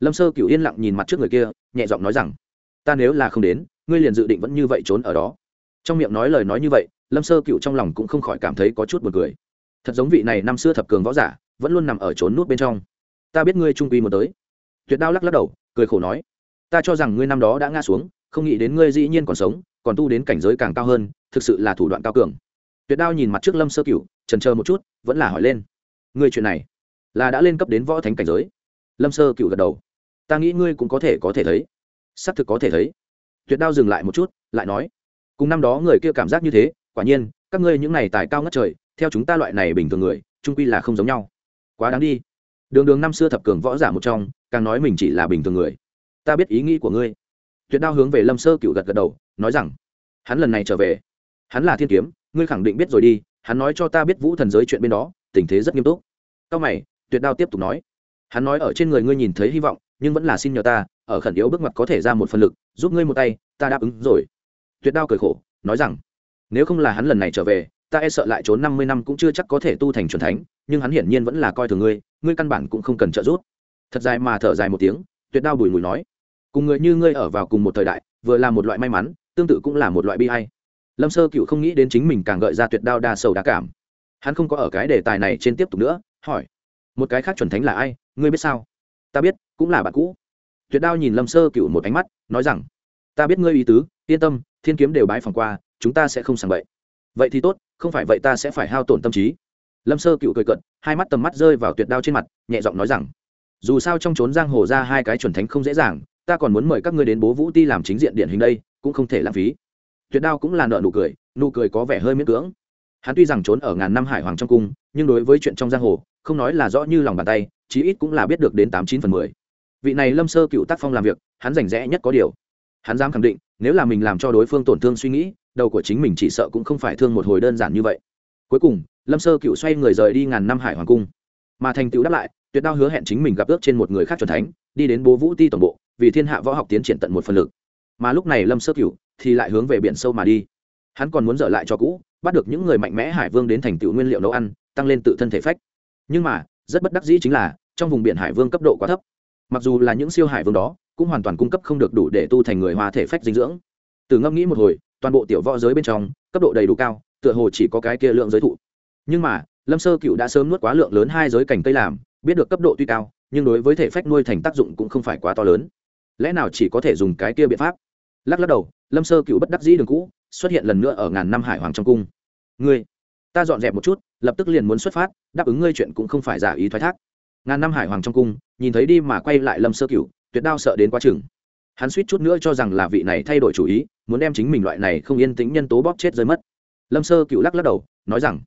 lâm sơ cựu yên lặng nhìn mặt trước người kia, nhẹ giọng nói rằng, ta nếu là không đến, ngươi liền dự định vẫn như vậy trốn ở đó. Trong miệng nói lời nói như vậy, lâm sơ cựu trong lòng cũng không khỏi cảm thấy có chút b u ồ n cười. Thật giống vị này năm xưa thập cường võ giả, vẫn luôn nằm ở trốn nút bên trong. Ta biết ngươi trung quy một tới. Tuyệt đao lắc lắc đầu, cười khổ nói, ta cho rằng ngươi năm đó đã ngã xuống, không nghĩ đến ngươi dĩ nhiên còn sống, còn tu đến cảnh giới càng cao hơn, thực sự là thủ đoạn cao cường. Tuyệt đao nhìn mặt trước lâm sơ cựu trần chờ một chút, vẫn là hỏi lên, ngươi chuyện này là đã lên cấp đến võ thánh cảnh giới? Lâm sơ cựu gật đầu ta nghĩ ngươi cũng có thể có thể thấy. Xác thực có thể thấy. Tuyệt đao dừng lại một chút, lại nói, cùng năm đó người kia cảm giác như thế, quả nhiên, các ngươi những này tài cao ngất trời, theo chúng ta loại này bình thường người trung quy là không giống nhau. Quá đáng đi. Đường đường năm xưa thập cường võ giả một trong, càng nói mình chỉ là bình thường người. Ta biết ý nghĩ của ngươi. Tuyệt đao hướng về lâm sơ cựu gật gật đầu, nói rằng, hắn lần này trở về. Hắn là thiên kiếm, ngươi khẳng định biết rồi đi, hắn nói cho ta biết vũ thần giới chuyện bên đó, tình thế rất nghiêm túc. Cao mày, tuyệt đao tiếp tục nói hắn nói ở trên người ngươi nhìn thấy hy vọng, nhưng vẫn là xin nhờ ta, ở khẩn yếu bước mặt có thể ra một phần lực, giúp ngươi một tay, ta đáp ứng rồi. Tuyệt đao cười khổ, nói rằng, nếu không là hắn lần này trở về, ta e sợ lại trốn năm mươi năm cũng chưa chắc có thể tu thành c thánh, nhưng hắn hiển nhiên vẫn là coi thường ngươi ngươi căn bản cũng không cần trợ giúp. Thật dài mà thở dài một tiếng, tuyệt đao bùi mùi nói, cùng người như ngươi ở vào cùng một thời đại, vừa là một loại may mắn, tương tự cũng là một loại bi hay lâm sơ cựu không nghĩ đến chính mình càng gợi ra tuyệt đao đa sầu đa cảm. Hắn không có ở cái đề tài này trên tiếp tục nữa, hỏi, một cái khác chuẩn thánh là ai? Ngươi biết sao? Ta biết, cũng là bạn cũ. Tuyệt đao nhìn lâm sơ cựu một ánh mắt, nói rằng, ta biết ngươi ý tứ, yên tâm, thiên kiếm đều bái phòng qua, chúng ta sẽ không sàng bậy. Vậy thì tốt, không phải vậy ta sẽ phải hao tổn tâm trí. Lâm sơ cựu cười cận hai mắt tầm mắt rơi vào tuyệt đao trên mặt, nhẹ giọng nói rằng, dù sao trong trốn giang hồ ra hai cái chuẩn thánh không dễ dàng, ta còn muốn mời các ngươi đến bố vũ ti làm chính diện điển hình đây, cũng không thể lãng phí. Tuyệt đao cũng là nợ nụ cười nụ cười có vẻ hơi miễn cưỡng. Hắn tuy rằng trốn ở ngàn năm hải hoàng trong cung, nhưng đối với chuyện trong giang hồ không nói là rõ như lòng bàn tay, chí ít cũng là biết được đến tám chín phần mười. Vị này lâm sơ cựu tác phong làm việc, hắn rành rẽ nhất có điều. Hắn dám khẳng định, nếu là mình làm cho đối phương tổn thương suy nghĩ, đầu của chính mình chỉ sợ cũng không phải thương một hồi đơn giản như vậy. Cuối cùng, lâm sơ cựu xoay người rời đi ngàn năm hải hoàng cung. Mà thành tựu đáp lại, tuyệt đao hứa hẹn chính mình gặp ước trên một người khác c thánh, đi đến bố vũ ti tổng bộ, vì thiên hạ võ học tiến triển tận một phần lực. Mà lúc này lâm sơ cựu thì lại hướng về biển sâu mà đi. Hắn còn muốn dở lại cho cũ, bắt được những người mạnh mẽ hải vương đến thành tựu nguyên liệu nấu ăn, tăng lên tự thân thể phách nhưng mà, rất bất đắc dĩ chính là, trong vùng biển hải vương cấp độ quá thấp. Mặc dù là những siêu hải vương đó, cũng hoàn toàn cung cấp không được đủ để tu thành người hoa thể phách dinh dưỡng. Từ ngẫm nghĩ một hồi, toàn bộ tiểu võ giới bên trong, cấp độ đầy đủ cao, tựa hồ chỉ có cái kia lượng giới thụ. Nhưng mà, lâm sơ cựu đã sớm nuốt quá lượng lớn hai giới cảnh tây làm, biết được cấp độ tuy cao, nhưng đối với thể phách nuôi thành tác dụng cũng không phải quá to lớn. Lẽ nào chỉ có thể dùng cái kia biện pháp? Lắc lắc đầu, lâm sơ cựu bất đắc dĩ đường cũ, xuất hiện lần nữa ở ngàn năm hải hoàng trong cung. Ngươi ta dọn dẹp một chút, lập tức liền muốn xuất phát, đáp ứng ngươi chuyện cũng không phải giả ý thoái thác. Ngàn năm hải hoàng trong cung, nhìn thấy đi mà quay lại lâm sơ cựu tuyệt đao sợ đến quá chừng. Hắn suýt chút nữa cho rằng là vị này thay đổi chủ ý, muốn đem chính mình loại này không yên tĩnh nhân tố bóp chết rơi mất. Lâm sơ cựu lắc lắc đầu, nói rằng,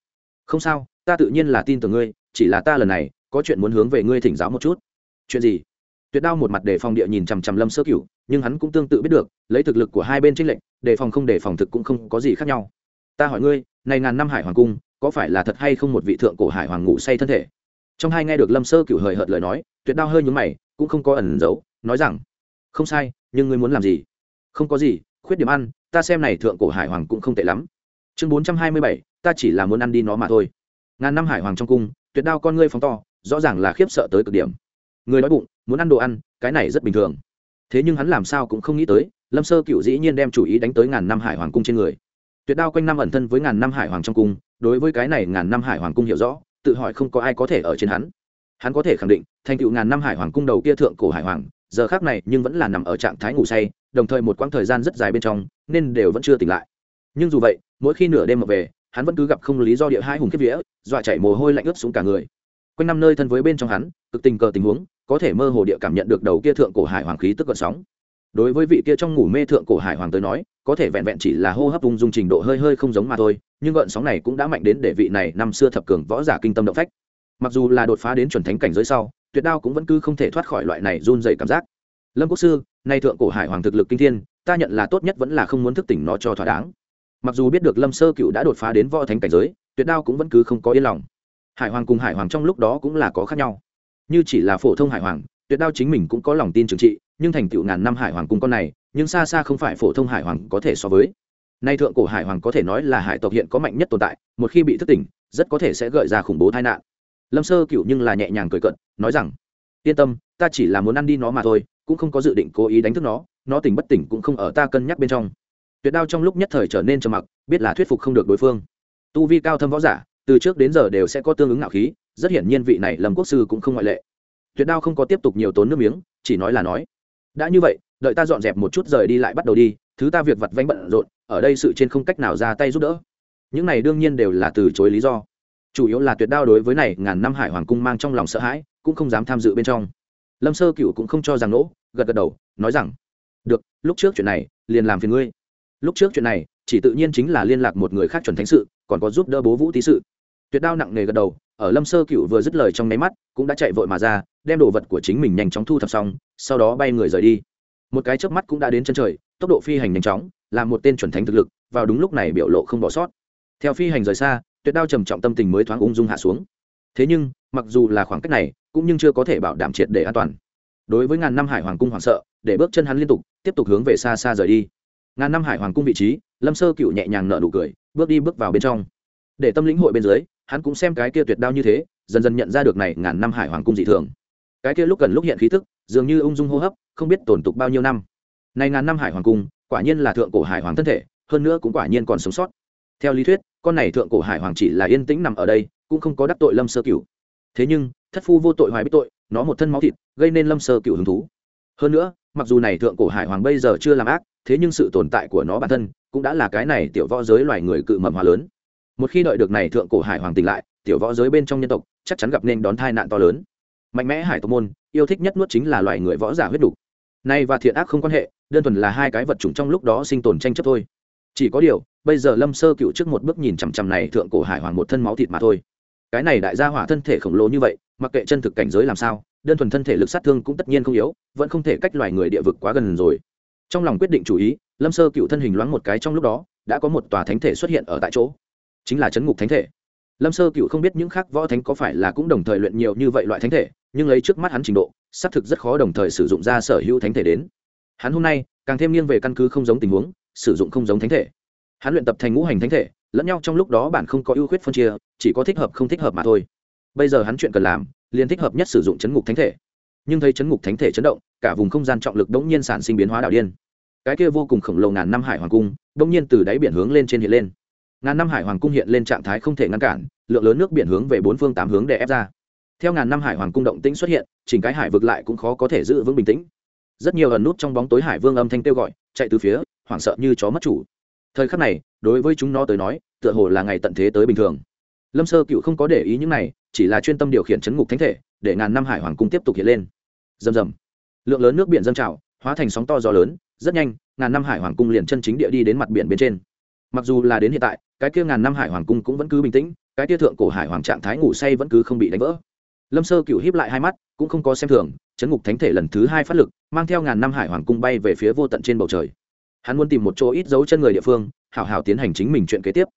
không sao, ta tự nhiên là tin tưởng ngươi, chỉ là ta lần này, có chuyện muốn hướng về ngươi thỉnh giáo một chút. Chuyện gì? Tuyệt đao một mặt đề phòng địa nhìn chằm chằm lâm sơ cựu nhưng hắn cũng tương tự biết được, lấy thực lực của hai bên tranh lệnh đề phòng không đề phòng thực cũng không có gì khác nhau. Ta hỏi ngươi này ngàn năm hải hoàng cung, có phải là thật hay không một vị thượng cổ hải hoàng ngủ say thân thể? Trong hai nghe được lâm sơ cựu hời hợt lời nói, tuyệt đao hơi nhúng mày, cũng không có ẩn giấu, nói rằng, không sai, nhưng ngươi muốn làm gì? Không có gì, khuyết điểm ăn, ta xem này thượng cổ hải hoàng cũng không tệ lắm. Chương bốn trăm hai mươi bảy, ta chỉ là muốn ăn đi nó mà thôi. Ngàn năm hải hoàng trong cung, tuyệt đao con ngươi phóng to, rõ ràng là khiếp sợ tới cực điểm. Người đói bụng, muốn ăn đồ ăn, cái này rất bình thường. Thế nhưng hắn làm sao cũng không nghĩ tới, lâm sơ cựu dĩ nhiên đem chủ ý đánh tới ngàn năm hải hoàng cung trên người tuyệt đao quanh năm ẩn thân với ngàn năm hải hoàng trong cung, đối với cái này ngàn năm hải hoàng cung hiểu rõ, tự hỏi không có ai có thể ở trên hắn. Hắn có thể khẳng định, thành tựu ngàn năm hải hoàng cung đầu kia thượng cổ hải hoàng, giờ khác này nhưng vẫn là nằm ở trạng thái ngủ say, đồng thời một quãng thời gian rất dài bên trong, nên đều vẫn chưa tỉnh lại. Nhưng dù vậy, mỗi khi nửa đêm mà về, hắn vẫn cứ gặp không lý do địa hai hùng kiếp vía, dọa chảy mồ hôi lạnh ướt xuống cả người. Quanh năm nơi thân với bên trong hắn, cực tình cờ tình huống, có thể mơ hồ địa cảm nhận được đầu kia thượng cổ hải hoàng khí tức gợn sóng đối với vị kia trong ngủ mê thượng cổ hải hoàng tới nói, có thể vẹn vẹn chỉ là hô hấp ung dung trình độ hơi hơi không giống mà thôi, nhưng gợn sóng này cũng đã mạnh đến để vị này năm xưa thập cường võ giả kinh tâm động phách. Mặc dù là đột phá đến chuẩn thánh cảnh giới sau, tuyệt đao cũng vẫn cứ không thể thoát khỏi loại này run dày cảm giác. Lâm quốc sư, nay thượng cổ hải hoàng thực lực kinh thiên, ta nhận là tốt nhất vẫn là không muốn thức tỉnh nó cho thỏa đáng. Mặc dù biết được lâm sơ cựu đã đột phá đến võ thánh cảnh giới, tuyệt đao cũng vẫn cứ không có yên lòng. Hải hoàng cùng hải hoàng trong lúc đó cũng là có khác nhau. Như chỉ là phổ thông hải hoàng tuyệt đao chính mình cũng có lòng tin trừng trị, nhưng thành tựu ngàn năm hải hoàng cung con này, nhưng xa xa không phải phổ thông hải hoàng có thể so với. Nay thượng cổ hải hoàng có thể nói là hải tộc hiện có mạnh nhất tồn tại, một khi bị thức tỉnh, rất có thể sẽ gợi ra khủng bố tai nạn. Lâm sơ cựu nhưng là nhẹ nhàng cười cận nói rằng, yên tâm, ta chỉ là muốn ăn đi nó mà thôi, cũng không có dự định cố ý đánh thức nó nó tỉnh bất tỉnh cũng không ở ta cân nhắc bên trong. Tuyệt đao trong lúc nhất thời trở nên trầm mặc, biết là thuyết phục không được đối phương. Tu vi cao thâm võ giả, từ trước đến giờ đều sẽ có tương ứng ngạo khí, rất hiển nhiên vị này lâm quốc sư cũng không ngoại lệ tuyệt đao không có tiếp tục nhiều tốn nước miếng, chỉ nói là nói. Đã như vậy, đợi ta dọn dẹp một chút rời đi lại bắt đầu đi, thứ ta việc vặt vánh bận rộn, ở đây sự trên không cách nào ra tay giúp đỡ. Những này đương nhiên đều là từ chối lý do. Chủ yếu là tuyệt đao đối với này, ngàn năm hải hoàng cung mang trong lòng sợ hãi, cũng không dám tham dự bên trong. Lâm sơ cựu cũng không cho rằng nỗ, gật gật đầu, nói rằng, được, lúc trước chuyện này, liền làm phiền ngươi. Lúc trước chuyện này, chỉ tự nhiên chính là liên lạc một người khác chuẩn thánh sự, còn có giúp đỡ bố vũ tý sự. Tuyệt đao nặng nề gật đầu, ở lâm sơ cựu vừa dứt lời trong nháy mắt, cũng đã chạy vội mà ra đem đồ vật của chính mình nhanh chóng thu thập xong, sau đó bay người rời đi. Một cái chớp mắt cũng đã đến chân trời, tốc độ phi hành nhanh chóng, là một tên chuẩn thánh thực lực, vào đúng lúc này biểu lộ không bỏ sót. Theo phi hành rời xa, tuyệt đao trầm trọng tâm tình mới thoáng ung dung hạ xuống. Thế nhưng, mặc dù là khoảng cách này, cũng nhưng chưa có thể bảo đảm triệt để an toàn. Đối với ngàn năm hải hoàng cung hoảng sợ, để bước chân hắn liên tục, tiếp tục hướng về xa xa rời đi. Ngàn năm hải hoàng cung vị trí, lâm sơ cựu nhẹ nhàng nở nụ cười, bước đi bước vào bên trong. Để tâm lĩnh hội bên dưới, hắn cũng xem cái kia tuyệt đao như thế, dần dần nhận ra được này ngàn năm hải hoàng cung dị thường cái kia lúc gần lúc hiện khí thức, dường như ung dung hô hấp, không biết tổn tục bao nhiêu năm. Này ngàn năm hải hoàng cung, quả nhiên là thượng cổ hải hoàng thân thể, hơn nữa cũng quả nhiên còn sống sót. Theo lý thuyết, con này thượng cổ hải hoàng chỉ là yên tĩnh nằm ở đây, cũng không có đắc tội lâm sơ cửu. Thế nhưng, thất phu vô tội hoài bất tội, nó một thân máu thịt, gây nên lâm sơ cửu hứng thú. Hơn nữa, mặc dù này thượng cổ hải hoàng bây giờ chưa làm ác, thế nhưng sự tồn tại của nó bản thân, cũng đã là cái này tiểu võ giới loài người cự mầm hòa lớn. Một khi đợi được này thượng cổ hải hoàng tỉnh lại, tiểu võ giới bên trong nhân tộc chắc chắn gặp nên đón tai nạn to lớn mạnh mẽ hải tộc môn, yêu thích nhất nuốt chính là loài người võ giả huyết đục. Nay và thiện ác không quan hệ, đơn thuần là hai cái vật chủng trong lúc đó sinh tồn tranh chấp thôi. Chỉ có điều, bây giờ lâm sơ cựu trước một bước nhìn chằm chằm này thượng cổ hải hoàng một thân máu thịt mà thôi. Cái này đại gia hỏa thân thể khổng lồ như vậy, mặc kệ chân thực cảnh giới làm sao, đơn thuần thân thể lực sát thương cũng tất nhiên không yếu, vẫn không thể cách loài người địa vực quá gần rồi. Trong lòng quyết định chủ ý, lâm sơ cựu thân hình loáng một cái trong lúc đó, đã có một tòa thánh thể xuất hiện ở tại chỗ. Chính là chấn ngục thánh thể. Lâm sơ cựu không biết những khác võ thánh có phải là cũng đồng thời luyện nhiều như vậy loại thánh thể nhưng lấy trước mắt hắn trình độ, xác thực rất khó đồng thời sử dụng ra sở hữu thánh thể đến. Hắn hôm nay, càng thêm nghiêng về căn cứ không giống tình huống, sử dụng không giống thánh thể. Hắn luyện tập thành ngũ hành thánh thể, lẫn nhau trong lúc đó bản không có ưu khuyết phân chia, chỉ có thích hợp không thích hợp mà thôi. Bây giờ hắn chuyện cần làm, liền thích hợp nhất sử dụng chấn ngục thánh thể. Nhưng thấy chấn ngục thánh thể chấn động, cả vùng không gian trọng lực đống nhiên sản sinh biến hóa đảo điên. Cái kia vô cùng khổng lồ ngàn năm hải hoàng cung, đống nhiên từ đáy biển hướng lên trên hiện lên. Ngàn năm hải hoàng cung hiện lên trạng thái không thể ngăn cản, lượng lớn nước biển hướng về bốn phương tám hướng để ép ra theo ngàn năm hải hoàng cung động tĩnh xuất hiện, chỉnh cái hải vực lại cũng khó có thể giữ vững bình tĩnh. Rất nhiều ẩn nút trong bóng tối hải vương âm thanh kêu gọi, chạy từ phía, hoảng sợ như chó mất chủ. Thời khắc này, đối với chúng nó tới nói, tựa hồ là ngày tận thế tới bình thường. Lâm sơ cựu không có để ý những này, chỉ là chuyên tâm điều khiển chấn ngục thánh thể, để ngàn năm hải hoàng cung tiếp tục hiện lên. Rầm rầm. Lượng lớn nước biển dâng trào, hóa thành sóng to gió lớn, rất nhanh, ngàn năm hải hoàng cung liền chân chính địa đi đến mặt biển bên trên. Mặc dù là đến hiện tại, cái kia ngàn năm hải hoàng cung cũng vẫn cứ bình tĩnh, cái kia thượng cổ hải hoàng trạng thái ngủ say vẫn cứ không bị đánh vỡ lâm sơ cựu híp lại hai mắt, cũng không có xem thường, chấn ngục thánh thể lần thứ hai phát lực, mang theo ngàn năm hải hoàng cung bay về phía vô tận trên bầu trời. Hắn muốn tìm một chỗ ít dấu chân người địa phương, hảo hảo tiến hành chính mình chuyện kế tiếp.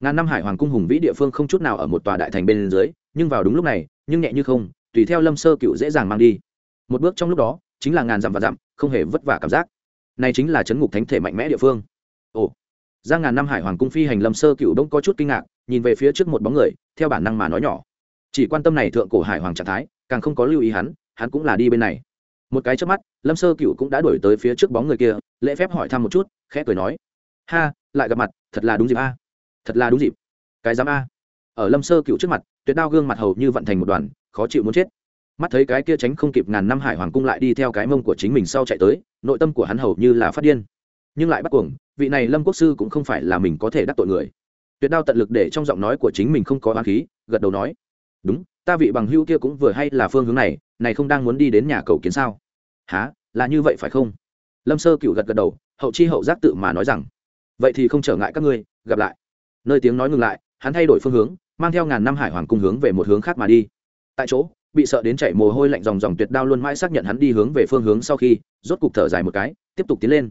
Ngàn năm hải hoàng cung hùng vĩ địa phương không chút nào ở một tòa đại thành bên dưới, nhưng vào đúng lúc này, nhưng nhẹ như không, tùy theo lâm sơ cựu dễ dàng mang đi. Một bước trong lúc đó, chính là ngàn dặm và dặm, không hề vất vả cảm giác. Này chính là chấn ngục thánh thể mạnh mẽ địa phương. Ồ. Ra ngàn năm hải hoàng cung phi hành lâm sơ cựu đông có chút kinh ngạc, nhìn về phía trước một bóng người, theo bản năng mà nói nhỏ chỉ quan tâm này thượng cổ hải hoàng trạng thái, càng không có lưu ý hắn hắn cũng là đi bên này. Một cái trước mắt, lâm sơ cựu cũng đã đổi tới phía trước bóng người kia, lễ phép hỏi thăm một chút, khẽ cười nói, ha, lại gặp mặt, thật là đúng dịp a, thật là đúng dịp. Cái dám a. Ở lâm sơ cựu trước mặt tuyệt đao gương mặt hầu như vận thành một đoàn, khó chịu muốn chết. Mắt thấy cái kia tránh không kịp ngàn năm hải hoàng cung lại đi theo cái mông của chính mình sau chạy tới, nội tâm của hắn hầu như là phát điên. Nhưng lại bắt cuồng, vị này lâm quốc sư cũng không phải là mình có thể đắc tội người. Tuyệt đao tận lực để trong giọng nói của chính mình không có oán khí, gật đầu nói đúng, ta vị bằng hữu kia cũng vừa hay là phương hướng này này không đang muốn đi đến nhà cầu kiến sao? Há là như vậy phải không? Lâm sơ cựu gật gật đầu, hậu chi hậu giác tự mà nói rằng, vậy thì không trở ngại các ngươi, gặp lại. Nơi tiếng nói ngừng lại, hắn thay đổi phương hướng, mang theo ngàn năm hải hoàng cung hướng về một hướng khác mà đi. Tại chỗ, bị sợ đến chạy mồ hôi lạnh dòng dòng tuyệt đao luôn mãi xác nhận hắn đi hướng về phương hướng sau khi, rốt cục thở dài một cái, tiếp tục tiến lên.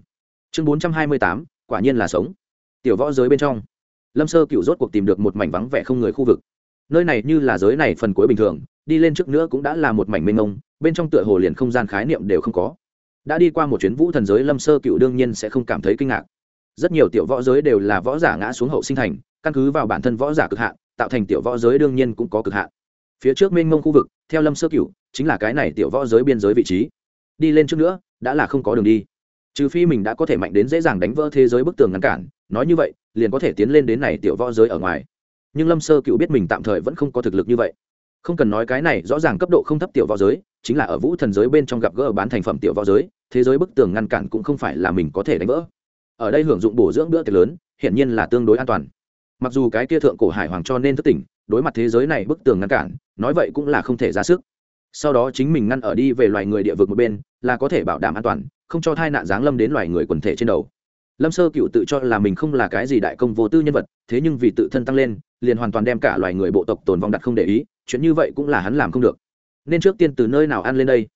Chương bốn trăm hai mươi tám, quả nhiên là sống. Tiểu võ giới bên trong. Lâm sơ cựu rốt cuộc tìm được một mảnh vắng vẻ không người khu vực nơi này như là giới này phần cuối bình thường, đi lên trước nữa cũng đã là một mảnh mênh mông, bên trong tựa hồ liền không gian khái niệm đều không có. Đã đi qua một chuyến vũ thần giới lâm sơ cựu đương nhiên sẽ không cảm thấy kinh ngạc. Rất nhiều tiểu võ giới đều là võ giả ngã xuống hậu sinh thành, căn cứ vào bản thân võ giả cực hạn, tạo thành tiểu võ giới đương nhiên cũng có cực hạn. Phía trước mênh mông khu vực, theo lâm sơ cựu, chính là cái này tiểu võ giới biên giới vị trí. Đi lên trước nữa, đã là không có đường đi. Trừ phi mình đã có thể mạnh đến dễ dàng đánh vỡ thế giới bức tường ngăn cản, nói như vậy, liền có thể tiến lên đến này tiểu võ giới ở ngoài nhưng lâm sơ cựu biết mình tạm thời vẫn không có thực lực như vậy. Không cần nói cái này, rõ ràng cấp độ không thấp tiểu võ giới, chính là ở vũ thần giới bên trong gặp gỡ bán thành phẩm tiểu võ giới, thế giới bức tường ngăn cản cũng không phải là mình có thể đánh vỡ. Ở đây hưởng dụng bổ dưỡng bữa tiệc lớn, hiển nhiên là tương đối an toàn. Mặc dù cái kia thượng cổ hải hoàng cho nên thất tỉnh, đối mặt thế giới này bức tường ngăn cản, nói vậy cũng là không thể ra sức. Sau đó chính mình ngăn ở đi về loài người địa vực một bên, là có thể bảo đảm an toàn, không cho tai nạn giáng lâm đến loài người quần thể trên đầu lâm sơ cựu tự cho là mình không là cái gì đại công vô tư nhân vật, thế nhưng vì tự thân tăng lên, liền hoàn toàn đem cả loài người bộ tộc tồn vong đặt không để ý, chuyện như vậy cũng là hắn làm không được. Nên trước tiên từ nơi nào ăn lên đây?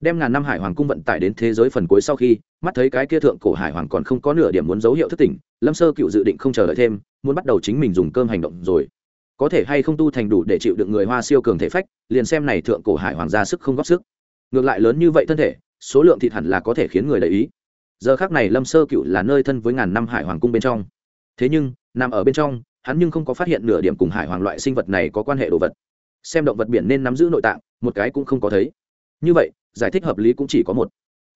Đem ngàn năm hải hoàng cung vận tải đến thế giới phần cuối sau khi, mắt thấy cái kia thượng cổ hải hoàng còn không có nửa điểm muốn dấu hiệu thất tỉnh lâm sơ cựu dự định không chờ đợi thêm, muốn bắt đầu chính mình dùng cơm hành động rồi. Có thể hay không tu thành đủ để chịu được người hoa siêu cường thể phách, liền xem này thượng cổ hải hoàng ra sức không góp sức. Ngược lại lớn như vậy thân thể, số lượng thịt hẳn là có thể khiến người để ý giờ khác này lâm sơ cựu là nơi thân với ngàn năm hải hoàng cung bên trong thế nhưng nằm ở bên trong hắn nhưng không có phát hiện nửa điểm cùng hải hoàng loại sinh vật này có quan hệ đồ vật xem động vật biển nên nắm giữ nội tạng một cái cũng không có thấy như vậy giải thích hợp lý cũng chỉ có một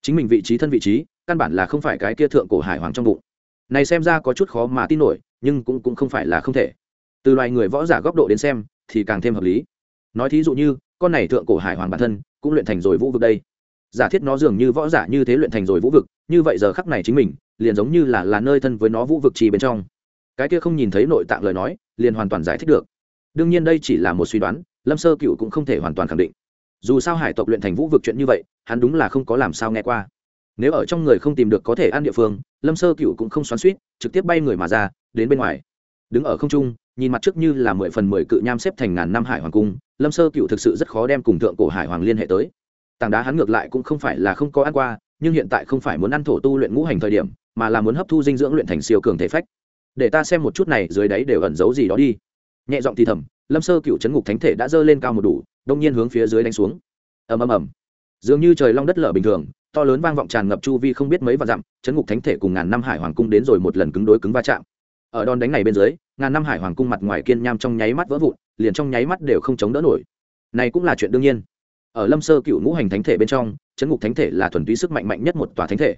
chính mình vị trí thân vị trí căn bản là không phải cái kia thượng cổ hải hoàng trong bụng này xem ra có chút khó mà tin nổi nhưng cũng cũng không phải là không thể từ loài người võ giả góc độ đến xem thì càng thêm hợp lý nói thí dụ như con này thượng cổ hải hoàng bản thân cũng luyện thành rồi vũ vực đây giả thiết nó dường như võ giả như thế luyện thành rồi vũ vực, như vậy giờ khắc này chính mình, liền giống như là là nơi thân với nó vũ vực trì bên trong. Cái kia không nhìn thấy nội tạng lời nói, liền hoàn toàn giải thích được. Đương nhiên đây chỉ là một suy đoán, lâm sơ cựu cũng không thể hoàn toàn khẳng định. Dù sao hải tộc luyện thành vũ vực chuyện như vậy, hắn đúng là không có làm sao nghe qua. Nếu ở trong người không tìm được có thể ăn địa phương, lâm sơ cựu cũng không xoắn suýt trực tiếp bay người mà ra, đến bên ngoài. Đứng ở không trung, nhìn mặt trước như là mười phần mười cự nham xếp thành ngàn năm hải hoàng cung, lâm sơ cựu thực sự rất khó đem cùng thượng cổ hải hoàng liên hệ tới tảng đá hắn ngược lại cũng không phải là không có ăn qua, nhưng hiện tại không phải muốn ăn thổ tu luyện ngũ hành thời điểm, mà là muốn hấp thu dinh dưỡng luyện thành siêu cường thể phách. Để ta xem một chút này, dưới đáy đều ẩn giấu gì đó đi. Nhẹ giọng thì thầm, lâm sơ cựu chấn ngục thánh thể đã dơ lên cao một đủ, đông nhiên hướng phía dưới đánh xuống. Ầm ầm ầm. Dường như trời long đất lở bình thường, to lớn vang vọng tràn ngập chu vi không biết mấy vạn dặm, chấn ngục thánh thể cùng ngàn năm hải hoàng cung đến rồi một lần cứng đối cứng va chạm. Ở đòn đánh này bên dưới, ngàn năm hải hoàng cung mặt ngoài kiên nham trong nháy mắt vỡ vụn, liền trong nháy mắt đều không chống đỡ nổi. Này cũng là chuyện đương nhiên ở lâm sơ cựu ngũ hành thánh thể bên trong, chấn ngục thánh thể là thuần túy sức mạnh mạnh nhất một tòa thánh thể.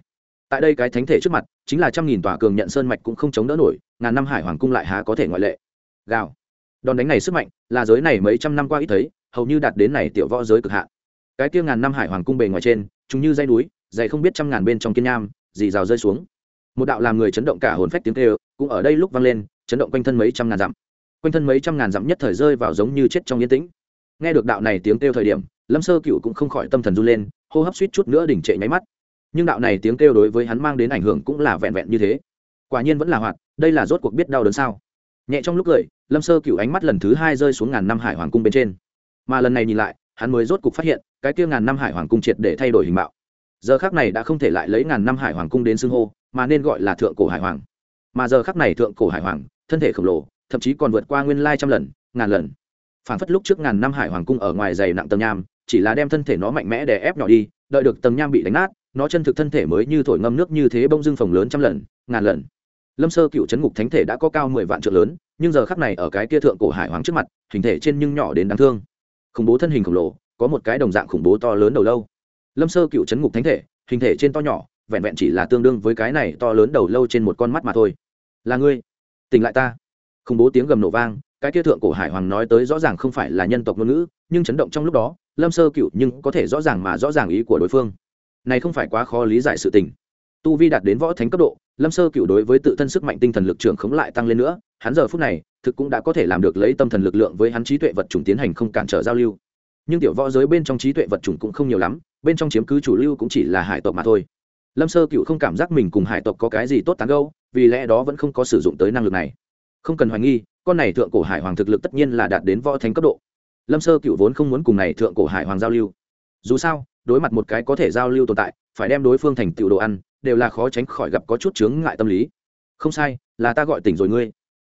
Tại đây cái thánh thể trước mặt, chính là trăm nghìn tòa cường nhận sơn mạch cũng không chống đỡ nổi, ngàn năm hải hoàng cung lại há có thể ngoại lệ. Gào. Đòn đánh này sức mạnh, là giới này mấy trăm năm qua ít thấy, hầu như đạt đến này tiểu võ giới cực hạn. Cái tiêu ngàn năm hải hoàng cung bề ngoài trên, chúng như dây núi, dày không biết trăm ngàn bên trong kiên nham, dì rào rơi xuống. Một đạo làm người chấn động cả hồn phách tiếng kêu, cũng ở đây lúc vang lên, chấn động quanh thân mấy trăm ngàn dặm. Quanh thân mấy trăm ngàn dặm nhất thời rơi vào giống như chết trong yên tĩnh. Nghe được đạo này tiếng kêu thời điểm lâm sơ cựu cũng không khỏi tâm thần run lên, hô hấp suýt chút nữa đỉnh trệ nháy mắt. Nhưng đạo này tiếng kêu đối với hắn mang đến ảnh hưởng cũng là vẹn vẹn như thế. Quả nhiên vẫn là hoạt, đây là rốt cuộc biết đau đớn sao. Nhẹ trong lúc cười, lâm sơ cựu ánh mắt lần thứ hai rơi xuống ngàn năm hải hoàng cung bên trên. Mà lần này nhìn lại, hắn mới rốt cuộc phát hiện, cái kia ngàn năm hải hoàng cung triệt để thay đổi hình mạo. Giờ khác này đã không thể lại lấy ngàn năm hải hoàng cung đến xưng hô, mà nên gọi là thượng cổ hải hoàng. Mà giờ khác này thượng cổ hải hoàng, thân thể khổng lồ, thậm chí còn vượt qua nguyên lai trăm lần, ngàn lần. Phản phất lúc trước ngàn năm hải hoàng cung ở ngoài dày nặng tầng nham chỉ là đem thân thể nó mạnh mẽ để ép nhỏ đi, đợi được tầng nham bị đánh nát, nó chân thực thân thể mới như thổi ngâm nước như thế bông dưng phồng lớn trăm lần, ngàn lần. Lâm sơ cựu chấn ngục thánh thể đã có cao mười vạn trượng lớn, nhưng giờ khắc này ở cái kia thượng cổ hải hoàng trước mặt, hình thể trên nhưng nhỏ đến đáng thương. Khủng bố thân hình khổng lồ, có một cái đồng dạng khủng bố to lớn đầu lâu. Lâm sơ cựu chấn ngục thánh thể, hình thể trên to nhỏ, vẹn vẹn chỉ là tương đương với cái này to lớn đầu lâu trên một con mắt mà thôi. Là ngươi? Tỉnh lại ta. Khủng bố tiếng gầm nổ vang, cái kia thượng cổ hải hoàng nói tới rõ ràng không phải là nhân tộc ngôn ngữ, nhưng chấn động trong lúc đó lâm sơ cựu nhưng có thể rõ ràng mà rõ ràng ý của đối phương. Này không phải quá khó lý giải sự tình. Tu vi đạt đến võ thánh cấp độ, lâm sơ cựu đối với tự thân sức mạnh tinh thần lực trưởng khống lại tăng lên nữa, hắn giờ phút này, thực cũng đã có thể làm được lấy tâm thần lực lượng với hắn trí tuệ vật chủng tiến hành không cản trở giao lưu. Nhưng tiểu võ giới bên trong trí tuệ vật chủng cũng không nhiều lắm, bên trong chiếm cứ chủ lưu cũng chỉ là hải tộc mà thôi. Lâm sơ cựu không cảm giác mình cùng hải tộc có cái gì tốt tán gâu vì lẽ đó vẫn không có sử dụng tới năng lực này. Không cần hoài nghi, con này thượng cổ hải hoàng thực lực tất nhiên là đạt đến võ thánh cấp độ lâm sơ cựu vốn không muốn cùng này thượng cổ hải hoàng giao lưu. Dù sao, đối mặt một cái có thể giao lưu tồn tại, phải đem đối phương thành tiểu đồ ăn, đều là khó tránh khỏi gặp có chút chướng ngại tâm lý. Không sai, là ta gọi tỉnh rồi ngươi.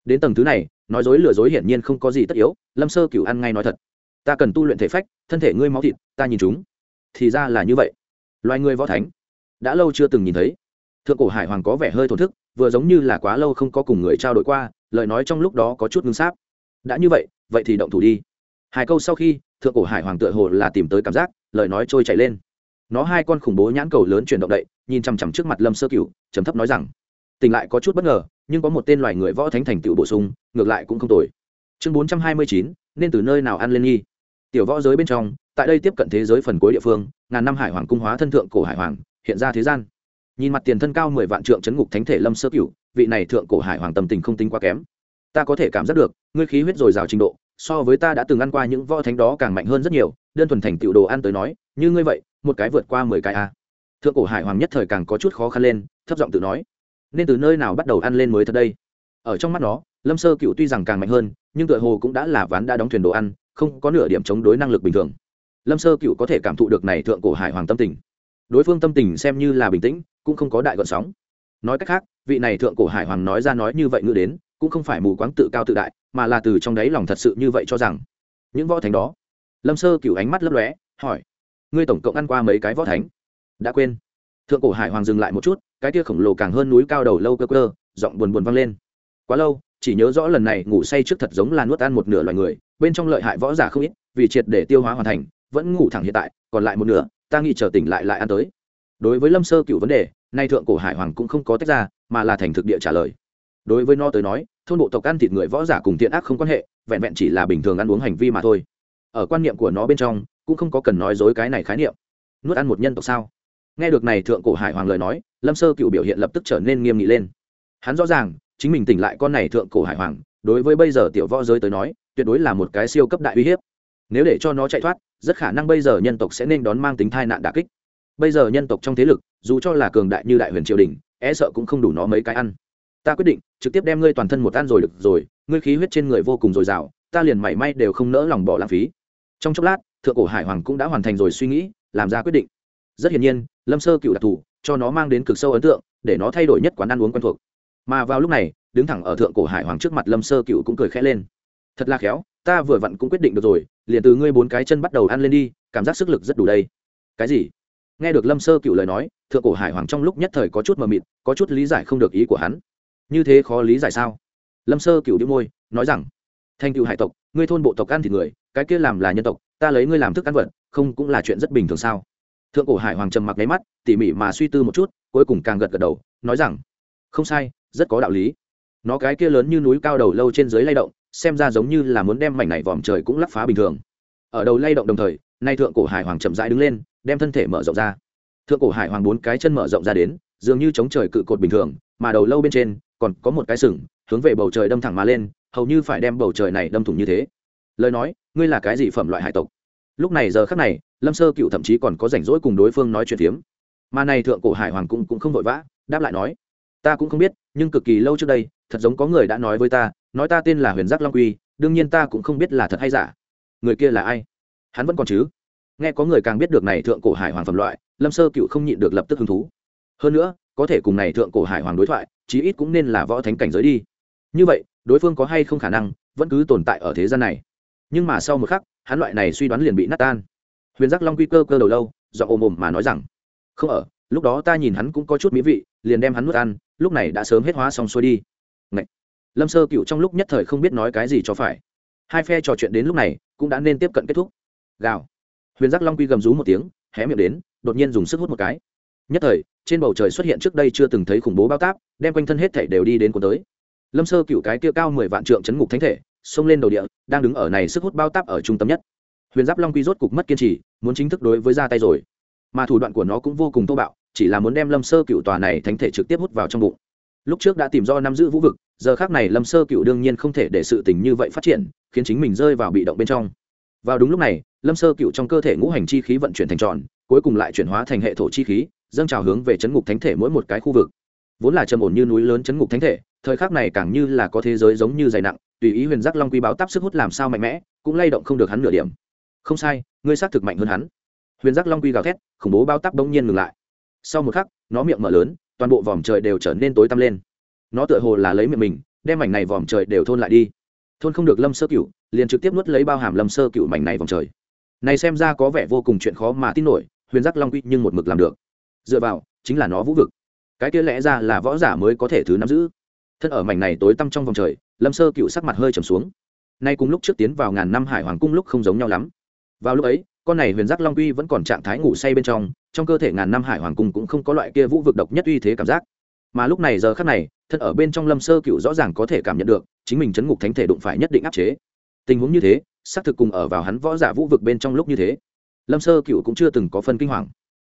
Đến tầng thứ này, nói dối lừa dối hiển nhiên không có gì tất yếu, lâm sơ cựu ăn ngay nói thật. Ta cần tu luyện thể phách, thân thể ngươi máu thịt, ta nhìn chúng. Thì ra là như vậy. Loài người võ thánh, đã lâu chưa từng nhìn thấy. Thượng cổ hải hoàng có vẻ hơi thổn thức, vừa giống như là quá lâu không có cùng người trao đổi qua, lời nói trong lúc đó có chút ngưng sáp. Đã như vậy vậy thì động thủ đi hai câu sau khi, thượng cổ hải hoàng tựa hồ là tìm tới cảm giác, lời nói trôi chảy lên. Nó hai con khủng bố nhãn cầu lớn chuyển động đậy, nhìn chằm chằm trước mặt lâm sơ cửu, trầm thấp nói rằng, tỉnh lại có chút bất ngờ, nhưng có một tên loài người võ thánh thành tựu bổ sung, ngược lại cũng không tồi. Chương bốn trăm hai mươi chín, nên từ nơi nào ăn lên nghi? Tiểu võ giới bên trong, tại đây tiếp cận thế giới phần cuối địa phương, ngàn năm hải hoàng cung hóa thân thượng cổ hải hoàng, hiện ra thế gian. Nhìn mặt tiền thân cao mười vạn trượng chấn ngục thánh thể lâm sơ cửu, vị này thượng cổ hải hoàng tâm tình không tính quá kém. Ta có thể cảm giác được, ngươi khí huyết dồi dào trình độ so với ta đã từng ăn qua những võ thánh đó càng mạnh hơn rất nhiều, đơn thuần thành tựu đồ ăn tới nói, như ngươi vậy, một cái vượt qua mười cái a. Thượng cổ hải hoàng nhất thời càng có chút khó khăn lên, thấp giọng tự nói, nên từ nơi nào bắt đầu ăn lên mới thật đây? Ở trong mắt nó, lâm sơ cựu tuy rằng càng mạnh hơn, nhưng tựa hồ cũng đã là ván đã đóng thuyền đồ ăn, không có nửa điểm chống đối năng lực bình thường. Lâm sơ cựu có thể cảm thụ được này thượng cổ hải hoàng tâm tình. Đối phương tâm tình xem như là bình tĩnh, cũng không có đại gọn sóng. Nói cách khác, vị này thượng cổ hải hoàng nói ra nói như vậy ngữ đến, cũng không phải mù quáng tự cao tự đại mà là từ trong đáy lòng thật sự như vậy cho rằng. Những võ thánh đó. Lâm sơ cựu ánh mắt lấp lóe, hỏi, ngươi tổng cộng ăn qua mấy cái võ thánh? Đã quên. Thượng cổ hải hoàng dừng lại một chút, cái kia khổng lồ càng hơn núi cao đầu lâu cơ cơ, giọng buồn buồn vang lên. Quá lâu, chỉ nhớ rõ lần này ngủ say trước thật giống là nuốt ăn một nửa loài người, bên trong lợi hại võ giả không ít, vì triệt để tiêu hóa hoàn thành, vẫn ngủ thẳng hiện tại, còn lại một nửa, ta nghĩ chờ tỉnh lại lại ăn tới. Đối với lâm sơ cựu vấn đề, nay thượng cổ hải hoàng cũng không có tách ra, mà là thành thực địa trả lời. Đối với nó tới nói thôn bộ tộc ăn thịt người võ giả cùng thiện ác không quan hệ, vẹn vẹn chỉ là bình thường ăn uống hành vi mà thôi. Ở quan niệm của nó bên trong, cũng không có cần nói dối cái này khái niệm. Nuốt ăn một nhân tộc sao? Nghe được này thượng cổ hải hoàng lời nói, lâm sơ cựu biểu hiện lập tức trở nên nghiêm nghị lên. Hắn rõ ràng, chính mình tỉnh lại con này thượng cổ hải hoàng, đối với bây giờ tiểu võ giới tới nói, tuyệt đối là một cái siêu cấp đại uy hiếp. Nếu để cho nó chạy thoát, rất khả năng bây giờ nhân tộc sẽ nên đón mang tính thai nạn đà kích. Bây giờ nhân tộc trong thế lực, dù cho là cường đại như đại huyền triều đình e sợ cũng không đủ nó mấy cái ăn ta quyết định, trực tiếp đem ngươi toàn thân một tan rồi được rồi, ngươi khí huyết trên người vô cùng dồi dào, ta liền mảy may đều không nỡ lòng bỏ lãng phí. Trong chốc lát, thượng cổ hải hoàng cũng đã hoàn thành rồi suy nghĩ, làm ra quyết định. Rất hiển nhiên, lâm sơ cựu đặc thù, cho nó mang đến cực sâu ấn tượng, để nó thay đổi nhất quán ăn uống quen thuộc. Mà vào lúc này, đứng thẳng ở thượng cổ hải hoàng trước mặt lâm sơ cựu cũng cười khẽ lên. Thật là khéo, ta vừa vặn cũng quyết định được rồi, liền từ ngươi bốn cái chân bắt đầu ăn lên đi, cảm giác sức lực rất đủ đây. Cái gì? Nghe được lâm sơ cựu lời nói, thượng cổ hải hoàng trong lúc nhất thời có chút mờ mịt, có chút lý giải không được ý của hắn như thế khó lý giải sao? Lâm sơ cựu đĩu môi, nói rằng, thanh cựu hải tộc, ngươi thôn bộ tộc ăn thịt người, cái kia làm là nhân tộc, ta lấy ngươi làm thức ăn vật, không cũng là chuyện rất bình thường sao? Thượng cổ hải hoàng trầm mặc nháy mắt, tỉ mỉ mà suy tư một chút, cuối cùng càng gật gật đầu, nói rằng, không sai, rất có đạo lý. Nó cái kia lớn như núi cao đầu lâu trên dưới lay động, xem ra giống như là muốn đem mảnh này vòm trời cũng lắp phá bình thường. Ở đầu lay động đồng thời, nay thượng cổ hải hoàng chậm rãi đứng lên, đem thân thể mở rộng ra. Thượng cổ hải hoàng bốn cái chân mở rộng ra đến, dường như chống trời cự cột bình thường mà đầu lâu bên trên còn có một cái sừng hướng về bầu trời đâm thẳng mà lên hầu như phải đem bầu trời này đâm thủng như thế. Lời nói ngươi là cái gì phẩm loại hải tộc? Lúc này giờ khắc này lâm sơ cựu thậm chí còn có rảnh rỗi cùng đối phương nói chuyện phiếm. Mà này thượng cổ hải hoàng cũng, cũng không vội vã đáp lại nói ta cũng không biết nhưng cực kỳ lâu trước đây thật giống có người đã nói với ta nói ta tên là huyền giác long quy đương nhiên ta cũng không biết là thật hay giả. Người kia là ai? Hắn vẫn còn chứ? Nghe có người càng biết được này thượng cổ hải hoàng phẩm loại lâm sơ cựu không nhịn được lập tức hứng thú. Hơn nữa có thể cùng này thượng cổ hải hoàng đối thoại, chí ít cũng nên là võ thánh cảnh giới đi. Như vậy, đối phương có hay không khả năng, vẫn cứ tồn tại ở thế gian này. Nhưng mà sau một khắc, hắn loại này suy đoán liền bị nát tan. Huyền giác long quy cơ cơ đầu lâu do ôm ồm mà nói rằng, không ở, lúc đó ta nhìn hắn cũng có chút mỹ vị, liền đem hắn nuốt ăn, lúc này đã sớm hết hóa xong xuôi đi. Ngậy! lâm sơ cựu trong lúc nhất thời không biết nói cái gì cho phải. Hai phe trò chuyện đến lúc này, cũng đã nên tiếp cận kết thúc. Gào! Huyền giác long quy gầm rú một tiếng, hé miệng đến, đột nhiên dùng sức hút một cái. Nhất thời trên bầu trời xuất hiện trước đây chưa từng thấy khủng bố bao táp, đem quanh thân hết thể đều đi đến cuốn tới. Lâm sơ cựu cái kia cao mười vạn trượng chấn ngục thánh thể, xông lên đầu địa, đang đứng ở này sức hút bao táp ở trung tâm nhất. Huyền giáp long quy rốt cục mất kiên trì, muốn chính thức đối với ra tay rồi. Mà thủ đoạn của nó cũng vô cùng thô bạo, chỉ là muốn đem lâm sơ cựu tòa này thánh thể trực tiếp hút vào trong bụng. Lúc trước đã tìm do nắm giữ vũ vực, giờ khác này lâm sơ cựu đương nhiên không thể để sự tình như vậy phát triển, khiến chính mình rơi vào bị động bên trong. Vào đúng lúc này, lâm sơ cựu trong cơ thể ngũ hành chi khí vận chuyển thành tròn, cuối cùng lại chuyển hóa thành hệ thổ chi khí dâng trào hướng về chấn ngục thánh thể mỗi một cái khu vực. Vốn là trầm ổn như núi lớn chấn ngục thánh thể, thời khắc này càng như là có thế giới giống như dày nặng, tùy ý huyền giác long quy báo táp sức hút làm sao mạnh mẽ, cũng lay động không được hắn nửa điểm. Không sai, ngươi xác thực mạnh hơn hắn. Huyền giác long quy gào thét, khủng bố bao táp bỗng nhiên ngừng lại. Sau một khắc, nó miệng mở lớn, toàn bộ vòm trời đều trở nên tối tăm lên. Nó tựa hồ là lấy miệng mình, đem mảnh này vòm trời đều thôn lại đi. Thôn không được lâm sơ cửu, liền trực tiếp nuốt lấy bao hàm lâm sơ cửu mảnh này vòng trời. Này xem ra có vẻ vô cùng chuyện khó mà tin nổi, huyền giác long quy nhưng một mực làm được dựa vào, chính là nó vũ vực. Cái kia lẽ ra là võ giả mới có thể thứ nắm giữ. Thân ở mảnh này tối tăm trong vòng trời, lâm sơ cựu sắc mặt hơi trầm xuống. Nay cùng lúc trước tiến vào ngàn năm hải hoàng cung lúc không giống nhau lắm. Vào lúc ấy, con này huyền giác long uy vẫn còn trạng thái ngủ say bên trong trong cơ thể ngàn năm hải hoàng cung cũng không có loại kia vũ vực độc nhất uy thế cảm giác. Mà lúc này giờ khắc này, thân ở bên trong lâm sơ cựu rõ ràng có thể cảm nhận được, chính mình chấn ngục thánh thể đụng phải nhất định áp chế. Tình huống như thế, xác thực cùng ở vào hắn võ giả vũ vực bên trong lúc như thế. Lâm sơ cựu cũng chưa từng có phân kinh hoàng.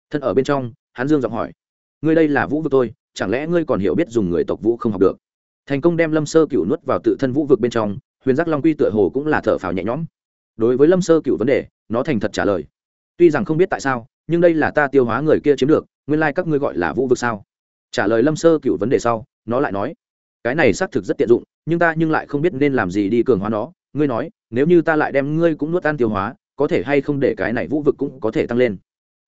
Thân ở bên trong hắn dương giọng hỏi, ngươi đây là vũ vực tôi, chẳng lẽ ngươi còn hiểu biết dùng người tộc vũ không học được? Thành công đem lâm sơ cựu nuốt vào tự thân vũ vực bên trong, huyền giác long quy tựa hồ cũng là thở phào nhẹ nhõm. Đối với lâm sơ cựu vấn đề, nó thành thật trả lời, tuy rằng không biết tại sao, nhưng đây là ta tiêu hóa người kia chiếm được, nguyên lai các ngươi gọi là vũ vực sao? Trả lời lâm sơ cựu vấn đề sau, nó lại nói, cái này xác thực rất tiện dụng, nhưng ta nhưng lại không biết nên làm gì đi cường hóa nó. Ngươi nói, nếu như ta lại đem ngươi cũng nuốt ăn tiêu hóa, có thể hay không để cái này vũ vực cũng có thể tăng lên?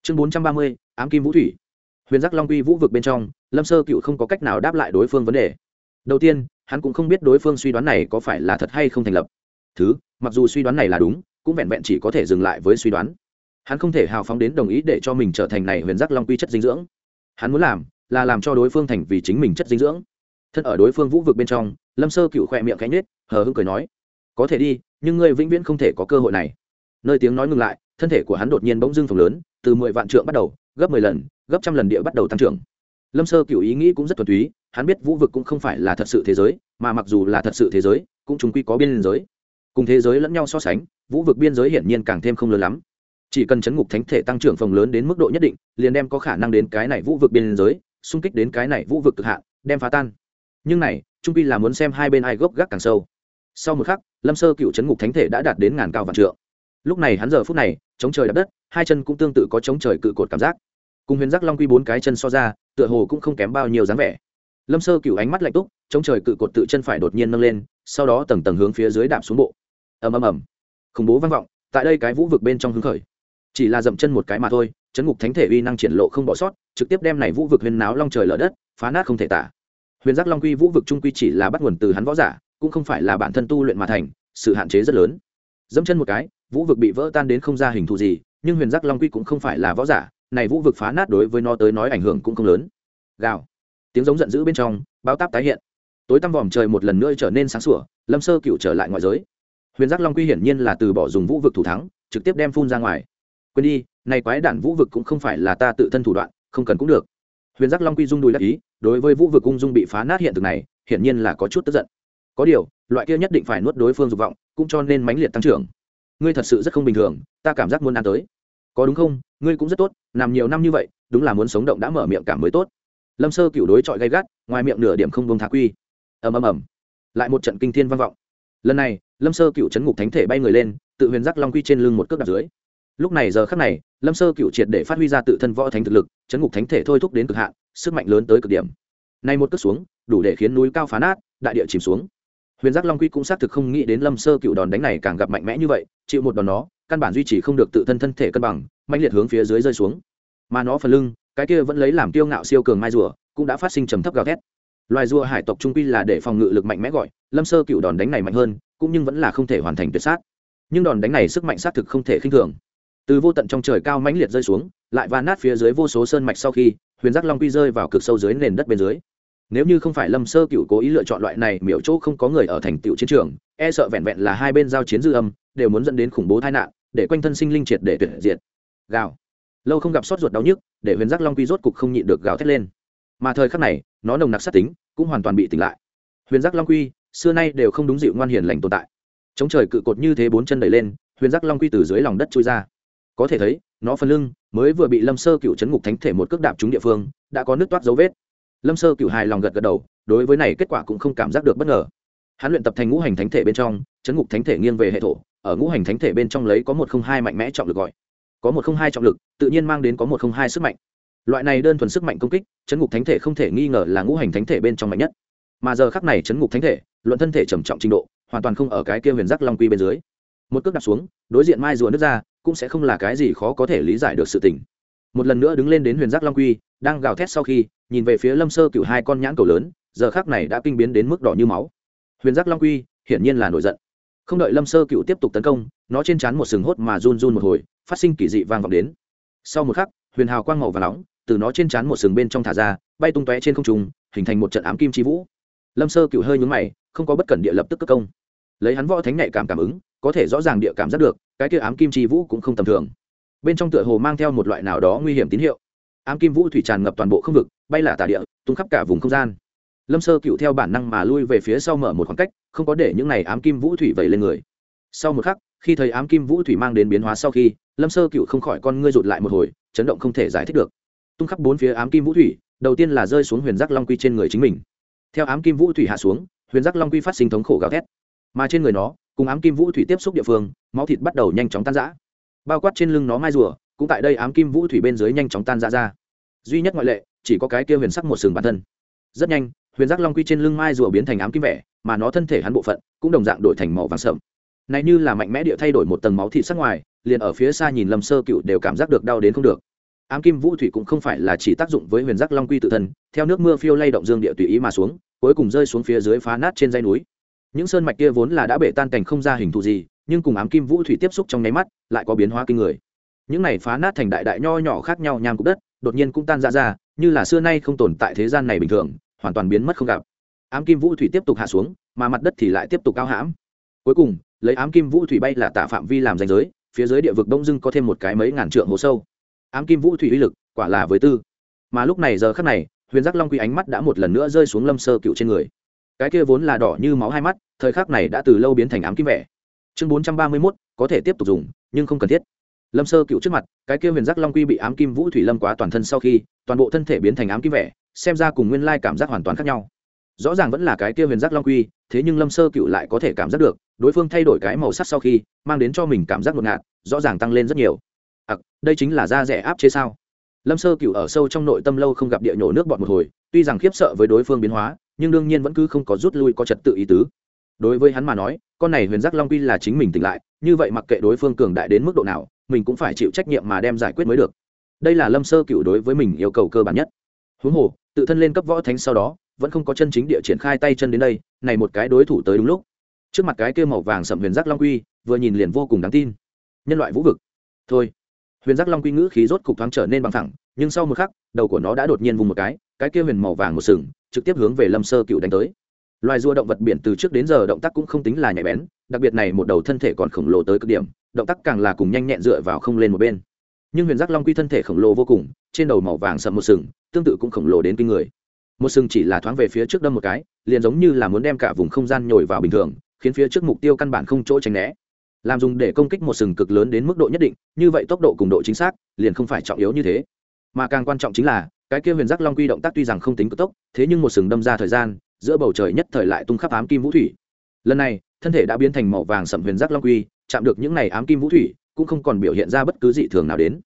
Chương bốn trăm ba mươi, ám kim vũ thủy huyền giác long quy vũ vực bên trong, lâm sơ cựu không có cách nào đáp lại đối phương vấn đề. Đầu tiên, hắn cũng không biết đối phương suy đoán này có phải là thật hay không thành lập. Thứ, mặc dù suy đoán này là đúng, cũng vẹn vẹn chỉ có thể dừng lại với suy đoán. Hắn không thể hào phóng đến đồng ý để cho mình trở thành này huyền giác long quy chất dinh dưỡng. Hắn muốn làm là làm cho đối phương thành vì chính mình chất dinh dưỡng. Thân ở đối phương vũ vực bên trong, lâm sơ cựu khỏe miệng cánh nết hờ hưng cười nói, có thể đi, nhưng ngươi vĩnh viễn không thể có cơ hội này. Nơi tiếng nói ngừng lại, thân thể của hắn đột nhiên bỗng dưng phồng lớn, từ mười vạn trượng bắt đầu, gấp mười lần gấp trăm lần địa bắt đầu tăng trưởng. Lâm sơ cựu ý nghĩ cũng rất thuần túy, hắn biết vũ vực cũng không phải là thật sự thế giới, mà mặc dù là thật sự thế giới, cũng chúng quy có biên giới. Cùng thế giới lẫn nhau so sánh, vũ vực biên giới hiển nhiên càng thêm không lớn lắm. Chỉ cần chấn ngục thánh thể tăng trưởng phòng lớn đến mức độ nhất định, liền đem có khả năng đến cái này vũ vực biên giới, xung kích đến cái này vũ vực cực hạn, đem phá tan. Nhưng này trung quy là muốn xem hai bên ai gốc gác càng sâu. Sau một khắc, lâm sơ cựu chấn ngục thánh thể đã đạt đến ngàn cao vạn trượng. Lúc này hắn giờ phút này, chống trời đập đất, hai chân cũng tương tự có chống trời cự cột cảm giác cùng huyền giác long quy bốn cái chân so ra, tựa hồ cũng không kém bao nhiêu dáng vẻ. Lâm sơ cựu ánh mắt lạnh túc, chống trời cự cột tự chân phải đột nhiên nâng lên, sau đó tầng tầng hướng phía dưới đạp xuống bộ. Ầm ầm ầm. Khủng bố vang vọng, tại đây cái vũ vực bên trong hứng khởi. Chỉ là dậm chân một cái mà thôi, chấn ngục thánh thể uy năng triển lộ không bỏ sót, trực tiếp đem này vũ vực huyền náo long trời lở đất, phá nát không thể tả. Huyền giác long quy vũ vực trung quy chỉ là bắt nguồn từ hắn võ giả, cũng không phải là bản thân tu luyện mà thành, sự hạn chế rất lớn. Dẫm chân một cái, vũ vực bị vỡ tan đến không ra hình thù gì, nhưng huyền giác long quy cũng không phải là võ giả này vũ vực phá nát đối với nó tới nói ảnh hưởng cũng không lớn. Gào. Tiếng giống giận dữ bên trong bao táp tái hiện. Tối tăm vòm trời một lần nữa trở nên sáng sủa, lâm sơ cựu trở lại ngoại giới. Huyền giác long quy hiển nhiên là từ bỏ dùng vũ vực thủ thắng, trực tiếp đem phun ra ngoài. Quên đi, này quái đản vũ vực cũng không phải là ta tự thân thủ đoạn, không cần cũng được. Huyền giác long quy dung đùi đắc ý, đối với vũ vực ung dung bị phá nát hiện thực này, hiển nhiên là có chút tức giận. Có điều, loại kia nhất định phải nuốt đối phương dục vọng, cũng cho nên mãnh liệt tăng trưởng. Ngươi thật sự rất không bình thường, ta cảm giác muốn ăn tới có đúng không? Ngươi cũng rất tốt, nằm nhiều năm như vậy, đúng là muốn sống động đã mở miệng cảm mới tốt. Lâm sơ cựu đối chọi gay gắt, ngoài miệng nửa điểm không bông thá quy. Ầm ầm ầm. Lại một trận kinh thiên vang vọng. Lần này, lâm sơ cựu chấn ngục thánh thể bay người lên, tự huyền giác long quy trên lưng một cước đặt dưới. Lúc này giờ khắc này, lâm sơ cựu triệt để phát huy ra tự thân võ thánh thực lực, chấn ngục thánh thể thôi thúc đến cực hạn, sức mạnh lớn tới cực điểm. Nay một cước xuống, đủ để khiến núi cao phá nát, đại địa chìm xuống. Huyền giác long quy cũng xác thực không nghĩ đến lâm sơ cựu đòn đánh này càng gặp mạnh mẽ như vậy, chịu một đòn nó căn bản duy trì không được tự thân thân thể cân bằng mạnh liệt hướng phía dưới rơi xuống. Mà nó phần lưng, cái kia vẫn lấy làm tiêu ngạo siêu cường mai rùa, cũng đã phát sinh trầm thấp gào thét. Loài rùa hải tộc trung quy là để phòng ngự lực mạnh mẽ gọi, lâm sơ cựu đòn đánh này mạnh hơn, cũng nhưng vẫn là không thể hoàn thành tuyệt sát. Nhưng đòn đánh này sức mạnh xác thực không thể khinh thường. Từ vô tận trong trời cao mãnh liệt rơi xuống, lại va nát phía dưới vô số sơn mạch sau khi, huyền giác long quy rơi vào cực sâu dưới nền đất bên dưới. Nếu như không phải lâm sơ cựu cố ý lựa chọn loại này miểu chỗ không có người ở thành tựu chiến trường e sợ vẹn vẹn là hai bên giao chiến dư âm, đều muốn dẫn đến khủng bố tai nạn để quanh thân sinh linh triệt để tuyệt diệt. Gào. Lâu không gặp sót ruột đau nhức, để huyền giác long quy rốt cục không nhịn được gào thét lên. Mà thời khắc này, nó nồng nặc sát tính cũng hoàn toàn bị tỉnh lại. Huyền giác long quy, xưa nay đều không đúng dịu ngoan hiền lành tồn tại. Chống trời cự cột như thế bốn chân đẩy lên, huyền giác long quy từ dưới lòng đất trôi ra. Có thể thấy, nó phần lưng mới vừa bị lâm sơ cựu chấn ngục thánh thể một cước đạp trúng địa phương, đã có nước toát dấu vết. Lâm sơ cựu hài lòng gật gật đầu, đối với này kết quả cũng không cảm giác được bất ngờ. Hắn luyện tập thành ngũ hành thánh thể bên trong, chấn ngục thánh thể nghiêng về hệ thổ ở ngũ hành thánh thể bên trong lấy có một không hai mạnh mẽ trọng lực gọi. Có một không hai trọng lực, tự nhiên mang đến có một không hai sức mạnh. Loại này đơn thuần sức mạnh công kích, chấn ngục thánh thể không thể nghi ngờ là ngũ hành thánh thể bên trong mạnh nhất. Mà giờ khắc này chấn ngục thánh thể, luận thân thể trầm trọng trình độ, hoàn toàn không ở cái kia huyền giác long quy bên dưới. Một cước đặt xuống, đối diện mai rùa nước ra, cũng sẽ không là cái gì khó có thể lý giải được sự tình. Một lần nữa đứng lên đến huyền giác long quy, đang gào thét sau khi, nhìn về phía lâm sơ cựu hai con nhãn cầu lớn, giờ khác này đã kinh biến đến mức đỏ như máu. Huyền giác long quy, hiển nhiên là nổi giận không đợi lâm sơ cựu tiếp tục tấn công, nó trên trán một sừng hốt mà run run một hồi, phát sinh kỳ dị vang vọng đến. Sau một khắc, huyền hào quang màu và nóng từ nó trên trán một sừng bên trong thả ra, bay tung tóe trên không trung, hình thành một trận ám kim chi vũ. Lâm sơ cựu hơi nhúng mày, không có bất cẩn địa lập tức cất công. Lấy hắn võ thánh nhạy cảm cảm ứng, có thể rõ ràng địa cảm giác được, cái kia ám kim chi vũ cũng không tầm thường. Bên trong tựa hồ mang theo một loại nào đó nguy hiểm tín hiệu. Ám kim vũ thủy tràn ngập toàn bộ không vực, bay là tả địa, tung khắp cả vùng không gian lâm sơ cựu theo bản năng mà lui về phía sau mở một khoảng cách, không có để những này ám kim vũ thủy vẩy lên người. Sau một khắc, khi thấy ám kim vũ thủy mang đến biến hóa sau khi, lâm sơ cựu không khỏi con ngươi rụt lại một hồi, chấn động không thể giải thích được. Tung khắp bốn phía ám kim vũ thủy, đầu tiên là rơi xuống huyền giác long quy trên người chính mình. Theo ám kim vũ thủy hạ xuống, huyền giác long quy phát sinh thống khổ gào thét. Mà trên người nó, cùng ám kim vũ thủy tiếp xúc địa phương, máu thịt bắt đầu nhanh chóng tan rã. Bao quát trên lưng nó mai rùa, cũng tại đây ám kim vũ thủy bên dưới nhanh chóng tan rã ra. Duy nhất ngoại lệ, chỉ có cái kia huyền sắc một sừng bản thân. Rất nhanh huyền giác long quy trên lưng mai rùa biến thành ám kim vẻ, mà nó thân thể hắn bộ phận cũng đồng dạng đổi thành màu vàng sậm này như là mạnh mẽ địa thay đổi một tầng máu thịt sắc ngoài, liền ở phía xa nhìn lâm sơ cựu đều cảm giác được đau đến không được. Ám kim vũ thủy cũng không phải là chỉ tác dụng với huyền giác long quy tự thân, theo nước mưa phiêu lay động dương địa tùy ý mà xuống, cuối cùng rơi xuống phía dưới phá nát trên dây núi. Những sơn mạch kia vốn là đã bể tan cảnh không ra hình thù gì, nhưng cùng ám kim vũ thủy tiếp xúc trong nháy mắt, lại có biến hóa kinh người. Những này phá nát thành đại đại nho nhỏ khác nhau nham cục đất, đột nhiên cũng tan ra ra, như là xưa nay không tồn tại thế gian này bình thường hoàn toàn biến mất không gặp. Ám kim vũ thủy tiếp tục hạ xuống, mà mặt đất thì lại tiếp tục cao hãm. Cuối cùng, lấy ám kim vũ thủy bay là tạ phạm vi làm danh giới, phía dưới địa vực đông dưng có thêm một cái mấy ngàn trượng hồ sâu. Ám kim vũ thủy uy lực quả là với tư. Mà lúc này giờ khắc này, huyền giác long quy ánh mắt đã một lần nữa rơi xuống lâm sơ cựu trên người. Cái kia vốn là đỏ như máu hai mắt, thời khắc này đã từ lâu biến thành ám kim vẻ. Chương bốn trăm ba mươi mốt, có thể tiếp tục dùng, nhưng không cần thiết. Lâm sơ cựu trước mặt, cái kia huyền giác long quy bị ám kim vũ thủy lâm quá toàn thân sau khi, toàn bộ thân thể biến thành ám kim vẻ xem ra cùng nguyên lai cảm giác hoàn toàn khác nhau. Rõ ràng vẫn là cái kia huyền giác long quy, thế nhưng lâm sơ cựu lại có thể cảm giác được, đối phương thay đổi cái màu sắc sau khi, mang đến cho mình cảm giác ngột ngạt, rõ ràng tăng lên rất nhiều. Ặc đây chính là da rẻ áp chế sao? Lâm sơ cựu ở sâu trong nội tâm lâu không gặp địa nhổ nước bọt một hồi, tuy rằng khiếp sợ với đối phương biến hóa, nhưng đương nhiên vẫn cứ không có rút lui có trật tự ý tứ. Đối với hắn mà nói, con này huyền giác long quy là chính mình tỉnh lại, như vậy mặc kệ đối phương cường đại đến mức độ nào, mình cũng phải chịu trách nhiệm mà đem giải quyết mới được. Đây là lâm sơ cựu đối với mình yêu cầu cơ bản nhất. Huống hồ tự thân lên cấp võ thánh sau đó, vẫn không có chân chính địa triển khai tay chân đến đây, này một cái đối thủ tới đúng lúc. Trước mặt cái kia màu vàng sậm huyền giác long quy, vừa nhìn liền vô cùng đáng tin. Nhân loại vũ vực. Thôi. Huyền giác long quy ngữ khí rốt cục thoáng trở nên bằng thẳng nhưng sau một khắc, đầu của nó đã đột nhiên vùng một cái cái kia huyền màu vàng một sừng, trực tiếp hướng về lâm sơ cựu đánh tới. Loài rùa động vật biển từ trước đến giờ động tác cũng không tính là nhạy bén, đặc biệt này một đầu thân thể còn khổng lồ tới cực điểm, động tác càng là cùng nhanh nhẹn dựa vào không lên một bên nhưng huyền giác long quy thân thể khổng lồ vô cùng, trên đầu màu vàng sậm một sừng, tương tự cũng khổng lồ đến kinh người. Một sừng chỉ là thoáng về phía trước đâm một cái, liền giống như là muốn đem cả vùng không gian nhồi vào bình thường, khiến phía trước mục tiêu căn bản không chỗ tránh né. Làm dùng để công kích một sừng cực lớn đến mức độ nhất định, như vậy tốc độ cùng độ chính xác, liền không phải trọng yếu như thế. Mà càng quan trọng chính là, cái kia huyền giác long quy động tác tuy rằng không tính cực tốc, thế nhưng một sừng đâm ra thời gian, giữa bầu trời nhất thời lại tung khắp ám kim vũ thủy. Lần này, thân thể đã biến thành màu vàng sậm huyền giác long quy, chạm được những này ám kim vũ thủy cũng không còn biểu hiện ra bất cứ dị thường nào đến.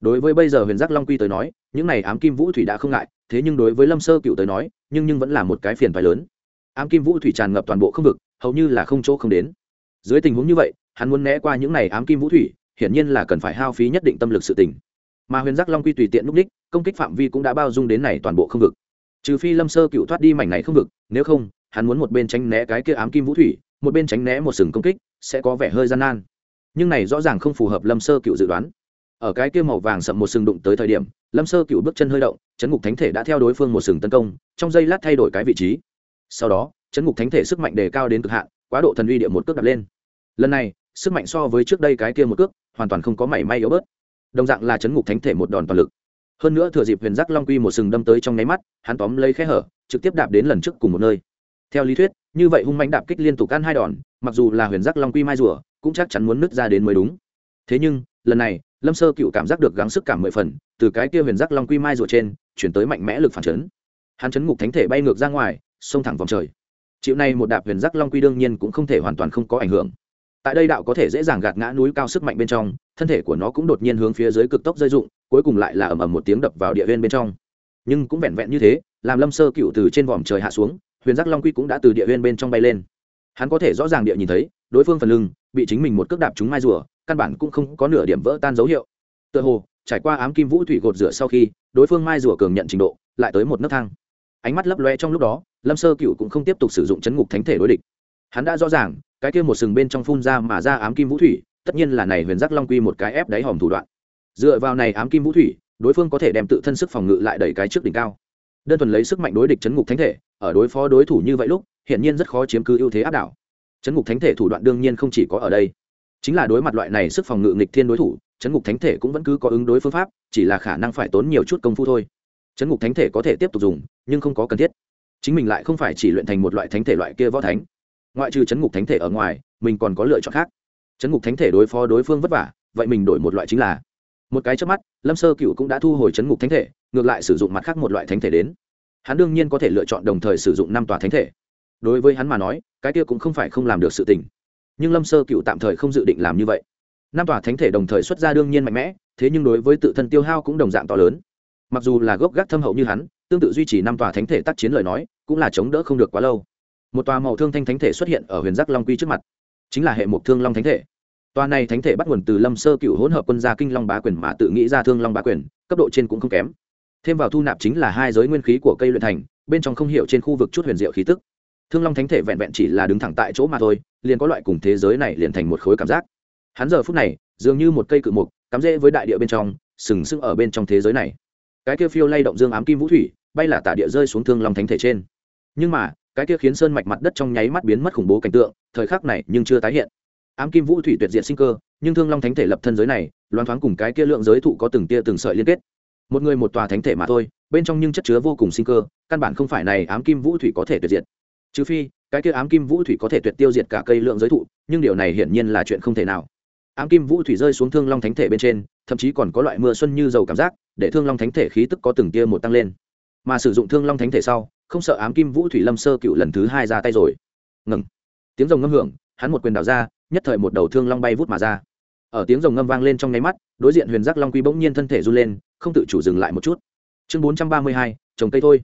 Đối với bây giờ huyền giác long quy tới nói, những này ám kim vũ thủy đã không ngại, thế nhưng đối với lâm sơ cựu tới nói, nhưng nhưng vẫn là một cái phiền phái lớn. Ám kim vũ thủy tràn ngập toàn bộ không vực, hầu như là không chỗ không đến. Dưới tình huống như vậy, hắn muốn né qua những này ám kim vũ thủy, hiển nhiên là cần phải hao phí nhất định tâm lực sự tình. mà huyền giác long quy tùy tiện lúc đích, công kích phạm vi cũng đã bao dung đến này toàn bộ không vực. Trừ phi lâm sơ cựu thoát đi mảnh này không vực, nếu không, hắn muốn một bên tránh né cái kia ám kim vũ thủy, một bên tránh né một sừng công kích, sẽ có vẻ hơi gian nan nhưng này rõ ràng không phù hợp lâm sơ cựu dự đoán. Ở cái kia màu vàng sậm một sừng đụng tới thời điểm, lâm sơ cựu bước chân hơi động, chấn ngục thánh thể đã theo đối phương một sừng tấn công, trong giây lát thay đổi cái vị trí. Sau đó, chấn ngục thánh thể sức mạnh đề cao đến cực hạn, quá độ thần uy địa một cước đặt lên. Lần này, sức mạnh so với trước đây cái kia một cước, hoàn toàn không có mảy may yếu bớt. Đồng dạng là chấn ngục thánh thể một đòn toàn lực. Hơn nữa thừa dịp huyền giác long quy một sừng đâm tới trong nháy mắt, hắn tóm lấy khe hở, trực tiếp đạp đến lần trước cùng một nơi theo lý thuyết, như vậy hung mãnh đạp kích liên tục ăn hai đòn, mặc dù là huyền giác long quy mai rùa, cũng chắc chắn muốn nứt ra đến mới đúng. Thế nhưng, lần này, lâm sơ cựu cảm giác được gắng sức cảm mười phần, từ cái kia huyền giác long quy mai rùa trên, chuyển tới mạnh mẽ lực phản chấn. Hắn chấn ngục thánh thể bay ngược ra ngoài, xông thẳng vòng trời. Chịu này một đạp huyền giác long quy đương nhiên cũng không thể hoàn toàn không có ảnh hưởng. Tại đây đạo có thể dễ dàng gạt ngã núi cao sức mạnh bên trong, thân thể của nó cũng đột nhiên hướng phía dưới cực tốc rơi dụng cuối cùng lại là ầm ầm một tiếng đập vào địa viên bên trong. Nhưng cũng vẹn vẹn như thế, làm lâm sơ cựu từ trên vòm trời hạ xuống huyền giác long quy cũng đã từ địa huyên bên trong bay lên. Hắn có thể rõ ràng địa nhìn thấy, đối phương phần lưng bị chính mình một cước đạp chúng mai rùa, căn bản cũng không có nửa điểm vỡ tan dấu hiệu. Tựa hồ, trải qua ám kim vũ thủy gột rửa sau khi, đối phương mai rùa cường nhận trình độ lại tới một nấc thang. Ánh mắt lấp loe trong lúc đó, lâm sơ cựu cũng không tiếp tục sử dụng chấn ngục thánh thể đối địch. Hắn đã rõ ràng, cái kia một sừng bên trong phun ra mà ra ám kim vũ thủy, tất nhiên là này huyền giác long quy một cái ép đáy hòm thủ đoạn. Dựa vào này ám kim vũ thủy, đối phương có thể đem tự thân sức phòng ngự lại đẩy cái trước đỉnh cao. Đơn thuần lấy sức mạnh đối địch chấn ngục thánh thể ở đối phó đối thủ như vậy lúc, hiển nhiên rất khó chiếm cứ ưu thế áp đảo. Chấn ngục thánh thể thủ đoạn đương nhiên không chỉ có ở đây. Chính là đối mặt loại này sức phòng ngự nghịch thiên đối thủ, chấn ngục thánh thể cũng vẫn cứ có ứng đối phương pháp, chỉ là khả năng phải tốn nhiều chút công phu thôi. Chấn ngục thánh thể có thể tiếp tục dùng, nhưng không có cần thiết. Chính mình lại không phải chỉ luyện thành một loại thánh thể loại kia võ thánh. Ngoại trừ chấn ngục thánh thể ở ngoài, mình còn có lựa chọn khác. Chấn ngục thánh thể đối phó đối phương vất vả, vậy mình đổi một loại chính là. Một cái trước mắt, lâm sơ cựu cũng đã thu hồi chấn ngục thánh thể, ngược lại sử dụng mặt khác một loại thánh thể đến hắn đương nhiên có thể lựa chọn đồng thời sử dụng năm tòa thánh thể. Đối với hắn mà nói, cái kia cũng không phải không làm được sự tình. Nhưng lâm sơ cựu tạm thời không dự định làm như vậy. Năm tòa thánh thể đồng thời xuất ra đương nhiên mạnh mẽ, thế nhưng đối với tự thân tiêu hao cũng đồng dạng to lớn. Mặc dù là gốc gác thâm hậu như hắn, tương tự duy trì năm tòa thánh thể tác chiến lời nói, cũng là chống đỡ không được quá lâu. Một tòa màu thương thanh thánh thể xuất hiện ở huyền giác long quy trước mặt, chính là hệ mục thương long thánh thể. Tòa này thánh thể bắt nguồn từ lâm sơ cựu hỗn hợp quân gia kinh long bá quyền mà tự nghĩ ra thương long bá quyền, cấp độ trên cũng không kém thêm vào thu nạp chính là hai giới nguyên khí của cây luyện thành, bên trong không hiểu trên khu vực chút huyền diệu khí tức. Thương long thánh thể vẹn vẹn chỉ là đứng thẳng tại chỗ mà thôi, liền có loại cùng thế giới này liền thành một khối cảm giác. Hắn giờ phút này, dường như một cây cự mục, cắm rễ với đại địa bên trong, sừng sững ở bên trong thế giới này. Cái kia phiêu lay động dương ám kim vũ thủy, bay là tả địa rơi xuống thương long thánh thể trên. Nhưng mà, cái kia khiến sơn mạch mặt đất trong nháy mắt biến mất khủng bố cảnh tượng, thời khắc này nhưng chưa tái hiện. Ám kim vũ thủy tuyệt diện sinh cơ, nhưng thương long thánh thể lập thân giới này, loan thoáng cùng cái kia lượng giới thụ có từng tia từng sợi liên kết một người một tòa thánh thể mà thôi, bên trong nhưng chất chứa vô cùng sinh cơ, căn bản không phải này ám kim vũ thủy có thể tuyệt diệt. Trừ phi, cái kia ám kim vũ thủy có thể tuyệt tiêu diệt cả cây lượng giới thụ, nhưng điều này hiển nhiên là chuyện không thể nào. Ám kim vũ thủy rơi xuống thương long thánh thể bên trên, thậm chí còn có loại mưa xuân như dầu cảm giác, để thương long thánh thể khí tức có từng tia một tăng lên. Mà sử dụng thương long thánh thể sau, không sợ ám kim vũ thủy lâm sơ cựu lần thứ hai ra tay rồi. Ngừng. Tiếng rồng ngâm hưởng, hắn một quyền đảo ra, nhất thời một đầu thương long bay vút mà ra. Ở tiếng rồng ngâm vang lên trong nháy mắt, đối diện huyền giác long quy bỗng nhiên thân thể run lên không tự chủ dừng lại một chút. Chương bốn trăm ba mươi hai, trồng cây thôi.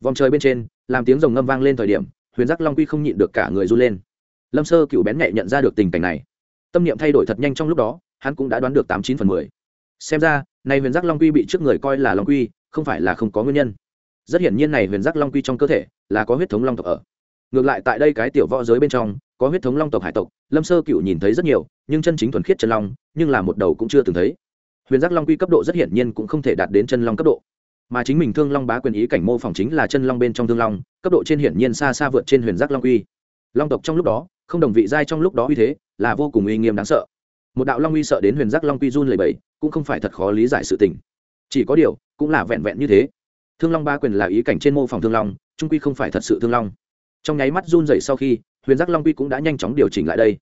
Vòng trời bên trên, làm tiếng rồng ngâm vang lên thời điểm, huyền giác long quy không nhịn được cả người run lên. Lâm sơ cựu bén nhẹ nhận ra được tình cảnh này. Tâm niệm thay đổi thật nhanh trong lúc đó, hắn cũng đã đoán được tám chín phần mười. Xem ra này huyền giác long quy bị trước người coi là long quy, không phải là không có nguyên nhân. Rất hiển nhiên này huyền giác long quy trong cơ thể là có huyết thống long tộc ở. Ngược lại tại đây cái tiểu võ giới bên trong, có huyết thống long tộc hải tộc, lâm sơ cựu nhìn thấy rất nhiều, nhưng chân chính thuần khiết chân long, nhưng là một đầu cũng chưa từng thấy huyền giác long quy cấp độ rất hiển nhiên cũng không thể đạt đến chân long cấp độ. Mà chính mình thương long bá quyền ý cảnh mô phỏng chính là chân long bên trong thương long, cấp độ trên hiển nhiên xa xa vượt trên huyền giác long quy. Long tộc trong lúc đó, không đồng vị giai trong lúc đó uy thế là vô cùng uy nghiêm đáng sợ. Một đạo long uy sợ đến huyền giác long quy run lầy bẫy cũng không phải thật khó lý giải sự tình. Chỉ có điều, cũng là vẹn vẹn như thế. Thương long ba quyền là ý cảnh trên mô phỏng thương long, trung quy không phải thật sự thương long. Trong nháy mắt run dậy sau khi, huyền giác long quy cũng đã nhanh chóng điều chỉnh lại đây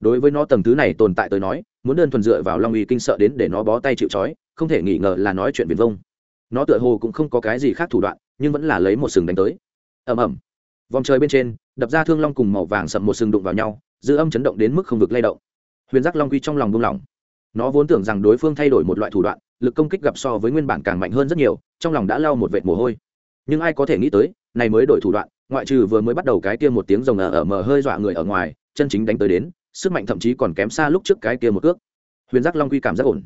đối với nó tầng thứ này tồn tại tới nói, muốn đơn thuần dựa vào long uy kinh sợ đến để nó bó tay chịu trói, không thể nghi ngờ là nói chuyện viền vông. Nó tựa hồ cũng không có cái gì khác thủ đoạn, nhưng vẫn là lấy một sừng đánh tới. Ầm ầm. Vòng trời bên trên, đập ra thương long cùng màu vàng sậm một sừng đụng vào nhau, dư âm chấn động đến mức không vực lay động. Huyền giác long quy trong lòng buông lỏng. Nó vốn tưởng rằng đối phương thay đổi một loại thủ đoạn, lực công kích gặp so với nguyên bản càng mạnh hơn rất nhiều, trong lòng đã lau một vệt mồ hôi. Nhưng ai có thể nghĩ tới, này mới đổi thủ đoạn, ngoại trừ vừa mới bắt đầu cái kia một tiếng rồng ở ở mờ hơi dọa người ở ngoài, chân chính đánh tới đến sức mạnh thậm chí còn kém xa lúc trước cái kia một cước huyền giác long quy cảm giác ổn.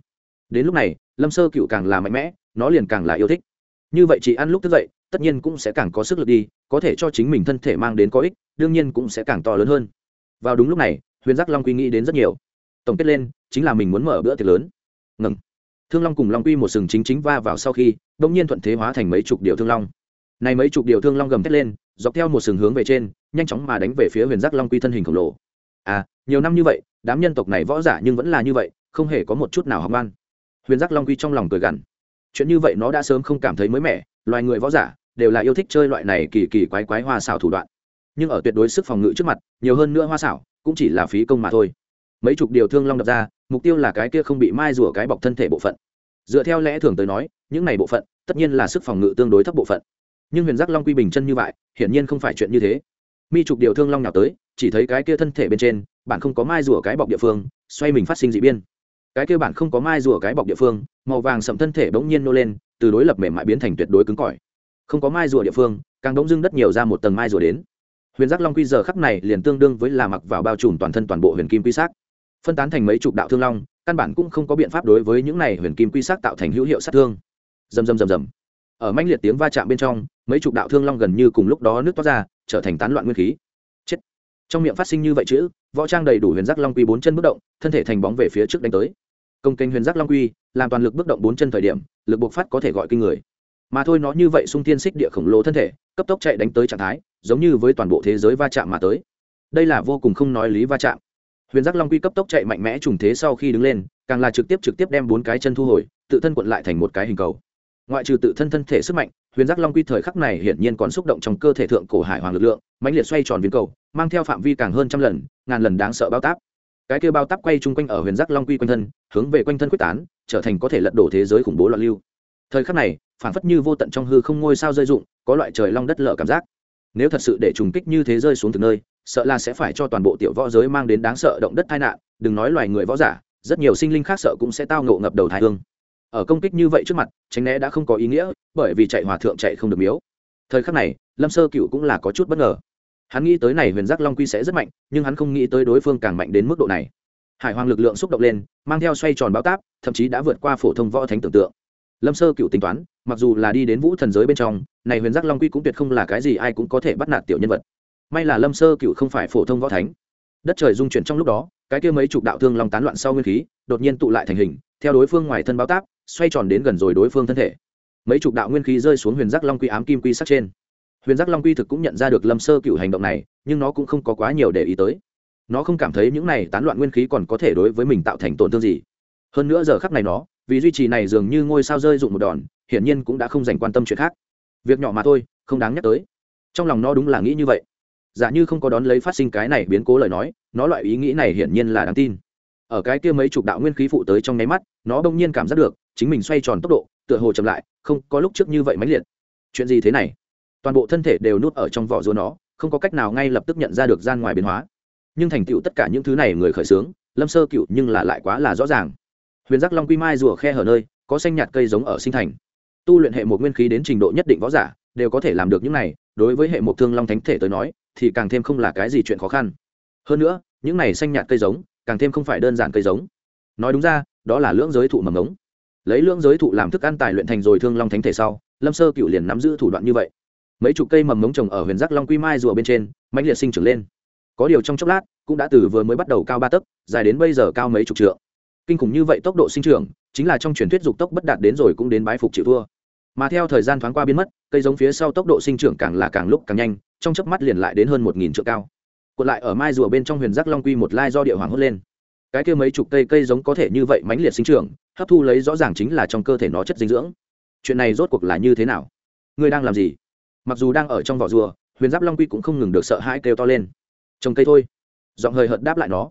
Đến lúc này, lâm sơ cựu càng là mạnh mẽ, nó liền càng là yêu thích. Như vậy chỉ ăn lúc thức dậy, tất nhiên cũng sẽ càng có sức lực đi, có thể cho chính mình thân thể mang đến có ích, đương nhiên cũng sẽ càng to lớn hơn. Vào đúng lúc này, huyền giác long quy nghĩ đến rất nhiều. Tổng kết lên, chính là mình muốn mở bữa tiệc lớn. Ngừng. Thương long cùng long quy một sừng chính chính va vào sau khi đ ỗ n g nhiên thuận thế hóa thành mấy chục điều thương long. Này mấy chục điều thương long gầm thét lên, dọc theo một sừng hướng về trên, nhanh chóng mà đánh về phía huyền giác long quy thân hình khổng lồ à nhiều năm như vậy, đám nhân tộc này võ giả nhưng vẫn là như vậy, không hề có một chút nào học ngoan. Huyền giác long quy trong lòng cười gằn. Chuyện như vậy nó đã sớm không cảm thấy mới mẻ, loài người võ giả đều là yêu thích chơi loại này kỳ kỳ quái quái hoa xảo thủ đoạn. Nhưng ở tuyệt đối sức phòng ngự trước mặt, nhiều hơn nữa hoa xảo cũng chỉ là phí công mà thôi. Mấy chục điều thương long đập ra, mục tiêu là cái kia không bị mai rùa cái bọc thân thể bộ phận. Dựa theo lẽ thường tới nói, những này bộ phận tất nhiên là sức phòng ngự tương đối thấp bộ phận. Nhưng huyền giác long quy bình chân như vậy, hiển nhiên không phải chuyện như thế mi trục điều thương long nào tới, chỉ thấy cái kia thân thể bên trên bạn không có mai rùa cái bọc địa phương, xoay mình phát sinh dị biên cái kia bạn không có mai rùa cái bọc địa phương, màu vàng sậm thân thể bỗng nhiên nô lên, từ đối lập mềm mại biến thành tuyệt đối cứng cỏi. Không có mai rùa địa phương, càng đống dưng đất nhiều ra một tầng mai rùa đến. Huyền giác long quy giờ khắc này liền tương đương với là mặc vào bao trùm toàn thân toàn bộ huyền kim quy sắc phân tán thành mấy chục đạo thương long, căn bản cũng không có biện pháp đối với những này huyền kim quy sắc tạo thành hữu hiệu sát thương. Dầm dầm dầm dầm ở manh liệt tiếng va chạm bên trong, mấy chục đạo thương long gần như cùng lúc đó nước toát ra, trở thành tán loạn nguyên khí. Chết. Trong miệng phát sinh như vậy chữ, võ trang đầy đủ huyền giác long quy bốn chân bước động, thân thể thành bóng về phía trước đánh tới. Công kênh huyền giác long quy, làm toàn lực bước động bốn chân thời điểm, lực bộc phát có thể gọi kinh người. Mà thôi nó như vậy sung thiên xích địa khổng lồ thân thể, cấp tốc chạy đánh tới trạng thái, giống như với toàn bộ thế giới va chạm mà tới. Đây là vô cùng không nói lý va chạm. Huyền giác long quy cấp tốc chạy mạnh mẽ trùng thế sau khi đứng lên, càng là trực tiếp trực tiếp đem bốn cái chân thu hồi, tự thân cuộn lại thành một cái hình cầu ngoại trừ tự thân thân thể sức mạnh, huyền giác long quy thời khắc này hiển nhiên còn xúc động trong cơ thể thượng cổ hải hoàng lực lượng, mãnh liệt xoay tròn viên cầu, mang theo phạm vi càng hơn trăm lần, ngàn lần đáng sợ bao táp. Cái kia bao táp quay chung quanh ở huyền giác long quy quanh thân, hướng về quanh thân quyết tán, trở thành có thể lật đổ thế giới khủng bố loạn lưu. Thời khắc này, phản phất như vô tận trong hư không ngôi sao rơi rụng, có loại trời long đất lở cảm giác. Nếu thật sự để trùng kích như thế rơi xuống từ nơi, sợ là sẽ phải cho toàn bộ tiểu võ giới mang đến đáng sợ động đất tai nạn, đừng nói loài người võ giả, rất nhiều sinh linh khác sợ cũng sẽ tao ngộ ngập đầu thái hương ở công kích như vậy trước mặt, tránh né đã không có ý nghĩa, bởi vì chạy hòa thượng chạy không được miếu. Thời khắc này, lâm sơ cựu cũng là có chút bất ngờ. Hắn nghĩ tới này huyền giác long quy sẽ rất mạnh, nhưng hắn không nghĩ tới đối phương càng mạnh đến mức độ này. Hải hoàng lực lượng xúc động lên, mang theo xoay tròn báo táp, thậm chí đã vượt qua phổ thông võ thánh tưởng tượng. Lâm sơ cựu tính toán, mặc dù là đi đến vũ thần giới bên trong, này huyền giác long quy cũng tuyệt không là cái gì ai cũng có thể bắt nạt tiểu nhân vật. May là lâm sơ cựu không phải phổ thông võ thánh. Đất trời dung chuyển trong lúc đó cái kia mấy chục đạo thương long tán loạn sau nguyên khí, đột nhiên tụ lại thành hình, theo đối phương ngoài thân báo táp xoay tròn đến gần rồi đối phương thân thể. Mấy chục đạo nguyên khí rơi xuống huyền giác long quy ám kim quy sắc trên. Huyền giác long quy thực cũng nhận ra được lâm sơ cựu hành động này, nhưng nó cũng không có quá nhiều để ý tới. Nó không cảm thấy những này tán loạn nguyên khí còn có thể đối với mình tạo thành tổn thương gì. Hơn nữa giờ khắc này nó, vì duy trì này dường như ngôi sao rơi dụng một đòn, hiển nhiên cũng đã không dành quan tâm chuyện khác. Việc nhỏ mà thôi, không đáng nhắc tới. Trong lòng nó đúng là nghĩ như vậy giả như không có đón lấy phát sinh cái này biến cố lời nói, nó loại ý nghĩ này hiển nhiên là đáng tin. Ở cái kia mấy chục đạo nguyên khí phụ tới trong nháy mắt, nó đông nhiên cảm giác được, chính mình xoay tròn tốc độ, tựa hồ chậm lại, không, có lúc trước như vậy mãnh liệt. Chuyện gì thế này? Toàn bộ thân thể đều nút ở trong vỏ rúa nó, không có cách nào ngay lập tức nhận ra được gian ngoài biến hóa. Nhưng thành tựu tất cả những thứ này người khởi xướng, lâm sơ cựu nhưng là lại quá là rõ ràng. Huyền giác long quy mai rùa khe hở nơi, có xanh nhạt cây giống ở sinh thành. Tu luyện hệ một nguyên khí đến trình độ nhất định võ giả, đều có thể làm được những này, đối với hệ một thương long thánh thể tới nói thì càng thêm không là cái gì chuyện khó khăn. Hơn nữa, những này xanh nhạt cây giống, càng thêm không phải đơn giản cây giống. Nói đúng ra, đó là lưỡng giới thụ mầm ống. Lấy lưỡng giới thụ làm thức ăn tài luyện thành rồi thương long thánh thể sau, lâm sơ cựu liền nắm giữ thủ đoạn như vậy. Mấy chục cây mầm mống trồng ở huyền giác long quy mai rùa bên trên, mãnh liệt sinh trưởng lên. Có điều trong chốc lát, cũng đã từ vừa mới bắt đầu cao ba tấc, dài đến bây giờ cao mấy chục trượng. Kinh khủng như vậy tốc độ sinh trưởng, chính là trong truyền thuyết dục tốc bất đạt đến rồi cũng đến bái phục chịu thua. Mà theo thời gian thoáng qua biến mất cây giống phía sau tốc độ sinh trưởng càng là càng lúc càng nhanh, trong chớp mắt liền lại đến hơn một nghìn trượng cao. Cuộn lại ở mai rùa bên trong huyền giác long quy một lai do địa hoàng hốt lên. Cái kia mấy chục cây cây giống có thể như vậy mãnh liệt sinh trưởng, hấp thu lấy rõ ràng chính là trong cơ thể nó chất dinh dưỡng. Chuyện này rốt cuộc là như thế nào? Ngươi đang làm gì? Mặc dù đang ở trong vỏ rùa, huyền giáp long quy cũng không ngừng được sợ hãi kêu to lên. Trồng cây thôi. Giọng hơi hợt đáp lại nó.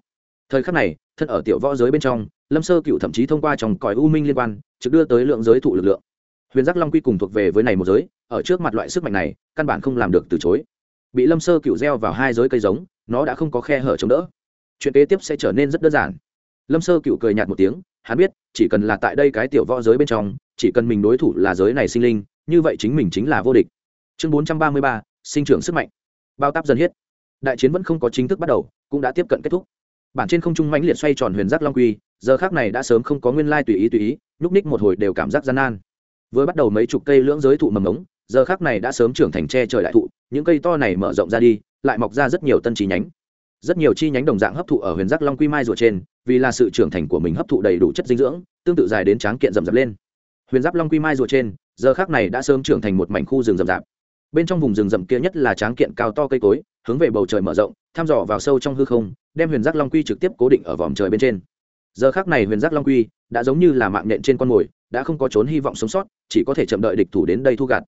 Thời khắc này, thân ở tiểu võ giới bên trong, lâm sơ cựu thậm chí thông qua trong còi u minh liên quan, trực đưa tới lượng giới thụ lực lượng. Huyền giác long quy cùng thuộc về với này một giới ở trước mặt loại sức mạnh này căn bản không làm được từ chối. Bị lâm sơ cựu gieo vào hai giới cây giống nó đã không có khe hở chống đỡ. Chuyện kế tiếp sẽ trở nên rất đơn giản. Lâm sơ cựu cười nhạt một tiếng hắn biết chỉ cần là tại đây cái tiểu võ giới bên trong chỉ cần mình đối thủ là giới này sinh linh như vậy chính mình chính là vô địch. Chương bốn trăm ba mươi ba sinh trưởng sức mạnh. Bao táp dần hết, đại chiến vẫn không có chính thức bắt đầu cũng đã tiếp cận kết thúc. Bản trên không trung mãnh liệt xoay tròn huyền giác long quy giờ khác này đã sớm không có nguyên lai tùy ý tùy ý nhúc ních một hồi đều cảm giác gian nan. Vừa bắt đầu mấy chục cây lưỡng giới thụ mầm ống giờ khác này đã sớm trưởng thành tre trời đại thụ, những cây to này mở rộng ra đi, lại mọc ra rất nhiều tân chi nhánh. Rất nhiều chi nhánh đồng dạng hấp thụ ở huyền giác long quy mai rùa trên, vì là sự trưởng thành của mình hấp thụ đầy đủ chất dinh dưỡng, tương tự dài đến tráng kiện rầm rập lên. Huyền giáp long quy mai rùa trên, giờ khác này đã sớm trưởng thành một mảnh khu rừng rậm rạp. Bên trong vùng rừng rậm kia nhất là tráng kiện cao to cây cối, hướng về bầu trời mở rộng, thăm dò vào sâu trong hư không, đem huyền giác long quy trực tiếp cố định ở vòm trời bên trên. Giờ khác này huyền giác long quy đã giống như là mạng nhện trên con mồi, đã không có trốn hy vọng sống sót, chỉ có thể chậm đợi địch thủ đến đây thu gạt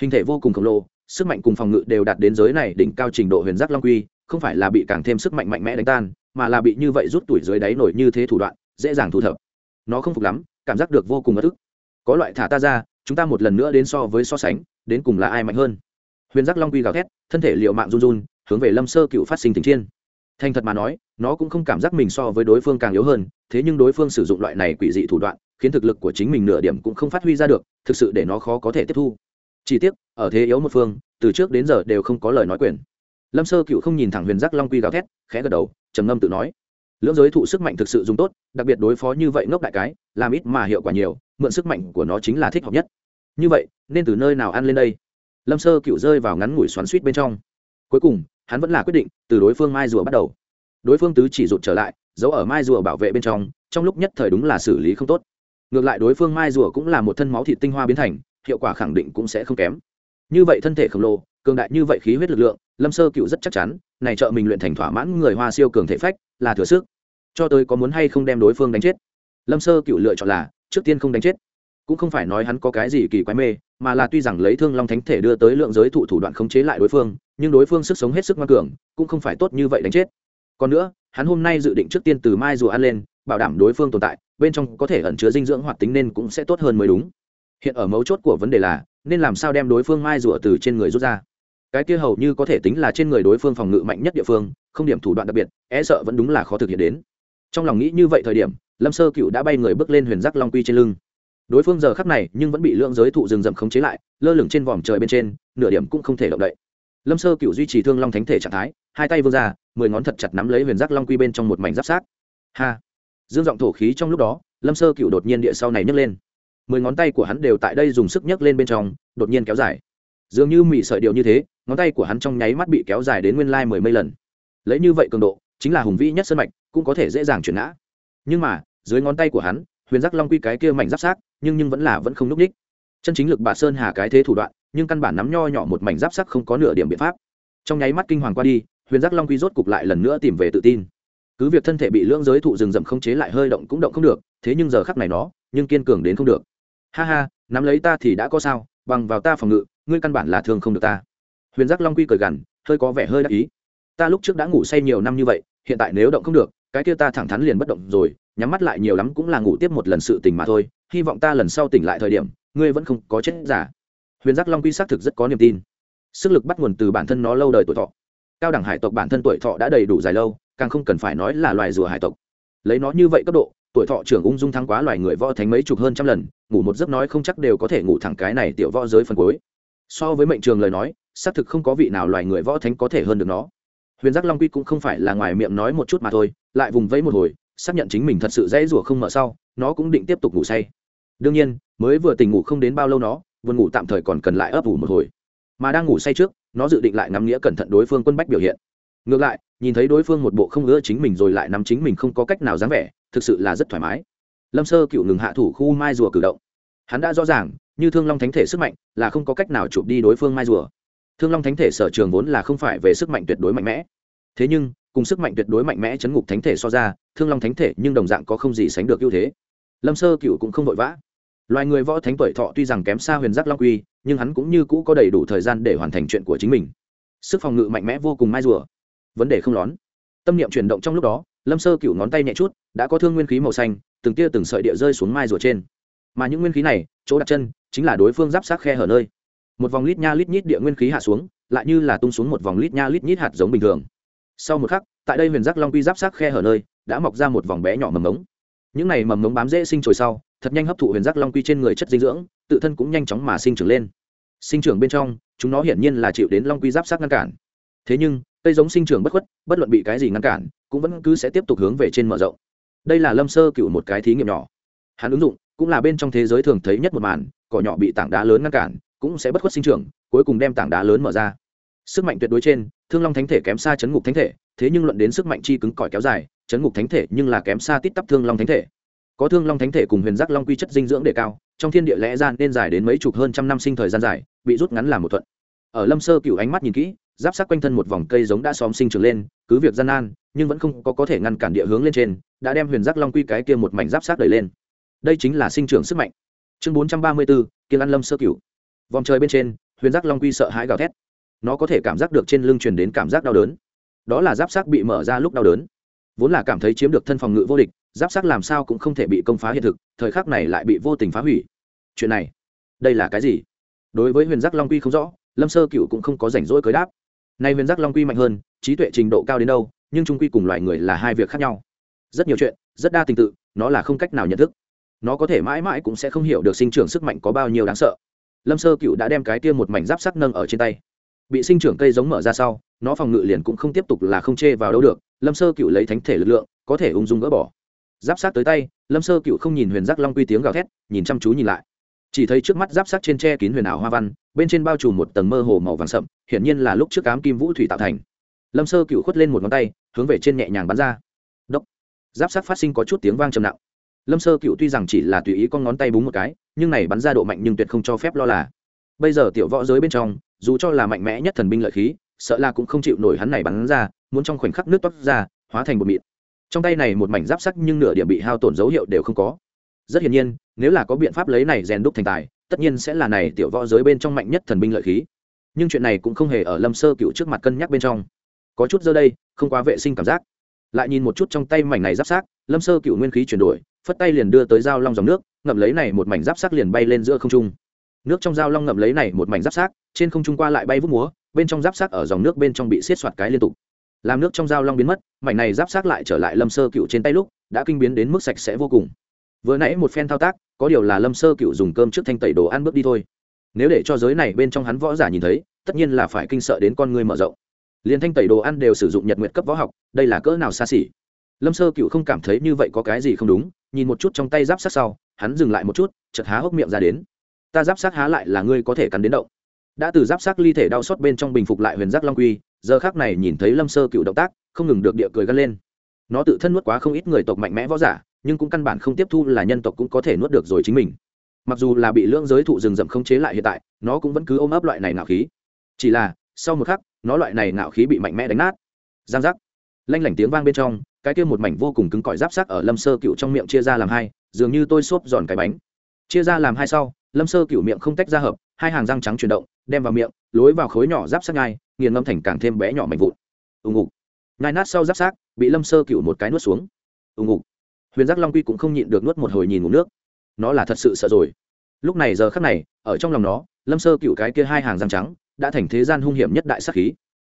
hình thể vô cùng khổng lồ, sức mạnh cùng phòng ngự đều đạt đến giới này đỉnh cao trình độ huyền giác long quy, không phải là bị càng thêm sức mạnh mạnh mẽ đánh tan, mà là bị như vậy rút tuổi dưới đáy nổi như thế thủ đoạn, dễ dàng thu thập. Nó không phục lắm, cảm giác được vô cùng ấm ức. Có loại thả ta ra, chúng ta một lần nữa đến so với so sánh, đến cùng là ai mạnh hơn? Huyền giác long quy gào thét, thân thể liệu mạng run run, hướng về lâm sơ cựu phát sinh tình Thiên. thành thật mà nói, nó cũng không cảm giác mình so với đối phương càng yếu hơn, thế nhưng đối phương sử dụng loại này quỷ dị thủ đoạn, khiến thực lực của chính mình nửa điểm cũng không phát huy ra được, thực sự để nó khó có thể tiếp thu chỉ tiếc, ở thế yếu một phương, từ trước đến giờ đều không có lời nói quyền. Lâm sơ cựu không nhìn thẳng huyền giác long quy gào thét, khẽ gật đầu, trầm ngâm tự nói. Lưỡng giới thụ sức mạnh thực sự dùng tốt, đặc biệt đối phó như vậy ngốc đại cái, làm ít mà hiệu quả nhiều, mượn sức mạnh của nó chính là thích hợp nhất. Như vậy, nên từ nơi nào ăn lên đây? Lâm sơ cựu rơi vào ngắn ngủi xoắn suýt bên trong. Cuối cùng, hắn vẫn là quyết định, từ đối phương mai rùa bắt đầu. Đối phương tứ chỉ rụt trở lại, giấu ở mai rùa bảo vệ bên trong trong lúc nhất thời đúng là xử lý không tốt. Ngược lại đối phương mai rùa cũng là một thân máu thịt tinh hoa biến thành hiệu quả khẳng định cũng sẽ không kém. Như vậy thân thể khổng lồ, cường đại như vậy khí huyết lực lượng, lâm sơ cựu rất chắc chắn, này trợ mình luyện thành thỏa mãn người hoa siêu cường thể phách là thừa sức. Cho tới có muốn hay không đem đối phương đánh chết. Lâm sơ cựu lựa chọn là, trước tiên không đánh chết. Cũng không phải nói hắn có cái gì kỳ quái mê, mà là tuy rằng lấy thương long thánh thể đưa tới lượng giới thụ thủ đoạn khống chế lại đối phương, nhưng đối phương sức sống hết sức ngoan cường, cũng không phải tốt như vậy đánh chết. Còn nữa, hắn hôm nay dự định trước tiên từ mai rùa ăn lên, bảo đảm đối phương tồn tại, bên trong có thể ẩn chứa dinh dưỡng hoạt tính nên cũng sẽ tốt hơn mới đúng hiện ở mấu chốt của vấn đề là, nên làm sao đem đối phương mai rùa từ trên người rút ra. Cái kia hầu như có thể tính là trên người đối phương phòng ngự mạnh nhất địa phương, không điểm thủ đoạn đặc biệt e sợ vẫn đúng là khó thực hiện đến. Trong lòng nghĩ như vậy thời điểm, lâm sơ cựu đã bay người bước lên huyền giác long quy trên lưng. Đối phương giờ khắc này nhưng vẫn bị lượng giới thụ rừng rậm khống chế lại, lơ lửng trên vòm trời bên trên, nửa điểm cũng không thể động đậy. Lâm sơ cựu duy trì thương long thánh thể trạng thái, hai tay vươn ra, mười ngón thật chặt nắm lấy huyền giác long quy bên trong một mảnh giáp sát. Ha! Dương giọng thổ khí trong lúc đó, lâm sơ cựu đột nhiên địa sau này nhấc lên mười ngón tay của hắn đều tại đây dùng sức nhấc lên bên trong, đột nhiên kéo dài. Dường như mị sợi điệu như thế, ngón tay của hắn trong nháy mắt bị kéo dài đến nguyên lai mười mấy lần. Lấy như vậy cường độ, chính là hùng vĩ nhất sân mạch, cũng có thể dễ dàng chuyển ngã. Nhưng mà, dưới ngón tay của hắn, huyền giác long quy cái kia mảnh giáp sát nhưng nhưng vẫn là vẫn không núp ních. Chân chính lực bà sơn hà cái thế thủ đoạn, nhưng căn bản nắm nho nhỏ một mảnh giáp sắc không có nửa điểm biện pháp. Trong nháy mắt kinh hoàng qua đi, huyền giác long quy rốt cục lại lần nữa tìm về tự tin. Cứ việc thân thể bị lưỡng giới thụ rừng rậm không chế lại hơi động cũng động không được, thế nhưng giờ khắc này nó, nhưng kiên cường đến không được ha ha, nắm lấy ta thì đã có sao, bằng vào ta phòng ngự, ngươi căn bản là thương không được ta. Huyền giác long quy cười gằn, hơi có vẻ hơi đắc ý. Ta lúc trước đã ngủ say nhiều năm như vậy, hiện tại nếu động không được, cái kia ta thẳng thắn liền bất động rồi, nhắm mắt lại nhiều lắm cũng là ngủ tiếp một lần sự tình mà thôi, hy vọng ta lần sau tỉnh lại thời điểm, ngươi vẫn không có chết giả. Huyền giác long quy xác thực rất có niềm tin. Sức lực bắt nguồn từ bản thân nó lâu đời tuổi thọ. Cao đẳng hải tộc bản thân tuổi thọ đã đầy đủ dài lâu, càng không cần phải nói là loài rùa hải tộc. Lấy nó như vậy cấp độ tuổi thọ trưởng ung dung thắng quá loài người võ thánh mấy chục hơn trăm lần, ngủ một giấc nói không chắc đều có thể ngủ thẳng cái này tiểu võ giới phần cuối. So với mệnh trường lời nói, xác thực không có vị nào loài người võ thánh có thể hơn được nó. Huyền giác long quy cũng không phải là ngoài miệng nói một chút mà thôi, lại vùng vẫy một hồi, xác nhận chính mình thật sự dễ rủa không mở sau, nó cũng định tiếp tục ngủ say. Đương nhiên, mới vừa tỉnh ngủ không đến bao lâu nó vườn ngủ tạm thời còn cần lại ấp ủ một hồi. Mà đang ngủ say trước, nó dự định lại nắm nghĩa cẩn thận đối phương quân bách biểu hiện. Ngược lại, nhìn thấy đối phương một bộ không ngỡ chính mình rồi lại nắm chính mình không có cách nào dáng vẻ thực sự là rất thoải mái. Lâm sơ cựu ngừng hạ thủ khu mai rùa cử động. Hắn đã rõ ràng, như thương long thánh thể sức mạnh là không có cách nào chụp đi đối phương mai rùa. Thương long thánh thể sở trường vốn là không phải về sức mạnh tuyệt đối mạnh mẽ. Thế nhưng, cùng sức mạnh tuyệt đối mạnh mẽ chấn ngục thánh thể so ra, thương long thánh thể nhưng đồng dạng có không gì sánh được ưu thế. Lâm sơ cựu cũng không vội vã. Loài người võ thánh tuổi thọ tuy rằng kém xa huyền giác long quy, nhưng hắn cũng như cũ có đầy đủ thời gian để hoàn thành chuyện của chính mình. Sức phòng ngự mạnh mẽ vô cùng mai rùa. Vấn đề không lón. Tâm niệm chuyển động trong lúc đó, lâm sơ cựu ngón tay nhẹ chút đã có thương nguyên khí màu xanh, từng tia từng sợi địa rơi xuống mai rùa trên. Mà những nguyên khí này, chỗ đặt chân, chính là đối phương giáp sát khe hở nơi. Một vòng lít nha lít nhít địa nguyên khí hạ xuống, lại như là tung xuống một vòng lít nha lít nhít hạt giống bình thường. Sau một khắc, tại đây huyền giác long quy giáp sát khe hở nơi, đã mọc ra một vòng bé nhỏ mầm ngống. Những này mầm ngống bám dễ sinh trồi sau, thật nhanh hấp thụ huyền giác long quy trên người chất dinh dưỡng, tự thân cũng nhanh chóng mà sinh trưởng lên. Sinh trưởng bên trong, chúng nó hiển nhiên là chịu đến long quy giáp sát ngăn cản. Thế nhưng, cây giống sinh trưởng bất khuất, bất luận bị cái gì ngăn cản, cũng vẫn cứ sẽ tiếp tục hướng về trên mở rộng đây là lâm sơ cựu một cái thí nghiệm nhỏ. Hắn ứng dụng, cũng là bên trong thế giới thường thấy nhất một màn, cỏ nhỏ bị tảng đá lớn ngăn cản, cũng sẽ bất khuất sinh trưởng, cuối cùng đem tảng đá lớn mở ra. Sức mạnh tuyệt đối trên, thương long thánh thể kém xa chấn ngục thánh thể, thế nhưng luận đến sức mạnh chi cứng cỏi kéo dài, chấn ngục thánh thể nhưng là kém xa tít tắp thương long thánh thể. Có thương long thánh thể cùng huyền giác long quy chất dinh dưỡng đề cao, trong thiên địa lẽ ra nên dài đến mấy chục hơn trăm năm sinh thời gian dài, bị rút ngắn làm một thuận. Ở lâm sơ cựu ánh mắt nhìn kỹ, giáp sát quanh thân một vòng cây giống đã xóm sinh trưởng lên, cứ việc gian nan nhưng vẫn không có có thể ngăn cản địa hướng lên trên, đã đem huyền giác long quy cái kia một mảnh giáp sát đẩy lên. Đây chính là sinh trưởng sức mạnh. Chương bốn trăm ba mươi bốn kiên ăn lâm sơ cửu. Vòng trời bên trên, huyền giác long quy sợ hãi gào thét. Nó có thể cảm giác được trên lưng truyền đến cảm giác đau đớn. Đó là giáp sát bị mở ra lúc đau đớn. Vốn là cảm thấy chiếm được thân phòng ngự vô địch, giáp sát làm sao cũng không thể bị công phá hiện thực, thời khắc này lại bị vô tình phá hủy. Chuyện này, đây là cái gì? Đối với huyền giác long quy không rõ, lâm sơ cựu cũng không có rảnh rỗi cưới đáp. Nay huyền giác long quy mạnh hơn, trí tuệ trình độ cao đến đâu nhưng trung quy cùng loài người là hai việc khác nhau. Rất nhiều chuyện, rất đa tình tự, nó là không cách nào nhận thức. Nó có thể mãi mãi cũng sẽ không hiểu được sinh trưởng sức mạnh có bao nhiêu đáng sợ. Lâm sơ cựu đã đem cái kia một mảnh giáp sắc nâng ở trên tay. Bị sinh trưởng cây giống mở ra sau, nó phòng ngự liền cũng không tiếp tục là không chê vào đâu được. Lâm sơ cựu lấy thánh thể lực lượng, có thể ung dung gỡ bỏ. Giáp sát tới tay, lâm sơ cựu không nhìn huyền giác long quy tiếng gào thét, nhìn chăm chú nhìn lại. Chỉ thấy trước mắt giáp sát trên tre kín huyền ảo hoa văn, bên trên bao trùm một tầng mơ hồ màu vàng sậm, hiển nhiên là lúc trước cám kim vũ thủy tạo thành lâm sơ cựu khuất lên một ngón tay, hướng về trên nhẹ nhàng bắn ra. Đốc. Giáp sát phát sinh có chút tiếng vang trầm nặng. Lâm sơ cựu tuy rằng chỉ là tùy ý con ngón tay búng một cái, nhưng này bắn ra độ mạnh nhưng tuyệt không cho phép lo là. Bây giờ tiểu võ giới bên trong, dù cho là mạnh mẽ nhất thần binh lợi khí, sợ là cũng không chịu nổi hắn này bắn ra, muốn trong khoảnh khắc nước toát ra, hóa thành một mịn. Trong tay này một mảnh giáp sắc nhưng nửa điểm bị hao tổn dấu hiệu đều không có. Rất hiển nhiên, nếu là có biện pháp lấy này rèn đúc thành tài, tất nhiên sẽ là này tiểu võ giới bên trong mạnh nhất thần binh lợi khí. Nhưng chuyện này cũng không hề ở lâm sơ cựu trước mặt cân nhắc bên trong có chút giờ đây, không quá vệ sinh cảm giác. Lại nhìn một chút trong tay mảnh này giáp sát lâm sơ cựu nguyên khí chuyển đổi, phất tay liền đưa tới dao long dòng nước, ngậm lấy này một mảnh giáp sát liền bay lên giữa không trung. Nước trong dao long ngậm lấy này một mảnh giáp sát trên không trung qua lại bay vút múa, bên trong giáp sát ở dòng nước bên trong bị xiết soạt cái liên tục. Làm nước trong dao long biến mất, mảnh này giáp sát lại trở lại lâm sơ cựu trên tay lúc, đã kinh biến đến mức sạch sẽ vô cùng. Vừa nãy một phen thao tác, có điều là lâm sơ cựu dùng cơm trước thanh tẩy đồ ăn bước đi thôi. Nếu để cho giới này bên trong hắn võ giả nhìn thấy, tất nhiên là phải kinh sợ đến con người mở rộng liền thanh tẩy đồ ăn đều sử dụng nhật nguyệt cấp võ học, đây là cỡ nào xa xỉ? Lâm sơ cựu không cảm thấy như vậy có cái gì không đúng, nhìn một chút trong tay giáp sát sau, hắn dừng lại một chút chật há hốc miệng ra đến. Ta giáp sát há lại là ngươi có thể cắn đến động. Đã từ giáp sát ly thể đau xót bên trong bình phục lại huyền giác long quy, giờ khác này nhìn thấy lâm sơ cựu động tác, không ngừng được địa cười gắn lên. Nó tự thân nuốt quá không ít người tộc mạnh mẽ võ giả, nhưng cũng căn bản không tiếp thu là nhân tộc cũng có thể nuốt được rồi chính mình. Mặc dù là bị lưỡng giới thụ rừng rậm không chế lại hiện tại, nó cũng vẫn cứ ôm ấp loại này ngạo khí. Chỉ là, sau một khắc nó loại này ngạo khí bị mạnh mẽ đánh nát. Giang giác. Lanh lảnh tiếng vang bên trong, cái kia một mảnh vô cùng cứng cỏi giáp sắc ở lâm sơ cựu trong miệng chia ra làm hai, dường như tôi xốp giòn cái bánh. Chia ra làm hai sau, lâm sơ cựu miệng không tách ra hợp, hai hàng răng trắng chuyển động, đem vào miệng, lối vào khối nhỏ giáp sắc ngai nghiền ngâm thành càng thêm bé nhỏ mạnh vụn. Ù ngục. Ngai nát sau giáp sắc, bị lâm sơ cựu một cái nuốt xuống. Ù ngục. Huyền giác long quy cũng không nhịn được nuốt một hồi nhìn ngủ nước. Nó là thật sự sợ rồi. Lúc này giờ khắc này, ở trong lòng nó, lâm sơ cựu cái kia hai hàng răng trắng đã thành thế gian hung hiểm nhất đại sắc khí.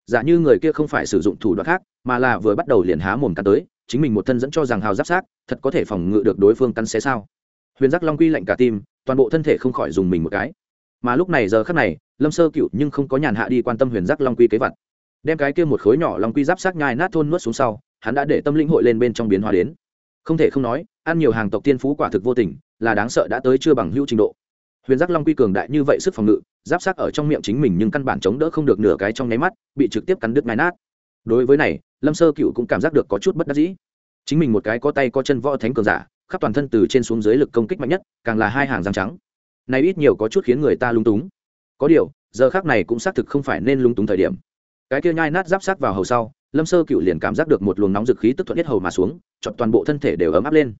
Giả như người kia không phải sử dụng thủ đoạn khác, mà là vừa bắt đầu liền há mồm cắn tới, chính mình một thân dẫn cho rằng hào giáp sát thật có thể phòng ngự được đối phương cắn xé sao? Huyền giác long quy lạnh cả tim, toàn bộ thân thể không khỏi dùng mình một cái. Mà lúc này giờ khắc này, lâm sơ cựu nhưng không có nhàn hạ đi quan tâm huyền giác long quy kế vật đem cái kia một khối nhỏ long quy giáp sát nhai nát thôn nuốt xuống sau, hắn đã để tâm linh hội lên bên trong biến hóa đến. Không thể không nói, ăn nhiều hàng tộc tiên phú quả thực vô tình, là đáng sợ đã tới chưa bằng hữu trình độ huyền giác long quy cường đại như vậy sức phòng ngự, giáp sát ở trong miệng chính mình nhưng căn bản chống đỡ không được nửa cái trong nháy mắt, bị trực tiếp cắn đứt ngai nát. Đối với này, lâm sơ cựu cũng cảm giác được có chút bất đắc dĩ. Chính mình một cái có tay có chân võ thánh cường giả, khắp toàn thân từ trên xuống dưới lực công kích mạnh nhất, càng là hai hàng răng trắng. Này ít nhiều có chút khiến người ta lung túng. Có điều, giờ khác này cũng xác thực không phải nên lung túng thời điểm. Cái kia nhai nát giáp sát vào hầu sau, lâm sơ cựu liền cảm giác được một luồng nóng dực khí tức thuận nhất hầu mà xuống chọn toàn bộ thân thể đều ấm áp lên.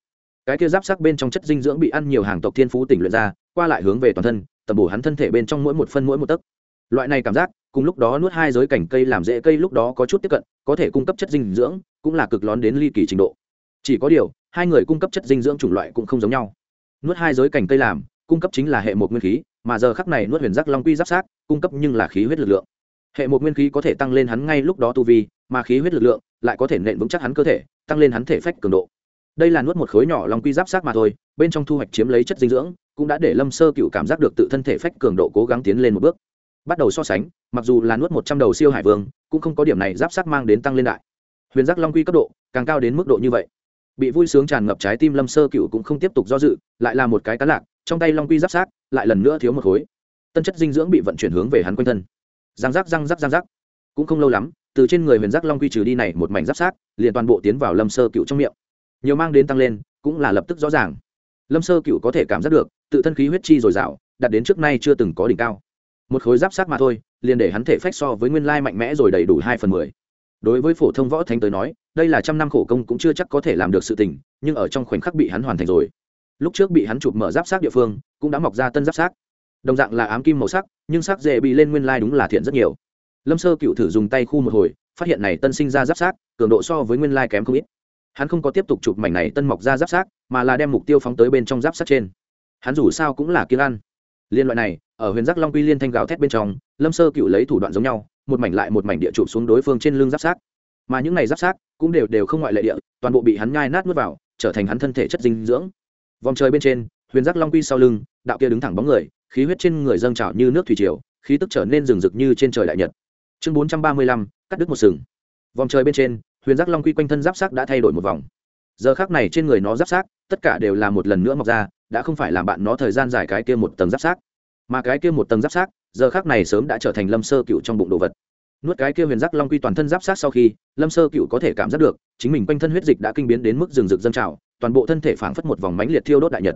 Cái kia giáp sát bên trong chất dinh dưỡng bị ăn nhiều hàng tộc thiên phú tỉnh luyện ra qua lại hướng về toàn thân, tầm bổ hắn thân thể bên trong mỗi một phân mỗi một tấc. Loại này cảm giác, cùng lúc đó nuốt hai giới cảnh cây làm dễ cây lúc đó có chút tiếp cận, có thể cung cấp chất dinh dưỡng, cũng là cực lón đến ly kỳ trình độ. Chỉ có điều, hai người cung cấp chất dinh dưỡng chủng loại cũng không giống nhau. Nuốt hai giới cảnh cây làm, cung cấp chính là hệ một nguyên khí, mà giờ khắc này nuốt huyền giác long quy giáp sát, cung cấp nhưng là khí huyết lực lượng. Hệ một nguyên khí có thể tăng lên hắn ngay lúc đó tu vi, mà khí huyết lực lượng lại có thể nện vững chắc hắn cơ thể, tăng lên hắn thể phách cường độ. Đây là nuốt một khối nhỏ long quy giáp sát mà thôi, bên trong thu hoạch chiếm lấy chất dinh dưỡng cũng đã để lâm sơ cựu cảm giác được tự thân thể phách cường độ cố gắng tiến lên một bước. Bắt đầu so sánh, mặc dù là nuốt một trăm đầu siêu hải vương, cũng không có điểm này giáp sắc mang đến tăng lên đại. Huyền giác long quy cấp độ, càng cao đến mức độ như vậy. Bị vui sướng tràn ngập trái tim lâm sơ cựu cũng không tiếp tục do dự, lại là một cái cá lạc, trong tay long quy giáp sát lại lần nữa thiếu một khối. Tân chất dinh dưỡng bị vận chuyển hướng về hắn quanh thân. Răng rác răng rác răng rác cũng không lâu lắm, từ trên người huyền giác long quy trừ đi này một mảnh giáp sát liền toàn bộ tiến vào lâm sơ cựu trong miệng. Nhiều mang đến tăng lên, cũng là lập tức rõ ràng. Lâm sơ cựu có thể cảm giác được tự thân khí huyết chi dồi dào, đạt đến trước nay chưa từng có đỉnh cao. Một khối giáp sát mà thôi, liền để hắn thể phách so với nguyên lai mạnh mẽ rồi đầy đủ hai phần mười. Đối với phổ thông võ thánh tới nói, đây là trăm năm khổ công cũng chưa chắc có thể làm được sự tình, nhưng ở trong khoảnh khắc bị hắn hoàn thành rồi. Lúc trước bị hắn chụp mở giáp sát địa phương, cũng đã mọc ra tân giáp sát đồng dạng là ám kim màu sắc, nhưng sắc dễ bị lên nguyên lai đúng là thiện rất nhiều. Lâm sơ cựu thử dùng tay khu một hồi, phát hiện này tân sinh ra giáp sát cường độ so với nguyên lai kém không ít. Hắn không có tiếp tục chụp mảnh này tân mọc ra giáp sát mà là đem mục tiêu phóng tới bên trong giáp sát trên hắn dù sao cũng là kiêng ăn liên loại này, ở huyền giác long quy liên thanh gào thét bên trong, lâm sơ cựu lấy thủ đoạn giống nhau, một mảnh lại một mảnh địa chụp xuống đối phương trên lưng giáp sát. Mà những này giáp sát cũng đều đều không ngoại lệ địa, toàn bộ bị hắn nhai nát nuốt vào, trở thành hắn thân thể chất dinh dưỡng. Vòng trời bên trên, huyền giác long quy sau lưng, đạo kia đứng thẳng bóng người, khí huyết trên người dâng trào như nước thủy triều, khí tức trở nên rừng rực như trên trời đại nhật. Chương bốn trăm ba mươi lăm, cắt đứt một sừng. Vòng trời bên trên, huyền giác long quy quanh thân giáp sắc đã thay đổi một vòng giờ khác này trên người nó giáp sắc tất cả đều là một lần nữa mọc ra, đã không phải làm bạn nó thời gian dài cái kia một tầng giáp sắc mà cái kia một tầng giáp sắc giờ khác này sớm đã trở thành lâm sơ cựu trong bụng đồ vật. Nuốt cái kia huyền giác long quy toàn thân giáp sát sau khi, lâm sơ cựu có thể cảm giác được, chính mình quanh thân huyết dịch đã kinh biến đến mức rừng rực dân trào, toàn bộ thân thể phảng phất một vòng mánh liệt thiêu đốt đại nhật.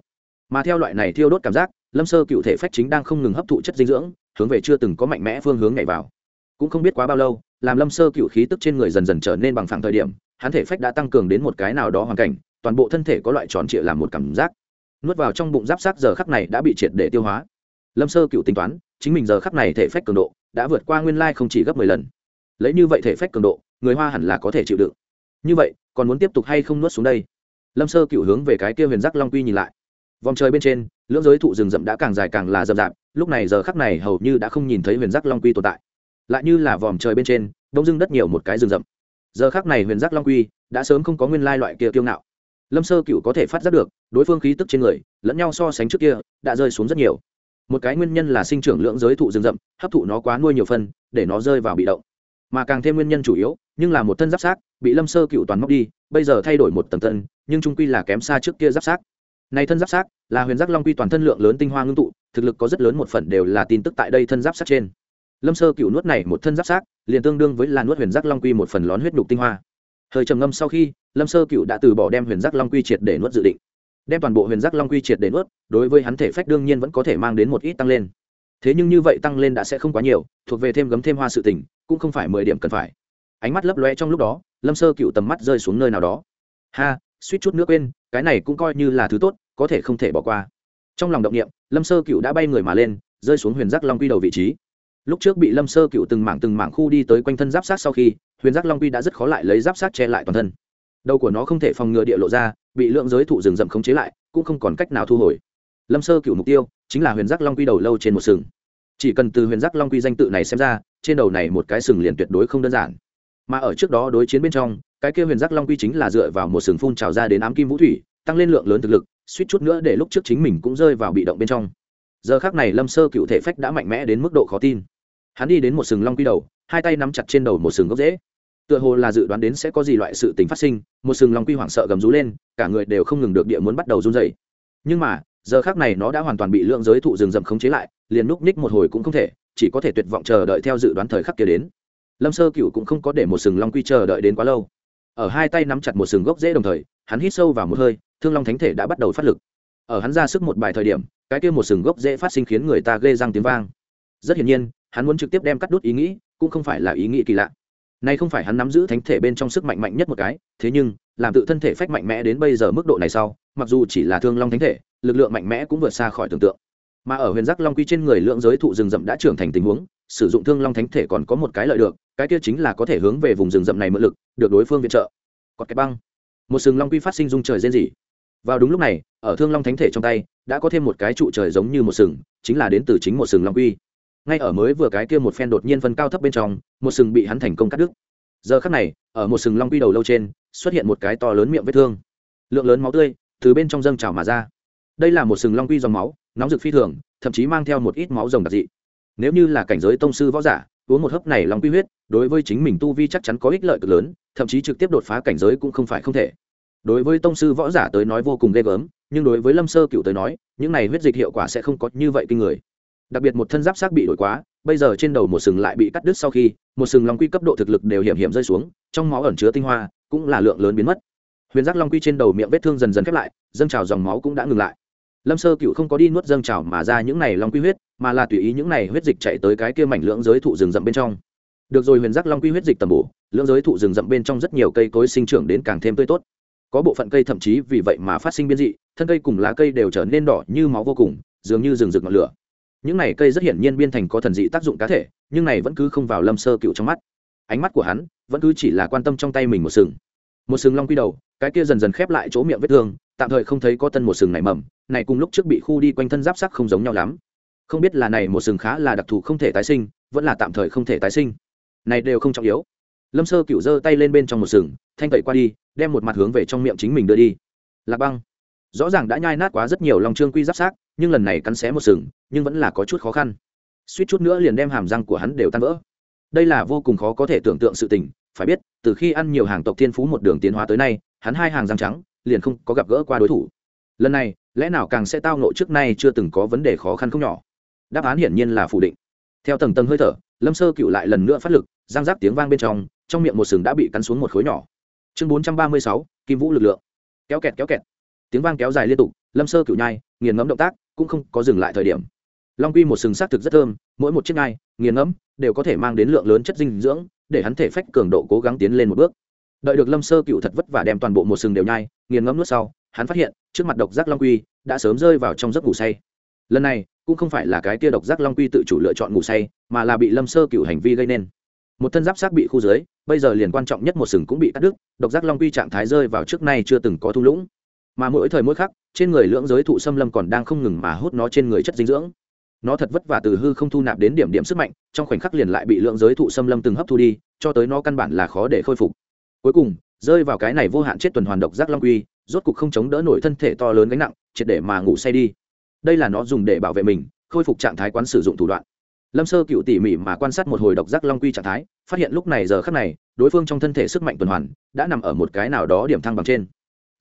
Mà theo loại này thiêu đốt cảm giác, lâm sơ cựu thể phách chính đang không ngừng hấp thụ chất dinh dưỡng, hướng về chưa từng có mạnh mẽ phương hướng nhảy vào. Cũng không biết quá bao lâu, làm lâm sơ cựu khí tức trên người dần dần trở nên bằng phẳng thời điểm hắn thể phách đã tăng cường đến một cái nào đó hoàn cảnh, toàn bộ thân thể có loại tròn trịa làm một cảm giác. Nuốt vào trong bụng giáp sát giờ khắc này đã bị triệt để tiêu hóa. Lâm sơ cựu tính toán, chính mình giờ khắc này thể phách cường độ đã vượt qua nguyên lai không chỉ gấp mười lần. Lấy như vậy thể phách cường độ, người hoa hẳn là có thể chịu đựng. Như vậy, còn muốn tiếp tục hay không nuốt xuống đây? Lâm sơ cựu hướng về cái kia huyền giác long quy nhìn lại. Vòng trời bên trên, lưỡng giới thụ rừng rậm đã càng dài càng là rậm rạp, lúc này giờ khắc này hầu như đã không nhìn thấy huyền giác long quy tồn tại. Lại như là vòm trời bên trên, đông dưng đất nhiều một cái rừng rậm giờ khắc này huyền giác long quy đã sớm không có nguyên lai loại kia kiêu ngạo. Lâm sơ cựu có thể phát giác được, đối phương khí tức trên người, lẫn nhau so sánh trước kia, đã rơi xuống rất nhiều. Một cái nguyên nhân là sinh trưởng lượng giới thụ rừng rậm, hấp thụ nó quá nuôi nhiều phân, để nó rơi vào bị động. Mà càng thêm nguyên nhân chủ yếu, nhưng là một thân giáp sát bị lâm sơ cựu toàn móc đi, bây giờ thay đổi một tầng tân nhưng trung quy là kém xa trước kia giáp sát này thân giáp sát là huyền giác long quy toàn thân lượng lớn tinh hoa ngưng tụ, thực lực có rất lớn một phần đều là tin tức tại đây thân giáp sát trên lâm sơ cựu nuốt này một thân giáp sát liền tương đương với là nuốt huyền giác long quy một phần lón huyết nhục tinh hoa. Hơi trầm ngâm sau khi, lâm sơ cựu đã từ bỏ đem huyền giác long quy triệt để nuốt dự định. Đem toàn bộ huyền giác long quy triệt để nuốt, đối với hắn thể phách đương nhiên vẫn có thể mang đến một ít tăng lên. Thế nhưng như vậy tăng lên đã sẽ không quá nhiều, thuộc về thêm gấm thêm hoa sự tình, cũng không phải mười điểm cần phải. Ánh mắt lấp loe trong lúc đó, lâm sơ cựu tầm mắt rơi xuống nơi nào đó. Ha, suýt chút nước quên, cái này cũng coi như là thứ tốt, có thể không thể bỏ qua. Trong lòng động niệm, lâm sơ cựu đã bay người mà lên, rơi xuống huyền giác long quy đầu vị trí lúc trước bị lâm sơ cựu từng mảng từng mảng khu đi tới quanh thân giáp sát sau khi, huyền giác long quy đã rất khó lại lấy giáp sát che lại toàn thân. Đầu của nó không thể phòng ngừa địa lộ ra, bị lượng giới thụ rừng rậm khống chế lại, cũng không còn cách nào thu hồi. Lâm sơ cựu mục tiêu chính là huyền giác long quy đầu lâu trên một sừng. Chỉ cần từ huyền giác long quy danh tự này xem ra, trên đầu này một cái sừng liền tuyệt đối không đơn giản. Mà ở trước đó đối chiến bên trong, cái kia huyền giác long quy chính là dựa vào một sừng phun trào ra đến ám kim vũ thủy, tăng lên lượng lớn thực lực, suýt chút nữa để lúc trước chính mình cũng rơi vào bị động bên trong. Giờ khác này lâm sơ cựu thể phách đã mạnh mẽ đến mức độ khó tin hắn đi đến một sừng long quy đầu, hai tay nắm chặt trên đầu một sừng gốc rễ. Tựa hồ là dự đoán đến sẽ có gì loại sự tình phát sinh, một sừng long quy hoảng sợ gầm rú lên, cả người đều không ngừng được địa muốn bắt đầu run dày nhưng mà, giờ khác này nó đã hoàn toàn bị lượng giới thụ rừng rậm khống chế lại, liền núp ních một hồi cũng không thể, chỉ có thể tuyệt vọng chờ đợi theo dự đoán thời khắc kia đến. Lâm sơ cựu cũng không có để một sừng long quy chờ đợi đến quá lâu. Ở hai tay nắm chặt một sừng gốc rễ đồng thời, hắn hít sâu vào một hơi, thương long thánh thể đã bắt đầu phát lực. Ở hắn ra sức một bài thời điểm, cái kia một sừng gốc rễ phát sinh khiến người ta ghê răng tiếng vang. Rất hiển nhiên hắn muốn trực tiếp đem cắt đút ý nghĩ, cũng không phải là ý nghĩ kỳ lạ. Nay không phải hắn nắm giữ thánh thể bên trong sức mạnh mạnh nhất một cái, thế nhưng, làm tự thân thể phách mạnh mẽ đến bây giờ mức độ này sau, mặc dù chỉ là thương long thánh thể, lực lượng mạnh mẽ cũng vượt xa khỏi tưởng tượng. Mà ở huyền giác long quy trên người lượng giới thụ rừng rậm đã trưởng thành tình huống, sử dụng thương long thánh thể còn có một cái lợi được, cái kia chính là có thể hướng về vùng rừng rậm này mượn lực, được đối phương viện trợ. Còn cái băng. Một sừng long quy phát sinh dung trời rên rỉ. Vào đúng lúc này, ở thương long thánh thể trong tay, đã có thêm một cái trụ trời giống như một sừng, chính là đến từ chính một sừng long quy ngay ở mới vừa cái kia một phen đột nhiên phân cao thấp bên trong, một sừng bị hắn thành công cắt đứt. Giờ khắc này, ở một sừng long quy đầu lâu trên, xuất hiện một cái to lớn miệng vết thương. Lượng lớn máu tươi từ bên trong dâng trào mà ra. Đây là một sừng long quy dòng máu, nóng rực phi thường, thậm chí mang theo một ít máu rồng đặc dị. Nếu như là cảnh giới tông sư võ giả, uống một hớp này long quy huyết, đối với chính mình tu vi chắc chắn có ích lợi cực lớn, thậm chí trực tiếp đột phá cảnh giới cũng không phải không thể. Đối với tông sư võ giả tới nói vô cùng ghê gớm, nhưng đối với lâm sơ cựu tới nói, những này huyết dịch hiệu quả sẽ không có như vậy kinh người đặc biệt một thân giáp xác bị đổi quá, bây giờ trên đầu một sừng lại bị cắt đứt sau khi, một sừng long quy cấp độ thực lực đều hiểm hiểm rơi xuống, trong máu ẩn chứa tinh hoa, cũng là lượng lớn biến mất. Huyền giác long quy trên đầu miệng vết thương dần dần khép lại, dâng trào dòng máu cũng đã ngừng lại. Lâm sơ cựu không có đi nuốt dâng trào mà ra những này long quy huyết, mà là tùy ý những này huyết dịch chạy tới cái kia mảnh lưỡng giới thụ rừng rậm bên trong. Được rồi, huyền giác long quy huyết dịch tầm bổ, lưỡng giới thụ rừng rậm bên trong rất nhiều cây cối sinh trưởng đến càng thêm tươi tốt. Có bộ phận cây thậm chí vì vậy mà phát sinh biến dị, thân cây cùng lá cây đều trở nên đỏ như máu vô cùng, dường như rừng rực ngọn lửa những này cây rất hiển nhiên biên thành có thần dị tác dụng cá thể, nhưng này vẫn cứ không vào lâm sơ cựu trong mắt. Ánh mắt của hắn vẫn cứ chỉ là quan tâm trong tay mình một sừng. Một sừng long quy đầu, cái kia dần dần khép lại chỗ miệng vết thương, tạm thời không thấy có tân một sừng này mầm, này cùng lúc trước bị khu đi quanh thân giáp sắc không giống nhau lắm. Không biết là này một sừng khá là đặc thù không thể tái sinh, vẫn là tạm thời không thể tái sinh. Này đều không trọng yếu. Lâm sơ cựu giơ tay lên bên trong một sừng, thanh tẩy qua đi, đem một mặt hướng về trong miệng chính mình đưa đi. Lạc băng rõ ràng đã nhai nát quá rất nhiều lòng trương quy giáp xác, nhưng lần này cắn xé một sừng, nhưng vẫn là có chút khó khăn. Suýt chút nữa liền đem hàm răng của hắn đều tan vỡ. Đây là vô cùng khó có thể tưởng tượng sự tình, phải biết, từ khi ăn nhiều hàng tộc thiên phú một đường tiến hóa tới nay, hắn hai hàng răng trắng, liền không có gặp gỡ qua đối thủ. Lần này, lẽ nào càng sẽ tao nộ trước nay chưa từng có vấn đề khó khăn không nhỏ? Đáp án hiển nhiên là phủ định. Theo tầng tầng hơi thở, lâm sơ cựu lại lần nữa phát lực, răng rác tiếng vang bên trong trong miệng một sừng đã bị cắn xuống một khối nhỏ. Chương bốn trăm ba mươi sáu, kim vũ lực lượng. Kéo kẹt kéo kẹt tiếng vang kéo dài liên tục, lâm sơ cựu nhai, nghiền ngẫm động tác, cũng không có dừng lại thời điểm. Long quy một sừng xác thực rất thơm, mỗi một chiếc ngai nghiền ngẫm, đều có thể mang đến lượng lớn chất dinh dưỡng, để hắn thể phách cường độ cố gắng tiến lên một bước. Đợi được lâm sơ cựu thật vất vả đem toàn bộ một sừng đều nhai, nghiền ngẫm nuốt sau, hắn phát hiện, trước mặt độc giác long quy đã sớm rơi vào trong giấc ngủ say. Lần này, cũng không phải là cái tia độc giác long quy tự chủ lựa chọn ngủ say, mà là bị lâm sơ cựu hành vi gây nên. Một thân giáp sát bị khu dưới, bây giờ liền quan trọng nhất một sừng cũng bị cắt đứt, độc giác long quy trạng thái rơi vào trước nay chưa từng có thung lũng mà mỗi thời mỗi khắc, trên người lưỡng giới thụ xâm lâm còn đang không ngừng mà hút nó trên người chất dinh dưỡng. Nó thật vất vả từ hư không thu nạp đến điểm điểm sức mạnh, trong khoảnh khắc liền lại bị lượng giới thụ xâm lâm từng hấp thu đi, cho tới nó căn bản là khó để khôi phục. Cuối cùng, rơi vào cái này vô hạn chết tuần hoàn độc giác long quy, rốt cục không chống đỡ nổi thân thể to lớn gánh nặng, triệt để mà ngủ say đi. Đây là nó dùng để bảo vệ mình, khôi phục trạng thái quán sử dụng thủ đoạn. Lâm sơ cựu tỉ mỉ mà quan sát một hồi độc giác long quy trạng thái, phát hiện lúc này giờ khắc này, đối phương trong thân thể sức mạnh tuần hoàn đã nằm ở một cái nào đó điểm thăng bằng trên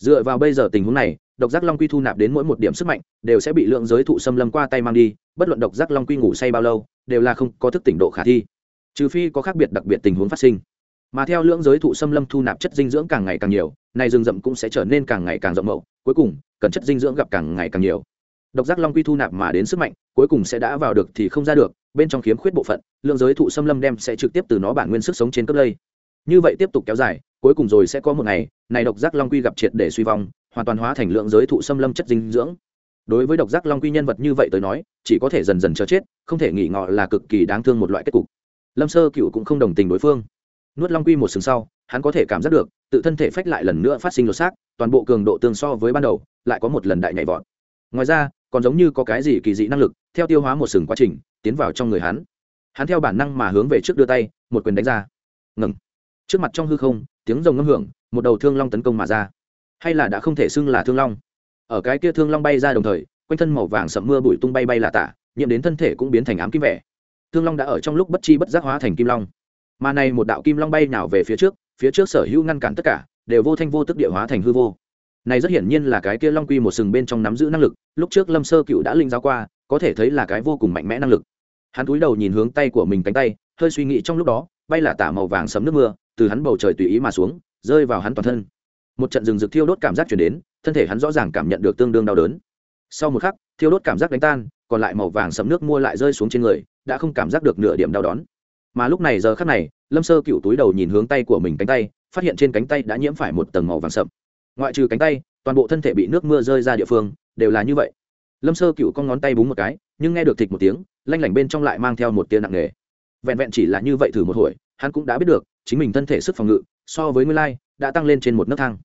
dựa vào bây giờ tình huống này, độc giác long quy thu nạp đến mỗi một điểm sức mạnh, đều sẽ bị lượng giới thụ xâm lâm qua tay mang đi, bất luận độc giác long quy ngủ say bao lâu, đều là không có thức tỉnh độ khả thi. Trừ phi có khác biệt đặc biệt tình huống phát sinh. Mà theo lượng giới thụ xâm lâm thu nạp chất dinh dưỡng càng ngày càng nhiều này rừng rậm cũng sẽ trở nên càng ngày càng rộng mậu cuối cùng, cần chất dinh dưỡng gặp càng ngày càng nhiều. Độc giác long quy thu nạp mà đến sức mạnh, cuối cùng sẽ đã vào được thì không ra được, bên trong khiếm khuyết bộ phận, lượng giới thụ xâm lâm đem sẽ trực tiếp từ nó bản nguyên sức sống trên cấp lây. Như vậy tiếp tục kéo dài cuối cùng rồi sẽ có một ngày, này độc giác long quy gặp triệt để suy vong, hoàn toàn hóa thành lượng giới thụ xâm lâm chất dinh dưỡng. Đối với độc giác long quy nhân vật như vậy tới nói, chỉ có thể dần dần chờ chết, không thể nghỉ ngọ là cực kỳ đáng thương một loại kết cục. Lâm sơ cựu cũng không đồng tình đối phương. Nuốt long quy một sừng sau, hắn có thể cảm giác được, tự thân thể phách lại lần nữa phát sinh lột xác, toàn bộ cường độ tương so với ban đầu, lại có một lần đại nhảy vọt. Ngoài ra, còn giống như có cái gì kỳ dị năng lực, theo tiêu hóa một sừng quá trình, tiến vào trong người hắn. Hắn theo bản năng mà hướng về trước đưa tay, một quyền đánh ra. Ngừng trước mặt trong hư không, tiếng rồng ngâm hưởng, một đầu thương long tấn công mà ra. Hay là đã không thể xưng là thương long? Ở cái kia thương long bay ra đồng thời, quanh thân màu vàng sậm mưa bụi tung bay bay là tả, nhiễm đến thân thể cũng biến thành ám kim vẻ. Thương long đã ở trong lúc bất chi bất giác hóa thành kim long. Mà này một đạo kim long bay nào về phía trước phía trước sở hữu ngăn cản tất cả, đều vô thanh vô tức địa hóa thành hư vô. Này rất hiển nhiên là cái kia long quy một sừng bên trong nắm giữ năng lực, lúc trước lâm sơ cựu đã linh giáo qua, có thể thấy là cái vô cùng mạnh mẽ năng lực. Hắn cúi đầu nhìn hướng tay của mình cánh tay, hơi suy nghĩ trong lúc đó, bay là tả màu vàng sấm nước mưa từ hắn bầu trời tùy ý mà xuống, rơi vào hắn toàn thân. Một trận rừng rực thiêu đốt cảm giác chuyển đến, thân thể hắn rõ ràng cảm nhận được tương đương đau đớn. Sau một khắc, thiêu đốt cảm giác đánh tan, còn lại màu vàng sẫm nước mua lại rơi xuống trên người, đã không cảm giác được nửa điểm đau đón mà lúc này giờ khắc này, lâm sơ cựu túi đầu nhìn hướng tay của mình cánh tay, phát hiện trên cánh tay đã nhiễm phải một tầng màu vàng sậm. Ngoại trừ cánh tay, toàn bộ thân thể bị nước mưa rơi ra địa phương, đều là như vậy. Lâm sơ cựu con ngón tay búng một cái, nhưng nghe được thịt một tiếng, lanh lảnh bên trong lại mang theo một tia nặng nề. Vẹn vẹn chỉ là như vậy thử một hồi, hắn cũng đã biết được chính mình thân thể sức phòng ngự, so với nguyên lai, đã tăng lên trên một nấc thang.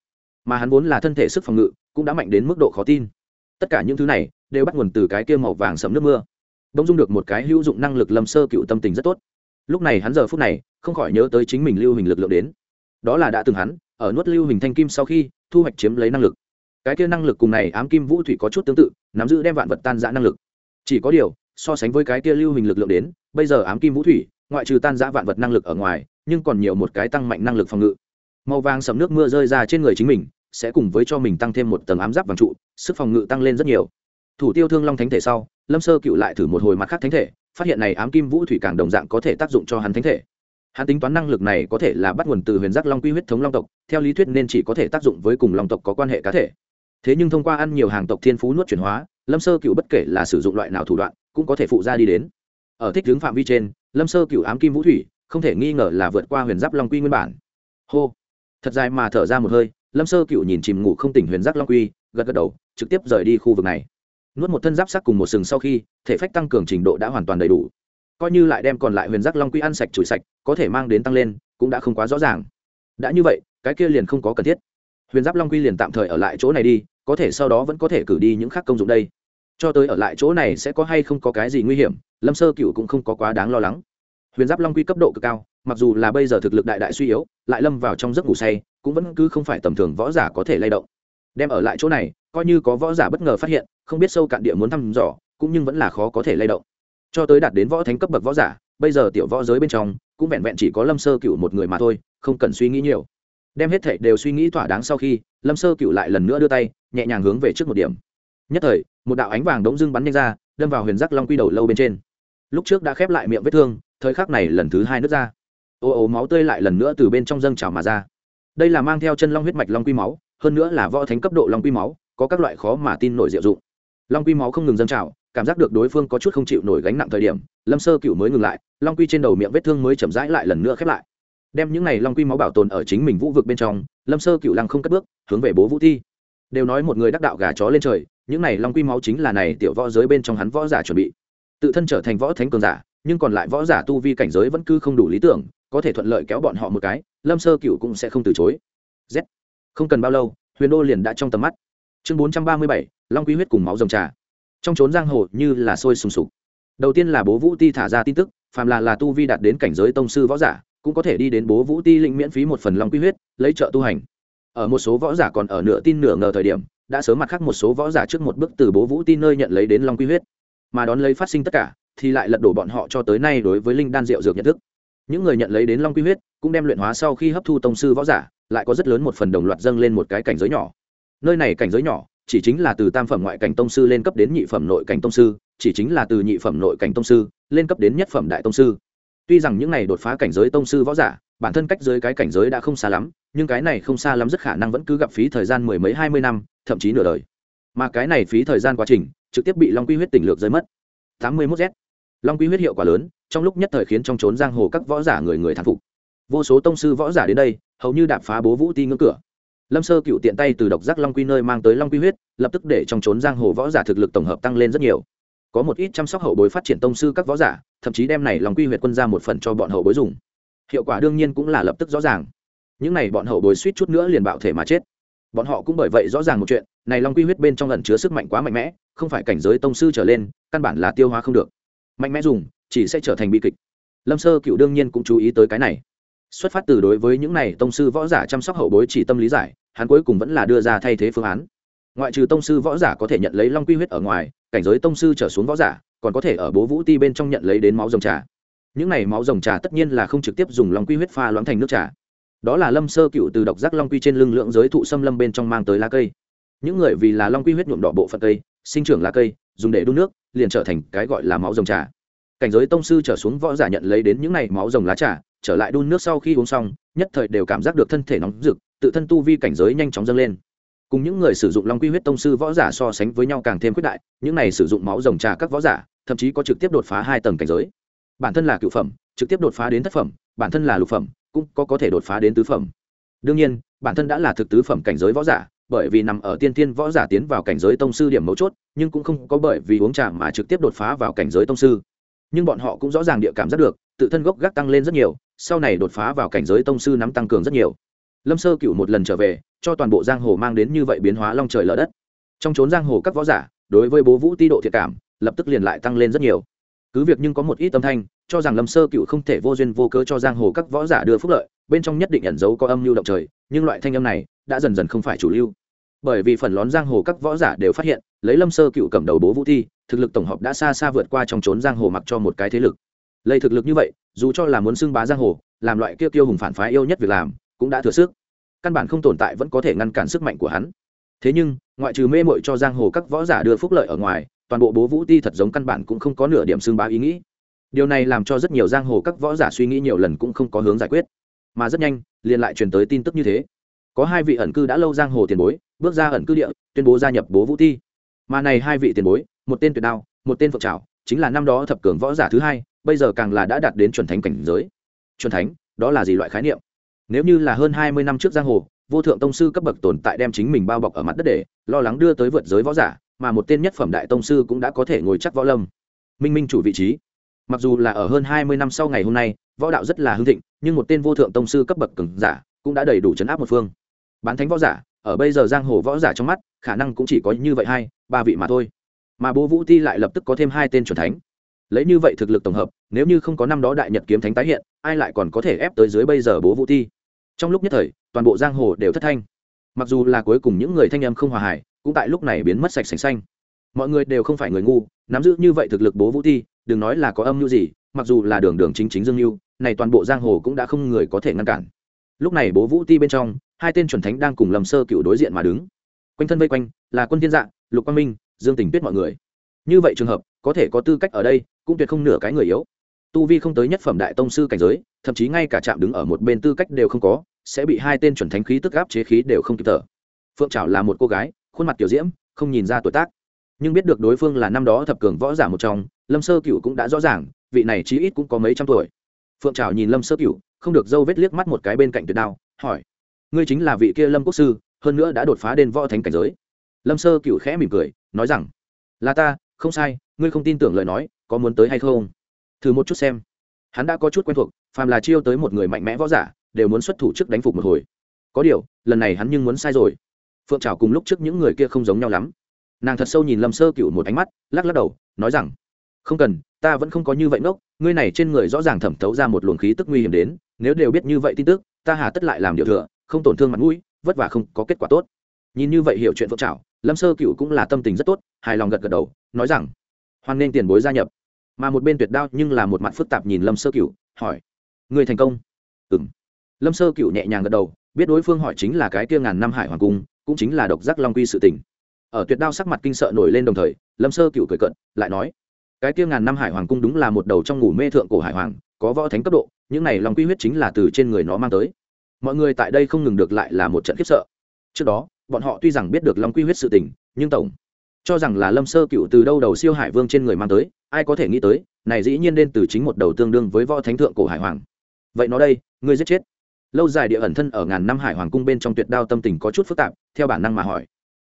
Mà hắn vốn là thân thể sức phòng ngự, cũng đã mạnh đến mức độ khó tin. Tất cả những thứ này, đều bắt nguồn từ cái kia màu vàng sẫm nước mưa. Bỗng dung được một cái hữu dụng năng lực lâm sơ cựu tâm tình rất tốt. Lúc này hắn giờ phút này, không khỏi nhớ tới chính mình lưu hình lực lượng đến. Đó là đã từng hắn, ở nuốt lưu hình thanh kim sau khi, thu hoạch chiếm lấy năng lực. Cái kia năng lực cùng này ám kim vũ thủy có chút tương tự, nắm giữ đem vạn vật tan giã năng lực. Chỉ có điều, so sánh với cái kia lưu hình lực lượng đến, bây giờ ám kim vũ thủy, ngoại trừ tan giã vạn vật năng lực ở ngoài nhưng còn nhiều một cái tăng mạnh năng lực phòng ngự. Màu vàng sầm nước mưa rơi ra trên người chính mình, sẽ cùng với cho mình tăng thêm một tầng ám giáp vàng trụ, sức phòng ngự tăng lên rất nhiều. Thủ tiêu thương long thánh thể sau, lâm sơ cựu lại thử một hồi mặt khác thánh thể, phát hiện này ám kim vũ thủy càng đồng dạng có thể tác dụng cho hắn thánh thể. Hắn tính toán năng lực này có thể là bắt nguồn từ huyền giác long quy huyết thống long tộc, theo lý thuyết nên chỉ có thể tác dụng với cùng long tộc có quan hệ cá thể. Thế nhưng thông qua ăn nhiều hàng tộc thiên phú nuốt chuyển hóa, lâm sơ cựu bất kể là sử dụng loại nào thủ đoạn, cũng có thể phụ ra đi đến. Ở thích hướng phạm vi trên, lâm sơ cựu ám kim vũ thủy không thể nghi ngờ là vượt qua huyền giáp long quy nguyên bản. Hô. Thật dài mà thở ra một hơi, lâm sơ cựu nhìn chìm ngủ không tỉnh huyền giáp long quy, gật gật đầu, trực tiếp rời đi khu vực này. Nuốt một thân giáp sắc cùng một sừng sau khi, thể phách tăng cường trình độ đã hoàn toàn đầy đủ. Coi như lại đem còn lại huyền giác long quy ăn sạch chùi sạch, có thể mang đến tăng lên, cũng đã không quá rõ ràng. Đã như vậy, cái kia liền không có cần thiết. Huyền giáp long quy liền tạm thời ở lại chỗ này đi, có thể sau đó vẫn có thể cử đi những khác công dụng đây. Cho tới ở lại chỗ này sẽ có hay không có cái gì nguy hiểm, lâm sơ cựu cũng không có quá đáng lo lắng huyền giáp long quy cấp độ cực cao, mặc dù là bây giờ thực lực đại đại suy yếu, lại lâm vào trong giấc ngủ say, cũng vẫn cứ không phải tầm thường võ giả có thể lay động. Đem ở lại chỗ này, coi như có võ giả bất ngờ phát hiện, không biết sâu cạn địa muốn thăm dò, cũng nhưng vẫn là khó có thể lay động. Cho tới đạt đến võ thánh cấp bậc võ giả, bây giờ tiểu võ giới bên trong, cũng vẹn vẹn chỉ có lâm sơ cựu một người mà thôi, không cần suy nghĩ nhiều. Đem hết thệ đều suy nghĩ thỏa đáng sau khi, lâm sơ cựu lại lần nữa đưa tay, nhẹ nhàng hướng về trước một điểm. Nhất thời, một đạo ánh vàng đống dưng bắn nhanh ra, đâm vào huyền giác long quy đầu lâu bên trên. Lúc trước đã khép lại miệng vết thương thời khắc này lần thứ hai nứt ra. Ô ô, máu tươi lại lần nữa từ bên trong dâng trào mà ra. Đây là mang theo chân long huyết mạch long quy máu, hơn nữa là võ thánh cấp độ long quy máu, có các loại khó mà tin nổi diệu dụng. Long quy máu không ngừng dâng trào, cảm giác được đối phương có chút không chịu nổi gánh nặng thời điểm, lâm sơ cựu mới ngừng lại, long quy trên đầu miệng vết thương mới chậm rãi lại lần nữa khép lại. Đem những này long quy máu bảo tồn ở chính mình vũ vực bên trong, lâm sơ cựu lăng không cất bước, hướng về bố vũ thi. Đều nói một người đắc đạo gà chó lên trời, những này long quy máu chính là này tiểu võ giới bên trong hắn võ giả chuẩn bị. Tự thân trở thành võ thánh cường giả nhưng còn lại võ giả tu vi cảnh giới vẫn cứ không đủ lý tưởng, có thể thuận lợi kéo bọn họ một cái, lâm sơ cựu cũng sẽ không từ chối. Z. Không cần bao lâu, huyền đô liền đã trong tầm mắt. Chương bốn trăm ba mươi bảy, long quý huyết cùng máu rồng trà. Trong trốn giang hồ như là sôi sùng sục. Đầu tiên là bố vũ ti thả ra tin tức, phàm là là tu vi đạt đến cảnh giới tông sư võ giả, cũng có thể đi đến bố vũ ti lĩnh miễn phí một phần long quy huyết, lấy trợ tu hành. Ở một số võ giả còn ở nửa tin nửa ngờ thời điểm, đã sớm mặt khác một số võ giả trước một bước từ bố vũ ti nơi nhận lấy đến long quy huyết. Mà đón lấy phát sinh tất cả thì lại lật đổ bọn họ cho tới nay đối với linh đan rượu dược nhận thức. Những người nhận lấy đến long quy huyết, cũng đem luyện hóa sau khi hấp thu tông sư võ giả, lại có rất lớn một phần đồng loạt dâng lên một cái cảnh giới nhỏ. Nơi này cảnh giới nhỏ, chỉ chính là từ tam phẩm ngoại cảnh tông sư lên cấp đến nhị phẩm nội cảnh tông sư, chỉ chính là từ nhị phẩm nội cảnh tông sư lên cấp đến nhất phẩm đại tông sư. Tuy rằng những này đột phá cảnh giới tông sư võ giả, bản thân cách dưới cái cảnh giới đã không xa lắm, nhưng cái này không xa lắm rất khả năng vẫn cứ gặp phí thời gian mười mấy hai mươi năm, thậm chí nửa đời. Mà cái này phí thời gian quá trình, trực tiếp bị long quy huyết tỉnh lược rơi mất. tám mươi mốt z long quy huyết hiệu quả lớn, trong lúc nhất thời khiến trong trốn giang hồ các võ giả người người thán phục. Vô số tông sư võ giả đến đây, hầu như đạp phá bố vũ ti ngưỡng cửa. Lâm sơ cựu tiện tay từ độc giác long quy nơi mang tới long quy huyết, lập tức để trong trốn giang hồ võ giả thực lực tổng hợp tăng lên rất nhiều. Có một ít chăm sóc hậu bối phát triển tông sư các võ giả, thậm chí đem này long quy huyết quân ra một phần cho bọn hậu bối dùng. Hiệu quả đương nhiên cũng là lập tức rõ ràng. Những này bọn hậu bối suýt chút nữa liền bạo thể mà chết. Bọn họ cũng bởi vậy rõ ràng một chuyện, này long quy huyết bên trong ẩn chứa sức mạnh quá mạnh mẽ, không phải cảnh giới tông sư trở lên, căn bản là tiêu hóa không được mạnh mẽ dùng, chỉ sẽ trở thành bi kịch. Lâm sơ cựu đương nhiên cũng chú ý tới cái này. Xuất phát từ đối với những này tông sư võ giả chăm sóc hậu bối chỉ tâm lý giải, hắn cuối cùng vẫn là đưa ra thay thế phương án. Ngoại trừ tông sư võ giả có thể nhận lấy long quy huyết ở ngoài, cảnh giới tông sư trở xuống võ giả, còn có thể ở bố vũ ti bên trong nhận lấy đến máu rồng trà. Những này máu rồng trà tất nhiên là không trực tiếp dùng long quy huyết pha loãng thành nước trà. Đó là lâm sơ cựu từ độc giác long quy trên lưng lượng giới thụ xâm lâm bên trong mang tới lá cây. Những người vì là long quy huyết nhuộm đỏ bộ phận cây sinh trưởng lá cây, dùng để đun nước, liền trở thành cái gọi là máu rồng trà. Cảnh giới tông sư trở xuống võ giả nhận lấy đến những này máu rồng lá trà, trở lại đun nước sau khi uống xong, nhất thời đều cảm giác được thân thể nóng rực, tự thân tu vi cảnh giới nhanh chóng dâng lên. Cùng những người sử dụng long quy huyết tông sư võ giả so sánh với nhau càng thêm quyết đại, những này sử dụng máu rồng trà các võ giả, thậm chí có trực tiếp đột phá hai tầng cảnh giới. Bản thân là cựu phẩm, trực tiếp đột phá đến thất phẩm, bản thân là lục phẩm, cũng có có thể đột phá đến tứ phẩm. Đương nhiên, bản thân đã là thực tứ phẩm cảnh giới võ giả bởi vì nằm ở tiên Thiên võ giả tiến vào cảnh giới tông sư điểm mấu chốt, nhưng cũng không có bởi vì uống trà mà trực tiếp đột phá vào cảnh giới tông sư. Nhưng bọn họ cũng rõ ràng địa cảm giác được, tự thân gốc gác tăng lên rất nhiều, sau này đột phá vào cảnh giới tông sư nắm tăng cường rất nhiều. Lâm sơ cựu một lần trở về, cho toàn bộ giang hồ mang đến như vậy biến hóa long trời lở đất. Trong trốn giang hồ các võ giả, đối với bố vũ ti độ thiệt cảm, lập tức liền lại tăng lên rất nhiều. Cứ việc nhưng có một ít âm thanh, cho rằng lâm sơ cựu không thể vô duyên vô cớ cho giang hồ các võ giả đưa phúc lợi, bên trong nhất định ẩn giấu có âm mưu động trời nhưng loại thanh âm này đã dần dần không phải chủ lưu. Bởi vì phần lón giang hồ các võ giả đều phát hiện, lấy lâm sơ cựu cầm đầu bố vũ thi, thực lực tổng hợp đã xa xa vượt qua trong trốn giang hồ mặc cho một cái thế lực. Lấy thực lực như vậy, dù cho là muốn xưng bá giang hồ, làm loại kia tiêu hùng phản phái yêu nhất việc làm, cũng đã thừa sức. Căn bản không tồn tại vẫn có thể ngăn cản sức mạnh của hắn. Thế nhưng, ngoại trừ mê mội cho giang hồ các võ giả đưa phúc lợi ở ngoài, toàn bộ bố vũ ti thật giống căn bản cũng không có nửa điểm xưng bá ý nghĩ. Điều này làm cho rất nhiều giang hồ các võ giả suy nghĩ nhiều lần cũng không có hướng giải quyết. Mà rất nhanh liền lại truyền tới tin tức như thế. Có hai vị ẩn cư đã lâu giang hồ tiền bối, bước ra ẩn cư địa, tuyên bố gia nhập bố vũ ti. Mà này hai vị tiền bối, một tên tuyệt đao, một tên phượng trào chính là năm đó thập cường võ giả thứ hai, bây giờ càng là đã đạt đến chuẩn thánh cảnh giới. Chuẩn thánh, đó là gì loại khái niệm? Nếu như là hơn hai mươi năm trước giang hồ, vô thượng tông sư cấp bậc tồn tại đem chính mình bao bọc ở mặt đất để, lo lắng đưa tới vượt giới võ giả, mà một tên nhất phẩm đại tông sư cũng đã có thể ngồi chắc võ lâm. Minh minh chủ vị trí. Mặc dù là ở hơn hai mươi năm sau ngày hôm nay, võ đạo rất là hưng thịnh nhưng một tên vô thượng tông sư cấp bậc cường giả cũng đã đầy đủ chấn áp một phương. Bán thánh võ giả, ở bây giờ giang hồ võ giả trong mắt, khả năng cũng chỉ có như vậy hai, ba vị mà thôi. Mà bố vũ ti lại lập tức có thêm hai tên c thánh. Lấy như vậy thực lực tổng hợp, nếu như không có năm đó đại nhật kiếm thánh tái hiện, ai lại còn có thể ép tới dưới bây giờ bố vũ ti? Trong lúc nhất thời, toàn bộ giang hồ đều thất thanh. Mặc dù là cuối cùng những người thanh em không hòa hải cũng tại lúc này biến mất sạch sành xanh. Mọi người đều không phải người ngu, nắm giữ như vậy thực lực bố vũ ti, đừng nói là có âm mưu gì mặc dù là đường đường chính chính dương mưu này toàn bộ giang hồ cũng đã không người có thể ngăn cản. Lúc này bố vũ ti bên trong, hai tên chuẩn thánh đang cùng lầm sơ cựu đối diện mà đứng. Quanh thân vây quanh, là quân thiên dạng lục quang minh, dương tình tuyết mọi người. Như vậy trường hợp, có thể có tư cách ở đây, cũng tuyệt không nửa cái người yếu. Tu vi không tới nhất phẩm đại tông sư cảnh giới, thậm chí ngay cả chạm đứng ở một bên tư cách đều không có, sẽ bị hai tên chuẩn thánh khí tức áp chế khí đều không kịp thở. Phượng trảo là một cô gái, khuôn mặt tiểu diễm, không nhìn ra tuổi tác. Nhưng biết được đối phương là năm đó thập cường võ giả một trong, lâm sơ cựu cũng đã rõ ràng vị này chí ít cũng có mấy trăm tuổi. Phượng trào nhìn lâm sơ cựu không được dâu vết liếc mắt một cái bên cạnh tuyệt đao, hỏi, ngươi chính là vị kia lâm quốc sư, hơn nữa đã đột phá đến võ thánh cảnh giới? Lâm sơ cựu khẽ mỉm cười, nói rằng, là ta, không sai, ngươi không tin tưởng lời nói, có muốn tới hay không? Thử một chút xem. Hắn đã có chút quen thuộc, phàm là chiêu tới một người mạnh mẽ võ giả, đều muốn xuất thủ trước đánh phục một hồi. Có điều, lần này hắn nhưng muốn sai rồi. Phượng trào cùng lúc trước những người kia không giống nhau lắm. Nàng thật sâu nhìn lâm sơ cựu một ánh mắt, lắc lắc đầu, nói rằng không cần, ta vẫn không có như vậy ngốc, ngươi này trên người rõ ràng thẩm thấu ra một luồng khí tức nguy hiểm đến, nếu đều biết như vậy tin tức, ta hà tất lại làm điều thừa, không tổn thương mặt mũi, vất vả không có kết quả tốt. Nhìn như vậy hiểu chuyện phượng trào lâm sơ cựu cũng là tâm tình rất tốt, hài lòng gật gật đầu, nói rằng, hoan nên tiền bối gia nhập. Mà một bên tuyệt đao nhưng là một mặt phức tạp nhìn lâm sơ cựu hỏi người thành công? Ừ m lâm sơ cựu nhẹ nhàng gật đầu, biết đối phương hỏi chính là cái kia ngàn năm hải hoàng cung, cũng chính là độc giác long quy sự tình. Ở tuyệt đao sắc mặt kinh sợ nổi lên đồng thời, lâm sơ cựu cười cận lại nói cái kia ngàn năm hải hoàng cung đúng là một đầu trong ngủ mê thượng cổ hải hoàng, có võ thánh cấp độ, những này long quy huyết chính là từ trên người nó mang tới. Mọi người tại đây không ngừng được lại là một trận khiếp sợ. Trước đó, bọn họ tuy rằng biết được long quy huyết sự tình, nhưng tổng cho rằng là lâm sơ cựu từ đâu đầu siêu hải vương trên người mang tới, ai có thể nghĩ tới, này dĩ nhiên nên từ chính một đầu tương đương với võ thánh thượng cổ hải hoàng. Vậy nó đây, ngươi giết chết. Lâu dài địa ẩn thân ở ngàn năm hải hoàng cung bên trong tuyệt đao tâm tình có chút phức tạp, theo bản năng mà hỏi.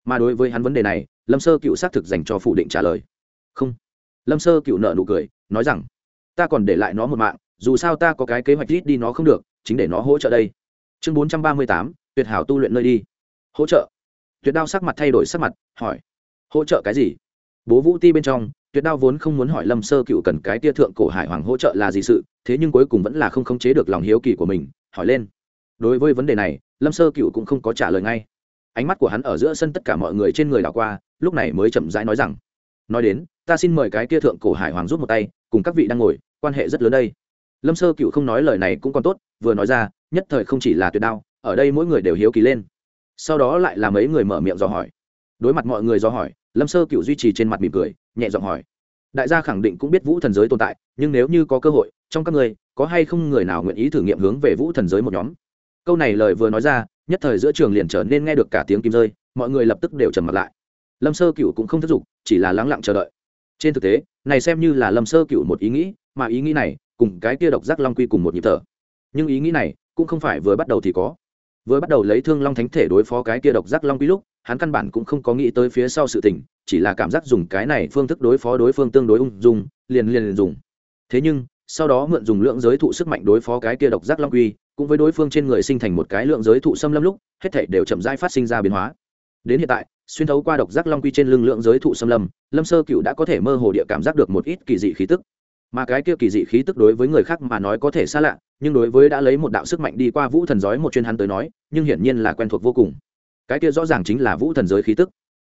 Mà đối với hắn vấn đề này, lâm sơ cựu xác thực dành cho phủ định trả lời. Không lâm sơ cựu nợ nụ cười, nói rằng, ta còn để lại nó một mạng, dù sao ta có cái kế hoạch rít đi nó không được, chính để nó hỗ trợ đây. Chương bốn trăm ba mươi tám, tuyệt hảo tu luyện nơi đi. Hỗ trợ. Tuyệt đao sắc mặt thay đổi sắc mặt, hỏi, hỗ trợ cái gì? Bố vũ ti bên trong, tuyệt đao vốn không muốn hỏi lâm sơ cựu cần cái tia thượng cổ hải hoàng hỗ trợ là gì sự, thế nhưng cuối cùng vẫn là không khống chế được lòng hiếu kỳ của mình, hỏi lên. Đối với vấn đề này, lâm sơ cựu cũng không có trả lời ngay. Ánh mắt của hắn ở giữa sân tất cả mọi người trên người đảo qua, lúc này mới chậm rãi nói rằng nói đến, ta xin mời cái kia thượng cổ hải hoàng rút một tay, cùng các vị đang ngồi, quan hệ rất lớn đây. Lâm sơ cựu không nói lời này cũng còn tốt, vừa nói ra, nhất thời không chỉ là tuyệt đao, ở đây mỗi người đều hiếu kỳ lên. Sau đó lại là mấy người mở miệng dò hỏi. Đối mặt mọi người dò hỏi, lâm sơ cựu duy trì trên mặt mỉm cười, nhẹ giọng hỏi. Đại gia khẳng định cũng biết vũ thần giới tồn tại, nhưng nếu như có cơ hội, trong các người, có hay không người nào nguyện ý thử nghiệm hướng về vũ thần giới một nhóm? Câu này lời vừa nói ra, nhất thời giữa trường liền trở nên nghe được cả tiếng kim rơi, mọi người lập tức đều trầm mặt lại lâm sơ cựu cũng không thất dục chỉ là lắng lặng chờ đợi. Trên thực tế, này xem như là lâm sơ cựu một ý nghĩ, mà ý nghĩ này cùng cái kia độc giác long quy cùng một nhịp thở. Nhưng ý nghĩ này cũng không phải vừa bắt đầu thì có. Vừa bắt đầu lấy thương long thánh thể đối phó cái kia độc giác long quy lúc, hắn căn bản cũng không có nghĩ tới phía sau sự tình, chỉ là cảm giác dùng cái này phương thức đối phó đối phương tương đối ung dung, liền liền liền dùng. Thế nhưng, sau đó mượn dùng lượng giới thụ sức mạnh đối phó cái kia độc giác long quy, cũng với đối phương trên người sinh thành một cái lượng giới thụ xâm lâm lúc, hết thể đều chậm rãi phát sinh ra biến hóa. Đến hiện tại xuyên thấu qua độc giác long quy trên lưng lượng giới thụ xâm lâm lâm sơ cựu đã có thể mơ hồ địa cảm giác được một ít kỳ dị khí tức. Mà cái kia kỳ dị khí tức đối với người khác mà nói có thể xa lạ, nhưng đối với đã lấy một đạo sức mạnh đi qua vũ thần giới một chuyên hắn tới nói, nhưng hiển nhiên là quen thuộc vô cùng. Cái kia rõ ràng chính là vũ thần giới khí tức.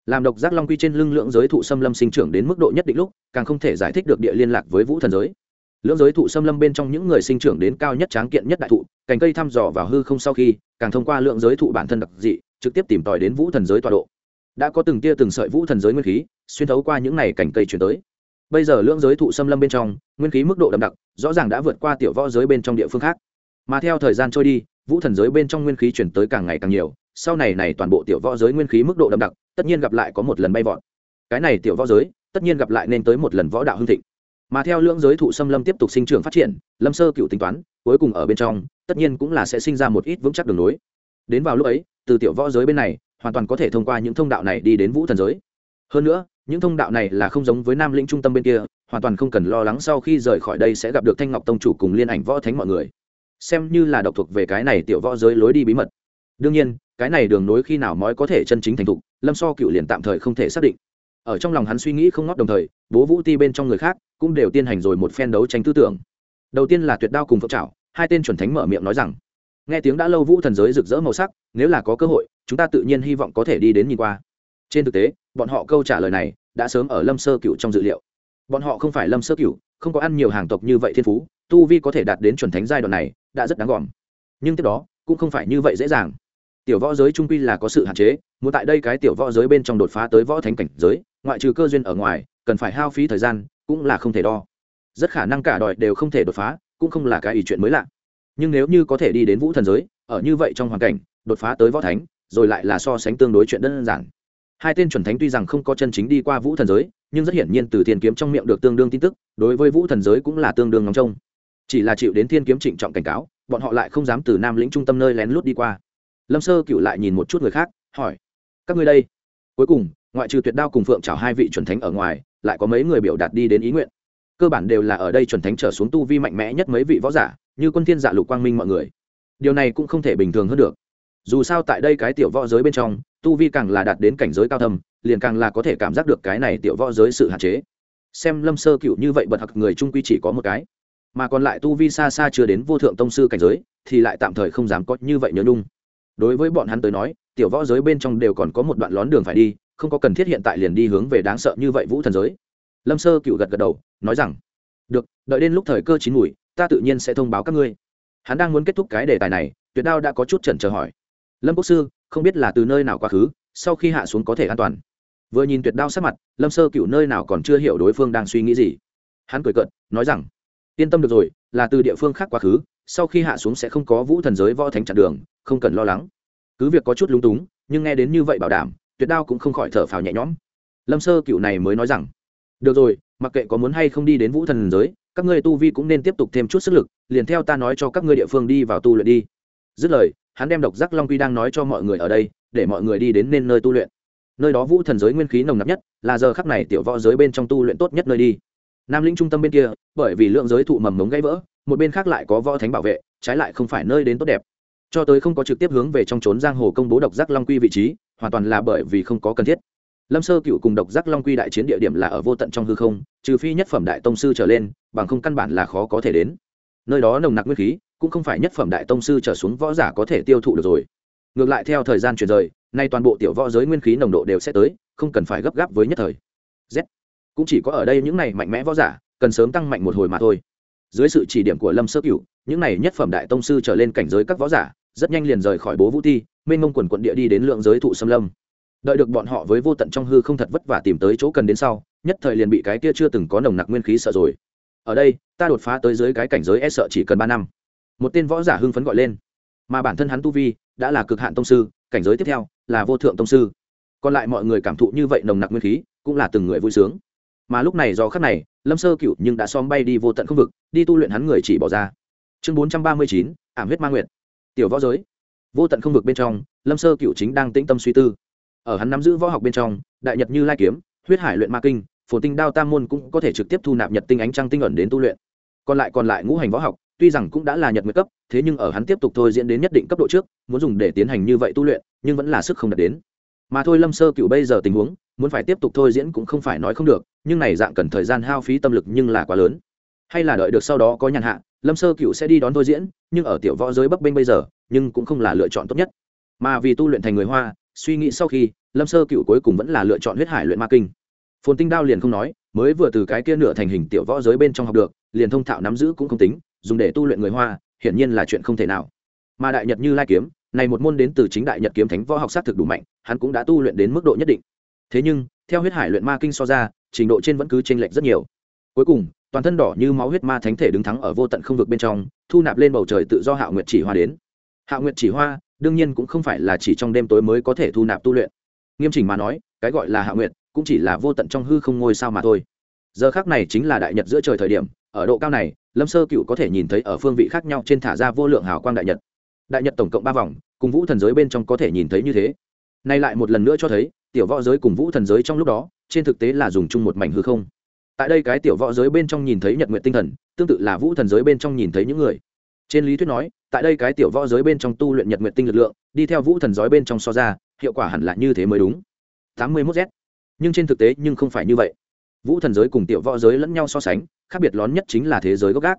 Làm độc giác long quy trên lưng lượng giới thụ xâm lâm sinh trưởng đến mức độ nhất định lúc, càng không thể giải thích được địa liên lạc với vũ thần giới. Lưỡng giới thụ xâm lâm bên trong những người sinh trưởng đến cao nhất tráng kiện nhất đại thụ, cành cây thăm dò vào hư không sau khi, càng thông qua lượng giới thụ bản thân đặc dị, trực tiếp tìm tòi đến vũ thần giới tọa độ đã có từng tia từng sợi vũ thần giới nguyên khí, xuyên thấu qua những này cành cây chuyển tới. Bây giờ lưỡng giới thụ xâm lâm bên trong, nguyên khí mức độ đậm đặc, rõ ràng đã vượt qua tiểu võ giới bên trong địa phương khác. Mà theo thời gian trôi đi, vũ thần giới bên trong nguyên khí chuyển tới càng ngày càng nhiều, sau này này toàn bộ tiểu võ giới nguyên khí mức độ đậm đặc, tất nhiên gặp lại có một lần bay vọt. Cái này tiểu võ giới, tất nhiên gặp lại nên tới một lần võ đạo hưng thịnh. Mà theo lưỡng giới thụ xâm lâm tiếp tục sinh trưởng phát triển, lâm sơ cựu tính toán, cuối cùng ở bên trong, tất nhiên cũng là sẽ sinh ra một ít vững chắc đường lối. Đến vào lúc ấy, từ tiểu võ giới bên này hoàn toàn có thể thông qua những thông đạo này đi đến vũ thần giới. Hơn nữa, những thông đạo này là không giống với nam lĩnh trung tâm bên kia, hoàn toàn không cần lo lắng sau khi rời khỏi đây sẽ gặp được thanh ngọc tông chủ cùng liên ảnh võ thánh mọi người. Xem như là độc thuộc về cái này tiểu võ giới lối đi bí mật. Đương nhiên, cái này đường nối khi nào mới có thể chân chính thành thục, lâm so cựu liền tạm thời không thể xác định. Ở trong lòng hắn suy nghĩ không ngót đồng thời, bố vũ ti bên trong người khác cũng đều tiến hành rồi một phen đấu tranh tư tưởng. Đầu tiên là tuyệt đao cùng phượng trảo, hai tên chuẩn thánh mở miệng nói rằng, nghe tiếng đã lâu vũ thần giới rực rỡ màu sắc, nếu là có cơ hội chúng ta tự nhiên hy vọng có thể đi đến nhìn qua. Trên thực tế, bọn họ câu trả lời này đã sớm ở lâm sơ cựu trong dự liệu. Bọn họ không phải lâm sơ cựu không có ăn nhiều hàng tộc như vậy thiên phú, tu vi có thể đạt đến chuẩn thánh giai đoạn này đã rất đáng gòm nhưng tiếp đó, cũng không phải như vậy dễ dàng. Tiểu võ giới trung quy là có sự hạn chế, muốn tại đây cái tiểu võ giới bên trong đột phá tới võ thánh cảnh giới, ngoại trừ cơ duyên ở ngoài, cần phải hao phí thời gian, cũng là không thể đo. Rất khả năng cả đòi đều không thể đột phá, cũng không là cái ý chuyện mới lạ. Nhưng nếu như có thể đi đến vũ thần giới, ở như vậy trong hoàn cảnh, đột phá tới võ thánh rồi lại là so sánh tương đối chuyện đơn giản. Hai tên chuẩn thánh tuy rằng không có chân chính đi qua vũ thần giới, nhưng rất hiển nhiên từ thiên kiếm trong miệng được tương đương tin tức, đối với vũ thần giới cũng là tương đương ngóng trông. Chỉ là chịu đến thiên kiếm trịnh trọng cảnh cáo, bọn họ lại không dám từ nam lĩnh trung tâm nơi lén lút đi qua. Lâm sơ cựu lại nhìn một chút người khác, hỏi, các ngươi đây? Cuối cùng, ngoại trừ tuyệt đao cùng phượng chào hai vị chuẩn thánh ở ngoài, lại có mấy người biểu đạt đi đến ý nguyện. Cơ bản đều là ở đây chuẩn thánh trở xuống tu vi mạnh mẽ nhất mấy vị võ giả, như quân thiên dạ lục quang minh mọi người. Điều này cũng không thể bình thường hơn được dù sao tại đây cái tiểu võ giới bên trong, tu vi càng là đạt đến cảnh giới cao thâm, liền càng là có thể cảm giác được cái này tiểu võ giới sự hạn chế. Xem lâm sơ cựu như vậy bật hặc người trung quy chỉ có một cái. Mà còn lại tu vi xa xa chưa đến vô thượng tông sư cảnh giới, thì lại tạm thời không dám có như vậy nhớ nhung. Đối với bọn hắn tới nói, tiểu võ giới bên trong đều còn có một đoạn lón đường phải đi, không có cần thiết hiện tại liền đi hướng về đáng sợ như vậy vũ thần giới. Lâm sơ cựu gật gật đầu, nói rằng, được, đợi đến lúc thời cơ chín mùi, ta tự nhiên sẽ thông báo các ngươi. Hắn đang muốn kết thúc cái đề tài này, tuyệt đao đã có chút chần chờ hỏi lâm quốc sư, không biết là từ nơi nào quá khứ, sau khi hạ xuống có thể an toàn. Vừa nhìn tuyệt đao sắc mặt, lâm sơ cựu nơi nào còn chưa hiểu đối phương đang suy nghĩ gì. Hắn cười cợt, nói rằng, yên tâm được rồi, là từ địa phương khác quá khứ, sau khi hạ xuống sẽ không có vũ thần giới võ thánh chặn đường, không cần lo lắng. Cứ việc có chút lúng túng, nhưng nghe đến như vậy bảo đảm, tuyệt đao cũng không khỏi thở phào nhẹ nhõm. Lâm sơ cựu này mới nói rằng, được rồi, mặc kệ có muốn hay không đi đến vũ thần giới, các ngươi tu vi cũng nên tiếp tục thêm chút sức lực, liền theo ta nói cho các ngươi địa phương đi vào tu luyện đi. Dứt lời hắn đem độc giác long quy đang nói cho mọi người ở đây, để mọi người đi đến nên nơi tu luyện. Nơi đó vũ thần giới nguyên khí nồng nặc nhất, là giờ khắc này tiểu võ giới bên trong tu luyện tốt nhất nơi đi. Nam lĩnh trung tâm bên kia, bởi vì lượng giới thụ mầm mống gãy vỡ, một bên khác lại có võ thánh bảo vệ, trái lại không phải nơi đến tốt đẹp. Cho tới không có trực tiếp hướng về trong trốn giang hồ công bố độc giác long quy vị trí, hoàn toàn là bởi vì không có cần thiết. Lâm sơ cựu cùng độc giác long quy đại chiến địa điểm là ở vô tận trong hư không, trừ phi nhất phẩm đại tông sư trở lên, bằng không căn bản là khó có thể đến. Nơi đó nồng nặc nguyên khí cũng không phải nhất phẩm đại tông sư trở xuống võ giả có thể tiêu thụ được rồi. Ngược lại theo thời gian chuyển rời, nay toàn bộ tiểu võ giới nguyên khí nồng độ đều sẽ tới, không cần phải gấp gáp với nhất thời. Z. Cũng chỉ có ở đây những này mạnh mẽ võ giả, cần sớm tăng mạnh một hồi mà thôi. Dưới sự chỉ điểm của lâm sơ cửu, những này nhất phẩm đại tông sư trở lên cảnh giới các võ giả, rất nhanh liền rời khỏi bố vũ ti, mênh mông quần quận địa đi đến lượng giới thụ xâm lâm. Đợi được bọn họ với vô tận trong hư không thật vất vả tìm tới chỗ cần đến sau, nhất thời liền bị cái kia chưa từng có nồng nặc nguyên khí sợ rồi. Ở đây, ta đột phá tới dưới cái cảnh giới e sợ chỉ cần ba năm một tên võ giả hưng phấn gọi lên. Mà bản thân hắn tu vi đã là cực hạn tông sư, cảnh giới tiếp theo là vô thượng tông sư. Còn lại mọi người cảm thụ như vậy nồng nặc nguyên khí, cũng là từng người vui sướng. Mà lúc này do khắc này, lâm sơ cựu nhưng đã xóm bay đi vô tận không vực, đi tu luyện hắn người chỉ bỏ ra. Chương bốn trăm ba mươi chín, ảm huyết ma nguyệt. Tiểu võ giới. Vô tận không vực bên trong, lâm sơ cựu chính đang tĩnh tâm suy tư. Ở hắn nắm giữ võ học bên trong, đại nhật như lai kiếm, huyết hải luyện ma kinh phổ tinh đao tam môn cũng có thể trực tiếp thu nạp nhật tinh ánh trăng tinh ẩn đến tu luyện. Còn lại còn lại ngũ hành võ học tuy rằng cũng đã là nhật nguyệt cấp, thế nhưng ở hắn tiếp tục thôi diễn đến nhất định cấp độ trước, muốn dùng để tiến hành như vậy tu luyện, nhưng vẫn là sức không đạt đến. Mà thôi lâm sơ cựu bây giờ tình huống, muốn phải tiếp tục thôi diễn cũng không phải nói không được, nhưng này dạng cần thời gian hao phí tâm lực nhưng là quá lớn. Hay là đợi được sau đó có nhàn hạ, lâm sơ cựu sẽ đi đón thôi diễn, nhưng ở tiểu võ giới bắc bênh bây giờ, nhưng cũng không là lựa chọn tốt nhất. Mà vì tu luyện thành người hoa, suy nghĩ sau khi, lâm sơ cựu cuối cùng vẫn là lựa chọn huyết hải luyện ma kinh. Phồn tinh đao liền không nói, mới vừa từ cái kia nửa thành hình tiểu võ giới bên trong học được, liền thông thạo nắm giữ cũng không tính dùng để tu luyện người hoa, hiển nhiên là chuyện không thể nào. Mà đại nhật như lai kiếm, này một môn đến từ chính đại nhật kiếm thánh võ học sát thực đủ mạnh, hắn cũng đã tu luyện đến mức độ nhất định. Thế nhưng, theo huyết hải luyện ma kinh so ra, trình độ trên vẫn cứ chênh lệch rất nhiều. Cuối cùng, toàn thân đỏ như máu huyết ma thánh thể đứng thắng ở vô tận không vực bên trong, thu nạp lên bầu trời tự do hạo nguyệt chỉ hoa đến. Hạo nguyệt chỉ hoa, đương nhiên cũng không phải là chỉ trong đêm tối mới có thể thu nạp tu luyện. Nghiêm chỉnh mà nói, cái gọi là hạo nguyệt, cũng chỉ là vô tận trong hư không ngôi sao mà thôi. Giờ khác này chính là đại nhật giữa trời thời điểm ở độ cao này, lâm sơ cựu có thể nhìn thấy ở phương vị khác nhau trên thả ra vô lượng hào quang đại nhật. Đại nhật tổng cộng ba vòng, cùng vũ thần giới bên trong có thể nhìn thấy như thế. Nay lại một lần nữa cho thấy, tiểu võ giới cùng vũ thần giới trong lúc đó, trên thực tế là dùng chung một mảnh hư không. Tại đây cái tiểu võ giới bên trong nhìn thấy nhật nguyện tinh thần, tương tự là vũ thần giới bên trong nhìn thấy những người. Trên lý thuyết nói, tại đây cái tiểu võ giới bên trong tu luyện nhật nguyện tinh lực lượng, đi theo vũ thần giới bên trong so ra, hiệu quả hẳn là như thế mới đúng. Tám mươi mốt z. Nhưng trên thực tế nhưng không phải như vậy vũ thần giới cùng tiểu võ giới lẫn nhau so sánh, khác biệt lớn nhất chính là thế giới gốc gác.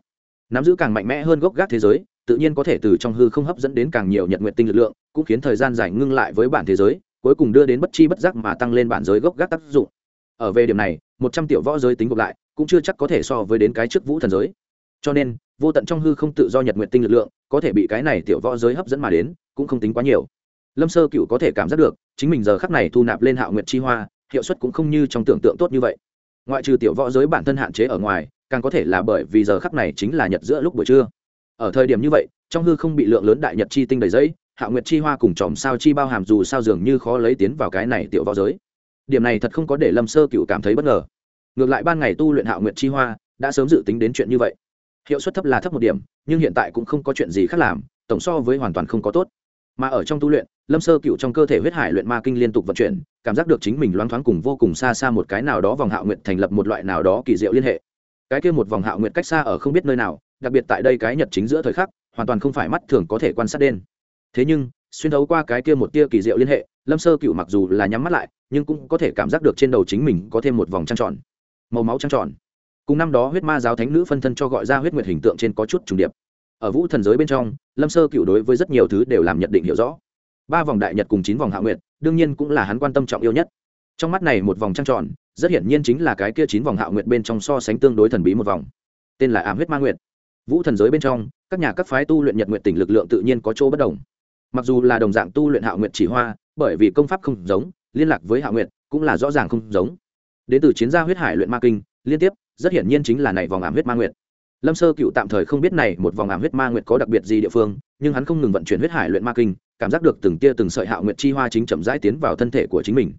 Nắm giữ càng mạnh mẽ hơn gốc gác thế giới, tự nhiên có thể từ trong hư không hấp dẫn đến càng nhiều nhật nguyện tinh lực lượng, cũng khiến thời gian dài ngưng lại với bản thế giới, cuối cùng đưa đến bất chi bất giác mà tăng lên bản giới gốc gác tác dụng. Ở về điểm này, một trăm tiểu võ giới tính gộp lại, cũng chưa chắc có thể so với đến cái trước vũ thần giới. Cho nên, vô tận trong hư không tự do nhật nguyện tinh lực lượng, có thể bị cái này tiểu võ giới hấp dẫn mà đến, cũng không tính quá nhiều. Lâm sơ cựu có thể cảm giác được, chính mình giờ khắc này thu nạp lên hạo nguyện chi hoa, hiệu suất cũng không như trong tưởng tượng tốt như vậy ngoại trừ tiểu võ giới bản thân hạn chế ở ngoài, càng có thể là bởi vì giờ khắc này chính là nhật giữa lúc buổi trưa. Ở thời điểm như vậy, trong hư không bị lượng lớn đại nhật chi tinh đầy giấy hạ nguyệt chi hoa cùng chòm sao chi bao hàm dù sao dường như khó lấy tiến vào cái này tiểu võ giới. Điểm này thật không có để lâm sơ cựu cảm thấy bất ngờ. Ngược lại ban ngày tu luyện hạ nguyệt chi hoa, đã sớm dự tính đến chuyện như vậy. Hiệu suất thấp là thấp một điểm, nhưng hiện tại cũng không có chuyện gì khác làm, tổng so với hoàn toàn không có tốt. Mà ở trong tu luyện lâm sơ cựu trong cơ thể huyết hải luyện ma kinh liên tục vận chuyển, cảm giác được chính mình loáng thoáng cùng vô cùng xa xa một cái nào đó vòng hạo nguyện thành lập một loại nào đó kỳ diệu liên hệ. Cái kia một vòng hạo nguyện cách xa ở không biết nơi nào, đặc biệt tại đây cái nhật chính giữa thời khắc, hoàn toàn không phải mắt thường có thể quan sát đen thế nhưng, xuyên thấu qua cái kia một tia kỳ diệu liên hệ, lâm sơ cựu mặc dù là nhắm mắt lại, nhưng cũng có thể cảm giác được trên đầu chính mình có thêm một vòng trăng tròn. Màu máu trăng tròn. Cùng năm đó huyết ma giáo thánh nữ phân thân cho gọi ra huyết nguyệt hình tượng trên có chút trùng điệp. Ở vũ thần giới bên trong, lâm sơ cựu đối với rất nhiều thứ đều làm nhận định hiểu rõ ba vòng đại nhật cùng chín vòng hạ nguyệt, đương nhiên cũng là hắn quan tâm trọng yêu nhất. Trong mắt này một vòng trăng tròn, rất hiển nhiên chính là cái kia chín vòng hạ nguyệt bên trong so sánh tương đối thần bí một vòng. Tên là ám huyết ma nguyệt. Vũ thần giới bên trong, các nhà các phái tu luyện nhật nguyện tỉnh lực lượng tự nhiên có chỗ bất đồng. Mặc dù là đồng dạng tu luyện hạ nguyện chỉ hoa, bởi vì công pháp không giống, liên lạc với hạ nguyện cũng là rõ ràng không giống. Đến từ chiến gia huyết hải luyện ma kinh, liên tiếp, rất hiển nhiên chính là này vòng ảm huyết ma nguyệt. Lâm sơ cựu tạm thời không biết này một vòng ảm huyết ma nguyệt có đặc biệt gì địa phương, nhưng hắn không ngừng vận chuyển huyết hải luyện ma kinh cảm giác được từng tia từng sợi hạo nguyệt chi hoa chính chậm rãi tiến vào thân thể của chính mình.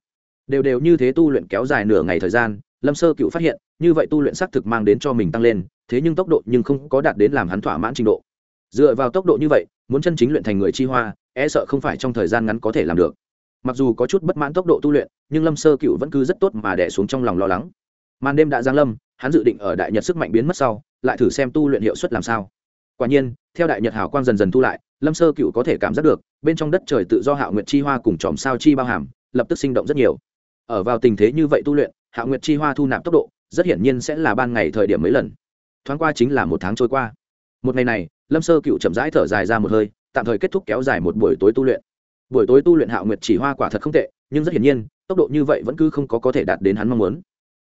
Đều đều như thế tu luyện kéo dài nửa ngày thời gian, lâm sơ cựu phát hiện, như vậy tu luyện xác thực mang đến cho mình tăng lên, thế nhưng tốc độ nhưng không có đạt đến làm hắn thỏa mãn trình độ. Dựa vào tốc độ như vậy, muốn chân chính luyện thành người chi hoa e sợ không phải trong thời gian ngắn có thể làm được. Mặc dù có chút bất mãn tốc độ tu luyện, nhưng lâm sơ cựu vẫn cứ rất tốt mà đẻ xuống trong lòng lo lắng. Màn đêm đã giáng lâm, hắn dự định ở đại nhật sức mạnh biến mất sau, lại thử xem tu luyện hiệu suất làm sao. Quả nhiên, theo đại nhật hào quang dần dần thu lại lâm sơ cựu có thể cảm giác được, bên trong đất trời tự do hạo nguyệt chi hoa cùng chòm sao chi bao hàm, lập tức sinh động rất nhiều. Ở vào tình thế như vậy tu luyện, hạo nguyệt chi hoa thu nạp tốc độ, rất hiển nhiên sẽ là ban ngày thời điểm mấy lần. Thoáng qua chính là một tháng trôi qua. Một ngày này, lâm sơ cựu chậm rãi thở dài ra một hơi, tạm thời kết thúc kéo dài một buổi tối tu luyện. Buổi tối tu luyện hạo nguyệt chỉ hoa quả thật không tệ, nhưng rất hiển nhiên, tốc độ như vậy vẫn cứ không có có thể đạt đến hắn mong muốn.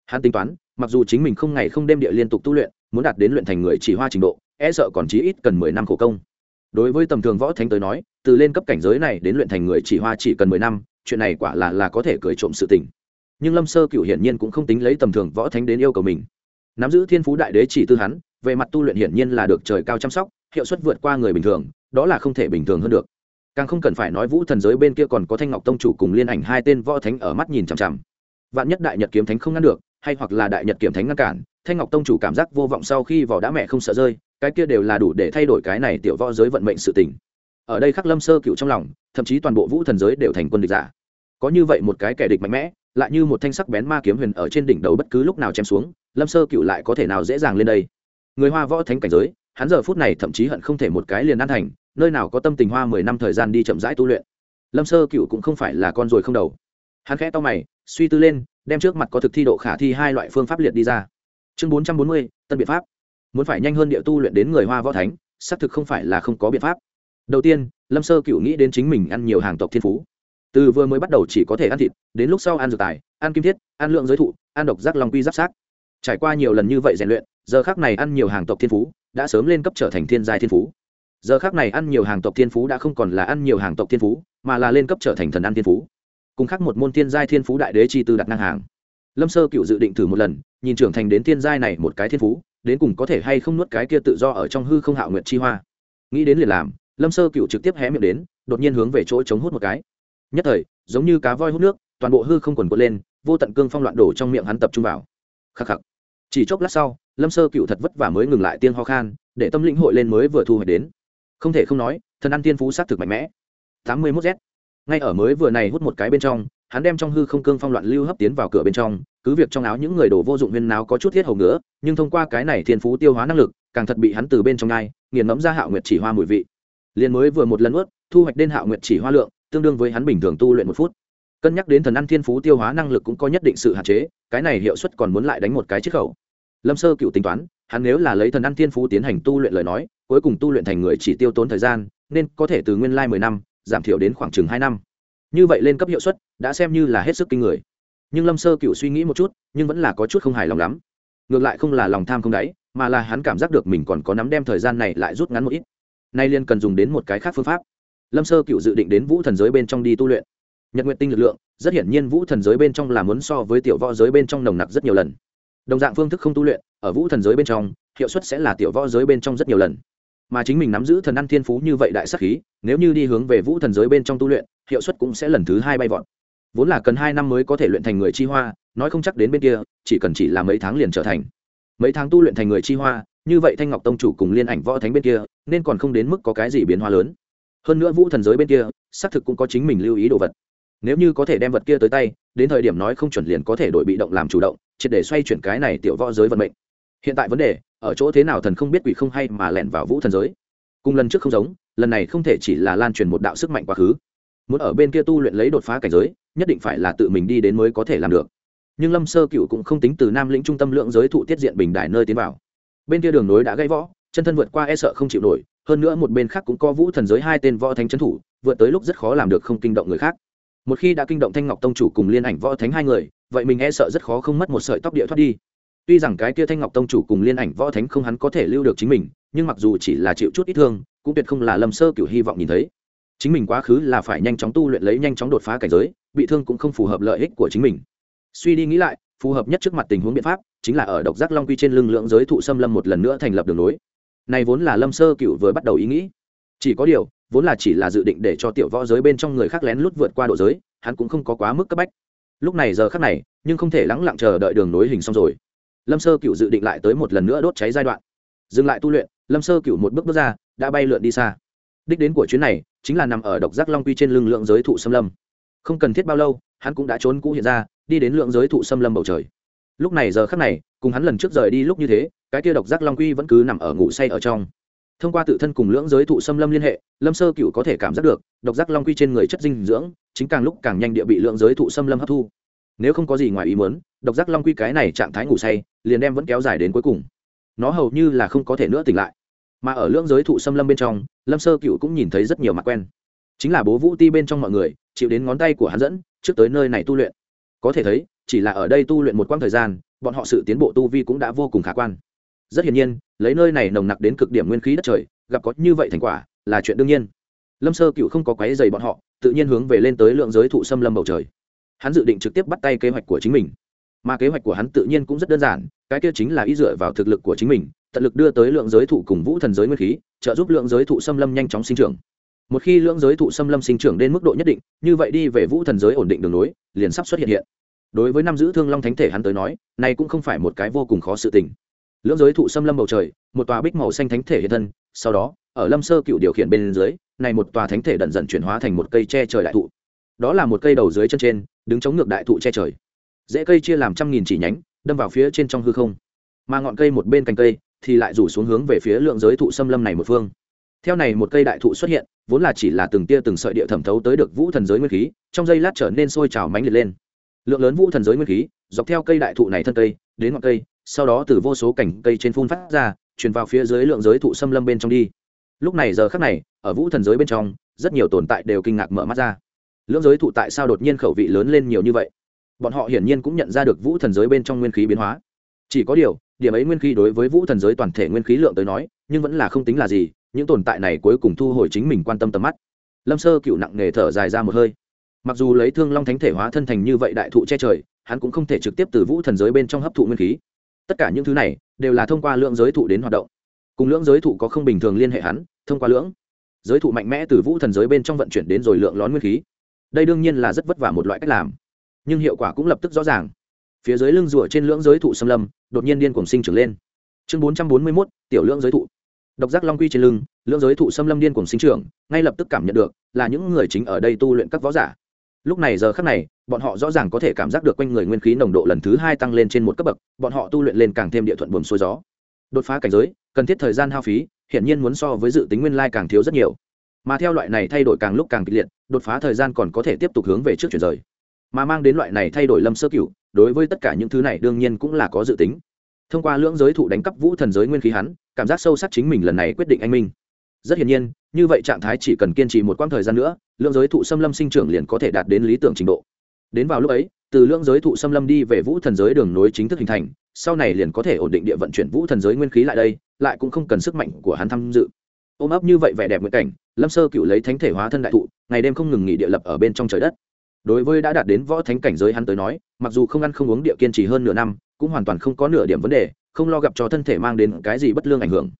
Hắn tính toán, mặc dù chính mình không ngày không đêm địa liên tục tu luyện, muốn đạt đến luyện thành người chỉ hoa trình độ e sợ còn chí ít cần mười năm khổ công đối với tầm thường võ thánh tới nói, từ lên cấp cảnh giới này đến luyện thành người chỉ hoa chỉ cần mười năm, chuyện này quả là là có thể cười trộm sự tình. Nhưng lâm sơ cựu hiển nhiên cũng không tính lấy tầm thường võ thánh đến yêu cầu mình. Nắm giữ thiên phú đại đế chỉ tư hắn, về mặt tu luyện hiển nhiên là được trời cao chăm sóc, hiệu suất vượt qua người bình thường, đó là không thể bình thường hơn được. Càng không cần phải nói vũ thần giới bên kia còn có thanh ngọc tông chủ cùng liên ảnh hai tên võ thánh ở mắt nhìn chằm chằm. Vạn nhất đại nhật kiếm thánh không ngăn được, hay hoặc là đại nhật kiếm thánh ngăn cản, thanh ngọc tông chủ cảm giác vô vọng sau khi vỏ đã mẹ không sợ rơi cái kia đều là đủ để thay đổi cái này tiểu võ giới vận mệnh sự tình. Ở đây khắc lâm sơ cựu trong lòng, thậm chí toàn bộ vũ thần giới đều thành quân địch giả. Có như vậy một cái kẻ địch mạnh mẽ, lại như một thanh sắc bén ma kiếm huyền ở trên đỉnh đầu bất cứ lúc nào chém xuống, lâm sơ cựu lại có thể nào dễ dàng lên đây? Người hoa võ thánh cảnh giới, hắn giờ phút này thậm chí hận không thể một cái liền an thành, nơi nào có tâm tình hoa mười năm thời gian đi chậm rãi tu luyện. Lâm sơ cựu cũng không phải là con ruồi không đầu. Hắn khẽ to mày, suy tư lên, đem trước mặt có thực thi độ khả thi hai loại phương pháp liệt đi ra. Chương bốn trăm bốn mươi, tân biện pháp muốn phải nhanh hơn địa tu luyện đến người hoa võ thánh, xác thực không phải là không có biện pháp. Đầu tiên, lâm sơ cựu nghĩ đến chính mình ăn nhiều hàng tộc thiên phú. Từ vừa mới bắt đầu chỉ có thể ăn thịt, đến lúc sau ăn dược tài, ăn kim thiết, ăn lượng giới thụ, ăn độc giác long quy giáp sát. Trải qua nhiều lần như vậy rèn luyện, giờ khác này ăn nhiều hàng tộc thiên phú đã sớm lên cấp trở thành thiên giai thiên phú. Giờ khác này ăn nhiều hàng tộc thiên phú đã không còn là ăn nhiều hàng tộc thiên phú, mà là lên cấp trở thành thần ăn thiên phú. Cùng khác một môn thiên giai thiên phú đại đế chi tư đặt ngang hàng. Lâm sơ cựu dự định thử một lần, nhìn trưởng thành đến thiên giai này một cái thiên phú đến cùng có thể hay không nuốt cái kia tự do ở trong hư không hạo nguyệt chi hoa. Nghĩ đến liền làm, lâm sơ cựu trực tiếp hé miệng đến, đột nhiên hướng về chỗ chống hút một cái. Nhất thời, giống như cá voi hút nước, toàn bộ hư không quần quật lên, vô tận cương phong loạn đổ trong miệng hắn tập trung vào. Khắc khắc. Chỉ chốc lát sau, lâm sơ cựu thật vất vả mới ngừng lại tiên ho khan, để tâm lĩnh hội lên mới vừa thu hoạch đến. Không thể không nói, thần ăn tiên phú s á t thực mạnh mẽ. Tám mươi mốt z. Ngay ở mới vừa này hút một cái bên trong hắn đem trong hư không cương phong loạn lưu hấp tiến vào cửa bên trong, cứ việc trong áo những người đổ vô dụng huyên nào có chút thiết hầu nữa nhưng thông qua cái này thiên phú tiêu hóa năng lực, càng thật bị hắn từ bên trong ngai nghiền ngẫm ra hạo nguyệt chỉ hoa mùi vị. Liền mới vừa một lần ướt thu hoạch đến hạo nguyệt chỉ hoa lượng, tương đương với hắn bình thường tu luyện một phút. Cân nhắc đến thần ăn thiên phú tiêu hóa năng lực cũng có nhất định sự hạn chế, cái này hiệu suất còn muốn lại đánh một cái chiếc khẩu. Lâm sơ cựu tính toán, hắn nếu là lấy thần ăn thiên phú tiến hành tu luyện lời nói, cuối cùng tu luyện thành người chỉ tiêu tốn thời gian, nên có thể từ nguyên lai mười năm, giảm thiểu đến khoảng chừng hai năm như vậy lên cấp hiệu suất đã xem như là hết sức kinh người. Nhưng lâm sơ cựu suy nghĩ một chút, nhưng vẫn là có chút không hài lòng lắm. Ngược lại không là lòng tham không đáy, mà là hắn cảm giác được mình còn có nắm đem thời gian này lại rút ngắn một ít. Nay liên cần dùng đến một cái khác phương pháp. Lâm sơ cựu dự định đến vũ thần giới bên trong đi tu luyện. Nhật nguyện tinh lực lượng, rất hiển nhiên vũ thần giới bên trong là muốn so với tiểu võ giới bên trong nồng nặc rất nhiều lần. Đồng dạng phương thức không tu luyện, ở vũ thần giới bên trong, hiệu suất sẽ là tiểu võ giới bên trong rất nhiều lần mà chính mình nắm giữ thần ăn thiên phú như vậy đại sắc khí, nếu như đi hướng về vũ thần giới bên trong tu luyện, hiệu suất cũng sẽ lần thứ hai bay vọt. Vốn là cần hai năm mới có thể luyện thành người chi hoa, nói không chắc đến bên kia, chỉ cần chỉ là mấy tháng liền trở thành. Mấy tháng tu luyện thành người chi hoa, như vậy thanh ngọc tông chủ cùng liên ảnh võ thánh bên kia, nên còn không đến mức có cái gì biến hóa lớn. Hơn nữa vũ thần giới bên kia, xác thực cũng có chính mình lưu ý đồ vật. Nếu như có thể đem vật kia tới tay, đến thời điểm nói không chuẩn liền có thể đổi bị động làm chủ động, triệt để xoay chuyển cái này tiểu võ giới vận mệnh. Hiện tại vấn đề ở chỗ thế nào thần không biết quỷ không hay mà lẻn vào vũ thần giới. Cùng lần trước không giống, lần này không thể chỉ là lan truyền một đạo sức mạnh quá khứ. Muốn ở bên kia tu luyện lấy đột phá cảnh giới, nhất định phải là tự mình đi đến mới có thể làm được. Nhưng lâm sơ cựu cũng không tính từ nam lĩnh trung tâm lượng giới thụ tiết diện bình đài nơi tiến vào. Bên kia đường nối đã gãy võ chân thân vượt qua e sợ không chịu nổi, hơn nữa một bên khác cũng có vũ thần giới hai tên võ thánh trấn thủ, vượt tới lúc rất khó làm được không kinh động người khác. Một khi đã kinh động thanh ngọc tông chủ cùng liên ảnh võ thánh hai người, vậy mình e sợ rất khó không mất một sợi tóc địa thoát đi tuy rằng cái kia thanh ngọc tông chủ cùng liên ảnh võ thánh không hắn có thể lưu được chính mình, nhưng mặc dù chỉ là chịu chút ít thương, cũng tuyệt không là lâm sơ cựu hy vọng nhìn thấy. Chính mình quá khứ là phải nhanh chóng tu luyện lấy nhanh chóng đột phá cảnh giới, bị thương cũng không phù hợp lợi ích của chính mình. Suy đi nghĩ lại, phù hợp nhất trước mặt tình huống biện pháp, chính là ở độc giác long quy trên lưng lượng giới thụ xâm lâm một lần nữa thành lập đường lối này vốn là lâm sơ cựu vừa bắt đầu ý nghĩ. Chỉ có điều, vốn là chỉ là dự định để cho tiểu võ giới bên trong người khác lén lút vượt qua độ giới, hắn cũng không có quá mức cấp bách. Lúc này giờ khác này, nhưng không thể lắng lặng chờ đợi đường nối hình xong rồi lâm sơ cựu dự định lại tới một lần nữa đốt cháy giai đoạn. Dừng lại tu luyện, lâm sơ cựu một bước bước ra, đã bay lượn đi xa. Đích đến của chuyến này, chính là nằm ở độc giác long quy trên lưng lượng giới thụ xâm lâm. Không cần thiết bao lâu, hắn cũng đã trốn cũ hiện ra, đi đến lượng giới thụ xâm lâm bầu trời. Lúc này giờ khắc này, cùng hắn lần trước rời đi lúc như thế, cái kia độc giác long quy vẫn cứ nằm ở ngủ say ở trong. Thông qua tự thân cùng lưỡng giới thụ xâm lâm liên hệ, lâm sơ cựu có thể cảm giác được, độc giác long quy trên người chất dinh dưỡng, chính càng lúc càng nhanh địa bị lượng giới thụ xâm lâm hấp thu nếu không có gì ngoài ý muốn, độc giác long quy cái này trạng thái ngủ say, liền đem vẫn kéo dài đến cuối cùng. Nó hầu như là không có thể nữa tỉnh lại. Mà ở lưỡng giới thụ xâm lâm bên trong, lâm sơ cựu cũng nhìn thấy rất nhiều mặt quen. Chính là bố vũ ti bên trong mọi người, chịu đến ngón tay của hắn dẫn, trước tới nơi này tu luyện. Có thể thấy, chỉ là ở đây tu luyện một quãng thời gian, bọn họ sự tiến bộ tu vi cũng đã vô cùng khả quan. Rất hiển nhiên, lấy nơi này nồng nặc đến cực điểm nguyên khí đất trời, gặp có như vậy thành quả, là chuyện đương nhiên. Lâm sơ cựu không có quáy dày bọn họ, tự nhiên hướng về lên tới lượng giới thụ xâm lâm bầu trời hắn dự định trực tiếp bắt tay kế hoạch của chính mình. Mà kế hoạch của hắn tự nhiên cũng rất đơn giản, cái kia chính là ý dựa vào thực lực của chính mình, tận lực đưa tới lượng giới thụ cùng vũ thần giới nguyên khí, trợ giúp lượng giới thụ xâm lâm nhanh chóng sinh trưởng. Một khi lượng giới thụ xâm lâm sinh trưởng đến mức độ nhất định, như vậy đi về vũ thần giới ổn định đường lối, liền sắp xuất hiện hiện. Đối với năm giữ thương long thánh thể hắn tới nói, này cũng không phải một cái vô cùng khó sự tình. Lưỡng giới thụ xâm lâm bầu trời, một tòa bích màu xanh thánh thể hiện thân, sau đó, ở lâm sơ cựu điều khiển bên dưới, này một tòa thánh thể đần dần chuyển hóa thành một cây che trời đại thụ. Đó là một cây đầu dưới chân trên đứng chống ngược đại thụ che trời. Dễ cây chia làm trăm nghìn chỉ nhánh, đâm vào phía trên trong hư không. Mà ngọn cây một bên cành cây thì lại rủ xuống hướng về phía lượng giới thụ xâm lâm này một phương. Theo này một cây đại thụ xuất hiện, vốn là chỉ là từng tia từng sợi địa thẩm thấu tới được vũ thần giới nguyên khí, trong giây lát trở nên sôi trào mánh liệt lên. Lượng lớn vũ thần giới nguyên khí, dọc theo cây đại thụ này thân cây, đến ngọn cây, sau đó từ vô số cảnh cây trên phun phát ra, truyền vào phía dưới lượng giới thụ xâm lâm bên trong đi. Lúc này giờ khắc này, ở vũ thần giới bên trong, rất nhiều tồn tại đều kinh ngạc mở mắt ra lưỡng giới thụ tại sao đột nhiên khẩu vị lớn lên nhiều như vậy? Bọn họ hiển nhiên cũng nhận ra được vũ thần giới bên trong nguyên khí biến hóa. Chỉ có điều, điểm ấy nguyên khí đối với vũ thần giới toàn thể nguyên khí lượng tới nói, nhưng vẫn là không tính là gì, những tồn tại này cuối cùng thu hồi chính mình quan tâm tầm mắt. Lâm sơ cựu nặng nề thở dài ra một hơi. Mặc dù lấy thương long thánh thể hóa thân thành như vậy đại thụ che trời, hắn cũng không thể trực tiếp từ vũ thần giới bên trong hấp thụ nguyên khí. Tất cả những thứ này, đều là thông qua lượng giới thụ đến hoạt động. Cùng lượng giới thụ có không bình thường liên hệ hắn, thông qua lưỡng giới thụ mạnh mẽ từ vũ thần giới bên trong vận chuyển đến rồi lượng lón nguyên khí đây đương nhiên là rất vất vả một loại cách làm, nhưng hiệu quả cũng lập tức rõ ràng. Phía dưới lưng rùa trên lưỡng giới thụ xâm lâm, đột nhiên điên cuồng sinh trưởng lên. Chương bốn trăm bốn mươi mốt, tiểu lưỡng giới thụ. Độc giác long quy trên lưng, lưỡng giới thụ xâm lâm điên cuồng sinh trưởng, ngay lập tức cảm nhận được là những người chính ở đây tu luyện các võ giả. Lúc này giờ khắc này, bọn họ rõ ràng có thể cảm giác được quanh người nguyên khí nồng độ lần thứ hai tăng lên trên một cấp bậc, bọn họ tu luyện lên càng thêm địa thuận buồn xuôi gió. Đột phá cảnh giới, cần thiết thời gian hao phí, hiển nhiên muốn so với dự tính nguyên lai càng thiếu rất nhiều mà theo loại này thay đổi càng lúc càng kịch liệt, đột phá thời gian còn có thể tiếp tục hướng về trước chuyển rời. Mà mang đến loại này thay đổi lâm sơ cửu, đối với tất cả những thứ này đương nhiên cũng là có dự tính. Thông qua lưỡng giới thụ đánh cắp vũ thần giới nguyên khí hắn, cảm giác sâu sắc chính mình lần này quyết định anh minh. Rất hiển nhiên, như vậy trạng thái chỉ cần kiên trì một quãng thời gian nữa, lưỡng giới thụ xâm lâm sinh trưởng liền có thể đạt đến lý tưởng trình độ. Đến vào lúc ấy, từ lưỡng giới thụ xâm lâm đi về vũ thần giới đường nối chính thức hình thành, sau này liền có thể ổn định địa vận chuyển vũ thần giới nguyên khí lại đây, lại cũng không cần sức mạnh của hắn tham dự ôm ấp như vậy vẻ đẹp nguyện cảnh, lâm sơ cựu lấy thánh thể hóa thân đại thụ, ngày đêm không ngừng nghỉ địa lập ở bên trong trời đất. Đối với đã đạt đến võ thánh cảnh giới hắn tới nói, mặc dù không ăn không uống địa kiên trì hơn nửa năm, cũng hoàn toàn không có nửa điểm vấn đề, không lo gặp cho thân thể mang đến cái gì bất lương ảnh hưởng.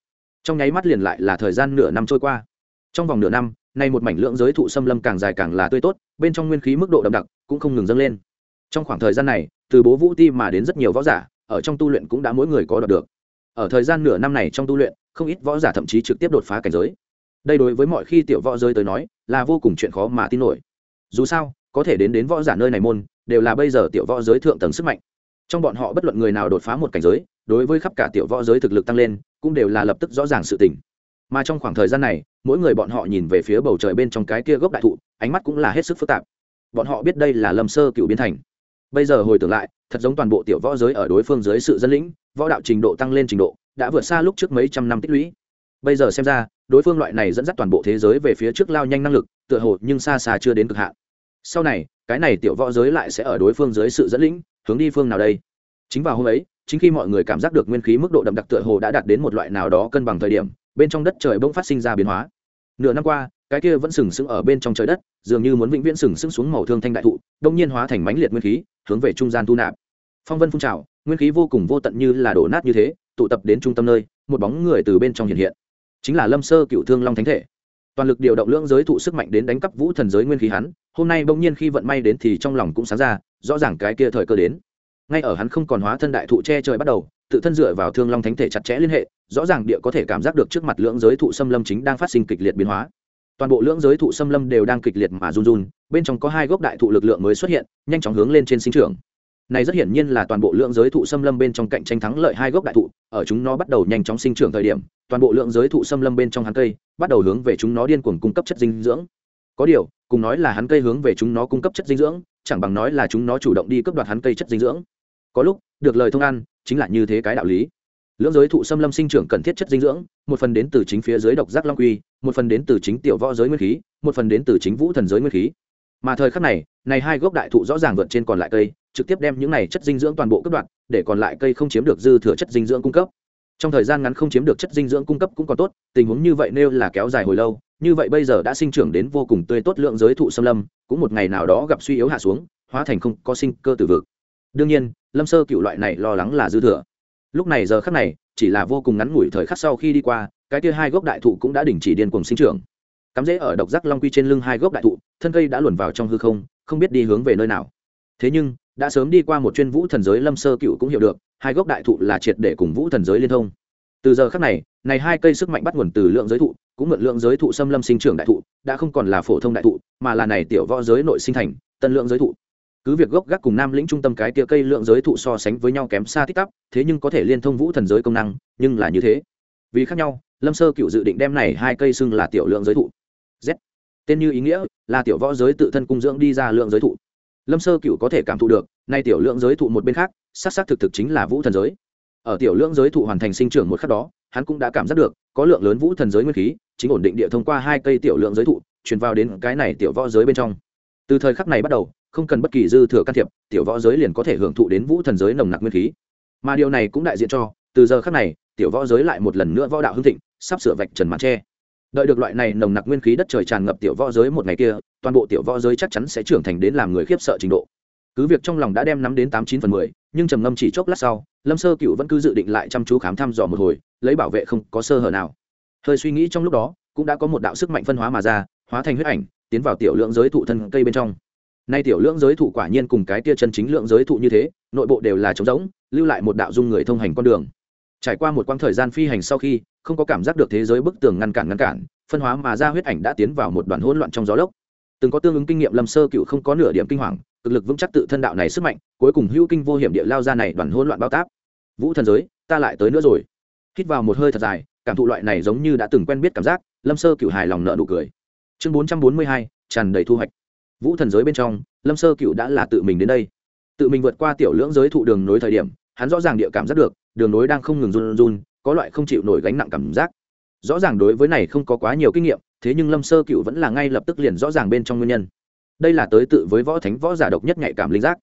Trong nháy mắt liền lại là thời gian nửa năm trôi qua. Trong vòng nửa năm, nay một mảnh lượng giới thụ xâm lâm càng dài càng là tươi tốt, bên trong nguyên khí mức độ đậm đặc cũng không ngừng dâng lên. Trong khoảng thời gian này, từ bố vũ ti mà đến rất nhiều võ giả, ở trong tu luyện cũng đã mỗi người có đọc được. Ở thời gian nửa năm này trong tu luyện không ít võ giả thậm chí trực tiếp đột phá cảnh giới. Đây đối với mọi khi tiểu võ giới tới nói, là vô cùng chuyện khó mà tin nổi. Dù sao, có thể đến đến võ giả nơi này môn, đều là bây giờ tiểu võ giới thượng tầng sức mạnh. Trong bọn họ bất luận người nào đột phá một cảnh giới, đối với khắp cả tiểu võ giới thực lực tăng lên, cũng đều là lập tức rõ ràng sự tình. Mà trong khoảng thời gian này, mỗi người bọn họ nhìn về phía bầu trời bên trong cái kia gốc đại thụ, ánh mắt cũng là hết sức phức tạp. Bọn họ biết đây là lâm sơ cựu biến thành. Bây giờ hồi tưởng lại, thật giống toàn bộ tiểu võ giới ở đối phương dưới sự dân lĩnh, võ đạo trình độ tăng lên trình độ đã vượt xa lúc trước mấy trăm năm tích lũy. Bây giờ xem ra, đối phương loại này dẫn dắt toàn bộ thế giới về phía trước lao nhanh năng lực, tựa hồ nhưng xa xa chưa đến cực hạn. Sau này, cái này tiểu võ giới lại sẽ ở đối phương dưới sự dẫn lĩnh, hướng đi phương nào đây? Chính vào hôm ấy, chính khi mọi người cảm giác được nguyên khí mức độ đậm đặc tựa hồ đã đạt đến một loại nào đó cân bằng thời điểm, bên trong đất trời bỗng phát sinh ra biến hóa. Nửa năm qua, cái kia vẫn sừng sững ở bên trong trời đất, dường như muốn vĩnh viễn sừng sững xuống màu thương thanh đại thụ, đông nhiên hóa thành mánh liệt nguyên khí, hướng về trung gian thu nạp. Phong vân phun trào, nguyên khí vô cùng vô tận như là đổ nát như thế tụ tập đến trung tâm nơi, một bóng người từ bên trong hiện hiện. Chính là lâm sơ cựu thương long thánh thể. Toàn lực điều động lưỡng giới thụ sức mạnh đến đánh cắp vũ thần giới nguyên khí hắn, hôm nay bỗng nhiên khi vận may đến thì trong lòng cũng sáng ra, rõ ràng cái kia thời cơ đến. Ngay ở hắn không còn hóa thân đại thụ che trời bắt đầu, tự thân dựa vào thương long thánh thể chặt chẽ liên hệ, rõ ràng địa có thể cảm giác được trước mặt lưỡng giới thụ xâm lâm chính đang phát sinh kịch liệt biến hóa. Toàn bộ lưỡng giới thụ xâm lâm đều đang kịch liệt mà run run, bên trong có hai gốc đại thụ lực lượng mới xuất hiện, nhanh chóng hướng lên trên sinh trưởng. Này rất hiển nhiên là toàn bộ lượng giới thụ xâm lâm bên trong cạnh tranh thắng lợi hai gốc đại thụ ở chúng nó bắt đầu nhanh chóng sinh trưởng thời điểm, toàn bộ lượng giới thụ xâm lâm bên trong hắn cây, bắt đầu hướng về chúng nó điên cuồng cung cấp chất dinh dưỡng. Có điều, cùng nói là hắn cây hướng về chúng nó cung cấp chất dinh dưỡng, chẳng bằng nói là chúng nó chủ động đi cướp đoạt hắn cây chất dinh dưỡng. Có lúc, được lời thông ăn, chính là như thế cái đạo lý. Lưỡng giới thụ xâm lâm sinh trưởng cần thiết chất dinh dưỡng, một phần đến từ chính phía dưới độc giác long quy, một phần đến từ chính tiểu võ giới nguyên khí, một phần đến từ chính vũ thần giới nguyên khí. Mà thời khắc này này hai gốc đại thụ rõ ràng vượt trên còn lại cây trực tiếp đem những này chất dinh dưỡng toàn bộ cấp đoạn để còn lại cây không chiếm được dư thừa chất dinh dưỡng cung cấp. Trong thời gian ngắn không chiếm được chất dinh dưỡng cung cấp cũng còn tốt, tình huống như vậy nếu là kéo dài hồi lâu, như vậy bây giờ đã sinh trưởng đến vô cùng tươi tốt lượng giới thụ xâm lâm, cũng một ngày nào đó gặp suy yếu hạ xuống, hóa thành không có sinh cơ tử vực. Đương nhiên, lâm sơ cựu loại này lo lắng là dư thừa. Lúc này giờ khắc này, chỉ là vô cùng ngắn ngủi thời khắc sau khi đi qua, cái kia hai gốc đại thụ cũng đã đình chỉ điên cuồng sinh trưởng. Cắm rễ ở độc giác long quy trên lưng hai gốc đại thụ, thân cây đã luồn vào trong hư không không biết đi hướng về nơi nào. Thế nhưng đã sớm đi qua một chuyên vũ thần giới lâm sơ cựu cũng hiểu được, hai gốc đại thụ là triệt để cùng vũ thần giới liên thông. Từ giờ khắc này này hai cây sức mạnh bắt nguồn từ lượng giới thụ, cũng mượn lượng giới thụ xâm lâm sinh trưởng đại thụ, đã không còn là phổ thông đại thụ, mà là này tiểu võ giới nội sinh thành, tân lượng giới thụ. Cứ việc gốc gác cùng nam lĩnh trung tâm cái tia cây lượng giới thụ so sánh với nhau kém xa tích tắp, thế nhưng có thể liên thông vũ thần giới công năng, nhưng là như thế. Vì khác nhau, lâm sơ cựu dự định đem này hai cây xưng là tiểu lượng giới thụ. Z. Tên như ý nghĩa là tiểu võ giới tự thân cung dưỡng đi ra lượng giới thụ lâm sơ cựu có thể cảm thụ được, nay tiểu lượng giới thụ một bên khác s á c s á c thực thực chính là vũ thần giới. Ở tiểu lượng giới thụ hoàn thành sinh trưởng một khắc đó, hắn cũng đã cảm giác được, có lượng lớn vũ thần giới nguyên khí, chính ổn định địa thông qua hai cây tiểu lượng giới thụ, truyền vào đến cái này tiểu võ giới bên trong. Từ thời khắc này bắt đầu, không cần bất kỳ dư thừa can thiệp, tiểu võ giới liền có thể hưởng thụ đến vũ thần giới nồng nặc nguyên khí. Mà điều này cũng đại diện cho, từ giờ khắc này, tiểu võ giới lại một lần nữa võ đạo hưng thịnh, sắp sửa vạch trần màn tre đợi được loại này nồng nặc nguyên khí đất trời tràn ngập tiểu võ giới một ngày kia, toàn bộ tiểu võ giới chắc chắn sẽ trưởng thành đến làm người khiếp sợ trình độ. Cứ việc trong lòng đã đem nắm đến tám chín phần mười, nhưng trầm ngâm chỉ chốc lát sau, lâm sơ cựu vẫn cứ dự định lại chăm chú khám thăm dò một hồi, lấy bảo vệ không có sơ hở nào. Hơi suy nghĩ trong lúc đó, cũng đã có một đạo sức mạnh phân hóa mà ra, hóa thành huyết ảnh, tiến vào tiểu lượng giới thụ thân cây bên trong. Nay tiểu lượng giới thụ quả nhiên cùng cái tia chân chính lượng giới thụ như thế, nội bộ đều là trống rỗng, lưu lại một đạo dung người thông hành con đường trải qua một quãng thời gian phi hành sau khi, không có cảm giác được thế giới bức tường ngăn cản ngăn cản, phân hóa mà ra huyết ảnh đã tiến vào một đoàn hỗn loạn trong gió lốc. Từng có tương ứng kinh nghiệm lâm sơ cựu không có nửa điểm kinh hoàng, cực lực vững chắc tự thân đạo này sức mạnh, cuối cùng hữu kinh vô hiểm địa lao ra này đoàn hỗn loạn bao táp. Vũ thần giới, ta lại tới nữa rồi. Hít vào một hơi thật dài, cảm thụ loại này giống như đã từng quen biết cảm giác, lâm sơ cựu hài lòng nợ nụ cười. Chương bốn trăm bốn mươi hai, tràn đầy thu hoạch. Vũ thần giới bên trong, lâm sơ cựu đã là tự mình đến đây. Tự mình vượt qua tiểu lưỡng giới thụ đường nối thời điểm, hắn rõ ràng địa cảm giác được đường nối đang không ngừng run run, có loại không chịu nổi gánh nặng cảm giác. Rõ ràng đối với này không có quá nhiều kinh nghiệm, thế nhưng lâm sơ cựu vẫn là ngay lập tức liền rõ ràng bên trong nguyên nhân. Đây là tới tự với võ thánh võ giả độc nhất nhạy cảm linh giác.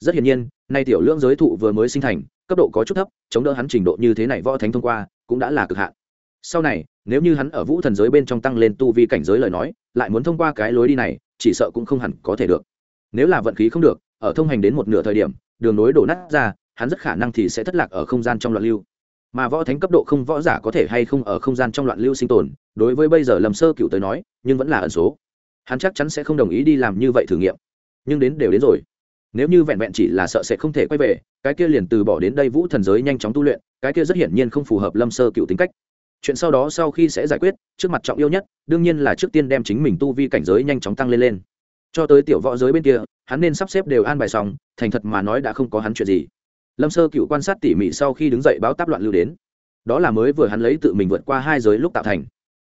Rất hiển nhiên, nay tiểu lưỡng giới thụ vừa mới sinh thành, cấp độ có chút thấp, chống đỡ hắn trình độ như thế này võ thánh thông qua, cũng đã là cực hạn. Sau này, nếu như hắn ở vũ thần giới bên trong tăng lên tu vi cảnh giới lời nói, lại muốn thông qua cái lối đi này, chỉ sợ cũng không hẳn có thể được. Nếu là vận khí không được, ở thông hành đến một nửa thời điểm, đường nối đổ nát ra hắn rất khả năng thì sẽ thất lạc ở không gian trong loạn lưu. Mà võ thánh cấp độ không võ giả có thể hay không ở không gian trong loạn lưu sinh tồn, đối với bây giờ lầm sơ cựu tới nói, nhưng vẫn là ẩn số. Hắn chắc chắn sẽ không đồng ý đi làm như vậy thử nghiệm. Nhưng đến đều đến rồi. Nếu như vẹn vẹn chỉ là sợ sẽ không thể quay về, cái kia liền từ bỏ đến đây vũ thần giới nhanh chóng tu luyện, cái kia rất hiển nhiên không phù hợp lâm sơ cựu tính cách. Chuyện sau đó sau khi sẽ giải quyết, trước mặt trọng yêu nhất, đương nhiên là trước tiên đem chính mình tu vi cảnh giới nhanh chóng tăng lên lên. Cho tới tiểu võ giới bên kia, hắn nên sắp xếp đều an bài xong, thành thật mà nói đã không có hắn chuyện gì lâm sơ cựu quan sát tỉ mỉ sau khi đứng dậy báo táp loạn lưu đến. Đó là mới vừa hắn lấy tự mình vượt qua hai giới lúc tạo thành.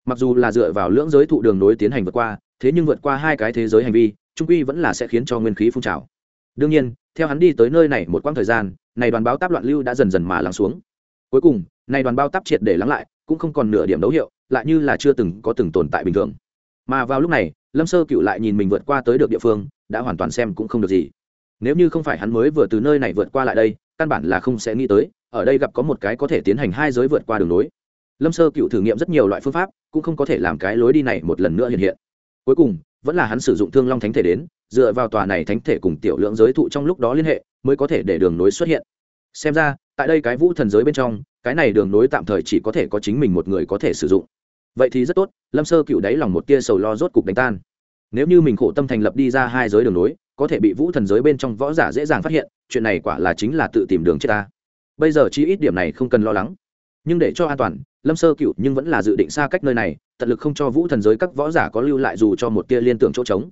Mặc dù là dựa vào lưỡng giới thụ đường nối tiến hành vượt qua, thế nhưng vượt qua hai cái thế giới hành vi, trung quy vẫn là sẽ khiến cho nguyên khí phun trào. Đương nhiên, theo hắn đi tới nơi này một quãng thời gian, này đoàn báo táp loạn lưu đã dần dần mà lắng xuống. Cuối cùng, này đoàn báo táp triệt để lắng lại, cũng không còn nửa điểm dấu hiệu, lại như là chưa từng có từng tồn tại bình thường. Mà vào lúc này, lâm sơ cựu lại nhìn mình vượt qua tới được địa phương, đã hoàn toàn xem cũng không được gì. Nếu như không phải hắn mới vừa từ nơi này vượt qua lại đây căn bản là không sẽ nghĩ tới, ở đây gặp có một cái có thể tiến hành hai giới vượt qua đường lối. Lâm sơ cựu thử nghiệm rất nhiều loại phương pháp, cũng không có thể làm cái lối đi này một lần nữa hiện hiện. Cuối cùng, vẫn là hắn sử dụng thương long thánh thể đến, dựa vào tòa này thánh thể cùng tiểu lượng giới thụ trong lúc đó liên hệ, mới có thể để đường nối xuất hiện. Xem ra, tại đây cái vũ thần giới bên trong, cái này đường nối tạm thời chỉ có thể có chính mình một người có thể sử dụng. Vậy thì rất tốt, lâm sơ cựu đáy lòng một tia sầu lo rốt cục đánh tan. Nếu như mình khổ tâm thành lập đi ra hai giới đường nối có thể bị vũ thần giới bên trong võ giả dễ dàng phát hiện, chuyện này quả là chính là tự tìm đường chết ta. Bây giờ chi ít điểm này không cần lo lắng. Nhưng để cho an toàn, lâm sơ cựu nhưng vẫn là dự định xa cách nơi này, tận lực không cho vũ thần giới các võ giả có lưu lại dù cho một tia liên tưởng chỗ trống.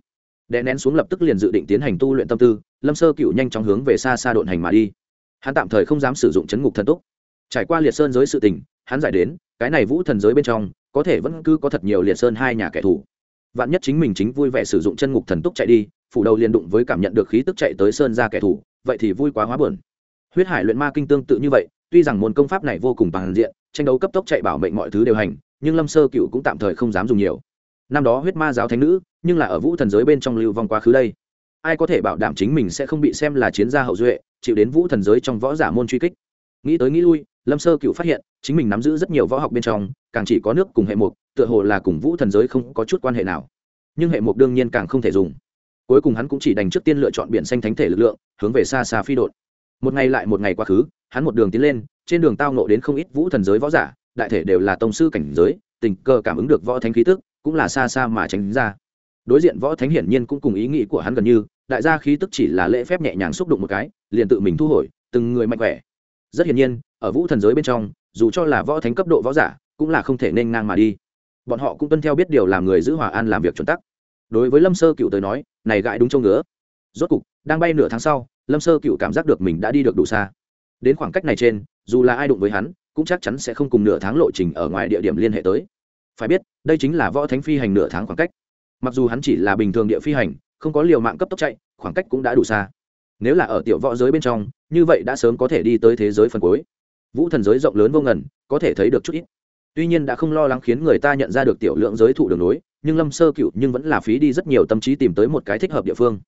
Đè nén xuống lập tức liền dự định tiến hành tu luyện tâm tư, lâm sơ cựu nhanh chóng hướng về xa xa độn hành mà đi. Hắn tạm thời không dám sử dụng chấn ngục thần túc. Trải qua liệt sơn giới sự tình, hắn giải đến, cái này vũ thần giới bên trong, có thể vẫn cứ có thật nhiều liệt sơn hai nhà kẻ thù. Vạn nhất chính mình chính vui vẻ sử dụng chân ngục thần túc chạy đi phủ đầu liền đụng với cảm nhận được khí tức chạy tới sơn ra kẻ thù, vậy thì vui quá hóa bờn huyết hải luyện ma kinh tương tự như vậy, tuy rằng môn công pháp này vô cùng bằng diện, tranh đấu cấp tốc chạy bảo mệnh mọi thứ đều hành, nhưng lâm sơ cựu cũng tạm thời không dám dùng nhiều. Năm đó huyết ma giáo thánh nữ, nhưng là ở vũ thần giới bên trong lưu vong quá khứ đây. Ai có thể bảo đảm chính mình sẽ không bị xem là chiến gia hậu duệ, chịu đến vũ thần giới trong võ giả môn truy kích? Nghĩ tới nghĩ lui, lâm sơ cựu phát hiện, chính mình nắm giữ rất nhiều võ học bên trong, càng chỉ có nước cùng hệ mục, tựa hồ là cùng vũ thần giới không có chút quan hệ nào. Nhưng hệ mục đương nhiên càng không thể dùng cuối cùng hắn cũng chỉ đành trước tiên lựa chọn biển xanh thánh thể lực lượng, hướng về xa xa phi đột một ngày lại một ngày quá khứ, hắn một đường tiến lên, trên đường tao nộ đến không ít vũ thần giới võ giả, đại thể đều là tông sư cảnh giới, tình cờ cảm ứng được võ thánh khí tức, cũng là xa xa mà tránh ra. Đối diện võ thánh hiển nhiên cũng cùng ý nghĩ của hắn gần như, đại gia khí tức chỉ là lễ phép nhẹ nhàng xúc đụng một cái, liền tự mình thu hồi, từng người mạnh khỏe. Rất hiển nhiên, ở vũ thần giới bên trong, dù cho là võ thánh cấp độ võ giả, cũng là không thể nên ngang mà đi. Bọn họ cũng tuân theo biết điều làm người giữ hòa an làm việc chuẩn tắc đối với lâm sơ cựu tới nói, này gãi đúng châu ngứa. Rốt cục, đang bay nửa tháng sau, lâm sơ cựu cảm giác được mình đã đi được đủ xa. Đến khoảng cách này trên, dù là ai đụng với hắn, cũng chắc chắn sẽ không cùng nửa tháng lộ trình ở ngoài địa điểm liên hệ tới. Phải biết, đây chính là võ thánh phi hành nửa tháng khoảng cách. Mặc dù hắn chỉ là bình thường địa phi hành, không có liều mạng cấp tốc chạy, khoảng cách cũng đã đủ xa. Nếu là ở tiểu võ giới bên trong, như vậy đã sớm có thể đi tới thế giới phần cuối. Vũ thần giới rộng lớn vô ngần, có thể thấy được chút ít. Tuy nhiên đã không lo lắng khiến người ta nhận ra được tiểu lượng giới thụ đường nối nhưng lâm sơ cựu nhưng vẫn là phí đi rất nhiều tâm trí tìm tới một cái thích hợp địa phương.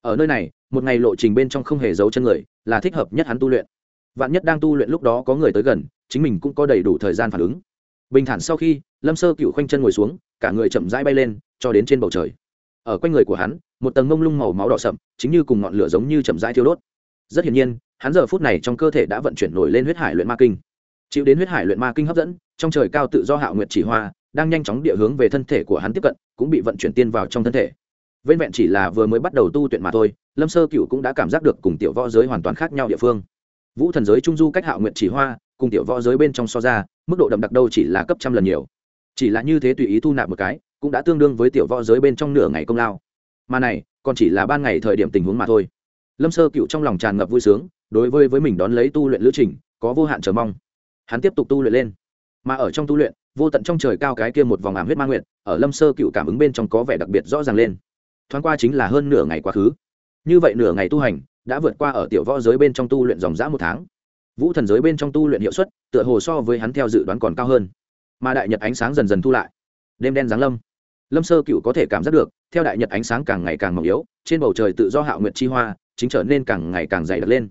Ở nơi này, một ngày lộ trình bên trong không hề giấu chân người, là thích hợp nhất hắn tu luyện. Vạn nhất đang tu luyện lúc đó có người tới gần, chính mình cũng có đầy đủ thời gian phản ứng. Bình thản sau khi, lâm sơ cựu khoanh chân ngồi xuống, cả người chậm rãi bay lên, cho đến trên bầu trời. Ở quanh người của hắn, một tầng mông lung màu máu đỏ sậm, chính như cùng ngọn lửa giống như chậm rãi thiêu đốt. Rất hiển nhiên, hắn giờ phút này trong cơ thể đã vận chuyển nổi lên huyết hải luyện ma kinh. Chịu đến huyết hải luyện ma kinh hấp dẫn, trong trời cao tự do hạo nguyệt chỉ hoa đang nhanh chóng địa hướng về thân thể của hắn tiếp cận, cũng bị vận chuyển tiên vào trong thân thể. Vên vẹn chỉ là vừa mới bắt đầu tu tuyển mà thôi, lâm sơ cựu cũng đã cảm giác được cùng tiểu võ giới hoàn toàn khác nhau địa phương. Vũ thần giới trung du cách hạo nguyện chỉ hoa, cùng tiểu võ giới bên trong so ra, mức độ đậm đặc đâu chỉ là cấp trăm lần nhiều. Chỉ là như thế tùy ý thu nạp một cái, cũng đã tương đương với tiểu võ giới bên trong nửa ngày công lao. Mà này, còn chỉ là ban ngày thời điểm tình huống mà thôi. Lâm sơ cựu trong lòng tràn ngập vui sướng, đối với với mình đón lấy tu luyện lữ trình, có vô hạn chờ mong. Hắn tiếp tục tu luyện lên. Mà ở trong tu luyện vô tận trong trời cao cái kia một vòng ảm huyết ma nguyện ở lâm sơ cựu cảm ứng bên trong có vẻ đặc biệt rõ ràng lên. Thoáng qua chính là hơn nửa ngày quá khứ. Như vậy nửa ngày tu hành, đã vượt qua ở tiểu võ giới bên trong tu luyện dòng dã một tháng. Vũ thần giới bên trong tu luyện hiệu suất, tựa hồ so với hắn theo dự đoán còn cao hơn. Mà đại nhật ánh sáng dần dần thu lại. Đêm đen giáng lâm. Lâm sơ cựu có thể cảm giác được, theo đại nhật ánh sáng càng ngày càng mỏng yếu, trên bầu trời tự do hạo nguyệt chi hoa, chính trở nên càng ngày càng dày đặc lên.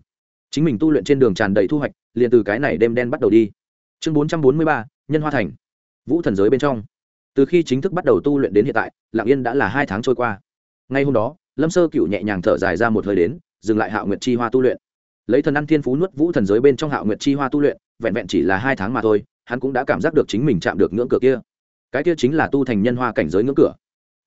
Chính mình tu luyện trên đường tràn đầy thu hoạch, liền từ cái này đêm đen bắt đầu đi. Chương bốn trăm bốn mươi ba, nhân hoa thành vũ thần giới bên trong. Từ khi chính thức bắt đầu tu luyện đến hiện tại lạng yên đã là hai tháng trôi qua. Ngay hôm đó, lâm sơ cựu nhẹ nhàng thở dài ra một hơi đến, dừng lại hạo nguyệt chi hoa tu luyện. Lấy thần ăn thiên phú nuốt vũ thần giới bên trong hạo nguyệt chi hoa tu luyện, vẹn vẹn chỉ là hai tháng mà thôi, hắn cũng đã cảm giác được chính mình chạm được ngưỡng cửa kia. Cái kia chính là tu thành nhân hoa cảnh giới ngưỡng cửa.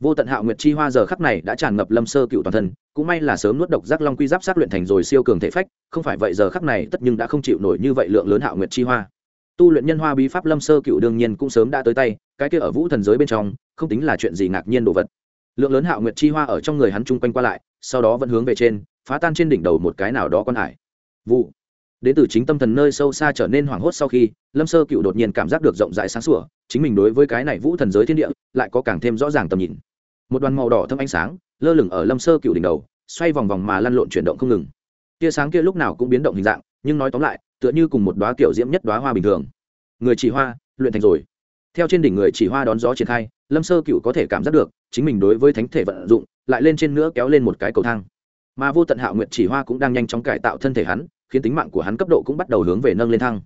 Vô tận hạo nguyệt chi hoa giờ khắc này đã tràn ngập lâm sơ cựu toàn thân, cũng may là sớm nuốt độc giác long quy giáp sát luyện thành rồi siêu cường thể phách, không phải vậy giờ khắc này tất nhưng đã không chịu nổi như vậy lượng lớn hạo nguyệt chi hoa tu luyện nhân hoa bí pháp lâm sơ cựu đương nhiên cũng sớm đã tới tay, cái kia ở vũ thần giới bên trong, không tính là chuyện gì ngạc nhiên đồ vật. Lượng lớn hạo nguyệt chi hoa ở trong người hắn chung quanh qua lại, sau đó vẫn hướng về trên, phá tan trên đỉnh đầu một cái nào đó con hải. Vụ. Đến từ chính tâm thần nơi sâu xa trở nên hoảng hốt sau khi, lâm sơ cựu đột nhiên cảm giác được rộng rãi sáng sủa, chính mình đối với cái này vũ thần giới thiên địa, lại có càng thêm rõ ràng tầm nhìn. Một đoàn màu đỏ thâm ánh sáng, lơ lửng ở lâm sơ cựu đỉnh đầu, xoay vòng vòng mà lăn lộn chuyển động không ngừng. Tia sáng kia lúc nào cũng biến động hình dạng nhưng nói tóm lại, tựa như cùng một đoá kiểu diễm nhất đoá hoa bình thường. Người chỉ hoa, luyện thành rồi. Theo trên đỉnh người chỉ hoa đón gió triển khai, lâm sơ cựu có thể cảm giác được, chính mình đối với thánh thể vận dụng, lại lên trên nữa kéo lên một cái cầu thang. Mà vô tận hạo nguyện chỉ hoa cũng đang nhanh chóng cải tạo thân thể hắn, khiến tính mạng của hắn cấp độ cũng bắt đầu hướng về nâng lên thăng.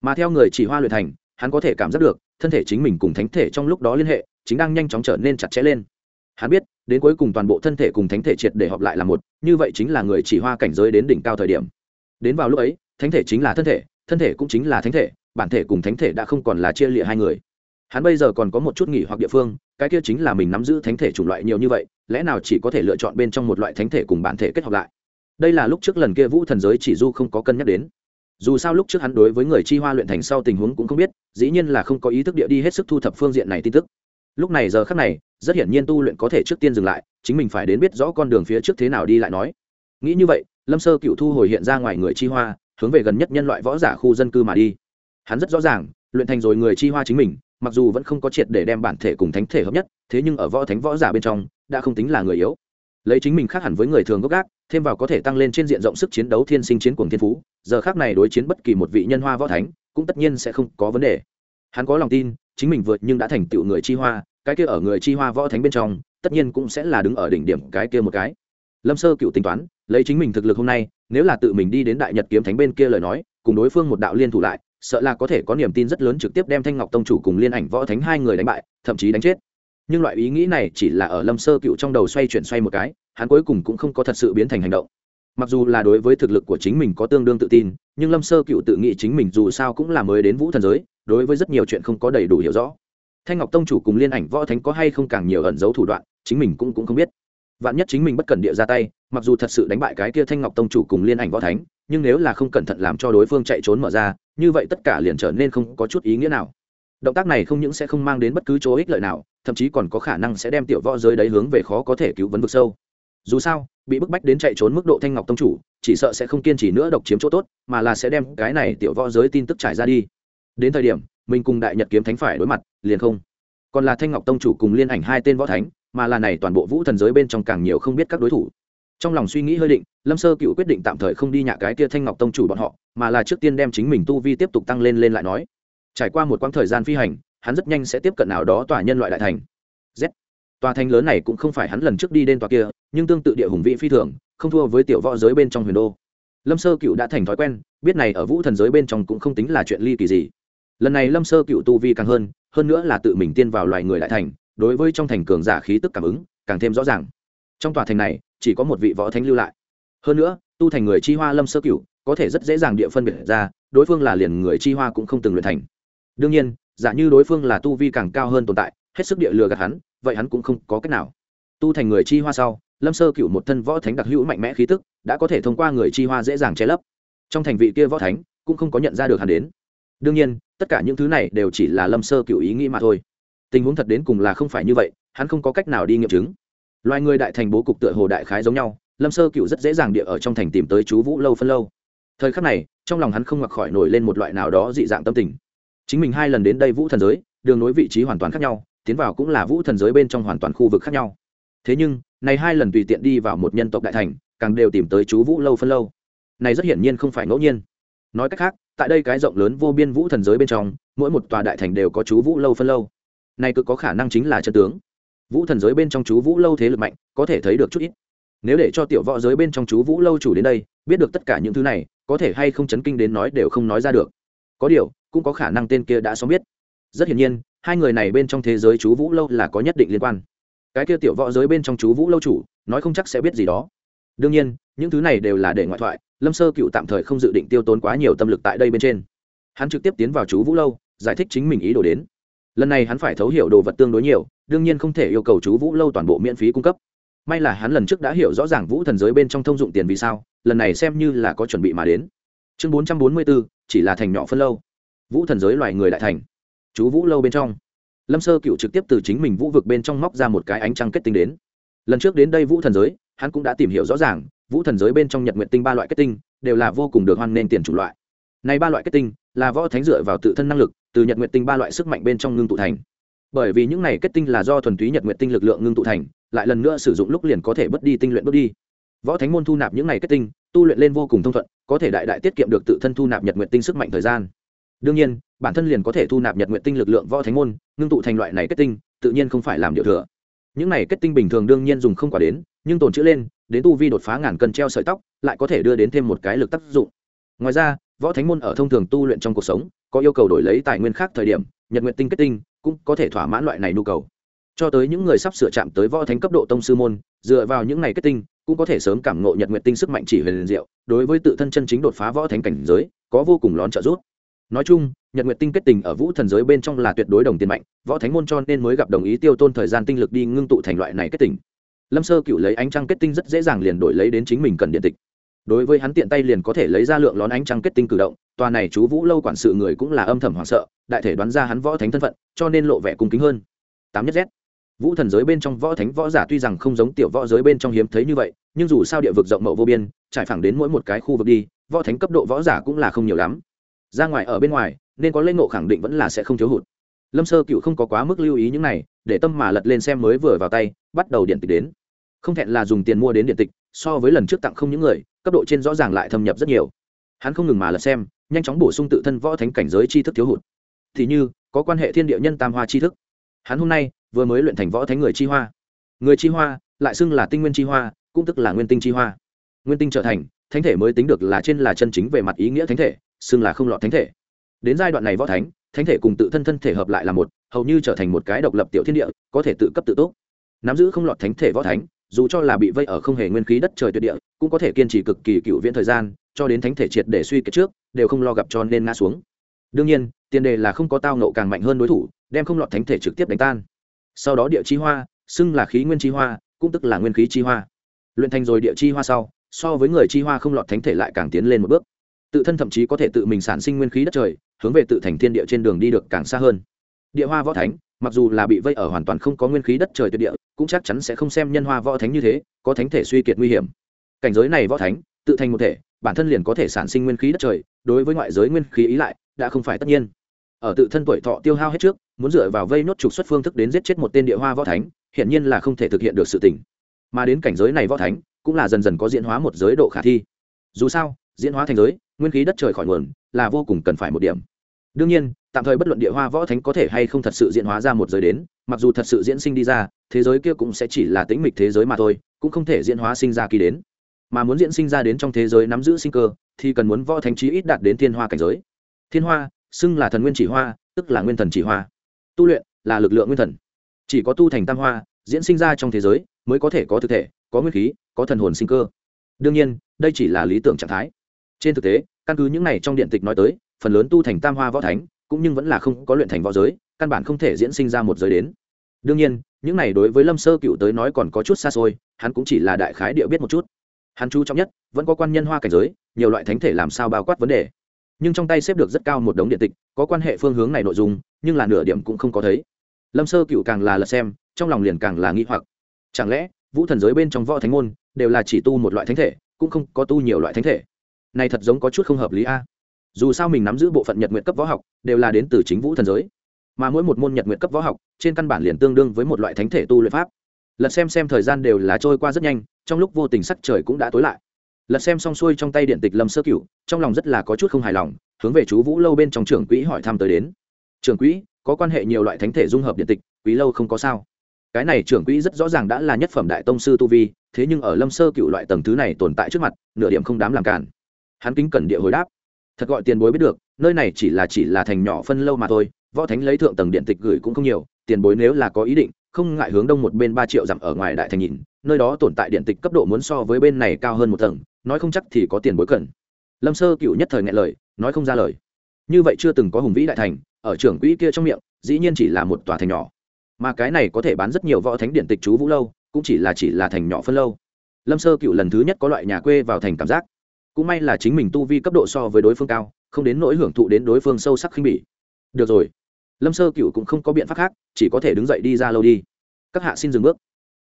Mà theo người chỉ hoa luyện thành, hắn có thể cảm giác được, thân thể chính mình cùng thánh thể trong lúc đó liên hệ, chính đang nhanh chóng trở nên chặt chẽ lên. Hắn biết, đến cuối cùng toàn bộ thân thể cùng thánh thể triệt để họp lại là một, như vậy chính là người chỉ hoa cảnh giới đến đỉnh cao thời điểm đến vào lúc ấy, thánh thể chính là thân thể thân thể cũng chính là thánh thể, bản thể cùng thánh thể đã không còn là chia lịa hai người. Hắn bây giờ còn có một chút nghỉ hoặc địa phương, cái kia chính là mình nắm giữ thánh thể chủng loại nhiều như vậy, lẽ nào chỉ có thể lựa chọn bên trong một loại thánh thể cùng bản thể kết hợp lại? Đây là lúc trước lần kia vũ thần giới chỉ du không có cân nhắc đến. Dù sao lúc trước hắn đối với người chi hoa luyện thành sau tình huống cũng không biết, dĩ nhiên là không có ý thức địa đi hết sức thu thập phương diện này tin tức. Lúc này giờ khác này, rất hiển nhiên tu luyện có thể trước tiên dừng lại, chính mình phải đến biết rõ con đường phía trước thế nào đi lại nói. Nghĩ như vậy lâm sơ cựu thu hồi hiện ra ngoài người chi hoa, hướng về gần nhất nhân loại võ giả khu dân cư mà đi. Hắn rất rõ ràng, luyện thành rồi người chi hoa chính mình, mặc dù vẫn không có triệt để đem bản thể cùng thánh thể hợp nhất, thế nhưng ở võ thánh võ giả bên trong, đã không tính là người yếu. Lấy chính mình khác hẳn với người thường gốc gác, thêm vào có thể tăng lên trên diện rộng sức chiến đấu thiên sinh chiến cuồng thiên phú, giờ khác này đối chiến bất kỳ một vị nhân hoa võ thánh, cũng tất nhiên sẽ không có vấn đề. Hắn có lòng tin, chính mình vượt nhưng đã thành tựu người chi hoa, cái kia ở người chi hoa võ thánh bên trong, tất nhiên cũng sẽ là đứng ở đỉnh điểm cái kia một cái. Lâm sơ cựu tính toán lấy chính mình thực lực hôm nay nếu là tự mình đi đến đại nhật kiếm thánh bên kia lời nói cùng đối phương một đạo liên thủ lại sợ là có thể có niềm tin rất lớn trực tiếp đem thanh ngọc tông chủ cùng liên ảnh võ thánh hai người đánh bại thậm chí đánh chết. Nhưng loại ý nghĩ này chỉ là ở lâm sơ cựu trong đầu xoay chuyển xoay một cái hắn cuối cùng cũng không có thật sự biến thành hành động. Mặc dù là đối với thực lực của chính mình có tương đương tự tin nhưng lâm sơ cựu tự nghĩ chính mình dù sao cũng là mới đến vũ thần giới đối với rất nhiều chuyện không có đầy đủ hiểu rõ. Thanh ngọc tông chủ cùng liên ảnh võ thánh có hay không càng nhiều ẩn dấu thủ đoạn chính mình cũng, cũng không biết vạn nhất chính mình bất cẩn địa ra tay, mặc dù thật sự đánh bại cái kia thanh ngọc tông chủ cùng liên ảnh võ thánh, nhưng nếu là không cẩn thận làm cho đối phương chạy trốn mở ra, như vậy tất cả liền trở nên không có chút ý nghĩa nào. Động tác này không những sẽ không mang đến bất cứ chỗ ích lợi nào, thậm chí còn có khả năng sẽ đem tiểu võ giới đấy hướng về khó có thể cứu vấn vực sâu. Dù sao, bị bức bách đến chạy trốn mức độ thanh ngọc tông chủ, chỉ sợ sẽ không kiên trì nữa độc chiếm chỗ tốt, mà là sẽ đem cái này tiểu võ giới tin tức trải ra đi. Đến thời điểm, mình cùng đại nhật kiếm thánh phải đối mặt, liền không. Còn là thanh ngọc tông chủ cùng liên ảnh hai tên võ thánh mà là này toàn bộ vũ thần giới bên trong càng nhiều không biết các đối thủ. Trong lòng suy nghĩ hơi định, lâm sơ cựu quyết định tạm thời không đi nhạ cái kia thanh ngọc tông chủ bọn họ, mà là trước tiên đem chính mình tu vi tiếp tục tăng lên lên lại nói. Trải qua một quãng thời gian phi hành, hắn rất nhanh sẽ tiếp cận nào đó tòa nhân loại đại thành. Z. Tòa thành lớn này cũng không phải hắn lần trước đi đến tòa kia, nhưng tương tự địa hùng vị phi thường, không thua với tiểu võ giới bên trong huyền đô. Lâm sơ cựu đã thành thói quen, biết này ở vũ thần giới bên trong cũng không tính là chuyện ly kỳ gì. Lần này lâm sơ cựu tu vi càng hơn hơn nữa là tự mình tiên vào loài người đại thành đối với trong thành cường giả khí tức cảm ứng càng thêm rõ ràng. Trong tòa thành này, chỉ có một vị võ thánh lưu lại. Hơn nữa, tu thành người chi hoa lâm sơ cửu, có thể rất dễ dàng địa phân biệt ra, đối phương là liền người chi hoa cũng không từng luyện thành. Đương nhiên, giả như đối phương là tu vi càng cao hơn tồn tại, hết sức địa lừa gạt hắn, vậy hắn cũng không có cách nào. Tu thành người chi hoa sau, lâm sơ cựu một thân võ thánh đặc hữu mạnh mẽ khí tức, đã có thể thông qua người chi hoa dễ dàng che lấp. Trong thành vị kia võ thánh, cũng không có nhận ra được hắn đến. Đương nhiên, tất cả những thứ này đều chỉ là lâm sơ cựu ý nghĩ mà thôi tình huống thật đến cùng là không phải như vậy, hắn không có cách nào đi nghiệm chứng. Loài người đại thành bố cục tựa hồ đại khái giống nhau, lâm sơ cựu rất dễ dàng địa ở trong thành tìm tới chú vũ lâu phân lâu. Thời khắc này, trong lòng hắn không mặc khỏi nổi lên một loại nào đó dị dạng tâm tình. Chính mình hai lần đến đây vũ thần giới, đường nối vị trí hoàn toàn khác nhau, tiến vào cũng là vũ thần giới bên trong hoàn toàn khu vực khác nhau. Thế nhưng, này hai lần tùy tiện đi vào một nhân tộc đại thành, càng đều tìm tới chú vũ lâu phân lâu. Này rất hiển nhiên không phải ngẫu nhiên. Nói cách khác, tại đây cái rộng lớn vô biên vũ thần giới bên trong, mỗi một tòa đại thành đều có chú vũ lâu phân lâu này cực có khả năng chính là chân tướng. Vũ thần giới bên trong chú vũ lâu thế lực mạnh, có thể thấy được chút ít. Nếu để cho tiểu võ giới bên trong chú vũ lâu chủ đến đây, biết được tất cả những thứ này, có thể hay không chấn kinh đến nói đều không nói ra được. Có điều, cũng có khả năng tên kia đã sớm biết. Rất hiển nhiên, hai người này bên trong thế giới chú vũ lâu là có nhất định liên quan. Cái kia tiểu võ giới bên trong chú vũ lâu chủ, nói không chắc sẽ biết gì đó. Đương nhiên, những thứ này đều là để ngoại thoại, lâm sơ cựu tạm thời không dự định tiêu tốn quá nhiều tâm lực tại đây bên trên. Hắn trực tiếp tiến vào chú vũ lâu, giải thích chính mình ý đồ đến lần này hắn phải thấu hiểu đồ vật tương đối nhiều, đương nhiên không thể yêu cầu chú vũ lâu toàn bộ miễn phí cung cấp. May là hắn lần trước đã hiểu rõ ràng vũ thần giới bên trong thông dụng tiền vì sao, lần này xem như là có chuẩn bị mà đến. Chương bốn trăm bốn mươi bốn chỉ là thành nhỏ phân lâu. Vũ thần giới loài người đại thành. Chú vũ lâu bên trong. Lâm sơ cựu trực tiếp từ chính mình vũ vực bên trong móc ra một cái ánh trăng kết tinh đến. Lần trước đến đây vũ thần giới, hắn cũng đã tìm hiểu rõ ràng, vũ thần giới bên trong nhật nguyện tinh ba loại kết tinh, đều là vô cùng được hoan nghênh tiền chủng loại. Này ba loại kết tinh là võ thánh dựa vào tự thân năng lực từ nhật nguyện tinh ba loại sức mạnh bên trong ngưng tụ thành. Bởi vì những này kết tinh là do thuần túy nhật nguyện tinh lực lượng ngưng tụ thành, lại lần nữa sử dụng lúc liền có thể bớt đi tinh luyện bớt đi. Võ thánh môn thu nạp những này kết tinh, tu luyện lên vô cùng thông thuận, có thể đại đại tiết kiệm được tự thân thu nạp nhật nguyện tinh sức mạnh thời gian. Đương nhiên, bản thân liền có thể thu nạp nhật nguyện tinh lực lượng võ thánh môn, ngưng tụ thành loại này kết tinh, tự nhiên không phải làm điều thừa. Những này kết tinh bình thường đương nhiên dùng không quả đến, nhưng tồn chữ lên, đến tu vi đột phá ngàn cân treo sợi tóc, lại có thể đưa đến thêm một cái lực tác dụng. Ngoài ra, võ thánh môn ở thông thường tu luyện trong cuộc sống có yêu cầu đổi lấy tài nguyên khác thời điểm, nhật nguyện tinh kết tinh cũng có thể thỏa mãn loại này nhu cầu. Cho tới những người sắp sửa chạm tới võ thánh cấp độ tông sư môn, dựa vào những này kết tinh cũng có thể sớm cảm ngộ nhật nguyện tinh sức mạnh chỉ về liền diệu, đối với tự thân chân chính đột phá võ thánh cảnh giới, có vô cùng lón trợ giúp. Nói chung, nhật nguyện tinh kết tình ở vũ thần giới bên trong là tuyệt đối đồng tiền mạnh, võ thánh môn cho nên mới gặp đồng ý tiêu tôn thời gian tinh lực đi ngưng tụ thành loại này kết tình lâm sơ cựu lấy ánh trăng kết tinh rất dễ dàng liền đổi lấy đến chính mình cần điện tịch đối với hắn tiện tay liền có thể lấy ra lượng lón ánh trăng kết tinh cử động, tòa này chú vũ lâu quản sự người cũng là âm thầm hoảng sợ, đại thể đoán ra hắn võ thánh thân phận, cho nên lộ vẻ cung kính hơn. Tám nhất z. Vũ thần giới bên trong võ thánh võ giả tuy rằng không giống tiểu võ giới bên trong hiếm thấy như vậy, nhưng dù sao địa vực rộng mậu vô biên, trải phẳng đến mỗi một cái khu vực đi, võ thánh cấp độ võ giả cũng là không nhiều lắm. Ra ngoài ở bên ngoài, nên có lên ngộ khẳng định vẫn là sẽ không thiếu hụt. Lâm sơ cựu không có quá mức lưu ý những này, để tâm mà lật lên xem mới vừa vào tay, bắt đầu điện tịch đến. Không thẹn là dùng tiền mua đến điện tịch, so với lần trước tặng không những người cấp độ trên rõ ràng lại thâm nhập rất nhiều. Hắn không ngừng mà lật xem, nhanh chóng bổ sung tự thân võ thánh cảnh giới tri thức thiếu hụt. Thì như, có quan hệ thiên địa nhân tam hoa tri thức. Hắn hôm nay vừa mới luyện thành võ thánh người chi hoa. Người chi hoa, lại xưng là tinh nguyên chi hoa, cũng tức là nguyên tinh chi hoa. Nguyên tinh trở thành, thánh thể mới tính được là trên là chân chính về mặt ý nghĩa thánh thể, xưng là không lọt thánh thể. Đến giai đoạn này võ thánh thánh thể cùng tự thân thân thể hợp lại là một, hầu như trở thành một cái độc lập tiểu thiên địa, có thể tự cấp tự tốt. nắm giữ không lọt thánh thể võ thánh, dù cho là bị vây ở không hề nguyên khí đất trời tuyệt địa cũng có thể kiên trì cực kỳ cựu viễn thời gian, cho đến thánh thể triệt để suy kiệt trước, đều không lo gặp cho nên ngã xuống. Đương nhiên, tiền đề là không có tao nộ càng mạnh hơn đối thủ, đem không lọt thánh thể trực tiếp đánh tan. Sau đó địa chi hoa, xưng là khí nguyên chi hoa, cũng tức là nguyên khí chi hoa. Luyện thành rồi địa chi hoa sau, so với người chi hoa không lọt thánh thể lại càng tiến lên một bước. Tự thân thậm chí có thể tự mình sản sinh nguyên khí đất trời, hướng về tự thành thiên địa trên đường đi được càng xa hơn. Địa hoa võ thánh, mặc dù là bị vây ở hoàn toàn không có nguyên khí đất trời tuyệt địa, cũng chắc chắn sẽ không xem nhân hoa võ thánh như thế, có thánh thể suy kiệt nguy hiểm cảnh giới này võ thánh, tự thành một thể, bản thân liền có thể sản sinh nguyên khí đất trời, đối với ngoại giới nguyên khí ý lại, đã không phải tất nhiên. Ở tự thân tuổi thọ tiêu hao hết trước, muốn dựa vào vây nốt trục xuất phương thức đến giết chết một tên địa hoa võ thánh hiện nhiên là không thể thực hiện được sự tỉnh mà đến cảnh giới này võ thánh, cũng là dần dần có diễn hóa một giới độ khả thi. Dù sao, diễn hóa thành giới, nguyên khí đất trời khỏi nguồn, là vô cùng cần phải một điểm. Đương nhiên, tạm thời bất luận địa hoa võ thánh có thể hay không thật sự diễn hóa ra một giới đến, mặc dù thật sự diễn sinh đi ra, thế giới kia cũng sẽ chỉ là tĩnh mịch thế giới mà thôi, cũng không thể diễn hóa sinh ra kỳ đến mà muốn diễn sinh ra đến trong thế giới nắm giữ sinh cơ, thì cần muốn võ thánh trí ít đạt đến thiên hoa cảnh giới. Thiên hoa, xưng là thần nguyên chỉ hoa, tức là nguyên thần chỉ hoa. Tu luyện là lực lượng nguyên thần. Chỉ có tu thành tam hoa, diễn sinh ra trong thế giới, mới có thể có thực thể, có nguyên khí, có thần hồn sinh cơ. Đương nhiên, đây chỉ là lý tưởng trạng thái. Trên thực tế, căn cứ những này trong điện tịch nói tới, phần lớn tu thành tam hoa võ thánh, cũng nhưng vẫn là không có luyện thành võ giới, căn bản không thể diễn sinh ra một giới đến. Đương nhiên, những này đối với lâm sơ cựu tới nói còn có chút xa xôi, hắn cũng chỉ là đại khái địa biết một chút hắn chú trọng nhất, vẫn có quan nhân hoa cảnh giới, nhiều loại thánh thể làm sao bao quát vấn đề. Nhưng trong tay xếp được rất cao một đống điện tịch, có quan hệ phương hướng này nội dung, nhưng là nửa điểm cũng không có thấy. Lâm sơ cựu càng là lật xem, trong lòng liền càng là nghĩ hoặc. Chẳng lẽ, vũ thần giới bên trong võ thánh môn, đều là chỉ tu một loại thánh thể, cũng không có tu nhiều loại thánh thể? Này thật giống có chút không hợp lý a. À? Dù sao mình nắm giữ bộ phận nhật nguyện cấp võ học, đều là đến từ chính vũ thần giới. Mà mỗi một môn nhật nguyện cấp võ học, trên căn bản liền tương đương với một loại thánh thể tu luyện pháp lật xem xem thời gian đều là trôi qua rất nhanh, trong lúc vô tình sắc trời cũng đã tối lại. Lật xem xong xuôi trong tay điện tịch lâm sơ cửu, trong lòng rất là có chút không hài lòng, hướng về chú vũ lâu bên trong trưởng quỹ hỏi thăm tới đến. Trưởng quỹ, có quan hệ nhiều loại thánh thể dung hợp điện tịch, quý lâu không có sao. Cái này trưởng quỹ rất rõ ràng đã là nhất phẩm đại tông sư tu vi, thế nhưng ở lâm sơ cựu loại tầng thứ này tồn tại trước mặt, nửa điểm không dám làm cản. Hắn kính cẩn địa hồi đáp. Thật gọi tiền bối biết được, nơi này chỉ là chỉ là thành nhỏ phân lâu mà thôi, võ thánh lấy thượng tầng điện tịch gửi cũng không nhiều, tiền bối nếu là có ý định không ngại hướng đông một bên ba triệu dặm ở ngoài đại thành nhìn, nơi đó tồn tại điện tịch cấp độ muốn so với bên này cao hơn một tầng, nói không chắc thì có tiền bối cần lâm sơ cựu nhất thời ngại lời, nói không ra lời. Như vậy chưa từng có hùng vĩ đại thành, ở trưởng quỹ kia trong miệng, dĩ nhiên chỉ là một tòa thành nhỏ. Mà cái này có thể bán rất nhiều võ thánh điện tịch chú vũ lâu, cũng chỉ là chỉ là thành nhỏ phân lâu. Lâm sơ cựu lần thứ nhất có loại nhà quê vào thành cảm giác. Cũng may là chính mình tu vi cấp độ so với đối phương cao, không đến nỗi hưởng thụ đến đối phương sâu sắc khinh bỉ. Được rồi lâm sơ cựu cũng không có biện pháp khác, chỉ có thể đứng dậy đi ra lâu đi. Các hạ xin dừng bước.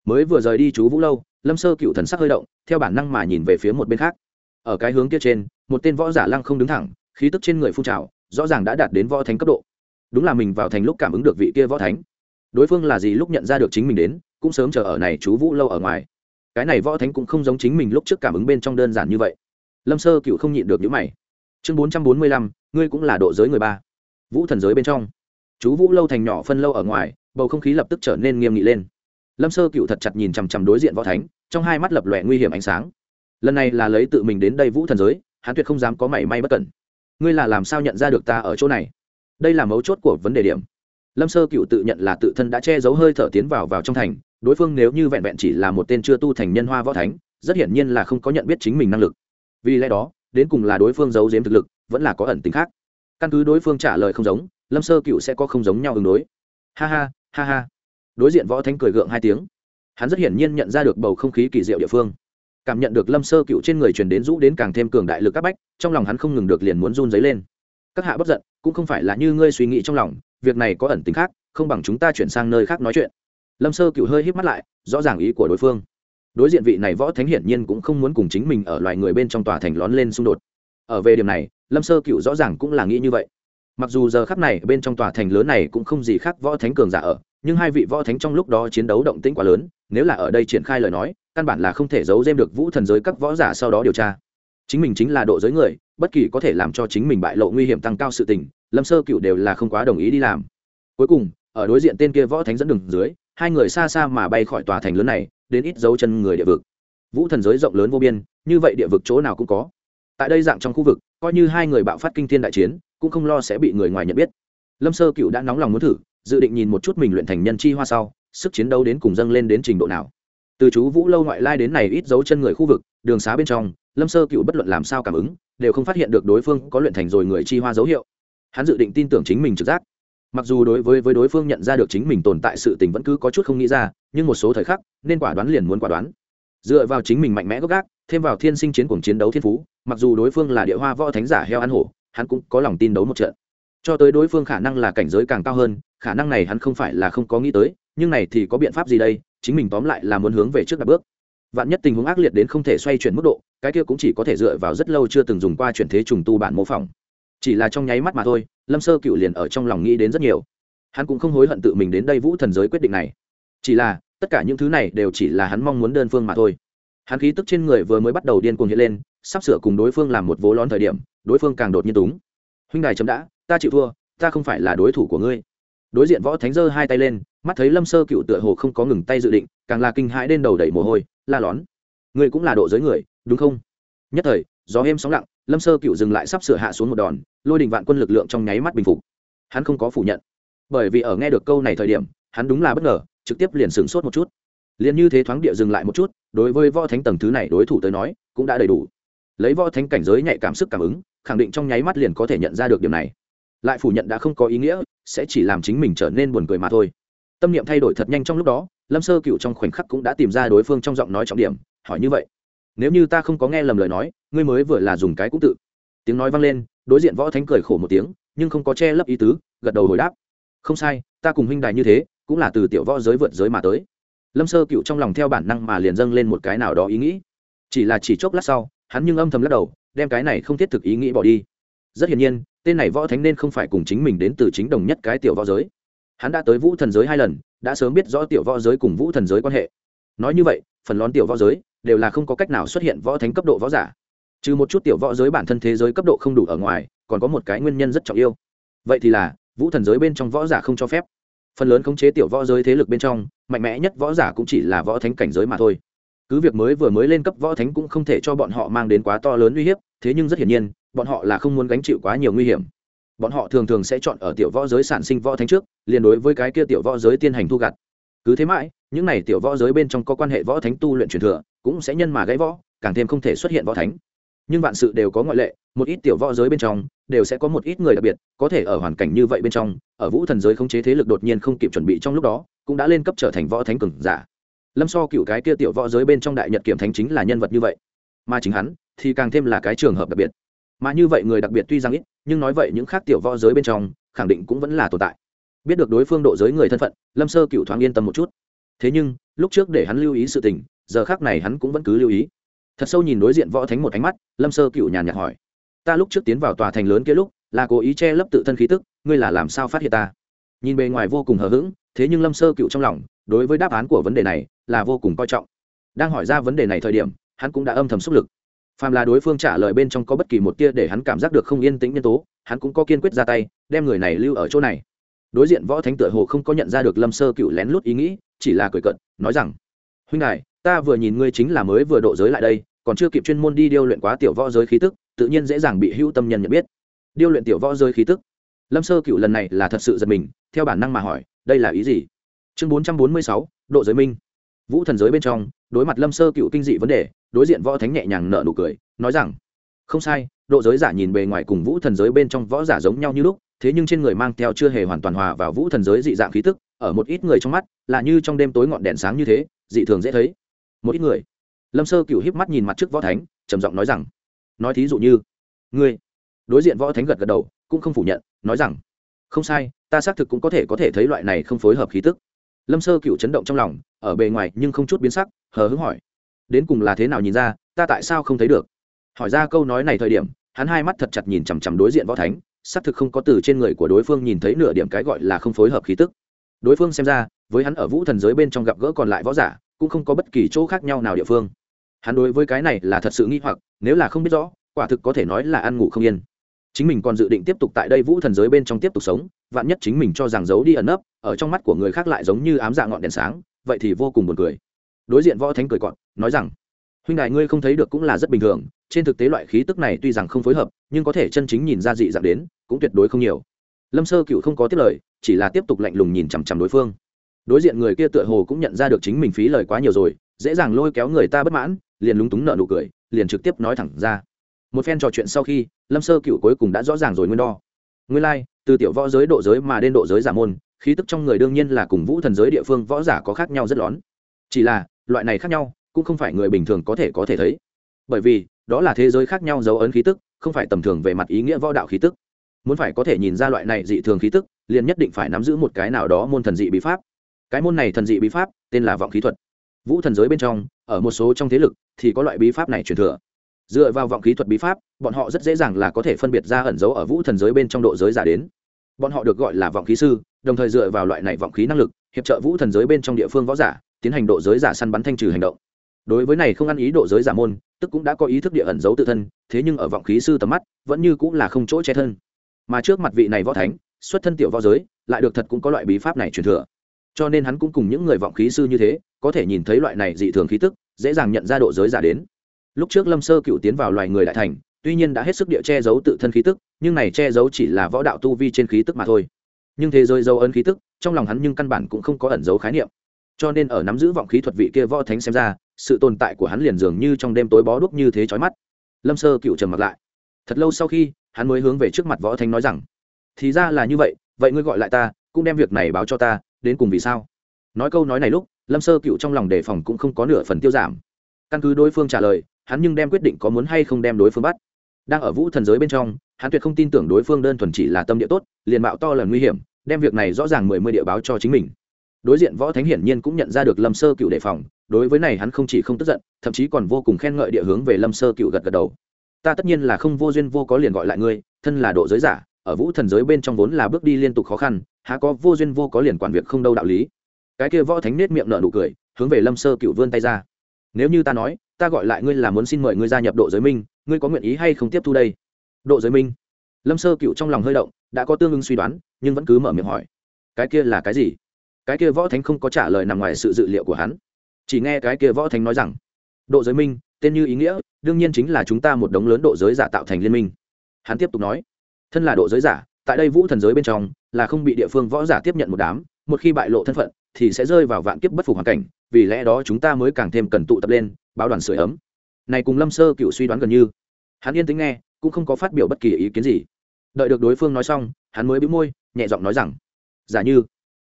Mới vừa rời đi chú vũ lâu, lâm sơ cựu thần sắc hơi động, theo bản năng mà nhìn về phía một bên khác. Ở cái hướng kia trên, một tên võ giả lăng không đứng thẳng, khí tức trên người phun trào, rõ ràng đã đạt đến võ thánh cấp độ. Đúng là mình vào thành lúc cảm ứng được vị kia võ thánh. Đối phương là gì lúc nhận ra được chính mình đến, cũng sớm chờ ở này chú vũ lâu ở ngoài. Cái này võ thánh cũng không giống chính mình lúc trước cảm ứng bên trong đơn giản như vậy. Lâm sơ cựu không nhịn được những mày. Chương bốn trăm bốn mươi lăm, ngươi cũng là độ giới người ba. Vũ thần giới bên trong chú vũ lâu thành nhỏ phân lâu ở ngoài, bầu không khí lập tức trở nên nghiêm nghị lên. Lâm sơ cựu thật chặt nhìn chằm chằm đối diện võ thánh, trong hai mắt lập lòe nguy hiểm ánh sáng. Lần này là lấy tự mình đến đây vũ thần giới, hắn tuyệt không dám có mảy may bất cẩn. Ngươi là làm sao nhận ra được ta ở chỗ này? Đây là mấu chốt của vấn đề điểm. Lâm sơ cựu tự nhận là tự thân đã che giấu hơi thở tiến vào vào trong thành, đối phương nếu như vẹn vẹn chỉ là một tên chưa tu thành nhân hoa võ thánh, rất hiển nhiên là không có nhận biết chính mình năng lực. Vì lẽ đó, đến cùng là đối phương giấu giếm thực lực, vẫn là có ẩn tính khác. Căn cứ đối phương trả lời không giống lâm sơ cựu sẽ có không giống nhau ứng đối. Ha ha ha ha. Đối diện võ thánh cười gượng hai tiếng. Hắn rất hiển nhiên nhận ra được bầu không khí kỳ diệu địa phương. Cảm nhận được lâm sơ cựu trên người truyền đến rũ đến càng thêm cường đại lực các bách, trong lòng hắn không ngừng được liền muốn run dấy lên. Các hạ bất giận, cũng không phải là như ngươi suy nghĩ trong lòng, việc này có ẩn tính khác, không bằng chúng ta chuyển sang nơi khác nói chuyện. Lâm sơ cựu hơi híp mắt lại, rõ ràng ý của đối phương. Đối diện vị này võ thánh hiển nhiên cũng không muốn cùng chính mình ở loài người bên trong tòa thành lón lên xung đột. Ở về điểm này, lâm sơ cựu rõ ràng cũng là nghĩ như vậy mặc dù giờ khắp này bên trong tòa thành lớn này cũng không gì khác võ thánh cường giả ở, nhưng hai vị võ thánh trong lúc đó chiến đấu động tĩnh quá lớn, nếu là ở đây triển khai lời nói, căn bản là không thể giấu giêm được vũ thần giới các võ giả sau đó điều tra. Chính mình chính là độ giới người, bất kỳ có thể làm cho chính mình bại lộ nguy hiểm tăng cao sự tình, lâm sơ cựu đều là không quá đồng ý đi làm. Cuối cùng, ở đối diện tên kia võ thánh dẫn đường dưới, hai người xa xa mà bay khỏi tòa thành lớn này, đến ít dấu chân người địa vực. Vũ thần giới rộng lớn vô biên, như vậy địa vực chỗ nào cũng có. Tại đây dạng trong khu vực, coi như hai người bạo phát kinh thiên đại chiến cũng không lo sẽ bị người ngoài nhận biết. Lâm sơ cựu đã nóng lòng muốn thử, dự định nhìn một chút mình luyện thành nhân chi hoa sau, sức chiến đấu đến cùng dâng lên đến trình độ nào. Từ chú vũ lâu ngoại lai đến này ít dấu chân người khu vực, đường xá bên trong, lâm sơ cựu bất luận làm sao cảm ứng, đều không phát hiện được đối phương có luyện thành rồi người chi hoa dấu hiệu. Hắn dự định tin tưởng chính mình trực giác. Mặc dù đối với với đối phương nhận ra được chính mình tồn tại sự tình vẫn cứ có chút không nghĩ ra, nhưng một số thời khắc, nên quả đoán liền muốn quả đoán. Dựa vào chính mình mạnh mẽ gốc gác, thêm vào thiên sinh chiến cuồng chiến đấu thiên phú, mặc dù đối phương là địa hoa võ thánh giả heo ăn hổ hắn cũng có lòng tin đấu một trận. Cho tới đối phương khả năng là cảnh giới càng cao hơn, khả năng này hắn không phải là không có nghĩ tới, nhưng này thì có biện pháp gì đây, chính mình tóm lại là muốn hướng về trước đặt bước. Vạn nhất tình huống ác liệt đến không thể xoay chuyển mức độ, cái kia cũng chỉ có thể dựa vào rất lâu chưa từng dùng qua chuyển thế trùng tu bản mô phỏng. Chỉ là trong nháy mắt mà thôi, lâm sơ cựu liền ở trong lòng nghĩ đến rất nhiều. Hắn cũng không hối hận tự mình đến đây vũ thần giới quyết định này. Chỉ là, tất cả những thứ này đều chỉ là hắn mong muốn đơn phương mà thôi. Hắn khí tức trên người vừa mới bắt đầu điên cuồng hiện lên, sắp sửa cùng đối phương làm một vố lón thời điểm đối phương càng đột nhiên túng. Huynh đài chấm đã, ta chịu thua, ta không phải là đối thủ của ngươi. Đối diện võ thánh giơ hai tay lên, mắt thấy lâm sơ cựu tựa hồ không có ngừng tay dự định, càng là kinh hãi đến đầu đẩy mồ hôi, la lón. Ngươi cũng là độ giới người, đúng không? Nhất thời, gió êm sóng lặng, lâm sơ cựu dừng lại sắp sửa hạ xuống một đòn, lôi đình vạn quân lực lượng trong nháy mắt bình phục. Hắn không có phủ nhận. Bởi vì ở nghe được câu này thời điểm, hắn đúng là bất ngờ, trực tiếp liền sửng sốt một chút. Liền như thế thoáng địa dừng lại một chút, đối với võ thánh tầng thứ này đối thủ tới nói, cũng đã đầy đủ. Lấy võ thánh cảnh giới nhạy cảm sức cảm ứng khẳng định trong nháy mắt liền có thể nhận ra được điểm này. Lại phủ nhận đã không có ý nghĩa, sẽ chỉ làm chính mình trở nên buồn cười mà thôi. Tâm niệm thay đổi thật nhanh trong lúc đó, lâm sơ cựu trong khoảnh khắc cũng đã tìm ra đối phương trong giọng nói trọng điểm, hỏi như vậy. Nếu như ta không có nghe lầm lời nói, ngươi mới vừa là dùng cái cũng tự. Tiếng nói vang lên, đối diện võ thánh cười khổ một tiếng, nhưng không có che lấp ý tứ, gật đầu hồi đáp. Không sai, ta cùng huynh đài như thế, cũng là từ tiểu võ giới vượt giới mà tới. Lâm sơ cựu trong lòng theo bản năng mà liền dâng lên một cái nào đó ý nghĩ. Chỉ là chỉ chốc lát sau, hắn nhưng âm thầm lắc đầu đem cái này không thiết thực ý nghĩ bỏ đi. Rất hiển nhiên, tên này võ thánh nên không phải cùng chính mình đến từ chính đồng nhất cái tiểu võ giới. Hắn đã tới vũ thần giới hai lần, đã sớm biết rõ tiểu võ giới cùng vũ thần giới quan hệ. Nói như vậy, phần lón tiểu võ giới đều là không có cách nào xuất hiện võ thánh cấp độ võ giả. Trừ một chút tiểu võ giới bản thân thế giới cấp độ không đủ ở ngoài, còn có một cái nguyên nhân rất trọng yêu vậy thì là, vũ thần giới bên trong võ giả không cho phép. Phần lớn khống chế tiểu võ giới thế lực bên trong, mạnh mẽ nhất võ giả cũng chỉ là võ thánh cảnh giới mà thôi cứ việc mới vừa mới lên cấp võ thánh cũng không thể cho bọn họ mang đến quá to lớn uy hiếp, thế nhưng rất hiển nhiên, bọn họ là không muốn gánh chịu quá nhiều nguy hiểm. Bọn họ thường thường sẽ chọn ở tiểu võ giới sản sinh võ thánh trước, liền đối với cái kia tiểu võ giới tiên hành thu gặt. Cứ thế mãi, những này tiểu võ giới bên trong có quan hệ võ thánh tu luyện truyền thừa, cũng sẽ nhân mà gãy võ, càng thêm không thể xuất hiện võ thánh. Nhưng vạn sự đều có ngoại lệ, một ít tiểu võ giới bên trong, đều sẽ có một ít người đặc biệt, có thể ở hoàn cảnh như vậy bên trong, ở vũ thần giới khống chế thế lực đột nhiên không kịp chuẩn bị trong lúc đó, cũng đã lên cấp trở thành võ thánh cường giả lâm so cựu cái kia tiểu võ giới bên trong đại nhật kiểm thánh chính là nhân vật như vậy. Mà chính hắn thì càng thêm là cái trường hợp đặc biệt. Mà như vậy người đặc biệt tuy rằng ít, nhưng nói vậy những khác tiểu võ giới bên trong, khẳng định cũng vẫn là tồn tại. Biết được đối phương độ giới người thân phận, lâm sơ cựu thoáng yên tâm một chút. Thế nhưng, lúc trước để hắn lưu ý sự tình, giờ khác này hắn cũng vẫn cứ lưu ý. Thật sâu nhìn đối diện võ thánh một ánh mắt, lâm sơ cựu nhàn nhạt hỏi. Ta lúc trước tiến vào tòa thành lớn kia lúc, là cố ý che lấp tự thân khí tức, ngươi là làm sao phát hiện ta? Nhìn bề ngoài vô cùng hờ hững, thế nhưng lâm sơ cựu trong lòng, đối với đáp án của vấn đề này là vô cùng coi trọng. Đang hỏi ra vấn đề này thời điểm hắn cũng đã âm thầm xúc lực. Phàm là đối phương trả lời bên trong có bất kỳ một tia để hắn cảm giác được không yên tĩnh nhân tố hắn cũng có kiên quyết ra tay đem người này lưu ở chỗ này. Đối diện võ thánh tựa hồ không có nhận ra được lâm sơ cựu lén lút ý nghĩ chỉ là cười cận nói rằng huynh này, ta vừa nhìn ngươi chính là mới vừa độ giới lại đây còn chưa kịp chuyên môn đi điêu luyện quá tiểu võ giới khí tức tự nhiên dễ dàng bị hữu tâm nhân nhận biết. Điêu luyện tiểu võ giới khí tức. Lâm sơ cựu lần này là thật sự giật mình theo bản năng mà hỏi đây là ý gì? Chương bốn trăm bốn mươi sáu độ giới minh vũ thần giới bên trong, đối mặt lâm sơ cựu kinh dị vấn đề, đối diện võ thánh nhẹ nhàng nở nụ cười, nói rằng, không sai, độ giới giả nhìn bề ngoài cùng vũ thần giới bên trong võ giả giống nhau như lúc, thế nhưng trên người mang theo chưa hề hoàn toàn hòa vào vũ thần giới dị dạng khí tức, ở một ít người trong mắt, là như trong đêm tối ngọn đèn sáng như thế, dị thường dễ thấy. Một ít người. Lâm sơ cựu híp mắt nhìn mặt trước võ thánh, trầm giọng nói rằng, nói thí dụ như, ngươi. Đối diện võ thánh gật gật đầu, cũng không phủ nhận, nói rằng, không sai, ta xác thực cũng có thể có thể thấy loại này không phối hợp khí tức lâm sơ cựu chấn động trong lòng, ở bề ngoài nhưng không chút biến sắc, hờ hững hỏi. Đến cùng là thế nào nhìn ra, ta tại sao không thấy được? Hỏi ra câu nói này thời điểm, hắn hai mắt thật chặt nhìn chằm chằm đối diện võ thánh, xác thực không có từ trên người của đối phương nhìn thấy nửa điểm cái gọi là không phối hợp khí tức. Đối phương xem ra, với hắn ở vũ thần giới bên trong gặp gỡ còn lại võ giả, cũng không có bất kỳ chỗ khác nhau nào địa phương. Hắn đối với cái này là thật sự nghi hoặc, nếu là không biết rõ, quả thực có thể nói là ăn ngủ không yên. Chính mình còn dự định tiếp tục tại đây vũ thần giới bên trong tiếp tục sống, vạn nhất chính mình cho rằng giấu đi ẩn nấp ở trong mắt của người khác lại giống như ám dạ ngọn đèn sáng vậy thì vô cùng buồn cười. Đối diện võ thánh cười cọn nói rằng huynh đại ngươi không thấy được cũng là rất bình thường trên thực tế loại khí tức này tuy rằng không phối hợp nhưng có thể chân chính nhìn ra dị dạng đến cũng tuyệt đối không nhiều. Lâm sơ cựu không có tiếp lời chỉ là tiếp tục lạnh lùng nhìn chằm chằm đối phương. Đối diện người kia tựa hồ cũng nhận ra được chính mình phí lời quá nhiều rồi dễ dàng lôi kéo người ta bất mãn liền lúng túng nợ nụ cười liền trực tiếp nói thẳng ra. Một phen trò chuyện sau khi lâm sơ cựu cuối cùng đã rõ ràng rồi nguyên đo. Nguyên lai、like, từ tiểu võ giới độ giới mà đến độ giới giả môn khí tức trong người đương nhiên là cùng vũ thần giới địa phương võ giả có khác nhau rất lón. Chỉ là, loại này khác nhau, cũng không phải người bình thường có thể có thể thấy. Bởi vì, đó là thế giới khác nhau dấu ấn khí tức, không phải tầm thường về mặt ý nghĩa võ đạo khí tức. Muốn phải có thể nhìn ra loại này dị thường khí tức, liền nhất định phải nắm giữ một cái nào đó môn thần dị bí pháp. Cái môn này thần dị bí pháp, tên là vọng khí thuật. Vũ thần giới bên trong, ở một số trong thế lực, thì có loại bí pháp này truyền thừa. Dựa vào vọng khí thuật bí pháp, bọn họ rất dễ dàng là có thể phân biệt ra ẩn dấu ở vũ thần giới bên trong độ giới giả đến bọn họ được gọi là vọng khí sư, đồng thời dựa vào loại này vọng khí năng lực, hiệp trợ vũ thần giới bên trong địa phương võ giả, tiến hành độ giới giả săn bắn thanh trừ hành động. Đối với này không ăn ý độ giới giả môn, tức cũng đã có ý thức địa ẩn giấu tự thân, thế nhưng ở vọng khí sư tầm mắt, vẫn như cũng là không chỗ che thân. Mà trước mặt vị này võ thánh, xuất thân tiểu võ giới, lại được thật cũng có loại bí pháp này truyền thừa. Cho nên hắn cũng cùng những người vọng khí sư như thế, có thể nhìn thấy loại này dị thường khí tức, dễ dàng nhận ra độ giới giả đến. Lúc trước lâm sơ cựu tiến vào loài người đại thành tuy nhiên đã hết sức địa che giấu tự thân khí tức, nhưng này che giấu chỉ là võ đạo tu vi trên khí tức mà thôi. Nhưng thế giới dấu ấn khí tức, trong lòng hắn nhưng căn bản cũng không có ẩn dấu khái niệm. Cho nên ở nắm giữ vọng khí thuật vị kia võ thánh xem ra, sự tồn tại của hắn liền dường như trong đêm tối bó đuốc như thế chói mắt. Lâm sơ cựu trầm mặt lại. Thật lâu sau khi, hắn mới hướng về trước mặt võ thánh nói rằng, thì ra là như vậy vậy ngươi gọi lại ta, cũng đem việc này báo cho ta, đến cùng vì sao? Nói câu nói này lúc, lâm sơ cựu trong lòng đề phòng cũng không có nửa phần tiêu giảm. Căn cứ đối phương trả lời, hắn nhưng đem quyết định có muốn hay không đem đối phương bắt đang ở vũ thần giới bên trong, hắn tuyệt không tin tưởng đối phương đơn thuần chỉ là tâm địa tốt, liền mạo to lần nguy hiểm, đem việc này rõ ràng mười mươi địa báo cho chính mình. Đối diện võ thánh hiển nhiên cũng nhận ra được lâm sơ cựu đề phòng, đối với này hắn không chỉ không tức giận, thậm chí còn vô cùng khen ngợi địa hướng về lâm sơ cựu gật gật đầu. Ta tất nhiên là không vô duyên vô có liền gọi lại ngươi, thân là độ giới giả, ở vũ thần giới bên trong vốn là bước đi liên tục khó khăn, há có vô duyên vô có liền quản việc không đâu đạo lý. Cái kia võ thánh nết miệng nở nụ cười, hướng về lâm sơ cựu vươn tay ra nếu như ta nói, ta gọi lại ngươi là muốn xin mời ngươi gia nhập độ giới minh, ngươi có nguyện ý hay không tiếp thu đây? Độ giới minh. Lâm sơ cựu trong lòng hơi động, đã có tương ứng suy đoán, nhưng vẫn cứ mở miệng hỏi. Cái kia là cái gì? Cái kia võ thánh không có trả lời nằm ngoài sự dự liệu của hắn. Chỉ nghe cái kia võ thánh nói rằng, độ giới minh, tên như ý nghĩa, đương nhiên chính là chúng ta một đống lớn độ giới giả tạo thành liên minh. Hắn tiếp tục nói, thân là độ giới giả, tại đây vũ thần giới bên trong, là không bị địa phương võ giả tiếp nhận một đám, một khi bại lộ thân phận, thì sẽ rơi vào vạn kiếp bất phục hoàn cảnh vì lẽ đó chúng ta mới càng thêm cần tụ tập lên, báo đoàn sửa ấm. Này cùng lâm sơ cựu suy đoán gần như. Hắn yên tĩnh nghe, cũng không có phát biểu bất kỳ ý kiến gì. Đợi được đối phương nói xong, hắn mới bĩu môi, nhẹ giọng nói rằng, giả như,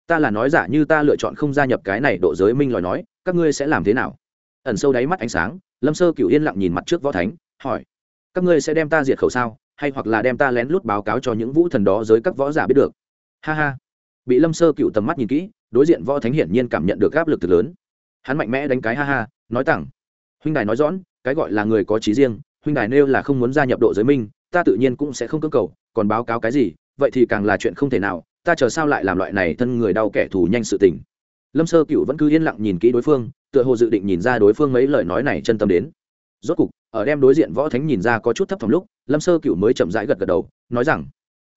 ta là nói giả như ta lựa chọn không gia nhập cái này độ giới minh lòi nói, các ngươi sẽ làm thế nào? Ẩn sâu đáy mắt ánh sáng, lâm sơ cựu yên lặng nhìn mặt trước võ thánh, hỏi, các ngươi sẽ đem ta diệt khẩu sao? Hay hoặc là đem ta lén lút báo cáo cho những vũ thần đó giới các võ giả biết được? Ha ha. Bị lâm sơ cựu tầm mắt nhìn kỹ, đối diện võ thánh hiển nhiên cảm nhận được áp lực thật lớn hắn mạnh mẽ đánh cái ha ha, nói tặng huynh đài nói rõ cái gọi là người có trí riêng, huynh đài nêu là không muốn gia nhập độ giới minh, ta tự nhiên cũng sẽ không cưỡng cầu, còn báo cáo cái gì, vậy thì càng là chuyện không thể nào, ta chờ sao lại làm loại này thân người đau kẻ thù nhanh sự tình. Lâm sơ cựu vẫn cứ yên lặng nhìn kỹ đối phương, tựa hồ dự định nhìn ra đối phương mấy lời nói này chân tâm đến. Rốt cục, ở đem đối diện võ thánh nhìn ra có chút thấp thỏm lúc, lâm sơ cựu mới chậm rãi gật gật đầu, nói rằng,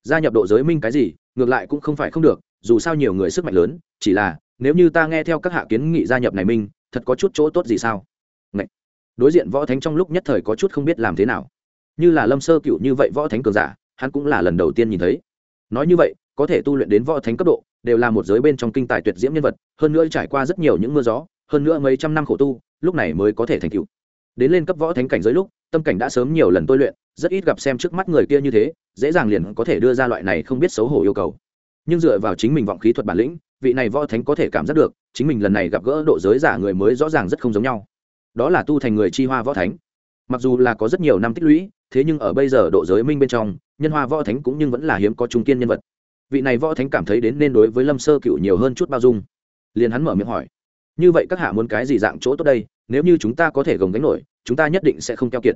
gia nhập độ giới minh cái gì, ngược lại cũng không phải không được, dù sao nhiều người sức mạnh lớn, chỉ là nếu như ta nghe theo các hạ kiến nghị gia nhập này minh, thật có chút chỗ tốt gì sao? Ngậy! đối diện võ thánh trong lúc nhất thời có chút không biết làm thế nào. Như là lâm sơ cựu như vậy võ thánh cường giả, hắn cũng là lần đầu tiên nhìn thấy. Nói như vậy, có thể tu luyện đến võ thánh cấp độ, đều là một giới bên trong kinh tài tuyệt diễm nhân vật, hơn nữa trải qua rất nhiều những mưa gió, hơn nữa mấy trăm năm khổ tu, lúc này mới có thể thành cựu đến lên cấp võ thánh cảnh giới lúc, tâm cảnh đã sớm nhiều lần tôi luyện, rất ít gặp xem trước mắt người kia như thế, dễ dàng liền có thể đưa ra loại này không biết xấu hổ yêu cầu nhưng dựa vào chính mình vọng khí thuật bản lĩnh, vị này võ thánh có thể cảm giác được, chính mình lần này gặp gỡ độ giới giả người mới rõ ràng rất không giống nhau. Đó là tu thành người chi hoa võ thánh. Mặc dù là có rất nhiều năm tích lũy, thế nhưng ở bây giờ độ giới minh bên trong, nhân hoa võ thánh cũng nhưng vẫn là hiếm có trung kiên nhân vật. Vị này võ thánh cảm thấy đến nên đối với lâm sơ cựu nhiều hơn chút bao dung. Liền hắn mở miệng hỏi, như vậy các hạ muốn cái gì dạng chỗ tốt đây? Nếu như chúng ta có thể gồng gánh nổi, chúng ta nhất định sẽ không keo kiệt.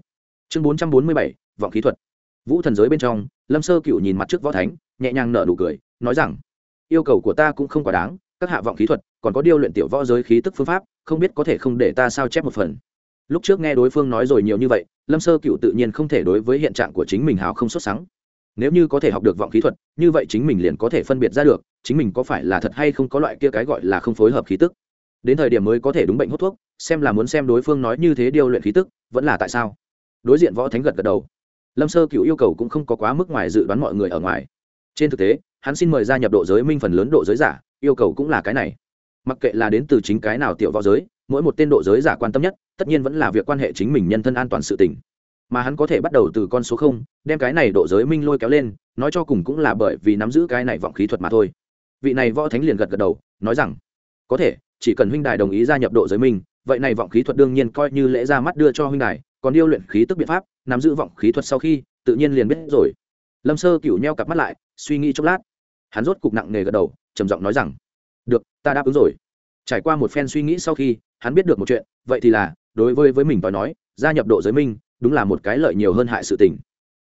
Chương bốn trăm bốn mươi bảy, vọng khí thuật. Vũ thần giới bên trong, lâm sơ cựu nhìn mặt trước võ thánh, nhẹ nhàng nở nụ cười nói rằng, yêu cầu của ta cũng không quá đáng, các hạ vọng khí thuật, còn có điêu luyện tiểu võ giới khí tức phương pháp, không biết có thể không để ta sao chép một phần. Lúc trước nghe đối phương nói rồi nhiều như vậy, lâm sơ cựu tự nhiên không thể đối với hiện trạng của chính mình hào không xuất sáng nếu như có thể học được vọng khí thuật, như vậy chính mình liền có thể phân biệt ra được, chính mình có phải là thật hay không có loại kia cái gọi là không phối hợp khí tức. Đến thời điểm mới có thể đúng bệnh hút thuốc, xem là muốn xem đối phương nói như thế điều luyện khí tức, vẫn là tại sao? Đối diện võ thánh gật gật đầu. Lâm sơ cựu yêu cầu cũng không có quá mức ngoài dự đoán mọi người ở ngoài. Trên thực tế hắn xin mời gia nhập độ giới minh phần lớn độ giới giả, yêu cầu cũng là cái này. Mặc kệ là đến từ chính cái nào tiểu võ giới, mỗi một tên độ giới giả quan tâm nhất, tất nhiên vẫn là việc quan hệ chính mình nhân thân an toàn sự tình. Mà hắn có thể bắt đầu từ con số không, đem cái này độ giới minh lôi kéo lên, nói cho cùng cũng là bởi vì nắm giữ cái này vọng khí thuật mà thôi. Vị này võ thánh liền gật gật đầu, nói rằng, có thể, chỉ cần huynh đài đồng ý gia nhập độ giới minh, vậy này vọng khí thuật đương nhiên coi như lễ ra mắt đưa cho huynh đài, còn điêu luyện khí tức biện pháp, nắm giữ vọng khí thuật sau khi, tự nhiên liền biết rồi. Lâm sơ cựu nheo cặp mắt lại, suy nghĩ chốc lát hắn rốt cục nặng nề gật đầu, trầm giọng nói rằng, được, ta đáp ứng rồi. Trải qua một phen suy nghĩ sau khi, hắn biết được một chuyện, vậy thì là, đối với với mình nói nói, gia nhập độ giới minh, đúng là một cái lợi nhiều hơn hại sự tình.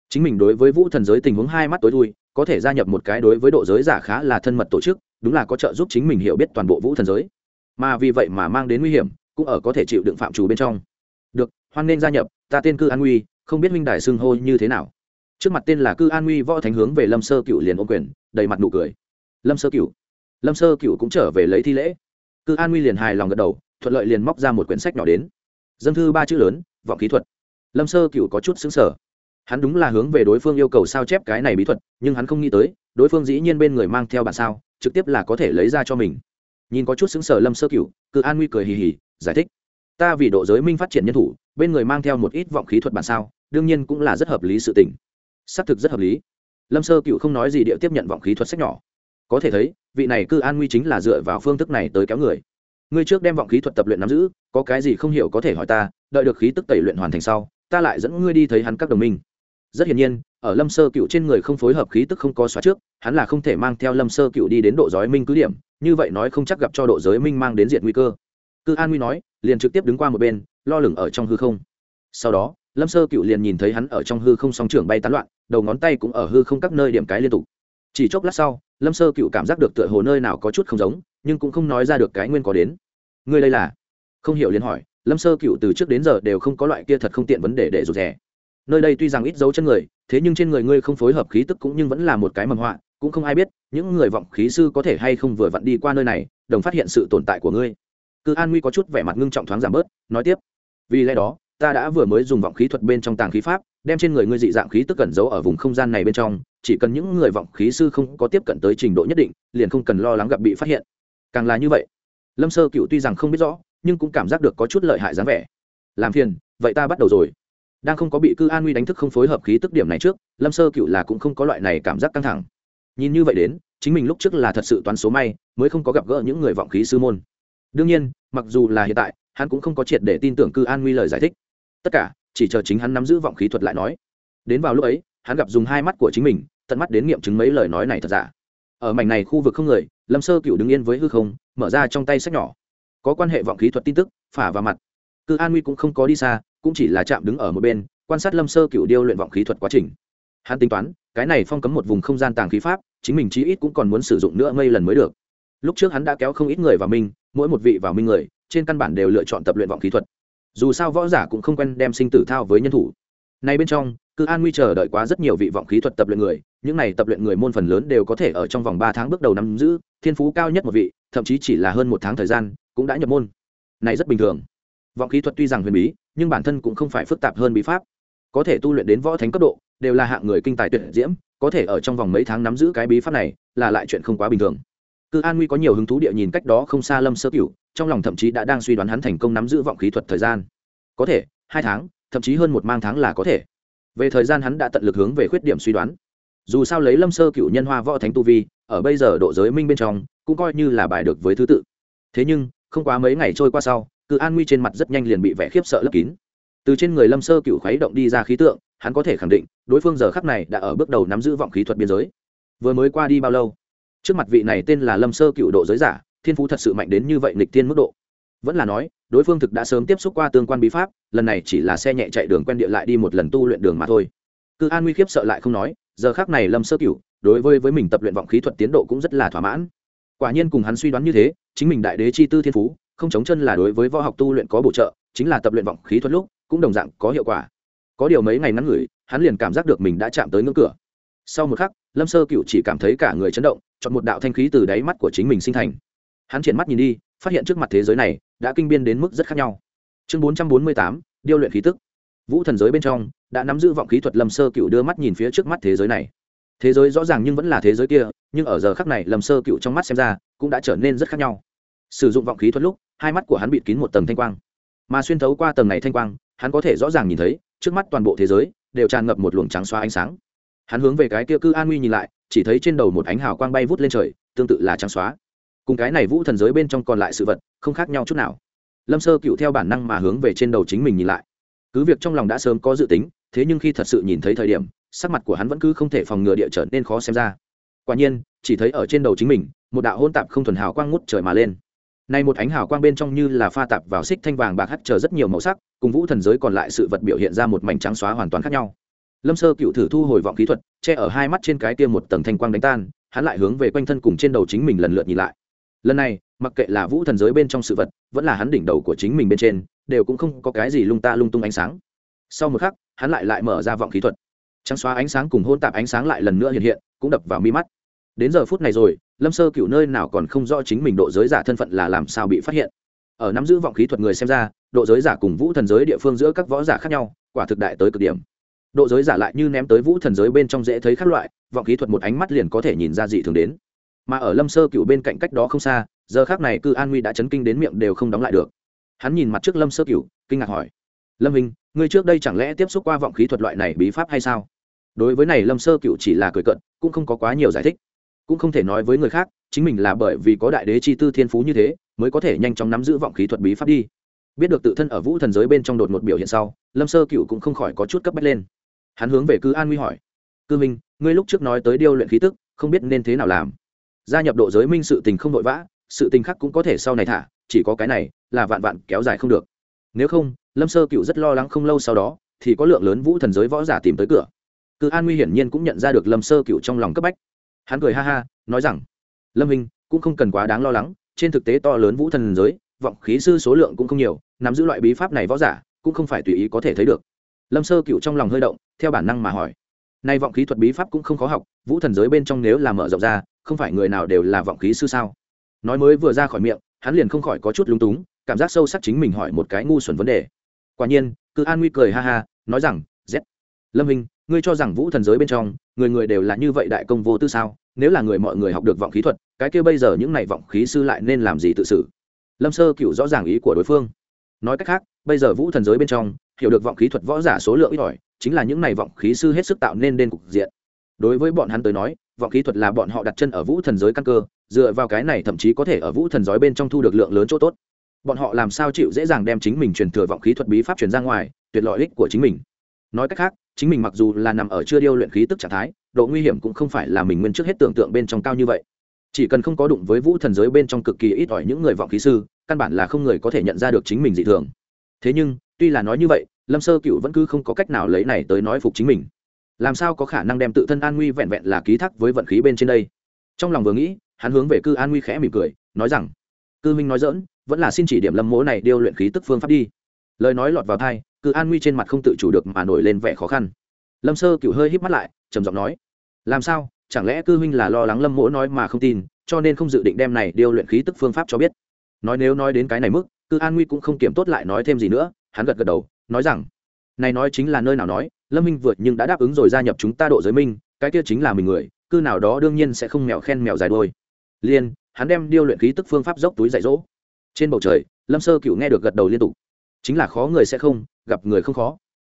Chính mình đối với vũ thần giới tình huống hai mắt tối thui, có thể gia nhập một cái đối với độ giới giả khá là thân mật tổ chức, đúng là có trợ giúp chính mình hiểu biết toàn bộ vũ thần giới. Mà vì vậy mà mang đến nguy hiểm, cũng ở có thể chịu đựng phạm trù bên trong. Được, hoan nên gia nhập, ta tên cư an nguy không biết minh đài xưng hô như thế nào trước mặt tên là cư an nguy võ thánh hướng về lâm sơ cựu liền ô quyền, đầy mặt nụ cười. Lâm sơ cựu lâm sơ cựu cũng trở về lấy thi lễ. Cư an nguy liền hài lòng gật đầu, thuận lợi liền móc ra một quyển sách nhỏ đến. Dân thư ba chữ lớn, vọng kỹ thuật. Lâm sơ cựu có chút xứng sở hắn đúng là hướng về đối phương yêu cầu sao chép cái này bí thuật, nhưng hắn không nghĩ tới, đối phương dĩ nhiên bên người mang theo bản sao, trực tiếp là có thể lấy ra cho mình. Nhìn có chút xứng sở lâm sơ cựu cự an nguy cười hì hì, giải thích. Ta vì độ giới minh phát triển nhân thủ, bên người mang theo một ít vọng khí thuật bản sao, đương nhiên cũng là rất hợp lý sự tình xác thực rất hợp lý. Lâm sơ cựu không nói gì địa tiếp nhận vọng khí thuật sách nhỏ. Có thể thấy, vị này cư an nguy chính là dựa vào phương thức này tới kéo người. Ngươi trước đem vọng khí thuật tập luyện nắm giữ, có cái gì không hiểu có thể hỏi ta, đợi được khí tức tẩy luyện hoàn thành sau, ta lại dẫn ngươi đi thấy hắn các đồng minh. Rất hiển nhiên, ở lâm sơ cựu trên người không phối hợp khí tức không có xóa trước, hắn là không thể mang theo lâm sơ cựu đi đến độ giới minh cứ điểm, như vậy nói không chắc gặp cho độ giới minh mang đến diện nguy cơ. Cư an nguy nói, liền trực tiếp đứng qua một bên, lo lửng ở trong hư không. Sau đó lâm sơ cựu liền nhìn thấy hắn ở trong hư không song trường bay tán loạn, đầu ngón tay cũng ở hư không các nơi điểm cái liên tục. Chỉ chốc lát sau, lâm sơ cựu cảm giác được tựa hồ nơi nào có chút không giống, nhưng cũng không nói ra được cái nguyên có đến. Ngươi đây là? Không hiểu liền hỏi, lâm sơ cựu từ trước đến giờ đều không có loại kia thật không tiện vấn đề để rụt rè. Nơi đây tuy rằng ít dấu chân người, thế nhưng trên người ngươi không phối hợp khí tức cũng nhưng vẫn là một cái mầm họa, cũng không ai biết, những người vọng khí sư có thể hay không vừa vặn đi qua nơi này, đồng phát hiện sự tồn tại của ngươi. Cứ an nguy có chút vẻ mặt ngưng trọng thoáng giảm bớt, nói tiếp, vì lẽ đó ta đã vừa mới dùng vọng khí thuật bên trong tàng khí pháp, đem trên người ngươi dị dạng khí tức cẩn giấu ở vùng không gian này bên trong, chỉ cần những người vọng khí sư không có tiếp cận tới trình độ nhất định, liền không cần lo lắng gặp bị phát hiện. Càng là như vậy. Lâm sơ cựu tuy rằng không biết rõ, nhưng cũng cảm giác được có chút lợi hại dáng vẻ. Làm phiền, vậy ta bắt đầu rồi. Đang không có bị cư an nguy đánh thức không phối hợp khí tức điểm này trước, lâm sơ cựu là cũng không có loại này cảm giác căng thẳng. Nhìn như vậy đến, chính mình lúc trước là thật sự toán số may, mới không có gặp gỡ những người vọng khí sư môn. Đương nhiên, mặc dù là hiện tại, hắn cũng không có triệt để tin tưởng cư an nguy lời giải thích tất cả, chỉ chờ chính hắn nắm giữ vọng khí thuật lại nói. Đến vào lúc ấy, hắn gặp dùng hai mắt của chính mình, tận mắt đến nghiệm chứng mấy lời nói này thật giả. Ở mảnh này khu vực không người, lâm sơ cựu đứng yên với hư không, mở ra trong tay sách nhỏ. Có quan hệ vọng khí thuật tin tức, phả vào mặt. Cư an nguy cũng không có đi xa, cũng chỉ là chạm đứng ở một bên, quan sát lâm sơ cựu điêu luyện vọng khí thuật quá trình. Hắn tính toán, cái này phong cấm một vùng không gian tàng khí pháp, chính mình chí ít cũng còn muốn sử dụng nữa ngây lần mới được. Lúc trước hắn đã kéo không ít người vào minh mỗi một vị vào minh người, trên căn bản đều lựa chọn tập luyện vọng khí thuật dù sao võ giả cũng không quen đem sinh tử thao với nhân thủ. Này bên trong cư an nguy chờ đợi quá rất nhiều vị vọng khí thuật tập luyện người, những này tập luyện người môn phần lớn đều có thể ở trong vòng ba tháng bước đầu nắm giữ, thiên phú cao nhất một vị, thậm chí chỉ là hơn một tháng thời gian, cũng đã nhập môn. Này rất bình thường. Vọng khí thuật tuy rằng huyền bí, nhưng bản thân cũng không phải phức tạp hơn bí pháp. Có thể tu luyện đến võ thánh cấp độ, đều là hạng người kinh tài tuyệt diễm, có thể ở trong vòng mấy tháng nắm giữ cái bí pháp này, là lại chuyện không quá bình thường. Cư an nguy có nhiều hứng thú địa nhìn cách đó không xa lâm sơ cửu trong lòng thậm chí đã đang suy đoán hắn thành công nắm giữ vọng khí thuật thời gian. Có thể, hai tháng, thậm chí hơn một mang tháng là có thể. Về thời gian hắn đã tận lực hướng về khuyết điểm suy đoán. Dù sao lấy lâm sơ cựu nhân hoa võ thánh tu vi, ở bây giờ độ giới minh bên trong, cũng coi như là bài được với thứ tự. Thế nhưng, không quá mấy ngày trôi qua sau, cự an nguy trên mặt rất nhanh liền bị vẻ khiếp sợ lấp kín. Từ trên người lâm sơ cựu khuấy động đi ra khí tượng, hắn có thể khẳng định, đối phương giờ khắc này đã ở bước đầu nắm giữ vọng khí thuật biên giới. Vừa mới qua đi bao lâu? Trước mặt vị này tên là lâm sơ cựu độ giới giả thiên phú thật sự mạnh đến như vậy nghịch thiên mức độ. Vẫn là nói, đối phương thực đã sớm tiếp xúc qua tương quan bí pháp, lần này chỉ là xe nhẹ chạy đường quen địa lại đi một lần tu luyện đường mà thôi. Cư an nguy khiếp sợ lại không nói, giờ khác này lâm sơ cửu, đối với với mình tập luyện vọng khí thuật tiến độ cũng rất là thỏa mãn. Quả nhiên cùng hắn suy đoán như thế, chính mình đại đế chi tư thiên phú, không chống chân là đối với võ học tu luyện có bổ trợ, chính là tập luyện vọng khí thuật lúc, cũng đồng dạng có hiệu quả. Có điều mấy ngày ngắn ngủi, hắn liền cảm giác được mình đã chạm tới ngưỡng cửa. Sau một khắc, lâm sơ cựu chỉ cảm thấy cả người chấn động, chọn một đạo thanh khí từ đáy mắt của chính mình sinh thành hắn triển mắt nhìn đi, phát hiện trước mặt thế giới này đã kinh biên đến mức rất khác nhau. Chương bốn trăm bốn mươi tám, điêu luyện khí tức. Vũ thần giới bên trong đã nắm giữ vọng khí thuật lâm sơ cựu đưa mắt nhìn phía trước mắt thế giới này. Thế giới rõ ràng nhưng vẫn là thế giới kia, nhưng ở giờ khắc này lâm sơ cựu trong mắt xem ra cũng đã trở nên rất khác nhau. Sử dụng vọng khí thuật lúc, hai mắt của hắn bịt kín một tầng thanh quang. Mà xuyên thấu qua tầng này thanh quang, hắn có thể rõ ràng nhìn thấy, trước mắt toàn bộ thế giới đều tràn ngập một luồng trắng xóa ánh sáng. Hắn hướng về cái kia cư an nguy nhìn lại, chỉ thấy trên đầu một ánh hào quang bay vút lên trời, tương tự là trắng xóa cùng cái này vũ thần giới bên trong còn lại sự vật không khác nhau chút nào. Lâm sơ cựu theo bản năng mà hướng về trên đầu chính mình nhìn lại. Cứ việc trong lòng đã sớm có dự tính, thế nhưng khi thật sự nhìn thấy thời điểm, sắc mặt của hắn vẫn cứ không thể phòng ngừa địa trở nên khó xem ra. Quả nhiên, chỉ thấy ở trên đầu chính mình, một đạo hôn tạp không thuần hào quang ngút trời mà lên. Nay một ánh hào quang bên trong như là pha tạp vào xích thanh vàng bạc hắt chờ rất nhiều màu sắc, cùng vũ thần giới còn lại sự vật biểu hiện ra một mảnh trắng xóa hoàn toàn khác nhau. Lâm sơ cựu thử thu hồi vọng kỹ thuật, che ở hai mắt trên cái tiêm một tầng thanh quang đánh tan, hắn lại hướng về quanh thân cùng trên đầu chính mình lần lượt nhìn lại lần này, mặc kệ là vũ thần giới bên trong sự vật, vẫn là hắn đỉnh đầu của chính mình bên trên, đều cũng không có cái gì lung ta lung tung ánh sáng. Sau một khắc, hắn lại lại mở ra vọng khí thuật. Trắng xóa ánh sáng cùng hôn tạp ánh sáng lại lần nữa hiện hiện, cũng đập vào mi mắt. Đến giờ phút này rồi, lâm sơ cựu nơi nào còn không rõ chính mình độ giới giả thân phận là làm sao bị phát hiện. Ở nắm giữ vọng khí thuật người xem ra, độ giới giả cùng vũ thần giới địa phương giữa các võ giả khác nhau, quả thực đại tới cực điểm. Độ giới giả lại như ném tới vũ thần giới bên trong dễ thấy các loại, vọng khí thuật một ánh mắt liền có thể nhìn ra dị thường đến mà ở lâm sơ cựu bên cạnh cách đó không xa, giờ khác này cư an nguy đã chấn kinh đến miệng đều không đóng lại được. Hắn nhìn mặt trước lâm sơ cựu kinh ngạc hỏi, lâm hình ngươi trước đây chẳng lẽ tiếp xúc qua vọng khí thuật loại này bí pháp hay sao? Đối với này lâm sơ cựu chỉ là cười cận cũng không có quá nhiều giải thích. Cũng không thể nói với người khác, chính mình là bởi vì có đại đế chi tư thiên phú như thế, mới có thể nhanh chóng nắm giữ vọng khí thuật bí pháp đi. Biết được tự thân ở vũ thần giới bên trong đột một biểu hiện sau, lâm sơ cựu cũng không khỏi có chút cấp bách lên. Hắn hướng về cư an nguy hỏi, cư minh ngươi lúc trước nói tới điêu luyện khí tức, không biết nên thế nào làm? Gia nhập độ giới minh sự tình không vội vã, sự tình khác cũng có thể sau này thả, chỉ có cái này là vạn vạn kéo dài không được. Nếu không, lâm sơ cựu rất lo lắng không lâu sau đó, thì có lượng lớn vũ thần giới võ giả tìm tới cửa. Cự an nguy hiển nhiên cũng nhận ra được lâm sơ cựu trong lòng cấp bách. Hắn cười ha ha, nói rằng, lâm minh cũng không cần quá đáng lo lắng, trên thực tế to lớn vũ thần giới, vọng khí sư số lượng cũng không nhiều, nắm giữ loại bí pháp này võ giả, cũng không phải tùy ý có thể thấy được. Lâm sơ cựu trong lòng hơi động, theo bản năng mà hỏi nay vọng khí thuật bí pháp cũng không khó học, vũ thần giới bên trong nếu là mở rộng ra không phải người nào đều là vọng khí sư sao? Nói mới vừa ra khỏi miệng, hắn liền không khỏi có chút lúng túng, cảm giác sâu sắc chính mình hỏi một cái ngu xuẩn vấn đề. Quả nhiên cứ an nguy cười ha ha, nói rằng, z, lâm hình ngươi cho rằng vũ thần giới bên trong, người người đều là như vậy đại công vô tư sao? Nếu là người mọi người học được vọng khí thuật, cái kia bây giờ những này vọng khí sư lại nên làm gì tự xử? Lâm sơ cựu rõ ràng ý của đối phương. Nói cách khác, bây giờ vũ thần giới bên trong, hiểu được vọng khí thuật võ giả số lượng ít ỏi, chính là những này vọng khí sư hết sức tạo nên nên cục diện đối với bọn hắn tới nói, vọng khí thuật là bọn họ đặt chân ở vũ thần giới căn cơ, dựa vào cái này thậm chí có thể ở vũ thần giới bên trong thu được lượng lớn chỗ tốt. Bọn họ làm sao chịu dễ dàng đem chính mình truyền thừa vọng khí thuật bí pháp truyền ra ngoài, tuyệt lợi ích của chính mình. Nói cách khác, chính mình mặc dù là nằm ở chưa điêu luyện khí tức trạng thái, độ nguy hiểm cũng không phải là mình nguyên trước hết tưởng tượng bên trong cao như vậy. Chỉ cần không có đụng với vũ thần giới bên trong cực kỳ ít ỏi những người vọng khí sư, căn bản là không người có thể nhận ra được chính mình dị thường. Thế nhưng, tuy là nói như vậy, lâm sơ cựu vẫn cứ không có cách nào lấy này tới nói phục chính mình làm sao có khả năng đem tự thân an nguy vẹn vẹn là ký thác với vận khí bên trên đây? Trong lòng vừa nghĩ, hắn hướng về cư an nguy khẽ mỉm cười, nói rằng, cư minh nói dỡn vẫn là xin chỉ điểm lâm mỗ này điêu luyện khí tức phương pháp đi. Lời nói lọt vào thai cư an nguy trên mặt không tự chủ được mà nổi lên vẻ khó khăn. Lâm sơ cựu hơi híp mắt lại, trầm giọng nói, làm sao? Chẳng lẽ cư huynh là lo lắng lâm mỗ nói mà không tin, cho nên không dự định đem này điêu luyện khí tức phương pháp cho biết? Nói nếu nói đến cái này mức, cư an nguy cũng không kiểm tốt lại nói thêm gì nữa, hắn gật gật đầu, nói rằng này nói chính là nơi nào nói, lâm minh vượt nhưng đã đáp ứng rồi gia nhập chúng ta độ giới minh, cái kia chính là mình người, cư nào đó đương nhiên sẽ không mèo khen mèo dài đôi liên, hắn đem điêu luyện khí tức phương pháp dốc túi dạy dỗ. Trên bầu trời, lâm sơ cựu nghe được gật đầu liên tục. Chính là khó người sẽ không, gặp người không khó.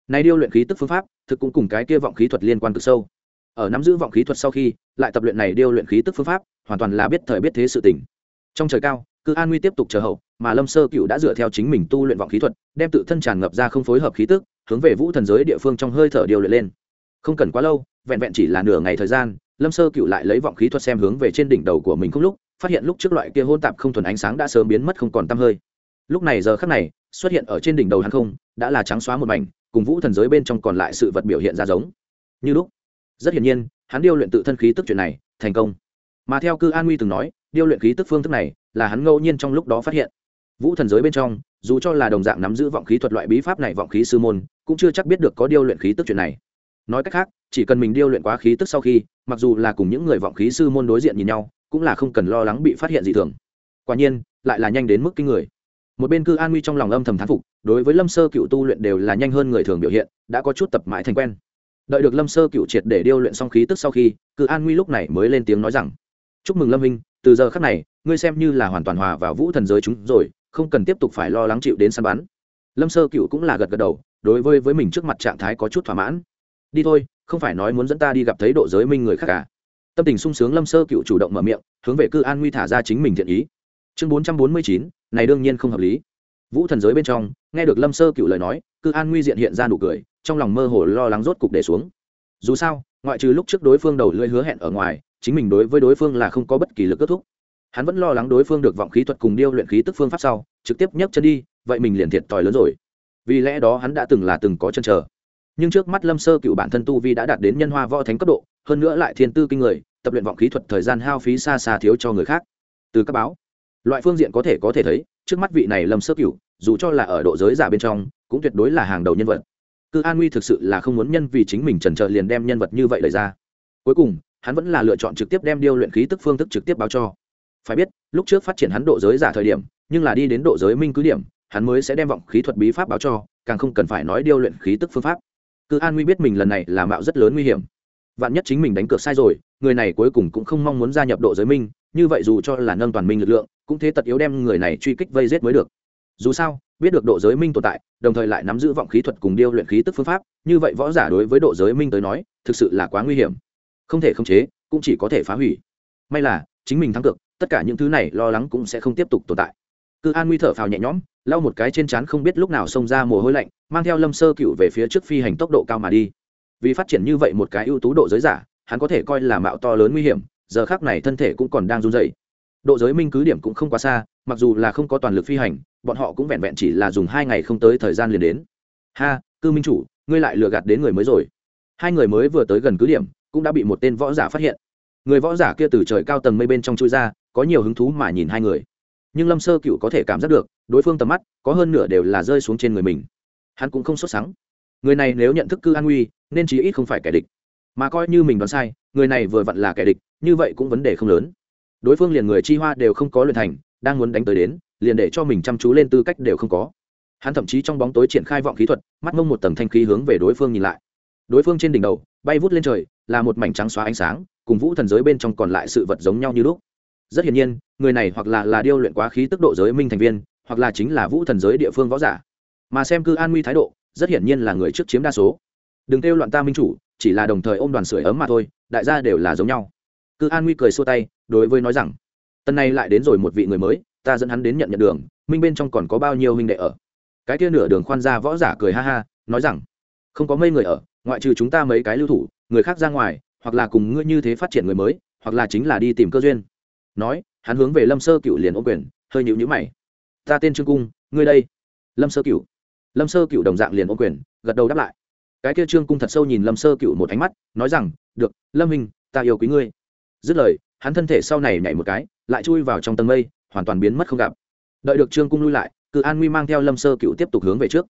Này điêu luyện khí tức phương pháp, thực cũng cùng cái kia vọng khí thuật liên quan cực sâu. Ở nắm giữ vọng khí thuật sau khi, lại tập luyện này điêu luyện khí tức phương pháp, hoàn toàn là biết thời biết thế sự tình. Trong trời cao, cư an nguy tiếp tục chờ hậu mà lâm sơ cựu đã dựa theo chính mình tu luyện vọng khí thuật, đem tự thân tràn ngập ra không phối hợp khí tức, hướng về vũ thần giới địa phương trong hơi thở điều luyện lên. Không cần quá lâu, vẹn vẹn chỉ là nửa ngày thời gian, lâm sơ cựu lại lấy vọng khí thuật xem hướng về trên đỉnh đầu của mình không lúc, phát hiện lúc trước loại kia hôn tạp không thuần ánh sáng đã sớm biến mất không còn tăm hơi. Lúc này giờ khắc này, xuất hiện ở trên đỉnh đầu hắn không, đã là trắng xóa một mảnh, cùng vũ thần giới bên trong còn lại sự vật biểu hiện ra giống. Như lúc, rất hiển nhiên, hắn điêu luyện tự thân khí tức chuyện này, thành công. Mà theo cư an nguy từng nói, điêu luyện khí tức phương thức này là hắn ngẫu nhiên trong lúc đó phát hiện vũ thần giới bên trong, dù cho là đồng dạng nắm giữ vọng khí thuật loại bí pháp này vọng khí sư môn, cũng chưa chắc biết được có điêu luyện khí tức chuyện này. Nói cách khác, chỉ cần mình điêu luyện quá khí tức sau khi, mặc dù là cùng những người vọng khí sư môn đối diện nhìn nhau, cũng là không cần lo lắng bị phát hiện gì thường. Quả nhiên, lại là nhanh đến mức kinh người. Một bên cư an nguy trong lòng âm thầm thán phục, đối với lâm sơ cựu tu luyện đều là nhanh hơn người thường biểu hiện, đã có chút tập mãi thành quen. Đợi được lâm sơ cựu triệt để điêu luyện xong khí tức sau khi, cư an nguy lúc này mới lên tiếng nói rằng, chúc mừng lâm minh từ giờ khắc này, ngươi xem như là hoàn toàn hòa vào vũ thần giới chúng rồi không cần tiếp tục phải lo lắng chịu đến săn bắn. Lâm sơ cựu cũng là gật gật đầu, đối với với mình trước mặt trạng thái có chút thỏa mãn. Đi thôi, không phải nói muốn dẫn ta đi gặp thấy độ giới minh người khác cả tâm tình sung sướng lâm sơ cựu chủ động mở miệng, hướng về cư an nguy thả ra chính mình thiện ý. Chương bốn trăm bốn mươi chín, này đương nhiên không hợp lý. Vũ thần giới bên trong, nghe được lâm sơ cựu lời nói, cư an nguy diện hiện ra nụ cười, trong lòng mơ hồ lo lắng rốt cục để xuống. Dù sao, ngoại trừ lúc trước đối phương đầu lưỡi hứa hẹn ở ngoài, chính mình đối với đối phương là không có bất kỳ lực kết thúc hắn vẫn lo lắng đối phương được vọng khí thuật cùng điêu luyện khí tức phương pháp sau, trực tiếp nhấc chân đi, vậy mình liền thiệt tòi lớn rồi. Vì lẽ đó hắn đã từng là từng có chân chờ. Nhưng trước mắt lâm sơ cựu bản thân tu vi đã đạt đến nhân hoa võ thánh cấp độ, hơn nữa lại thiên tư kinh người, tập luyện vọng khí thuật thời gian hao phí xa xa thiếu cho người khác. Từ các báo, loại phương diện có thể có thể thấy, trước mắt vị này lâm sơ cựu, dù cho là ở độ giới giả bên trong, cũng tuyệt đối là hàng đầu nhân vật. Cư an nguy thực sự là không muốn nhân vì chính mình trần trợ liền đem nhân vật như vậy lời ra. Cuối cùng, hắn vẫn là lựa chọn trực tiếp đem điêu luyện khí tức phương thức trực tiếp báo cho phải biết, lúc trước phát triển hắn độ giới giả thời điểm, nhưng là đi đến độ giới minh cứ điểm, hắn mới sẽ đem vọng khí thuật bí pháp báo cho, càng không cần phải nói điêu luyện khí tức phương pháp. Cứ an nguy biết mình lần này là mạo rất lớn nguy hiểm. Vạn nhất chính mình đánh cược sai rồi, người này cuối cùng cũng không mong muốn gia nhập độ giới minh, như vậy dù cho là nâng toàn minh lực lượng, cũng thế tật yếu đem người này truy kích vây giết mới được. Dù sao, biết được độ giới minh tồn tại, đồng thời lại nắm giữ vọng khí thuật cùng điêu luyện khí tức phương pháp, như vậy võ giả đối với độ giới minh tới nói, thực sự là quá nguy hiểm. Không thể khống chế, cũng chỉ có thể phá hủy. May là, chính mình thắng cược tất cả những thứ này lo lắng cũng sẽ không tiếp tục tồn tại. Cư an nguy thở phào nhẹ nhõm, lau một cái trên trán không biết lúc nào xông ra mồ hôi lạnh, mang theo lâm sơ cựu về phía trước phi hành tốc độ cao mà đi. Vì phát triển như vậy một cái ưu tú độ giới giả, hắn có thể coi là mạo to lớn nguy hiểm, giờ khác này thân thể cũng còn đang run dày độ giới minh cứ điểm cũng không quá xa, mặc dù là không có toàn lực phi hành, bọn họ cũng vẹn vẹn chỉ là dùng hai ngày không tới thời gian liền đến. Ha, cư minh chủ, ngươi lại lừa gạt đến người mới rồi. Hai người mới vừa tới gần cứ điểm, cũng đã bị một tên võ giả phát hiện. Người võ giả kia từ trời cao tầng mây bên trong chui ra có nhiều hứng thú mà nhìn hai người. Nhưng lâm sơ cựu có thể cảm giác được, đối phương tầm mắt có hơn nửa đều là rơi xuống trên người mình. Hắn cũng không xuất sáng người này nếu nhận thức cư an nguy nên chí ít không phải kẻ địch. Mà coi như mình đoán sai, người này vừa vặn là kẻ địch, như vậy cũng vấn đề không lớn. Đối phương liền người chi hoa đều không có luyện thành, đang muốn đánh tới đến, liền để cho mình chăm chú lên tư cách đều không có. Hắn thậm chí trong bóng tối triển khai vọng khí thuật, mắt mông một tầng thanh khí hướng về đối phương nhìn lại. Đối phương trên đỉnh đầu, bay vút lên trời, là một mảnh trắng xóa ánh sáng, cùng vũ thần giới bên trong còn lại sự vật giống nhau như lúc rất hiển nhiên, người này hoặc là là điêu luyện quá khí tức độ giới minh thành viên, hoặc là chính là vũ thần giới địa phương võ giả. Mà xem cư an nguy thái độ, rất hiển nhiên là người trước chiếm đa số. Đừng kêu loạn ta minh chủ, chỉ là đồng thời ôm đoàn sưởi ấm mà thôi, đại gia đều là giống nhau. Cư an nguy cười xua tay, đối với nói rằng tân này lại đến rồi một vị người mới, ta dẫn hắn đến nhận nhận đường, minh bên trong còn có bao nhiêu huynh đệ ở? Cái kia nửa đường khoan ra võ giả cười ha ha, nói rằng, không có mấy người ở, ngoại trừ chúng ta mấy cái lưu thủ, người khác ra ngoài, hoặc là cùng ngươi như thế phát triển người mới, hoặc là chính là đi tìm cơ duyên nói, hắn hướng về lâm sơ cựu liền ôm quyền, hơi nhịu nhữ mày. Ta tên trương cung, ngươi đây? Lâm sơ cựu lâm sơ cựu đồng dạng liền ôm quyền, gật đầu đáp lại. Cái kia trương cung thật sâu nhìn lâm sơ cựu một ánh mắt, nói rằng, được, lâm minh ta yêu quý ngươi. Dứt lời, hắn thân thể sau này nhảy một cái, lại chui vào trong tầng mây, hoàn toàn biến mất không gặp. Đợi được trương cung lui lại, cự an nguy mang theo lâm sơ cựu tiếp tục hướng về trước.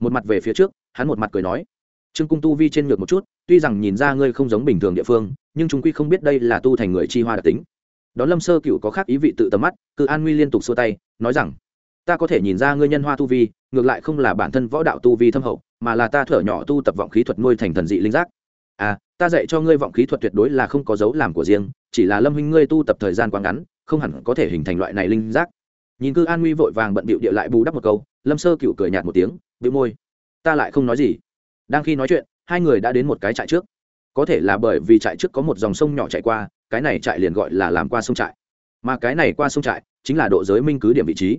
Một mặt về phía trước, hắn một mặt cười nói, trương cung tu vi trên ngược một chút, tuy rằng nhìn ra ngươi không giống bình thường địa phương, nhưng chúng quy không biết đây là tu thành người chi hoa đặc tính đó lâm sơ cựu có khác ý vị tự tầm mắt, cự an nguy liên tục xua tay, nói rằng, ta có thể nhìn ra ngươi nhân hoa tu vi, ngược lại không là bản thân võ đạo tu vi thâm hậu, mà là ta thở nhỏ tu tập vọng khí thuật nuôi thành thần dị linh giác. À ta dạy cho ngươi vọng khí thuật tuyệt đối là không có dấu làm của riêng, chỉ là lâm huynh ngươi tu tập thời gian quá ngắn, không hẳn có thể hình thành loại này linh giác. Nhìn cư an nguy vội vàng bận bịu địa lại bù đắp một câu, lâm sơ cựu cười nhạt một tiếng bị môi, ta lại không nói gì. Đang khi nói chuyện, hai người đã đến một cái trại trước có thể là bởi vì trại trước có một dòng sông nhỏ chạy qua, cái này trại liền gọi là làm qua sông trại. Mà cái này qua sông trại chính là độ giới minh cứ điểm vị trí.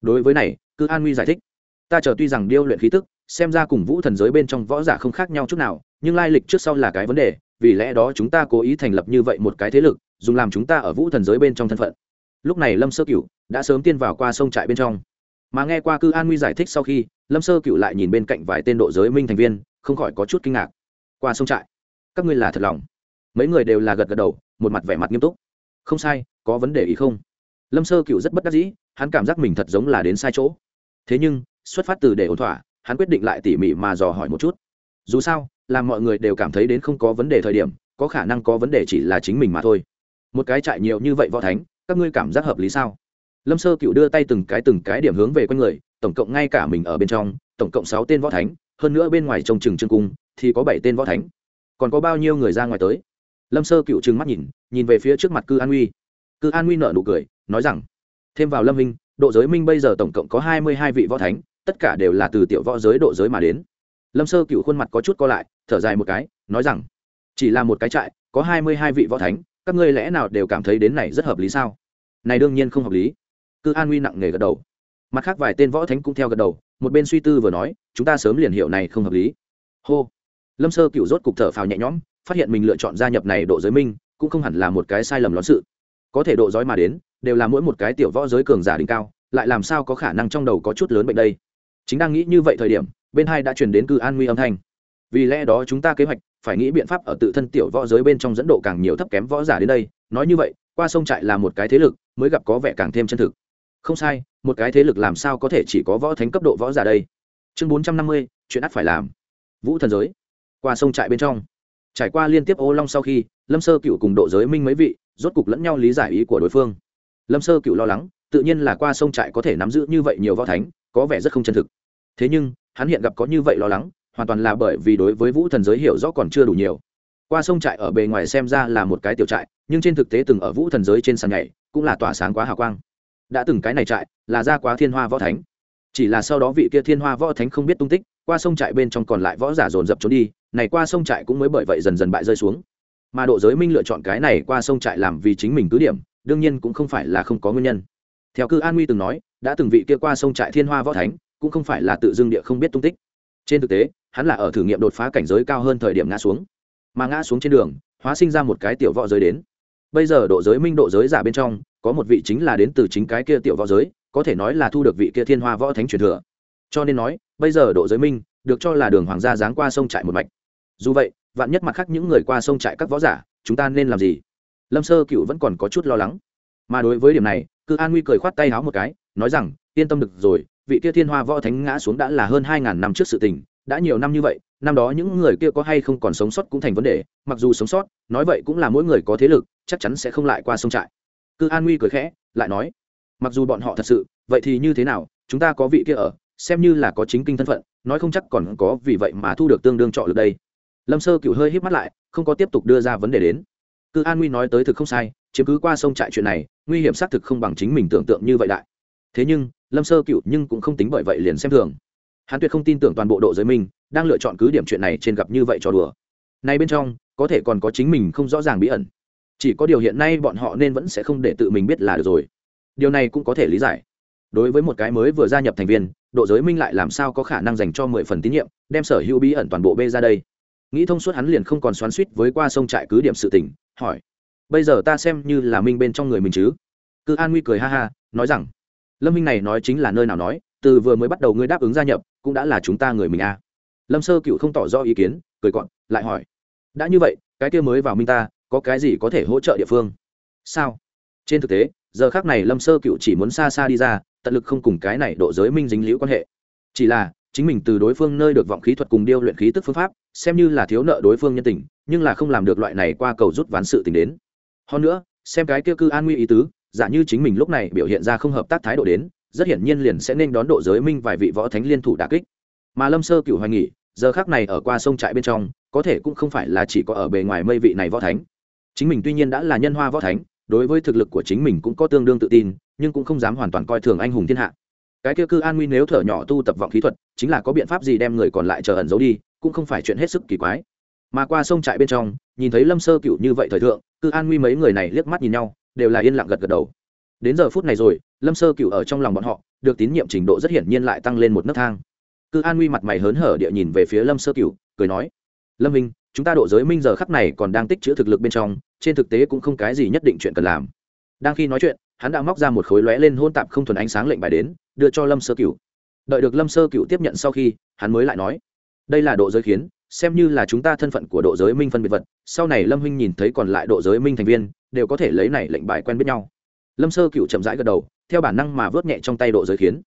Đối với này cư an nguy giải thích. Ta chờ tuy rằng điêu luyện khí tức, xem ra cùng vũ thần giới bên trong võ giả không khác nhau chút nào, nhưng lai lịch trước sau là cái vấn đề, vì lẽ đó chúng ta cố ý thành lập như vậy một cái thế lực, dùng làm chúng ta ở vũ thần giới bên trong thân phận. Lúc này lâm sơ cửu đã sớm tiên vào qua sông trại bên trong. Mà nghe qua cư an nguy giải thích sau khi, lâm sơ cửu lại nhìn bên cạnh vài tên độ giới minh thành viên, không khỏi có chút kinh ngạc. Qua sông trại các ngươi là thật lòng? Mấy người đều là gật gật đầu, một mặt vẻ mặt nghiêm túc. Không sai, có vấn đề ý không? Lâm sơ cửu rất bất đắc dĩ, hắn cảm giác mình thật giống là đến sai chỗ. Thế nhưng, xuất phát từ để ổn thỏa, hắn quyết định lại tỉ mỉ mà dò hỏi một chút. Dù sao, làm mọi người đều cảm thấy đến không có vấn đề thời điểm, có khả năng có vấn đề chỉ là chính mình mà thôi. Một cái trại nhiều như vậy võ thánh, các ngươi cảm giác hợp lý sao? Lâm sơ cựu đưa tay từng cái từng cái điểm hướng về quanh người, tổng cộng ngay cả mình ở bên trong, tổng cộng sáu tên võ thánh, hơn nữa bên ngoài trông trừng trương cung, thì có bảy tên võ thánh còn có bao nhiêu người ra ngoài tới? Lâm sơ cựu trừng mắt nhìn nhìn về phía trước mặt cư an uy cư an uy nợ nụ cười, nói rằng, thêm vào lâm minh, độ giới minh bây giờ tổng cộng có hai mươi hai vị võ thánh, tất cả đều là từ tiểu võ giới độ giới mà đến. Lâm sơ cựu khuôn mặt có chút co lại, thở dài một cái, nói rằng, chỉ là một cái trại, có hai mươi hai vị võ thánh, các ngươi lẽ nào đều cảm thấy đến này rất hợp lý sao? Này đương nhiên không hợp lý. Cư an Uy nặng nề gật đầu. Mặt khác vài tên võ thánh cũng theo gật đầu, một bên suy tư vừa nói, chúng ta sớm liền hiệu này không hợp lý. Hô lâm sơ cựu rốt cục thở phào nhẹ nhõm, phát hiện mình lựa chọn gia nhập này độ giới minh, cũng không hẳn là một cái sai lầm lón sự. Có thể độ dõi mà đến, đều là mỗi một cái tiểu võ giới cường giả đỉnh cao, lại làm sao có khả năng trong đầu có chút lớn bệnh đây? Chính đang nghĩ như vậy thời điểm, bên hai đã truyền đến cư an nguy âm thanh. Vì lẽ đó chúng ta kế hoạch, phải nghĩ biện pháp ở tự thân tiểu võ giới bên trong dẫn độ càng nhiều thấp kém võ giả đến đây. Nói như vậy, qua sông trại là một cái thế lực, mới gặp có vẻ càng thêm chân thực. Không sai, một cái thế lực làm sao có thể chỉ có võ thánh cấp độ võ giả đây? Chương bốn trăm năm mươi, chuyện ắt phải làm. Vũ thần giới qua sông trại bên trong. Trải qua liên tiếp ô long sau khi, lâm sơ cựu cùng độ giới minh mấy vị, rốt cục lẫn nhau lý giải ý của đối phương. Lâm sơ cựu lo lắng, tự nhiên là qua sông trại có thể nắm giữ như vậy nhiều võ thánh, có vẻ rất không chân thực. Thế nhưng, hắn hiện gặp có như vậy lo lắng, hoàn toàn là bởi vì đối với vũ thần giới hiểu rõ còn chưa đủ nhiều. Qua sông trại ở bề ngoài xem ra là một cái tiểu trại, nhưng trên thực tế từng ở vũ thần giới trên sàn nhảy, cũng là tỏa sáng quá hào quang. Đã từng cái này trại, là ra quá thiên hoa võ thánh. Chỉ là sau đó vị kia thiên hoa võ thánh không biết tung tích qua sông trại bên trong còn lại võ giả dồn dập trốn đi, này qua sông trại cũng mới bởi vậy dần dần bại rơi xuống. Mà độ giới minh lựa chọn cái này qua sông trại làm vì chính mình cứ điểm, đương nhiên cũng không phải là không có nguyên nhân. Theo cư an nguy từng nói, đã từng vị kia qua sông trại thiên hoa võ thánh, cũng không phải là tự dưng địa không biết tung tích. Trên thực tế, hắn là ở thử nghiệm đột phá cảnh giới cao hơn thời điểm ngã xuống. Mà ngã xuống trên đường, hóa sinh ra một cái tiểu võ giới đến. Bây giờ độ giới minh độ giới giả bên trong, có một vị chính là đến từ chính cái kia tiểu võ giới, có thể nói là thu được vị kia thiên hoa võ thánh truyền thừa. Cho nên nói bây giờ độ giới minh được cho là đường hoàng gia giáng qua sông trại một mạch. Dù vậy, vạn nhất mặt khác những người qua sông trại các võ giả, chúng ta nên làm gì? Lâm sơ cựu vẫn còn có chút lo lắng. Mà đối với điểm này, cư an nguy cười khoát tay háo một cái, nói rằng, yên tâm được rồi, vị kia thiên hoa võ thánh ngã xuống đã là hơn hai ngàn năm trước sự tình, đã nhiều năm như vậy, năm đó những người kia có hay không còn sống sót cũng thành vấn đề, mặc dù sống sót, nói vậy cũng là mỗi người có thế lực, chắc chắn sẽ không lại qua sông trại. Cư an nguy cười khẽ, lại nói, mặc dù bọn họ thật sự, vậy thì như thế nào, chúng ta có vị kia ở xem như là có chính kinh thân phận nói không chắc còn có vì vậy mà thu được tương đương trọ lực đây. Lâm sơ cựu hơi hít mắt lại không có tiếp tục đưa ra vấn đề đến. Cư an nguy nói tới thực không sai chiếm cứ qua sông trại chuyện này nguy hiểm xác thực không bằng chính mình tưởng tượng như vậy đại. Thế nhưng lâm sơ cựu nhưng cũng không tính bởi vậy liền xem thường. Hắn tuyệt không tin tưởng toàn bộ độ giới mình, đang lựa chọn cứ điểm chuyện này trên gặp như vậy trò đùa. Nay bên trong có thể còn có chính mình không rõ ràng bí ẩn. Chỉ có điều hiện nay bọn họ nên vẫn sẽ không để tự mình biết là được rồi. Điều này cũng có thể lý giải đối với một cái mới vừa gia nhập thành viên, độ giới minh lại làm sao có khả năng dành cho mười phần tín nhiệm, đem sở hữu bí ẩn toàn bộ bê ra đây. Nghĩ thông suốt hắn liền không còn xoắn suýt với qua sông trại cứ điểm sự tỉnh hỏi, bây giờ ta xem như là minh bên trong người mình chứ? Cứ an nguy cười ha ha, nói rằng, lâm minh này nói chính là nơi nào nói, từ vừa mới bắt đầu ngươi đáp ứng gia nhập, cũng đã là chúng ta người mình à. lâm sơ cựu không tỏ rõ ý kiến, cười gọn lại hỏi, đã như vậy, cái kia mới vào minh ta, có cái gì có thể hỗ trợ địa phương? Sao? Trên thực tế, giờ khác này lâm sơ cựu chỉ muốn xa xa đi ra tận lực không cùng cái này độ giới minh dính liễu quan hệ. Chỉ là, chính mình từ đối phương nơi được vọng khí thuật cùng điêu luyện khí tức phương pháp, xem như là thiếu nợ đối phương nhân tình, nhưng là không làm được loại này qua cầu rút ván sự tình đến. Hơn nữa, xem cái kia cư an nguy ý tứ, giả như chính mình lúc này biểu hiện ra không hợp tác thái độ đến, rất hiển nhiên liền sẽ nên đón độ giới minh vài vị võ thánh liên thủ đà kích. Mà lâm sơ cựu hoài nghỉ, giờ khác này ở qua sông trại bên trong, có thể cũng không phải là chỉ có ở bề ngoài mây vị này võ thánh. Chính mình tuy nhiên đã là nhân hoa võ thánh, đối với thực lực của chính mình cũng có tương đương tự tin nhưng cũng không dám hoàn toàn coi thường anh hùng thiên hạ. Cái kia cư an nguy nếu thở nhỏ tu tập vọng khí thuật, chính là có biện pháp gì đem người còn lại chờ ẩn giấu đi, cũng không phải chuyện hết sức kỳ quái. Mà qua sông trại bên trong, nhìn thấy lâm sơ cựu như vậy thời thượng, cư an nguy mấy người này liếc mắt nhìn nhau, đều là yên lặng gật gật đầu. Đến giờ phút này rồi, lâm sơ cựu ở trong lòng bọn họ, được tín nhiệm trình độ rất hiển nhiên lại tăng lên một nấc thang. Cư an nguy mặt mày hớn hở địa nhìn về phía lâm sơ cựu cười nói, lâm minh, chúng ta độ giới minh giờ khắc này còn đang tích chữ thực lực bên trong, trên thực tế cũng không cái gì nhất định chuyện cần làm. Đang khi nói chuyện hắn đã móc ra một khối lóe lên hôn tạp không thuần ánh sáng lệnh bài đến, đưa cho lâm sơ cựu đợi được lâm sơ cựu tiếp nhận sau khi, hắn mới lại nói, đây là độ giới khiến xem như là chúng ta thân phận của độ giới minh phân biệt vật, sau này lâm huynh nhìn thấy còn lại độ giới minh thành viên, đều có thể lấy này lệnh bài quen biết nhau. Lâm sơ cựu chậm rãi gật đầu, theo bản năng mà vớt nhẹ trong tay độ giới khiến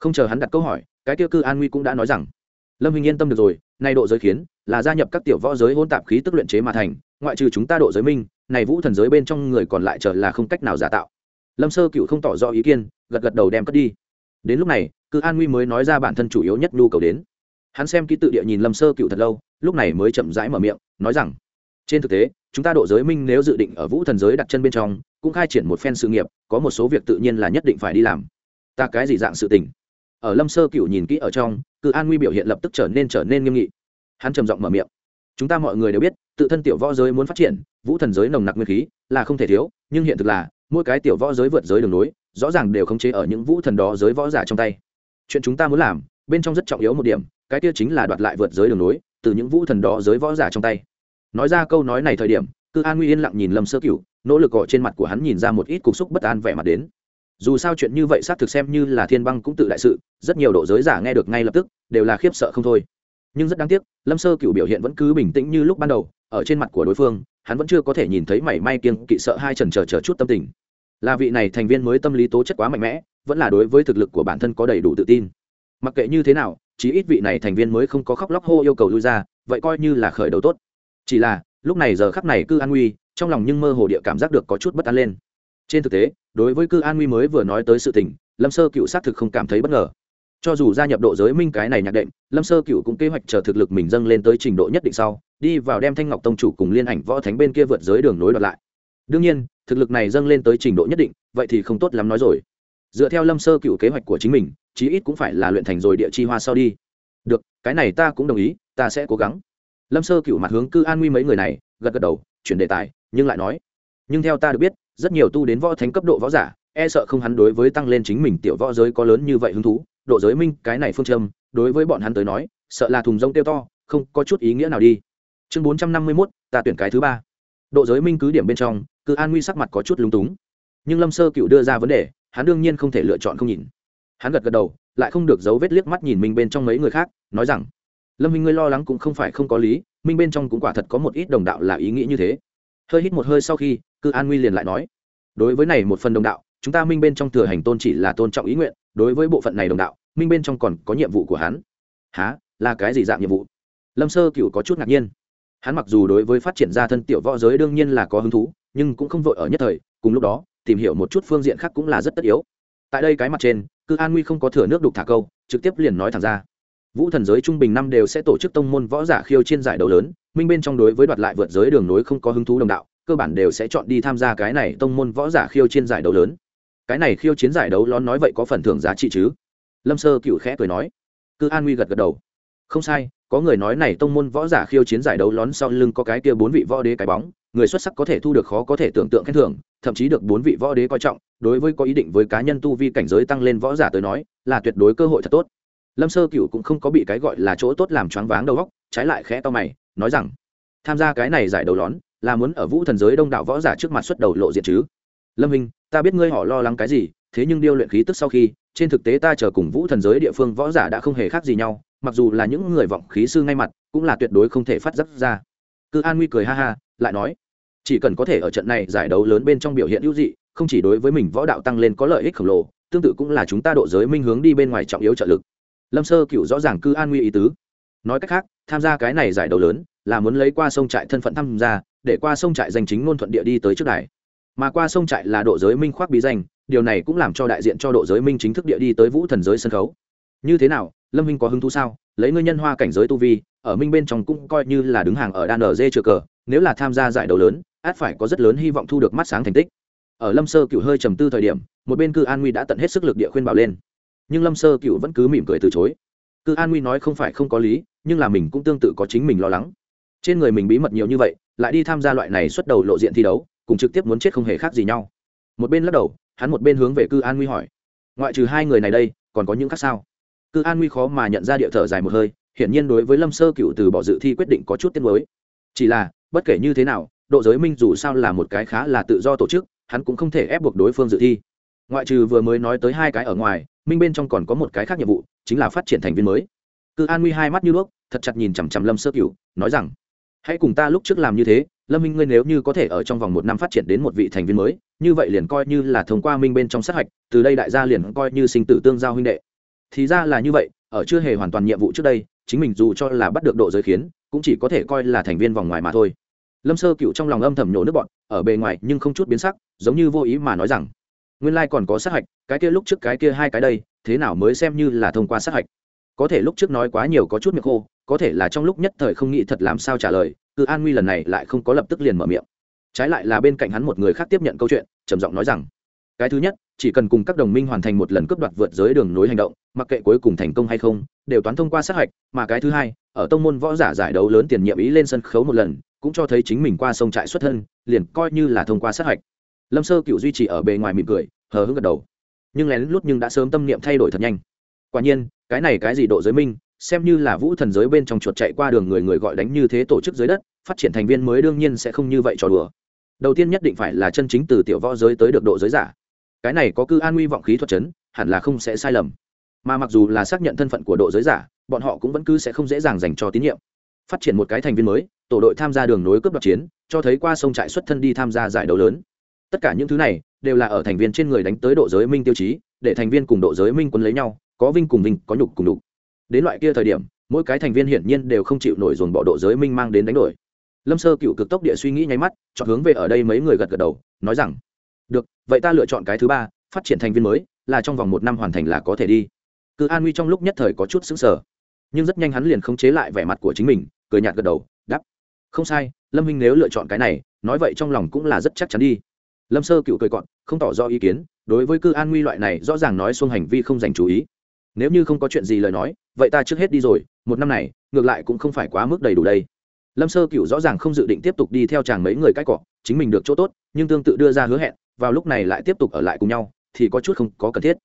không chờ hắn đặt câu hỏi, cái tiêu cư an nguy cũng đã nói rằng, lâm huynh yên tâm được rồi nay độ giới khiến là gia nhập các tiểu võ giới hôn tạp khí tức luyện chế mà thành, ngoại trừ chúng ta độ giới minh, này vũ thần giới bên trong người còn lại chờ là không cách nào giả tạo lâm sơ cựu không tỏ rõ ý kiến, gật gật đầu đem cất đi. Đến lúc này cư an nguy mới nói ra bản thân chủ yếu nhất nhu cầu đến. Hắn xem ký tự địa nhìn lâm sơ cựu thật lâu, lúc này mới chậm rãi mở miệng, nói rằng, trên thực tế, chúng ta độ giới minh nếu dự định ở vũ thần giới đặt chân bên trong, cũng khai triển một phen sự nghiệp, có một số việc tự nhiên là nhất định phải đi làm. Ta cái gì dạng sự tình? Ở lâm sơ cựu nhìn kỹ ở trong, cự an nguy biểu hiện lập tức trở nên trở nên nghiêm nghị. Hắn trầm giọng mở miệng, chúng ta mọi người đều biết, tự thân tiểu võ giới muốn phát triển, vũ thần giới nồng nặc nguyên khí là không thể thiếu, nhưng hiện thực là mỗi cái tiểu võ giới vượt giới đường nối, rõ ràng đều khống chế ở những vũ thần đó giới võ giả trong tay. Chuyện chúng ta muốn làm, bên trong rất trọng yếu một điểm, cái kia chính là đoạt lại vượt giới đường nối, từ những vũ thần đó giới võ giả trong tay. Nói ra câu nói này thời điểm, cư an nguy yên lặng nhìn lâm sơ cửu, nỗ lực gọi trên mặt của hắn nhìn ra một ít cục xúc bất an vẻ mặt đến. Dù sao chuyện như vậy xác thực xem như là thiên băng cũng tự đại sự, rất nhiều độ giới giả nghe được ngay lập tức, đều là khiếp sợ không thôi. Nhưng rất đáng tiếc, lâm sơ cựu biểu hiện vẫn cứ bình tĩnh như lúc ban đầu, ở trên mặt của đối phương hắn vẫn chưa có thể nhìn thấy mảy may kiêng kỵ sợ hai trần chờ chờ chút tâm tình. Là vị này thành viên mới tâm lý tố chất quá mạnh mẽ, vẫn là đối với thực lực của bản thân có đầy đủ tự tin. Mặc kệ như thế nào, chí ít vị này thành viên mới không có khóc lóc hô yêu cầu lui ra, vậy coi như là khởi đầu tốt. Chỉ là, lúc này giờ khắc này cư an nguy trong lòng nhưng mơ hồ địa cảm giác được có chút bất an lên. Trên thực tế, đối với cư an nguy mới vừa nói tới sự tình, lâm sơ cựu xác thực không cảm thấy bất ngờ cho dù gia nhập độ giới minh cái này nhạc đệm, lâm sơ cựu cũng kế hoạch chờ thực lực mình dâng lên tới trình độ nhất định sau, đi vào đem thanh ngọc tông chủ cùng liên ảnh võ thánh bên kia vượt giới đường nối đoạt lại. Đương nhiên, thực lực này dâng lên tới trình độ nhất định, vậy thì không tốt lắm nói rồi. Dựa theo lâm sơ cựu kế hoạch của chính mình, chí ít cũng phải là luyện thành rồi địa chi hoa sau đi. Được, cái này ta cũng đồng ý, ta sẽ cố gắng. Lâm sơ cựu mặt hướng cư an nguy mấy người này, gật gật đầu, chuyển đề tài, nhưng lại nói. Nhưng theo ta được biết, rất nhiều tu đến võ thánh cấp độ võ giả e sợ không hắn đối với tăng lên chính mình tiểu võ giới có lớn như vậy hứng thú độ giới minh, cái này phương châm, đối với bọn hắn tới nói, sợ là thùng rông tiêu to, không có chút ý nghĩa nào đi. Chương bốn trăm năm mươi mốt, ta tuyển cái thứ ba. Độ giới minh cứ điểm bên trong, cứ an nguy sắc mặt có chút lúng túng. Nhưng lâm sơ cựu đưa ra vấn đề, hắn đương nhiên không thể lựa chọn không nhìn. Hắn gật gật đầu, lại không được giấu vết liếc mắt nhìn mình bên trong mấy người khác, nói rằng, lâm minh ngươi lo lắng cũng không phải không có lý minh bên trong cũng quả thật có một ít đồng đạo là ý nghĩ như thế. Hơi hít một hơi sau khi cư an nguy liền lại nói, đối với này một phần đồng đạo chúng ta minh bên trong thừa hành tôn chỉ là tôn trọng ý nguyện, đối với bộ phận này đồng đạo, minh bên trong còn có nhiệm vụ của hắn. Há là cái gì dạng nhiệm vụ? Lâm sơ cựu có chút ngạc nhiên. Hắn mặc dù đối với phát triển gia thân tiểu võ giới đương nhiên là có hứng thú, nhưng cũng không vội ở nhất thời, cùng lúc đó, tìm hiểu một chút phương diện khác cũng là rất tất yếu. Tại đây cái mặt trên, cư an nguy không có thừa nước đục thả câu, trực tiếp liền nói thẳng ra. Vũ thần giới trung bình năm đều sẽ tổ chức tông môn võ giả khiêu trên giải đấu lớn, minh bên trong đối với đoạt lại vượt giới đường nối không có hứng thú đồng đạo, cơ bản đều sẽ chọn đi tham gia cái này tông môn võ giả khiêu trên giải đấu lớn cái này khiêu chiến giải đấu lón nói vậy có phần thưởng giá trị chứ? Lâm sơ cựu khẽ cười nói. Cư an nguy gật gật đầu. Không sai, có người nói này tông môn võ giả khiêu chiến giải đấu lón sau lưng có cái kia bốn vị võ đế cái bóng, người xuất sắc có thể thu được khó có thể tưởng tượng khen thưởng, thậm chí được bốn vị võ đế coi trọng, đối với có ý định với cá nhân tu vi cảnh giới tăng lên võ giả tới nói, là tuyệt đối cơ hội thật tốt. Lâm sơ cựu cũng không có bị cái gọi là chỗ tốt làm choáng váng đầu óc, trái lại khẽ to mày, nói rằng, tham gia cái này giải đấu lón, là muốn ở vũ thần giới đông đảo võ giả trước mặt xuất đầu lộ diện chứ? Lâm hình ta biết ngươi họ lo lắng cái gì, thế nhưng điêu luyện khí tức sau khi, trên thực tế ta chờ cùng vũ thần giới địa phương võ giả đã không hề khác gì nhau, mặc dù là những người vọng khí sư ngay mặt, cũng là tuyệt đối không thể phát giác ra. Cư an nguy cười ha ha, lại nói, chỉ cần có thể ở trận này giải đấu lớn bên trong biểu hiện hữu dị, không chỉ đối với mình võ đạo tăng lên có lợi ích khổng lồ, tương tự cũng là chúng ta độ giới minh hướng đi bên ngoài trọng yếu trợ lực. Lâm sơ cựu rõ ràng cư an nguy ý tứ. Nói cách khác, tham gia cái này giải đấu lớn, là muốn lấy qua sông trại thân phận tham gia, để qua sông trại danh chính ngôn thuận địa đi tới trước đài mà qua sông trại là độ giới minh khoác bí danh, điều này cũng làm cho đại diện cho độ giới minh chính thức địa đi tới vũ thần giới sân khấu. Như thế nào, lâm minh có hứng thú sao? Lấy ngươi nhân hoa cảnh giới tu vi, ở minh bên trong cũng coi như là đứng hàng ở đan ở dê chưa cờ, nếu là tham gia giải đấu lớn, át phải có rất lớn hy vọng thu được mắt sáng thành tích. Ở lâm sơ cựu hơi trầm tư thời điểm, một bên cư an nguy đã tận hết sức lực địa khuyên bảo lên. Nhưng lâm sơ cựu vẫn cứ mỉm cười từ chối. Cư an nguy nói không phải không có lý, nhưng là mình cũng tương tự có chính mình lo lắng. Trên người mình bí mật nhiều như vậy, lại đi tham gia loại này xuất đầu lộ diện thi đấu cùng trực tiếp muốn chết không hề khác gì nhau. Một bên lắc đầu, hắn một bên hướng về cư an nguy hỏi, ngoại trừ hai người này đây, còn có những khác sao? Cư an nguy khó mà nhận ra địa thở dài một hơi, hiển nhiên đối với lâm sơ cựu từ bỏ dự thi quyết định có chút tiết mới chỉ là, bất kể như thế nào, độ giới minh dù sao là một cái khá là tự do tổ chức, hắn cũng không thể ép buộc đối phương dự thi. Ngoại trừ vừa mới nói tới hai cái ở ngoài, minh bên trong còn có một cái khác nhiệm vụ, chính là phát triển thành viên mới. Cư an nguy hai mắt như đuốc, thật chặt nhìn chằm chằm lâm sơ cựu, nói rằng, hãy cùng ta lúc trước làm như thế lâm minh ngươi nếu như có thể ở trong vòng một năm phát triển đến một vị thành viên mới, như vậy liền coi như là thông qua minh bên trong sát hạch, từ đây đại gia liền coi như sinh tử tương giao huynh đệ. Thì ra là như vậy, ở chưa hề hoàn toàn nhiệm vụ trước đây, chính mình dù cho là bắt được độ giới khiến, cũng chỉ có thể coi là thành viên vòng ngoài mà thôi. Lâm sơ cựu trong lòng âm thầm nhổ nước bọn ở bề ngoài nhưng không chút biến sắc, giống như vô ý mà nói rằng, nguyên lai còn có sát hạch, cái kia lúc trước cái kia hai cái đây, thế nào mới xem như là thông qua sát hạch? Có thể lúc trước nói quá nhiều có chút miệng khô, có thể là trong lúc nhất thời không nghĩ thật làm sao trả lời cự an nguy lần này lại không có lập tức liền mở miệng. Trái lại là bên cạnh hắn một người khác tiếp nhận câu chuyện, trầm giọng nói rằng, cái thứ nhất, chỉ cần cùng các đồng minh hoàn thành một lần cướp đoạt vượt giới đường nối hành động, mặc kệ cuối cùng thành công hay không, đều toán thông qua sát hạch, mà cái thứ hai, ở tông môn võ giả giải đấu lớn tiền nhiệm ý lên sân khấu một lần, cũng cho thấy chính mình qua sông trại xuất thân, liền coi như là thông qua sát hạch. Lâm sơ cựu duy trì ở bề ngoài mỉm cười, hờ hững gật đầu. Nhưng lén lút nhưng đã sớm tâm niệm thay đổi thật nhanh. Quả nhiên, cái này cái gì độ giới minh xem như là vũ thần giới bên trong chuột chạy qua đường người người gọi đánh như thế tổ chức dưới đất, phát triển thành viên mới đương nhiên sẽ không như vậy trò đùa. Đầu tiên nhất định phải là chân chính từ tiểu võ giới tới được độ giới giả. Cái này có cư an nguy vọng khí thuật chấn, hẳn là không sẽ sai lầm. Mà mặc dù là xác nhận thân phận của độ giới giả, bọn họ cũng vẫn cứ sẽ không dễ dàng dành cho tín nhiệm. Phát triển một cái thành viên mới, tổ đội tham gia đường nối cướp đoạt chiến, cho thấy qua sông trại xuất thân đi tham gia giải đấu lớn. Tất cả những thứ này, đều là ở thành viên trên người đánh tới độ giới minh tiêu chí, để thành viên cùng độ giới minh quân lấy nhau, có vinh cùng vinh, có nhục cùng đục đến loại kia thời điểm, mỗi cái thành viên hiển nhiên đều không chịu nổi dồn bỏ độ giới minh mang đến đánh đổi. Lâm sơ cựu cực tốc địa suy nghĩ nháy mắt, chọn hướng về ở đây mấy người gật gật đầu, nói rằng, được, vậy ta lựa chọn cái thứ ba, phát triển thành viên mới, là trong vòng một năm hoàn thành là có thể đi. Cứ an nguy trong lúc nhất thời có chút xứng sở nhưng rất nhanh hắn liền khống chế lại vẻ mặt của chính mình, cười nhạt gật đầu đắp không sai, lâm minh nếu lựa chọn cái này, nói vậy trong lòng cũng là rất chắc chắn đi. Lâm sơ cựu cười cọn không tỏ rõ ý kiến, đối với cư an nguy loại này rõ ràng nói xuông hành vi không dành chú ý. Nếu như không có chuyện gì lời nói vậy ta trước hết đi rồi, một năm này, ngược lại cũng không phải quá mức đầy đủ đây. Lâm sơ cựu rõ ràng không dự định tiếp tục đi theo chàng mấy người cãi cọ, chính mình được chỗ tốt, nhưng tương tự đưa ra hứa hẹn, vào lúc này lại tiếp tục ở lại cùng nhau, thì có chút không có cần thiết.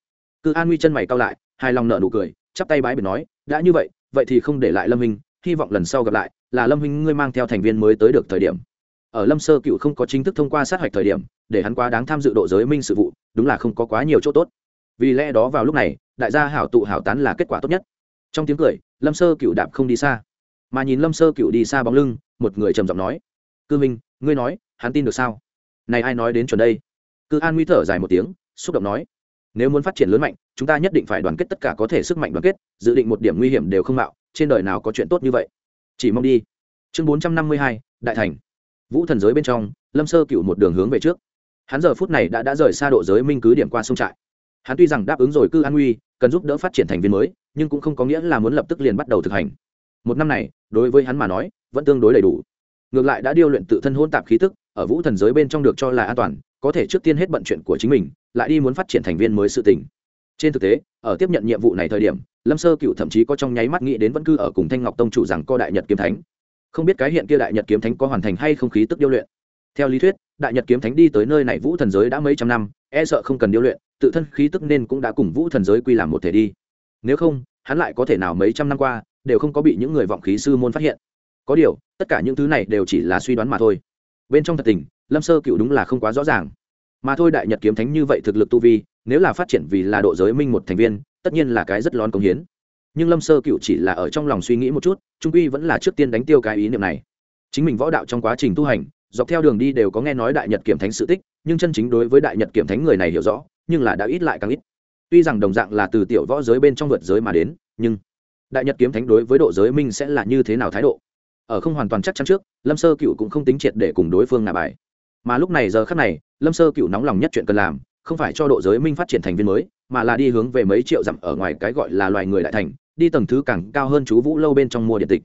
Cứ an nguy chân mày cao lại hai lòng nợ nụ cười, chắp tay bái biệt nói, đã như vậy vậy thì không để lại lâm minh hy vọng lần sau gặp lại là lâm minh ngươi mang theo thành viên mới tới được thời điểm. Ở lâm sơ cựu không có chính thức thông qua sát hạch thời điểm, để hắn quá đáng tham dự độ giới minh sự vụ, đúng là không có quá nhiều chỗ tốt. Vì lẽ đó vào lúc này, đại gia hảo tụ hảo tán là kết quả tốt nhất trong tiếng cười, lâm sơ cựu đạp không đi xa. Mà nhìn lâm sơ cựu đi xa bóng lưng, một người trầm giọng nói, cư minh, ngươi nói, hắn tin được sao? Này ai nói đến chuẩn đây? Cư an nguy thở dài một tiếng, xúc động nói, nếu muốn phát triển lớn mạnh, chúng ta nhất định phải đoàn kết tất cả có thể sức mạnh đoàn kết, dự định một điểm nguy hiểm đều không mạo, trên đời nào có chuyện tốt như vậy. Chỉ mong đi. Chương bốn trăm năm mươi hai, đại thành. Vũ thần giới bên trong, lâm sơ cựu một đường hướng về trước. Hắn giờ phút này đã đã rời xa độ giới minh cứ điểm qua sông trại hắn tuy rằng đáp ứng rồi cư an nguy, cần giúp đỡ phát triển thành viên mới, nhưng cũng không có nghĩa là muốn lập tức liền bắt đầu thực hành. Một năm này, đối với hắn mà nói, vẫn tương đối đầy đủ. Ngược lại đã điêu luyện tự thân hôn tạp khí tức, ở vũ thần giới bên trong được cho là an toàn, có thể trước tiên hết bận chuyện của chính mình, lại đi muốn phát triển thành viên mới sự tình. Trên thực tế, ở tiếp nhận nhiệm vụ này thời điểm, lâm sơ cựu thậm chí có trong nháy mắt nghĩ đến vẫn cư ở cùng thanh ngọc tông chủ rằng co đại nhật kiếm thánh. Không biết cái hiện kia đại nhật kiếm thánh có hoàn thành hay không khí tức điêu luyện. Theo lý thuyết, đại nhật kiếm thánh đi tới nơi này vũ thần giới đã mấy trăm năm e sợ không cần điêu luyện, tự thân khí tức nên cũng đã cùng vũ thần giới quy làm một thể đi. Nếu không, hắn lại có thể nào mấy trăm năm qua đều không có bị những người vọng khí sư môn phát hiện. Có điều, tất cả những thứ này đều chỉ là suy đoán mà thôi. Bên trong thật tình, lâm sơ cựu đúng là không quá rõ ràng. Mà thôi đại nhật kiếm thánh như vậy thực lực tu vi, nếu là phát triển vì là độ giới minh một thành viên, tất nhiên là cái rất lón công hiến. Nhưng lâm sơ cựu chỉ là ở trong lòng suy nghĩ một chút, trung quy vẫn là trước tiên đánh tiêu cái ý niệm này. Chính mình võ đạo trong quá trình tu hành dọc theo đường đi đều có nghe nói đại nhật kiểm thánh sự tích, nhưng chân chính đối với đại nhật kiểm thánh người này hiểu rõ, nhưng là đã ít lại càng ít. Tuy rằng đồng dạng là từ tiểu võ giới bên trong vượt giới mà đến, nhưng đại nhật kiếm thánh đối với độ giới minh sẽ là như thế nào thái độ? Ở không hoàn toàn chắc chắn trước, lâm sơ cựu cũng không tính triệt để cùng đối phương nạ bài. Mà lúc này giờ khắc này, lâm sơ cựu nóng lòng nhất chuyện cần làm, không phải cho độ giới minh phát triển thành viên mới, mà là đi hướng về mấy triệu dặm ở ngoài cái gọi là loài người đại thành, đi tầng thứ càng cao hơn chú vũ lâu bên trong mua điện tịch.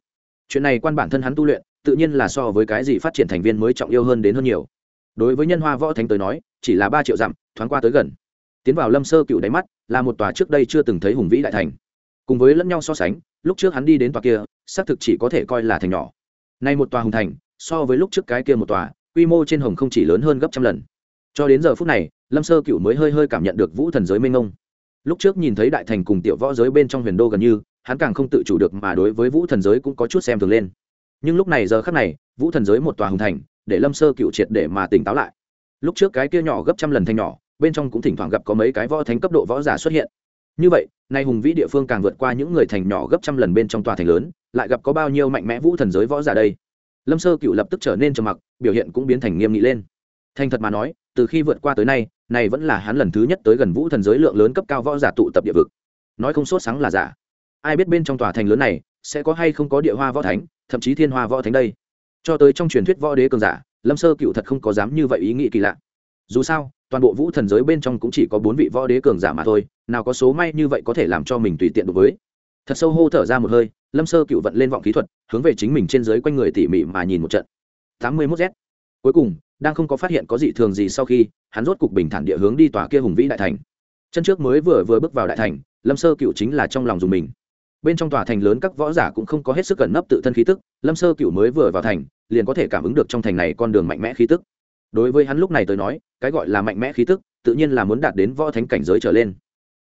Chuyện này quan bản thân hắn tu luyện tự nhiên là so với cái gì phát triển thành viên mới trọng yêu hơn đến hơn nhiều. Đối với nhân hoa võ thánh tới nói, chỉ là ba triệu dặm, thoáng qua tới gần. Tiến vào lâm sơ cựu đáy mắt, là một tòa trước đây chưa từng thấy hùng vĩ đại thành. Cùng với lẫn nhau so sánh, lúc trước hắn đi đến tòa kia, xác thực chỉ có thể coi là thành nhỏ. Nay một tòa hùng thành, so với lúc trước cái kia một tòa, quy mô trên hồng không chỉ lớn hơn gấp trăm lần. Cho đến giờ phút này, lâm sơ cựu mới hơi hơi cảm nhận được vũ thần giới mênh ngông lúc trước nhìn thấy đại thành cùng tiểu võ giới bên trong huyền đô gần như, hắn càng không tự chủ được mà đối với vũ thần giới cũng có chút xem thường lên nhưng lúc này giờ khắc này, vũ thần giới một tòa hùng thành, để lâm sơ cựu triệt để mà tỉnh táo lại. Lúc trước cái kia nhỏ gấp trăm lần thanh nhỏ, bên trong cũng thỉnh thoảng gặp có mấy cái võ thánh cấp độ võ giả xuất hiện. Như vậy, nay hùng vĩ địa phương càng vượt qua những người thành nhỏ gấp trăm lần bên trong tòa thành lớn, lại gặp có bao nhiêu mạnh mẽ vũ thần giới võ giả đây? Lâm sơ cựu lập tức trở nên trầm mặc, biểu hiện cũng biến thành nghiêm nghị lên. Thành thật mà nói, từ khi vượt qua tới nay này vẫn là hắn lần thứ nhất tới gần vũ thần giới lượng lớn cấp cao võ giả tụ tập địa vực. Nói không sốt sáng là giả. Ai biết bên trong tòa thành lớn này, sẽ có hay không có địa hoa võ thánh? Thậm chí thiên hoa võ thánh đây. Cho tới trong truyền thuyết võ đế cường giả, lâm sơ cựu thật không có dám như vậy ý nghĩ kỳ lạ. Dù sao, toàn bộ vũ thần giới bên trong cũng chỉ có bốn vị võ đế cường giả mà thôi, nào có số may như vậy có thể làm cho mình tùy tiện đối với. Thật sâu hô thở ra một hơi, lâm sơ cựu vận lên vọng kỹ thuật, hướng về chính mình trên dưới quanh người tỉ mỉ mà nhìn một trận. Tám mươi mốt z. Cuối cùng, đang không có phát hiện có dị thường gì sau khi, hắn rốt cục bình thản địa hướng đi tòa kia hùng vĩ đại thành. Chân trước mới vừa vừa bước vào đại thành, lâm sơ cựu chính là trong lòng dùng mình bên trong tòa thành lớn các võ giả cũng không có hết sức cẩn nấp tự thân khí tức, lâm sơ cựu mới vừa vào thành, liền có thể cảm ứng được trong thành này con đường mạnh mẽ khí tức. Đối với hắn lúc này tới nói, cái gọi là mạnh mẽ khí tức, tự nhiên là muốn đạt đến võ thánh cảnh giới trở lên.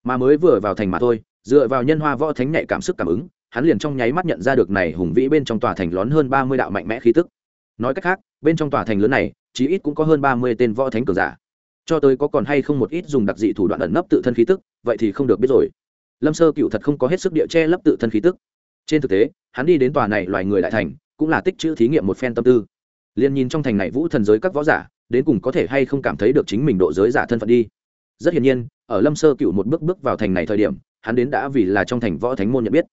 Mà mới vừa vào thành mà thôi, dựa vào nhân hoa võ thánh nhạy cảm sức cảm ứng, hắn liền trong nháy mắt nhận ra được này hùng vĩ bên trong tòa thành lón hơn ba mươi đạo mạnh mẽ khí tức. Nói cách khác, bên trong tòa thành lớn này, chí ít cũng có hơn ba mươi tên võ thánh cường giả. Cho tới có còn hay không một ít dùng đặc dị thủ đoạn ẩn nấp tự thân khí tức, vậy thì không được biết rồi lâm sơ cựu thật không có hết sức địa che lấp tự thân khí tức. Trên thực tế, hắn đi đến tòa này loài người đại thành, cũng là tích chữ thí nghiệm một phen tâm tư. Liền nhìn trong thành này vũ thần giới các võ giả, đến cùng có thể hay không cảm thấy được chính mình độ giới giả thân phận đi. Rất hiển nhiên, ở lâm sơ cựu một bước bước vào thành này thời điểm, hắn đến đã vì là trong thành võ thánh môn nhận biết.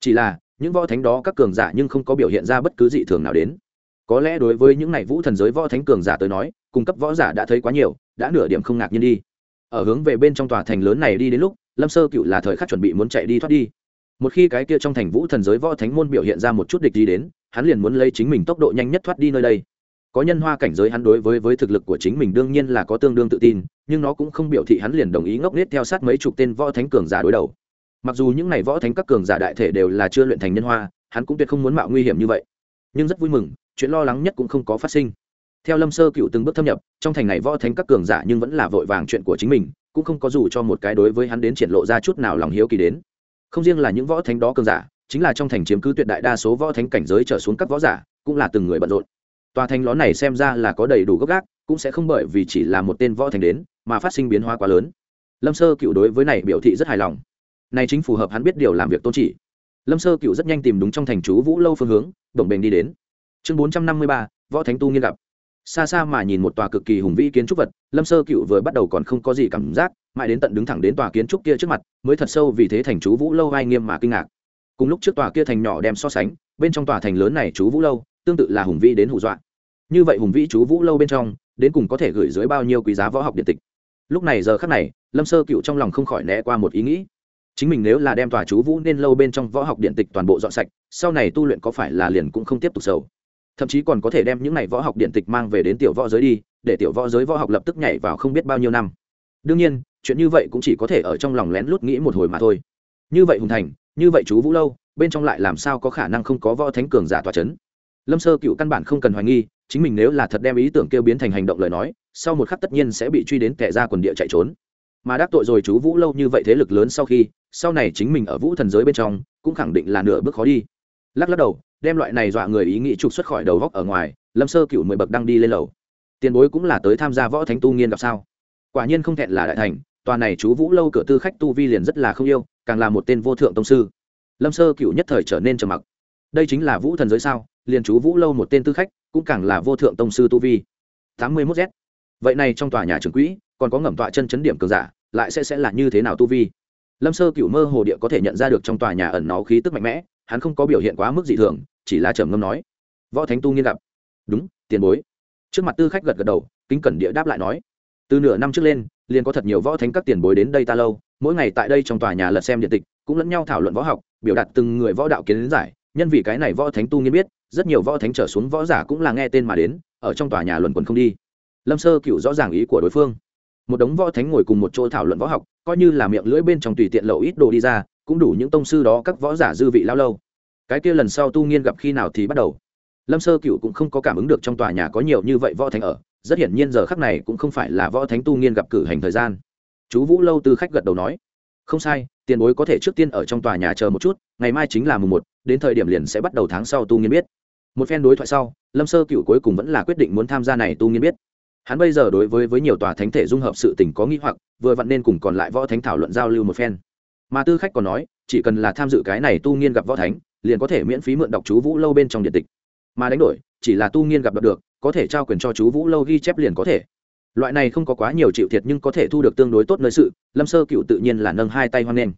Chỉ là, những võ thánh đó các cường giả nhưng không có biểu hiện ra bất cứ dị thường nào đến. Có lẽ đối với những này vũ thần giới võ thánh cường giả tới nói, cung cấp võ giả đã thấy quá nhiều, đã nửa điểm không ngạc nhiên đi. Ở hướng về bên trong tòa thành lớn này đi đến lúc lâm sơ cựu là thời khắc chuẩn bị muốn chạy đi thoát đi. Một khi cái kia trong thành vũ thần giới võ thánh môn biểu hiện ra một chút địch gì đến, hắn liền muốn lấy chính mình tốc độ nhanh nhất thoát đi nơi đây. Có nhân hoa cảnh giới hắn đối với với thực lực của chính mình đương nhiên là có tương đương tự tin, nhưng nó cũng không biểu thị hắn liền đồng ý ngốc nết theo sát mấy chục tên võ thánh cường giả đối đầu. Mặc dù những n à y võ thánh các cường giả đại thể đều là chưa luyện thành nhân hoa, hắn cũng tuyệt không muốn mạo nguy hiểm như vậy. Nhưng rất vui mừng, chuyện lo lắng nhất cũng không có phát sinh. Theo lâm sơ cựu từng bước thâm nhập, trong thành này võ thánh các cường giả nhưng vẫn là vội vàng chuyện của chính mình cũng không có dù cho một cái đối với hắn đến triển lộ ra chút nào lòng hiếu kỳ đến. Không riêng là những võ thánh đó cường giả, chính là trong thành chiếm cứ tuyệt đại đa số võ thánh cảnh giới trở xuống các võ giả, cũng là từng người bận rộn. Tòa thành ló này xem ra là có đầy đủ gốc gác, cũng sẽ không bởi vì chỉ là một tên võ thành đến, mà phát sinh biến hóa quá lớn. Lâm sơ cựu đối với này biểu thị rất hài lòng. Này chính phù hợp hắn biết điều làm việc tôn trị lâm sơ cựu rất nhanh tìm đúng trong thành chú vũ lâu phương hướng, đồng bền đi đến. Chương bốn trăm năm mươi ba, võ thánh tu nghiên gặp xa xa mà nhìn một tòa cực kỳ hùng vĩ kiến trúc vật, lâm sơ cựu vừa bắt đầu còn không có gì cảm giác, mãi đến tận đứng thẳng đến tòa kiến trúc kia trước mặt, mới thật sâu vì thế thành chú vũ lâu vai nghiêm mà kinh ngạc. Cùng lúc trước tòa kia thành nhỏ đem so sánh, bên trong tòa thành lớn này chú vũ lâu, tương tự là hùng vĩ đến hù dọa. Như vậy hùng vĩ chú vũ lâu bên trong, đến cùng có thể gửi dưới bao nhiêu quý giá võ học điện tịch? Lúc này giờ khắc này, lâm sơ cựu trong lòng không khỏi né qua một ý nghĩ. Chính mình nếu là đem tòa chú vũ nên lâu bên trong võ học điện tịch toàn bộ dọn sạch, sau này tu luyện có phải là liền cũng không tiếp tục sầu? Thậm chí còn có thể đem những này võ học điện tịch mang về đến tiểu võ giới đi, để tiểu võ giới võ học lập tức nhảy vào không biết bao nhiêu năm. Đương nhiên, chuyện như vậy cũng chỉ có thể ở trong lòng lén lút nghĩ một hồi mà thôi. Như vậy hùng thành, như vậy chú vũ lâu, bên trong lại làm sao có khả năng không có võ thánh cường giả tòa c h ấ n lâm sơ cựu căn bản không cần hoài nghi, chính mình nếu là thật đem ý tưởng kêu biến thành hành động lời nói, sau một khắc tất nhiên sẽ bị truy đến kẻ ra quần địa chạy trốn. Mà đắc tội rồi chú vũ lâu như vậy thế lực lớn sau khi, sau này chính mình ở vũ thần giới bên trong, cũng khẳng định là nửa bước khó đi. Lắc lắc đầu đem loại này dọa người ý nghĩ trục xuất khỏi đầu góc ở ngoài, lâm sơ cựu mười bậc đang đi lên lầu. Tiền bối cũng là tới tham gia võ thánh tu nghiên gặp sao? Quả nhiên không thẹn là đại thành, tòa này chú vũ lâu cửa tư khách tu vi liền rất là không yêu, càng là một tên vô thượng tông sư. Lâm sơ cựu nhất thời trở nên trầm mặc. Đây chính là vũ thần giới sao? Liền chú vũ lâu một tên tư khách, cũng càng là vô thượng tông sư tu vi. Tám mươi mốt z. Vậy này trong tòa nhà trường quỹ, còn có ngẩm tọa chân chấn điểm cường giả, lại sẽ sẽ là như thế nào tu vi? Lâm sơ cựu mơ hồ địa có thể nhận ra được trong tòa nhà ẩn nó khí tức mạnh mẽ hắn không có biểu hiện quá mức dị thường, chỉ là trầm ngâm nói, võ thánh tu nghiên gặp. Đúng, tiền bối. Trước mặt tư khách gật gật đầu, kính cẩn địa đáp lại nói, từ nửa năm trước lên, liền có thật nhiều võ thánh các tiền bối đến đây ta lâu, mỗi ngày tại đây trong tòa nhà lật xem điện tịch, cũng lẫn nhau thảo luận võ học, biểu đạt từng người võ đạo kiến giải. Nhân vì cái này võ thánh tu nghiên biết, rất nhiều võ thánh trở xuống võ giả cũng là nghe tên mà đến, ở trong tòa nhà luận quần không đi. Lâm sơ cựu rõ ràng ý của đối phương. Một đống võ thánh ngồi cùng một chỗ thảo luận võ học, coi như là miệng lưỡi bên trong tùy tiện lậu ít đồ đi ra cũng đủ những tông sư đó các võ giả dư vị lao lâu. Cái kia lần sau tu nghiên gặp khi nào thì bắt đầu. Lâm sơ cựu cũng không có cảm ứng được trong tòa nhà có nhiều như vậy võ thánh ở, rất hiển nhiên giờ khắc này cũng không phải là võ thánh tu nghiên gặp cử hành thời gian. Chú vũ lâu tư khách gật đầu nói, không sai, tiền bối có thể trước tiên ở trong tòa nhà chờ một chút, ngày mai chính là mùng một, đến thời điểm liền sẽ bắt đầu tháng sau tu nghiên biết. Một phen đối thoại sau, lâm sơ cựu cuối cùng vẫn là quyết định muốn tham gia này tu nghiên biết. Hắn bây giờ đối với với nhiều tòa thánh thể dung hợp sự tình có nghĩ hoặc, vừa vặn nên cùng còn lại võ thánh thảo luận giao lưu một phen mà tư khách còn nói, chỉ cần là tham dự cái này tu nghiên gặp võ thánh, liền có thể miễn phí mượn đọc chú vũ lâu bên trong điện tịch. Mà đánh đổi, chỉ là tu nghiên gặp đọc được, có thể trao quyền cho chú vũ lâu ghi chép liền có thể. Loại này không có quá nhiều chịu thiệt nhưng có thể thu được tương đối tốt nơi sự, lâm sơ cựu tự nhiên là nâng hai tay hoan nghênh.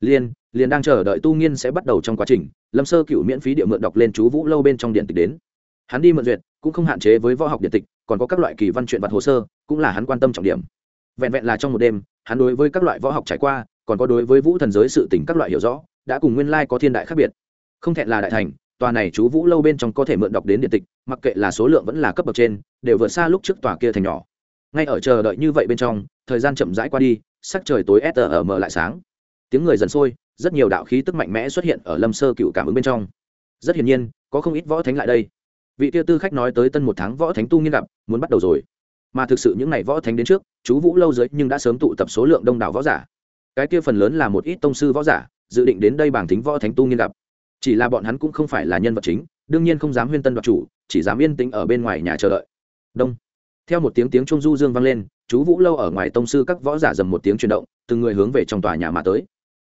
Liên, liền đang chờ đợi tu nghiên sẽ bắt đầu trong quá trình, lâm sơ cựu miễn phí địa mượn đọc lên chú vũ lâu bên trong điện tịch đến. Hắn đi mượn duyệt, cũng không hạn chế với võ học điện tịch, còn có các loại kỳ văn truyện vật hồ sơ, cũng là hắn quan tâm trọng điểm. Vẹn vẹn là trong một đêm, hắn đối với các loại võ học trải qua còn có đối với vũ thần giới sự tỉnh các loại hiểu rõ, đã cùng nguyên lai có thiên đại khác biệt. Không thẹn là đại thành, tòa này chú vũ lâu bên trong có thể mượn đọc đến điện tịch, mặc kệ là số lượng vẫn là cấp bậc trên, đều vượt xa lúc trước tòa kia thành nhỏ. Ngay ở chờ đợi như vậy bên trong, thời gian chậm rãi qua đi, sắc trời tối s ở mở lại sáng. Tiếng người dần sôi, rất nhiều đạo khí tức mạnh mẽ xuất hiện ở lâm sơ cựu cảm ứng bên trong. Rất hiển nhiên, có không ít võ thánh lại đây. Vị tiêu tư khách nói tới tân một tháng võ thánh tu nghiên gặp, muốn bắt đầu rồi. Mà thực sự những ngày võ thánh đến trước, chú vũ lâu dưới nhưng đã sớm tụ tập số lượng đông đảo võ giả cái kia phần lớn là một ít tông sư võ giả, dự định đến đây bảng thính võ thánh tu nghiên gặp. Chỉ là bọn hắn cũng không phải là nhân vật chính, đương nhiên không dám huyên tân đoạt chủ, chỉ dám yên tĩnh ở bên ngoài nhà chờ đợi. Đông. Theo một tiếng tiếng trung du dương vang lên, chú vũ lâu ở ngoài tông sư các võ giả dầm một tiếng chuyển động, từng người hướng về trong tòa nhà mà tới.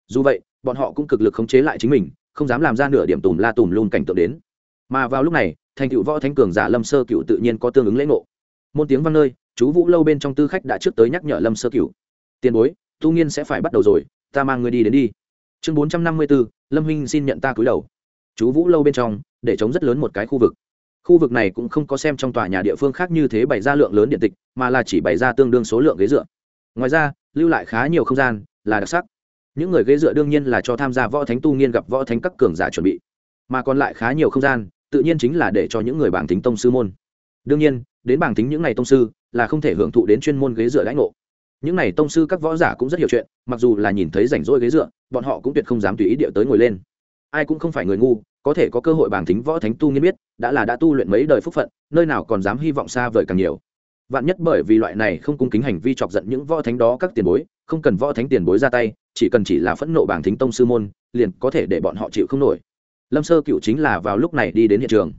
Dù vậy, bọn họ cũng cực lực khống chế lại chính mình, không dám làm ra nửa điểm tùm la tùm luôn cảnh tượng đến. Mà vào lúc này, thành cựu võ thánh cường giả lâm sơ cựu tự nhiên có tương ứng lễ ngộ. Môn tiếng vang nơi, chú vũ lâu bên trong tư khách đã trước tới nhắc nhở lâm sơ cựu. Tiền bối tu nhiên sẽ phải bắt đầu rồi, ta mang ngươi đi đến đi. Chương bốn trăm năm mươi bốn lâm huynh xin nhận ta cúi đầu. Chú vũ lâu bên trong, để chống rất lớn một cái khu vực. Khu vực này cũng không có xem trong tòa nhà địa phương khác như thế bày ra lượng lớn điện tịch, mà là chỉ bày ra tương đương số lượng ghế dựa. Ngoài ra, lưu lại khá nhiều không gian, là đặc sắc. Những người ghế dựa đương nhiên là cho tham gia võ thánh tu nghiên gặp võ thánh các cường giả chuẩn bị. Mà còn lại khá nhiều không gian, tự nhiên chính là để cho những người bảng tính tông sư môn. Đương nhiên, đến bảng tính những ngày tông sư, là không thể hưởng thụ đến chuyên môn ghế dựa lãnh ngộ những này tông sư các võ giả cũng rất hiểu chuyện, mặc dù là nhìn thấy rảnh rỗi ghế dựa, bọn họ cũng tuyệt không dám tùy ý điệu tới ngồi lên. Ai cũng không phải người ngu, có thể có cơ hội bảng thính võ thánh tu nghiên biết, đã là đã tu luyện mấy đời phúc phận, nơi nào còn dám hy vọng xa vời càng nhiều. Vạn nhất bởi vì loại này không cung kính hành vi chọc giận những võ thánh đó các tiền bối, không cần võ thánh tiền bối ra tay, chỉ cần chỉ là phẫn nộ bảng thính tông sư môn, liền có thể để bọn họ chịu không nổi. Lâm sơ cựu chính là vào lúc này đi đến hiện trường.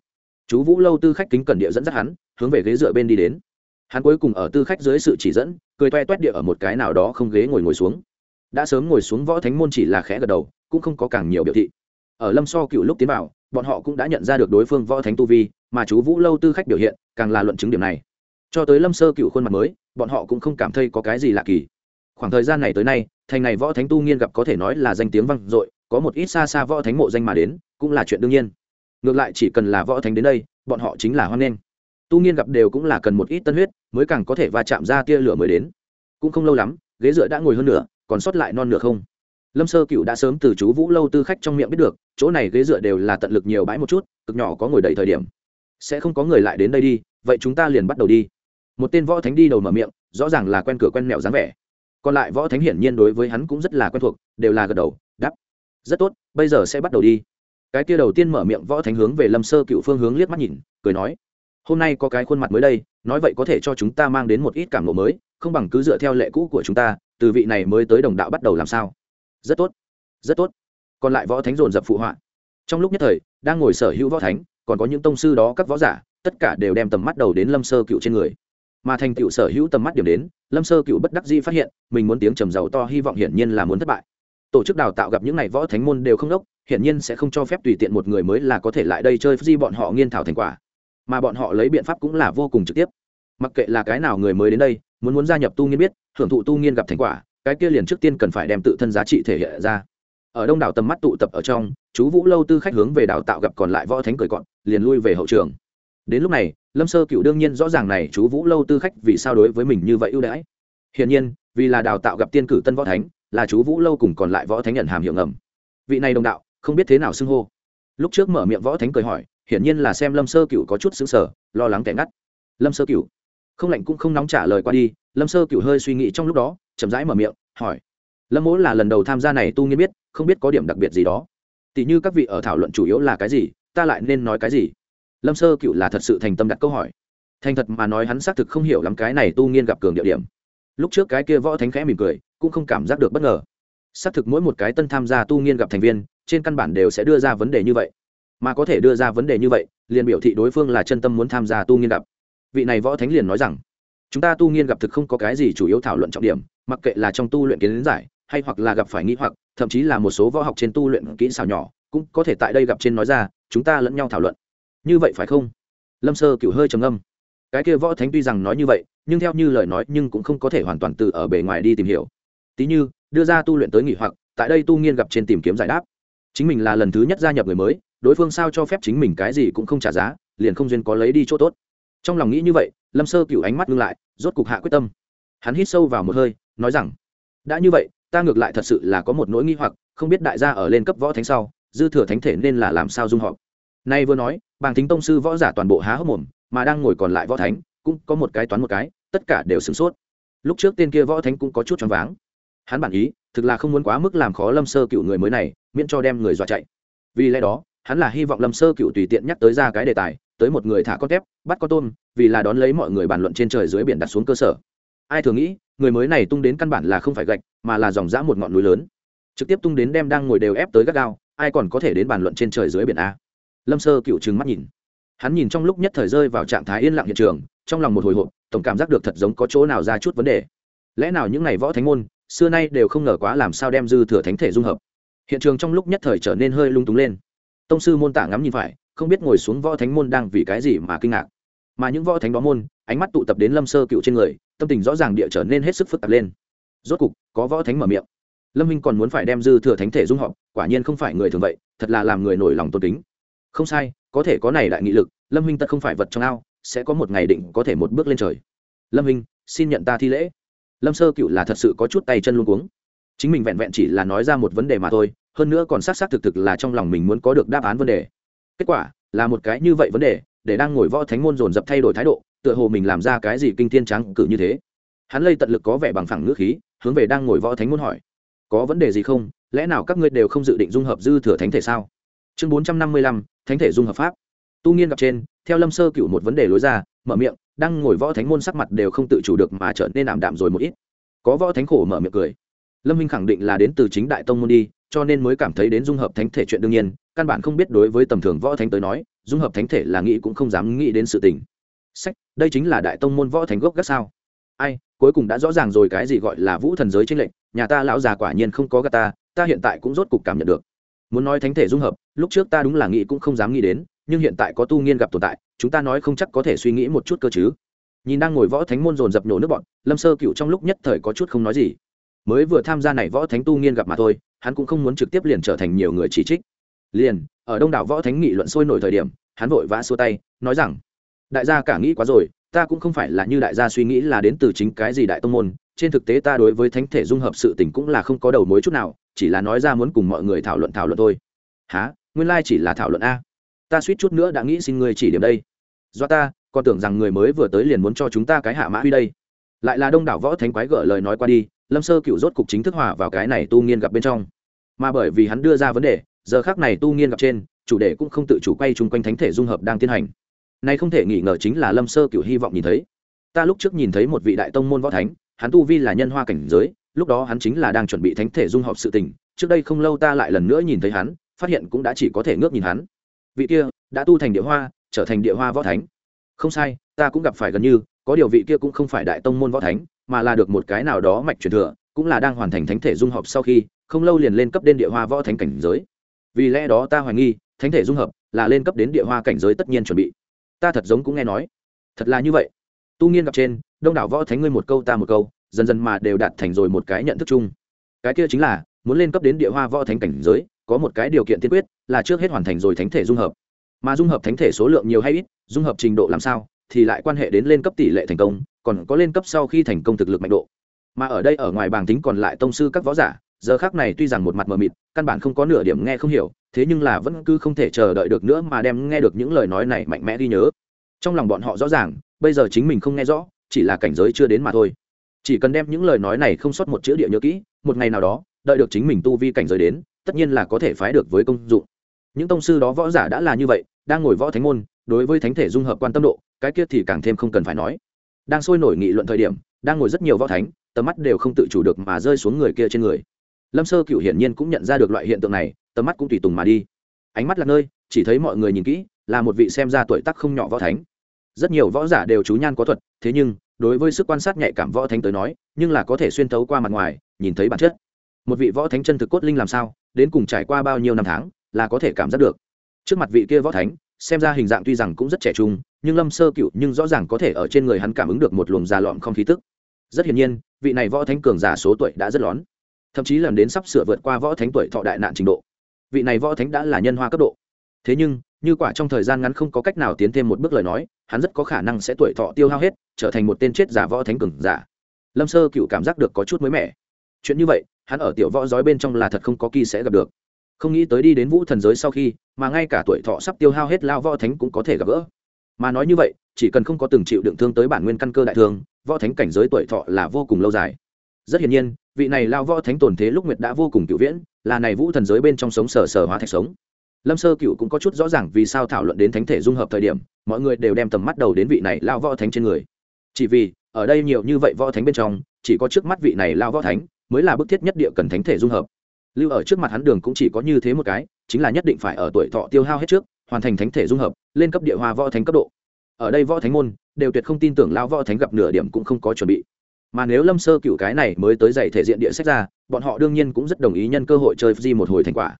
Chú vũ lâu tư khách kính cẩn địa dẫn dắt hắn, hướng về ghế dựa bên đi đến hắn cuối cùng ở tư khách dưới sự chỉ dẫn, cười toe toét địa ở một cái nào đó không ghế ngồi ngồi xuống. Đã sớm ngồi xuống võ thánh môn chỉ là khẽ gật đầu, cũng không có càng nhiều biểu thị. Ở lâm so cựu lúc tiến vào, bọn họ cũng đã nhận ra được đối phương võ thánh tu vi, mà chú vũ lâu tư khách biểu hiện, càng là luận chứng điểm này. Cho tới lâm sơ cựu khuôn mặt mới, bọn họ cũng không cảm thấy có cái gì lạ kỳ. Khoảng thời gian này tới nay, thành này võ thánh tu nghiên gặp có thể nói là danh tiếng vang dội, có một ít xa xa võ thánh mộ danh mà đến, cũng là chuyện đương nhiên. Ngược lại chỉ cần là võ thánh đến đây, bọn họ chính là hoan nghênh tu nghiên gặp đều cũng là cần một ít tân huyết, mới càng có thể va chạm ra tia lửa mới đến. Cũng không lâu lắm, ghế dựa đã ngồi hơn nửa, còn sót lại non nửa không. Lâm sơ cựu đã sớm từ chú vũ lâu tư khách trong miệng biết được, chỗ này ghế dựa đều là tận lực nhiều bãi một chút, cực nhỏ có ngồi đầy thời điểm. Sẽ không có người lại đến đây đi, vậy chúng ta liền bắt đầu đi. Một tên võ thánh đi đầu mở miệng, rõ ràng là quen cửa quen mẹo dáng vẻ. Còn lại võ thánh hiển nhiên đối với hắn cũng rất là quen thuộc, đều là gật đầu đắp rất tốt, bây giờ sẽ bắt đầu đi. Cái kia đầu tiên mở miệng võ thánh hướng về lâm sơ cựu phương hướng liếc mắt nhìn, cười nói hôm nay có cái khuôn mặt mới đây, nói vậy có thể cho chúng ta mang đến một ít cảm lộ mới, không bằng cứ dựa theo lệ cũ của chúng ta, từ vị này mới tới đồng đạo bắt đầu làm sao. Rất tốt rất tốt. Còn lại võ thánh dồn dập phụ họa. Trong lúc nhất thời, đang ngồi sở hữu võ thánh, còn có những tông sư đó các võ giả, tất cả đều đem tầm mắt đầu đến lâm sơ cựu trên người. Mà thành cựu sở hữu tầm mắt điểm đến, lâm sơ cựu bất đắc di phát hiện, mình muốn tiếng trầm giàu to hy vọng hiển nhiên là muốn thất bại. Tổ chức đào tạo gặp những ngày võ thánh môn đều không đốc, hiển nhiên sẽ không cho phép tùy tiện một người mới là có thể lại đây chơi di bọn họ nghiên thảo thành quả mà bọn họ lấy biện pháp cũng là vô cùng trực tiếp. Mặc kệ là cái nào người mới đến đây, muốn muốn gia nhập tu nghiên biết hưởng thụ tu nghiên gặp thành quả, cái kia liền trước tiên cần phải đem tự thân giá trị thể hiện ra. Ở đông đảo tầm mắt tụ tập ở trong, chú vũ lâu tư khách hướng về đào tạo gặp còn lại võ thánh cười cọn liền lui về hậu trường. Đến lúc này, lâm sơ cựu đương nhiên rõ ràng này chú vũ lâu tư khách vì sao đối với mình như vậy ưu đãi. Hiển nhiên, vì là đào tạo gặp tiên cử tân võ thánh, là chú vũ lâu cùng còn lại võ thánh nhận hàm hiệu ngầm. Vị này đồng đạo, không biết thế nào xưng hô. Lúc trước mở miệng võ thánh cười hỏi hiển nhiên là xem lâm sơ cựu có chút xứng sở lo lắng kẻ ngắt. Lâm sơ cựu không lạnh cũng không nóng trả lời qua đi, lâm sơ cựu hơi suy nghĩ trong lúc đó, chậm rãi mở miệng, hỏi. Lâm mỗ là lần đầu tham gia này tu nghiên biết, không biết có điểm đặc biệt gì đó. Tỷ như các vị ở thảo luận chủ yếu là cái gì, ta lại nên nói cái gì? Lâm sơ cựu là thật sự thành tâm đặt câu hỏi. Thành thật mà nói hắn xác thực không hiểu lắm cái này tu nghiên gặp cường địa điểm. Lúc trước cái kia võ thánh khẽ mỉm cười, cũng không cảm giác được bất ngờ. Xác thực mỗi một cái tân tham gia tu nghiên gặp thành viên, trên căn bản đều sẽ đưa ra vấn đề như vậy mà có thể đưa ra vấn đề như vậy, liền biểu thị đối phương là chân tâm muốn tham gia tu nghiên gặp. Vị này võ thánh liền nói rằng, chúng ta tu nghiên gặp thực không có cái gì chủ yếu thảo luận trọng điểm, mặc kệ là trong tu luyện kiến giải, hay hoặc là gặp phải nghĩ hoặc, thậm chí là một số võ học trên tu luyện kỹ xảo nhỏ, cũng có thể tại đây gặp trên nói ra, chúng ta lẫn nhau thảo luận. Như vậy phải không? Lâm sơ cửu hơi trầm âm cái kia võ thánh tuy rằng nói như vậy, nhưng theo như lời nói, nhưng cũng không có thể hoàn toàn từ ở bề ngoài đi tìm hiểu. Tí như, đưa ra tu luyện tới nghỉ hoặc, tại đây tu nghiên gặp trên tìm kiếm giải đáp. Chính mình là lần thứ nhất gia nhập người mới đối phương sao cho phép chính mình cái gì cũng không trả giá, liền không duyên có lấy đi chỗ tốt. Trong lòng nghĩ như vậy, lâm sơ cửu ánh mắt ngưng lại, rốt cục hạ quyết tâm. Hắn hít sâu vào một hơi, nói rằng, đã như vậy, ta ngược lại thật sự là có một nỗi nghi hoặc, không biết đại gia ở lên cấp võ thánh sau, dư thừa thánh thể nên là làm sao dung họp nay vừa nói, bàng thính tông sư võ giả toàn bộ há hốc mồm, mà đang ngồi còn lại võ thánh, cũng có một cái toán một cái, tất cả đều sửng sốt. Lúc trước tên kia võ thánh cũng có chút choáng váng. Hắn bản ý, thực là không muốn quá mức làm khó lâm sơ cựu người mới này, miễn cho đem người dọa chạy. Vì lẽ đó hắn là hy vọng lâm sơ cựu tùy tiện nhắc tới ra cái đề tài, tới một người thả con tép bắt con tôm, vì là đón lấy mọi người bàn luận trên trời dưới biển đặt xuống cơ sở. Ai thường nghĩ, người mới này tung đến căn bản là không phải gạch, mà là dòng dã một ngọn núi lớn. Trực tiếp tung đến đem đang ngồi đều ép tới gắt gao, ai còn có thể đến bàn luận trên trời dưới biển a? Lâm sơ cựu trừng mắt nhìn. Hắn nhìn trong lúc nhất thời rơi vào trạng thái yên lặng hiện trường, trong lòng một hồi hộp, tổng cảm giác được thật giống có chỗ nào ra chút vấn đề. Lẽ nào những ngày võ thánh môn, xưa nay đều không ngờ quá làm sao đem dư thừa thánh thể dung hợp. Hiện trường trong lúc nhất thời trở nên hơi lung túng lên tông sư môn tả ngắm nhìn phải, không biết ngồi xuống võ thánh môn đang vì cái gì mà kinh ngạc. Mà những võ thánh đó môn, ánh mắt tụ tập đến lâm sơ cựu trên người, tâm tình rõ ràng địa trở nên hết sức phức tạp lên. Rốt cục, có võ thánh mở miệng. Lâm minh còn muốn phải đem dư thừa thánh thể dung hợp, quả nhiên không phải người thường vậy, thật là làm người nổi lòng tôn kính. Không sai, có thể có này đại nghị lực, lâm minh tất không phải vật trong ao, sẽ có một ngày định có thể một bước lên trời. Lâm minh, xin nhận ta thi lễ. Lâm sơ cựu là thật sự có chút tay chân luôn cuống. Chính mình vẹn vẹn chỉ là nói ra một vấn đề mà thôi hơn nữa còn xác xác thực thực là trong lòng mình muốn có được đáp án vấn đề. Kết quả, là một cái như vậy vấn đề, để đang ngồi võ thánh môn dồn dập thay đổi thái độ, tựa hồ mình làm ra cái gì kinh thiên trắng cử như thế. Hắn lây tận lực có vẻ bằng phẳng ngữ khí, hướng về đang ngồi võ thánh môn hỏi, có vấn đề gì không? Lẽ nào các ngươi đều không dự định dung hợp dư thừa thánh thể sao? Chương bốn trăm năm mươi lăm, thánh thể dung hợp pháp. Tu nghiên gặp trên, theo lâm sơ cựu một vấn đề lối ra, mở miệng, đang ngồi võ thánh môn sắc mặt đều không tự chủ được mà trở nên ảm đạm rồi một ít. Có võ thánh khổ mở miệng cười lâm minh khẳng định là đến từ chính đại tông môn đi, cho nên mới cảm thấy đến dung hợp thánh thể chuyện đương nhiên, căn bản không biết đối với tầm thường võ thánh tới nói, dung hợp thánh thể là nghĩ cũng không dám nghĩ đến sự tình. Sách, đây chính là đại tông môn võ thánh gốc gác sao? Ai, cuối cùng đã rõ ràng rồi cái gì gọi là vũ thần giới tranh lệnh nhà ta lão già quả nhiên không có gà ta ta hiện tại cũng rốt cục cảm nhận được. Muốn nói thánh thể dung hợp, lúc trước ta đúng là nghĩ cũng không dám nghĩ đến, nhưng hiện tại có tu nghiên gặp tồn tại, chúng ta nói không chắc có thể suy nghĩ một chút cơ chứ. Nhìn đang ngồi võ thánh môn dồn dập nhổ nước bọn, lâm sơ cựu trong lúc nhất thời có chút không nói gì mới vừa tham gia này võ thánh tu nghiên gặp mà thôi, hắn cũng không muốn trực tiếp liền trở thành nhiều người chỉ trích. Liền, ở đông đảo võ thánh nghị luận sôi nổi thời điểm, hắn vội vã xua tay, nói rằng, đại gia cả nghĩ quá rồi, ta cũng không phải là như đại gia suy nghĩ là đến từ chính cái gì đại tông môn, trên thực tế ta đối với thánh thể dung hợp sự tình cũng là không có đầu mối chút nào, chỉ là nói ra muốn cùng mọi người thảo luận thảo luận thôi. Há nguyên lai chỉ là thảo luận a? Ta suýt chút nữa đã nghĩ xin người chỉ điểm đây. Do ta, còn tưởng rằng người mới vừa tới liền muốn cho chúng ta cái hạ mã huy đây. Lại là đông đảo võ thánh quái gở lời nói qua đi lâm sơ cựu rốt cục chính thức hòa vào cái này tu nghiên gặp bên trong. Mà bởi vì hắn đưa ra vấn đề, giờ khác này tu nghiên gặp trên, chủ đề cũng không tự chủ quay chung quanh thánh thể dung hợp đang tiến hành. Nay không thể nghi ngờ chính là lâm sơ cựu hy vọng nhìn thấy. Ta lúc trước nhìn thấy một vị đại tông môn võ thánh, hắn tu vi là nhân hoa cảnh giới, lúc đó hắn chính là đang chuẩn bị thánh thể dung hợp sự tình, trước đây không lâu ta lại lần nữa nhìn thấy hắn, phát hiện cũng đã chỉ có thể ngước nhìn hắn. Vị kia, đã tu thành địa hoa, trở thành địa hoa võ thánh. Không sai, ta cũng gặp phải gần như, có điều vị kia cũng không phải đại tông môn võ thánh mà là được một cái nào đó mạch truyền thừa, cũng là đang hoàn thành thánh thể dung hợp sau khi, không lâu liền lên cấp đến địa hoa võ thánh cảnh giới. Vì lẽ đó ta hoài nghi, thánh thể dung hợp là lên cấp đến địa hoa cảnh giới tất nhiên chuẩn bị. Ta thật giống cũng nghe nói. Thật là như vậy. Tu nghiên gặp trên, đông đảo võ thánh ngươi một câu ta một câu, dần dần mà đều đạt thành rồi một cái nhận thức chung. Cái kia chính là, muốn lên cấp đến địa hoa võ thánh cảnh giới, có một cái điều kiện tiên quyết, là trước hết hoàn thành rồi thánh thể dung hợp. Mà dung hợp thánh thể số lượng nhiều hay ít, dung hợp trình độ làm sao, thì lại quan hệ đến lên cấp tỷ lệ thành công còn có lên cấp sau khi thành công thực lực mạnh độ. Mà ở đây ở ngoài bảng tính còn lại tông sư các võ giả, giờ khác này tuy rằng một mặt mờ mịt, căn bản không có nửa điểm nghe không hiểu, thế nhưng là vẫn cứ không thể chờ đợi được nữa mà đem nghe được những lời nói này mạnh mẽ ghi nhớ. Trong lòng bọn họ rõ ràng, bây giờ chính mình không nghe rõ, chỉ là cảnh giới chưa đến mà thôi. Chỉ cần đem những lời nói này không sót một chữ địa nhớ kỹ, một ngày nào đó, đợi được chính mình tu vi cảnh giới đến, tất nhiên là có thể phái được với công dụng. Những tông sư đó võ giả đã là như vậy, đang ngồi võ thánh môn, đối với thánh thể dung hợp quan tâm độ, cái kia thì càng thêm không cần phải nói đang sôi nổi nghị luận thời điểm, đang ngồi rất nhiều võ thánh, tầm mắt đều không tự chủ được mà rơi xuống người kia trên người. Lâm sơ cựu hiển nhiên cũng nhận ra được loại hiện tượng này, tầm mắt cũng tùy tùng mà đi. Ánh mắt là nơi, chỉ thấy mọi người nhìn kỹ, là một vị xem ra tuổi tác không nhỏ võ thánh. Rất nhiều võ giả đều chú nhan có thuật, thế nhưng, đối với sức quan sát nhạy cảm võ thánh tới nói, nhưng là có thể xuyên tấu qua mặt ngoài, nhìn thấy bản chất. Một vị võ thánh chân thực cốt linh làm sao, đến cùng trải qua bao nhiêu năm tháng, là có thể cảm giác được. Trước mặt vị kia võ thánh, xem ra hình dạng tuy rằng cũng rất trẻ trung nhưng lâm sơ cựu nhưng rõ ràng có thể ở trên người hắn cảm ứng được một luồng già lọm không khí tức. Rất hiển nhiên, vị này võ thánh cường giả số tuổi đã rất lón. Thậm chí lần đến sắp sửa vượt qua võ thánh tuổi thọ đại nạn trình độ. Vị này võ thánh đã là nhân hoa cấp độ. Thế nhưng, như quả trong thời gian ngắn không có cách nào tiến thêm một bước lời nói, hắn rất có khả năng sẽ tuổi thọ tiêu hao hết, trở thành một tên chết giả võ thánh cường giả. Lâm sơ cựu cảm giác được có chút mới mẻ. Chuyện như vậy, hắn ở tiểu võ giói bên trong là thật không có kỳ sẽ gặp được. Không nghĩ tới đi đến vũ thần giới sau khi, mà ngay cả tuổi thọ sắp tiêu hao hết lao võ thánh cũng có thể gặp gỡ mà nói như vậy, chỉ cần không có từng chịu đựng thương tới bản nguyên căn cơ đại thương, võ thánh cảnh giới tuổi thọ là vô cùng lâu dài. Rất hiển nhiên, vị này lao võ thánh tồn thế lúc nguyệt đã vô cùng cựu viễn, là này vũ thần giới bên trong sống sở sở hóa thạch sống. Lâm sơ cựu cũng có chút rõ ràng vì sao thảo luận đến thánh thể dung hợp thời điểm, mọi người đều đem tầm mắt đầu đến vị này lao võ thánh trên người. Chỉ vì, ở đây nhiều như vậy võ thánh bên trong, chỉ có trước mắt vị này lao võ thánh mới là bức thiết nhất địa cần thánh thể dung hợp. Lưu ở trước mặt hắn đường cũng chỉ có như thế một cái, chính là nhất định phải ở tuổi thọ tiêu hao hết trước hoàn thành thánh thể dung hợp, lên cấp địa hoa võ thánh cấp độ. Ở đây võ thánh môn, đều tuyệt không tin tưởng lao võ thánh gặp nửa điểm cũng không có chuẩn bị. Mà nếu lâm sơ cựu cái này mới tới dạy thể diện địa sách ra, bọn họ đương nhiên cũng rất đồng ý nhân cơ hội chơi di một hồi thành quả.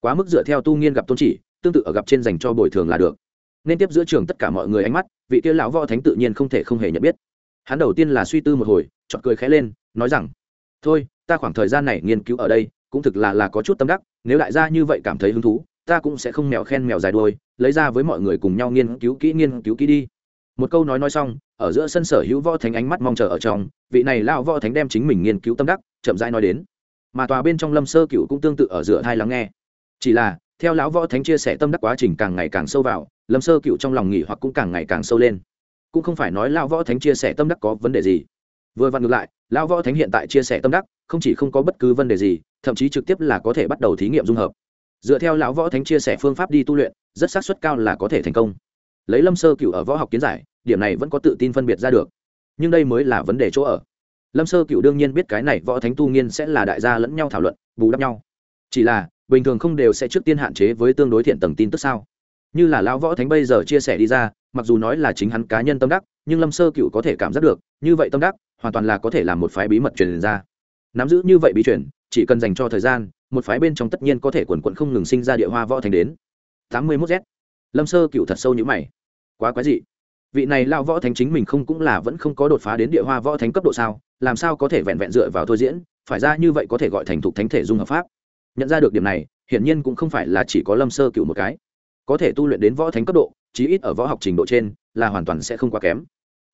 Quá mức dựa theo tu nghiên gặp tôn chỉ, tương tự ở gặp trên dành cho bồi thường là được. Nên tiếp giữa trường tất cả mọi người ánh mắt, vị kia lão võ thánh tự nhiên không thể không hề nhận biết. Hắn đầu tiên là suy tư một hồi chọn cười khẽ lên, nói rằng, thôi, ta khoảng thời gian này nghiên cứu ở đây, cũng thực là là có chút tâm đắc, nếu đại gia như vậy cảm thấy hứng thú ta cũng sẽ không mèo khen mèo dài đuôi, lấy ra với mọi người cùng nhau nghiên cứu kỹ nghiên cứu kỹ đi. Một câu nói nói xong, ở giữa sân sở hữu võ thánh ánh mắt mong chờ ở trong, vị này lao võ thánh đem chính mình nghiên cứu tâm đắc, chậm rãi nói đến. Mà tòa bên trong lâm sơ cựu cũng tương tự ở giữa hai lắng nghe. Chỉ là, theo lão võ thánh chia sẻ tâm đắc quá trình càng ngày càng sâu vào, lâm sơ cựu trong lòng nghỉ hoặc cũng càng ngày càng sâu lên. Cũng không phải nói lão võ thánh chia sẻ tâm đắc có vấn đề gì. Vừa vặn ngược lại, lão võ thánh hiện tại chia sẻ tâm đắc, không chỉ không có bất cứ vấn đề gì, thậm chí trực tiếp là có thể bắt đầu thí nghiệm dung hợp dựa theo lão võ thánh chia sẻ phương pháp đi tu luyện, rất xác suất cao là có thể thành công. Lấy lâm sơ cựu ở võ học kiến giải, điểm này vẫn có tự tin phân biệt ra được. Nhưng đây mới là vấn đề chỗ ở. Lâm sơ cựu đương nhiên biết cái này võ thánh tu nghiên sẽ là đại gia lẫn nhau thảo luận, bù đắp nhau. Chỉ là, bình thường không đều sẽ trước tiên hạn chế với tương đối thiện tầng tin tức sao? Như là lão võ thánh bây giờ chia sẻ đi ra, mặc dù nói là chính hắn cá nhân tâm đắc, nhưng lâm sơ cựu có thể cảm giác được, như vậy tâm đắc, hoàn toàn là có thể làm một phái bí mật truyền ra. Nắm giữ như vậy bí truyền, chỉ cần dành cho thời gian một phái bên trong tất nhiên có thể quần quận không ngừng sinh ra địa hoa võ thành đến. tám mươi mốt z. Lâm sơ cựu thật sâu như mày. Quá quái dị. Vị này lao võ thánh chính mình không cũng là vẫn không có đột phá đến địa hoa võ thánh cấp độ sao? Làm sao có thể vẹn vẹn dựa vào thôi diễn? Phải ra như vậy có thể gọi thành thục thánh thể dung hợp pháp. Nhận ra được điểm này, hiển nhiên cũng không phải là chỉ có lâm sơ cựu một cái. Có thể tu luyện đến võ thánh cấp độ, chí ít ở võ học trình độ trên, là hoàn toàn sẽ không quá kém.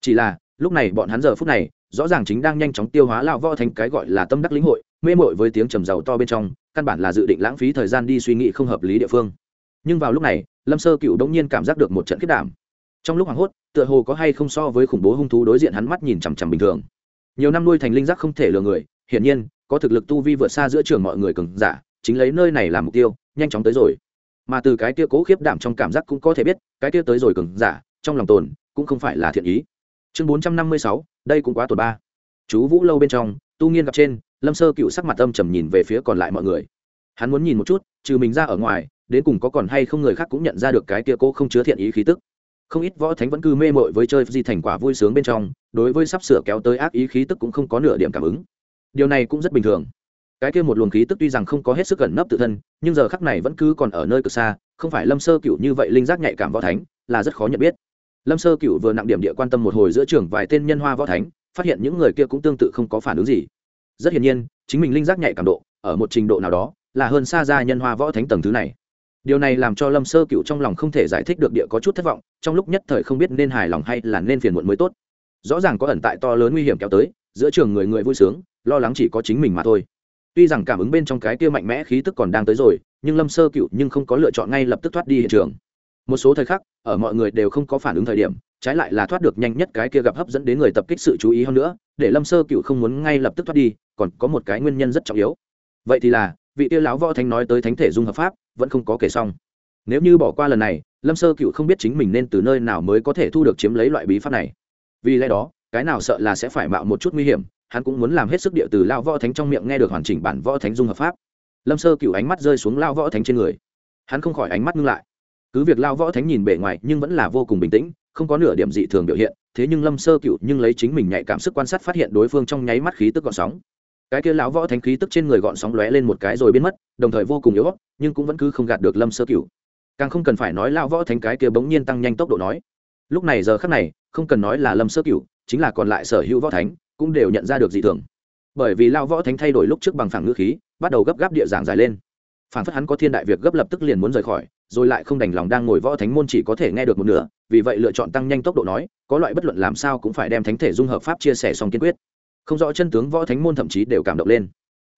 Chỉ là, lúc này bọn hắn giờ phút này, rõ ràng chính đang nhanh chóng tiêu hóa lao võ thánh cái gọi là tâm đắc lĩnh hội mê mội với tiếng trầm giàu to bên trong, căn bản là dự định lãng phí thời gian đi suy nghĩ không hợp lý địa phương. Nhưng vào lúc này, lâm sơ cựu đông nhiên cảm giác được một trận khiết đảm. Trong lúc hoảng hốt, tựa hồ có hay không so với khủng bố hung thú đối diện hắn mắt nhìn chằm chằm bình thường. Nhiều năm nuôi thành linh giác không thể lừa người, hiển nhiên, có thực lực tu vi vượt xa giữa trường mọi người cường giả, chính lấy nơi này làm mục tiêu, nhanh chóng tới rồi. Mà từ cái kia cố khiếp đảm trong cảm giác cũng có thể biết, cái kia tới rồi cường giả, trong lòng tồn, cũng không phải là thiện ý. Chương bốn trăm năm mươi sáu, đây cũng quá tuổi ba. Chú vũ lâu bên trong, tu nghiên gặp trên lâm sơ cựu sắc mặt âm trầm nhìn về phía còn lại mọi người. Hắn muốn nhìn một chút, trừ mình ra ở ngoài, đến cùng có còn hay không người khác cũng nhận ra được cái kia cố không chứa thiện ý khí tức. Không ít võ thánh vẫn cứ mê mội với chơi di thành quả vui sướng bên trong, đối với sắp sửa kéo tới ác ý khí tức cũng không có nửa điểm cảm ứng. Điều này cũng rất bình thường. Cái kia một luồng khí tức tuy rằng không có hết sức gần nấp tự thân, nhưng giờ khắc này vẫn cứ còn ở nơi cực xa, không phải lâm sơ cựu như vậy linh giác nhạy cảm võ thánh, là rất khó nhận biết. Lâm sơ cựu vừa nặng điểm địa quan tâm một hồi giữa trường vài tên nhân hoa võ thánh, phát hiện những người kia cũng tương tự không có phản ứng gì rất hiển nhiên, chính mình linh giác nhạy cảm độ, ở một trình độ nào đó, là hơn xa ra nhân hoa võ thánh tầng thứ này. Điều này làm cho lâm sơ cựu trong lòng không thể giải thích được địa có chút thất vọng, trong lúc nhất thời không biết nên hài lòng hay là nên phiền muộn mới tốt. Rõ ràng có ẩn tại to lớn nguy hiểm kéo tới, giữa trường người người vui sướng, lo lắng chỉ có chính mình mà thôi. Tuy rằng cảm ứng bên trong cái kia mạnh mẽ khí tức còn đang tới rồi, nhưng lâm sơ cựu nhưng không có lựa chọn ngay lập tức thoát đi hiện trường. Một số thời khắc, ở mọi người đều không có phản ứng thời điểm, trái lại là thoát được nhanh nhất cái kia gặp hấp dẫn đến người tập kích sự chú ý hơn nữa, để lâm sơ cựu không muốn ngay lập tức thoát đi còn có một cái nguyên nhân rất trọng yếu. Vậy thì là, vị tiêu lão võ thánh nói tới thánh thể dung hợp pháp, vẫn không có kể xong. Nếu như bỏ qua lần này, lâm sơ cựu không biết chính mình nên từ nơi nào mới có thể thu được chiếm lấy loại bí pháp này. Vì lẽ đó, cái nào sợ là sẽ phải mạo một chút nguy hiểm, hắn cũng muốn làm hết sức địa từ lao võ thánh trong miệng nghe được hoàn chỉnh bản võ thánh dung hợp pháp. Lâm sơ cựu ánh mắt rơi xuống lao võ thánh trên người. Hắn không khỏi ánh mắt ngưng lại. Cứ việc lao võ thánh nhìn bề ngoài nhưng vẫn là vô cùng bình tĩnh, không có nửa điểm dị thường biểu hiện, thế nhưng lâm sơ cựu nhưng lấy chính mình nhạy cảm sức quan sát phát hiện đối phương trong nháy mắt khí tức gọn sóng cái kia lão võ thánh khí tức trên người gọn sóng lóe lên một cái rồi biến mất, đồng thời vô cùng yếu nhưng cũng vẫn cứ không gạt được lâm sơ cựu càng không cần phải nói lão võ thánh cái kia bỗng nhiên tăng nhanh tốc độ nói. Lúc này giờ khắc này, không cần nói là lâm sơ cựu chính là còn lại sở hữu võ thánh, cũng đều nhận ra được dị thường. Bởi vì lão võ thánh thay đổi lúc trước bằng phẳng ngữ khí, bắt đầu gấp gáp địa giảng dài lên. Phản phất hắn có thiên đại việc gấp lập tức liền muốn rời khỏi, rồi lại không đành lòng đang ngồi võ thánh môn chỉ có thể nghe được một nửa, vì vậy lựa chọn tăng nhanh tốc độ nói, có loại bất luận làm sao cũng phải đem thánh thể dung hợp pháp chia sẻ xong kiên quyết không rõ chân tướng võ thánh môn thậm chí đều cảm động lên.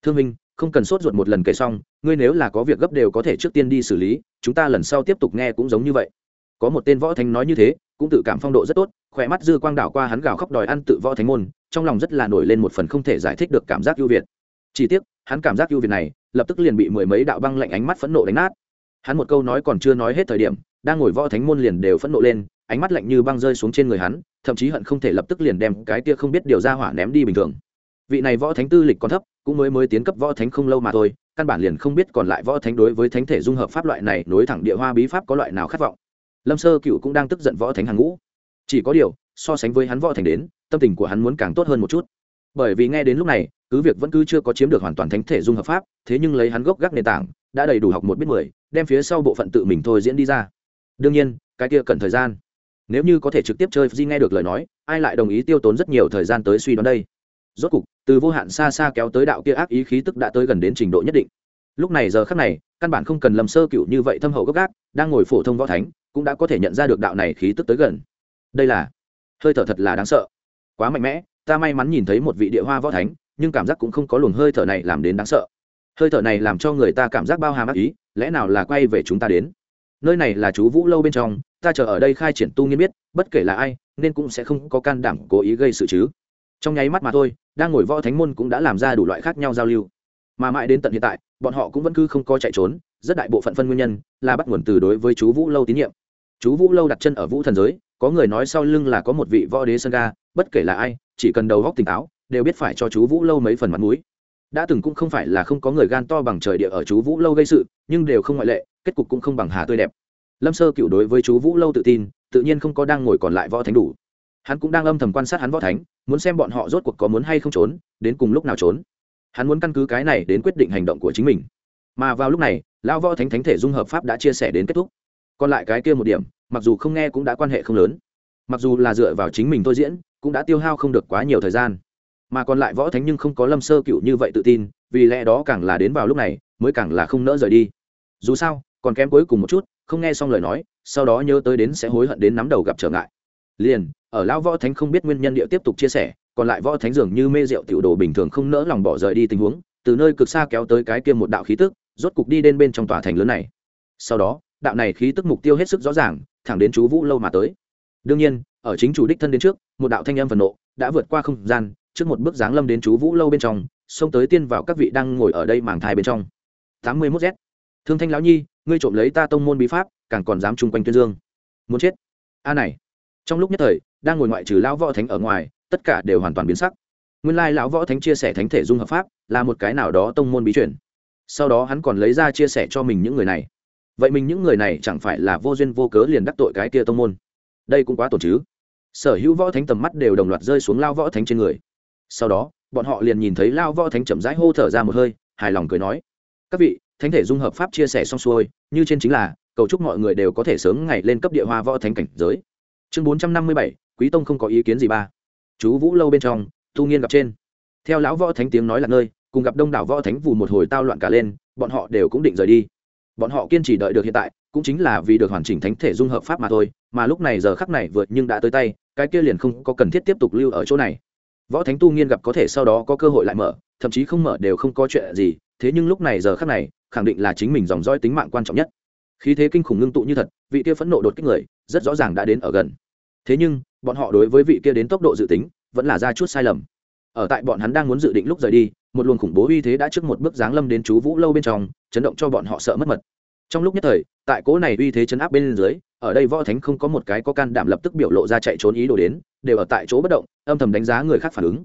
Thương minh không cần sốt ruột một lần kể xong, ngươi nếu là có việc gấp đều có thể trước tiên đi xử lý, chúng ta lần sau tiếp tục nghe cũng giống như vậy. Có một tên võ thánh nói như thế, cũng tự cảm phong độ rất tốt, khỏe mắt dư quang đảo qua hắn gào khóc đòi ăn tự võ thánh môn, trong lòng rất là nổi lên một phần không thể giải thích được cảm giác ưu việt. Chỉ tiếc, hắn cảm giác ưu việt này, lập tức liền bị mười mấy đạo băng lạnh ánh mắt phẫn nộ đánh nát. Hắn một câu nói còn chưa nói hết thời điểm, đang ngồi võ thánh môn liền đều phẫn nộ lên, ánh mắt lạnh như băng rơi xuống trên người hắn thậm chí hận không thể lập tức liền đem cái kia không biết điều ra hỏa ném đi bình thường. Vị này võ thánh tư lịch còn thấp, cũng mới mới tiến cấp võ thánh không lâu mà thôi, căn bản liền không biết còn lại võ thánh đối với thánh thể dung hợp pháp loại này nối thẳng địa hoa bí pháp có loại nào khát vọng. Lâm sơ cựu cũng đang tức giận võ thánh hàng ngũ. Chỉ có điều, so sánh với hắn võ thành đến, tâm tình của hắn muốn càng tốt hơn một chút. Bởi vì nghe đến lúc này, cứ việc vẫn cứ chưa có chiếm được hoàn toàn thánh thể dung hợp pháp, thế nhưng lấy hắn gốc gác nền tảng, đã đầy đủ học một biết mười, đem phía sau bộ phận tự mình thôi diễn đi ra. Đương nhiên, cái kia cần thời gian nếu như có thể trực tiếp chơi di nghe được lời nói, ai lại đồng ý tiêu tốn rất nhiều thời gian tới suy đoán đây? Rốt cục, từ vô hạn xa xa kéo tới đạo kia ác ý khí tức đã tới gần đến trình độ nhất định. Lúc này giờ khắc này, căn bản không cần lầm sơ cựu như vậy thâm hậu gốc gác, đang ngồi phổ thông võ thánh, cũng đã có thể nhận ra được đạo này khí tức tới gần. Đây là, hơi thở thật là đáng sợ. Quá mạnh mẽ, ta may mắn nhìn thấy một vị địa hoa võ thánh, nhưng cảm giác cũng không có luồng hơi thở này làm đến đáng sợ. Hơi thở này làm cho người ta cảm giác bao hàm ác ý, lẽ nào là quay về chúng ta đến? Nơi này là chú vũ lâu bên trong ta chờ ở đây khai triển tu nghiên biết, bất kể là ai, nên cũng sẽ không có can đảm cố ý gây sự chứ. Trong nháy mắt mà thôi, đang ngồi võ thánh môn cũng đã làm ra đủ loại khác nhau giao lưu. Mà mãi đến tận hiện tại, bọn họ cũng vẫn cứ không có chạy trốn, rất đại bộ phận phân nguyên nhân là bắt nguồn từ đối với chú vũ lâu tín nhiệm. Chú vũ lâu đặt chân ở vũ thần giới, có người nói sau lưng là có một vị võ đế sơn ga, bất kể là ai, chỉ cần đầu góc tỉnh táo, đều biết phải cho chú vũ lâu mấy phần mặt mũi. Đã từng cũng không phải là không có người gan to bằng trời địa ở chú vũ lâu gây sự, nhưng đều không ngoại lệ, kết cục cũng không bằng hà tươi đẹp lâm sơ cựu đối với chú vũ lâu tự tin, tự nhiên không có đang ngồi còn lại võ thánh đủ. Hắn cũng đang âm thầm quan sát hắn võ thánh, muốn xem bọn họ rốt cuộc có muốn hay không trốn, đến cùng lúc nào trốn. Hắn muốn căn cứ cái này đến quyết định hành động của chính mình. Mà vào lúc này, lão võ thánh thánh thể dung hợp pháp đã chia sẻ đến kết thúc. Còn lại cái kia một điểm, mặc dù không nghe cũng đã quan hệ không lớn. Mặc dù là dựa vào chính mình tôi diễn, cũng đã tiêu hao không được quá nhiều thời gian. Mà còn lại võ thánh nhưng không có lâm sơ cựu như vậy tự tin, vì lẽ đó càng là đến vào lúc này, mới càng là không nỡ rời đi. Dù sao, còn kém cuối cùng một chút không nghe xong lời nói, sau đó nhớ tới đến sẽ hối hận đến nắm đầu gặp trở ngại. Liền, ở lão võ thánh không biết nguyên nhân địa tiếp tục chia sẻ, còn lại võ thánh dường như mê rượu tiểu đồ bình thường không nỡ lòng bỏ rời đi tình huống, từ nơi cực xa kéo tới cái kia một đạo khí tức, rốt cục đi đến bên trong tòa thành lớn này. Sau đó, đạo này khí tức mục tiêu hết sức rõ ràng, thẳng đến chú vũ lâu mà tới. Đương nhiên, ở chính chủ đích thân đến trước, một đạo thanh âm phần nộ đã vượt qua không gian, trước một bước giáng lâm đến chú vũ lâu bên trong, xông tới tiên vào các vị đang ngồi ở đây màng thai bên trong. Tám mươi mốt z. Thương thanh lão nhi ngươi trộm lấy ta tông môn bí pháp, càng còn dám chung quanh tuyên dương. Muốn chết? A này. Trong lúc nhất thời, đang ngồi ngoại trừ lão võ thánh ở ngoài, tất cả đều hoàn toàn biến sắc. Nguyên lai lão võ thánh chia sẻ thánh thể dung hợp pháp, là một cái nào đó tông môn bí truyền. Sau đó hắn còn lấy ra chia sẻ cho mình những người này. Vậy mình những người này chẳng phải là vô duyên vô cớ liền đắc tội cái kia tông môn? Đây cũng quá tổn chứ. Sở hữu võ thánh tầm mắt đều đồng loạt rơi xuống lao võ thánh trên người. Sau đó, bọn họ liền nhìn thấy lao võ thánh chậm rãi hô thở ra một hơi, hài lòng cười nói, các vị thánh thể dung hợp pháp chia sẻ xong xuôi, như trên chính là, cầu chúc mọi người đều có thể sớm ngày lên cấp địa hoa võ thánh cảnh giới. Chương bốn trăm năm mươi bảy, quý tông không có ý kiến gì ba. Chú vũ lâu bên trong tu nghiên gặp trên. Theo lão võ thánh tiếng nói là nơi, cùng gặp đông đảo võ thánh vù một hồi tao loạn cả lên, bọn họ đều cũng định rời đi. Bọn họ kiên trì đợi được hiện tại, cũng chính là vì được hoàn chỉnh thánh thể dung hợp pháp mà thôi, mà lúc này giờ khắc này vượt nhưng đã tới tay, cái kia liền không có cần thiết tiếp tục lưu ở chỗ này. Võ thánh tu nghiên gặp có thể sau đó có cơ hội lại mở, thậm chí không mở đều không có chuyện gì, thế nhưng lúc này giờ khắc này khẳng định là chính mình dòng dõi tính mạng quan trọng nhất. Khí thế kinh khủng ngưng tụ như thật, vị kia phẫn nộ đột kích người, rất rõ ràng đã đến ở gần. Thế nhưng, bọn họ đối với vị kia đến tốc độ dự tính, vẫn là ra chút sai lầm. Ở tại bọn hắn đang muốn dự định lúc rời đi, một luồng khủng bố uy thế đã trước một bước giáng lâm đến chú vũ lâu bên trong, chấn động cho bọn họ sợ mất mật. Trong lúc nhất thời, tại cố này uy thế chấn áp bên dưới, ở đây võ thánh không có một cái có can đảm lập tức biểu lộ ra chạy trốn ý đồ đến, đều ở tại chỗ bất động, âm thầm đánh giá người khác phản ứng.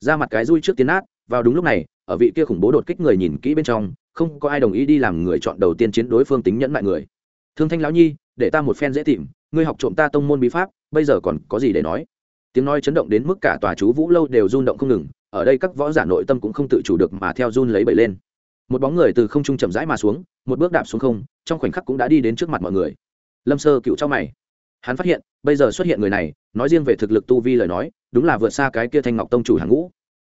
Ra mặt cái rui trước tiến át vào đúng lúc này, ở vị kia khủng bố đột kích người nhìn kỹ bên trong không có ai đồng ý đi làm người chọn đầu tiên chiến đối phương tính nhẫn mại người. Thương thanh lão nhi, để ta một phen dễ tìm, ngươi học trộm ta tông môn bí pháp, bây giờ còn có gì để nói? Tiếng nói chấn động đến mức cả tòa chú vũ lâu đều run động không ngừng, ở đây các võ giả nội tâm cũng không tự chủ được mà theo run lấy bẩy lên. Một bóng người từ không trung chậm rãi mà xuống, một bước đạp xuống không, trong khoảnh khắc cũng đã đi đến trước mặt mọi người. Lâm sơ cựu trong mày. Hắn phát hiện, bây giờ xuất hiện người này, nói riêng về thực lực tu vi lời nói, đúng là vượt xa cái kia thanh ngọc tông chủ hàng ngũ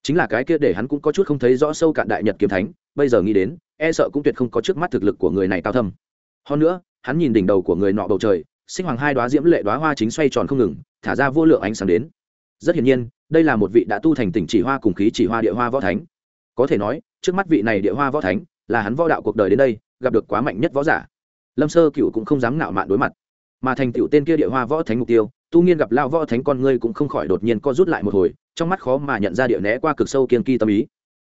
chính là cái kia để hắn cũng có chút không thấy rõ sâu cạn đại nhật kiếm thánh, bây giờ nghĩ đến e sợ cũng tuyệt không có trước mắt thực lực của người này cao thâm. Hơn nữa, hắn nhìn đỉnh đầu của người nọ bầu trời, sinh hoàng hai đoá diễm lệ đoá hoa chính xoay tròn không ngừng, thả ra vô lượng ánh sáng đến. Rất hiển nhiên, đây là một vị đã tu thành tỉnh chỉ hoa cùng khí chỉ hoa địa hoa võ thánh. Có thể nói, trước mắt vị này địa hoa võ thánh, là hắn võ đạo cuộc đời đến đây, gặp được quá mạnh nhất võ giả. Lâm sơ cựu cũng không dám nạo mạn đối mặt. Mà thành tựu tên kia địa hoa võ thánh mục tiêu tu nghiên gặp lao võ thánh con ngươi cũng không khỏi đột nhiên co rút lại một hồi, trong mắt khó mà nhận ra địa né qua cực sâu kiên kỳ tâm ý.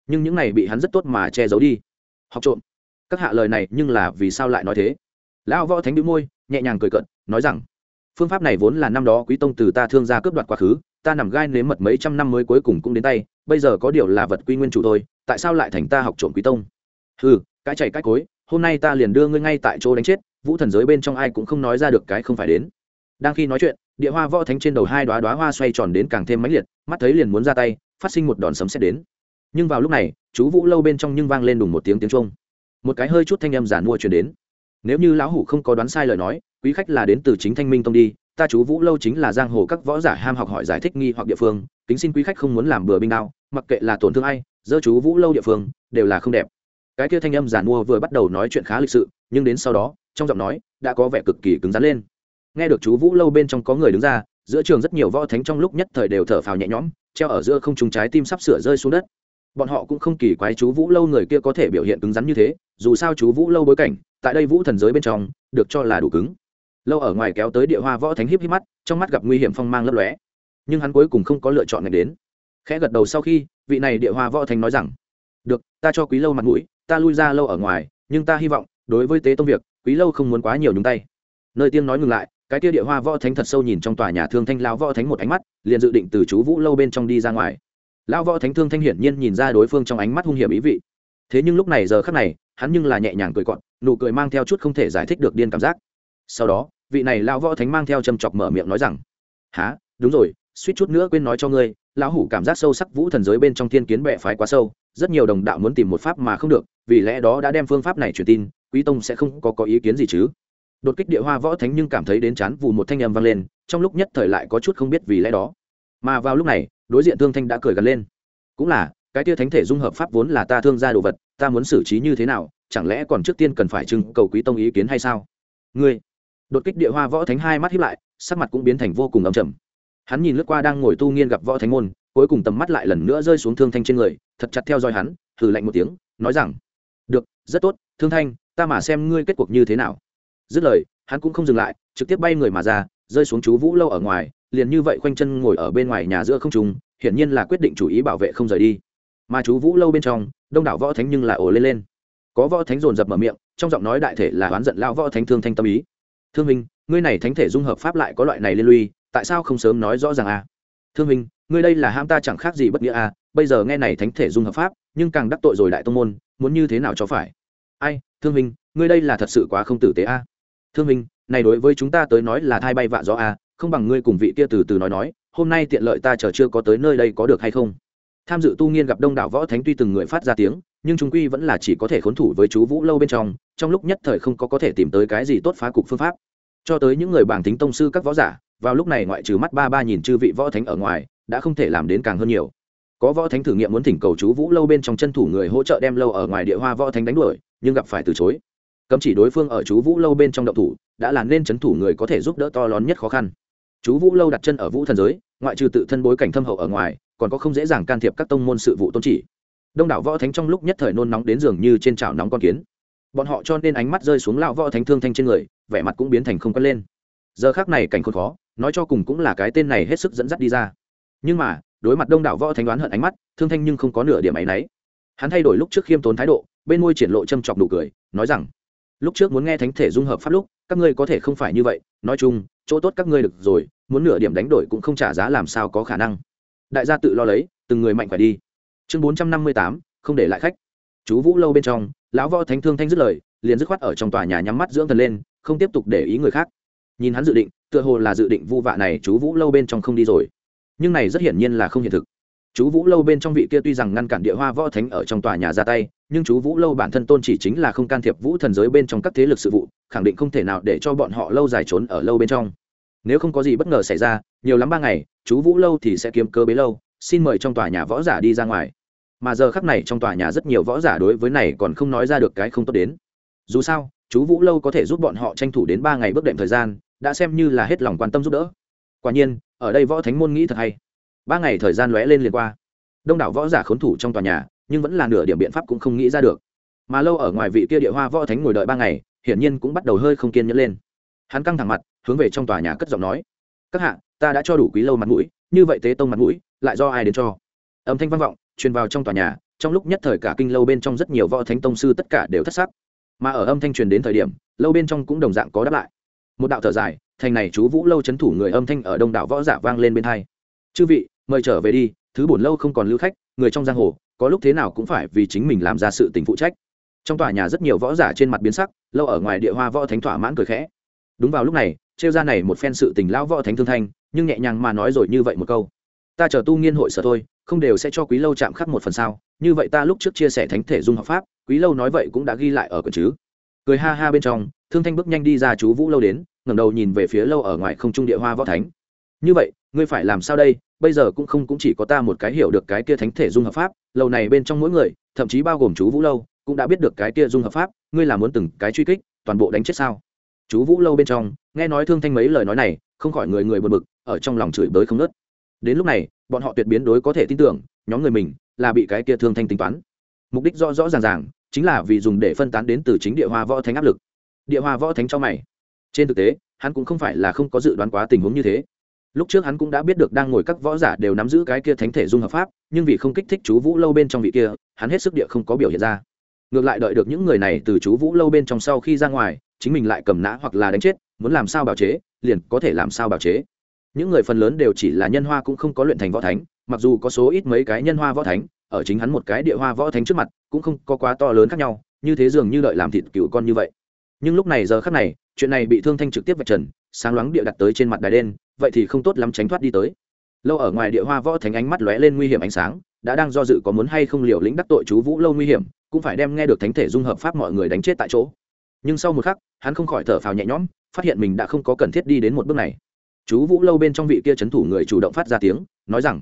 Nhưng những này bị hắn rất tốt mà che giấu đi. Học trộm. Các hạ lời này nhưng là vì sao lại nói thế? Lão võ thánh đĩu môi, nhẹ nhàng cười cận nói rằng, phương pháp này vốn là năm đó quý tông từ ta thương gia cướp đoạt quá khứ, ta nằm gai nếm mật mấy trăm năm mới cuối cùng cũng đến tay, bây giờ có điều là vật quy nguyên chủ thôi, tại sao lại thành ta học trộm quý tông? Ừ cái chảy cái cối, hôm nay ta liền đưa ngươi ngay tại chỗ đánh chết, vũ thần giới bên trong ai cũng không nói ra được cái không phải đến. Đang khi nói chuyện địa hoa võ thánh trên đầu hai đoá đoá hoa xoay tròn đến càng thêm mãnh liệt, mắt thấy liền muốn ra tay, phát sinh một đòn sấm xét đến. Nhưng vào lúc này, chú vũ lâu bên trong nhưng vang lên đùng một tiếng tiếng trung một cái hơi chút thanh âm giản mua truyền đến. Nếu như lão hủ không có đoán sai lời nói, quý khách là đến từ chính thanh minh tông đi, ta chú vũ lâu chính là giang hồ các võ giả ham học hỏi giải thích nghi hoặc địa phương, kính xin quý khách không muốn làm bừa binh đao, mặc kệ là tổn thương ai, dơ chú vũ lâu địa phương, đều là không đẹp. Cái kia thanh âm giản mua vừa bắt đầu nói chuyện khá lịch sự, nhưng đến sau đó, trong giọng nói, đã có vẻ cực kỳ cứng rắn lên nghe được chú vũ lâu bên trong có người đứng ra, giữa trường rất nhiều võ thánh trong lúc nhất thời đều thở phào nhẹ nhõm, treo ở giữa không trùng trái tim sắp sửa rơi xuống đất. Bọn họ cũng không kỳ quái chú vũ lâu người kia có thể biểu hiện cứng rắn như thế, dù sao chú vũ lâu bối cảnh, tại đây vũ thần giới bên trong, được cho là đủ cứng. Lâu ở ngoài kéo tới địa hoa võ thánh híp híp mắt, trong mắt gặp nguy hiểm phong mang lấp lóe. Nhưng hắn cuối cùng không có lựa chọn ngày đến. Khẽ gật đầu sau khi, vị này địa hoa võ thánh nói rằng, được, ta cho quý lâu mặt mũi, ta lui ra lâu ở ngoài, nhưng ta hy vọng, đối với tế tông việc, quý lâu không muốn quá nhiều nhúng tay. Nơi tiên nói ngừng lại cái kia địa hoa võ thánh thật sâu nhìn trong tòa nhà thương thanh lao võ thánh một ánh mắt, liền dự định từ chú vũ lâu bên trong đi ra ngoài. Lao võ thánh thương thanh hiển nhiên nhìn ra đối phương trong ánh mắt hung hiểm ý vị. Thế nhưng lúc này giờ khắc này, hắn nhưng là nhẹ nhàng cười cọn nụ cười mang theo chút không thể giải thích được điên cảm giác. Sau đó, vị này lao võ thánh mang theo châm chọc mở miệng nói rằng há đúng rồi, suýt chút nữa quên nói cho ngươi, lão hủ cảm giác sâu sắc vũ thần giới bên trong thiên kiến bệ phái quá sâu, rất nhiều đồng đạo muốn tìm một pháp mà không được, vì lẽ đó đã đem phương pháp này truyền tin, quý tông sẽ không có có ý kiến gì chứ? Đột kích địa hoa võ thánh nhưng cảm thấy đến chán vù một thanh âm vang lên, trong lúc nhất thời lại có chút không biết vì lẽ đó. Mà vào lúc này, đối diện thương thanh đã cười gần lên. Cũng là, cái tia thánh thể dung hợp pháp vốn là ta thương gia đồ vật, ta muốn xử trí như thế nào, chẳng lẽ còn trước tiên cần phải trưng cầu quý tông ý kiến hay sao? Ngươi, đột kích địa hoa võ thánh hai mắt hiếp lại, sắc mặt cũng biến thành vô cùng ấm chầm hắn nhìn lướt qua đang ngồi tu nghiên gặp võ thánh môn, cuối cùng tầm mắt lại lần nữa rơi xuống thương thanh trên người, thật chặt theo dõi hắn thử lạnh một tiếng, nói rằng, được, rất tốt, thương thanh, ta mà xem ngươi kết cuộc như thế nào dứt lời, hắn cũng không dừng lại, trực tiếp bay người mà ra, rơi xuống chú vũ lâu ở ngoài, liền như vậy khoanh chân ngồi ở bên ngoài nhà giữa không trung, hiển nhiên là quyết định chủ ý bảo vệ không rời đi. Mà chú vũ lâu bên trong, đông đảo võ thánh nhưng là ổ lên lên. Có võ thánh dồn dập mở miệng, trong giọng nói đại thể là oán giận lao võ thánh thương thanh tâm ý. Thương minh ngươi này thánh thể dung hợp pháp lại có loại này liên lụy, tại sao không sớm nói rõ ràng a thương minh ngươi đây là ham ta chẳng khác gì bất nghĩa a bây giờ nghe này thánh thể dung hợp pháp, nhưng càng đắc tội rồi đại tông môn, muốn như thế nào cho phải? Ai, thương minh ngươi đây là thật sự quá không tử tế a thương minh này đối với chúng ta tới nói là thai bay vạ gió à, không bằng ngươi cùng vị kia từ từ nói nói hôm nay tiện lợi ta chờ chưa có tới nơi đây có được hay không? Tham dự tu nghiên gặp đông đảo võ thánh tuy từng người phát ra tiếng nhưng chúng quy vẫn là chỉ có thể khốn thủ với chú vũ lâu bên trong trong lúc nhất thời không có có thể tìm tới cái gì tốt phá cục phương pháp. Cho tới những người bảng tính tông sư các võ giả vào lúc này ngoại trừ mắt ba ba nhìn chư vị võ thánh ở ngoài đã không thể làm đến càng hơn nhiều. Có võ thánh thử nghiệm muốn thỉnh cầu chú vũ lâu bên trong chân thủ người hỗ trợ đem lâu ở ngoài địa hoa võ thánh đánh đuổi nhưng gặp phải từ chối cấm chỉ đối phương ở chú vũ lâu bên trong động thủ, đã là nên c thủ người có thể giúp đỡ to lớn nhất khó khăn. Chú vũ lâu đặt chân ở vũ thần giới, ngoại trừ tự thân bối cảnh thâm hậu ở ngoài, còn có không dễ dàng can thiệp các tông môn sự vụ tôn chỉ. Đông đảo võ thánh trong lúc nhất thời nôn nóng đến giường như trên chảo nóng con kiến. Bọn họ cho nên ánh mắt rơi xuống lão võ thánh thương thanh trên người, vẻ mặt cũng biến thành không cất lên. Giờ khác này cảnh khốn khó, nói cho cùng cũng là cái tên này hết sức dẫn dắt đi ra. Nhưng mà, đối mặt đông đảo võ thánh đoán hận ánh mắt, thương thanh nhưng không có nửa điểm áy náy hắn thay đổi lúc trước khiêm tốn thái độ, bên môi triển lộ châm chọc nụ cười, nói rằng lúc trước muốn nghe thánh thể dung hợp pháp lúc, các ngươi có thể không phải như vậy. Nói chung, chỗ tốt các ngươi được rồi, muốn nửa điểm đánh đổi cũng không trả giá làm sao có khả năng. Đại gia tự lo lấy, từng người mạnh phải đi. Chương bốn trăm năm mươi tám, không để lại khách. Chú vũ lâu bên trong, lão võ thánh thương thanh dứt lời, liền dứt khoát ở trong tòa nhà nhắm mắt dưỡng thần lên, không tiếp tục để ý người khác. Nhìn hắn dự định, tựa hồ là dự định vu vạ này, chú vũ lâu bên trong không đi rồi. Nhưng này rất hiển nhiên là không hiện thực. Chú vũ lâu bên trong vị kia tuy rằng ngăn cản địa hoa võ thánh ở trong tòa nhà ra tay nhưng chú vũ lâu bản thân tôn chỉ chính là không can thiệp vũ thần giới bên trong các thế lực sự vụ, khẳng định không thể nào để cho bọn họ lâu dài trốn ở lâu bên trong. Nếu không có gì bất ngờ xảy ra, nhiều lắm ba ngày, chú vũ lâu thì sẽ kiếm cơ bế lâu, xin mời trong tòa nhà võ giả đi ra ngoài. Mà giờ khắc này trong tòa nhà rất nhiều võ giả đối với này còn không nói ra được cái không tốt đến. Dù sao, chú vũ lâu có thể giúp bọn họ tranh thủ đến ba ngày bước đệm thời gian, đã xem như là hết lòng quan tâm giúp đỡ. Quả nhiên, ở đây võ thánh môn nghĩ thật hay. Ba ngày thời gian lóe lên liền qua. Đông đảo võ giả khốn thủ trong tòa nhà nhưng vẫn là nửa điểm biện pháp cũng không nghĩ ra được. Mà lâu ở ngoài vị kia địa hoa võ thánh ngồi đợi ba ngày, hiển nhiên cũng bắt đầu hơi không kiên nhẫn lên. Hắn căng thẳng mặt, hướng về trong tòa nhà cất giọng nói, các hạ, ta đã cho đủ quý lâu mặt mũi, như vậy tế tông mặt mũi, lại do ai đến cho? Âm thanh vang vọng, truyền vào trong tòa nhà, trong lúc nhất thời cả kinh lâu bên trong rất nhiều võ thánh tông sư tất cả đều thất sắc. Mà ở âm thanh truyền đến thời điểm, lâu bên trong cũng đồng dạng có đáp lại. Một đạo thở dài, thành này chú vũ lâu chấn thủ người âm thanh ở đông đảo võ giả vang lên bên hai. Chư vị, mời trở về đi, thứ bổn lâu không còn lưu khách, người trong giang hồ có lúc thế nào cũng phải vì chính mình làm ra sự tình phụ trách. Trong tòa nhà rất nhiều võ giả trên mặt biến sắc, lâu ở ngoài địa hoa võ thánh thỏa mãn cười khẽ. Đúng vào lúc này, trêu ra này một phen sự tình lão võ thánh thương thanh, nhưng nhẹ nhàng mà nói rồi như vậy một câu. Ta chờ tu nghiên hội sở thôi, không đều sẽ cho quý lâu chạm khắc một phần sao, như vậy ta lúc trước chia sẻ thánh thể dung học pháp, quý lâu nói vậy cũng đã ghi lại ở cửa chứ. Cười ha ha bên trong, thương thanh bước nhanh đi ra chú vũ lâu đến, ngẩng đầu nhìn về phía lâu ở ngoài không trung địa hoa võ thánh. Như vậy, ngươi phải làm sao đây? Bây giờ cũng không cũng chỉ có ta một cái hiểu được cái kia thánh thể dung hợp pháp, lâu này bên trong mỗi người, thậm chí bao gồm chú vũ lâu, cũng đã biết được cái kia dung hợp pháp, ngươi là muốn từng cái truy kích, toàn bộ đánh chết sao? Chú vũ lâu bên trong, nghe nói thương thanh mấy lời nói này, không khỏi người người buồn bực, ở trong lòng chửi bới không nớt đến lúc này, bọn họ tuyệt biến đối có thể tin tưởng, nhóm người mình là bị cái kia thương thanh tính toán. Mục đích rõ rõ ràng ràng, chính là vì dùng để phân tán đến từ chính địa hoa võ thánh áp lực. Địa hoa võ thánh cho mày. Trên thực tế, hắn cũng không phải là không có dự đoán quá tình huống như thế lúc trước hắn cũng đã biết được đang ngồi các võ giả đều nắm giữ cái kia thánh thể dung hợp pháp, nhưng vì không kích thích chú vũ lâu bên trong vị kia, hắn hết sức địa không có biểu hiện ra. Ngược lại đợi được những người này từ chú vũ lâu bên trong sau khi ra ngoài, chính mình lại cầm nã hoặc là đánh chết, muốn làm sao bào chế, liền có thể làm sao bào chế. Những người phần lớn đều chỉ là nhân hoa cũng không có luyện thành võ thánh, mặc dù có số ít mấy cái nhân hoa võ thánh, ở chính hắn một cái địa hoa võ thánh trước mặt, cũng không có quá to lớn khác nhau, như thế dường như đợi làm thịt cựu con như vậy. Nhưng lúc này giờ khác này, chuyện này bị thương thanh trực tiếp vạch trần sáng loáng địa đặt tới trên mặt đài đen, vậy thì không tốt lắm tránh thoát đi tới. Lâu ở ngoài địa hoa võ thánh ánh mắt lóe lên nguy hiểm ánh sáng, đã đang do dự có muốn hay không liều lĩnh đắc tội chú vũ lâu nguy hiểm, cũng phải đem nghe được thánh thể dung hợp pháp mọi người đánh chết tại chỗ. Nhưng sau một khắc, hắn không khỏi thở phào nhẹ nhõm, phát hiện mình đã không có cần thiết đi đến một bước này. Chú vũ lâu bên trong vị kia c h ấ n thủ người chủ động phát ra tiếng, nói rằng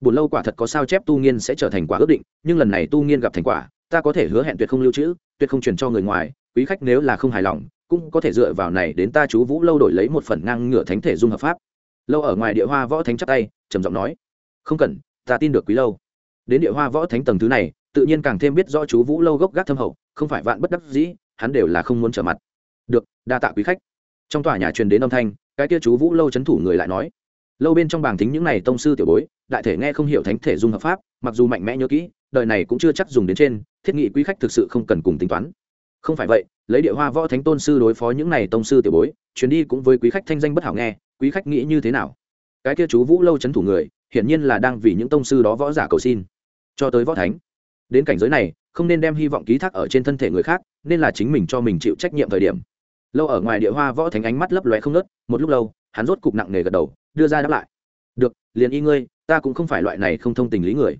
buồn lâu quả thật có sao chép tu nghiên sẽ trở thành quả ước định, nhưng lần này tu nghiên gặp thành quả, ta có thể hứa hẹn tuyệt không lưu trữ, tuyệt không truyền cho người ngoài, quý khách nếu là không hài lòng cũng có thể dựa vào này đến ta chú vũ lâu đổi lấy một phần ngang ngửa thánh thể dung hợp pháp. Lâu ở ngoài địa hoa võ thánh chắc tay, trầm giọng nói, không cần, ta tin được quý lâu. Đến địa hoa võ thánh tầng thứ này, tự nhiên càng thêm biết rõ chú vũ lâu gốc gác thâm hậu, không phải vạn bất đắc dĩ, hắn đều là không muốn trở mặt. Được, đa tạ quý khách. Trong tòa nhà truyền đến âm thanh, cái kia chú vũ lâu c h ấ n thủ người lại nói, lâu bên trong bảng thính những n à y tông sư tiểu bối, đại thể nghe không hiểu thánh thể dung hợp pháp, mặc dù mạnh mẽ nhớ kỹ, đời này cũng chưa chắc dùng đến trên, thiết nghị quý khách thực sự không cần cùng tính toán không phải vậy, lấy địa hoa võ thánh tôn sư đối phó những này tông sư tiểu bối, chuyến đi cũng với quý khách thanh danh bất hảo nghe, quý khách nghĩ như thế nào? Cái kia chú vũ lâu c h ấ n thủ người, hiển nhiên là đang vì những tông sư đó võ giả cầu xin. Cho tới võ thánh, đến cảnh giới này, không nên đem hy vọng ký thác ở trên thân thể người khác, nên là chính mình cho mình chịu trách nhiệm thời điểm. Lâu ở ngoài địa hoa võ thánh ánh mắt lấp lóe không nớt một lúc lâu, hắn rốt cục nặng nề gật đầu, đưa ra đáp lại. Được, liền y ngươi, ta cũng không phải loại này không thông tình lý người.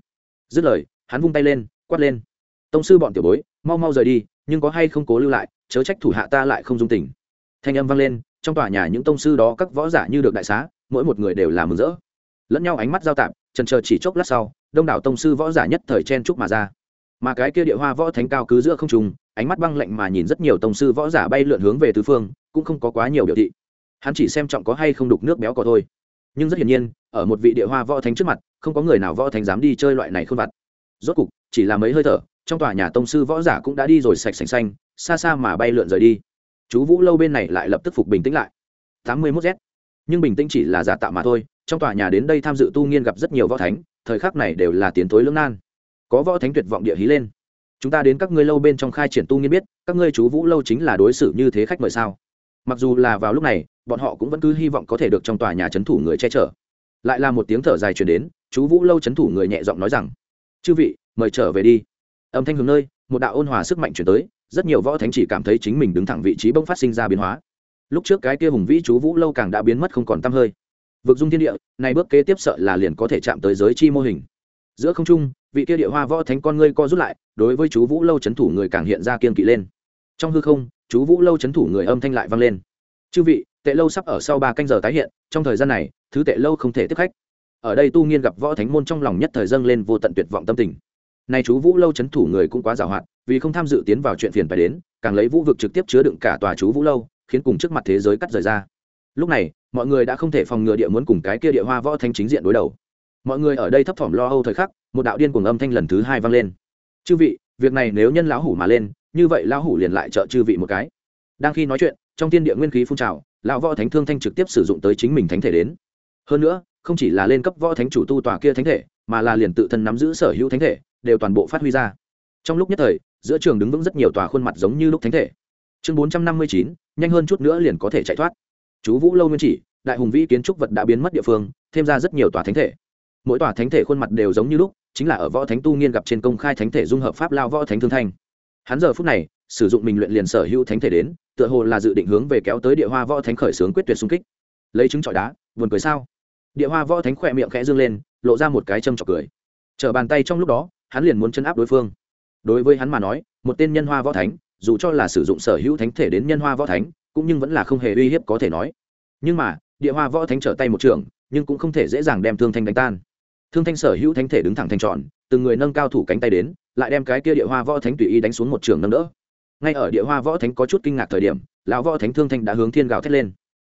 Dứt lời, hắn vung tay lên, quát lên. Tông sư bọn tiểu bối, mau mau rời đi nhưng có hay không cố lưu lại, chớ trách thủ hạ ta lại không dung tình. Thanh âm vang lên, trong tòa nhà những tông sư đó các võ giả như được đại xá, mỗi một người đều là mừng rỡ. Lẫn nhau ánh mắt giao tạp, trần chờ chỉ chốc lát sau, đông đảo tông sư võ giả nhất thời chen trúc mà ra. Mà cái kia địa hoa võ thánh cao cứ giữa không trùng ánh mắt băng lạnh mà nhìn rất nhiều tông sư võ giả bay lượn hướng về tứ phương, cũng không có quá nhiều biểu thị. Hắn chỉ xem trọng có hay không đục nước béo có thôi. Nhưng rất hiển nhiên, ở một vị địa hoa võ thánh trước mặt, không có người nào võ thánh dám đi chơi loại này không vặt. Rốt cục, chỉ là mấy hơi thở trong tòa nhà tông sư võ giả cũng đã đi rồi sạch sành xanh, xa xa mà bay lượn rời đi. Chú vũ lâu bên này lại lập tức phục bình tĩnh lại. Tám mươi mốt z. Nhưng bình tĩnh chỉ là giả tạo mà thôi, trong tòa nhà đến đây tham dự tu nghiên gặp rất nhiều võ thánh, thời khắc này đều là tiến tối lưỡng nan. Có võ thánh tuyệt vọng địa hí lên. Chúng ta đến các ngươi lâu bên trong khai triển tu nghiên biết, các ngươi chú vũ lâu chính là đối xử như thế khách mời sao? Mặc dù là vào lúc này, bọn họ cũng vẫn cứ hy vọng có thể được trong tòa nhà c h ấ n thủ người che chở. Lại là một tiếng thở dài chuyển đến, chú vũ lâu c h ấ n thủ người nhẹ giọng nói rằng, chư vị, mời trở về đi âm thanh hướng nơi, một đạo ôn hòa sức mạnh chuyển tới, rất nhiều võ thánh chỉ cảm thấy chính mình đứng thẳng vị trí bông phát sinh ra biến hóa. Lúc trước cái kia hùng vĩ chú vũ lâu càng đã biến mất không còn t hơi. Vực dung thiên địa nay bước kế tiếp sợ là liền có thể chạm tới giới chi mô hình. Giữa không trung, vị kia địa hoa võ thánh con ngươi co rút lại, đối với chú vũ lâu c h ấ n thủ người càng hiện ra kiên kỵ lên. Trong hư không, chú vũ lâu c h ấ n thủ người âm thanh lại vang lên. Chư vị, tệ lâu sắp ở sau ba canh giờ tái hiện, trong thời gian này, thứ tệ lâu không thể tiếp khách. Ở đây tu nghiên gặp võ thánh môn trong lòng nhất thời dâng lên vô tận tuyệt vọng tâm tình nay chú vũ lâu c h ấ n thủ người cũng quá giàu hạn, vì không tham dự tiến vào chuyện phiền phải đến, càng lấy vũ vực trực tiếp chứa đựng cả tòa chú vũ lâu, khiến cùng trước mặt thế giới cắt rời ra. Lúc này, mọi người đã không thể phòng ngừa địa muốn cùng cái kia địa hoa võ thanh chính diện đối đầu. Mọi người ở đây thấp thỏm lo âu thời khắc, một đạo điên cuồng âm thanh lần thứ hai vang lên. Chư vị, việc này nếu nhân lão hủ mà lên, như vậy lão hủ liền lại trợ chư vị một cái. Đang khi nói chuyện, trong tiên địa nguyên khí phun trào, lão võ thánh thương thanh trực tiếp sử dụng tới chính mình thánh thể đến. Hơn nữa, không chỉ là lên cấp võ thánh chủ tu tòa kia thánh thể, mà là liền tự thân nắm giữ sở hữu thánh thể đều toàn bộ phát huy ra. Trong lúc nhất thời, giữa trường đứng vững rất nhiều tòa khuôn mặt giống như lúc thánh thể. Chương bốn trăm năm mươi chín, nhanh hơn chút nữa liền có thể chạy thoát. Chú vũ lâu nguyên chỉ, đại hùng vĩ kiến trúc vật đã biến mất địa phương, thêm ra rất nhiều tòa thánh thể. Mỗi tòa thánh thể khuôn mặt đều giống như lúc, chính là ở võ thánh tu nghiên gặp trên công khai thánh thể dung hợp pháp lao võ thánh thương thanh hắn giờ phút này, sử dụng mình luyện liền sở hữu thánh thể đến, tựa hồ là dự định hướng về kéo tới địa hoa võ thánh khởi xướng quyết tuyệt xung kích. Lấy trứng trọi đá, buồn cười sao? Địa hoa võ thánh khỏe miệng khẽ dương lên, lộ ra một cái châm trọc cười. Trở bàn tay trong lúc đó hắn liền muốn chân áp đối phương. Đối với hắn mà nói, một tên nhân hoa võ thánh, dù cho là sử dụng sở hữu thánh thể đến nhân hoa võ thánh, cũng nhưng vẫn là không hề uy hiếp có thể nói. Nhưng mà, địa hoa võ thánh trở tay một trường, nhưng cũng không thể dễ dàng đem thương thanh đánh tan. Thương thanh sở hữu thánh thể đứng thẳng thành tròn, từng người nâng cao thủ cánh tay đến, lại đem cái kia địa hoa võ thánh tùy ý đánh xuống một trường nâng đỡ. Ngay ở địa hoa võ thánh có chút kinh ngạc thời điểm, lão võ thánh thương thanh đã hướng thiên gào thét lên.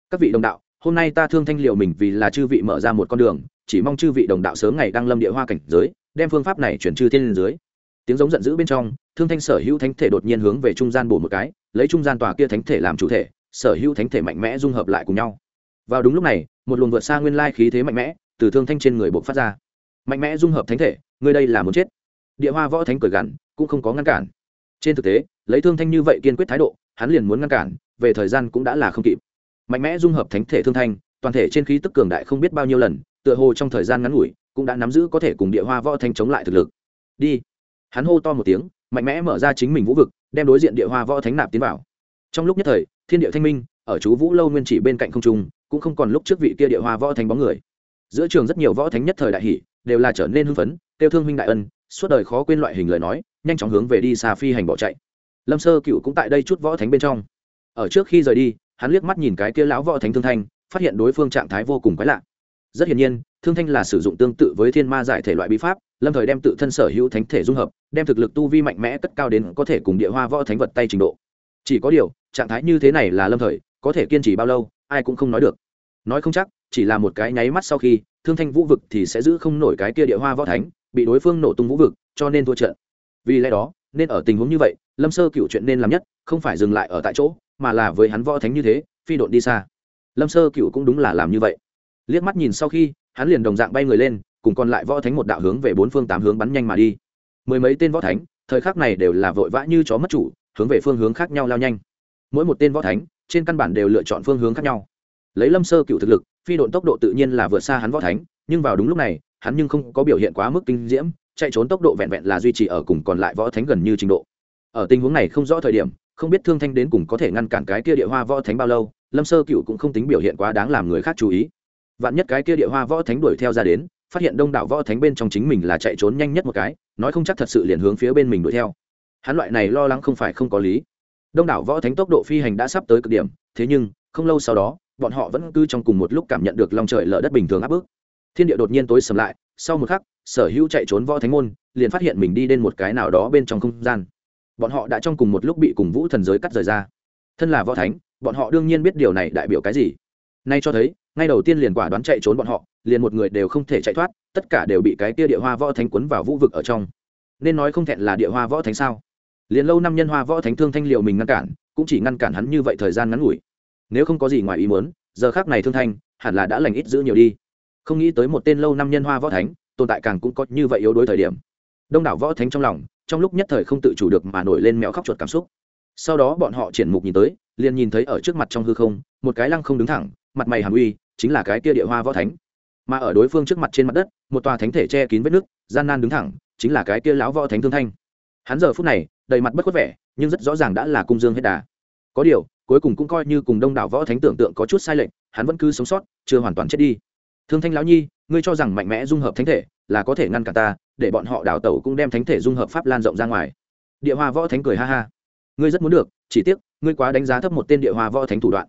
Các vị đồng đạo, hôm nay ta thương thanh liệu mình vì là chư vị mở ra một con đường, chỉ mong chư vị đồng đạo sớm ngày đăng lâm địa hoa cảnh giới đem phương pháp này chuyển trừ thiên dưới. Tiếng giống giận dữ bên trong, thương thanh sở hữu thánh thể đột nhiên hướng về trung gian bổ một cái, lấy trung gian tòa kia thánh thể làm chủ thể, sở hữu thánh thể mạnh mẽ dung hợp lại cùng nhau. Vào đúng lúc này, một luồng vượt xa nguyên lai khí thế mạnh mẽ từ thương thanh trên người buộc phát ra. Mạnh mẽ dung hợp thánh thể ngươi đây là muốn chết. Địa hoa võ thánh cười gằn, cũng không có ngăn cản. Trên thực tế, lấy thương thanh như vậy kiên quyết thái độ, hắn liền muốn ngăn cản, về thời gian cũng đã là không kịp. Mạnh mẽ dung hợp thánh thể thương thanh, toàn thể trên khí tức cường đại không biết bao nhiêu lần, tựa hồ trong thời gian ngắn ngủi cũng đã nắm giữ có thể cùng địa hoa võ thanh chống lại thực lực. Đi. Hắn hô to một tiếng, mạnh mẽ mở ra chính mình vũ vực, đem đối diện địa hoa võ thánh nạp tiến vào. Trong lúc nhất thời, thiên địa thanh minh, ở chú vũ lâu nguyên chỉ bên cạnh không trung, cũng không còn lúc trước vị kia địa hoa võ thánh bóng người. Giữa trường rất nhiều võ thánh nhất thời đại hỷ đều là trở nên hưng phấn tiêu thương huynh đại ân, suốt đời khó quên loại hình lời nói, nhanh chóng hướng về đi xa phi hành bỏ chạy. Lâm sơ cựu cũng tại đây chút võ thánh bên trong. Ở trước khi rời đi, hắn liếc mắt nhìn cái kia lão võ thánh thương thanh, phát hiện đối phương trạng thái vô cùng quái lạ rất hiển nhiên, thương thanh là sử dụng tương tự với thiên ma giải thể loại bí pháp, lâm thời đem tự thân sở hữu thánh thể dung hợp, đem thực lực tu vi mạnh mẽ cất cao đến có thể cùng địa hoa võ thánh vật tay trình độ. Chỉ có điều, trạng thái như thế này là lâm thời, có thể kiên trì bao lâu, ai cũng không nói được. Nói không chắc, chỉ là một cái nháy mắt sau khi, thương thanh vũ vực thì sẽ giữ không nổi cái kia địa hoa võ thánh, bị đối phương nổ tung vũ vực, cho nên thua trận. Vì lẽ đó, nên ở tình huống như vậy, lâm sơ cựu chuyện nên làm nhất, không phải dừng lại ở tại chỗ, mà là với hắn võ thánh như thế, phi độn đi xa. Lâm sơ cựu cũng đúng là làm như vậy liếc mắt nhìn sau khi, hắn liền đồng dạng bay người lên, cùng còn lại võ thánh một đạo hướng về bốn phương tám hướng bắn nhanh mà đi. Mười mấy tên võ thánh, thời khắc này đều là vội vã như chó mất chủ, hướng về phương hướng khác nhau lao nhanh. Mỗi một tên võ thánh, trên căn bản đều lựa chọn phương hướng khác nhau. Lấy lâm sơ cựu thực lực, phi độn tốc độ tự nhiên là vượt xa hắn võ thánh, nhưng vào đúng lúc này, hắn nhưng không có biểu hiện quá mức kinh diễm, chạy trốn tốc độ vẹn vẹn là duy trì ở cùng còn lại võ thánh gần như trình độ. Ở tình huống này không rõ thời điểm, không biết thương thanh đến cùng có thể ngăn cản cái kia địa hoa võ thánh bao lâu, lâm sơ cựu cũng không tính biểu hiện quá đáng làm người khác chú ý vạn nhất cái kia địa hoa võ thánh đuổi theo ra đến, phát hiện đông đảo võ thánh bên trong chính mình là chạy trốn nhanh nhất một cái, nói không chắc thật sự liền hướng phía bên mình đuổi theo. Hắn loại này lo lắng không phải không có lý. Đông đảo võ thánh tốc độ phi hành đã sắp tới cực điểm, thế nhưng, không lâu sau đó, bọn họ vẫn cứ trong cùng một lúc cảm nhận được lòng trời lở đất bình thường áp bức. Thiên địa đột nhiên tối sầm lại, sau một khắc, sở hữu chạy trốn võ thánh môn liền phát hiện mình đi đến một cái nào đó bên trong không gian. Bọn họ đã trong cùng một lúc bị cùng vũ thần giới cắt rời ra. Thân là võ thánh, bọn họ đương nhiên biết điều này đại biểu cái gì. Nay cho thấy ngay đầu tiên liền quả đoán chạy trốn bọn họ, liền một người đều không thể chạy thoát, tất cả đều bị cái kia địa hoa võ thánh quấn vào vũ vực ở trong. Nên nói không thẹn là địa hoa võ thánh sao? Liền lâu năm nhân hoa võ thánh thương thanh liệu mình ngăn cản, cũng chỉ ngăn cản hắn như vậy thời gian ngắn ngủi. Nếu không có gì ngoài ý muốn, giờ khác này thương thanh, hẳn là đã lành ít giữ nhiều đi. Không nghĩ tới một tên lâu năm nhân hoa võ thánh, tồn tại càng cũng có như vậy yếu đuối thời điểm. Đông đảo võ thánh trong lòng, trong lúc nhất thời không tự chủ được mà nổi lên mèo khóc chuột cảm xúc. Sau đó bọn họ triển mục nhìn tới, liền nhìn thấy ở trước mặt trong hư không, một cái lăng không đứng thẳng, mặt mày hàm uy chính là cái kia địa hoa võ thánh. Mà ở đối phương trước mặt trên mặt đất, một tòa thánh thể che kín vết nước, gian nan đứng thẳng, chính là cái kia lão võ thánh thương thanh. Hắn giờ phút này, đầy mặt bất khuất vẻ, nhưng rất rõ ràng đã là cung dương hết đà. Có điều, cuối cùng cũng coi như cùng đông đảo võ thánh tưởng tượng có chút sai lệch, hắn vẫn cứ sống sót, chưa hoàn toàn chết đi. Thương thanh lão nhi, ngươi cho rằng mạnh mẽ dung hợp thánh thể là có thể ngăn cả ta, để bọn họ đào tẩu cũng đem thánh thể dung hợp pháp lan rộng ra ngoài. Địa hoa võ thánh cười ha ha. Ngươi rất muốn được, chỉ tiếc, ngươi quá đánh giá thấp một tên địa hoa võ thánh thủ đoạn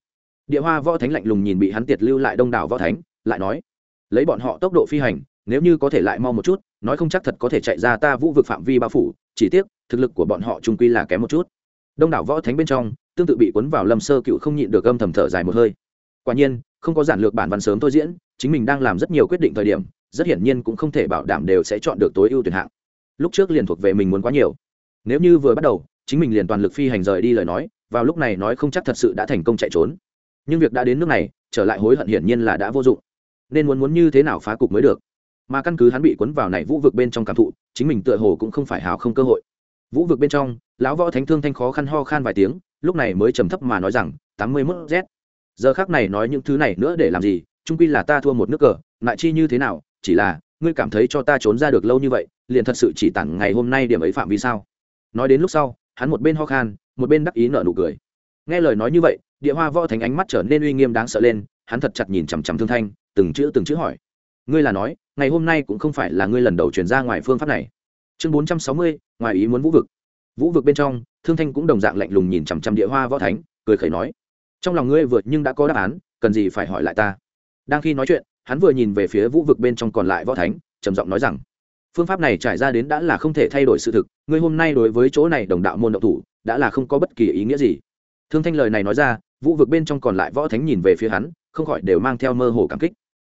địa hoa võ thánh lạnh lùng nhìn bị hắn tiệt lưu lại đông đảo võ thánh, lại nói, lấy bọn họ tốc độ phi hành, nếu như có thể lại mau một chút, nói không chắc thật có thể chạy ra ta vũ vực phạm vi bao phủ, chỉ tiếc, thực lực của bọn họ trung quy là kém một chút. Đông đảo võ thánh bên trong, tương tự bị cuốn vào lâm sơ cựu không nhịn được âm thầm thở dài một hơi. Quả nhiên, không có giản lược bản văn sớm tôi diễn, chính mình đang làm rất nhiều quyết định thời điểm, rất hiển nhiên cũng không thể bảo đảm đều sẽ chọn được tối ưu tuyển hạng. Lúc trước liền thuộc về mình muốn quá nhiều. Nếu như vừa bắt đầu, chính mình liền toàn lực phi hành rời đi lời nói, vào lúc này nói không chắc thật sự đã thành công chạy trốn nhưng việc đã đến nước này, trở lại hối hận hiển nhiên là đã vô dụng. Nên muốn muốn như thế nào phá cục mới được. Mà căn cứ hắn bị cuốn vào này vũ vực bên trong cảm thụ, chính mình tựa hồ cũng không phải hào không cơ hội. Vũ vực bên trong, lão võ thánh thương thanh khó khăn ho khan vài tiếng, lúc này mới trầm thấp mà nói rằng, tám mươi mốt z. Giờ khác này nói những thứ này nữa để làm gì? Trung quy là ta thua một nước cờ, lại chi như thế nào? Chỉ là, ngươi cảm thấy cho ta trốn ra được lâu như vậy, liền thật sự chỉ tặng ngày hôm nay điểm ấy phạm vi sao? Nói đến lúc sau, hắn một bên ho khan, một bên đắc ý nợ nụ cười nghe lời nói như vậy, địa hoa võ thánh ánh mắt trở nên uy nghiêm đáng sợ lên, hắn thật chặt nhìn chằm chằm thương thanh, từng chữ từng chữ hỏi. Ngươi là nói, ngày hôm nay cũng không phải là ngươi lần đầu chuyển ra ngoài phương pháp này. Chương bốn trăm sáu mươi, ngoài ý muốn vũ vực. Vũ vực bên trong, thương thanh cũng đồng dạng lạnh lùng nhìn chằm chằm địa hoa võ thánh, cười khẩy nói. Trong lòng ngươi vượt nhưng đã có đáp án, cần gì phải hỏi lại ta? Đang khi nói chuyện, hắn vừa nhìn về phía vũ vực bên trong còn lại võ thánh, trầm giọng nói rằng, phương pháp này trải ra đến đã là không thể thay đổi sự thực, ngươi hôm nay đối với chỗ này đồng đạo môn động thủ, đã là không có bất kỳ ý nghĩa gì thương thanh lời này nói ra, vũ vực bên trong còn lại võ thánh nhìn về phía hắn, không khỏi đều mang theo mơ hồ cảm kích.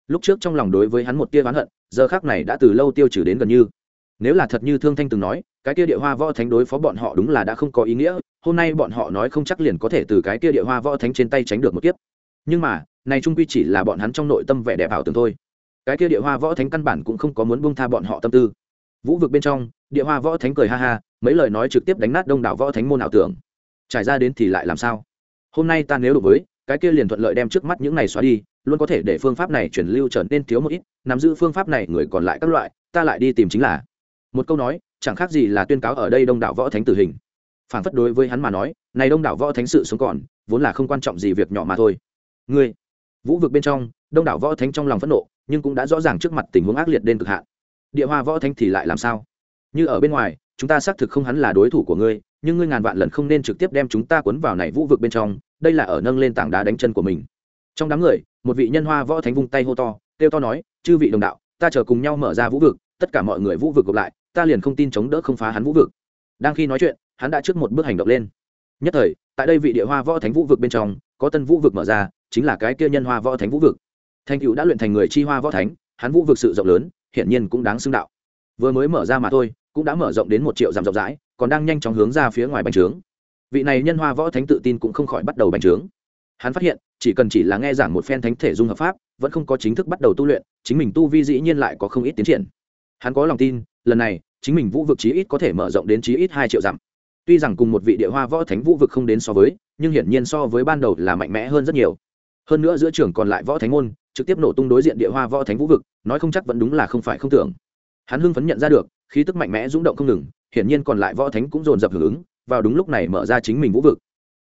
Lúc trước trong lòng đối với hắn một tia oán hận, giờ khác này đã từ lâu tiêu trừ đến gần như. Nếu là thật như thương thanh từng nói, cái kia địa hoa võ thánh đối phó bọn họ đúng là đã không có ý nghĩa, hôm nay bọn họ nói không chắc liền có thể từ cái kia địa hoa võ thánh trên tay tránh được một kiếp. Nhưng mà, này trung quy chỉ là bọn hắn trong nội tâm vẻ đẹp ảo tưởng thôi. Cái kia địa hoa võ thánh căn bản cũng không có muốn buông tha bọn họ tâm tư. Vũ vực bên trong, địa hoa võ thánh cười ha ha, mấy lời nói trực tiếp đánh nát đông đảo võ thánh môn ảo tưởng trải ra đến thì lại làm sao? Hôm nay ta nếu đối với, cái kia liền thuận lợi đem trước mắt những này xóa đi, luôn có thể để phương pháp này chuyển lưu trở nên thiếu một ít, nắm giữ phương pháp này người còn lại các loại, ta lại đi tìm chính là. Một câu nói, chẳng khác gì là tuyên cáo ở đây đông đảo võ thánh tử hình. Phản phất đối với hắn mà nói, này đông đảo võ thánh sự sống còn, vốn là không quan trọng gì việc nhỏ mà thôi. Ngươi, vũ vực bên trong, đông đảo võ thánh trong lòng phẫn nộ, nhưng cũng đã rõ ràng trước mặt tình huống ác liệt đến cực hạn. Địa hoa võ thánh thì lại làm sao? Như ở bên ngoài chúng ta xác thực không hắn là đối thủ của ngươi, nhưng ngươi ngàn vạn lần không nên trực tiếp đem chúng ta cuốn vào này vũ vực bên trong, đây là ở nâng lên tảng đá đánh chân của mình. Trong đám người, một vị nhân hoa võ thánh vung tay hô to, kêu to nói, chư vị đồng đạo, ta chờ cùng nhau mở ra vũ vực, tất cả mọi người vũ vực gộp lại, ta liền không tin chống đỡ không phá hắn vũ vực. Đang khi nói chuyện, hắn đã trước một bước hành động lên. Nhất thời, tại đây vị địa hoa võ thánh vũ vực bên trong, có tân vũ vực mở ra, chính là cái kia nhân hoa võ thánh vũ vực. Thanh cựu đã luyện thành người chi hoa võ thánh, hắn vũ vực sự rộng lớn, hiển nhiên cũng đáng xưng đạo. Vừa mới mở ra mà thôi cũng đã mở rộng đến một triệu dặm rộng rãi, còn đang nhanh chóng hướng ra phía ngoài bành trướng. Vị này nhân hoa võ thánh tự tin cũng không khỏi bắt đầu bành trướng. Hắn phát hiện, chỉ cần chỉ là nghe giảng một phen thánh thể dung hợp pháp, vẫn không có chính thức bắt đầu tu luyện, chính mình tu vi dĩ nhiên lại có không ít tiến triển. Hắn có lòng tin, lần này, chính mình vũ vực chí ít có thể mở rộng đến chí ít hai triệu dặm. Tuy rằng cùng một vị địa hoa võ thánh vũ vực không đến so với, nhưng hiển nhiên so với ban đầu là mạnh mẽ hơn rất nhiều. Hơn nữa giữa trường còn lại võ thánh môn, trực tiếp nổ tung đối diện địa hoa võ thánh vũ vực, nói không chắc vẫn đúng là không phải không tưởng. Hắn hưng phấn nhận ra được khí tức mạnh mẽ rung động không ngừng, hiển nhiên còn lại võ thánh cũng dồn dập hưởng ứng, vào đúng lúc này mở ra chính mình vũ vực.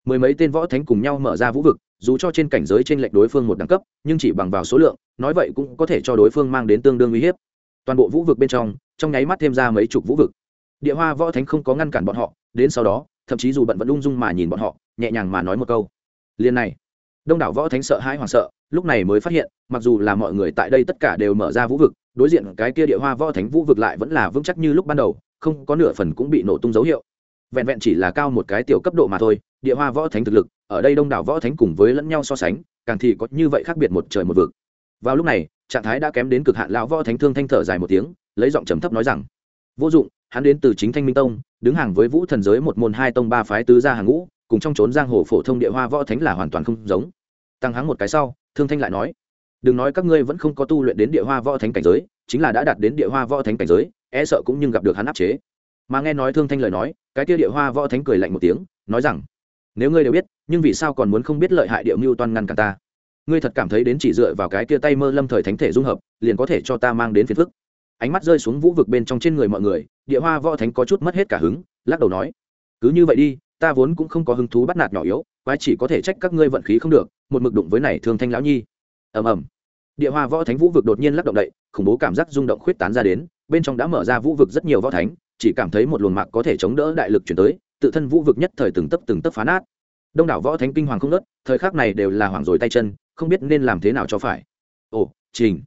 Mười mấy tên võ thánh cùng nhau mở ra vũ vực, dù cho trên cảnh giới trên lệch đối phương một đẳng cấp, nhưng chỉ bằng vào số lượng, nói vậy cũng có thể cho đối phương mang đến tương đương uy hiếp. Toàn bộ vũ vực bên trong trong nháy mắt thêm ra mấy chục vũ vực. Địa hoa võ thánh không có ngăn cản bọn họ, đến sau đó, thậm chí dù bận vẫn ung dung mà nhìn bọn họ, nhẹ nhàng mà nói một câu. Liền này, đông đảo võ thánh sợ hãi hoảng sợ, lúc này mới phát hiện, mặc dù là mọi người tại đây tất cả đều mở ra vũ vực đối diện cái kia địa hoa võ thánh vũ vực lại vẫn là vững chắc như lúc ban đầu, không có nửa phần cũng bị nổ tung dấu hiệu. Vẹn vẹn chỉ là cao một cái tiểu cấp độ mà thôi, địa hoa võ thánh thực lực, ở đây đông đảo võ thánh cùng với lẫn nhau so sánh, càng thì có như vậy khác biệt một trời một vực. Vào lúc này, trạng thái đã kém đến cực hạn lão võ thánh thương thanh thở dài một tiếng, lấy giọng trầm thấp nói rằng, vô dụng, hắn đến từ chính thanh minh tông, đứng hàng với vũ thần giới một môn hai tông ba phái tứ gia hàng ngũ, cùng trong trốn giang hồ phổ thông địa hoa võ thánh là hoàn toàn không giống. Tăng hắng một cái sau, thương thanh lại nói đừng nói các ngươi vẫn không có tu luyện đến địa hoa võ thánh cảnh giới, chính là đã đạt đến địa hoa võ thánh cảnh giới e sợ cũng nhưng gặp được hắn áp chế. Mà nghe nói thương thanh lời nói, cái kia địa hoa võ thánh cười lạnh một tiếng, nói rằng, nếu ngươi đều biết, nhưng vì sao còn muốn không biết lợi hại địa mưu toan ngăn cả ta? Ngươi thật cảm thấy đến chỉ dựa vào cái kia tay mơ lâm thời thánh thể dung hợp, liền có thể cho ta mang đến phiền phức? Ánh mắt rơi xuống vũ vực bên trong trên người mọi người, địa hoa võ thánh có chút mất hết cả hứng, lắc đầu nói, cứ như vậy đi, ta vốn cũng không có hứng thú bắt nạt nhỏ yếu, quái chỉ có thể trách các ngươi vận khí không được, một mực đụng với này thương thanh lão nhi. Ầm ầm địa hoa võ thánh vũ vực đột nhiên lắc động đậy, khủng bố cảm giác rung động khuyết tán ra đến, bên trong đã mở ra vũ vực rất nhiều võ thánh, chỉ cảm thấy một luồng mạc có thể chống đỡ đại lực chuyển tới, tự thân vũ vực nhất thời từng tấp từng tấp phá nát. Đông đảo võ thánh kinh hoàng không nớt thời khắc này đều là hoảng rồi tay chân, không biết nên làm thế nào cho phải. Ồ, trình.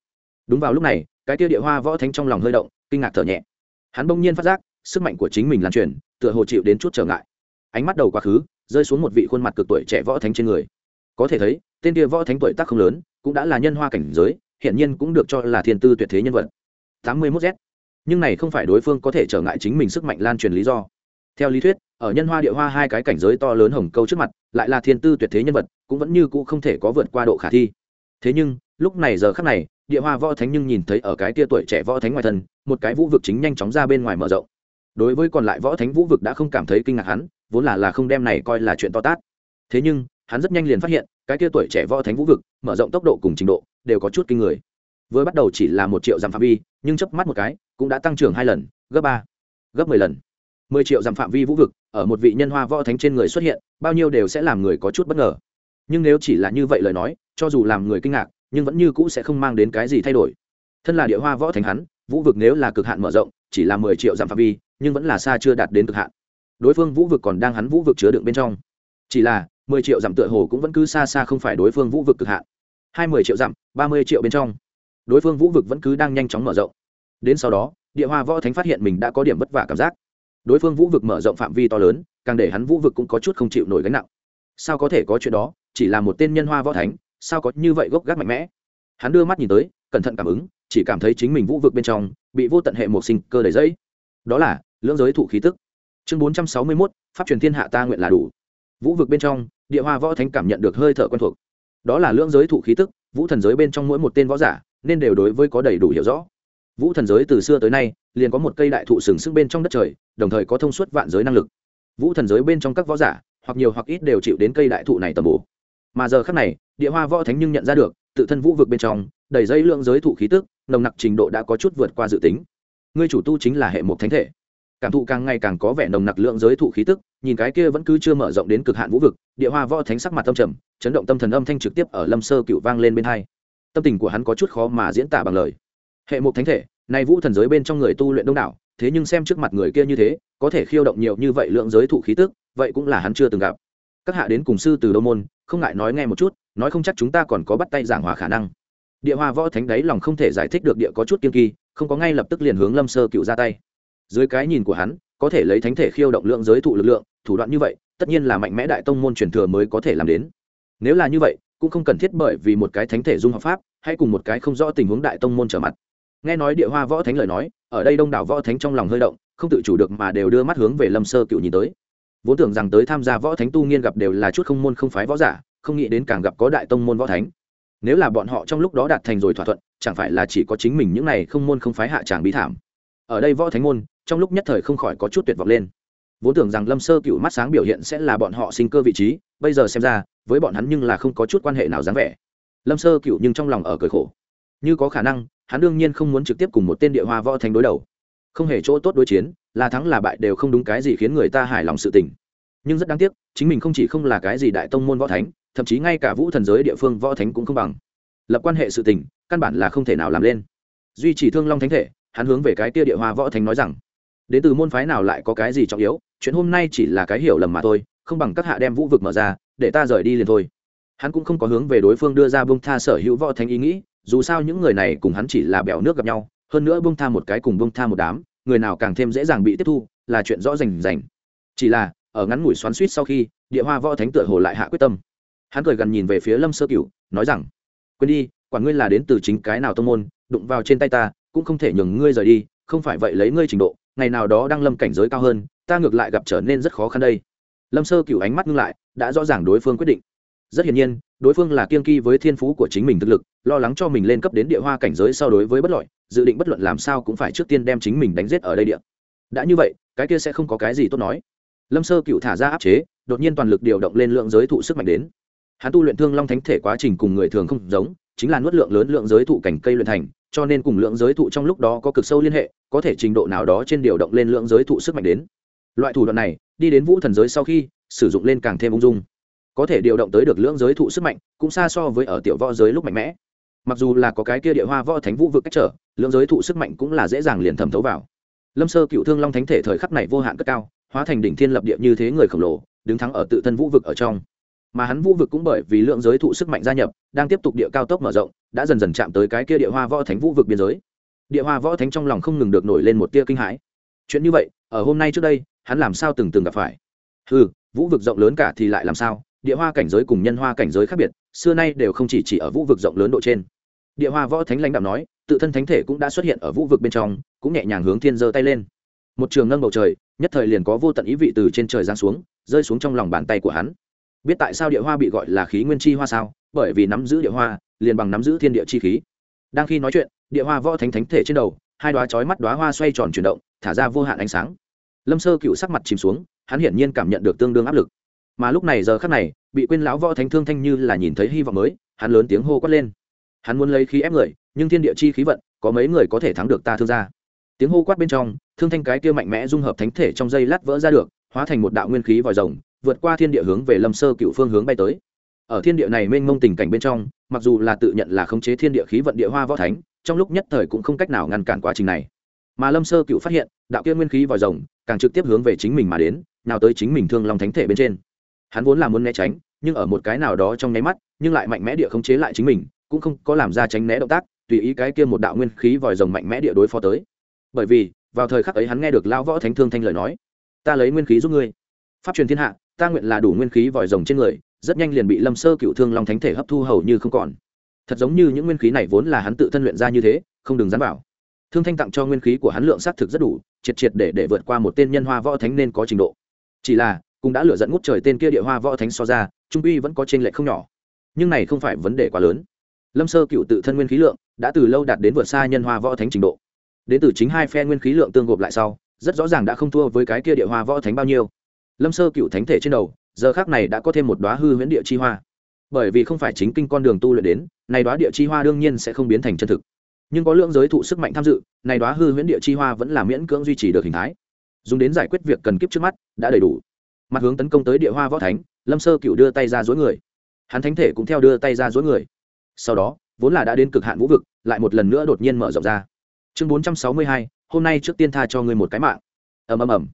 Đúng vào lúc này, cái tiêu địa hoa võ thánh trong lòng hơi động, kinh ngạc thở nhẹ. Hắn bỗng nhiên phát giác, sức mạnh của chính mình lan truyền, tựa hồ chịu đến chút trở ngại. Ánh mắt đầu quá khứ, rơi xuống một vị khuôn mặt cực tuổi trẻ võ thánh trên người. Có thể thấy, tên kia võ thánh tuổi tác không lớn cũng đã là nhân hoa cảnh giới hiện nhiên cũng được cho là thiên tư tuyệt thế nhân vật. Tám mươi 81 z. Nhưng này không phải đối phương có thể trở ngại chính mình sức mạnh lan truyền lý do. Theo lý thuyết, ở nhân hoa địa hoa hai cái cảnh giới to lớn hồng câu trước mặt, lại là thiên tư tuyệt thế nhân vật, cũng vẫn như cũ không thể có vượt qua độ khả thi. Thế nhưng, lúc này giờ khắc này, địa hoa võ thánh nhưng nhìn thấy ở cái tia tuổi trẻ võ thánh ngoài thân, một cái vũ vực chính nhanh chóng ra bên ngoài mở rộng. Đối với còn lại võ thánh vũ vực đã không cảm thấy kinh ngạc hắn, vốn là là không đem này coi là chuyện to tát. Thế nhưng hắn rất nhanh liền phát hiện, cái kia tuổi trẻ võ thánh vũ vực, mở rộng tốc độ cùng trình độ, đều có chút kinh người. Với bắt đầu chỉ là một triệu dặm phạm vi, nhưng chớp mắt một cái, cũng đã tăng trưởng hai lần, gấp ba, gấp mười lần. Mười triệu dặm phạm vi vũ vực, ở một vị nhân hoa võ thánh trên người xuất hiện, bao nhiêu đều sẽ làm người có chút bất ngờ. Nhưng nếu chỉ là như vậy lời nói, cho dù làm người kinh ngạc, nhưng vẫn như cũ sẽ không mang đến cái gì thay đổi. Thân là địa hoa võ thánh hắn, vũ vực nếu là cực hạn mở rộng, chỉ là mười triệu dặm phạm vi, nhưng vẫn là xa chưa đạt đến cực hạn. Đối phương vũ vực còn đang hắn vũ vực chứa đựng bên trong. Chỉ là mười triệu dặm tựa hồ cũng vẫn cứ xa xa không phải đối phương vũ vực cực hạn. Hai mươi triệu dặm, ba mươi triệu bên trong. Đối phương vũ vực vẫn cứ đang nhanh chóng mở rộng. Đến sau đó, địa hoa võ thánh phát hiện mình đã có điểm vất vả cảm giác. Đối phương vũ vực mở rộng phạm vi to lớn, càng để hắn vũ vực cũng có chút không chịu nổi gánh nặng. Sao có thể có chuyện đó, chỉ là một tên nhân hoa võ thánh, sao có như vậy gốc gác mạnh mẽ? Hắn đưa mắt nhìn tới, cẩn thận cảm ứng, chỉ cảm thấy chính mình vũ vực bên trong bị vô tận hệ một sinh cơ đầy dẫy đó là, lưỡng giới thụ khí tức. Chương bốn trăm sáu mươi mốt, pháp truyền thiên hạ ta nguyện là đủ vũ vực bên trong, địa hoa võ thánh cảm nhận được hơi thở quen thuộc. Đó là lưỡng giới thụ khí tức, vũ thần giới bên trong mỗi một tên võ giả, nên đều đối với có đầy đủ hiểu rõ. Vũ thần giới từ xưa tới nay, liền có một cây đại thụ sừng sững bên trong đất trời, đồng thời có thông suốt vạn giới năng lực. Vũ thần giới bên trong các võ giả, hoặc nhiều hoặc ít đều chịu đến cây đại thụ này tầm bổ. Mà giờ khác này, địa hoa võ thánh nhưng nhận ra được, tự thân vũ vực bên trong, đầy dây lượng giới thụ khí tức, nồng nặc trình độ đã có chút vượt qua dự tính. Ngươi chủ tu chính là hệ một thánh thể cảm thụ càng ngày càng có vẻ nồng nặc lượng giới thụ khí tức, nhìn cái kia vẫn cứ chưa mở rộng đến cực hạn vũ vực, địa hoa võ thánh sắc mặt tâm trầm, chấn động tâm thần âm thanh trực tiếp ở lâm sơ cựu vang lên bên hai. Tâm tình của hắn có chút khó mà diễn tả bằng lời. Hệ một thánh thể, nay vũ thần giới bên trong người tu luyện đông đảo, thế nhưng xem trước mặt người kia như thế, có thể khiêu động nhiều như vậy lượng giới thụ khí tức, vậy cũng là hắn chưa từng gặp. Các hạ đến cùng sư từ đâu môn, không ngại nói nghe một chút, nói không chắc chúng ta còn có bắt tay giảng hòa khả năng. Địa hoa võ thánh đấy lòng không thể giải thích được địa có chút kiên kỳ không có ngay lập tức liền hướng lâm sơ cựu ra tay dưới cái nhìn của hắn, có thể lấy thánh thể khiêu động lượng giới thụ lực lượng, thủ đoạn như vậy, tất nhiên là mạnh mẽ đại tông môn truyền thừa mới có thể làm đến. Nếu là như vậy, cũng không cần thiết bởi vì một cái thánh thể dung hợp pháp, hay cùng một cái không rõ tình huống đại tông môn trở mặt. Nghe nói địa hoa võ thánh lời nói, ở đây đông đảo võ thánh trong lòng hơi động, không tự chủ được mà đều đưa mắt hướng về lâm sơ cựu nhìn tới. Vốn tưởng rằng tới tham gia võ thánh tu nghiên gặp đều là chút không môn không phái võ giả, không nghĩ đến càng gặp có đại tông môn võ thánh. Nếu là bọn họ trong lúc đó đạt thành rồi thỏa thuận, chẳng phải là chỉ có chính mình những này không môn không phái hạ tràng bí thảm. Ở đây võ thánh môn trong lúc nhất thời không khỏi có chút tuyệt vọng lên. Vốn tưởng rằng lâm sơ cựu mắt sáng biểu hiện sẽ là bọn họ sinh cơ vị trí, bây giờ xem ra, với bọn hắn nhưng là không có chút quan hệ nào dáng vẻ. Lâm sơ cựu nhưng trong lòng ở cười khổ. Như có khả năng, hắn đương nhiên không muốn trực tiếp cùng một tên địa hoa võ thánh đối đầu. Không hề chỗ tốt đối chiến, là thắng là bại đều không đúng cái gì khiến người ta hài lòng sự tình. Nhưng rất đáng tiếc, chính mình không chỉ không là cái gì đại tông môn võ thánh, thậm chí ngay cả vũ thần giới địa phương võ thánh cũng không bằng. Lập quan hệ sự tình, căn bản là không thể nào làm lên. Duy chỉ thương long thánh thể, hắn hướng về cái tia địa hoa võ thánh nói rằng đến từ môn phái nào lại có cái gì trọng yếu, chuyện hôm nay chỉ là cái hiểu lầm mà thôi, không bằng các hạ đem vũ vực mở ra, để ta rời đi liền thôi. Hắn cũng không có hướng về đối phương đưa ra bông tha sở hữu võ thánh ý nghĩ, dù sao những người này cùng hắn chỉ là bèo nước gặp nhau, hơn nữa bông tha một cái cùng bông tha một đám, người nào càng thêm dễ dàng bị tiếp thu, là chuyện rõ rành rành. Chỉ là, ở ngắn ngủi xoắn suýt sau khi, địa hoa võ thánh tựa hồ lại hạ quyết tâm. Hắn cười gần nhìn về phía lâm sơ cửu, nói rằng, quên đi, quản ngươi là đến từ chính cái nào tông môn, đụng vào trên tay ta, cũng không thể nhường ngươi rời đi, không phải vậy lấy ngươi trình độ ngày nào đó đang lâm cảnh giới cao hơn, ta ngược lại gặp trở nên rất khó khăn đây. Lâm sơ cửu ánh mắt ngưng lại, đã rõ ràng đối phương quyết định. Rất hiển nhiên, đối phương là kiên kỳ với thiên phú của chính mình thực lực, lo lắng cho mình lên cấp đến địa hoa cảnh giới so đối với bất lợi, dự định bất luận làm sao cũng phải trước tiên đem chính mình đánh giết ở đây địa. Đã như vậy, cái kia sẽ không có cái gì tốt nói. Lâm sơ cựu thả ra áp chế, đột nhiên toàn lực điều động lên lượng giới thụ sức mạnh đến. Hắn tu luyện thương long thánh thể quá trình cùng người thường không giống, chính là nuốt lượng lớn lượng giới thụ cảnh cây luyện thành cho nên cùng lượng giới thụ trong lúc đó có cực sâu liên hệ, có thể trình độ nào đó trên điều động lên lượng giới thụ sức mạnh đến. Loại thủ đoạn này, đi đến vũ thần giới sau khi, sử dụng lên càng thêm ung dung. Có thể điều động tới được lưỡng giới thụ sức mạnh, cũng xa so với ở tiểu võ giới lúc mạnh mẽ. Mặc dù là có cái kia địa hoa võ thánh vũ vực cách trở lưỡng giới thụ sức mạnh cũng là dễ dàng liền thẩm thấu vào. Lâm sơ cựu thương long thánh thể thời khắc này vô hạn cất cao, hóa thành đỉnh thiên lập địa như thế người khổng lồ, đứng thắng ở tự thân vũ vực ở trong. Mà hắn vũ vực cũng bởi vì lượng giới thụ sức mạnh gia nhập, đang tiếp tục địa cao tốc mở rộng đã dần dần chạm tới cái kia địa hoa võ thánh vũ vực biên giới. Địa hoa võ thánh trong lòng không ngừng được nổi lên một tia kinh hãi. Chuyện như vậy, ở hôm nay trước đây, hắn làm sao từng từng gặp phải? Ừ vũ vực rộng lớn cả thì lại làm sao? Địa hoa cảnh giới cùng nhân hoa cảnh giới khác biệt, xưa nay đều không chỉ chỉ ở vũ vực rộng lớn độ trên. Địa hoa võ thánh lãnh đạo nói, tự thân thánh thể cũng đã xuất hiện ở vũ vực bên trong, cũng nhẹ nhàng hướng thiên giơ tay lên. Một trường nâng bầu trời, nhất thời liền có vô tận ý vị từ trên trời giáng xuống, rơi xuống trong lòng bàn tay của hắn. Biết tại sao địa hoa bị gọi là khí nguyên chi hoa sao? Bởi vì nắm giữ địa hoa liền bằng nắm giữ thiên địa chi khí. Đang khi nói chuyện, địa hoa võ thánh thánh thể trên đầu, hai đoá chói mắt đoá hoa xoay tròn chuyển động, thả ra vô hạn ánh sáng. Lâm sơ cựu sắc mặt chìm xuống, hắn hiển nhiên cảm nhận được tương đương áp lực. Mà lúc này giờ khắc này, bị quên lão võ thánh thương thanh như là nhìn thấy hy vọng mới, hắn lớn tiếng hô quát lên. Hắn muốn lấy khí ép người, nhưng thiên địa chi khí vận, có mấy người có thể thắng được ta thương gia. Tiếng hô quát bên trong, thương thanh cái kia mạnh mẽ dung hợp thánh thể trong dây lát vỡ ra được, hóa thành một đạo nguyên khí vòi rồng, vượt qua thiên địa hướng về lâm sơ cựu phương hướng bay tới ở thiên địa này mênh mông tình cảnh bên trong, mặc dù là tự nhận là khống chế thiên địa khí vận địa hoa võ thánh, trong lúc nhất thời cũng không cách nào ngăn cản quá trình này. Mà lâm sơ cựu phát hiện, đạo kia nguyên khí vòi rồng, càng trực tiếp hướng về chính mình mà đến, nào tới chính mình thương long thánh thể bên trên. Hắn vốn là muốn né tránh, nhưng ở một cái nào đó trong nháy mắt, nhưng lại mạnh mẽ địa khống chế lại chính mình, cũng không có làm ra tránh né động tác, tùy ý cái kia một đạo nguyên khí vòi rồng mạnh mẽ địa đối phó tới. Bởi vì, vào thời khắc ấy hắn nghe được lao võ thánh thương thanh lời nói, ta lấy nguyên khí giúp ngươi. Pháp truyền thiên hạ, ta nguyện là đủ nguyên khí vòi rồng trên người rất nhanh liền bị lâm sơ cựu thương long thánh thể hấp thu hầu như không còn. Thật giống như những nguyên khí này vốn là hắn tự thân luyện ra như thế, không đừng dám bảo. Thương thanh tặng cho nguyên khí của hắn lượng xác thực rất đủ, triệt triệt để để vượt qua một tên nhân hoa võ thánh nên có trình độ. Chỉ là, cũng đã lựa dẫn ngút trời tên kia địa hoa võ thánh so ra, trung uy vẫn có t r ê n lệch không nhỏ. Nhưng này không phải vấn đề quá lớn. Lâm sơ cựu tự thân nguyên khí lượng đã từ lâu đạt đến vượt xa nhân hoa võ thánh trình độ. Đến từ chính hai phe nguyên khí lượng tương gộp lại sau, rất rõ ràng đã không thua với cái kia địa hoa võ thánh bao nhiêu. Lâm sơ cựu thánh thể trên đầu giờ khác này đã có thêm một đoá hư huyễn địa chi hoa. Bởi vì không phải chính kinh con đường tu luyện đến, này đoá địa chi hoa đương nhiên sẽ không biến thành chân thực. Nhưng có lượng giới thụ sức mạnh tham dự, này đoá hư huyễn địa chi hoa vẫn là miễn cưỡng duy trì được hình thái. Dùng đến giải quyết việc cần kiếp trước mắt, đã đầy đủ. Mặt hướng tấn công tới địa hoa võ thánh, lâm sơ cựu đưa tay ra dối người. Hắn thánh thể cũng theo đưa tay ra dối người. Sau đó, vốn là đã đến cực hạn vũ vực, lại một lần nữa đột nhiên mở rộng ra. Chương bốn trăm sáu mươi hai, hôm nay trước tiên tha cho ngươi một cái mạng. Ầm ầm ầm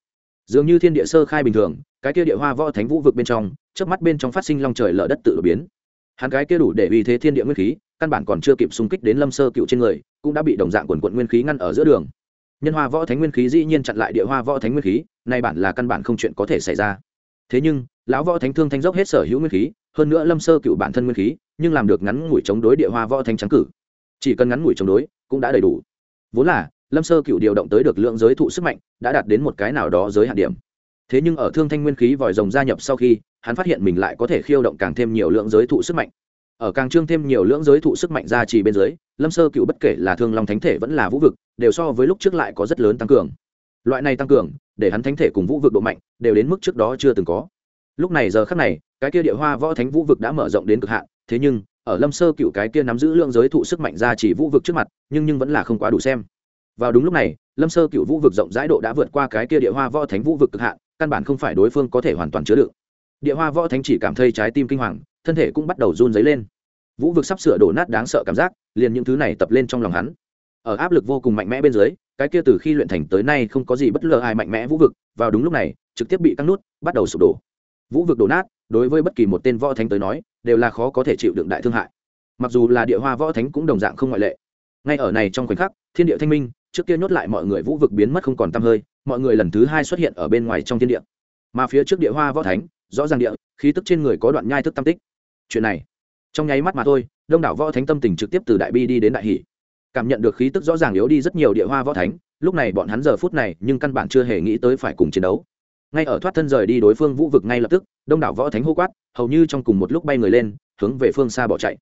dường như thiên địa sơ khai bình thường, cái kia địa hoa võ thánh vũ vực bên trong trước mắt bên trong phát sinh long trời lở đất tự đột biến. Hắn cái kia đủ để uy thế thiên địa nguyên khí, căn bản còn chưa kịp xung kích đến lâm sơ cựu trên người, cũng đã bị đồng dạng quần quận nguyên khí ngăn ở giữa đường. Nhân hoa võ thánh nguyên khí dĩ nhiên chặn lại địa hoa võ thánh nguyên khí, nay bản là căn bản không chuyện có thể xảy ra. Thế nhưng, lão võ thánh thương thanh dốc hết sở hữu nguyên khí, hơn nữa lâm sơ cựu bản thân nguyên khí, nhưng làm được ngắn ngủi chống đối địa hoa võ thánh trắng cử. Chỉ cần ngắn ngủi chống đối, cũng đã đầy đủ. Vốn là lâm sơ cựu điều động tới được lượng giới thụ sức mạnh, đã đạt đến một cái nào đó giới hạn điểm. Thế nhưng ở thương thanh nguyên khí vòi rồng gia nhập sau khi, hắn phát hiện mình lại có thể khiêu động càng thêm nhiều lượng giới thụ sức mạnh. Ở càng trương thêm nhiều lượng giới thụ sức mạnh ra chỉ bên dưới, lâm sơ cựu bất kể là thương long thánh thể vẫn là vũ vực, đều so với lúc trước lại có rất lớn tăng cường. Loại này tăng cường, để hắn thánh thể cùng vũ vực độ mạnh, đều đến mức trước đó chưa từng có. Lúc này giờ khắc này, cái kia địa hoa võ thánh vũ vực đã mở rộng đến cực hạn, thế nhưng, ở lâm sơ cựu cái kia nắm giữ lượng giới thụ sức mạnh ra chỉ vũ vực trước mặt, nhưng nhưng vẫn là không quá đủ xem vào đúng lúc này, lâm sơ cựu vũ vực rộng rãi độ đã vượt qua cái kia địa hoa võ thánh vũ vực cực hạn, căn bản không phải đối phương có thể hoàn toàn chứa đựng. Địa hoa võ thánh chỉ cảm thấy trái tim kinh hoàng, thân thể cũng bắt đầu run dấy lên. Vũ vực sắp sửa đổ nát đáng sợ cảm giác, liền những thứ này tập lên trong lòng hắn. Ở áp lực vô cùng mạnh mẽ bên dưới, cái kia từ khi luyện thành tới nay không có gì bất ngờ ai mạnh mẽ vũ vực, vào đúng lúc này, trực tiếp bị căng nút, bắt đầu sụp đổ. Vũ vực đổ nát, đối với bất kỳ một tên võ thánh tới nói, đều là khó có thể chịu đựng đại thương hại. Mặc dù là địa hoa võ thánh cũng đồng dạng không ngoại lệ. Ngay ở này trong khoảnh khắc, thiên địa thanh minh trước kia nhốt lại mọi người vũ vực biến mất không còn tăm hơi, mọi người lần thứ hai xuất hiện ở bên ngoài trong thiên địa. Mà phía trước địa hoa võ thánh, rõ ràng địa, khí tức trên người có đoạn nhai thức tam tích. Chuyện này, trong nháy mắt mà thôi, đông đảo võ thánh tâm tình trực tiếp từ đại bi đi đến đại hỷ. Cảm nhận được khí tức rõ ràng yếu đi rất nhiều địa hoa võ thánh, lúc này bọn hắn giờ phút này nhưng căn bản chưa hề nghĩ tới phải cùng chiến đấu. Ngay ở thoát thân rời đi đối phương vũ vực ngay lập tức, đông đảo võ thánh hô quát, hầu như trong cùng một lúc bay người lên, hướng về phương xa bỏ chạy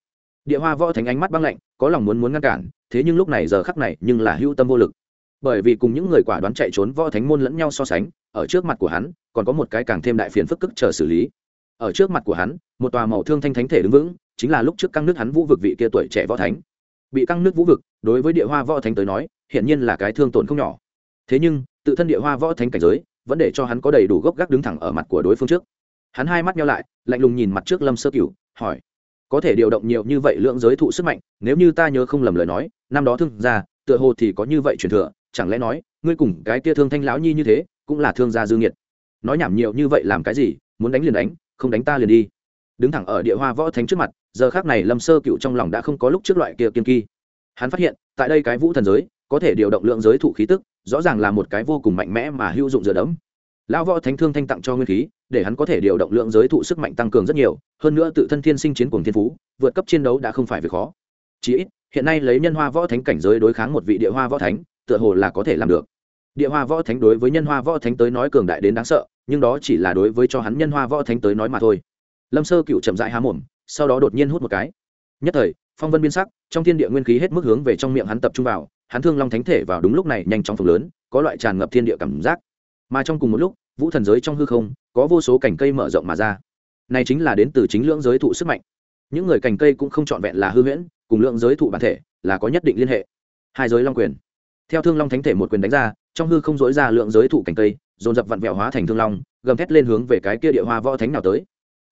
địa hoa võ thánh ánh mắt băng lạnh, có lòng muốn muốn ngăn cản, thế nhưng lúc này giờ khắc này nhưng là hưu tâm vô lực. Bởi vì cùng những người quả đoán chạy trốn võ thánh môn lẫn nhau so sánh, ở trước mặt của hắn, còn có một cái càng thêm đại phiền phức cức chờ xử lý. Ở trước mặt của hắn, một tòa màu thương thanh thánh thể đứng vững, chính là lúc trước căng nước hắn vũ vực vị kia tuổi trẻ võ thánh. Bị căng nước vũ vực, đối với địa hoa võ thánh tới nói, hiển nhiên là cái thương tổn không nhỏ. Thế nhưng, tự thân địa hoa võ thánh cảnh giới, vẫn để cho hắn có đầy đủ gốc gác đứng thẳng ở mặt của đối phương trước. Hắn hai mắt nhau lại, lạnh lùng nhìn mặt trước lâm sơ cửu, hỏi có thể điều động nhiều như vậy lượng giới thụ sức mạnh, nếu như ta nhớ không lầm lời nói, năm đó thương gia, tựa hồ thì có như vậy truyền thừa, chẳng lẽ nói, ngươi cùng cái kia thương thanh lão nhi như thế, cũng là thương gia dương nhiệt nói nhảm nhiều như vậy làm cái gì, muốn đánh liền đánh, không đánh ta liền đi. Đứng thẳng ở địa hoa võ thánh trước mặt, giờ khác này lâm sơ cựu trong lòng đã không có lúc trước loại kia kiên kỳ hắn phát hiện, tại đây cái vũ thần giới, có thể điều động lượng giới thụ khí tức, rõ ràng là một cái vô cùng mạnh mẽ mà hữu dụng dựa đấm lão võ thánh thương thanh tặng cho nguyên khí, để hắn có thể điều động lượng giới thụ sức mạnh tăng cường rất nhiều, hơn nữa tự thân thiên sinh chiến cùng thiên phú, vượt cấp chiến đấu đã không phải việc khó. Chỉ ít, hiện nay lấy nhân hoa võ thánh cảnh giới đối kháng một vị địa hoa võ thánh, tựa hồ là có thể làm được. Địa hoa võ thánh đối với nhân hoa võ thánh tới nói cường đại đến đáng sợ, nhưng đó chỉ là đối với cho hắn nhân hoa võ thánh tới nói mà thôi. Lâm sơ cựu chậm dại há mồm, sau đó đột nhiên hút một cái. Nhất thời, phong vân biên sắc, trong thiên địa nguyên khí hết mức hướng về trong miệng hắn tập trung vào, hắn thương long thánh thể vào đúng lúc này nhanh chóng phồng lớn, có loại tràn ngập thiên địa cảm giác mà trong cùng một lúc, vũ thần giới trong hư không, có vô số cành cây mở rộng mà ra. Này chính là đến từ chính lưỡng giới thụ sức mạnh. Những người cành cây cũng không trọn vẹn là hư huyễn, cùng lượng giới thụ bản thể là có nhất định liên hệ. Hai giới long quyền. Theo thương long thánh thể một quyền đánh ra, trong hư không dối ra lượng giới thụ cành cây, dồn dập vặn vẹo hóa thành thương long, gầm thét lên hướng về cái kia địa hoa võ thánh nào tới.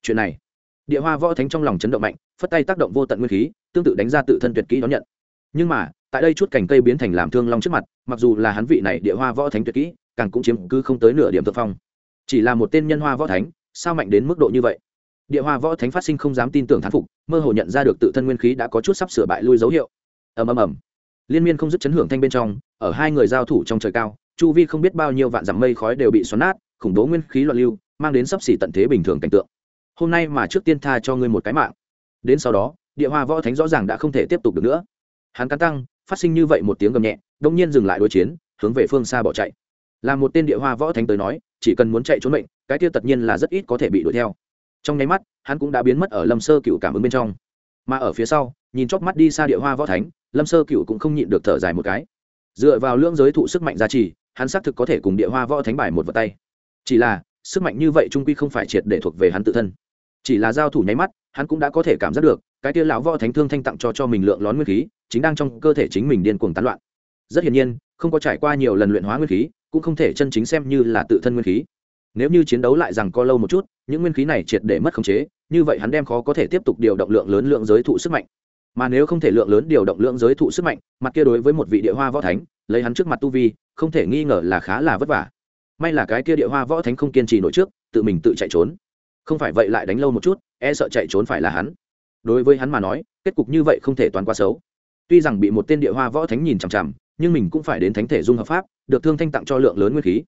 Chuyện này, địa hoa võ thánh trong lòng chấn động mạnh, phất tay tác động vô tận nguyên khí, tương tự đánh ra tự thân tuyệt kỹ đón nhận. Nhưng mà, tại đây chút cành cây biến thành làm thương long trước mặt, mặc dù là hắn vị này địa hoa võ thánh tuyệt kỹ càng cũng chiếm cứ không tới nửa điểm thượng phong. Chỉ là một tên nhân hoa võ thánh, sao mạnh đến mức độ như vậy? Địa hoa võ thánh phát sinh không dám tin tưởng thán phục, mơ hồ nhận ra được tự thân nguyên khí đã có chút sắp sửa bại lui dấu hiệu. Ầm ầm ầm. Liên miên không dứt chấn hưởng thanh bên trong, ở hai người giao thủ trong trời cao, chu vi không biết bao nhiêu vạn dặm mây khói đều bị xoắn nát, khủng bố nguyên khí loạn lưu, mang đến sắp xỉ tận thế bình thường cảnh tượng. Hôm nay mà trước tiên tha cho ngươi một cái mạng. Đến sau đó, địa hoa võ thánh rõ ràng đã không thể tiếp tục được nữa. Hắn cắn tăng phát sinh như vậy một tiếng gầm nhẹ đông nhiên dừng lại đối chiến, hướng về phương xa bỏ chạy là một tên địa hoa võ thánh tới nói, chỉ cần muốn chạy trốn mệnh, cái kia tất nhiên là rất ít có thể bị đuổi theo. Trong nháy mắt, hắn cũng đã biến mất ở lâm sơ cựu cảm ứng bên trong. Mà ở phía sau, nhìn chóc mắt đi xa địa hoa võ thánh, lâm sơ cựu cũng không nhịn được thở dài một cái. Dựa vào lưỡng giới thụ sức mạnh gia trì, hắn xác thực có thể cùng địa hoa võ thánh bài một vật tay. Chỉ là, sức mạnh như vậy trung quy không phải triệt để thuộc về hắn tự thân. Chỉ là giao thủ nháy mắt, hắn cũng đã có thể cảm giác được, cái tia lão võ thánh thương thanh tặng cho cho mình lượng lón nguyên khí, chính đang trong cơ thể chính mình điên cuồng tán loạn. Rất hiển nhiên, không có trải qua nhiều lần luyện hóa nguyên khí cũng không thể chân chính xem như là tự thân nguyên khí. Nếu như chiến đấu lại rằng co lâu một chút, những nguyên khí này triệt để mất khống chế, như vậy hắn đem khó có thể tiếp tục điều động lượng lớn lượng giới thụ sức mạnh. Mà nếu không thể lượng lớn điều động lượng giới thụ sức mạnh, mặt kia đối với một vị địa hoa võ thánh, lấy hắn trước mặt tu vi, không thể nghi ngờ là khá là vất vả. May là cái kia địa hoa võ thánh không kiên trì nổi trước, tự mình tự chạy trốn. Không phải vậy lại đánh lâu một chút e sợ chạy trốn phải là hắn. Đối với hắn mà nói, kết cục như vậy không thể toàn quá xấu. Tuy rằng bị một tên địa hoa võ thánh nhìn chằm chằm nhưng mình cũng phải đến thánh thể dung hợp pháp, được thương thanh tặng cho lượng lớn nguyên khí.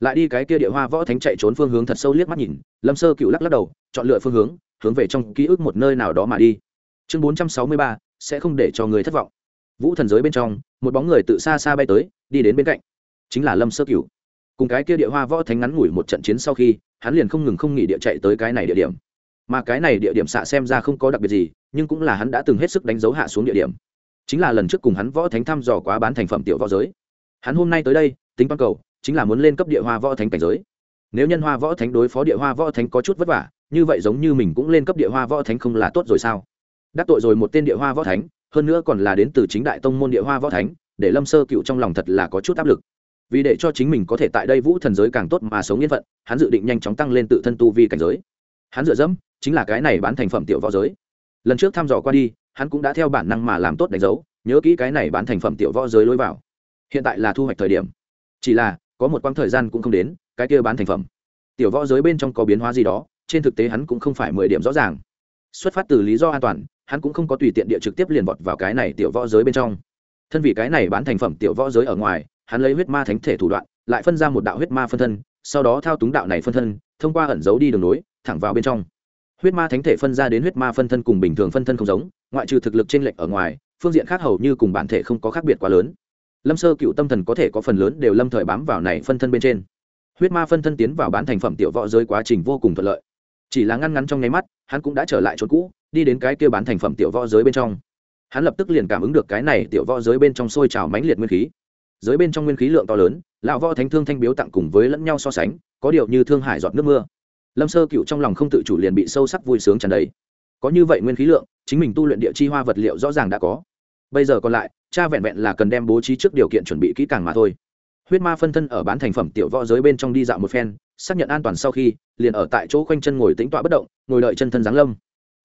Lại đi cái kia địa hoa võ thánh chạy trốn phương hướng thật sâu liếc mắt nhìn, lâm sơ cựu lắc lắc đầu, chọn lựa phương hướng hướng về trong ký ức một nơi nào đó mà đi. Chương bốn trăm sáu mươi ba, sẽ không để cho người thất vọng. Vũ thần giới bên trong, một bóng người tự xa xa bay tới, đi đến bên cạnh, chính là lâm sơ cựu. Cùng cái kia địa hoa võ thánh ngắn ngủi một trận chiến sau khi, hắn liền không ngừng không nghỉ địa chạy tới cái này địa điểm. Mà cái này địa điểm xạ xem ra không có đặc biệt gì, nhưng cũng là hắn đã từng hết sức đánh dấu hạ xuống địa điểm chính là lần trước cùng hắn võ thánh thăm dò quá bán thành phẩm tiểu võ giới. Hắn hôm nay tới đây, tính toàn cầu, chính là muốn lên cấp địa hoa võ thánh cảnh giới. Nếu nhân hoa võ thánh đối phó địa hoa võ thánh có chút vất vả, như vậy giống như mình cũng lên cấp địa hoa võ thánh không là tốt rồi sao? Đắc tội rồi một tên địa hoa võ thánh, hơn nữa còn là đến từ chính đại tông môn địa hoa võ thánh, để lâm sơ cựu trong lòng thật là có chút áp lực. Vì để cho chính mình có thể tại đây vũ thần giới càng tốt mà sống yên phận, hắn dự định nhanh chóng tăng lên tự thân tu vi cảnh giới. Hắn dựa dẫm, chính là cái này bán thành phẩm tiểu võ giới. Lần trước thăm dò qua đi hắn cũng đã theo bản năng mà làm tốt đánh dấu, nhớ kỹ cái này bán thành phẩm tiểu võ giới lối vào. Hiện tại là thu hoạch thời điểm. Chỉ là, có một quãng thời gian cũng không đến, cái kia bán thành phẩm. Tiểu võ giới bên trong có biến hóa gì đó, trên thực tế hắn cũng không phải mười điểm rõ ràng. Xuất phát từ lý do an toàn, hắn cũng không có tùy tiện địa trực tiếp liền vọt vào cái này tiểu võ giới bên trong. Thân vì cái này bán thành phẩm tiểu võ giới ở ngoài, hắn lấy huyết ma thánh thể thủ đoạn, lại phân ra một đạo huyết ma phân thân, sau đó thao túng đạo này phân thân, thông qua ẩn giấu đi đường nối, thẳng vào bên trong huyết ma thánh thể phân ra đến huyết ma phân thân cùng bình thường phân thân không giống, ngoại trừ thực lực t r ê n lệch ở ngoài, phương diện khác hầu như cùng bản thể không có khác biệt quá lớn. Lâm sơ cựu tâm thần có thể có phần lớn đều lâm thời bám vào này phân thân bên trên. Huyết ma phân thân tiến vào bán thành phẩm tiểu võ giới quá trình vô cùng thuận lợi. Chỉ là ngăn ngắn trong nháy mắt, hắn cũng đã trở lại chỗ cũ, đi đến cái kia bán thành phẩm tiểu võ giới bên trong. Hắn lập tức liền cảm ứng được cái này tiểu võ giới bên trong sôi trào mãnh liệt nguyên khí. Giới bên trong nguyên khí lượng to lớn, lão võ thánh thương thanh biếu tặng cùng với lẫn nhau so sánh, có điều như thương hải giọt nước mưa lâm sơ cựu trong lòng không tự chủ liền bị sâu sắc vui sướng tràn đầy. Có như vậy nguyên khí lượng, chính mình tu luyện địa chi hoa vật liệu rõ ràng đã có. Bây giờ còn lại, cha vẹn vẹn là cần đem bố trí trước điều kiện chuẩn bị kỹ càng mà thôi. Huyết ma phân thân ở bán thành phẩm tiểu võ giới bên trong đi dạo một phen, xác nhận an toàn sau khi, liền ở tại chỗ khoanh chân ngồi tính tọa bất động, ngồi đợi chân thân giáng lâm.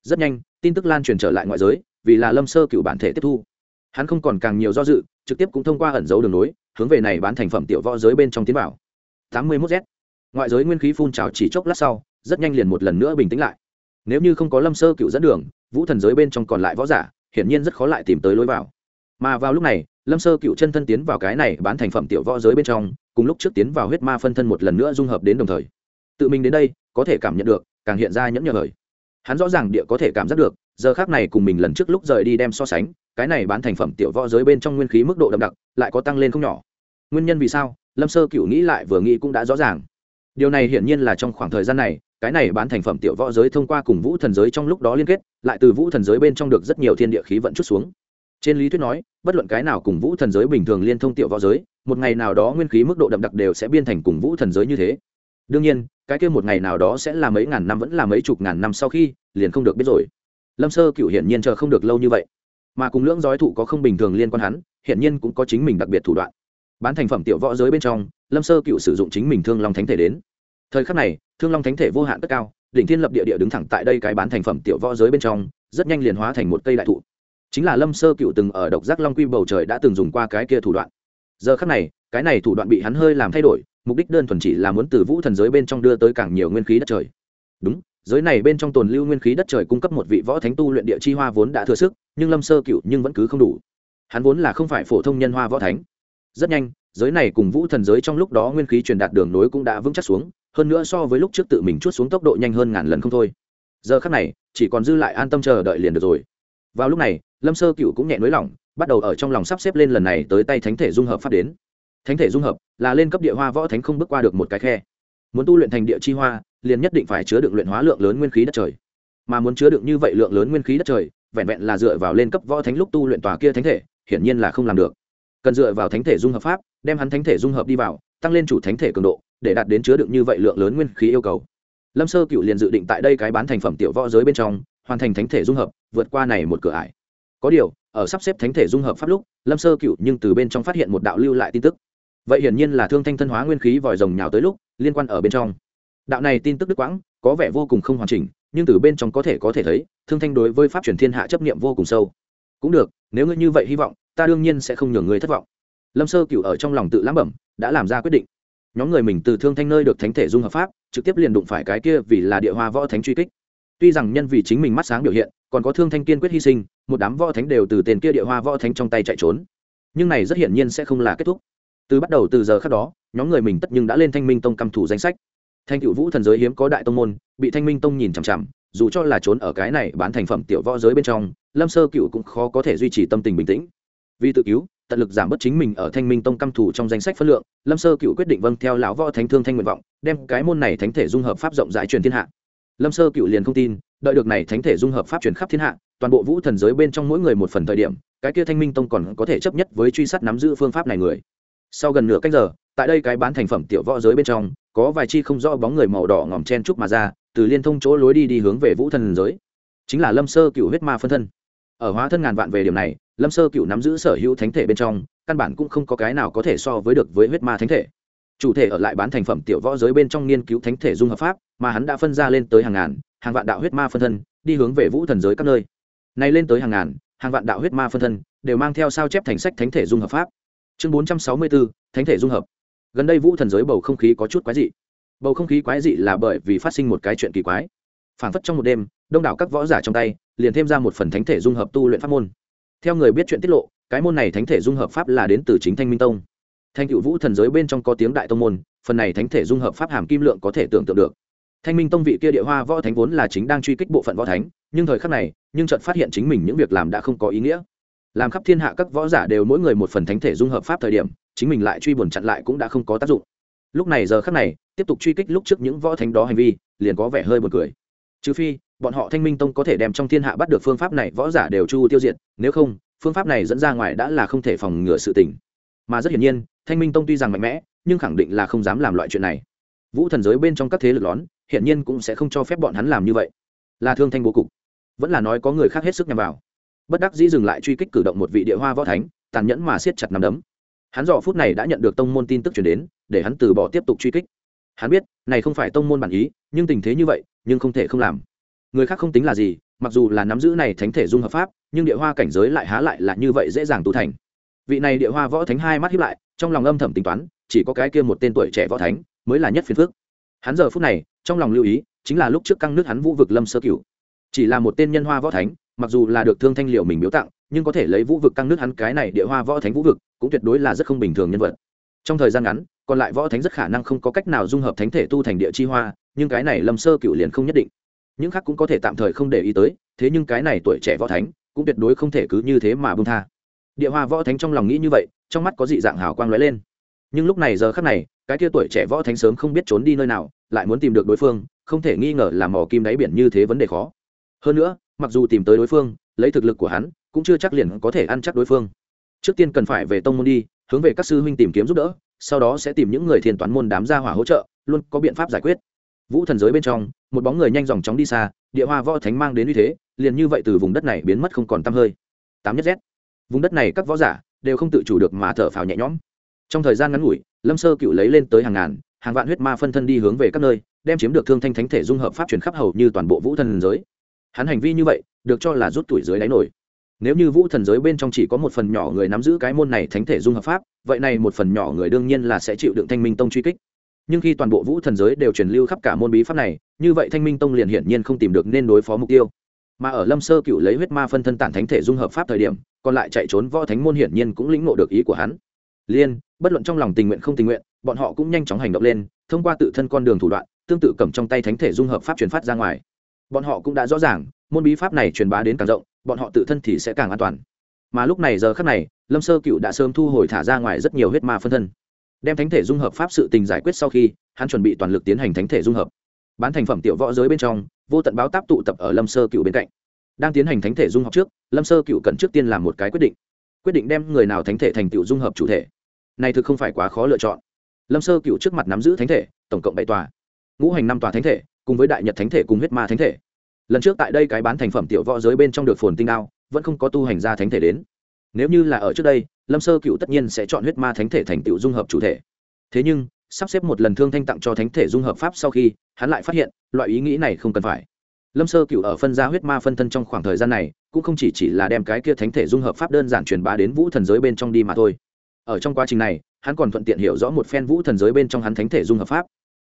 Rất nhanh, tin tức lan truyền trở lại ngoại giới, vì là lâm sơ cựu bản thể tiếp thu. Hắn không còn càng nhiều do dự, trực tiếp cũng thông qua ẩn dấu đường nối, hướng về này bán thành phẩm tiểu võ giới bên trong tiến vào. Tám mươi 81 z ngoại giới nguyên khí phun trào chỉ chốc lát sau, rất nhanh liền một lần nữa bình tĩnh lại. Nếu như không có lâm sơ cựu dẫn đường, vũ thần giới bên trong còn lại võ giả, hiển nhiên rất khó lại tìm tới lối vào. Mà vào lúc này, lâm sơ cựu chân thân tiến vào cái này bán thành phẩm tiểu võ giới bên trong, cùng lúc trước tiến vào huyết ma phân thân một lần nữa dung hợp đến đồng thời. Tự mình đến đây, có thể cảm nhận được, càng hiện ra nhẫn nhờ hời. Hắn rõ ràng địa có thể cảm giác được, giờ khác này cùng mình lần trước lúc rời đi đem so sánh, cái này bán thành phẩm tiểu võ giới bên trong nguyên khí mức độ đậm đặc, lại có tăng lên không nhỏ. Nguyên nhân vì sao, lâm sơ cựu nghĩ lại vừa nghĩ cũng đã rõ ràng điều này hiển nhiên là trong khoảng thời gian này, cái này bán thành phẩm tiểu võ giới thông qua cùng vũ thần giới trong lúc đó liên kết, lại từ vũ thần giới bên trong được rất nhiều thiên địa khí vận chút xuống. Trên lý thuyết nói, bất luận cái nào cùng vũ thần giới bình thường liên thông tiểu võ giới, một ngày nào đó nguyên khí mức độ đậm đặc đều sẽ biên thành cùng vũ thần giới như thế. Đương nhiên, cái kia một ngày nào đó sẽ là mấy ngàn năm vẫn là mấy chục ngàn năm sau khi, liền không được biết rồi. Lâm sơ cựu hiển nhiên chờ không được lâu như vậy. Mà cùng lưỡng giói thụ có không bình thường liên quan hắn, hiển nhiên cũng có chính mình đặc biệt thủ đoạn bán thành phẩm tiểu võ giới bên trong, lâm sơ cựu sử dụng chính mình thương long thánh thể đến. Thời khắc này, thương long thánh thể vô hạn cất cao, đỉnh thiên lập địa địa đứng thẳng tại đây cái bán thành phẩm tiểu võ giới bên trong, rất nhanh liền hóa thành một cây đại thụ. Chính là lâm sơ cựu từng ở độc giác long quy bầu trời đã từng dùng qua cái kia thủ đoạn. Giờ khắc này, cái này thủ đoạn bị hắn hơi làm thay đổi, mục đích đơn thuần chỉ là muốn từ vũ thần giới bên trong đưa tới càng nhiều nguyên khí đất trời. Đúng, giới này bên trong tồn lưu nguyên khí đất trời cung cấp một vị võ thánh tu luyện địa chi hoa vốn đã thừa sức, nhưng lâm sơ cựu nhưng vẫn cứ không đủ. Hắn vốn là không phải phổ thông nhân hoa võ thánh rất nhanh, giới này cùng vũ thần giới trong lúc đó nguyên khí truyền đạt đường nối cũng đã vững chắc xuống, hơn nữa so với lúc trước tự mình chút xuống tốc độ nhanh hơn ngàn lần không thôi. Giờ khắc này, chỉ còn dư lại an tâm chờ đợi liền được rồi. Vào lúc này, lâm sơ cựu cũng nhẹ nới lỏng, bắt đầu ở trong lòng sắp xếp lên lần này tới tay thánh thể dung hợp phát đến. Thánh thể dung hợp là lên cấp địa hoa võ thánh không bước qua được một cái khe. Muốn tu luyện thành địa chi hoa, liền nhất định phải chứa đựng luyện hóa lượng lớn nguyên khí đất trời. Mà muốn chứa đựng như vậy lượng lớn nguyên khí đất trời, vẹn vẹn là dựa vào lên cấp võ thánh lúc tu luyện tòa kia thánh thể, hiển nhiên là không làm được cần dựa vào thánh thể dung hợp pháp, đem hắn thánh thể dung hợp đi vào, tăng lên chủ thánh thể cường độ, để đạt đến chứa đựng như vậy lượng lớn nguyên khí yêu cầu. Lâm sơ cựu liền dự định tại đây cái bán thành phẩm tiểu võ giới bên trong, hoàn thành thánh thể dung hợp, vượt qua này một cửa ải. Có điều, ở sắp xếp thánh thể dung hợp pháp lúc, lâm sơ cựu nhưng từ bên trong phát hiện một đạo lưu lại tin tức. Vậy hiển nhiên là thương thanh thân hóa nguyên khí vòi rồng nhào tới lúc, liên quan ở bên trong. Đạo này tin tức đức quãng, có vẻ vô cùng không hoàn chỉnh, nhưng từ bên trong có thể có thể thấy, thương thanh đối với pháp truyền thiên hạ chấp niệm vô cùng sâu cũng được, nếu ngươi như vậy hy vọng, ta đương nhiên sẽ không nhường ngươi thất vọng. Lâm sơ cựu ở trong lòng tự lãm bẩm, đã làm ra quyết định. Nhóm người mình từ thương thanh nơi được thánh thể dung hợp pháp, trực tiếp liền đụng phải cái kia vì là địa hoa võ thánh truy kích. Tuy rằng nhân vì chính mình mắt sáng biểu hiện, còn có thương thanh kiên quyết hy sinh, một đám võ thánh đều từ tiền kia địa hoa võ thánh trong tay chạy trốn. Nhưng này rất hiển nhiên sẽ không là kết thúc. Từ bắt đầu từ giờ khác đó, nhóm người mình tất nhưng đã lên thanh minh tông căm thủ danh sách. Thanh cựu vũ thần giới hiếm có đại tông môn, bị thanh minh tông nhìn chằm chằm, dù cho là trốn ở cái này bán thành phẩm tiểu võ giới bên trong lâm sơ cựu cũng khó có thể duy trì tâm tình bình tĩnh. Vì tự cứu, tận lực giảm bớt chính mình ở thanh minh tông căm thủ trong danh sách phân lượng, lâm sơ cựu quyết định vâng theo lão võ thánh thương thanh nguyện vọng, đem cái môn này thánh thể dung hợp pháp rộng rãi truyền thiên hạ. Lâm sơ cựu liền không tin, đợi được này thánh thể dung hợp pháp truyền khắp thiên hạ, toàn bộ vũ thần giới bên trong mỗi người một phần thời điểm, cái kia thanh minh tông còn có thể chấp nhất với truy sát nắm giữ phương pháp này người. Sau gần nửa cách giờ, tại đây cái bán thành phẩm tiểu võ giới bên trong, có vài chi không rõ bóng người màu đỏ ngòm chen trúc mà ra, từ liên thông chỗ lối đi đi hướng về vũ thần giới. Chính là lâm sơ cựu huyết ma phân thân ở hóa thân ngàn vạn về điểm này, lâm sơ cựu nắm giữ sở hữu thánh thể bên trong, căn bản cũng không có cái nào có thể so với được với huyết ma thánh thể. Chủ thể ở lại bán thành phẩm tiểu võ giới bên trong nghiên cứu thánh thể dung hợp pháp, mà hắn đã phân ra lên tới hàng ngàn, hàng vạn đạo huyết ma phân thân, đi hướng về vũ thần giới các nơi. Nay lên tới hàng ngàn, hàng vạn đạo huyết ma phân thân, đều mang theo sao chép thành sách thánh thể dung hợp pháp. Chương bốn trăm sáu mươi bốn thánh thể dung hợp. Gần đây vũ thần giới bầu không khí có chút quái dị. Bầu không khí quái dị là bởi vì phát sinh một cái chuyện kỳ quái phản phất trong một đêm, đông đảo các võ giả trong tay, liền thêm ra một phần thánh thể dung hợp tu luyện pháp môn. Theo người biết chuyện tiết lộ, cái môn này thánh thể dung hợp pháp là đến từ chính thanh minh tông. Thanh cựu vũ thần giới bên trong có tiếng đại tông môn, phần này thánh thể dung hợp pháp hàm kim lượng có thể tưởng tượng được. Thanh minh tông vị kia địa hoa võ thánh vốn là chính đang truy kích bộ phận võ thánh, nhưng thời khắc này, nhưng chợt phát hiện chính mình những việc làm đã không có ý nghĩa. Làm khắp thiên hạ các võ giả đều mỗi người một phần thánh thể dung hợp pháp thời điểm, chính mình lại truy buồn chặn lại cũng đã không có tác dụng. Lúc này giờ khắc này, tiếp tục truy kích lúc trước những võ thánh đó hành vi, liền có vẻ hơi buồn cười trừ phi, bọn họ thanh minh tông có thể đem trong thiên hạ bắt được phương pháp này, võ giả đều chu tiêu diệt, nếu không, phương pháp này dẫn ra ngoài đã là không thể phòng ngừa sự tình. Mà rất hiển nhiên, thanh minh tông tuy rằng mạnh mẽ, nhưng khẳng định là không dám làm loại chuyện này. Vũ thần giới bên trong các thế lực lón, hiển nhiên cũng sẽ không cho phép bọn hắn làm như vậy. Là thương thanh bố cục. Vẫn là nói có người khác hết sức nhằm vào. Bất đắc dĩ dừng lại truy kích cử động một vị địa hoa võ thánh, tàn nhẫn mà siết chặt nắm đấm. Hắn dò phút này đã nhận được tông môn tin tức chuyển đến, để hắn từ bỏ tiếp tục truy kích. Hắn biết, này không phải tông môn bản ý, nhưng tình thế như vậy nhưng không thể không làm. Người khác không tính là gì, mặc dù là nắm giữ này thánh thể dung hợp pháp, nhưng địa hoa cảnh giới lại há lại là như vậy dễ dàng tu thành. Vị này địa hoa võ thánh hai mắt hiếp lại, trong lòng âm thầm tính toán, chỉ có cái kia một tên tuổi trẻ võ thánh mới là nhất phiền phước hắn giờ phút này, trong lòng lưu ý, chính là lúc trước căng nước hắn vũ vực lâm sơ cửu. Chỉ là một tên nhân hoa võ thánh, mặc dù là được thương thanh liệu mình biếu tặng, nhưng có thể lấy vũ vực căng nước hắn cái này địa hoa võ thánh vũ vực, cũng tuyệt đối là rất không bình thường nhân vật. Trong thời gian ngắn còn lại võ thánh rất khả năng không có cách nào dung hợp thánh thể tu thành địa chi hoa, nhưng cái này lâm sơ cựu liền không nhất định. Những khác cũng có thể tạm thời không để ý tới, thế nhưng cái này tuổi trẻ võ thánh cũng tuyệt đối không thể cứ như thế mà bông tha. Địa hoa võ thánh trong lòng nghĩ như vậy, trong mắt có dị dạng hào quang lóe lên. Nhưng lúc này giờ khắc này, cái kia tuổi trẻ võ thánh sớm không biết trốn đi nơi nào, lại muốn tìm được đối phương, không thể nghi ngờ là mò kim đáy biển như thế vấn đề khó. Hơn nữa, mặc dù tìm tới đối phương, lấy thực lực của hắn, cũng chưa chắc liền có thể ăn chắc đối phương. Trước tiên cần phải về tông môn đi, hướng về các sư huynh tìm kiếm giúp đỡ sau đó sẽ tìm những người thiền toán môn đám gia hỏa hỗ trợ, luôn có biện pháp giải quyết. Vũ thần giới bên trong, một bóng người nhanh dòng chóng đi xa, địa hoa võ thánh mang đến uy thế, liền như vậy từ vùng đất này biến mất không còn t hơi. Tám nhất z. Vùng đất này các võ giả đều không tự chủ được mà thở phào nhẹ nhõm. Trong thời gian ngắn ngủi, lâm sơ cựu lấy lên tới hàng ngàn, hàng vạn huyết ma phân thân đi hướng về các nơi, đem chiếm được thương thanh thánh thể dung hợp pháp truyền khắp hầu như toàn bộ vũ thần giới. Hắn hành vi như vậy, được cho là rút tuổi dưới đáy nổi nếu như vũ thần giới bên trong chỉ có một phần nhỏ người nắm giữ cái môn này thánh thể dung hợp pháp, vậy này một phần nhỏ người đương nhiên là sẽ chịu đựng thanh minh tông truy kích. Nhưng khi toàn bộ vũ thần giới đều truyền lưu khắp cả môn bí pháp này, như vậy thanh minh tông liền hiển nhiên không tìm được nên đối phó mục tiêu. Mà ở lâm sơ cựu lấy huyết ma phân thân tản thánh thể dung hợp pháp thời điểm, còn lại chạy trốn võ thánh môn hiển nhiên cũng lĩnh ngộ được ý của hắn. Liên, bất luận trong lòng tình nguyện không tình nguyện, bọn họ cũng nhanh chóng hành động lên, thông qua tự thân con đường thủ đoạn, tương tự cầm trong tay thánh thể dung hợp pháp truyền phát ra ngoài. Bọn họ cũng đã rõ ràng, môn bí pháp này truyền bá đến càng rộng bọn họ tự thân thì sẽ càng an toàn. Mà lúc này giờ khắc này, lâm sơ cựu đã sớm thu hồi thả ra ngoài rất nhiều huyết ma phân thân. Đem thánh thể dung hợp pháp sự tình giải quyết sau khi, hắn chuẩn bị toàn lực tiến hành thánh thể dung hợp. Bán thành phẩm tiểu võ giới bên trong, vô tận báo táp tụ tập ở lâm sơ cựu bên cạnh. Đang tiến hành thánh thể dung hợp trước, lâm sơ cựu cần trước tiên làm một cái quyết định. Quyết định đem người nào thánh thể thành tựu dung hợp chủ thể. Này thực không phải quá khó lựa chọn. Lâm sơ cựu trước mặt nắm giữ thánh thể, tổng cộng bảy tòa. Ngũ hành năm tòa thánh thể, cùng với đại nhật thánh thể cùng huyết ma thánh thể lần trước tại đây cái bán thành phẩm tiểu võ giới bên trong được phồn tinh đao, vẫn không có tu hành ra thánh thể đến. Nếu như là ở trước đây, lâm sơ cựu tất nhiên sẽ chọn huyết ma thánh thể thành tựu dung hợp chủ thể. Thế nhưng, sắp xếp một lần thương thanh tặng cho thánh thể dung hợp pháp sau khi, hắn lại phát hiện, loại ý nghĩ này không cần phải. Lâm sơ cựu ở phân gia huyết ma phân thân trong khoảng thời gian này, cũng không chỉ chỉ là đem cái kia thánh thể dung hợp pháp đơn giản truyền bá đến vũ thần giới bên trong đi mà thôi. Ở trong quá trình này, hắn còn thuận tiện hiểu rõ một phen vũ thần giới bên trong hắn thánh thể dung hợp pháp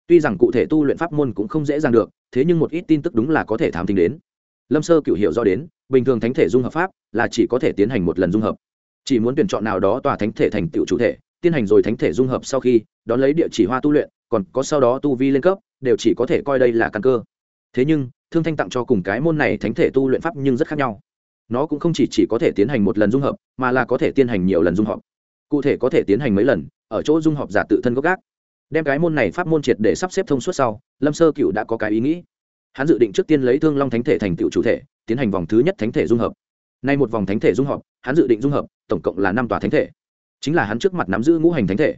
tuy rằng cụ thể tu luyện pháp môn cũng không dễ dàng được thế nhưng một ít tin tức đúng là có thể thám tính đến. Lâm sơ cựu hiểu rõ đến bình thường thánh thể dung hợp pháp là chỉ có thể tiến hành một lần dung hợp. Chỉ muốn tuyển chọn nào đó tòa thánh thể thành tựu chủ thể tiến hành rồi thánh thể dung hợp sau khi đón lấy địa chỉ hoa tu luyện còn có sau đó tu vi lên cấp đều chỉ có thể coi đây là căn cơ. Thế nhưng thương thanh tặng cho cùng cái môn này thánh thể tu luyện pháp nhưng rất khác nhau. Nó cũng không chỉ, chỉ có thể tiến hành một lần dung hợp mà là có thể tiến hành nhiều lần dung hợp. Cụ thể có thể tiến hành mấy lần ở chỗ dung hợp giả tự thân gốc gác đem cái môn này pháp môn triệt để sắp xếp thông suốt sau, lâm sơ cựu đã có cái ý nghĩ. Hắn dự định trước tiên lấy thương long thánh thể thành tựu chủ thể, tiến hành vòng thứ nhất thánh thể dung hợp. Nay một vòng thánh thể dung hợp, hắn dự định dung hợp, tổng cộng là năm tòa thánh thể. Chính là hắn trước mặt nắm giữ ngũ hành thánh thể.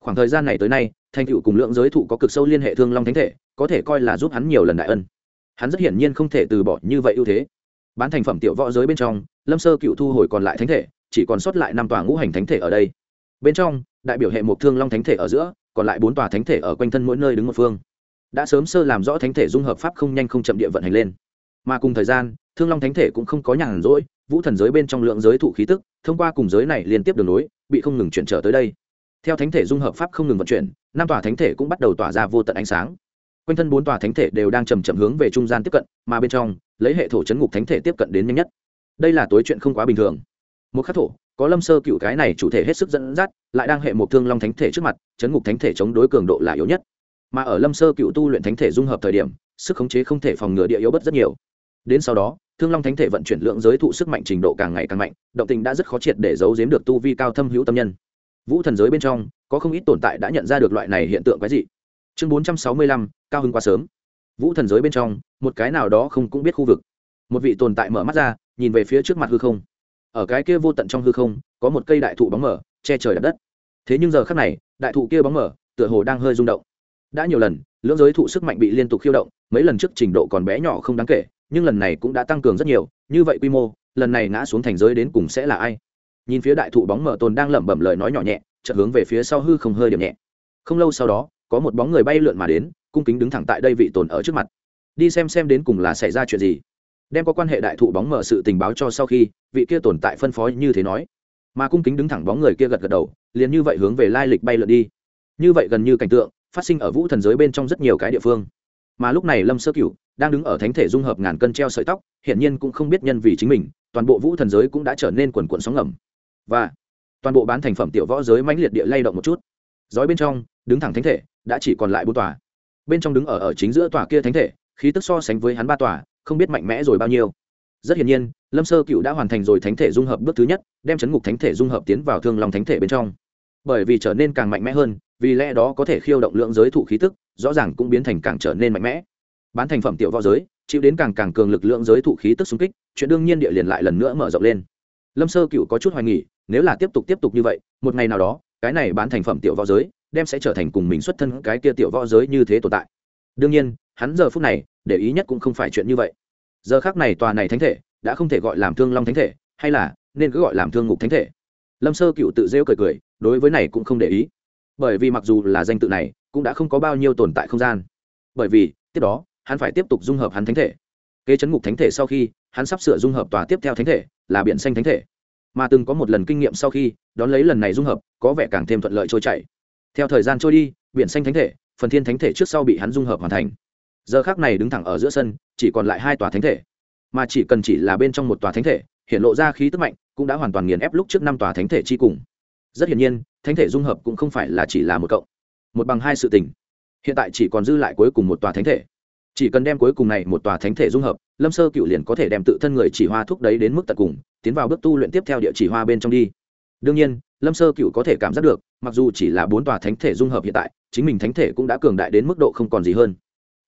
Khoảng thời gian này tới nay, thành tựu cùng lượng giới thụ có cực sâu liên hệ thương long thánh thể, có thể coi là giúp hắn nhiều lần đại ân. Hắn rất hiển nhiên không thể từ bỏ như vậy ưu thế. Bán thành phẩm tiểu võ giới bên trong, lâm sơ cựu thu hồi còn lại thánh thể, chỉ còn sót lại năm tòa ngũ hành thánh thể ở đây. Bên trong, đại biểu hệ một thương long thánh thể ở giữa còn lại bốn tòa thánh thể ở quanh thân mỗi nơi đứng một phương. Đã sớm sơ làm rõ thánh thể dung hợp pháp không nhanh không chậm địa vận hành lên. Mà cùng thời gian, thương long thánh thể cũng không có nhàn rỗi, vũ thần giới bên trong lượng giới thụ khí tức, thông qua cùng giới này liên tiếp đường nối bị không ngừng chuyển trở tới đây. Theo thánh thể dung hợp pháp không ngừng vận chuyển, năm tòa thánh thể cũng bắt đầu tỏa ra vô tận ánh sáng. Quanh thân bốn tòa thánh thể đều đang chầm chậm hướng về trung gian tiếp cận, mà bên trong, lấy hệ thổ chấn ngục thánh thể tiếp cận đến nhanh nhất. Đây là tối chuyện không quá bình thường. Một khắc thổ có lâm sơ cựu cái này chủ thể hết sức dẫn dắt, lại đang hệ một thương long thánh thể trước mặt, chấn ngục thánh thể chống đối cường độ là yếu nhất. Mà ở lâm sơ cựu tu luyện thánh thể dung hợp thời điểm, sức khống chế không thể phòng ngừa địa yếu bất rất nhiều. Đến sau đó, thương long thánh thể vận chuyển lượng giới thụ sức mạnh trình độ càng ngày càng mạnh, động tình đã rất khó triệt để giấu giếm được tu vi cao thâm hữu tâm nhân. Vũ thần giới bên trong, có không ít tồn tại đã nhận ra được loại này hiện tượng quái dị. Chương bốn trăm sáu mươi lăm, cao hưng quá sớm. Vũ thần giới bên trong, một cái nào đó không cũng biết khu vực. Một vị tồn tại mở mắt ra, nhìn về phía trước mặt hư không ở cái kia vô tận trong hư không, có một cây đại thụ bóng mở che trời đập đất. Thế nhưng giờ khác này, đại thụ kia bóng mở tựa hồ đang hơi rung động. Đã nhiều lần, lưỡng giới thụ sức mạnh bị liên tục khiêu động, mấy lần trước trình độ còn bé nhỏ không đáng kể, nhưng lần này cũng đã tăng cường rất nhiều, như vậy quy mô, lần này ngã xuống thành giới đến cùng sẽ là ai? Nhìn phía đại thụ bóng mở tồn đang lẩm bẩm lời nói nhỏ nhẹ, chợt hướng về phía sau hư không hơi điểm nhẹ. Không lâu sau đó, có một bóng người bay lượn mà đến, cung kính đứng thẳng tại đây vị tồn ở trước mặt. Đi xem xem đến cùng là xảy ra chuyện gì đem có quan hệ đại thụ bóng mở sự tình báo cho sau khi, vị kia tồn tại phân phối như thế nói. Mà cung kính đứng thẳng bóng người kia gật gật đầu, liền như vậy hướng về lai lịch bay lượn đi. Như vậy gần như cảnh tượng, phát sinh ở vũ thần giới bên trong rất nhiều cái địa phương. Mà lúc này lâm sơ cửu đang đứng ở thánh thể dung hợp ngàn cân treo sợi tóc, hiển nhiên cũng không biết nhân vì chính mình, toàn bộ vũ thần giới cũng đã trở nên quần quận sóng ngầm. Và toàn bộ bán thành phẩm tiểu võ giới mãnh liệt địa lay động một chút. Giói bên trong, đứng thẳng thánh thể, đã chỉ còn lại bốn tòa. Bên trong đứng ở ở chính giữa tòa kia thánh thể, khí tức so sánh với hắn ba tòa không biết mạnh mẽ rồi bao nhiêu. Rất hiển nhiên, lâm sơ cựu đã hoàn thành rồi thánh thể dung hợp bước thứ nhất, đem chấn ngục thánh thể dung hợp tiến vào thương lòng thánh thể bên trong. Bởi vì trở nên càng mạnh mẽ hơn, vì lẽ đó có thể khiêu động lượng giới thụ khí tức, rõ ràng cũng biến thành càng trở nên mạnh mẽ. Bán thành phẩm tiểu võ giới, chịu đến càng càng cường lực lượng giới thụ khí tức xung kích, chuyện đương nhiên địa liền lại lần nữa mở rộng lên. Lâm sơ cựu có chút hoài nghỉ nếu là tiếp tục tiếp tục như vậy, một ngày nào đó, cái này bán thành phẩm tiểu võ giới, đem sẽ trở thành cùng mình xuất thân cái kia tiểu võ giới như thế tồn tại. Đương nhiên hắn giờ phút này, để ý nhất cũng không phải chuyện như vậy. Giờ khác này tòa này thánh thể, đã không thể gọi làm thương long thánh thể, hay là, nên cứ gọi làm thương ngục thánh thể. Lâm sơ cựu tự rêu cười cười, đối với này cũng không để ý. Bởi vì mặc dù là danh tự này, cũng đã không có bao nhiêu tồn tại không gian. Bởi vì, tiếp đó, hắn phải tiếp tục dung hợp hắn thánh thể. Kế chấn ngục thánh thể sau khi, hắn sắp sửa dung hợp tòa tiếp theo thánh thể, là biển xanh thánh thể. Mà từng có một lần kinh nghiệm sau khi, đón lấy lần này dung hợp, có vẻ càng thêm thuận lợi trôi chảy. Theo thời gian trôi đi, biển xanh thánh thể, phần thiên thánh thể trước sau bị hắn dung hợp hoàn thành giờ khác này đứng thẳng ở giữa sân, chỉ còn lại hai tòa thánh thể. Mà chỉ cần chỉ là bên trong một tòa thánh thể, hiện lộ ra khí tức mạnh, cũng đã hoàn toàn nghiền ép lúc trước năm tòa thánh thể chi cùng. Rất hiển nhiên, thánh thể dung hợp cũng không phải là chỉ là một cộng. Một bằng hai sự tình. Hiện tại chỉ còn dư lại cuối cùng một tòa thánh thể. Chỉ cần đem cuối cùng này một tòa thánh thể dung hợp, lâm sơ cựu liền có thể đem tự thân người chỉ hoa thúc đấy đến mức tận cùng, tiến vào bước tu luyện tiếp theo địa chỉ hoa bên trong đi. Đương nhiên, lâm sơ cựu có thể cảm giác được, mặc dù chỉ là bốn tòa thánh thể dung hợp hiện tại, chính mình thánh thể cũng đã cường đại đến mức độ không còn gì hơn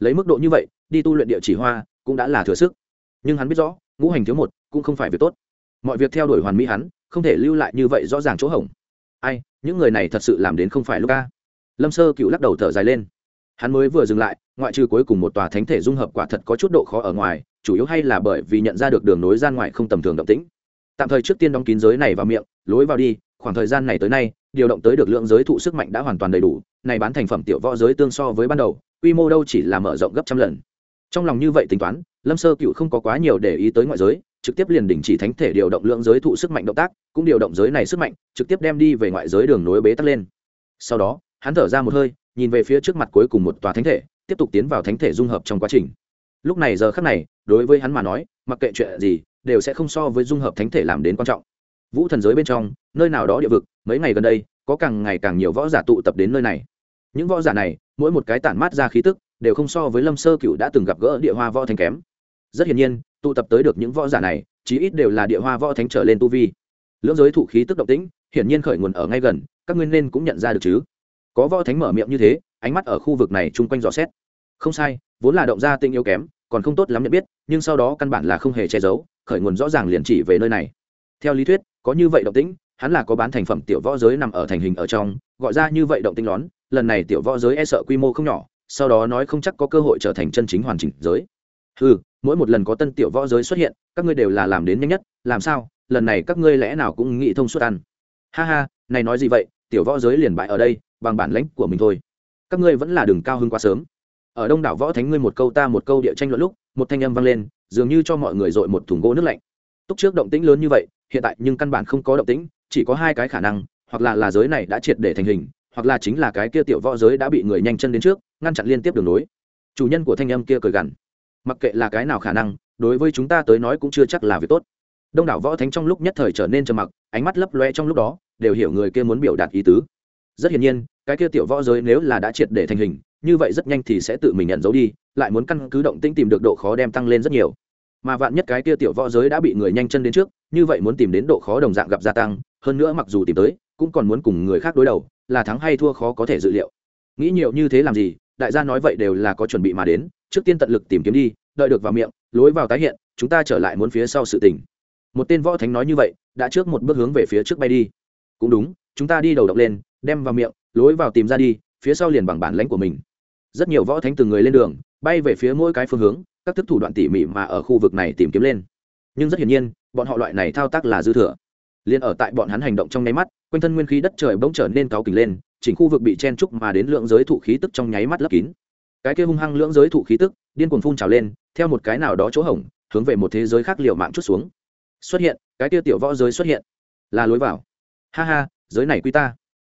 lấy mức độ như vậy, đi tu luyện địa chỉ hoa cũng đã là thừa sức. Nhưng hắn biết rõ, ngũ hành thiếu một cũng không phải việc tốt. Mọi việc theo đuổi hoàn mỹ hắn, không thể lưu lại như vậy rõ ràng chỗ hỏng. Ai, những người này thật sự làm đến không phải lúc ca lâm sơ cựu lắc đầu thở dài lên. Hắn mới vừa dừng lại, ngoại trừ cuối cùng một tòa thánh thể dung hợp quả thật có chút độ khó ở ngoài, chủ yếu hay là bởi vì nhận ra được đường nối gian ngoài không tầm thường động tĩnh. Tạm thời trước tiên đóng kín giới này vào miệng, lối vào đi, khoảng thời gian này tới nay điều động tới được lượng giới thụ sức mạnh đã hoàn toàn đầy đủ, này bán thành phẩm tiểu võ giới tương so với ban đầu, quy mô đâu chỉ là mở rộng gấp trăm lần. Trong lòng như vậy tính toán, lâm sơ cựu không có quá nhiều để ý tới ngoại giới, trực tiếp liền đình chỉ thánh thể điều động lượng giới thụ sức mạnh động tác, cũng điều động giới này sức mạnh, trực tiếp đem đi về ngoại giới đường nối bế tắc lên. Sau đó, hắn thở ra một hơi, nhìn về phía trước mặt cuối cùng một tòa thánh thể, tiếp tục tiến vào thánh thể dung hợp trong quá trình. Lúc này giờ khắc này, đối với hắn mà nói, mặc kệ chuyện gì, đều sẽ không so với dung hợp thánh thể làm đến quan trọng vũ thần giới bên trong, nơi nào đó địa vực, mấy ngày gần đây, có càng ngày càng nhiều võ giả tụ tập đến nơi này. Những võ giả này, mỗi một cái tản mát ra khí tức, đều không so với lâm sơ cựu đã từng gặp gỡ địa hoa võ thánh kém. Rất hiển nhiên, tụ tập tới được những võ giả này, chí ít đều là địa hoa võ thánh trở lên tu vi. Lưỡng giới thụ khí tức động tĩnh, hiển nhiên khởi nguồn ở ngay gần, các nguyên nên cũng nhận ra được chứ. Có võ thánh mở miệng như thế, ánh mắt ở khu vực này chung quanh dò xét. Không sai, vốn là động gia tinh yếu kém, còn không tốt lắm nhận biết, nhưng sau đó căn bản là không hề che giấu, khởi nguồn rõ ràng liền chỉ về nơi này. Theo lý thuyết có như vậy động tĩnh, hắn là có bán thành phẩm tiểu võ giới nằm ở thành hình ở trong, gọi ra như vậy động tinh lón, lần này tiểu võ giới e sợ quy mô không nhỏ, sau đó nói không chắc có cơ hội trở thành chân chính hoàn chỉnh giới. Ừ mỗi một lần có tân tiểu võ giới xuất hiện, các ngươi đều là làm đến nhanh nhất, làm sao, lần này các ngươi lẽ nào cũng nghĩ thông suốt ăn. Ha ha, này nói gì vậy, tiểu võ giới liền bại ở đây, bằng bản lãnh của mình thôi. Các ngươi vẫn là đường cao hơn quá sớm. Ở đông đảo võ thánh ngươi một câu ta một câu địa tranh luận lúc, một thanh âm vang lên, dường như cho mọi người dội một thùng gỗ nước lạnh túc trước động tĩnh lớn như vậy, hiện tại nhưng căn bản không có động tĩnh, chỉ có hai cái khả năng, hoặc là là giới này đã triệt để thành hình, hoặc là chính là cái kia tiểu võ giới đã bị người nhanh chân đến trước, ngăn chặn liên tiếp đường nối chủ nhân của thanh âm kia cười gằn. Mặc kệ là cái nào khả năng, đối với chúng ta tới nói cũng chưa chắc là việc tốt. Đông đảo võ thánh trong lúc nhất thời trở nên trầm mặc, ánh mắt lấp loe trong lúc đó, đều hiểu người kia muốn biểu đạt ý tứ. Rất hiển nhiên, cái kia tiểu võ giới nếu là đã triệt để thành hình, như vậy rất nhanh thì sẽ tự mình nhận dấu đi, lại muốn căn cứ động tĩnh tìm được độ khó đem tăng lên rất nhiều mà vạn nhất cái kia tiểu võ giới đã bị người nhanh chân đến trước, như vậy muốn tìm đến độ khó đồng dạng gặp gia tăng, hơn nữa mặc dù tìm tới, cũng còn muốn cùng người khác đối đầu, là thắng hay thua khó có thể dự liệu. Nghĩ nhiều như thế làm gì, đại gia nói vậy đều là có chuẩn bị mà đến, trước tiên tận lực tìm kiếm đi, đợi được vào miệng, lối vào tái hiện, chúng ta trở lại muốn phía sau sự tình. Một tên võ thánh nói như vậy, đã trước một bước hướng về phía trước bay đi. Cũng đúng, chúng ta đi đầu độc lên, đem vào miệng, lối vào tìm ra đi, phía sau liền bằng bản lãnh của mình. Rất nhiều võ thánh từng người lên đường, bay về phía mỗi cái phương hướng các thức thủ đoạn tỉ mỉ mà ở khu vực này tìm kiếm lên. Nhưng rất hiển nhiên, bọn họ loại này thao tác là dư thừa. Liền ở tại bọn hắn hành động trong nháy mắt, quanh thân nguyên khí đất trời bỗng trở nên cáu kỉnh lên, chỉnh khu vực bị chen trúc mà đến lượng giới thụ khí tức trong nháy mắt lấp kín. Cái kia hung hăng lưỡng giới thụ khí tức, điên cuồng phun trào lên, theo một cái nào đó chỗ hổng, hướng về một thế giới khác liều mạng chút xuống. Xuất hiện, cái kia tiểu võ giới xuất hiện. Là lối vào. Ha ha, giới này quy ta.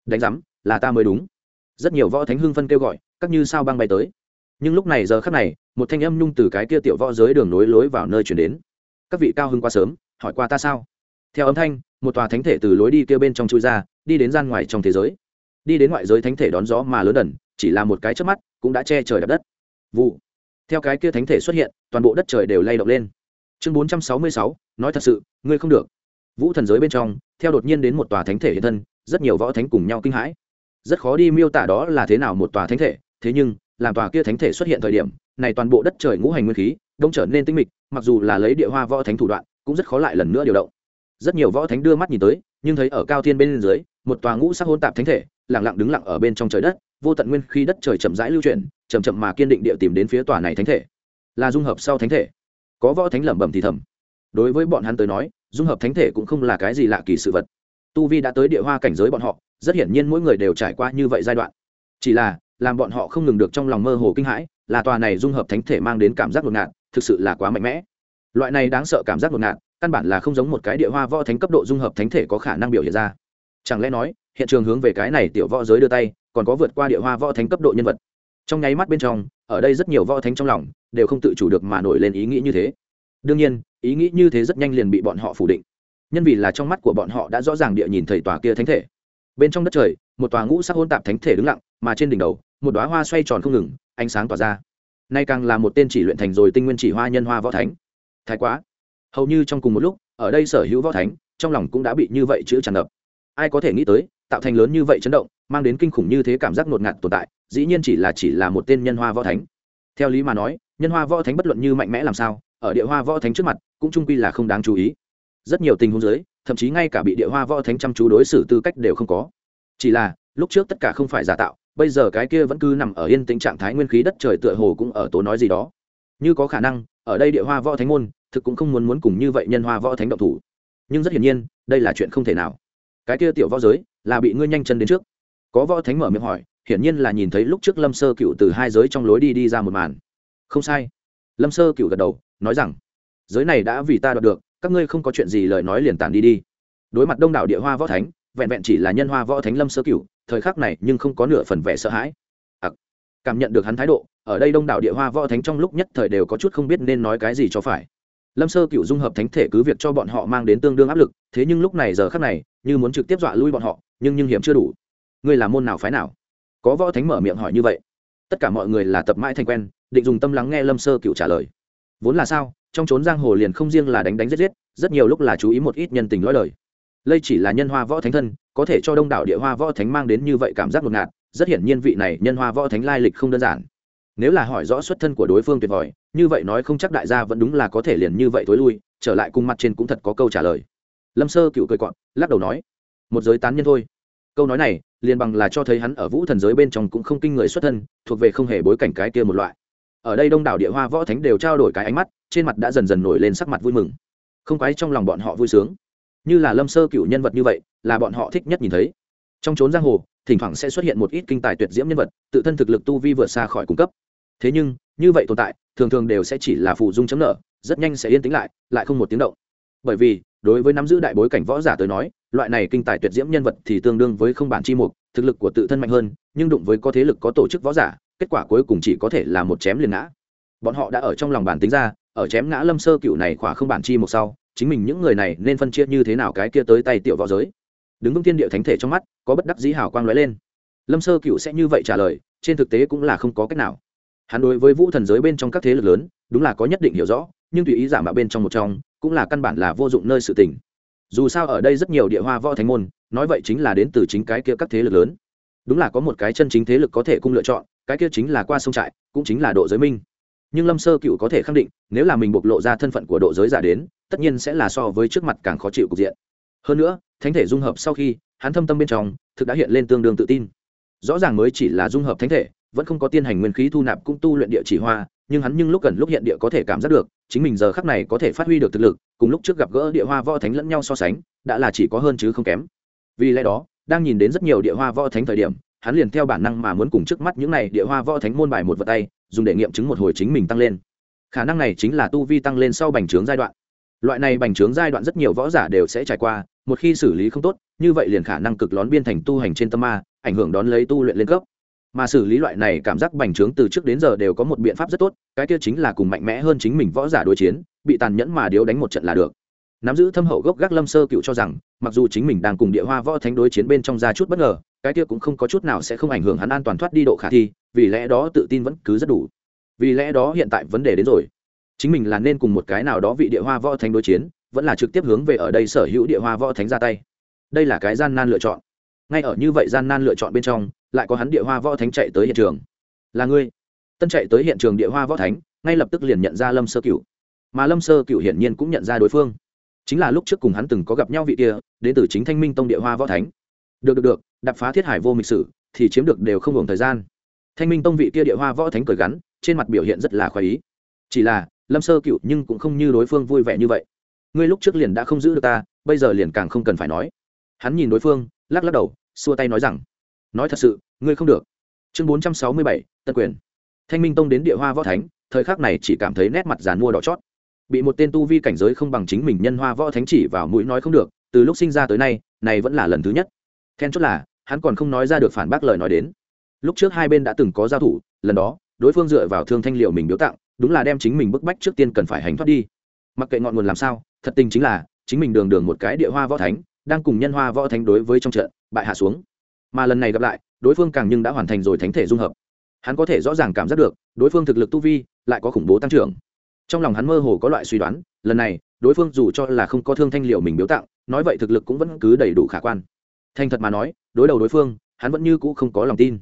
Đánh giám, là ta mới đúng. Rất nhiều võ thánh hưng phân kêu gọi, các như sao băng bay tới nhưng lúc này giờ khắc này, một thanh âm nhung từ cái kia tiểu võ giới đường nối lối vào nơi chuyển đến. Các vị cao hưng qua sớm, hỏi qua ta sao? Theo âm thanh, một tòa thánh thể từ lối đi kia bên trong chui ra, đi đến gian ngoài trong thế giới. Đi đến ngoại giới thánh thể đón gió mà lớn đần, chỉ là một cái trước mắt, cũng đã che trời đập đất. Vụ. Theo cái kia thánh thể xuất hiện, toàn bộ đất trời đều lay động lên. Chương bốn trăm sáu mươi sáu, nói thật sự, ngươi không được. Vũ thần giới bên trong, theo đột nhiên đến một tòa thánh thể hiện thân, rất nhiều võ thánh cùng nhau kinh hãi. Rất khó đi miêu tả đó là thế nào một tòa thánh thể, thế nhưng làm tòa kia thánh thể xuất hiện thời điểm, này toàn bộ đất trời ngũ hành nguyên khí, đông trở nên tinh mịch, mặc dù là lấy địa hoa võ thánh thủ đoạn, cũng rất khó lại lần nữa điều động. Rất nhiều võ thánh đưa mắt nhìn tới, nhưng thấy ở cao thiên bên dưới, một tòa ngũ sắc hôn tạp thánh thể, lặng lặng đứng lặng ở bên trong trời đất, vô tận nguyên khi đất trời chậm rãi lưu chuyển, chậm chậm mà kiên định địa tìm đến phía tòa này thánh thể. Là dung hợp sau thánh thể. Có võ thánh lẩm bẩm thì thầm. Đối với bọn hắn tới nói, dung hợp thánh thể cũng không là cái gì lạ kỳ sự vật. Tu vi đã tới địa hoa cảnh giới bọn họ, rất hiển nhiên mỗi người đều trải qua như vậy giai đoạn. Chỉ là làm bọn họ không ngừng được trong lòng mơ hồ kinh hãi, là tòa này dung hợp thánh thể mang đến cảm giác ngột ngạt, thực sự là quá mạnh mẽ. Loại này đáng sợ cảm giác ngột ngạt, căn bản là không giống một cái địa hoa võ thánh cấp độ dung hợp thánh thể có khả năng biểu hiện ra. Chẳng lẽ nói, hiện trường hướng về cái này tiểu võ giới đưa tay, còn có vượt qua địa hoa võ thánh cấp độ nhân vật. Trong nháy mắt bên trong, ở đây rất nhiều võ thánh trong lòng, đều không tự chủ được mà nổi lên ý nghĩ như thế. Đương nhiên, ý nghĩ như thế rất nhanh liền bị bọn họ phủ định. Nhân vì là trong mắt của bọn họ đã rõ ràng địa nhìn thấy tòa kia thánh thể. Bên trong đất trời, một tòa ngũ sắc hôn tạp thánh thể đứng lặng, mà trên đỉnh đầu một đoá hoa xoay tròn không ngừng, ánh sáng tỏa ra. Nay càng là một tên chỉ luyện thành rồi tinh nguyên chỉ hoa nhân hoa võ thánh. Thái quá. Hầu như trong cùng một lúc, ở đây sở hữu võ thánh, trong lòng cũng đã bị như vậy chữ tràn ngập. Ai có thể nghĩ tới, tạo thành lớn như vậy chấn động, mang đến kinh khủng như thế cảm giác ngột ngạt tồn tại, dĩ nhiên chỉ là chỉ là một tên nhân hoa võ thánh. Theo lý mà nói, nhân hoa võ thánh bất luận như mạnh mẽ làm sao, ở địa hoa võ thánh trước mặt, cũng trung quy là không đáng chú ý. Rất nhiều tình huống giới thậm chí ngay cả bị địa hoa võ thánh chăm chú đối xử tư cách đều không có. Chỉ là, lúc trước tất cả không phải giả tạo bây giờ cái kia vẫn cứ nằm ở yên tĩnh trạng thái nguyên khí đất trời tựa hồ cũng ở tố nói gì đó. Như có khả năng, ở đây địa hoa võ thánh môn, thực cũng không muốn muốn cùng như vậy nhân hoa võ thánh động thủ. Nhưng rất hiển nhiên, đây là chuyện không thể nào. Cái kia tiểu võ giới là bị ngươi nhanh chân đến trước. Có võ thánh mở miệng hỏi, hiển nhiên là nhìn thấy lúc trước lâm sơ cựu từ hai giới trong lối đi đi ra một màn. Không sai. Lâm sơ cựu gật đầu, nói rằng, giới này đã vì ta đoạt được, các ngươi không có chuyện gì lời nói liền tản đi đi. Đối mặt đông đảo địa hoa võ thánh, vẹn vẹn chỉ là nhân hoa võ thánh lâm sơ cựu thời khắc này nhưng không có nửa phần vẻ sợ hãi. À, cảm nhận được hắn thái độ ở đây đông đảo địa hoa võ thánh trong lúc nhất thời đều có chút không biết nên nói cái gì cho phải. Lâm sơ cựu dung hợp thánh thể cứ việc cho bọn họ mang đến tương đương áp lực thế nhưng lúc này giờ khắc này như muốn trực tiếp dọa lui bọn họ nhưng nhưng hiểm chưa đủ. Ngươi là môn nào phái nào? Có võ thánh mở miệng hỏi như vậy. Tất cả mọi người là tập mãi thành quen định dùng tâm lắng nghe lâm sơ cựu trả lời. Vốn là sao trong trốn giang hồ liền không riêng là đánh đánh giết giết rất nhiều lúc là chú ý một ít nhân tình lõi lời lây chỉ là nhân hoa võ thánh thân, có thể cho đông đảo địa hoa võ thánh mang đến như vậy cảm giác ngột ngạt, rất hiển nhiên vị này nhân hoa võ thánh lai lịch không đơn giản. Nếu là hỏi rõ xuất thân của đối phương tuyệt vời, như vậy nói không chắc đại gia vẫn đúng là có thể liền như vậy thối lui, trở lại cung mặt trên cũng thật có câu trả lời. Lâm sơ cựu cười cọn lắc đầu nói, một giới tán nhân thôi. Câu nói này, liền bằng là cho thấy hắn ở vũ thần giới bên trong cũng không kinh người xuất thân, thuộc về không hề bối cảnh cái kia một loại. Ở đây đông đảo địa hoa võ thánh đều trao đổi cái ánh mắt, trên mặt đã dần dần nổi lên sắc mặt vui mừng. Không quái trong lòng bọn họ vui sướng như là lâm sơ cựu nhân vật như vậy, là bọn họ thích nhất nhìn thấy. Trong trốn giang hồ, thỉnh thoảng sẽ xuất hiện một ít kinh tài tuyệt diễm nhân vật, tự thân thực lực tu vi vượt xa khỏi cung cấp. Thế nhưng, như vậy tồn tại, thường thường đều sẽ chỉ là phụ dung chấm nợ, rất nhanh sẽ yên tĩnh lại lại không một tiếng động. Bởi vì, đối với nắm giữ đại bối cảnh võ giả tới nói, loại này kinh tài tuyệt diễm nhân vật thì tương đương với không bản chi mục, thực lực của tự thân mạnh hơn, nhưng đụng với có thế lực có tổ chức võ giả, kết quả cuối cùng chỉ có thể là một chém liền ngã. Bọn họ đã ở trong lòng bản tính ra, ở chém ngã lâm sơ cựu này khỏa không bản chi mục sau chính mình những người này nên phân chia như thế nào cái kia tới tay tiểu võ giới. Đứng vững tiên địa thánh thể trong mắt, có bất đắc dĩ hào quang lóe lên. Lâm sơ cựu sẽ như vậy trả lời, trên thực tế cũng là không có cách nào. Hắn đối với vũ thần giới bên trong các thế lực lớn, đúng là có nhất định hiểu rõ, nhưng tùy ý giả mạo bên trong một trong, cũng là căn bản là vô dụng nơi sự tình. Dù sao ở đây rất nhiều địa hoa võ thánh môn, nói vậy chính là đến từ chính cái kia các thế lực lớn. Đúng là có một cái chân chính thế lực có thể cung lựa chọn, cái kia chính là qua sông trại, cũng chính là độ giới minh nhưng lâm sơ cựu có thể khẳng định, nếu là mình bộc lộ ra thân phận của độ giới giả đến, tất nhiên sẽ là so với trước mặt càng khó chịu cục diện. Hơn nữa, thánh thể dung hợp sau khi, hắn thâm tâm bên trong, thực đã hiện lên tương đương tự tin. Rõ ràng mới chỉ là dung hợp thánh thể, vẫn không có tiên hành nguyên khí thu nạp cũng tu luyện địa chỉ hoa, nhưng hắn nhưng lúc cần lúc hiện địa có thể cảm giác được, chính mình giờ khắc này có thể phát huy được thực lực, cùng lúc trước gặp gỡ địa hoa võ thánh lẫn nhau so sánh, đã là chỉ có hơn chứ không kém. Vì lẽ đó, đang nhìn đến rất nhiều địa hoa võ thánh thời điểm, hắn liền theo bản năng mà muốn cùng trước mắt những này địa hoa võ thánh môn bài một vật tay dùng để nghiệm chứng một hồi chính mình tăng lên. Khả năng này chính là tu vi tăng lên sau bành trướng giai đoạn. Loại này bành trướng giai đoạn rất nhiều võ giả đều sẽ trải qua, một khi xử lý không tốt, như vậy liền khả năng cực lón biên thành tu hành trên tâm ma, ảnh hưởng đón lấy tu luyện lên cấp mà xử lý loại này cảm giác bành trướng từ trước đến giờ đều có một biện pháp rất tốt, cái kia chính là cùng mạnh mẽ hơn chính mình võ giả đối chiến, bị tàn nhẫn mà điếu đánh một trận là được nắm giữ thâm hậu gốc gác lâm sơ cựu cho rằng, mặc dù chính mình đang cùng địa hoa võ thánh đối chiến bên trong ra chút bất ngờ, cái kia cũng không có chút nào sẽ không ảnh hưởng hắn an toàn thoát đi độ khả thi, vì lẽ đó tự tin vẫn cứ rất đủ. Vì lẽ đó hiện tại vấn đề đến rồi. Chính mình là nên cùng một cái nào đó vị địa hoa võ thánh đối chiến, vẫn là trực tiếp hướng về ở đây sở hữu địa hoa võ thánh ra tay. Đây là cái gian nan lựa chọn. Ngay ở như vậy gian nan lựa chọn bên trong, lại có hắn địa hoa võ thánh chạy tới hiện trường. Là ngươi. Tân chạy tới hiện trường địa hoa võ thánh, ngay lập tức liền nhận ra lâm sơ cửu. Mà lâm sơ cửu hiển nhiên cũng nhận ra đối phương chính là lúc trước cùng hắn từng có gặp nhau vị kia, đến từ chính thanh minh tông địa hoa võ thánh. Được được được đập phá thiết hải vô mịch sử, thì chiếm được đều không hưởng thời gian. Thanh minh tông vị kia địa hoa võ thánh cười gắn, trên mặt biểu hiện rất là khoái ý. Chỉ là, lâm sơ cựu nhưng cũng không như đối phương vui vẻ như vậy. Ngươi lúc trước liền đã không giữ được ta, bây giờ liền càng không cần phải nói. Hắn nhìn đối phương, lắc lắc đầu, xua tay nói rằng, nói thật sự, ngươi không được. Chương bốn trăm sáu mươi bảy tân quyền. Thanh minh tông đến địa hoa võ thánh, thời khắc này chỉ cảm thấy nét mặt giàn mua đỏ chót bị một tên tu vi cảnh giới không bằng chính mình nhân hoa võ thánh chỉ vào mũi nói không được, từ lúc sinh ra tới nay, này vẫn là lần thứ nhất. Then chốt là, hắn còn không nói ra được phản bác lời nói đến. Lúc trước hai bên đã từng có giao thủ, lần đó, đối phương dựa vào thương thanh liệu mình biếu tặng, đúng là đem chính mình bức bách trước tiên cần phải hành thoát đi. Mặc kệ ngọn nguồn làm sao, thật tình chính là, chính mình đường đường một cái địa hoa võ thánh, đang cùng nhân hoa võ thánh đối với trong trận, bại hạ xuống. Mà lần này gặp lại, đối phương càng nhưng đã hoàn thành rồi thánh thể dung hợp. Hắn có thể rõ ràng cảm giác được, đối phương thực lực tu vi, lại có khủng bố tăng trưởng trong lòng hắn mơ hồ có loại suy đoán, lần này, đối phương dù cho là không có thương thanh liệu mình biếu tặng, nói vậy thực lực cũng vẫn cứ đầy đủ khả quan. Thành thật mà nói, đối đầu đối phương, hắn vẫn như cũ không có lòng tin.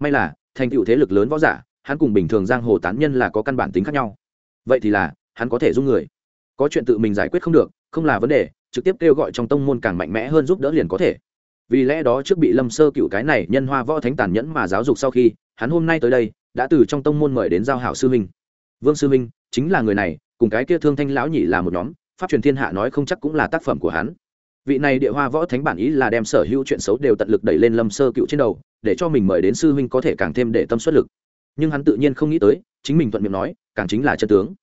May là, thành tựu thế lực lớn võ giả, hắn cùng bình thường giang hồ tán nhân là có căn bản tính khác nhau. Vậy thì là, hắn có thể giúp người. Có chuyện tự mình giải quyết không được, không là vấn đề, trực tiếp kêu gọi trong tông môn càng mạnh mẽ hơn giúp đỡ liền có thể. Vì lẽ đó trước bị lâm sơ cựu cái này nhân hoa võ thánh tàn nhẫn mà giáo dục sau khi, hắn hôm nay tới đây, đã từ trong tông môn mời đến giao hảo sư minh vương sư minh chính là người này, cùng cái kia thương thanh lão nhị là một nhóm, pháp truyền thiên hạ nói không chắc cũng là tác phẩm của hắn. Vị này địa hoa võ thánh bản ý là đem sở hữu chuyện xấu đều tận lực đẩy lên lâm sơ cựu trên đầu, để cho mình mời đến sư huynh có thể càng thêm để tâm xuất lực. Nhưng hắn tự nhiên không nghĩ tới, chính mình thuận miệng nói, càng chính là chân tướng.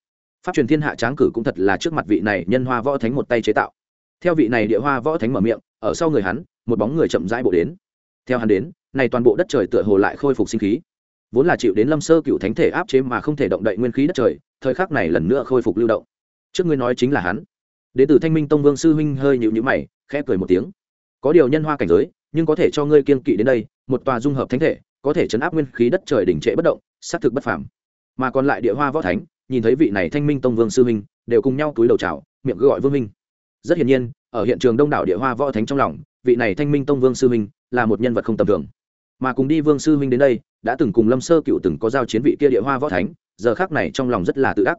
Pháp truyền thiên hạ tráng cử cũng thật là trước mặt vị này nhân hoa võ thánh một tay chế tạo. Theo vị này địa hoa võ thánh mở miệng, ở sau người hắn, một bóng người chậm rãi bộ đến. Theo hắn đến, này toàn bộ đất trời tựa hồ lại khôi phục sinh khí vốn là chịu đến lâm sơ cựu thánh thể áp chế mà không thể động đậy nguyên khí đất trời, thời khắc này lần nữa khôi phục lưu động. Trước ngươi nói chính là hắn. Đến từ thanh minh tông vương sư huynh hơi nhịu nhữ mày, khẽ cười một tiếng. Có điều nhân hoa cảnh giới, nhưng có thể cho ngươi kiên kỵ đến đây, một tòa dung hợp thánh thể, có thể chấn áp nguyên khí đất trời đỉnh trệ bất động, xác thực bất phàm. Mà còn lại địa hoa võ thánh, nhìn thấy vị này thanh minh tông vương sư huynh, đều cùng nhau túi đầu chào, miệng gọi vương minh rất hiển nhiên, ở hiện trường đông đảo địa hoa võ thánh trong lòng, vị này thanh minh tông vương sư huynh là một nhân vật không tầm thường. Mà cùng đi vương sư huynh đến đây đã từng cùng lâm sơ cựu từng có giao chiến vị kia địa hoa võ thánh, giờ khác này trong lòng rất là tự đắc.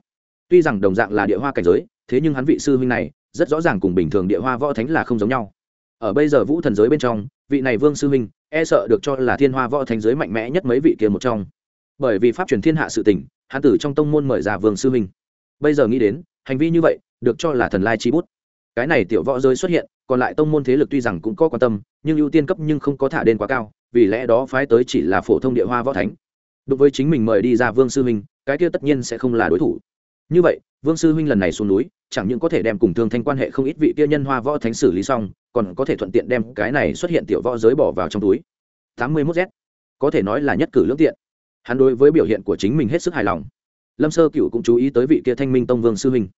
Tuy rằng đồng dạng là địa hoa cảnh giới, thế nhưng hắn vị sư huynh này rất rõ ràng cùng bình thường địa hoa võ thánh là không giống nhau. Ở bây giờ vũ thần giới bên trong, vị này vương sư huynh e sợ được cho là thiên hoa võ thánh giới mạnh mẽ nhất mấy vị kia một trong. Bởi vì pháp truyền thiên hạ sự tỉnh hắn tử trong tông môn mời ra vương sư huynh. Bây giờ nghĩ đến, hành vi như vậy được cho là thần lai chi bút. Cái này tiểu võ giới xuất hiện, còn lại tông môn thế lực tuy rằng cũng có quan tâm, nhưng ưu tiên cấp nhưng không có thả đen quá cao vì lẽ đó phái tới chỉ là phổ thông địa hoa võ thánh. Đối với chính mình mời đi ra vương sư huynh, cái kia tất nhiên sẽ không là đối thủ. Như vậy, vương sư huynh lần này xuống núi, chẳng những có thể đem cùng thương thanh quan hệ không ít vị kia nhân hoa võ thánh xử lý xong, còn có thể thuận tiện đem cái này xuất hiện tiểu võ giới bỏ vào trong túi. Tám mươi 81 z. Có thể nói là nhất cử lưỡng tiện. Hắn đối với biểu hiện của chính mình hết sức hài lòng. Lâm sơ cựu cũng chú ý tới vị kia thanh minh tông vương sư huynh.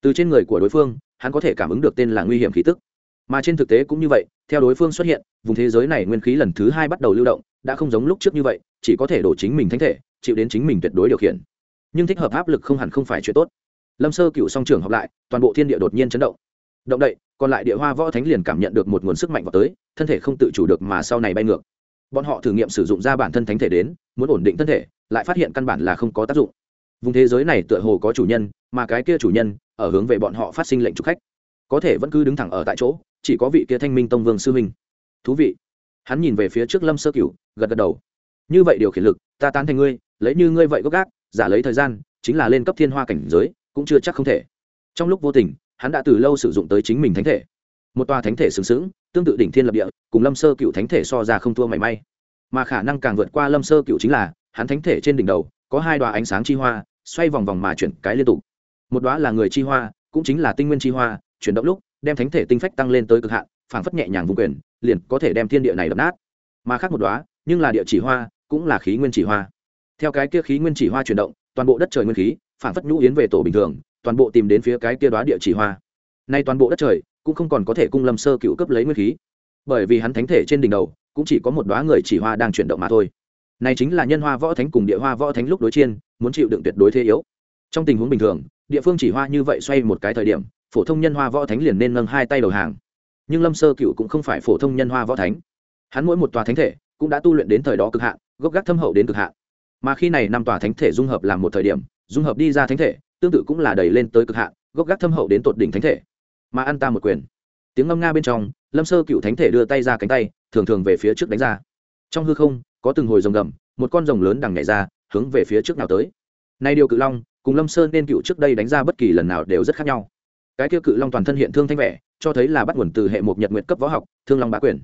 Từ trên người của đối phương, hắn có thể cảm ứng được tên là nguy hiểm khí tức mà trên thực tế cũng như vậy, theo đối phương xuất hiện, vùng thế giới này nguyên khí lần thứ hai bắt đầu lưu động, đã không giống lúc trước như vậy, chỉ có thể đổ chính mình thánh thể, chịu đến chính mình tuyệt đối điều khiển. Nhưng thích hợp áp lực không hẳn không phải chuyện tốt. Lâm sơ cựu song trường học lại, toàn bộ thiên địa đột nhiên chấn động. Động đậy, còn lại địa hoa võ thánh liền cảm nhận được một nguồn sức mạnh vào tới, thân thể không tự chủ được mà sau này bay ngược. Bọn họ thử nghiệm sử dụng ra bản thân thánh thể đến, muốn ổn định thân thể, lại phát hiện căn bản là không có tác dụng. Vùng thế giới này tựa hồ có chủ nhân, mà cái kia chủ nhân, ở hướng về bọn họ phát sinh lệnh trục khách. Có thể vẫn cứ đứng thẳng ở tại chỗ chỉ có vị kia thanh minh tông vương sư huynh. Thú vị. Hắn nhìn về phía trước lâm sơ cửu, gật gật đầu. Như vậy điều khiển lực, ta tán thành ngươi, lấy như ngươi vậy gốc gác, giả lấy thời gian, chính là lên cấp thiên hoa cảnh giới, cũng chưa chắc không thể. Trong lúc vô tình, hắn đã từ lâu sử dụng tới chính mình thánh thể. Một tòa thánh thể sừng sững, tương tự đỉnh thiên lập địa, cùng lâm sơ cựu thánh thể so ra không thua mảy may. Mà khả năng càng vượt qua lâm sơ cựu chính là, hắn thánh thể trên đỉnh đầu, có hai đoá ánh sáng chi hoa, xoay vòng vòng mà chuyển cái liên tục. Một đoá là người chi hoa, cũng chính là tinh nguyên chi hoa, chuyển động lúc đem thánh thể tinh phách tăng lên tới cực hạn, phảng phất nhẹ nhàng vùng quyền, liền có thể đem thiên địa này đập nát. Mà khác một đoá nhưng là địa chỉ hoa, cũng là khí nguyên chỉ hoa. Theo cái kia khí nguyên chỉ hoa chuyển động, toàn bộ đất trời nguyên khí, phảng phất nhũ yến về tổ bình thường, toàn bộ tìm đến phía cái kia đoá địa chỉ hoa. Nay toàn bộ đất trời, cũng không còn có thể cung lâm sơ cựu cấp lấy nguyên khí. Bởi vì hắn thánh thể trên đỉnh đầu, cũng chỉ có một đoá người chỉ hoa đang chuyển động mà thôi. Này chính là nhân hoa võ thánh cùng địa hoa võ thánh lúc đối chiên, muốn chịu đựng tuyệt đối thế yếu. Trong tình huống bình thường, địa phương chỉ hoa như vậy xoay một cái thời điểm phổ thông nhân hoa võ thánh liền nên nâng hai tay đầu hàng. Nhưng lâm sơ cựu cũng không phải phổ thông nhân hoa võ thánh. Hắn mỗi một tòa thánh thể cũng đã tu luyện đến thời đó cực hạn, gốc gác thâm hậu đến cực hạn. Mà khi này năm tòa thánh thể dung hợp làm một thời điểm, dung hợp đi ra thánh thể, tương tự cũng là đẩy lên tới cực hạn, gốc gác thâm hậu đến tột đỉnh thánh thể. Mà ăn ta một quyền. Tiếng ngâm nga bên trong, lâm sơ cựu thánh thể đưa tay ra cánh tay, thường thường về phía trước đánh ra. Trong hư không, có từng hồi rồng gầm, một con rồng lớn đằng nhảy ra, hướng về phía trước nào tới. Nay điều cự long, cùng lâm sơn nên cựu trước đây đánh ra bất kỳ lần nào đều rất khác nhau cái kia cự long toàn thân hiện thương thanh vẻ, cho thấy là bắt nguồn từ hệ một nhật nguyện cấp võ học, thương long bá quyền.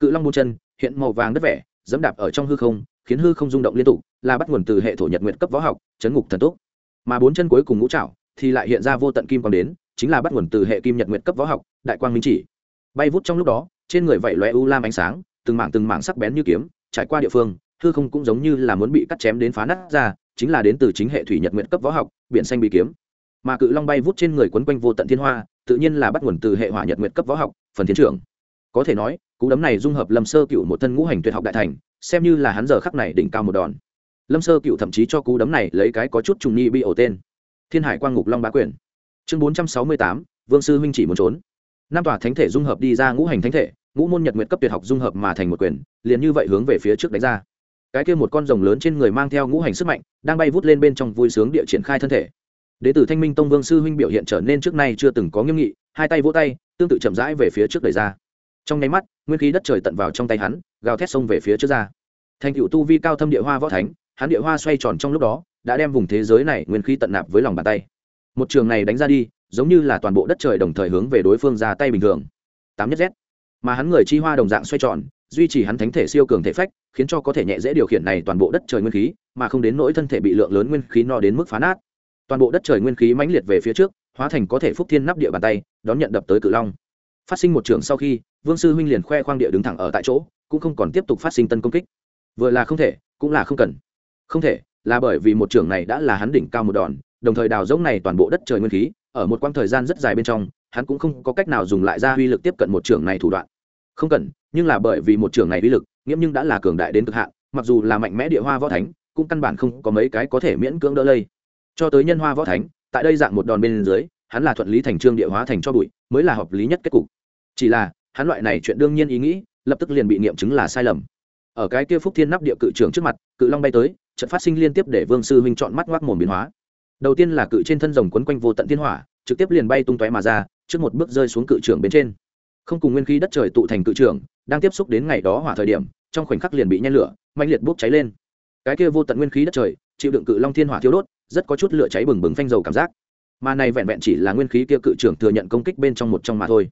Cự long bốn chân, hiện màu vàng đất vẻ, dẫm đạp ở trong hư không, khiến hư không rung động liên tục, là bắt nguồn từ hệ thổ nhật nguyện cấp võ học, chấn ngục thần túc. Mà bốn chân cuối cùng ngũ trảo thì lại hiện ra vô tận kim quang đến, chính là bắt nguồn từ hệ kim nhật nguyện cấp võ học, đại quang minh chỉ. Bay vút trong lúc đó, trên người vảy loe u lam ánh sáng, từng mảng từng mảng sắc bén như kiếm, trải qua địa phương, hư không cũng giống như là muốn bị cắt chém đến phá nát ra, chính là đến từ chính hệ thủy nhật nguyện cấp võ học, biển xanh bị kiếm mà cự long bay vút trên người quấn quanh vô tận thiên hoa, tự nhiên là bắt nguồn từ hệ hỏa nhật nguyệt cấp võ học, phần thiên trưởng. Có thể nói, cú đấm này dung hợp lâm sơ cựu một thân ngũ hành tuyệt học đại thành, xem như là hắn giờ khắc này đỉnh cao một đòn. Lâm sơ cựu thậm chí cho cú đấm này lấy cái có chút trùng nghi bị ổ tên. Thiên hải quang ngục long bá quyền. Chương bốn trăm sáu mươi tám, vương sư huynh chỉ muốn trốn. Năm tòa thánh thể dung hợp đi ra ngũ hành thánh thể, ngũ môn nhật nguyệt cấp tuyệt học dung hợp mà thành một quyền, liền như vậy hướng về phía trước đánh ra. Cái kia một con rồng lớn trên người mang theo ngũ hành sức mạnh, đang bay vút lên bên trong vui sướng địa triển khai thân thể đế tử thanh minh tông vương sư huynh biểu hiện trở nên trước nay chưa từng có nghiêm nghị, hai tay vỗ tay, tương tự chậm rãi về phía trước đẩy ra. Trong nháy mắt, nguyên khí đất trời tận vào trong tay hắn, gào thét xông về phía trước ra. Thành cựu tu vi cao thâm địa hoa võ thánh, hắn địa hoa xoay tròn trong lúc đó, đã đem vùng thế giới này nguyên khí tận nạp với lòng bàn tay. Một trường này đánh ra đi, giống như là toàn bộ đất trời đồng thời hướng về đối phương ra tay bình thường. Tám nhất z. Mà hắn người chi hoa đồng dạng xoay tròn, duy trì hắn thánh thể siêu cường thể phách, khiến cho có thể nhẹ dễ điều khiển này toàn bộ đất trời nguyên khí, mà không đến nỗi thân thể bị lượng lớn nguyên khí no đến mức phá nát toàn bộ đất trời nguyên khí mãnh liệt về phía trước, hóa thành có thể phúc thiên nắp địa bàn tay, đón nhận đập tới cự long. Phát sinh một trường sau khi, vương sư huynh liền khoe khoang địa đứng thẳng ở tại chỗ, cũng không còn tiếp tục phát sinh tân công kích. Vừa là không thể, cũng là không cần. Không thể, là bởi vì một trường này đã là hắn đỉnh cao một đòn, đồng thời đào rỗng này toàn bộ đất trời nguyên khí, ở một quãng thời gian rất dài bên trong, hắn cũng không có cách nào dùng lại ra uy lực tiếp cận một trường này thủ đoạn. Không cần, nhưng là bởi vì một trường này uy lực, nghiễm nhưng đã là cường đại đến cực hạn, mặc dù là mạnh mẽ địa hoa võ thánh, cũng căn bản không có mấy cái có thể miễn cưỡng đỡ lây cho tới nhân hoa võ thánh, tại đây dạng một đòn bên dưới, hắn là thuận lý thành trương địa hóa thành cho bụi, mới là hợp lý nhất kết cục. Chỉ là, hắn loại này chuyện đương nhiên ý nghĩ, lập tức liền bị nghiệm chứng là sai lầm. Ở cái kia phúc thiên nắp địa cự trưởng trước mặt, cự long bay tới trận phát sinh liên tiếp để vương sư huynh chọn mắt ngoác mồm biến hóa. Đầu tiên là cự trên thân rồng quấn quanh vô tận thiên hỏa, trực tiếp liền bay tung tóe mà ra, trước một bước rơi xuống cự trưởng bên trên. Không cùng nguyên khí đất trời tụ thành cự trường, đang tiếp xúc đến ngày đó hỏa thời điểm, trong khoảnh khắc liền bị nhen lửa mạnh liệt bốc cháy lên. Cái kia vô tận nguyên khí đất trời chịu đựng cự long thiên hỏa thiêu đốt, rất có chút lửa cháy bừng bừng phanh dầu cảm giác. Mà này vẹn vẹn chỉ là nguyên khí kia cự trưởng thừa nhận công kích bên trong một trong mà thôi.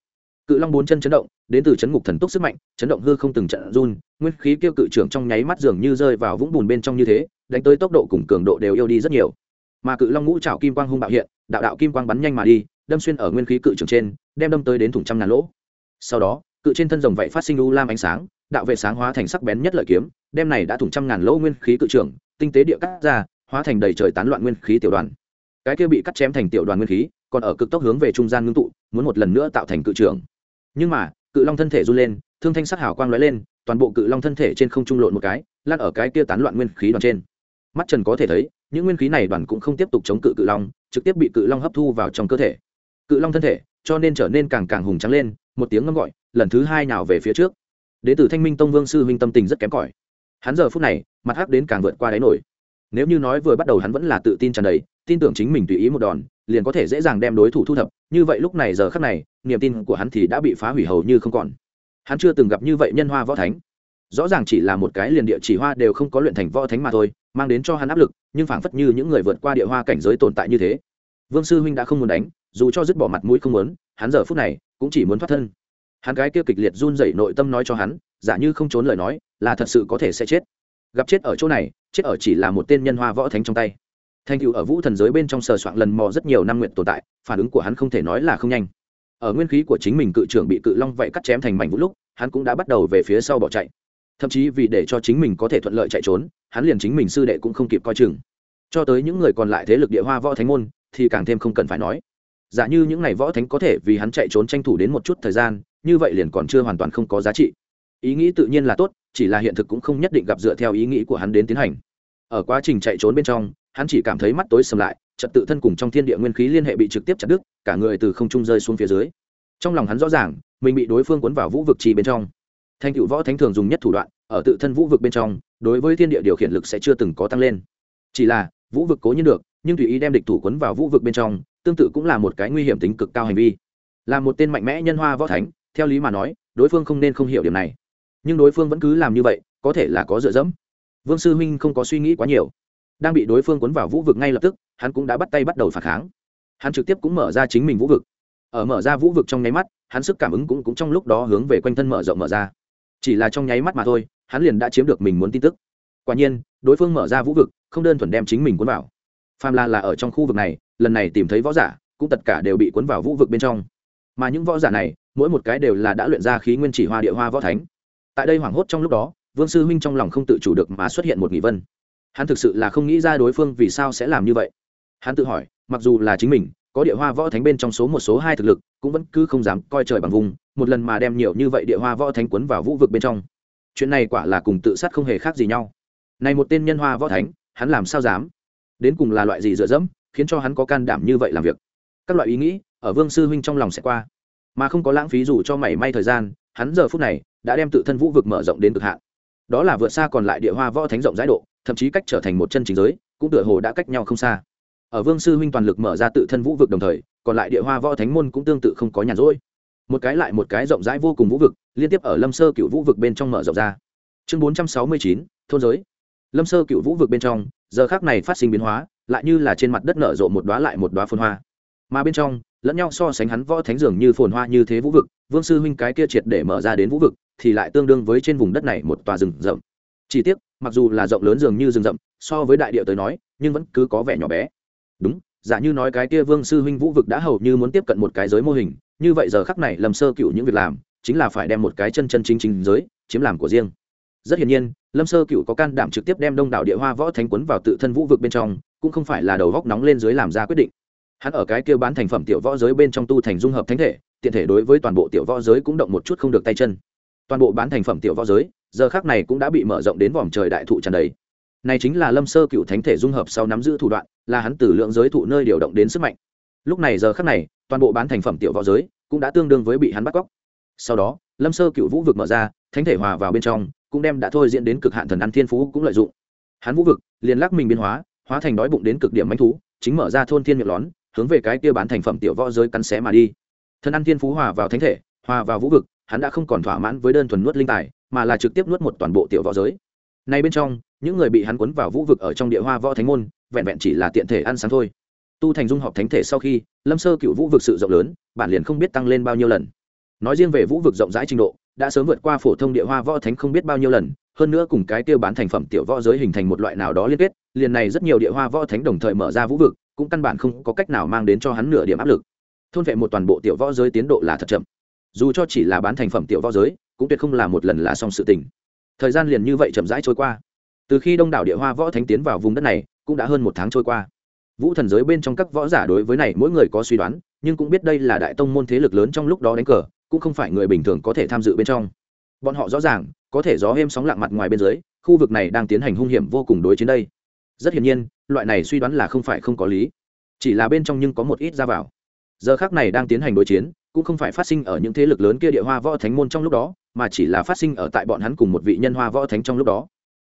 Cự long bốn chân chấn động, đến từ chấn ngục thần túc sức mạnh, chấn động hư không từng trận run, nguyên khí kia cự trưởng trong nháy mắt dường như rơi vào vũng bùn bên trong như thế, đánh tới tốc độ cùng cường độ đều yêu đi rất nhiều. Mà cự long ngũ trảo kim quang hung bạo hiện, đạo đạo kim quang bắn nhanh mà đi, đâm xuyên ở nguyên khí cự trưởng trên, đem đâm tới đến thủng trăm ngàn lỗ. Sau đó, cự trên thân rồng vậy phát sinh u lam ánh sáng, đạo vệ sáng hóa thành sắc bén nhất lợi kiếm đem này đã thủng trăm ngàn lỗ nguyên khí cự trưởng, tinh tế địa cắt ra, hóa thành đầy trời tán loạn nguyên khí tiểu đoàn. Cái kia bị cắt chém thành tiểu đoàn nguyên khí, còn ở cực tốc hướng về trung gian ngưng tụ, muốn một lần nữa tạo thành cự trưởng. Nhưng mà, cự long thân thể run lên, thương thanh sắc hào quang lóe lên, toàn bộ cự long thân thể trên không trung lộn một cái, lăn ở cái kia tán loạn nguyên khí đoàn trên. Mắt trần có thể thấy, những nguyên khí này đoàn cũng không tiếp tục chống cự cự long, trực tiếp bị cự long hấp thu vào trong cơ thể. Cự long thân thể, cho nên trở nên càng càng hùng trắng lên, một tiếng ngâm gọi, lần thứ hai nào về phía trước. Đ ế từ thanh minh tông vương sư huynh tâm tình rất kém cỏi hắn giờ phút này, mặt hắc đến càng vượt qua đáy nổi. Nếu như nói vừa bắt đầu hắn vẫn là tự tin tràn đầy, tin tưởng chính mình tùy ý một đòn, liền có thể dễ dàng đem đối thủ thu thập. Như vậy lúc này giờ khắc này, niềm tin của hắn thì đã bị phá hủy hầu như không còn. Hắn chưa từng gặp như vậy nhân hoa võ thánh. Rõ ràng chỉ là một cái liền địa chỉ hoa đều không có luyện thành võ thánh mà thôi, mang đến cho hắn áp lực, nhưng phảng phất như những người vượt qua địa hoa cảnh giới tồn tại như thế. Vương sư huynh đã không muốn đánh, dù cho dứt bỏ mặt mũi không muốn, hắn giờ phút này cũng chỉ muốn thoát thân. Hắn gái kia kịch liệt run rẩy nội tâm nói cho hắn giả như không trốn lời nói, là thật sự có thể sẽ chết. Gặp chết ở chỗ này, chết ở chỉ là một tên nhân hoa võ thánh trong tay. Thành cựu ở vũ thần giới bên trong sờ soạn lần mò rất nhiều năm nguyện tồn tại, phản ứng của hắn không thể nói là không nhanh. Ở nguyên khí của chính mình cự trưởng bị cự long vậy cắt chém thành mảnh vũ lúc, hắn cũng đã bắt đầu về phía sau bỏ chạy. Thậm chí vì để cho chính mình có thể thuận lợi chạy trốn, hắn liền chính mình sư đệ cũng không kịp coi chừng. Cho tới những người còn lại thế lực địa hoa võ thánh môn, thì càng thêm không cần phải nói. Giả như những ngày võ thánh có thể vì hắn chạy trốn tranh thủ đến một chút thời gian, như vậy liền còn chưa hoàn toàn không có giá trị ý nghĩ tự nhiên là tốt, chỉ là hiện thực cũng không nhất định gặp dựa theo ý nghĩ của hắn đến tiến hành. Ở quá trình chạy trốn bên trong, hắn chỉ cảm thấy mắt tối sầm lại, trật tự thân cùng trong thiên địa nguyên khí liên hệ bị trực tiếp chặt đứt, cả người từ không trung rơi xuống phía dưới. Trong lòng hắn rõ ràng, mình bị đối phương cuốn vào vũ vực trì bên trong. Thanh cựu võ thánh thường dùng nhất thủ đoạn, ở tự thân vũ vực bên trong, đối với thiên địa điều khiển lực sẽ chưa từng có tăng lên. Chỉ là, vũ vực cố nhiên được, nhưng tùy ý đem địch thủ cuốn vào vũ vực bên trong, tương tự cũng là một cái nguy hiểm tính cực cao hành vi. Là một tên mạnh mẽ nhân hoa võ thánh, theo lý mà nói, đối phương không nên không hiểu điểm này nhưng đối phương vẫn cứ làm như vậy có thể là có dựa dẫm. Vương sư huynh không có suy nghĩ quá nhiều. Đang bị đối phương cuốn vào vũ vực ngay lập tức hắn cũng đã bắt tay bắt đầu phản kháng. Hắn trực tiếp cũng mở ra chính mình vũ vực. Ở mở ra vũ vực trong nháy mắt hắn sức cảm ứng cũng, cũng trong lúc đó hướng về quanh thân mở rộng mở ra. Chỉ là trong nháy mắt mà thôi hắn liền đã chiếm được mình muốn tin tức. Quả nhiên đối phương mở ra vũ vực không đơn thuần đem chính mình cuốn vào. Phàm la là ở trong khu vực này lần này tìm thấy võ giả cũng tất cả đều bị cuốn vào vũ vực bên trong. Mà những võ giả này mỗi một cái đều là đã luyện ra khí nguyên chỉ hoa địa hoa võ thánh tại đây hoảng hốt trong lúc đó, vương sư huynh trong lòng không tự chủ được mà xuất hiện một nghị vân. Hắn thực sự là không nghĩ ra đối phương vì sao sẽ làm như vậy. Hắn tự hỏi, mặc dù là chính mình, có địa hoa võ thánh bên trong số một, số hai thực lực, cũng vẫn cứ không dám coi trời bằng vùng, một lần mà đem nhiều như vậy địa hoa võ thánh quấn vào vũ vực bên trong. Chuyện này quả là cùng tự sát không hề khác gì nhau. Này một tên nhân hoa võ thánh, hắn làm sao dám? Đến cùng là loại gì dựa dẫm, khiến cho hắn có can đảm như vậy làm việc? Các loại ý nghĩ, ở vương sư huynh trong lòng sẽ qua. Mà không có lãng phí dù cho mảy may thời gian hắn giờ phút này đã đem tự thân vũ vực mở rộng đến cực hạn. Đó là vượt xa còn lại địa hoa võ thánh rộng rãi độ, thậm chí cách trở thành một chân chính giới, cũng tựa hồ đã cách nhau không xa. Ở vương sư huynh toàn lực mở ra tự thân vũ vực đồng thời, còn lại địa hoa võ thánh môn cũng tương tự không có nhàn rỗi. Một cái lại một cái rộng rãi vô cùng vũ vực, liên tiếp ở lâm sơ cựu vũ vực bên trong mở rộng ra. Chương bốn trăm sáu mươi chín, thôn giới. Lâm sơ cựu vũ vực bên trong, giờ khác này phát sinh biến hóa, lại như là trên mặt đất nở rộ một đoá lại một đoá phồn hoa. Mà bên trong, lẫn nhau so sánh hắn võ thánh dường như phồn hoa như thế vũ vực vương sư huynh cái kia triệt để mở ra đến vũ vực, thì lại tương đương với trên vùng đất này một tòa rừng rậm. Chỉ tiếc, mặc dù là rộng lớn dường như rừng rậm, so với đại địa tới nói, nhưng vẫn cứ có vẻ nhỏ bé. Đúng, giả như nói cái kia vương sư huynh vũ vực đã hầu như muốn tiếp cận một cái giới mô hình, như vậy giờ khắc này lầm sơ cựu những việc làm, chính là phải đem một cái chân chân chính chính giới chiếm làm của riêng. Rất hiển nhiên, lâm sơ cựu có can đảm trực tiếp đem đông đảo địa hoa võ thánh quấn vào tự thân vũ vực bên trong, cũng không phải là đầu góc nóng lên dưới làm ra quyết định. Hắn ở cái kia bán thành phẩm tiểu võ giới bên trong tu thành dung hợp thánh thể tiện thể đối với toàn bộ tiểu võ giới cũng động một chút không được tay chân. Toàn bộ bán thành phẩm tiểu võ giới, giờ khác này cũng đã bị mở rộng đến vòm trời đại thụ tràn đầy. Này chính là lâm sơ cựu thánh thể dung hợp sau nắm giữ thủ đoạn, là hắn từ lượng giới thụ nơi điều động đến sức mạnh. Lúc này giờ khác này, toàn bộ bán thành phẩm tiểu võ giới cũng đã tương đương với bị hắn bắt cóc. Sau đó, lâm sơ cựu vũ vực mở ra, thánh thể hòa vào bên trong, cũng đem đã thôi diễn đến cực hạn thần ăn thiên phú cũng lợi dụng. Hắn vũ vực liền lắc mình biến hóa hóa thành đói bụng đến cực điểm manh thú, chính mở ra thôn thiên miệng lón, hướng về cái kia bán thành phẩm tiểu võ giới cắn xé mà đi thần ăn thiên phú hòa vào thánh thể, hòa vào vũ vực, hắn đã không còn thỏa mãn với đơn thuần nuốt linh tài, mà là trực tiếp nuốt một toàn bộ tiểu võ giới. Nay bên trong, những người bị hắn cuốn vào vũ vực ở trong địa hoa võ thánh môn, vẹn vẹn chỉ là tiện thể ăn sáng thôi. Tu thành dung họp thánh thể sau khi, lâm sơ cựu vũ vực sự rộng lớn, bản liền không biết tăng lên bao nhiêu lần. Nói riêng về vũ vực rộng rãi trình độ, đã sớm vượt qua phổ thông địa hoa võ thánh không biết bao nhiêu lần, hơn nữa cùng cái tiêu bán thành phẩm tiểu võ giới hình thành một loại nào đó liên kết, liền này rất nhiều địa hoa võ thánh đồng thời mở ra vũ vực, cũng căn bản không có cách nào mang đến cho hắn nửa điểm áp lực thôn vệ một toàn bộ tiểu võ giới tiến độ là thật chậm. Dù cho chỉ là bán thành phẩm tiểu võ giới, cũng tuyệt không là một lần là xong sự tình. Thời gian liền như vậy chậm rãi trôi qua. Từ khi đông đảo địa hoa võ thánh tiến vào vùng đất này, cũng đã hơn một tháng trôi qua. Vũ thần giới bên trong các võ giả đối với này mỗi người có suy đoán, nhưng cũng biết đây là đại tông môn thế lực lớn trong lúc đó đánh cờ, cũng không phải người bình thường có thể tham dự bên trong. Bọn họ rõ ràng, có thể gió êm sóng lặng mặt ngoài bên dưới, khu vực này đang tiến hành hung hiểm vô cùng đối chiến đây. Rất hiển nhiên, loại này suy đoán là không phải không có lý. Chỉ là bên trong nhưng có một ít ra vào giờ khác này đang tiến hành đối chiến, cũng không phải phát sinh ở những thế lực lớn kia địa hoa võ thánh môn trong lúc đó, mà chỉ là phát sinh ở tại bọn hắn cùng một vị nhân hoa võ thánh trong lúc đó.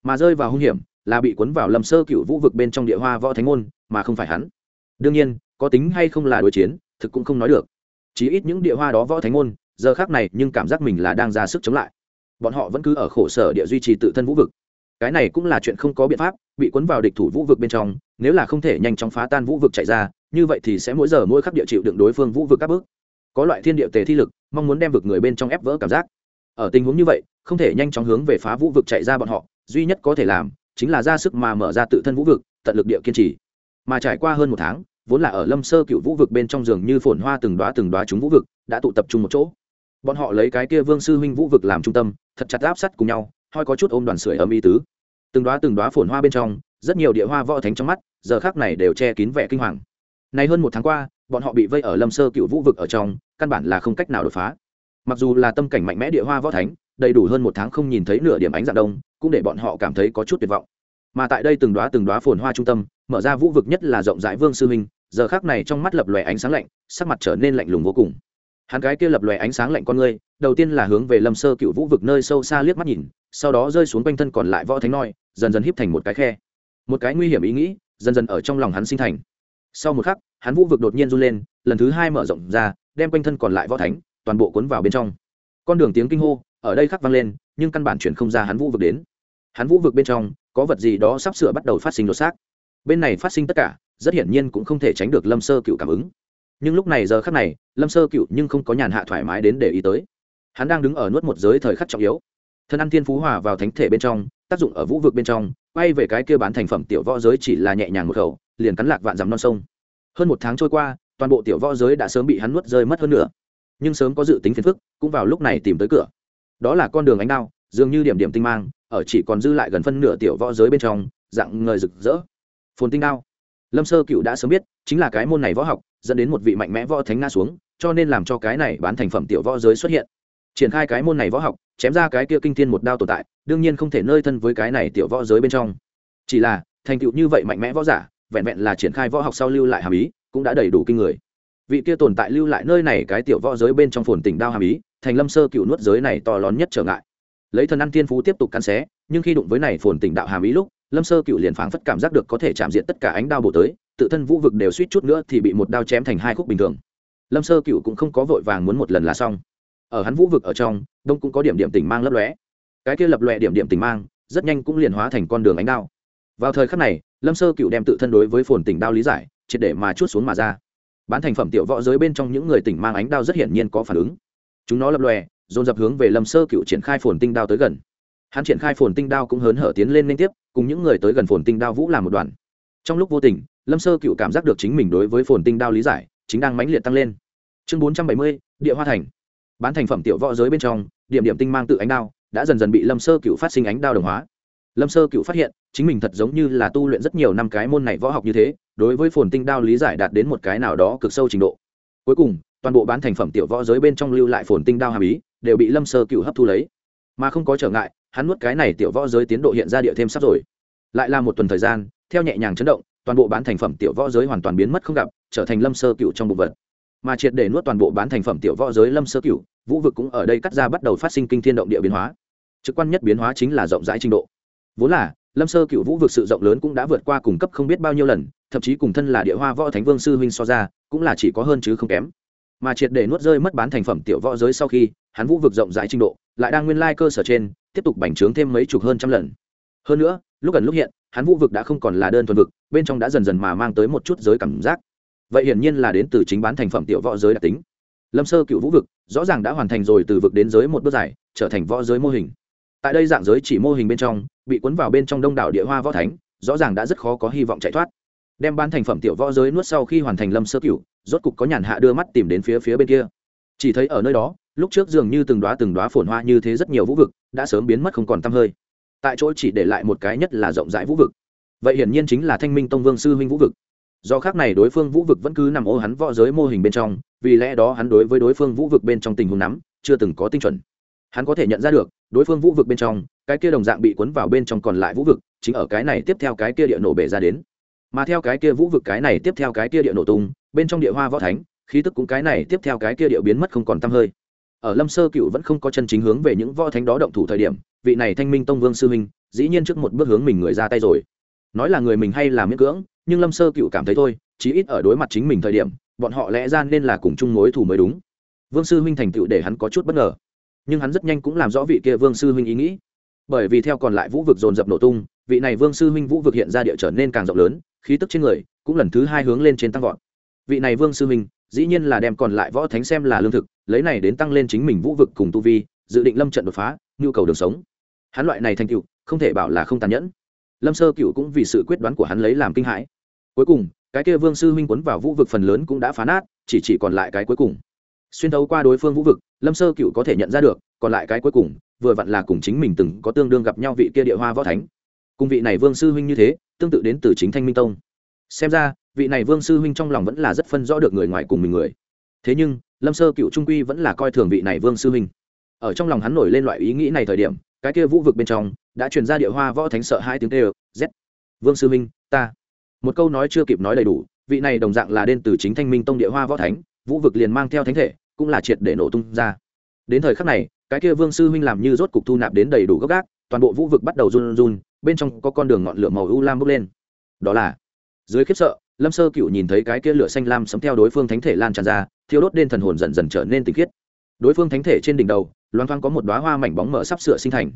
Mà rơi vào hung hiểm là bị cuốn vào lầm sơ cựu vũ vực bên trong địa hoa võ thánh môn, mà không phải hắn. Đương nhiên, có tính hay không là đối chiến, thực cũng không nói được. Chí ít những địa hoa đó võ thánh môn, giờ khác này nhưng cảm giác mình là đang ra sức chống lại. Bọn họ vẫn cứ ở khổ sở địa duy trì tự thân vũ vực. Cái này cũng là chuyện không có biện pháp, bị cuốn vào địch thủ vũ vực bên trong, nếu là không thể nhanh chóng phá tan vũ vực chạy ra như vậy thì sẽ mỗi giờ mỗi khắc địa chịu đựng đối phương vũ vực các bước. Có loại thiên địa tề thi lực, mong muốn đem vực người bên trong ép vỡ cảm giác. Ở tình huống như vậy, không thể nhanh chóng hướng về phá vũ vực chạy ra bọn họ, duy nhất có thể làm chính là ra sức mà mở ra tự thân vũ vực, tận lực địa kiên trì. Mà trải qua hơn một tháng, vốn là ở lâm sơ cựu vũ vực bên trong giường như phồn hoa từng đoá từng đoá chúng vũ vực, đã tụ tập trung một chỗ. Bọn họ lấy cái kia vương sư huynh vũ vực làm trung tâm, thật chặt áp sắt cùng nhau, hoi có chút ôm đoàn sưởi ấm y tứ. Từng đoá từng đoá phồn hoa bên trong, rất nhiều địa hoa võ thánh trong mắt, giờ khác này đều che kín vẻ kinh hoàng nay hơn một tháng qua bọn họ bị vây ở lâm sơ cựu vũ vực ở trong căn bản là không cách nào đột phá. Mặc dù là tâm cảnh mạnh mẽ địa hoa võ thánh đầy đủ hơn một tháng không nhìn thấy nửa điểm ánh dạng đông cũng để bọn họ cảm thấy có chút tuyệt vọng. Mà tại đây từng đoá từng đoá phồn hoa trung tâm mở ra vũ vực nhất là rộng rãi vương sư minh, giờ khác này trong mắt lập lòe ánh sáng lạnh sắc mặt trở nên lạnh lùng vô cùng. Hắn gái kia lập lòe ánh sáng lạnh con ngươi đầu tiên là hướng về lâm sơ cựu vũ vực nơi sâu xa liếc mắt nhìn sau đó rơi xuống quanh thân còn lại võ thánh noi dần dần híp thành một cái khe. Một cái nguy hiểm ý nghĩ dần dần ở trong lòng hắn sinh thành sau một khắc, hắn vũ vực đột nhiên run lên, lần thứ hai mở rộng ra, đem quanh thân còn lại võ thánh, toàn bộ cuốn vào bên trong. Con đường tiếng kinh hô, ở đây khắc vang lên, nhưng căn bản chuyển không ra hắn vũ vực đến. Hắn vũ vực bên trong, có vật gì đó sắp sửa bắt đầu phát sinh đột xác. Bên này phát sinh tất cả, rất hiển nhiên cũng không thể tránh được lâm sơ cựu cảm ứng. Nhưng lúc này giờ khắc này, lâm sơ cựu nhưng không có nhàn hạ thoải mái đến để ý tới. Hắn đang đứng ở nuốt một giới thời khắc trọng yếu. Thân ăn thiên phú hòa vào thánh thể bên trong, tác dụng ở vũ vực bên trong, quay về cái kia bán thành phẩm tiểu võ giới chỉ là nhẹ nhàng một khẩu liền cắn lạc vạn dằm non sông. Hơn một tháng trôi qua, toàn bộ tiểu võ giới đã sớm bị hắn nuốt rơi mất hơn nữa. Nhưng sớm có dự tính phiền phức, cũng vào lúc này tìm tới cửa. Đó là con đường ánh đao, dường như điểm điểm tinh mang, ở chỉ còn dư lại gần phân nửa tiểu võ giới bên trong, dạng người rực rỡ. Phồn tinh đao. Lâm sơ cựu đã sớm biết, chính là cái môn này võ học, dẫn đến một vị mạnh mẽ võ thánh nga xuống, cho nên làm cho cái này bán thành phẩm tiểu võ giới xuất hiện. Triển khai cái môn này võ học, chém ra cái kia kinh thiên một đao tồn tại, đương nhiên không thể nơi thân với cái này tiểu võ giới bên trong. Chỉ là, thành tựu như vậy mạnh mẽ võ giả vẹn vẹn là triển khai võ học sau lưu lại hàm ý, cũng đã đầy đủ kinh người. Vị kia tồn tại lưu lại nơi này cái tiểu võ giới bên trong phồn tỉnh đao hàm ý, thành lâm sơ cựu nuốt giới này to lớn nhất trở ngại. Lấy thần ăn thiên phú tiếp tục cắn xé, nhưng khi đụng với này phồn tỉnh đạo hàm ý lúc, lâm sơ cựu liền phảng phất cảm giác được có thể chạm diện tất cả ánh đao bổ tới, tự thân vũ vực đều suýt chút nữa thì bị một đao chém thành hai khúc bình thường. Lâm sơ cựu cũng không có vội vàng muốn một lần là xong. Ở hắn vũ vực ở trong, đông cũng có điểm điểm tỉnh mang lấp lóe. Cái kia lập lòe điểm điểm tỉnh mang, rất nhanh cũng liền hóa thành con đường ánh đao. Vào thời khắc này lâm sơ cựu đem tự thân đối với phồn tỉnh đao lý giải, triệt để mà chút xuống mà ra. Bán thành phẩm tiểu võ giới bên trong những người tỉnh mang ánh đao rất hiển nhiên có phản ứng. Chúng nó lập lòe, dồn dập hướng về lâm sơ cựu triển khai phồn tinh đao tới gần. Hắn triển khai phồn tinh đao cũng hớn hở tiến lên liên tiếp, cùng những người tới gần phồn tinh đao vũ làm một đoàn. Trong lúc vô tình, lâm sơ cựu cảm giác được chính mình đối với phồn tinh đao lý giải, chính đang mãnh liệt tăng lên. Chương bốn trăm bảy mươi, địa hoa thành. Bán thành phẩm tiểu võ giới bên trong, điểm điểm tinh mang tự ánh đao, đã dần dần bị lâm sơ cựu phát sinh ánh đao đồng hóa lâm sơ cựu phát hiện, chính mình thật giống như là tu luyện rất nhiều năm cái môn này võ học như thế, đối với phồn tinh đao lý giải đạt đến một cái nào đó cực sâu trình độ. Cuối cùng, toàn bộ bán thành phẩm tiểu võ giới bên trong lưu lại phồn tinh đao hàm ý, đều bị lâm sơ cựu hấp thu lấy. Mà không có trở ngại, hắn nuốt cái này tiểu võ giới tiến độ hiện ra địa thêm sắp rồi. Lại là một tuần thời gian, theo nhẹ nhàng chấn động, toàn bộ bán thành phẩm tiểu võ giới hoàn toàn biến mất không gặp, trở thành lâm sơ cựu trong bộ vật. Mà triệt để nuốt toàn bộ bán thành phẩm tiểu võ giới lâm sơ cựu, vũ vực cũng ở đây cắt ra bắt đầu phát sinh kinh thiên động địa biến hóa. Trực quan nhất biến hóa chính là rộng rãi trình độ vốn là, lâm sơ cựu vũ vực sự rộng lớn cũng đã vượt qua cùng cấp không biết bao nhiêu lần, thậm chí cùng thân là địa hoa võ thánh vương sư huynh so ra, cũng là chỉ có hơn chứ không kém. Mà triệt để nuốt rơi mất bán thành phẩm tiểu võ giới sau khi, hắn vũ vực rộng rãi trình độ, lại đang nguyên lai cơ sở trên, tiếp tục bành trướng thêm mấy chục hơn trăm lần. Hơn nữa, lúc gần lúc hiện, hắn vũ vực đã không còn là đơn thuần vực, bên trong đã dần dần mà mang tới một chút giới cảm giác. Vậy hiển nhiên là đến từ chính bán thành phẩm tiểu võ giới đặc tính. Lâm sơ cựu vũ vực, rõ ràng đã hoàn thành rồi từ vực đến giới một bước dài, trở thành võ giới mô hình. Tại đây dạng giới chỉ mô hình bên trong bị cuốn vào bên trong đông đảo địa hoa võ thánh, rõ ràng đã rất khó có hy vọng chạy thoát. Đem bán thành phẩm tiểu võ giới nuốt sau khi hoàn thành lâm sơ cựu rốt cục có nhàn hạ đưa mắt tìm đến phía phía bên kia. Chỉ thấy ở nơi đó, lúc trước dường như từng đoá từng đoá phồn hoa như thế rất nhiều vũ vực, đã sớm biến mất không còn t hơi. Tại chỗ chỉ để lại một cái nhất là rộng rãi vũ vực. Vậy hiển nhiên chính là thanh minh tông vương sư huynh vũ vực. Do khác này đối phương vũ vực vẫn cứ nằm ô hắn võ giới mô hình bên trong, vì lẽ đó hắn đối với đối phương vũ vực bên trong tình huống nắm, chưa từng có tinh chuẩn. Hắn có thể nhận ra được, đối phương vũ vực bên trong cái kia đồng dạng bị cuốn vào bên trong còn lại vũ vực, chính ở cái này tiếp theo cái kia địa nổ bể ra đến. Mà theo cái kia vũ vực cái này tiếp theo cái kia địa nổ tung, bên trong địa hoa võ thánh, khí tức cũng cái này tiếp theo cái kia địa biến mất không còn t hơi. Ở lâm sơ cựu vẫn không có chân chính hướng về những võ thánh đó động thủ thời điểm, vị này thanh minh tông vương sư minh, dĩ nhiên trước một bước hướng mình người ra tay rồi. Nói là người mình hay là miễn cưỡng, nhưng lâm sơ cựu cảm thấy thôi, chí ít ở đối mặt chính mình thời điểm, bọn họ lẽ ra nên là cùng chung mối thù mới đúng. Vương sư huynh thành tựu để hắn có chút bất ngờ. Nhưng hắn rất nhanh cũng làm rõ vị kia vương sư huynh ý nghĩ bởi vì theo còn lại vũ vực dồn dập nổ tung, vị này vương sư huynh vũ vực hiện ra địa trở nên càng rộng lớn, khí tức trên người cũng lần thứ hai hướng lên trên tăng vọt. Vị này vương sư huynh, dĩ nhiên là đem còn lại võ thánh xem là lương thực, lấy này đến tăng lên chính mình vũ vực cùng tu vi, dự định lâm trận đột phá, nhu cầu đường sống. Hắn loại này thành cựu không thể bảo là không tàn nhẫn. Lâm sơ cựu cũng vì sự quyết đoán của hắn lấy làm kinh hãi. Cuối cùng, cái kia vương sư huynh quấn vào vũ vực phần lớn cũng đã phá nát, chỉ chỉ còn lại cái cuối cùng. Xuyên thấu qua đối phương vũ vực, lâm sơ cựu có thể nhận ra được còn lại cái cuối cùng, vừa vặn là cùng chính mình từng có tương đương gặp nhau vị kia địa hoa võ thánh. Cùng vị này vương sư huynh như thế, tương tự đến từ chính thanh minh tông. Xem ra, vị này vương sư huynh trong lòng vẫn là rất phân rõ được người ngoài cùng mình người. Thế nhưng, lâm sơ cựu trung quy vẫn là coi thường vị này vương sư huynh. Ở trong lòng hắn nổi lên loại ý nghĩ này thời điểm, cái kia vũ vực bên trong đã truyền ra địa hoa võ thánh sợ hai tiếng tê z, vương sư huynh, ta. Một câu nói chưa kịp nói đầy đủ, vị này đồng dạng là đen từ chính thanh minh tông địa hoa võ thánh, vũ vực liền mang theo thánh thể, cũng là triệt để nổ tung ra. Đến thời khắc này cái kia vương sư huynh làm như rốt cục thu nạp đến đầy đủ gốc gác, toàn bộ vũ vực bắt đầu run run, bên trong có con đường ngọn lửa màu u lam bốc lên. Đó là, dưới khiếp sợ, lâm sơ cựu nhìn thấy cái kia lửa xanh lam sấm theo đối phương thánh thể lan tràn ra, thiêu đốt đen thần hồn dần dần trở nên tinh khiết. Đối phương thánh thể trên đỉnh đầu loan thoang có một đoá hoa mảnh bóng mở sắp sửa sinh thành.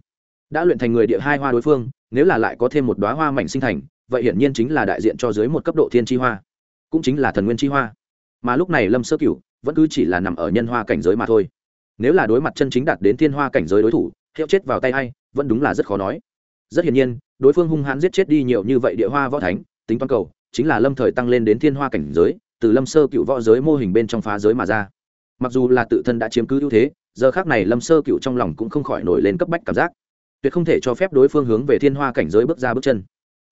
Đã luyện thành người địa hai hoa đối phương, nếu là lại có thêm một đoá hoa mảnh sinh thành, vậy hiển nhiên chính là đại diện cho dưới một cấp độ thiên chi hoa, cũng chính là thần nguyên chi hoa. Mà lúc này lâm sơ cửu vẫn cứ chỉ là nằm ở nhân hoa cảnh giới mà thôi nếu là đối mặt chân chính đạt đến thiên hoa cảnh giới đối thủ, hiệu chết vào tay hay vẫn đúng là rất khó nói. Rất hiển nhiên, đối phương hung hãn giết chết đi nhiều như vậy địa hoa võ thánh, tính toàn cầu, chính là lâm thời tăng lên đến thiên hoa cảnh giới, từ lâm sơ cựu võ giới mô hình bên trong phá giới mà ra. Mặc dù là tự thân đã chiếm cứ ưu thế, giờ khác này lâm sơ cựu trong lòng cũng không khỏi nổi lên cấp bách cảm giác. Tuyệt không thể cho phép đối phương hướng về thiên hoa cảnh giới bước ra bước chân.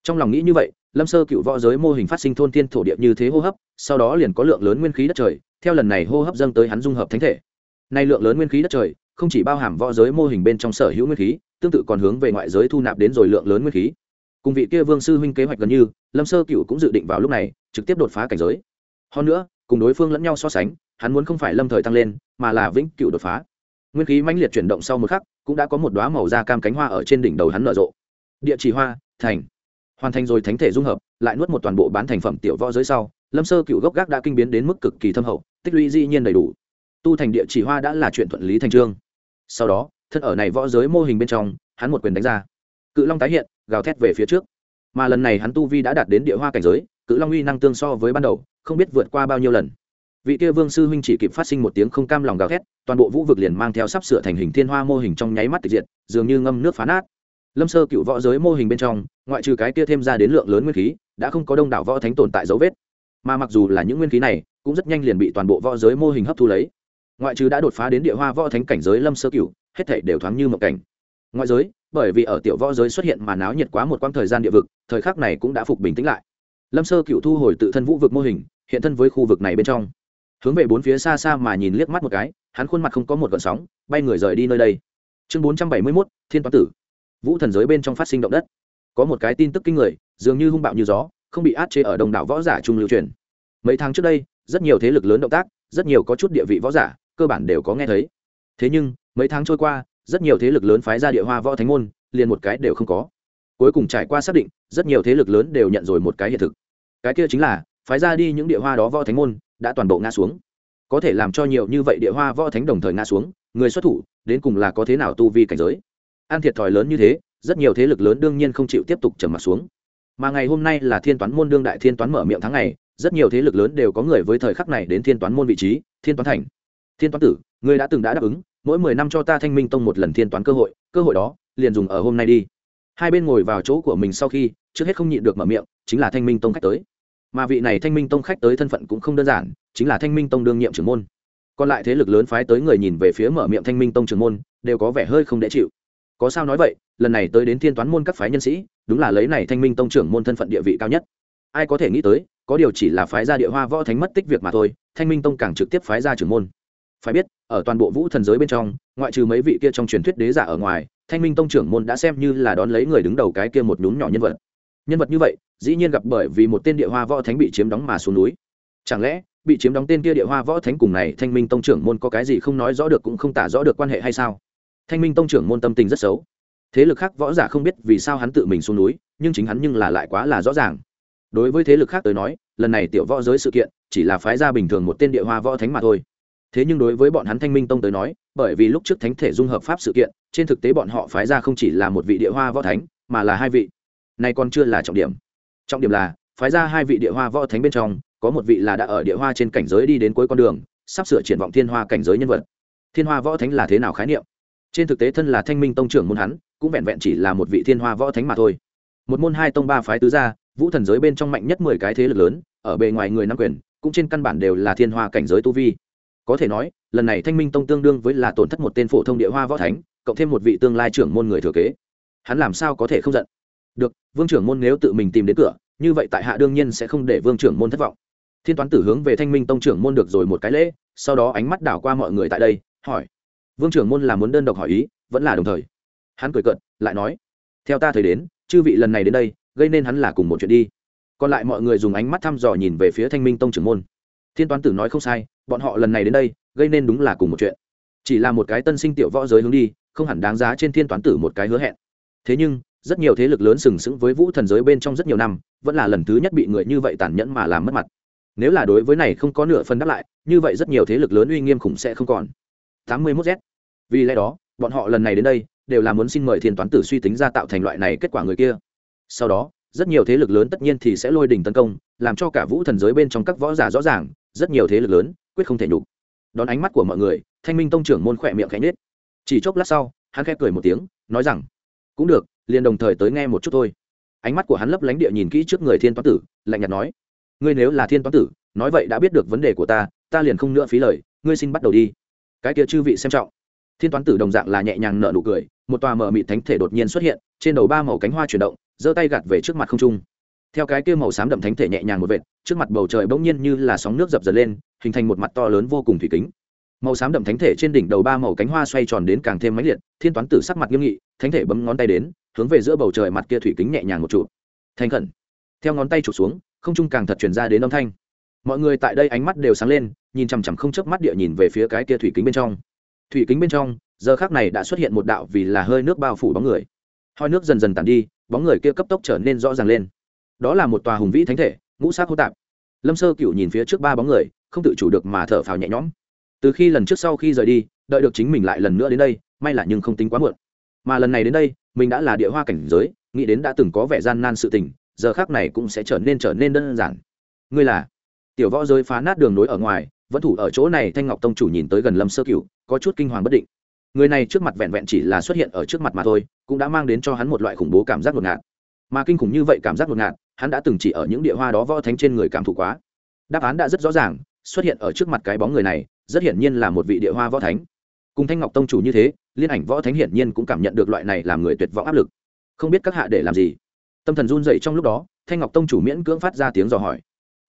Trong lòng nghĩ như vậy, lâm sơ cựu võ giới mô hình phát sinh thôn thiên thổ địa như thế hô hấp, sau đó liền có lượng lớn nguyên khí đất trời, theo lần này hô hấp dâng tới hắn dung hợp thánh thể nay lượng lớn nguyên khí đất trời, không chỉ bao hàm võ giới mô hình bên trong sở hữu nguyên khí, tương tự còn hướng về ngoại giới thu nạp đến rồi lượng lớn nguyên khí. Cùng vị kia vương sư huynh kế hoạch gần như, lâm sơ cựu cũng dự định vào lúc này, trực tiếp đột phá cảnh giới. Hơn nữa, cùng đối phương lẫn nhau so sánh, hắn muốn không phải lâm thời tăng lên, mà là vĩnh cựu đột phá. Nguyên khí mãnh liệt chuyển động sau một khắc, cũng đã có một đoá màu da cam cánh hoa ở trên đỉnh đầu hắn nở rộ. Địa chỉ hoa, thành. Hoàn thành rồi thánh thể dung hợp, lại nuốt một toàn bộ bán thành phẩm tiểu võ giới sau, lâm sơ cựu gốc gác đã kinh biến đến mức cực kỳ thâm hậu, tích lũy dĩ nhiên đầy đủ tu thành địa chỉ hoa đã là chuyện thuận lý thành trương. Sau đó, thân ở này võ giới mô hình bên trong, hắn một quyền đánh ra. Cự long tái hiện, gào thét về phía trước. Mà lần này hắn tu vi đã đạt đến địa hoa cảnh giới, cự long uy năng tương so với ban đầu, không biết vượt qua bao nhiêu lần. Vị kia vương sư huynh chỉ kịp phát sinh một tiếng không cam lòng gào thét, toàn bộ vũ vực liền mang theo sắp sửa thành hình thiên hoa mô hình trong nháy mắt tịch diệt, dường như ngâm nước phá nát. Lâm sơ cựu võ giới mô hình bên trong, ngoại trừ cái kia thêm ra đến lượng lớn nguyên khí, đã không có đông đảo võ thánh tồn tại dấu vết. Mà mặc dù là những nguyên khí này, cũng rất nhanh liền bị toàn bộ võ giới mô hình hấp thu lấy ngoại trừ đã đột phá đến địa hoa võ thánh cảnh giới lâm sơ cửu, hết thể đều thoáng như một cảnh. Ngoại giới, bởi vì ở tiểu võ giới xuất hiện mà náo nhiệt quá một quãng thời gian địa vực, thời khắc này cũng đã phục bình tĩnh lại. Lâm sơ cựu thu hồi tự thân vũ vực mô hình, hiện thân với khu vực này bên trong. Hướng về bốn phía xa xa mà nhìn liếc mắt một cái, hắn khuôn mặt không có một gọn sóng, bay người rời đi nơi đây. Chương bốn trăm bảy mươi mốt, thiên toán tử. Vũ thần giới bên trong phát sinh động đất. Có một cái tin tức kinh người, dường như hung bạo như gió, không bị át chế ở đồng đảo võ giả trung lưu truyền. Mấy tháng trước đây, rất nhiều thế lực lớn động tác, rất nhiều có chút địa vị võ giả cơ bản đều có nghe thấy. Thế nhưng, mấy tháng trôi qua, rất nhiều thế lực lớn phái ra địa hoa võ thánh môn, liền một cái đều không có. Cuối cùng trải qua xác định, rất nhiều thế lực lớn đều nhận rồi một cái hiện thực. Cái kia chính là, phái ra đi những địa hoa đó võ thánh môn, đã toàn bộ ngã xuống. Có thể làm cho nhiều như vậy địa hoa võ thánh đồng thời ngã xuống, người xuất thủ, đến cùng là có thế nào tu vi cảnh giới? An thiệt thòi lớn như thế, rất nhiều thế lực lớn đương nhiên không chịu tiếp tục trầm mặt xuống. Mà ngày hôm nay là thiên toán môn đương đại thiên toán mở miệng tháng ngày, rất nhiều thế lực lớn đều có người với thời khắc này đến thiên toán môn vị trí, thiên toán thành thiên toán tử người đã từng đã đáp ứng, mỗi mười năm cho ta thanh minh tông một lần thiên toán cơ hội cơ hội đó, liền dùng ở hôm nay đi. Hai bên ngồi vào chỗ của mình sau khi, trước hết không nhịn được mở miệng, chính là thanh minh tông khách tới. Mà vị này thanh minh tông khách tới thân phận cũng không đơn giản, chính là thanh minh tông đương nhiệm trưởng môn. Còn lại thế lực lớn phái tới người nhìn về phía mở miệng thanh minh tông trưởng môn, đều có vẻ hơi không dễ chịu. Có sao nói vậy, lần này tới đến thiên toán môn các phái nhân sĩ, đúng là lấy này thanh minh tông trưởng môn thân phận địa vị cao nhất. Ai có thể nghĩ tới, có điều chỉ là phái gia địa hoa võ thánh mất tích việc mà thôi, thanh minh tông càng trực tiếp phái gia trưởng môn phải biết, ở toàn bộ vũ thần giới bên trong, ngoại trừ mấy vị kia trong truyền thuyết đế giả ở ngoài, thanh minh tông trưởng môn đã xem như là đón lấy người đứng đầu cái kia một nhún nhỏ nhân vật. Nhân vật như vậy, dĩ nhiên gặp bởi vì một tên địa hoa võ thánh bị chiếm đóng mà xuống núi. Chẳng lẽ, bị chiếm đóng tên kia địa hoa võ thánh cùng này thanh minh tông trưởng môn có cái gì không nói rõ được cũng không tả rõ được quan hệ hay sao? Thanh minh tông trưởng môn tâm tình rất xấu. Thế lực khác võ giả không biết vì sao hắn tự mình xuống núi, nhưng chính hắn nhưng là lại quá là rõ ràng. Đối với thế lực khác tới nói, lần này tiểu võ giới sự kiện chỉ là phái gia bình thường một tên địa hoa võ thánh mà thôi thế nhưng đối với bọn hắn thanh minh tông tới nói, bởi vì lúc trước thánh thể dung hợp pháp sự kiện, trên thực tế bọn họ phái ra không chỉ là một vị địa hoa võ thánh, mà là hai vị. Này còn chưa là trọng điểm. Trọng điểm là, phái ra hai vị địa hoa võ thánh bên trong, có một vị là đã ở địa hoa trên cảnh giới đi đến cuối con đường, sắp sửa triển vọng thiên hoa cảnh giới nhân vật. Thiên hoa võ thánh là thế nào khái niệm? Trên thực tế thân là thanh minh tông trưởng môn hắn, cũng vẹn vẹn chỉ là một vị thiên hoa võ thánh mà thôi. Một môn hai tông ba phái tứ gia, vũ thần giới bên trong mạnh nhất mười cái thế lực lớn, ở bề ngoài người nắm quyền, cũng trên căn bản đều là thiên hoa cảnh giới tu vi có thể nói, lần này thanh minh tông tương đương với là tổn thất một tên phổ thông địa hoa võ thánh, cộng thêm một vị tương lai trưởng môn người thừa kế. Hắn làm sao có thể không giận? Được, vương trưởng môn nếu tự mình tìm đến cửa, như vậy tại hạ đương nhiên sẽ không để vương trưởng môn thất vọng. Thiên toán tử hướng về thanh minh tông trưởng môn được rồi một cái lễ, sau đó ánh mắt đảo qua mọi người tại đây, hỏi. Vương trưởng môn là muốn đơn độc hỏi ý, vẫn là đồng thời. Hắn cười cận lại nói. Theo ta thấy đến, chư vị lần này đến đây, gây nên hắn là cùng một chuyện đi. Còn lại mọi người dùng ánh mắt thăm dò nhìn về phía thanh minh tông trưởng môn. Thiên toán tử nói không sai bọn họ lần này đến đây, gây nên đúng là cùng một chuyện. Chỉ là một cái tân sinh tiểu võ giới hướng đi, không hẳn đáng giá trên thiên toán tử một cái hứa hẹn. Thế nhưng, rất nhiều thế lực lớn sừng sững với vũ thần giới bên trong rất nhiều năm, vẫn là lần thứ nhất bị người như vậy tàn nhẫn mà làm mất mặt. Nếu là đối với này không có nửa phần đáp lại, như vậy rất nhiều thế lực lớn uy nghiêm khủng sẽ không còn. Tám mươi 81 z. Vì lẽ đó, bọn họ lần này đến đây, đều là muốn xin mời thiên toán tử suy tính ra tạo thành loại này kết quả người kia. Sau đó, rất nhiều thế lực lớn tất nhiên thì sẽ lôi đình tấn công, làm cho cả vũ thần giới bên trong các võ giả rõ ràng, rất nhiều thế lực lớn quyết không thể nhục. Đón ánh mắt của mọi người, thanh minh tông trưởng môn khỏe miệng khẽ nết chỉ chốc lát sau, hắn khẽ cười một tiếng, nói rằng, cũng được, liền đồng thời tới nghe một chút thôi. Ánh mắt của hắn lấp lánh địa nhìn kỹ trước người thiên toán tử, lạnh nhạt nói, ngươi nếu là thiên toán tử, nói vậy đã biết được vấn đề của ta ta liền không nữa phí lời, ngươi xin bắt đầu đi. Cái kia chư vị xem trọng. Thiên toán tử đồng dạng là nhẹ nhàng nở nụ cười, một tòa mở mịt thánh thể đột nhiên xuất hiện, trên đầu ba màu cánh hoa chuyển động, giơ tay gạt về trước mặt không trung theo cái kia màu xám đậm thánh thể nhẹ nhàng một vệt, trước mặt bầu trời bỗng nhiên như là sóng nước dập dần lên, hình thành một mặt to lớn vô cùng thủy kính. Màu xám đậm thánh thể trên đỉnh đầu ba màu cánh hoa xoay tròn đến càng thêm mãnh liệt, thiên toán tử sắc mặt nghiêm nghị, thánh thể bấm ngón tay đến, hướng về giữa bầu trời mặt kia thủy kính nhẹ nhàng một trụ. Thành khẩn. Theo ngón tay trụ xuống, không trung càng thật truyền ra đến âm thanh. Mọi người tại đây ánh mắt đều sáng lên, nhìn chằm chằm không chớp mắt địa nhìn về phía cái kia thủy kính bên trong. Thủy kính bên trong, giờ khác này đã xuất hiện một đạo vì là hơi nước bao phủ bóng người. Hoi nước dần dần tàn đi, bóng người kia cấp tốc trở nên rõ ràng lên đó là một tòa hùng vĩ thánh thể, ngũ sắc hô tạp. Lâm sơ cựu nhìn phía trước ba bóng người, không tự chủ được mà thở phào nhẹ nhõm. Từ khi lần trước sau khi rời đi, đợi được chính mình lại lần nữa đến đây, may là nhưng không tính quá muộn. Mà lần này đến đây, mình đã là địa hoa cảnh giới, nghĩ đến đã từng có vẻ gian nan sự tình, giờ khác này cũng sẽ trở nên trở nên đơn giản. Ngươi là? Tiểu võ giới phá nát đường nối ở ngoài, vẫn thủ ở chỗ này, thanh ngọc tông chủ nhìn tới gần lâm sơ cựu có chút kinh hoàng bất định. Người này trước mặt vẹn vẹn chỉ là xuất hiện ở trước mặt mà thôi, cũng đã mang đến cho hắn một loại khủng bố cảm giác ngột ngạt. Mà kinh khủng như vậy cảm giác ngột ngạt hắn đã từng chỉ ở những địa hoa đó võ thánh trên người cảm thụ quá. Đáp án đã rất rõ ràng, xuất hiện ở trước mặt cái bóng người này, rất hiển nhiên là một vị địa hoa võ thánh. Cùng thanh ngọc tông chủ như thế, liên ảnh võ thánh hiển nhiên cũng cảm nhận được loại này làm người tuyệt vọng áp lực. Không biết các hạ để làm gì? Tâm thần run dậy trong lúc đó, thanh ngọc tông chủ miễn cưỡng phát ra tiếng dò hỏi.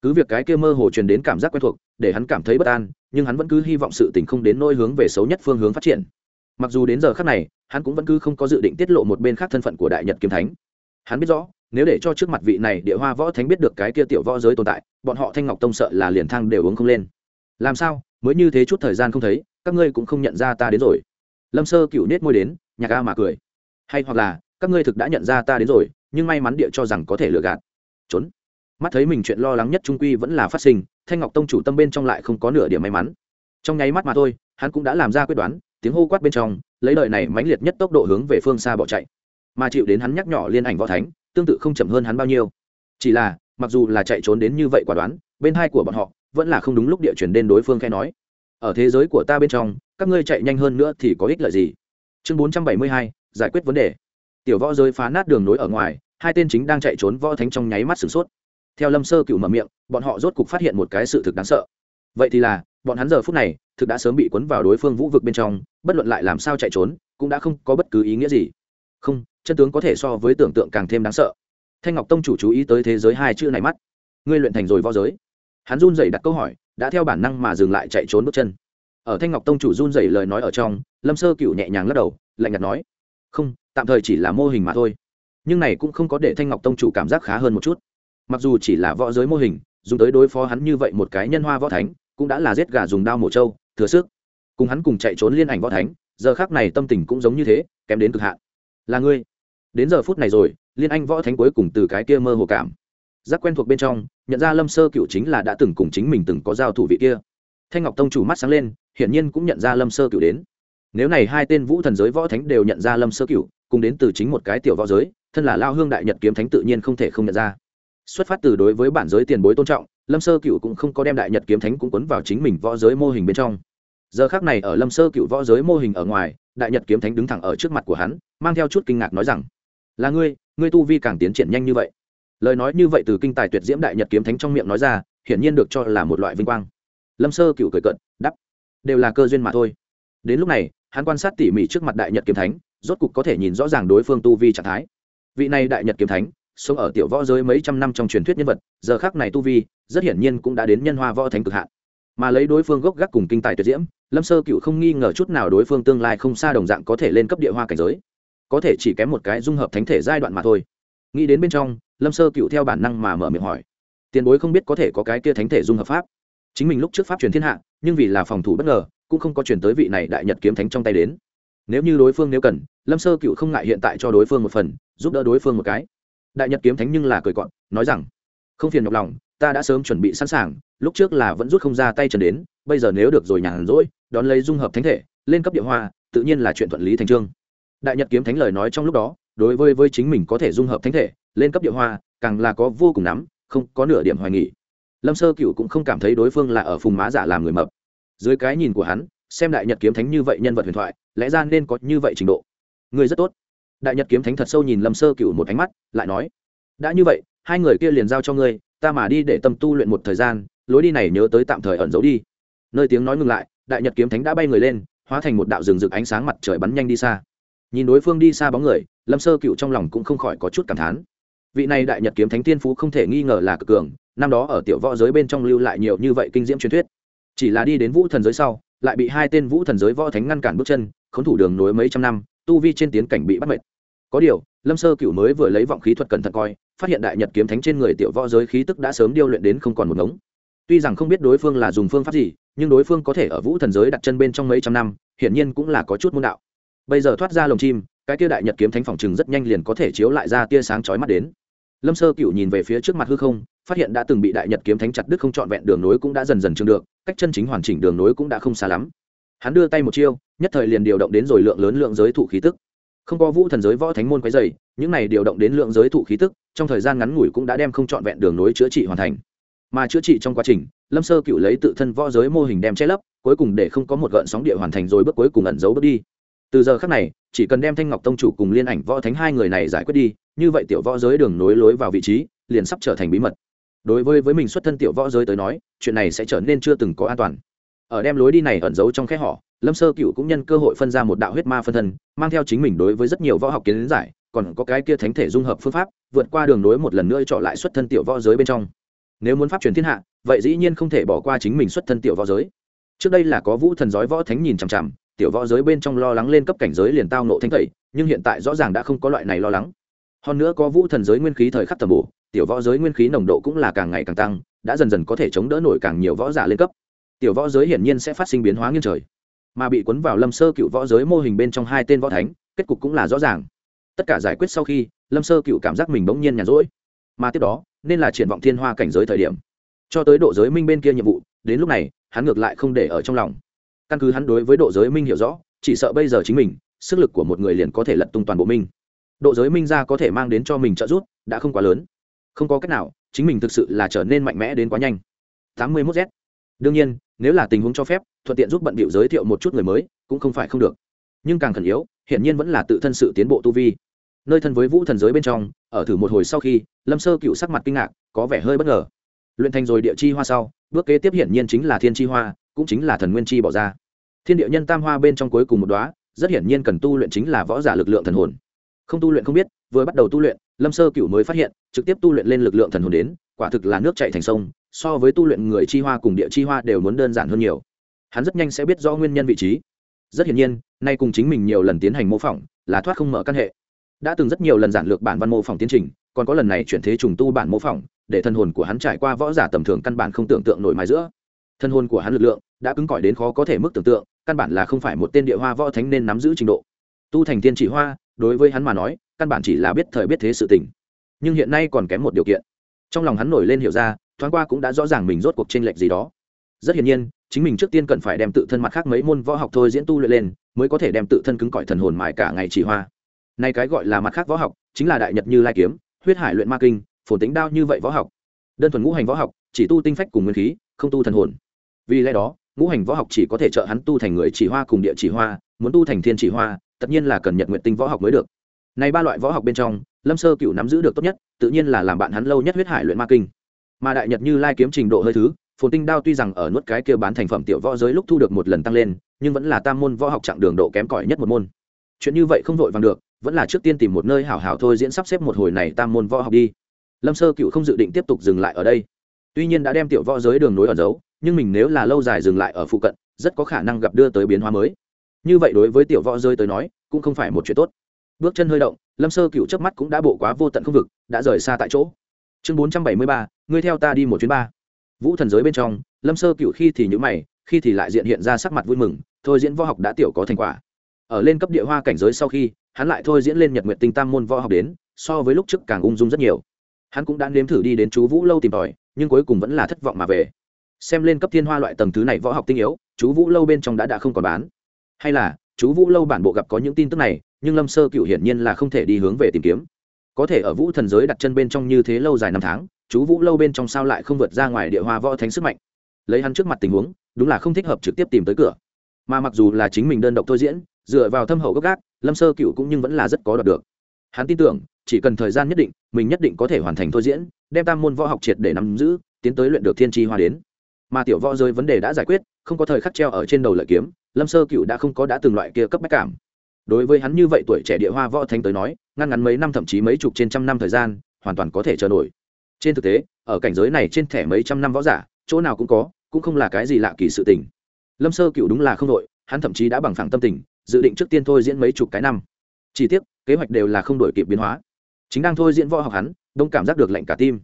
Cứ việc cái kia mơ hồ truyền đến cảm giác quen thuộc, để hắn cảm thấy bất an, nhưng hắn vẫn cứ hy vọng sự tình không đến nôi hướng về xấu nhất phương hướng phát triển. Mặc dù đến giờ khác này, hắn cũng vẫn cứ không có dự định tiết lộ một bên khác thân phận của đại nhật kiếm thánh. Hắn biết rõ nếu để cho trước mặt vị này địa hoa võ thánh biết được cái kia tiểu võ giới tồn tại, bọn họ thanh ngọc tông sợ là liền thang đều uống không lên. Làm sao? Mới như thế chút thời gian không thấy, các ngươi cũng không nhận ra ta đến rồi. Lâm sơ cựu nết môi đến, nhạc a mà cười. Hay hoặc là, các ngươi thực đã nhận ra ta đến rồi, nhưng may mắn địa cho rằng có thể lừa gạt. Trốn. Mắt thấy mình chuyện lo lắng nhất trung quy vẫn là phát sinh, thanh ngọc tông chủ tâm bên trong lại không có nửa điểm may mắn. Trong nháy mắt mà thôi, hắn cũng đã làm ra quyết đoán, tiếng hô quát bên trong, lấy đời này mãnh liệt nhất tốc độ hướng về phương xa bỏ chạy. Mà chịu đến hắn nhắc nhỏ liên ảnh võ thánh tương tự không chậm hơn hắn bao nhiêu. Chỉ là, mặc dù là chạy trốn đến như vậy quả đoán, bên hai của bọn họ vẫn là không đúng lúc địa chuyển đến đối phương khai nói. Ở thế giới của ta bên trong, các ngươi chạy nhanh hơn nữa thì có ích lợi gì? Chương bốn trăm bảy mươi hai, giải quyết vấn đề. Tiểu võ giới phá nát đường nối ở ngoài, hai tên chính đang chạy trốn võ thánh trong nháy mắt sửng sốt. Theo lâm sơ cựu mở miệng, bọn họ rốt cục phát hiện một cái sự thực đáng sợ. Vậy thì là, bọn hắn giờ phút này, thực đã sớm bị cuốn vào đối phương vũ vực bên trong, bất luận lại làm sao chạy trốn, cũng đã không có bất cứ ý nghĩa gì. Không chân tướng có thể so với tưởng tượng càng thêm đáng sợ. Thanh ngọc tông chủ chú ý tới thế giới hai chữ này mắt. Ngươi luyện thành rồi võ giới. Hắn run rẩy đặt câu hỏi, đã theo bản năng mà dừng lại chạy trốn bước chân. Ở thanh ngọc tông chủ run rẩy lời nói ở trong, lâm sơ cựu nhẹ nhàng lắc đầu, lạnh nhạt nói, không, tạm thời chỉ là mô hình mà thôi. Nhưng này cũng không có để thanh ngọc tông chủ cảm giác khá hơn một chút. Mặc dù chỉ là võ giới mô hình, dùng tới đối phó hắn như vậy một cái nhân hoa võ thánh, cũng đã là giết gà dùng đao mổ trâu, thừa sức. Cùng hắn cùng chạy trốn liên ảnh võ thánh, giờ khác này tâm tình cũng giống như thế, kém đến cực hạn là ngươi. Đến giờ phút này rồi, liên anh võ thánh cuối cùng từ cái kia mơ hồ cảm, giác quen thuộc bên trong, nhận ra lâm sơ cựu chính là đã từng cùng chính mình từng có giao thủ vị kia. Thanh ngọc tông chủ mắt sáng lên, hiển nhiên cũng nhận ra lâm sơ cựu đến. Nếu này hai tên vũ thần giới võ thánh đều nhận ra lâm sơ cựu, cùng đến từ chính một cái tiểu võ giới, thân là lao hương đại nhật kiếm thánh tự nhiên không thể không nhận ra. Xuất phát từ đối với bản giới tiền bối tôn trọng, lâm sơ cựu cũng không có đem đại nhật kiếm thánh cũng quấn vào chính mình võ giới mô hình bên trong. Giờ khác này ở lâm sơ cựu võ giới mô hình ở ngoài đại nhật kiếm thánh đứng thẳng ở trước mặt của hắn, mang theo chút kinh ngạc nói rằng, là ngươi ngươi tu vi càng tiến triển nhanh như vậy. Lời nói như vậy từ kinh tài tuyệt diễm đại nhật kiếm thánh trong miệng nói ra, hiển nhiên được cho là một loại vinh quang. Lâm sơ cựu cười cận đắp đều là cơ duyên mà thôi. Đến lúc này, hắn quan sát tỉ mỉ trước mặt đại nhật kiếm thánh, rốt cục có thể nhìn rõ ràng đối phương tu vi trạng thái. Vị này đại nhật kiếm thánh, sống ở tiểu võ giới mấy trăm năm trong truyền thuyết nhân vật, giờ khác này tu vi, rất hiển nhiên cũng đã đến nhân hoa võ thánh cực hạn mà lấy đối phương gốc gác cùng kinh tài tuyệt diễm, lâm sơ cựu không nghi ngờ chút nào đối phương tương lai không xa đồng dạng có thể lên cấp địa hoa cảnh giới. Có thể chỉ kém một cái dung hợp thánh thể giai đoạn mà thôi. Nghĩ đến bên trong, lâm sơ cựu theo bản năng mà mở miệng hỏi. Tiền bối không biết có thể có cái kia thánh thể dung hợp pháp. Chính mình lúc trước pháp truyền thiên hạ, nhưng vì là phòng thủ bất ngờ, cũng không có chuyển tới vị này đại nhật kiếm thánh trong tay đến. Nếu như đối phương nếu cần, lâm sơ cựu không ngại hiện tại cho đối phương một phần, giúp đỡ đối phương một cái. Đại nhật kiếm thánh nhưng là cười cọn nói rằng, không phiền nhọc lòng ta đã sớm chuẩn bị sẵn sàng, lúc trước là vẫn rút không ra tay trần đến, bây giờ nếu được rồi nhàn rỗi, đón lấy dung hợp thánh thể, lên cấp địa hoa, tự nhiên là chuyện thuận lý thành trương. Đại nhật kiếm thánh lời nói trong lúc đó, đối với với chính mình có thể dung hợp thánh thể, lên cấp địa hoa, càng là có vô cùng nắm, không có nửa điểm hoài nghỉ lâm sơ cựu cũng không cảm thấy đối phương là ở phùng má giả làm người mập. Dưới cái nhìn của hắn, xem đại nhật kiếm thánh như vậy nhân vật huyền thoại, lẽ ra nên có như vậy trình độ. Người rất tốt. Đại nhật kiếm thánh thật sâu nhìn lâm sơ cựu một ánh mắt, lại nói, đã như vậy, hai người kia liền giao cho ngươi ta mà đi để tâm tu luyện một thời gian, lối đi này nhớ tới tạm thời ẩn giấu đi. Nơi tiếng nói ngừng lại, đại nhật kiếm thánh đã bay người lên, hóa thành một đạo rừng rực ánh sáng mặt trời bắn nhanh đi xa. Nhìn đối phương đi xa bóng người, lâm sơ cựu trong lòng cũng không khỏi có chút cảm thán. Vị này đại nhật kiếm thánh tiên phú không thể nghi ngờ là cực cường, năm đó ở tiểu võ giới bên trong lưu lại nhiều như vậy kinh diễm truyền thuyết. Chỉ là đi đến vũ thần giới sau, lại bị hai tên vũ thần giới võ thánh ngăn cản bước chân, khốn thủ đường nối mấy trăm năm, tu vi trên tiến cảnh bị bắt mệt. Có điều lâm sơ cựu mới vừa lấy vọng khí thuật cẩn thận coi, phát hiện đại nhật kiếm thánh trên người tiểu võ giới khí tức đã sớm điêu luyện đến không còn một ngống. Tuy rằng không biết đối phương là dùng phương pháp gì, nhưng đối phương có thể ở vũ thần giới đặt chân bên trong mấy trăm năm, hiển nhiên cũng là có chút môn đạo. Bây giờ thoát ra lồng chim, cái kia đại nhật kiếm thánh phòng chừng rất nhanh liền có thể chiếu lại ra tia sáng chói mắt đến. Lâm sơ cựu nhìn về phía trước mặt hư không, phát hiện đã từng bị đại nhật kiếm thánh chặt đứt không trọn vẹn đường nối cũng đã dần dần chừng được, cách chân chính hoàn chỉnh đường nối cũng đã không xa lắm. Hắn đưa tay một chiêu, nhất thời liền điều động đến rồi lượng lớn lượng giới thụ khí tức không có vũ thần giới võ thánh môn quấy dày những này điều động đến lượng giới thụ khí tức, trong thời gian ngắn ngủi cũng đã đem không trọn vẹn đường nối chữa trị hoàn thành. Mà chữa trị trong quá trình, lâm sơ cựu lấy tự thân võ giới mô hình đem che lấp, cuối cùng để không có một gợn sóng địa hoàn thành rồi bước cuối cùng ẩn giấu bước đi. Từ giờ khác này, chỉ cần đem thanh ngọc tông chủ cùng liên ảnh võ thánh hai người này giải quyết đi, như vậy tiểu võ giới đường nối lối vào vị trí, liền sắp trở thành bí mật. Đối với với mình xuất thân tiểu võ giới tới nói, chuyện này sẽ trở nên chưa từng có an toàn. Ở đem lối đi này ẩn giấu trong khe họ lâm sơ cựu cũng nhân cơ hội phân ra một đạo huyết ma phân thân, mang theo chính mình đối với rất nhiều võ học kiến giải, còn có cái kia thánh thể dung hợp phương pháp, vượt qua đường nối một lần nữa trọ lại xuất thân tiểu võ giới bên trong. Nếu muốn pháp truyền thiên hạ, vậy dĩ nhiên không thể bỏ qua chính mình xuất thân tiểu võ giới. Trước đây là có vũ thần giói võ thánh nhìn chằm chằm, tiểu võ giới bên trong lo lắng lên cấp cảnh giới liền tao nộ thanh tẩy, nhưng hiện tại rõ ràng đã không có loại này lo lắng. Hơn nữa có vũ thần giới nguyên khí thời khắc tầm bổ, tiểu võ giới nguyên khí nồng độ cũng là càng ngày càng tăng, đã dần dần có thể chống đỡ nổi càng nhiều võ giả lên cấp. Tiểu võ giới hiển nhiên sẽ phát sinh biến hóa nghiêng trời mà bị cuốn vào lâm sơ cựu võ giới mô hình bên trong hai tên võ thánh, kết cục cũng là rõ ràng. Tất cả giải quyết sau khi, lâm sơ cựu cảm giác mình bỗng nhiên nhàn rỗi. Mà tiếp đó, nên là triển vọng thiên hoa cảnh giới thời điểm. Cho tới độ giới minh bên kia nhiệm vụ, đến lúc này, hắn ngược lại không để ở trong lòng. Căn cứ hắn đối với độ giới minh hiểu rõ, chỉ sợ bây giờ chính mình, sức lực của một người liền có thể lật tung toàn bộ minh. Độ giới minh ra có thể mang đến cho mình trợ giúp, đã không quá lớn. Không có cách nào, chính mình thực sự là trở nên mạnh mẽ đến quá nhanh. 81 z đương nhiên, nếu là tình huống cho phép, thuận tiện giúp bận bịu giới thiệu một chút người mới, cũng không phải không được. Nhưng càng khẩn yếu, hiển nhiên vẫn là tự thân sự tiến bộ tu vi. Nơi thân với vũ thần giới bên trong, ở thử một hồi sau khi, lâm sơ cựu sắc mặt kinh ngạc, có vẻ hơi bất ngờ. Luyện thành rồi địa chi hoa sau, bước kế tiếp hiển nhiên chính là thiên chi hoa, cũng chính là thần nguyên chi bỏ ra. Thiên địa nhân tam hoa bên trong cuối cùng một đóa, rất hiển nhiên cần tu luyện chính là võ giả lực lượng thần hồn. Không tu luyện không biết, vừa bắt đầu tu luyện, lâm sơ cựu mới phát hiện, trực tiếp tu luyện lên lực lượng thần hồn đến, quả thực là nước chạy thành sông so với tu luyện người chi hoa cùng địa chi hoa đều muốn đơn giản hơn nhiều. Hắn rất nhanh sẽ biết rõ nguyên nhân vị trí. Rất hiển nhiên, nay cùng chính mình nhiều lần tiến hành mô phỏng là thoát không mở căn hệ. Đã từng rất nhiều lần giản lược bản văn mô phỏng tiến trình, còn có lần này chuyển thế trùng tu bản mô phỏng, để thân hồn của hắn trải qua võ giả tầm thường căn bản không tưởng tượng nổi mái giữa. Thân hồn của hắn lực lượng đã cứng cỏi đến khó có thể mức tưởng tượng, căn bản là không phải một tên địa hoa võ thánh nên nắm giữ trình độ. Tu thành tiên chỉ hoa, đối với hắn mà nói, căn bản chỉ là biết thời biết thế sự tình. Nhưng hiện nay còn kém một điều kiện. Trong lòng hắn nổi lên hiểu ra thoáng qua cũng đã rõ ràng mình rốt cuộc chênh lệch gì đó. Rất hiển nhiên, chính mình trước tiên cần phải đem tự thân mặt khác mấy môn võ học thôi diễn tu luyện lên, mới có thể đem tự thân cứng cỏi thần hồn mài cả ngày chỉ hoa. Nay cái gọi là mặt khác võ học, chính là đại nhật như lai kiếm, huyết hải luyện ma kinh, phồn tính đao như vậy võ học. Đơn thuần ngũ hành võ học, chỉ tu tinh phách cùng nguyên khí, không tu thần hồn. Vì lẽ đó, ngũ hành võ học chỉ có thể trợ hắn tu thành người chỉ hoa cùng địa chỉ hoa, muốn tu thành thiên chỉ hoa, tất nhiên là cần nhật nguyện tinh võ học mới được. Này ba loại võ học bên trong, lâm sơ cửu nắm giữ được tốt nhất, tự nhiên là làm bạn hắn lâu nhất huyết hải luyện ma kinh mà đại nhật như lai kiếm trình độ hơi thứ, phồn tinh đao tuy rằng ở nuốt cái kia bán thành phẩm tiểu võ giới lúc thu được một lần tăng lên, nhưng vẫn là tam môn võ học chặng đường độ kém cỏi nhất một môn. Chuyện như vậy không vội vàng được, vẫn là trước tiên tìm một nơi hảo hảo thôi diễn sắp xếp một hồi này tam môn võ học đi. Lâm sơ cựu không dự định tiếp tục dừng lại ở đây. Tuy nhiên đã đem tiểu võ giới đường nối ở dấu nhưng mình nếu là lâu dài dừng lại ở phụ cận, rất có khả năng gặp đưa tới biến hóa mới. Như vậy đối với tiểu võ giới tới nói, cũng không phải một chuyện tốt. Bước chân hơi động, lâm sơ cựu chớp mắt cũng đã bộ quá vô tận không vực, đã rời xa tại chỗ chương bốn trăm bảy mươi ba, ngươi theo ta đi một chuyến ba. Vũ thần giới bên trong, lâm sơ cựu khi thì nhữ mày, khi thì lại diện hiện ra sắc mặt vui mừng, thôi diễn võ học đã tiểu có thành quả. Ở lên cấp địa hoa cảnh giới sau khi, hắn lại thôi diễn lên nhật nguyện tinh tam môn võ học đến, so với lúc trước càng ung dung rất nhiều. Hắn cũng đã nếm thử đi đến chú vũ lâu tìm tòi, nhưng cuối cùng vẫn là thất vọng mà về. Xem lên cấp thiên hoa loại tầng thứ này võ học tinh yếu, chú vũ lâu bên trong đã đã không còn bán. Hay là, chú vũ lâu bản bộ gặp có những tin tức này, nhưng lâm sơ cựu hiển nhiên là không thể đi hướng về tìm kiếm có thể ở vũ thần giới đặt chân bên trong như thế lâu dài năm tháng, chú vũ lâu bên trong sao lại không vượt ra ngoài địa hoa võ thánh sức mạnh? Lấy hắn trước mặt tình huống, đúng là không thích hợp trực tiếp tìm tới cửa. Mà mặc dù là chính mình đơn độc thôi diễn, dựa vào thâm hậu gốc gác, lâm sơ cựu cũng nhưng vẫn là rất có đoạt được. Hắn tin tưởng, chỉ cần thời gian nhất định, mình nhất định có thể hoàn thành thôi diễn, đem tam môn võ học triệt để nắm giữ, tiến tới luyện được thiên tri hoa đến. Mà tiểu võ rơi vấn đề đã giải quyết, không có thời khắc treo ở trên đầu lợi kiếm, lâm sơ cựu đã không có đã từng loại kia cấp bách cảm đối với hắn như vậy tuổi trẻ địa hoa võ thánh tới nói, ngăn ngắn mấy năm thậm chí mấy chục trên trăm năm thời gian, hoàn toàn có thể chờ nổi. Trên thực tế, ở cảnh giới này trên thẻ mấy trăm năm võ giả, chỗ nào cũng có, cũng không là cái gì lạ kỳ sự tình. Lâm sơ cựu đúng là không đội, hắn thậm chí đã bằng phẳng tâm tình, dự định trước tiên thôi diễn mấy chục cái năm. Chỉ tiếc, kế hoạch đều là không đổi kịp biến hóa. Chính đang thôi diễn võ học hắn, đông cảm giác được lạnh cả tim.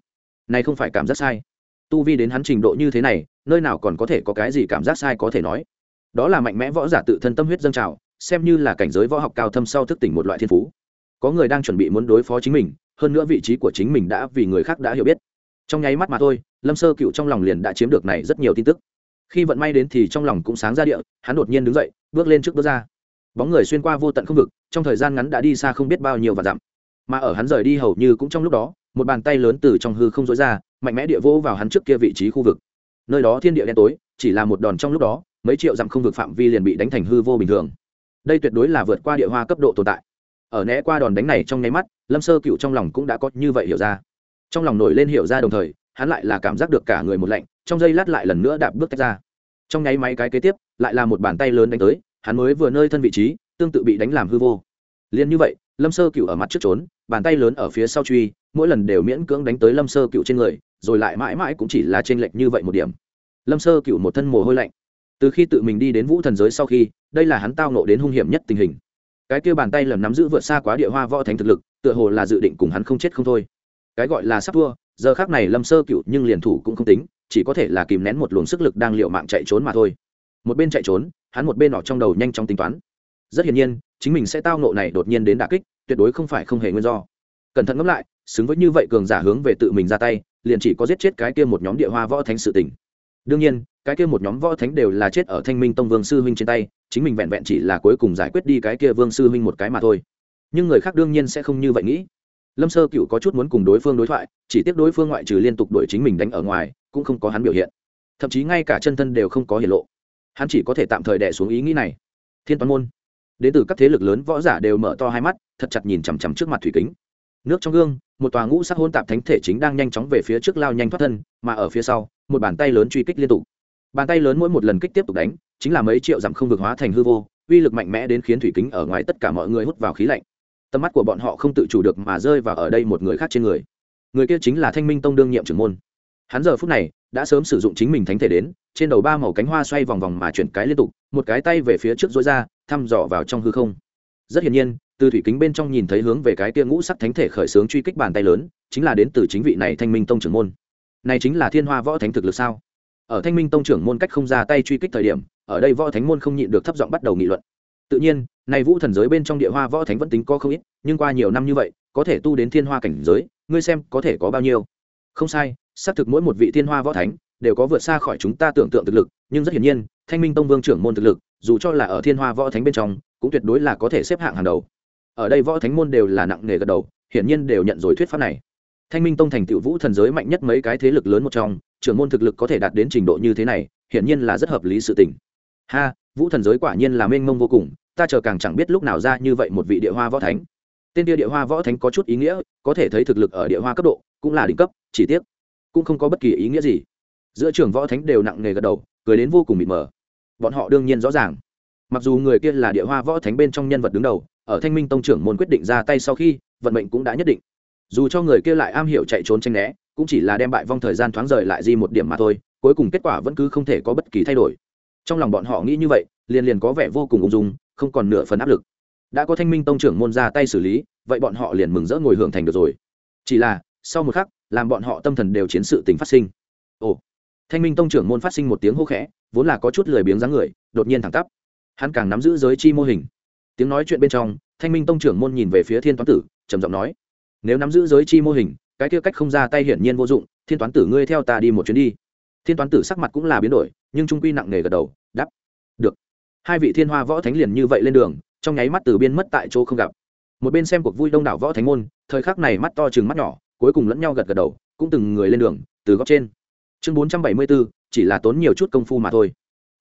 Này không phải cảm giác sai. Tu vi đến hắn trình độ như thế này, nơi nào còn có thể có cái gì cảm giác sai có thể nói. Đó là mạnh mẽ võ giả tự thân tâm huyết dâng trào xem như là cảnh giới võ học cao thâm sau thức tỉnh một loại thiên phú. Có người đang chuẩn bị muốn đối phó chính mình, hơn nữa vị trí của chính mình đã vì người khác đã hiểu biết. Trong nháy mắt mà thôi, lâm sơ cựu trong lòng liền đã chiếm được này rất nhiều tin tức. Khi vận may đến thì trong lòng cũng sáng ra địa, hắn đột nhiên đứng dậy, bước lên trước bước ra. Bóng người xuyên qua vô tận không vực, trong thời gian ngắn đã đi xa không biết bao nhiêu và dặm. Mà ở hắn rời đi hầu như cũng trong lúc đó, một bàn tay lớn từ trong hư không dối ra, mạnh mẽ địa vô vào hắn trước kia vị trí khu vực. Nơi đó thiên địa đen tối, chỉ là một đòn trong lúc đó, mấy triệu dặm không vực phạm vi liền bị đánh thành hư vô bình thường đây tuyệt đối là vượt qua địa hoa cấp độ tồn tại. Ở né qua đòn đánh này trong nháy mắt, lâm sơ cựu trong lòng cũng đã có như vậy hiểu ra. Trong lòng nổi lên hiểu ra đồng thời, hắn lại là cảm giác được cả người một lạnh, trong giây lát lại lần nữa đạp bước tách ra. Trong nháy máy cái kế tiếp, lại là một bàn tay lớn đánh tới, hắn mới vừa nơi thân vị trí, tương tự bị đánh làm hư vô. Liền như vậy, lâm sơ cựu ở mặt trước trốn, bàn tay lớn ở phía sau truy, mỗi lần đều miễn cưỡng đánh tới lâm sơ cựu trên người, rồi lại mãi mãi cũng chỉ là t r ê n lệch như vậy một điểm. Lâm sơ cựu một thân mồ hôi lạnh. Từ khi tự mình đi đến vũ thần giới sau khi đây là hắn tao nộ đến hung hiểm nhất tình hình. Cái kia bàn tay lầm nắm giữ vượt xa quá địa hoa võ thánh thực lực, tựa hồ là dự định cùng hắn không chết không thôi. Cái gọi là sắp thua, giờ khác này lâm sơ cựu nhưng liền thủ cũng không tính, chỉ có thể là kìm nén một luồng sức lực đang liệu mạng chạy trốn mà thôi. Một bên chạy trốn, hắn một bên nọ trong đầu nhanh chóng tính toán. Rất hiển nhiên, chính mình sẽ tao nộ này đột nhiên đến đà kích, tuyệt đối không phải không hề nguyên do. Cẩn thận ngẫm lại, xứng với như vậy cường giả hướng về tự mình ra tay, liền chỉ có giết chết cái kia một nhóm địa hoa võ thánh sự tình. Đương nhiên, cái kia một nhóm võ thánh đều là chết ở thanh minh tông vương sư huynh trên tay chính mình vẹn vẹn chỉ là cuối cùng giải quyết đi cái kia vương sư huynh một cái mà thôi. Nhưng người khác đương nhiên sẽ không như vậy nghĩ. Lâm sơ cựu có chút muốn cùng đối phương đối thoại, chỉ tiếc đối phương ngoại trừ liên tục đuổi chính mình đánh ở ngoài, cũng không có hắn biểu hiện. Thậm chí ngay cả chân thân đều không có hiện lộ. Hắn chỉ có thể tạm thời đẻ xuống ý nghĩ này. Thiên toán môn. Đến từ các thế lực lớn võ giả đều mở to hai mắt, thật chặt nhìn chằm chằm trước mặt thủy kính. Nước trong gương, một tòa ngũ sắc hôn tạp thánh thể chính đang nhanh chóng về phía trước lao nhanh thoát thân, mà ở phía sau, một bàn tay lớn truy kích liên tục. Bàn tay lớn mỗi một lần kích tiếp tục đánh chính là mấy triệu dặm không vực hóa thành hư vô, uy lực mạnh mẽ đến khiến thủy kính ở ngoài tất cả mọi người hút vào khí lạnh. Tầm mắt của bọn họ không tự chủ được mà rơi vào ở đây một người khác trên người. Người kia chính là thanh minh tông đương nhiệm trưởng môn. Hắn giờ phút này đã sớm sử dụng chính mình thánh thể đến, trên đầu ba màu cánh hoa xoay vòng vòng mà chuyển cái liên tục, một cái tay về phía trước dối ra, thăm dò vào trong hư không. Rất hiển nhiên, từ thủy kính bên trong nhìn thấy hướng về cái kia ngũ sắc thánh thể khởi xướng truy kích bàn tay lớn, chính là đến từ chính vị này thanh minh tông trưởng môn. Này chính là thiên hoa võ thánh thực lực sao? Ở thanh minh tông trưởng môn cách không ra tay truy kích thời điểm ở đây võ thánh môn không nhịn được thấp giọng bắt đầu nghị luận. Tự nhiên, này vũ thần giới bên trong địa hoa võ thánh vẫn tính có không ít, nhưng qua nhiều năm như vậy, có thể tu đến thiên hoa cảnh giới, ngươi xem có thể có bao nhiêu? Không sai, xác thực mỗi một vị thiên hoa võ thánh đều có vượt xa khỏi chúng ta tưởng tượng thực lực, nhưng rất hiển nhiên, thanh minh tông vương trưởng môn thực lực, dù cho là ở thiên hoa võ thánh bên trong, cũng tuyệt đối là có thể xếp hạng hàng đầu. Ở đây võ thánh môn đều là nặng nề gật đầu, hiển nhiên đều nhận rồi thuyết pháp này. Thanh minh tông thành tựu vũ thần giới mạnh nhất mấy cái thế lực lớn một trong, trưởng môn thực lực có thể đạt đến trình độ như thế này, hiển nhiên là rất hợp lý sự tình ha, vũ thần giới quả nhiên là mênh mông vô cùng, ta chờ càng chẳng biết lúc nào ra như vậy một vị địa hoa võ thánh. Tên địa địa hoa võ thánh có chút ý nghĩa, có thể thấy thực lực ở địa hoa cấp độ, cũng là đỉnh cấp, chỉ tiếc, cũng không có bất kỳ ý nghĩa gì. Giữa trường võ thánh đều nặng nề gật đầu, cười đến vô cùng mịt mờ. Bọn họ đương nhiên rõ ràng. Mặc dù người kia là địa hoa võ thánh bên trong nhân vật đứng đầu, ở thanh minh tông trưởng môn quyết định ra tay sau khi, vận mệnh cũng đã nhất định. Dù cho người kia lại am hiểu chạy trốn tranh né, cũng chỉ là đem bại vong thời gian thoáng rời lại di một điểm mà thôi, cuối cùng kết quả vẫn cứ không thể có bất kỳ thay đổi trong lòng bọn họ nghĩ như vậy, liền liền có vẻ vô cùng ung dung, không còn nửa phần áp lực. Đã có thanh minh tông trưởng môn ra tay xử lý, vậy bọn họ liền mừng rỡ ngồi hưởng thành được rồi. Chỉ là, sau một khắc, làm bọn họ tâm thần đều chiến sự tình phát sinh. Ồ, thanh minh tông trưởng môn phát sinh một tiếng hô khẽ, vốn là có chút lười biếng dáng người, đột nhiên thẳng tắp. Hắn càng nắm giữ giới chi mô hình. Tiếng nói chuyện bên trong, thanh minh tông trưởng môn nhìn về phía thiên toán tử, trầm giọng nói, nếu nắm giữ giới chi mô hình, cái kia cách không ra tay hiển nhiên vô dụng, thiên toán tử ngươi theo ta đi một chuyến đi thiên toán tử sắc mặt cũng là biến đổi, nhưng trung quy nặng nề gật đầu đắp được. Hai vị thiên hoa võ thánh liền như vậy lên đường, trong nháy mắt từ biên mất tại chỗ không gặp. Một bên xem cuộc vui đông đảo võ thánh môn, thời khắc này mắt to chừng mắt nhỏ, cuối cùng lẫn nhau gật gật đầu, cũng từng người lên đường, từ góc trên. Chương bốn trăm bảy mươi bốn chỉ là tốn nhiều chút công phu mà thôi.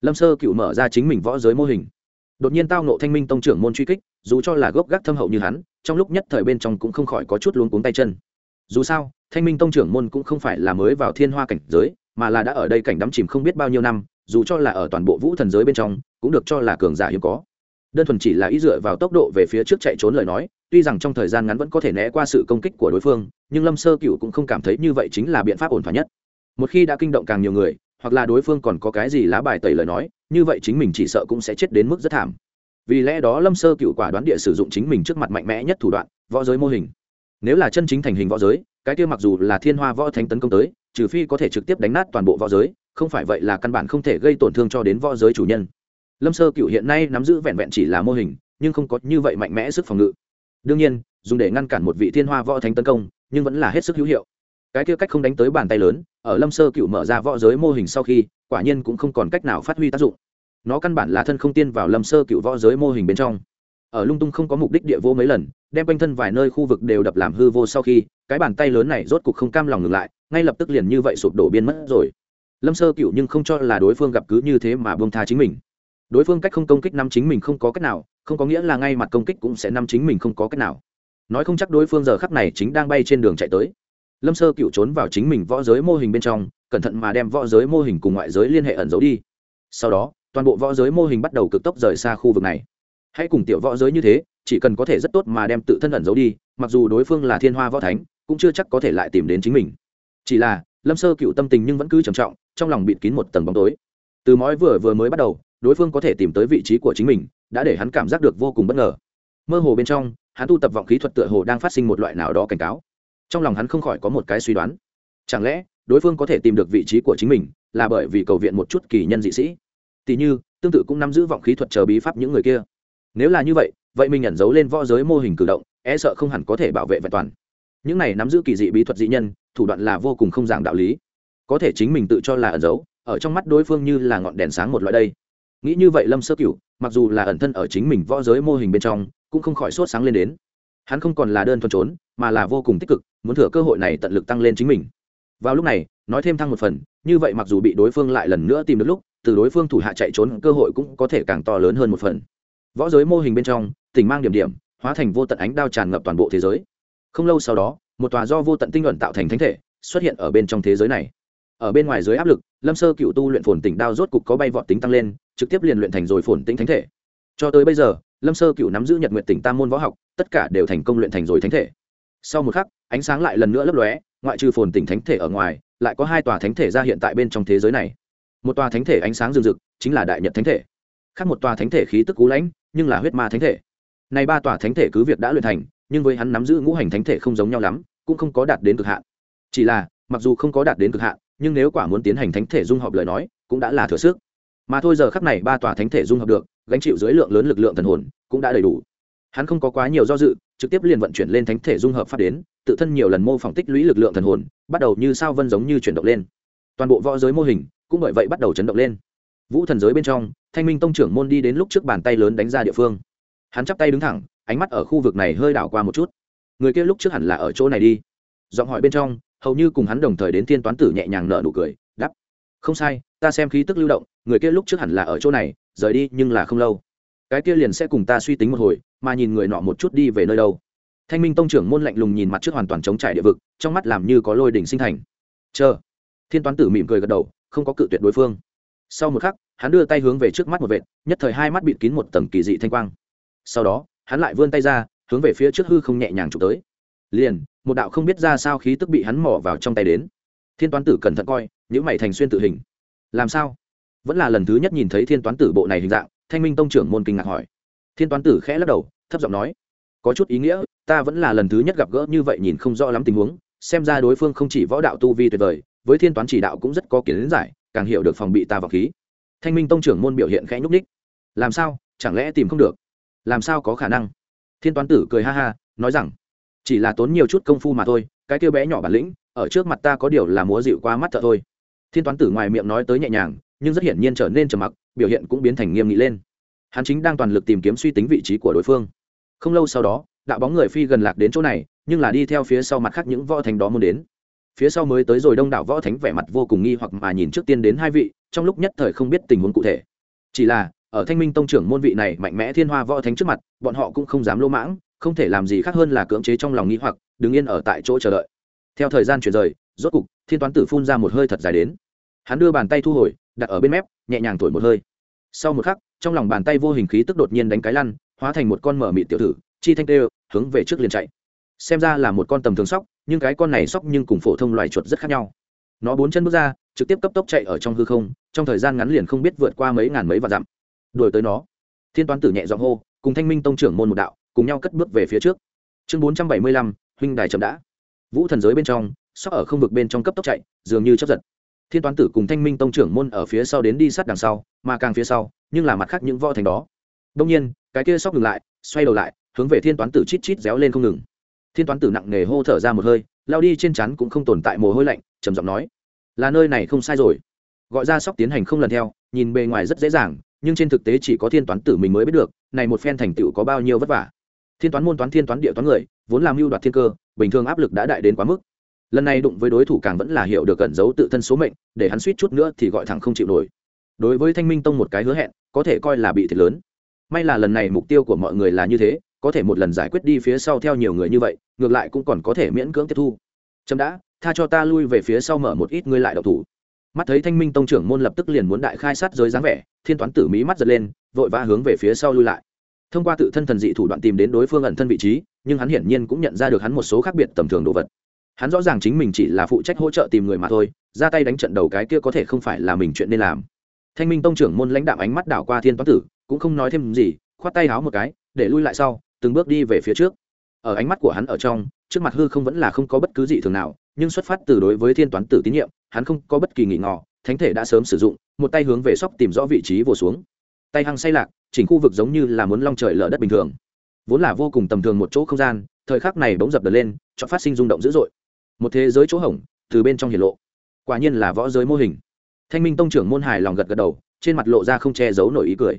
Lâm sơ cựu mở ra chính mình võ giới mô hình. Đột nhiên tao nộ thanh minh tông trưởng môn truy kích, dù cho là gốc gác thâm hậu như hắn, trong lúc nhất thời bên trong cũng không khỏi có chút luống cuống tay chân. Dù sao, thanh minh tông trưởng môn cũng không phải là mới vào thiên hoa cảnh giới mà là đã ở đây cảnh đắm chìm không biết bao nhiêu năm, dù cho là ở toàn bộ vũ thần giới bên trong, cũng được cho là cường giả hiếm có. Đơn thuần chỉ là ý dựa vào tốc độ về phía trước chạy trốn lời nói, tuy rằng trong thời gian ngắn vẫn có thể né qua sự công kích của đối phương, nhưng lâm sơ cựu cũng không cảm thấy như vậy chính là biện pháp ổn thỏa nhất. Một khi đã kinh động càng nhiều người, hoặc là đối phương còn có cái gì lá bài tẩy lời nói, như vậy chính mình chỉ sợ cũng sẽ chết đến mức rất thảm. Vì lẽ đó lâm sơ cựu quả đoán địa sử dụng chính mình trước mặt mạnh mẽ nhất thủ đoạn, võ giới mô hình. Nếu là chân chính thành hình võ giới, cái kia mặc dù là thiên hoa võ thánh tấn công tới trừ phi có thể trực tiếp đánh nát toàn bộ võ giới, không phải vậy là căn bản không thể gây tổn thương cho đến võ giới chủ nhân. Lâm sơ cựu hiện nay nắm giữ vẹn vẹn chỉ là mô hình, nhưng không có như vậy mạnh mẽ sức phòng ngự. Đương nhiên, dùng để ngăn cản một vị thiên hoa võ thánh tấn công, nhưng vẫn là hết sức hữu hiệu. Cái kia cách không đánh tới bàn tay lớn, ở lâm sơ cựu mở ra võ giới mô hình sau khi, quả nhiên cũng không còn cách nào phát huy tác dụng. Nó căn bản là thân không tiên vào lâm sơ cựu võ giới mô hình bên trong. Ở lung tung không có mục đích địa vô mấy lần, đem quanh thân vài nơi khu vực đều đập làm hư vô sau khi, cái bàn tay lớn này rốt cục không cam lòng ngừng lại ngay lập tức liền như vậy sụp đổ biên mất rồi. Lâm sơ cựu nhưng không cho là đối phương gặp cứ như thế mà bông tha chính mình. Đối phương cách không công kích năm chính mình không có cách nào, không có nghĩa là ngay mặt công kích cũng sẽ năm chính mình không có cách nào. Nói không chắc đối phương giờ khắc này chính đang bay trên đường chạy tới. Lâm sơ cựu trốn vào chính mình võ giới mô hình bên trong, cẩn thận mà đem võ giới mô hình cùng ngoại giới liên hệ ẩn giấu đi. Sau đó, toàn bộ võ giới mô hình bắt đầu cực tốc rời xa khu vực này. Hãy cùng tiểu võ giới như thế, chỉ cần có thể rất tốt mà đem tự thân ẩn giấu đi, mặc dù đối phương là thiên hoa võ thánh, cũng chưa chắc có thể lại tìm đến chính mình chỉ là, lâm sơ cựu tâm tình nhưng vẫn cứ trầm trọng, trong lòng bịt kín một tầng bóng tối. Từ mói vừa vừa mới bắt đầu, đối phương có thể tìm tới vị trí của chính mình, đã để hắn cảm giác được vô cùng bất ngờ. Mơ hồ bên trong, hắn tu tập vọng khí thuật tựa hồ đang phát sinh một loại nào đó cảnh cáo. Trong lòng hắn không khỏi có một cái suy đoán. Chẳng lẽ, đối phương có thể tìm được vị trí của chính mình, là bởi vì cầu viện một chút kỳ nhân dị sĩ? Tỷ như, tương tự cũng nắm giữ vọng khí thuật chờ bí pháp những người kia. Nếu là như vậy vậy mình nhận dấu lên võ giới mô hình cử động e sợ không hẳn có thể bảo vệ vẹn toàn. Những này nắm giữ kỳ dị bí thuật dị nhân thủ đoạn là vô cùng không giảng đạo lý. Có thể chính mình tự cho là ẩn giấu, ở trong mắt đối phương như là ngọn đèn sáng một loại đây. Nghĩ như vậy lâm sơ cửu, mặc dù là ẩn thân ở chính mình võ giới mô hình bên trong, cũng không khỏi sốt sáng lên đến. Hắn không còn là đơn thuần trốn, mà là vô cùng tích cực, muốn thừa cơ hội này tận lực tăng lên chính mình. Vào lúc này, nói thêm thăng một phần, như vậy mặc dù bị đối phương lại lần nữa tìm được lúc, từ đối phương thủ hạ chạy trốn, cơ hội cũng có thể càng to lớn hơn một phần. Võ giới mô hình bên trong, tỉnh mang điểm điểm, hóa thành vô tận ánh đao tràn ngập toàn bộ thế giới. Không lâu sau đó một tòa do vô tận tinh luận tạo thành thánh thể, xuất hiện ở bên trong thế giới này. Ở bên ngoài dưới áp lực, lâm sơ cựu tu luyện phồn tỉnh đao rốt cục có bay vọt tính tăng lên, trực tiếp liền luyện thành rồi phồn tĩnh thánh thể. Cho tới bây giờ, lâm sơ cựu nắm giữ nhật nguyện tỉnh tam môn võ học, tất cả đều thành công luyện thành rồi thánh thể. Sau một khắc, ánh sáng lại lần nữa lấp lóe, ngoại trừ phồn tỉnh thánh thể ở ngoài, lại có hai tòa thánh thể ra hiện tại bên trong thế giới này. Một tòa thánh thể ánh sáng rừng rực, chính là đại nhật thánh thể. Khác một tòa thánh thể khí tức cú lãnh, nhưng là huyết ma thánh thể. Này ba tòa thánh thể cứ việc đã luyện thành nhưng với hắn nắm giữ ngũ hành thánh thể không giống nhau lắm, cũng không có đạt đến cực hạn. Chỉ là, mặc dù không có đạt đến cực hạn, nhưng nếu quả muốn tiến hành thánh thể dung hợp lời nói, cũng đã là thừa sức. Mà thôi giờ khắc này ba tòa thánh thể dung hợp được, gánh chịu dưới lượng lớn lực lượng thần hồn, cũng đã đầy đủ. Hắn không có quá nhiều do dự, trực tiếp liền vận chuyển lên thánh thể dung hợp phát đến, tự thân nhiều lần mô phỏng tích lũy lực lượng thần hồn, bắt đầu như sao vân giống như chuyển động lên. Toàn bộ võ giới mô hình cũng bởi vậy bắt đầu chấn động lên. Vũ thần giới bên trong, thanh minh tông trưởng môn đi đến lúc trước bàn tay lớn đánh ra địa phương. Hắn chắp tay đứng thẳng ánh mắt ở khu vực này hơi đảo qua một chút. Người kia lúc trước hẳn là ở chỗ này đi. Giọng hỏi bên trong, hầu như cùng hắn đồng thời đến thiên toán tử nhẹ nhàng nở nụ cười đắp không sai, ta xem khí tức lưu động, người kia lúc trước hẳn là ở chỗ này, rời đi nhưng là không lâu. Cái kia liền sẽ cùng ta suy tính một hồi, mà nhìn người nọ một chút đi về nơi đâu. Thanh minh tông trưởng môn lạnh lùng nhìn mặt trước hoàn toàn chống trải địa vực, trong mắt làm như có lôi đỉnh sinh thành. Chờ. Thiên toán tử mỉm cười gật đầu, không có cự tuyệt đối phương. Sau một khắc, hắn đưa tay hướng về trước mắt một vệt, nhất thời hai mắt bịt kín một tầng kỳ dị thanh quang. Sau đó hắn lại vươn tay ra, hướng về phía trước hư không nhẹ nhàng chụp tới. Liền, một đạo không biết ra sao khí tức bị hắn mỏ vào trong tay đến. Thiên toán tử cẩn thận coi những mày thành xuyên tự hình. Làm sao? Vẫn là lần thứ nhất nhìn thấy thiên toán tử bộ này hình dạng, thanh minh tông trưởng môn kinh ngạc hỏi. Thiên toán tử khẽ lắc đầu, thấp giọng nói, có chút ý nghĩa, ta vẫn là lần thứ nhất gặp gỡ như vậy nhìn không rõ lắm tình huống, xem ra đối phương không chỉ võ đạo tu vi tuyệt vời, với thiên toán chỉ đạo cũng rất có kiến giải, càng hiểu được phòng bị ta vào khí. Thanh minh tông trưởng môn biểu hiện khẽ nhúc ních làm sao? Chẳng lẽ tìm không được? Làm sao có khả năng? Thiên toán tử cười ha ha, nói rằng, chỉ là tốn nhiều chút công phu mà thôi, cái kêu bé nhỏ bản lĩnh, ở trước mặt ta có điều là múa dịu qua mắt thợ thôi. Thiên toán tử ngoài miệng nói tới nhẹ nhàng, nhưng rất hiển nhiên trở nên trầm mặc, biểu hiện cũng biến thành nghiêm nghị lên. Hắn chính đang toàn lực tìm kiếm suy tính vị trí của đối phương. Không lâu sau đó, đạo bóng người phi gần lạc đến chỗ này, nhưng là đi theo phía sau mặt khác những võ thánh đó muốn đến. Phía sau mới tới rồi đông đảo võ thánh vẻ mặt vô cùng nghi hoặc mà nhìn trước tiên đến hai vị, trong lúc nhất thời không biết tình huống cụ thể. Chỉ là ở thanh minh tông trưởng môn vị này mạnh mẽ thiên hoa võ thánh trước mặt, bọn họ cũng không dám lỗ mãng, không thể làm gì khác hơn là cưỡng chế trong lòng nghĩ hoặc, đứng yên ở tại chỗ chờ đợi. Theo thời gian chuyển rời, rốt cục, thiên toán tử phun ra một hơi thật dài đến. Hắn đưa bàn tay thu hồi, đặt ở bên mép, nhẹ nhàng thổi một hơi. Sau một khắc, trong lòng bàn tay vô hình khí tức đột nhiên đánh cái lăn, hóa thành một con mở mị tiểu tử, chi thanh tê, hướng về trước liền chạy. Xem ra là một con tầm thường sóc, nhưng cái con này sóc nhưng cùng phổ thông loài chuột rất khác nhau. Nó bốn chân bước ra, trực tiếp cấp tốc chạy ở trong hư không, trong thời gian ngắn liền không biết vượt qua mấy ngàn mấy và dặm đuổi tới nó. Thiên toán tử nhẹ giọng hô, cùng thanh minh tông trưởng môn một đạo, cùng nhau cất bước về phía trước. Chương bốn trăm bảy mươi lăm, huynh đài chậm đã. Vũ thần giới bên trong, sóc ở không vực bên trong cấp tốc chạy, dường như chấp giật. Thiên toán tử cùng thanh minh tông trưởng môn ở phía sau đến đi sát đằng sau, mà càng phía sau, nhưng là mặt khác những võ thành đó. Đông nhiên, cái kia sóc ngừng lại, xoay đầu lại, hướng về thiên toán tử chít chít réo lên không ngừng. Thiên toán tử nặng nề hô thở ra một hơi, lao đi trên chắn cũng không tồn tại mồ hôi lạnh, trầm giọng nói, là nơi này không sai rồi. Gọi ra sóc tiến hành không lần theo, nhìn bề ngoài rất dễ dàng nhưng trên thực tế chỉ có thiên toán tử mình mới biết được, này một phen thành tựu có bao nhiêu vất vả. Thiên toán môn toán thiên toán địa toán người, vốn làm mưu đoạt thiên cơ, bình thường áp lực đã đại đến quá mức. Lần này đụng với đối thủ càng vẫn là hiểu được cẩn giấu tự thân số mệnh, để hắn suýt chút nữa thì gọi thẳng không chịu nổi. Đối với thanh minh tông một cái hứa hẹn, có thể coi là bị thiệt lớn. May là lần này mục tiêu của mọi người là như thế, có thể một lần giải quyết đi phía sau theo nhiều người như vậy, ngược lại cũng còn có thể miễn cưỡng tiếp thu. Chấm đã, tha cho ta lui về phía sau mở một ít ngươi lại độc thủ mắt thấy thanh minh tông trưởng môn lập tức liền muốn đại khai sát giới dáng vẻ, thiên toán tử mí mắt giật lên, vội vã hướng về phía sau lui lại. Thông qua tự thân thần dị thủ đoạn tìm đến đối phương ẩn thân vị trí, nhưng hắn hiển nhiên cũng nhận ra được hắn một số khác biệt tầm thường đồ vật. Hắn rõ ràng chính mình chỉ là phụ trách hỗ trợ tìm người mà thôi, ra tay đánh trận đầu cái kia có thể không phải là mình chuyện nên làm. Thanh minh tông trưởng môn lãnh đạo ánh mắt đảo qua thiên toán tử, cũng không nói thêm gì, khoát tay háo một cái, để lui lại sau, từng bước đi về phía trước. Ở ánh mắt của hắn ở trong, trước mặt hư không vẫn là không có bất cứ gì thường nào, nhưng xuất phát từ đối với thiên toán tử tín nhiệm hắn không có bất kỳ nghỉ ngỏ thánh thể đã sớm sử dụng, một tay hướng về sóc tìm rõ vị trí vồ xuống. Tay hăng say lạc, chỉnh khu vực giống như là muốn long trời lở đất bình thường. Vốn là vô cùng tầm thường một chỗ không gian, thời khắc này bỗng dập đợt lên cho phát sinh rung động dữ dội. Một thế giới chỗ hỏng từ bên trong hiển lộ. Quả nhiên là võ giới mô hình. Thanh minh tông trưởng môn hài lòng gật gật đầu, trên mặt lộ ra không che giấu nổi ý cười.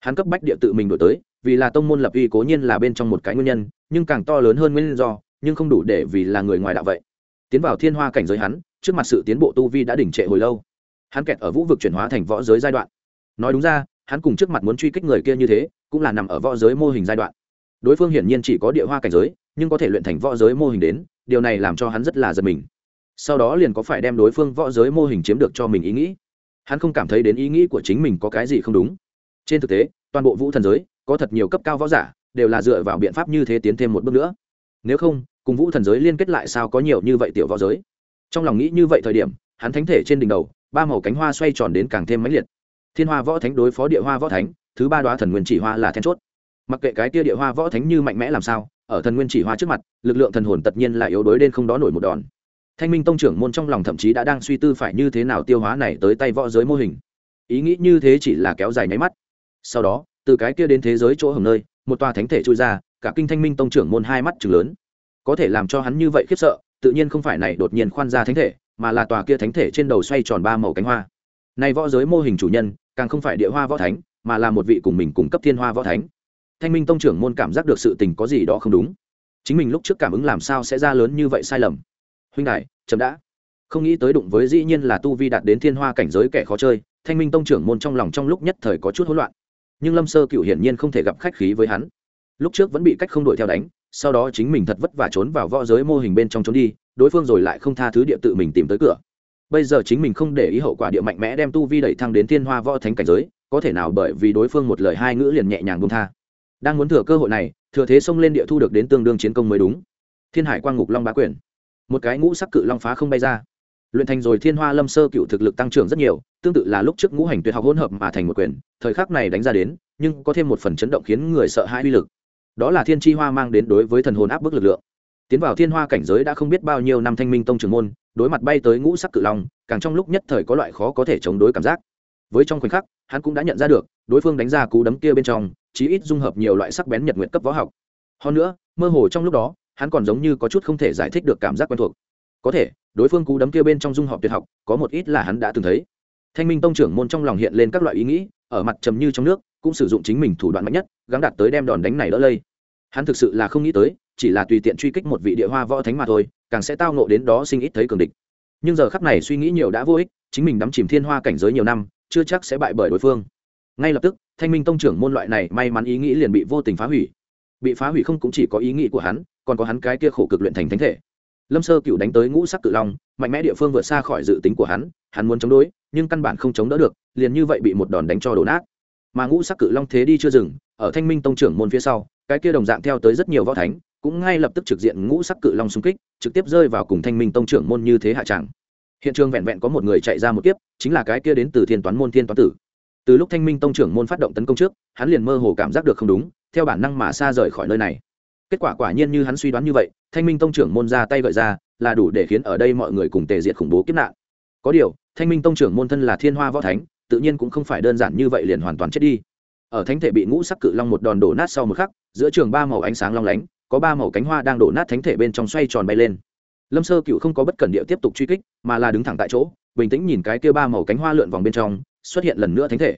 Hắn cấp bách địa tự mình đổi tới, vì là tông môn lập uy cố nhiên là bên trong một cái nguyên nhân, nhưng càng to lớn hơn nguyên do, nhưng không đủ để vì là người ngoài đạo vậy. Tiến vào thiên hoa cảnh giới hắn trước mặt sự tiến bộ tu vi đã đỉnh trệ hồi lâu. Hắn kẹt ở vũ vực chuyển hóa thành võ giới giai đoạn. Nói đúng ra, hắn cùng trước mặt muốn truy kích người kia như thế, cũng là nằm ở võ giới mô hình giai đoạn. Đối phương hiển nhiên chỉ có địa hoa cảnh giới, nhưng có thể luyện thành võ giới mô hình đến, điều này làm cho hắn rất là giật mình. Sau đó liền có phải đem đối phương võ giới mô hình chiếm được cho mình ý nghĩ. Hắn không cảm thấy đến ý nghĩ của chính mình có cái gì không đúng. Trên thực tế, toàn bộ vũ thần giới, có thật nhiều cấp cao võ giả, đều là dựa vào biện pháp như thế tiến thêm một bước nữa. Nếu không, cùng vũ thần giới liên kết lại sao có nhiều như vậy tiểu võ giới? Trong lòng nghĩ như vậy thời điểm, hắn thánh thể trên đỉnh đầu, ba màu cánh hoa xoay tròn đến càng thêm mãnh liệt. Thiên hoa võ thánh đối phó địa hoa võ thánh, thứ ba đoá thần nguyên chỉ hoa là then chốt. Mặc kệ cái tia địa hoa võ thánh như mạnh mẽ làm sao, ở thần nguyên chỉ hoa trước mặt, lực lượng thần hồn tất nhiên là yếu đối đến không đó nổi một đòn. Thanh minh tông trưởng môn trong lòng thậm chí đã đang suy tư phải như thế nào tiêu hóa này tới tay võ giới mô hình. Ý nghĩ như thế chỉ là kéo dài nháy mắt. Sau đó, từ cái kia đến thế giới chỗ hồng nơi, một tòa thánh thể trôi ra, cả kinh thanh minh tông trưởng môn hai mắt chừng lớn. Có thể làm cho hắn như vậy khiếp sợ tự nhiên không phải này đột nhiên khoan ra thánh thể, mà là tòa kia thánh thể trên đầu xoay tròn ba màu cánh hoa. Này võ giới mô hình chủ nhân, càng không phải địa hoa võ thánh, mà là một vị cùng mình cung cấp thiên hoa võ thánh. Thanh minh tông trưởng môn cảm giác được sự tình có gì đó không đúng. Chính mình lúc trước cảm ứng làm sao sẽ ra lớn như vậy sai lầm. Huynh đại chậm đã. Không nghĩ tới đụng với dĩ nhiên là tu vi đạt đến thiên hoa cảnh giới kẻ khó chơi, thanh minh tông trưởng môn trong lòng trong lúc nhất thời có chút hỗn loạn. Nhưng lâm sơ cựu hiển nhiên không thể gặp khách khí với hắn. Lúc trước vẫn bị cách không đuổi theo đánh sau đó chính mình thật vất vả trốn vào võ giới mô hình bên trong trốn đi, đối phương rồi lại không tha thứ địa tự mình tìm tới cửa. Bây giờ chính mình không để ý hậu quả địa mạnh mẽ đem tu vi đẩy thăng đến thiên hoa võ thánh cảnh giới, có thể nào bởi vì đối phương một lời hai ngữ liền nhẹ nhàng buông tha. Đang muốn thừa cơ hội này, thừa thế xông lên địa thu được đến tương đương chiến công mới đúng. Thiên hải quang ngục long bá quyền. Một cái ngũ sắc cự long phá không bay ra. Luyện thành rồi thiên hoa lâm sơ cựu thực lực tăng trưởng rất nhiều, tương tự là lúc trước ngũ hành tuyệt học hỗn hợp mà thành một quyền, thời khắc này đánh ra đến, nhưng có thêm một phần chấn động khiến người sợ hãi uy lực đó là thiên chi hoa mang đến đối với thần hồn áp bức lực lượng. Tiến vào thiên hoa cảnh giới đã không biết bao nhiêu năm thanh minh tông trưởng môn, đối mặt bay tới ngũ sắc cự long, càng trong lúc nhất thời có loại khó có thể chống đối cảm giác. Với trong khoảnh khắc, hắn cũng đã nhận ra được, đối phương đánh ra cú đấm kia bên trong, chí ít dung hợp nhiều loại sắc bén nhật nguyện cấp võ học. Hơn nữa, mơ hồ trong lúc đó, hắn còn giống như có chút không thể giải thích được cảm giác quen thuộc. Có thể, đối phương cú đấm kia bên trong dung hợp tuyệt học, có một ít là hắn đã từng thấy. Thanh minh tông trưởng môn trong lòng hiện lên các loại ý nghĩ, ở mặt trầm như trong nước cũng sử dụng chính mình thủ đoạn mạnh nhất, gắng đạt tới đem đòn đánh này đỡ lây. Hắn thực sự là không nghĩ tới, chỉ là tùy tiện truy kích một vị địa hoa võ thánh mà thôi, càng sẽ tao nộ đến đó sinh ít thấy cường địch. Nhưng giờ khắp này suy nghĩ nhiều đã vô ích, chính mình đắm chìm thiên hoa cảnh giới nhiều năm, chưa chắc sẽ bại bởi đối phương. Ngay lập tức, thanh minh tông trưởng môn loại này may mắn ý nghĩ liền bị vô tình phá hủy. Bị phá hủy không cũng chỉ có ý nghĩ của hắn, còn có hắn cái kia khổ cực luyện thành thánh thể. Lâm sơ cựu đánh tới ngũ sắc cự long, mạnh mẽ địa phương vượt xa khỏi dự tính của hắn hắn muốn chống đối, nhưng căn bản không chống đỡ được, liền như vậy bị một đòn đánh cho đổ nát mà ngũ sắc cự long thế đi chưa dừng, ở thanh minh tông trưởng môn phía sau, cái kia đồng dạng theo tới rất nhiều võ thánh, cũng ngay lập tức trực diện ngũ sắc cự long xung kích, trực tiếp rơi vào cùng thanh minh tông trưởng môn như thế hạ tràng hiện trường vẹn vẹn có một người chạy ra một kiếp, chính là cái kia đến từ thiên toán môn thiên toán tử. Từ lúc thanh minh tông trưởng môn phát động tấn công trước, hắn liền mơ hồ cảm giác được không đúng, theo bản năng mà xa rời khỏi nơi này. Kết quả quả nhiên như hắn suy đoán như vậy, thanh minh tông trưởng môn ra tay gợi ra, là đủ để khiến ở đây mọi người cùng tề diệt khủng bố kiếp nạn. Có điều, thanh minh tông trưởng môn thân là thiên hoa võ thánh tự nhiên cũng không phải đơn giản như vậy liền hoàn toàn chết đi. Ở thánh thể bị ngũ sắc cự long một đòn đổ nát sau một khắc, giữa trường ba màu ánh sáng long lánh, có ba màu cánh hoa đang đổ nát thánh thể bên trong xoay tròn bay lên. Lâm sơ cựu không có bất cẩn địa tiếp tục truy kích, mà là đứng thẳng tại chỗ, bình tĩnh nhìn cái kia ba màu cánh hoa lượn vòng bên trong, xuất hiện lần nữa thánh thể.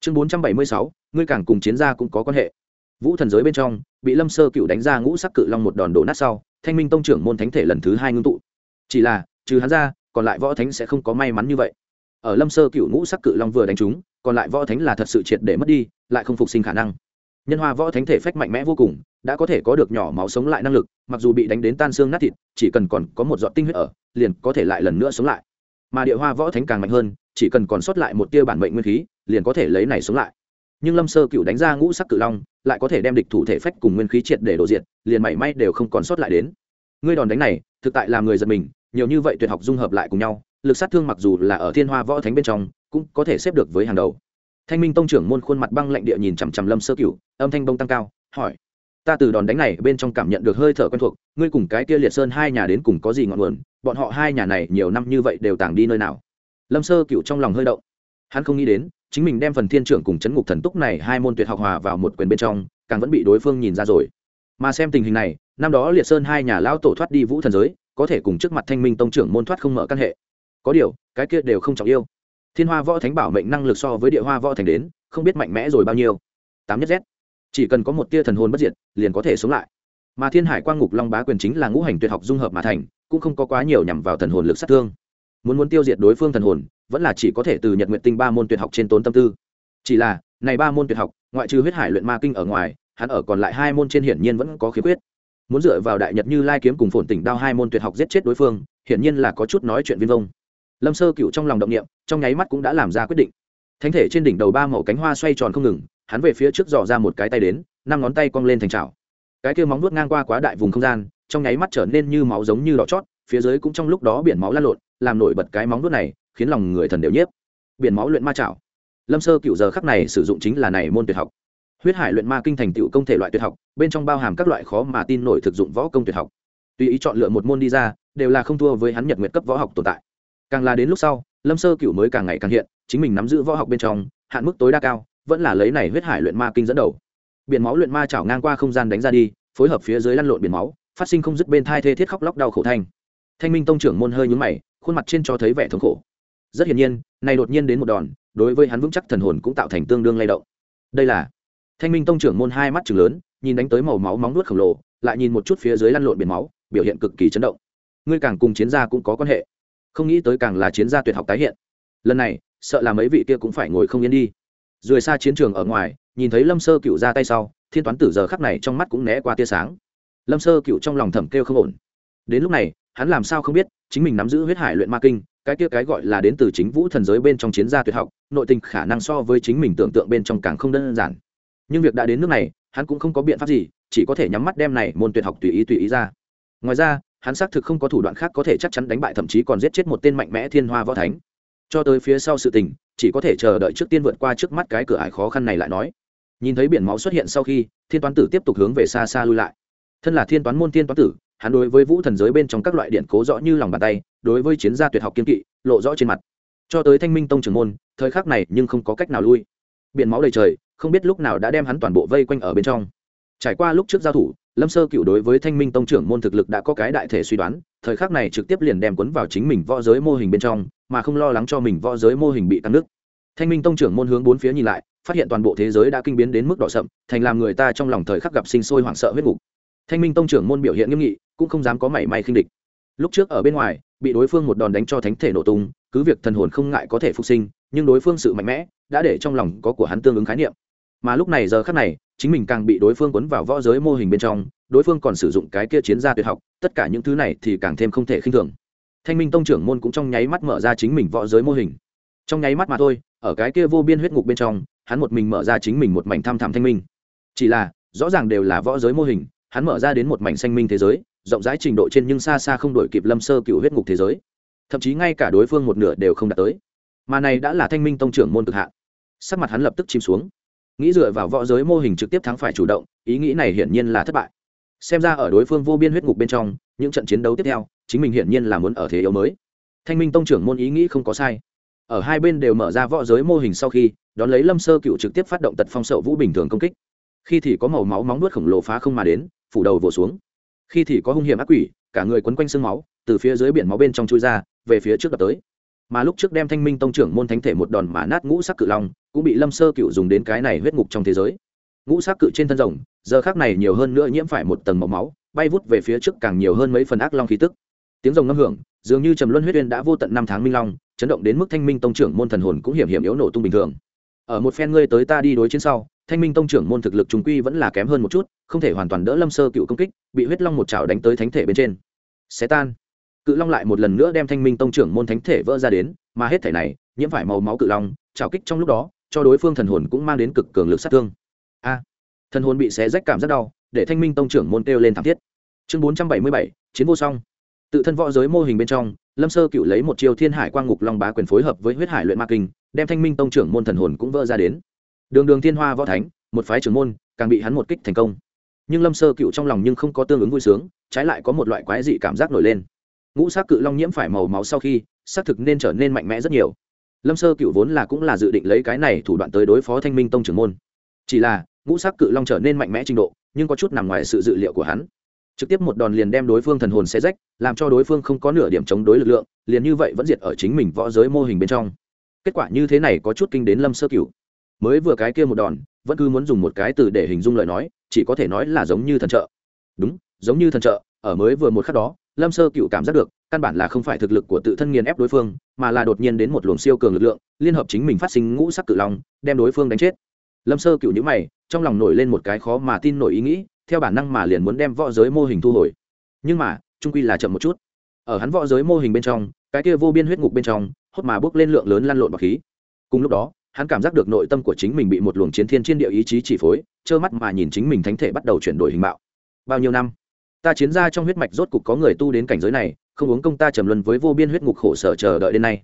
Chương bốn trăm bảy mươi sáu, ngươi càng cùng chiến gia cũng có quan hệ. Vũ thần giới bên trong, bị lâm sơ cựu đánh ra ngũ sắc cự long một đòn đổ nát sau, thanh minh tông trưởng môn thánh thể lần thứ hai ngưng tụ. Chỉ là, trừ hắn ra, còn lại võ thánh sẽ không có may mắn như vậy ở lâm sơ cựu ngũ sắc cự long vừa đánh trúng còn lại võ thánh là thật sự triệt để mất đi, lại không phục sinh khả năng. Nhân hoa võ thánh thể phách mạnh mẽ vô cùng, đã có thể có được nhỏ máu sống lại năng lực, mặc dù bị đánh đến tan xương nát thịt, chỉ cần còn có một giọt tinh huyết ở, liền có thể lại lần nữa sống lại. Mà địa hoa võ thánh càng mạnh hơn, chỉ cần còn sót lại một tia bản mệnh nguyên khí, liền có thể lấy này sống lại. Nhưng lâm sơ cựu đánh ra ngũ sắc cự long, lại có thể đem địch thủ thể phách cùng nguyên khí triệt để đổ diện liền mảy may đều không còn sót lại đến. Ngươi đòn đánh này, thực tại làm người giật mình, nhiều như vậy tuyệt học dung hợp lại cùng nhau lực sát thương mặc dù là ở thiên hoa võ thánh bên trong, cũng có thể xếp được với hàng đầu. Thanh minh tông trưởng môn khuôn mặt băng lạnh địa nhìn chằm chằm lâm sơ cựu âm thanh bông tăng cao, hỏi, ta từ đòn đánh này bên trong cảm nhận được hơi thở quen thuộc, ngươi cùng cái kia liệt sơn hai nhà đến cùng có gì ngọn nguồn, bọn họ hai nhà này nhiều năm như vậy đều tàng đi nơi nào? Lâm sơ cựu trong lòng hơi động. Hắn không nghĩ đến, chính mình đem phần thiên trưởng cùng chấn ngục thần túc này hai môn tuyệt học hòa vào một quyền bên trong, càng vẫn bị đối phương nhìn ra rồi. Mà xem tình hình này, năm đó liệt sơn hai nhà lão tổ thoát đi vũ thần giới, có thể cùng trước mặt thanh minh tông trưởng môn thoát không mở căn hệ có điều, cái kia đều không trọng yêu. Thiên hoa võ thánh bảo mệnh năng lực so với địa hoa võ thành đến, không biết mạnh mẽ rồi bao nhiêu. Tám nhất z. Chỉ cần có một tia thần hồn bất diệt, liền có thể sống lại. Mà thiên hải quang ngục long bá quyền chính là ngũ hành tuyệt học dung hợp mà thành, cũng không có quá nhiều nhằm vào thần hồn lực sát thương. Muốn muốn tiêu diệt đối phương thần hồn, vẫn là chỉ có thể từ nhật nguyện tinh ba môn tuyệt học trên tốn tâm tư. Chỉ là, này ba môn tuyệt học, ngoại trừ huyết hải luyện ma kinh ở ngoài, hắn ở còn lại hai môn trên hiển nhiên vẫn có khiếm khuyết. Muốn dựa vào đại nhật như lai kiếm cùng phồn tỉnh đao hai môn tuyệt học giết chết đối phương, hiển nhiên là có chút nói chuyện viên vông lâm sơ cựu trong lòng động niệm, trong nháy mắt cũng đã làm ra quyết định. Thánh thể trên đỉnh đầu ba màu cánh hoa xoay tròn không ngừng, hắn về phía trước dò ra một cái tay đến, năm ngón tay cong lên thành trào cái kia móng nuốt ngang qua quá đại vùng không gian, trong nháy mắt trở nên như máu giống như đỏ chót, phía dưới cũng trong lúc đó biển máu lan lộn, làm nổi bật cái móng nuốt này, khiến lòng người thần đều nhiếp. Biển máu luyện ma trảo lâm sơ cựu giờ khắc này sử dụng chính là này môn tuyệt học. Huyết hải luyện ma kinh thành tựu công thể loại tuyệt học, bên trong bao hàm các loại khó mà tin nổi thực dụng võ công tuyệt học. Tùy ý chọn lựa một môn đi ra, đều là không thua với hắn nhật nguyện cấp võ học tồn tại càng là đến lúc sau, lâm sơ cựu mới càng ngày càng hiện, chính mình nắm giữ võ học bên trong, hạn mức tối đa cao, vẫn là lấy này huyết hải luyện ma kinh dẫn đầu. Biển máu luyện ma chảo ngang qua không gian đánh ra đi, phối hợp phía dưới lăn lộn biển máu, phát sinh không dứt bên thai thê thiết khóc lóc đau khổ thanh. Thanh minh tông trưởng môn hơi nhúng mày, khuôn mặt trên cho thấy vẻ thống khổ. Rất hiển nhiên, này đột nhiên đến một đòn, đối với hắn vững chắc thần hồn cũng tạo thành tương đương lay động. Đây là thanh minh tông trưởng môn hai mắt chừng lớn, nhìn đánh tới màu máu móng nuốt khổng lồ, lại nhìn một chút phía dưới lăn lộn biển máu, biểu hiện cực kỳ chấn động. Ngươi càng cùng chiến gia cũng có quan hệ không nghĩ tới càng là chiến gia tuyệt học tái hiện. Lần này, sợ là mấy vị kia cũng phải ngồi không yên đi. Rời xa chiến trường ở ngoài, nhìn thấy lâm sơ cựu ra tay sau, thiên toán tử giờ khắc này trong mắt cũng né qua tia sáng. Lâm sơ cựu trong lòng thẩm kêu không ổn. Đến lúc này, hắn làm sao không biết, chính mình nắm giữ huyết hải luyện ma kinh, cái kia cái gọi là đến từ chính vũ thần giới bên trong chiến gia tuyệt học, nội tình khả năng so với chính mình tưởng tượng bên trong càng không đơn giản. Nhưng việc đã đến nước này, hắn cũng không có biện pháp gì, chỉ có thể nhắm mắt đem này môn tuyệt học tùy ý tùy ý ra. Ngoài ra hắn xác thực không có thủ đoạn khác có thể chắc chắn đánh bại, thậm chí còn giết chết một tên mạnh mẽ thiên hoa võ thánh. Cho tới phía sau sự tình, chỉ có thể chờ đợi trước tiên vượt qua trước mắt cái cửa ải khó khăn này lại nói. Nhìn thấy biển máu xuất hiện sau khi, thiên toán tử tiếp tục hướng về xa xa lui lại. Thân là thiên toán môn thiên toán tử, hắn đối với vũ thần giới bên trong các loại điện cố rõ như lòng bàn tay, đối với chiến gia tuyệt học kiên kỵ, lộ rõ trên mặt. Cho tới thanh minh tông trưởng môn, thời khắc này nhưng không có cách nào lui. Biển máu đầy trời, không biết lúc nào đã đem hắn toàn bộ vây quanh ở bên trong. Trải qua lúc trước giao thủ lâm sơ cựu đối với thanh minh tông trưởng môn thực lực đã có cái đại thể suy đoán, thời khắc này trực tiếp liền đem cuốn vào chính mình võ giới mô hình bên trong, mà không lo lắng cho mình võ giới mô hình bị tăng nước. Thanh minh tông trưởng môn hướng bốn phía nhìn lại, phát hiện toàn bộ thế giới đã kinh biến đến mức đỏ sậm, thành làm người ta trong lòng thời khắc gặp sinh sôi hoảng sợ huyết ngục thanh minh tông trưởng môn biểu hiện nghiêm nghị, cũng không dám có mảy may khinh địch. Lúc trước ở bên ngoài, bị đối phương một đòn đánh cho thánh thể nổ tung, cứ việc thần hồn không ngại có thể phục sinh, nhưng đối phương sự mạnh mẽ, đã để trong lòng có của hắn tương ứng khái niệm mà lúc này giờ khắc này, chính mình càng bị đối phương quấn vào võ giới mô hình bên trong, đối phương còn sử dụng cái kia chiến gia tuyệt học, tất cả những thứ này thì càng thêm không thể khinh thường. Thanh minh tông trưởng môn cũng trong nháy mắt mở ra chính mình võ giới mô hình. Trong nháy mắt mà thôi, ở cái kia vô biên huyết ngục bên trong, hắn một mình mở ra chính mình một mảnh tham thảm thanh minh. Chỉ là, rõ ràng đều là võ giới mô hình, hắn mở ra đến một mảnh xanh minh thế giới, rộng rãi trình độ trên nhưng xa xa không đổi kịp lâm sơ cựu huyết ngục thế giới. Thậm chí ngay cả đối phương một nửa đều không đạt tới. Mà này đã là thanh minh tông trưởng môn cực hạn. Sắc mặt hắn lập tức chìm xuống nghĩ dựa vào võ giới mô hình trực tiếp thắng phải chủ động, ý nghĩ này hiển nhiên là thất bại. Xem ra ở đối phương vô biên huyết ngục bên trong, những trận chiến đấu tiếp theo, chính mình hiển nhiên là muốn ở thế yếu mới. Thanh minh tông trưởng môn ý nghĩ không có sai. Ở hai bên đều mở ra võ giới mô hình sau khi, đón lấy lâm sơ cựu trực tiếp phát động tật phong sậu vũ bình thường công kích. Khi thì có màu máu móng nuốt khổng lồ phá không mà đến, phủ đầu vỗ xuống. Khi thì có hung hiểm ác quỷ, cả người quấn quanh sương máu, từ phía dưới biển máu bên trong chui ra, về phía trước đập tới mà lúc trước đem thanh minh tông trưởng môn thánh thể một đòn mà nát ngũ sắc cự long, cũng bị lâm sơ cựu dùng đến cái này huyết ngục trong thế giới. Ngũ sắc cự trên thân rồng, giờ khác này nhiều hơn nữa nhiễm phải một tầng màu máu, bay vút về phía trước càng nhiều hơn mấy phần ác long khí tức. Tiếng rồng ngâm hưởng, dường như trầm luân huyết uyên đã vô tận năm tháng minh long, chấn động đến mức thanh minh tông trưởng môn thần hồn cũng hiểm hiểm yếu nổ tung bình thường. Ở một phen ngươi tới ta đi đối chiến sau, thanh minh tông trưởng môn thực lực chúng quy vẫn là kém hơn một chút, không thể hoàn toàn đỡ lâm sơ cựu công kích, bị huyết long một chảo đánh tới thánh thể bên trên. Xé tan cự long lại một lần nữa đem thanh minh tông trưởng môn thánh thể vỡ ra đến, mà hết thể này, nhiễm phải màu máu cự long, trào kích trong lúc đó, cho đối phương thần hồn cũng mang đến cực cường lực sát thương. A, thần hồn bị xé rách cảm rất đau, để thanh minh tông trưởng môn kêu lên thảm thiết. Chương bốn trăm bảy mươi bảy, chiến vô song. Tự thân võ giới mô hình bên trong, lâm sơ cựu lấy một chiêu thiên hải quang ngục long bá quyền phối hợp với huyết hải luyện ma kinh, đem thanh minh tông trưởng môn thần hồn cũng vỡ ra đến. Đường đường thiên hoa võ thánh, một phái trưởng môn, càng bị hắn một kích thành công. Nhưng lâm sơ cựu trong lòng nhưng không có tương ứng vui sướng, trái lại có một loại quái dị cảm giác nổi lên ngũ sắc cự long nhiễm phải màu máu sau khi, xác thực nên trở nên mạnh mẽ rất nhiều. Lâm sơ cựu vốn là cũng là dự định lấy cái này thủ đoạn tới đối phó thanh minh tông trưởng môn. Chỉ là, ngũ sắc cự long trở nên mạnh mẽ trình độ, nhưng có chút nằm ngoài sự dự liệu của hắn. Trực tiếp một đòn liền đem đối phương thần hồn xe rách, làm cho đối phương không có nửa điểm chống đối lực lượng, liền như vậy vẫn diệt ở chính mình võ giới mô hình bên trong. Kết quả như thế này có chút kinh đến lâm sơ cửu. Mới vừa cái kia một đòn, vẫn cứ muốn dùng một cái từ để hình dung lời nói, chỉ có thể nói là giống như thần trợ. Đúng, giống như thần trợ, ở mới vừa một khắc đó lâm sơ cựu cảm giác được, căn bản là không phải thực lực của tự thân nghiền ép đối phương, mà là đột nhiên đến một luồng siêu cường lực lượng, liên hợp chính mình phát sinh ngũ sắc cự long, đem đối phương đánh chết. Lâm sơ cựu nhữ mày, trong lòng nổi lên một cái khó mà tin nổi ý nghĩ, theo bản năng mà liền muốn đem võ giới mô hình thu hồi. Nhưng mà trung quy là chậm một chút. Ở hắn võ giới mô hình bên trong, cái kia vô biên huyết ngục bên trong, hốt mà bước lên lượng lớn lăn lộn bọc khí. Cùng lúc đó, hắn cảm giác được nội tâm của chính mình bị một luồng chiến thiên trên địa ý chí chỉ phối, trơ mắt mà nhìn chính mình thánh thể bắt đầu chuyển đổi hình mạo. Bao nhiêu năm? Ta chiến ra trong huyết mạch rốt cục có người tu đến cảnh giới này, không uống công ta trầm luân với vô biên huyết ngục khổ sở chờ đợi đến nay.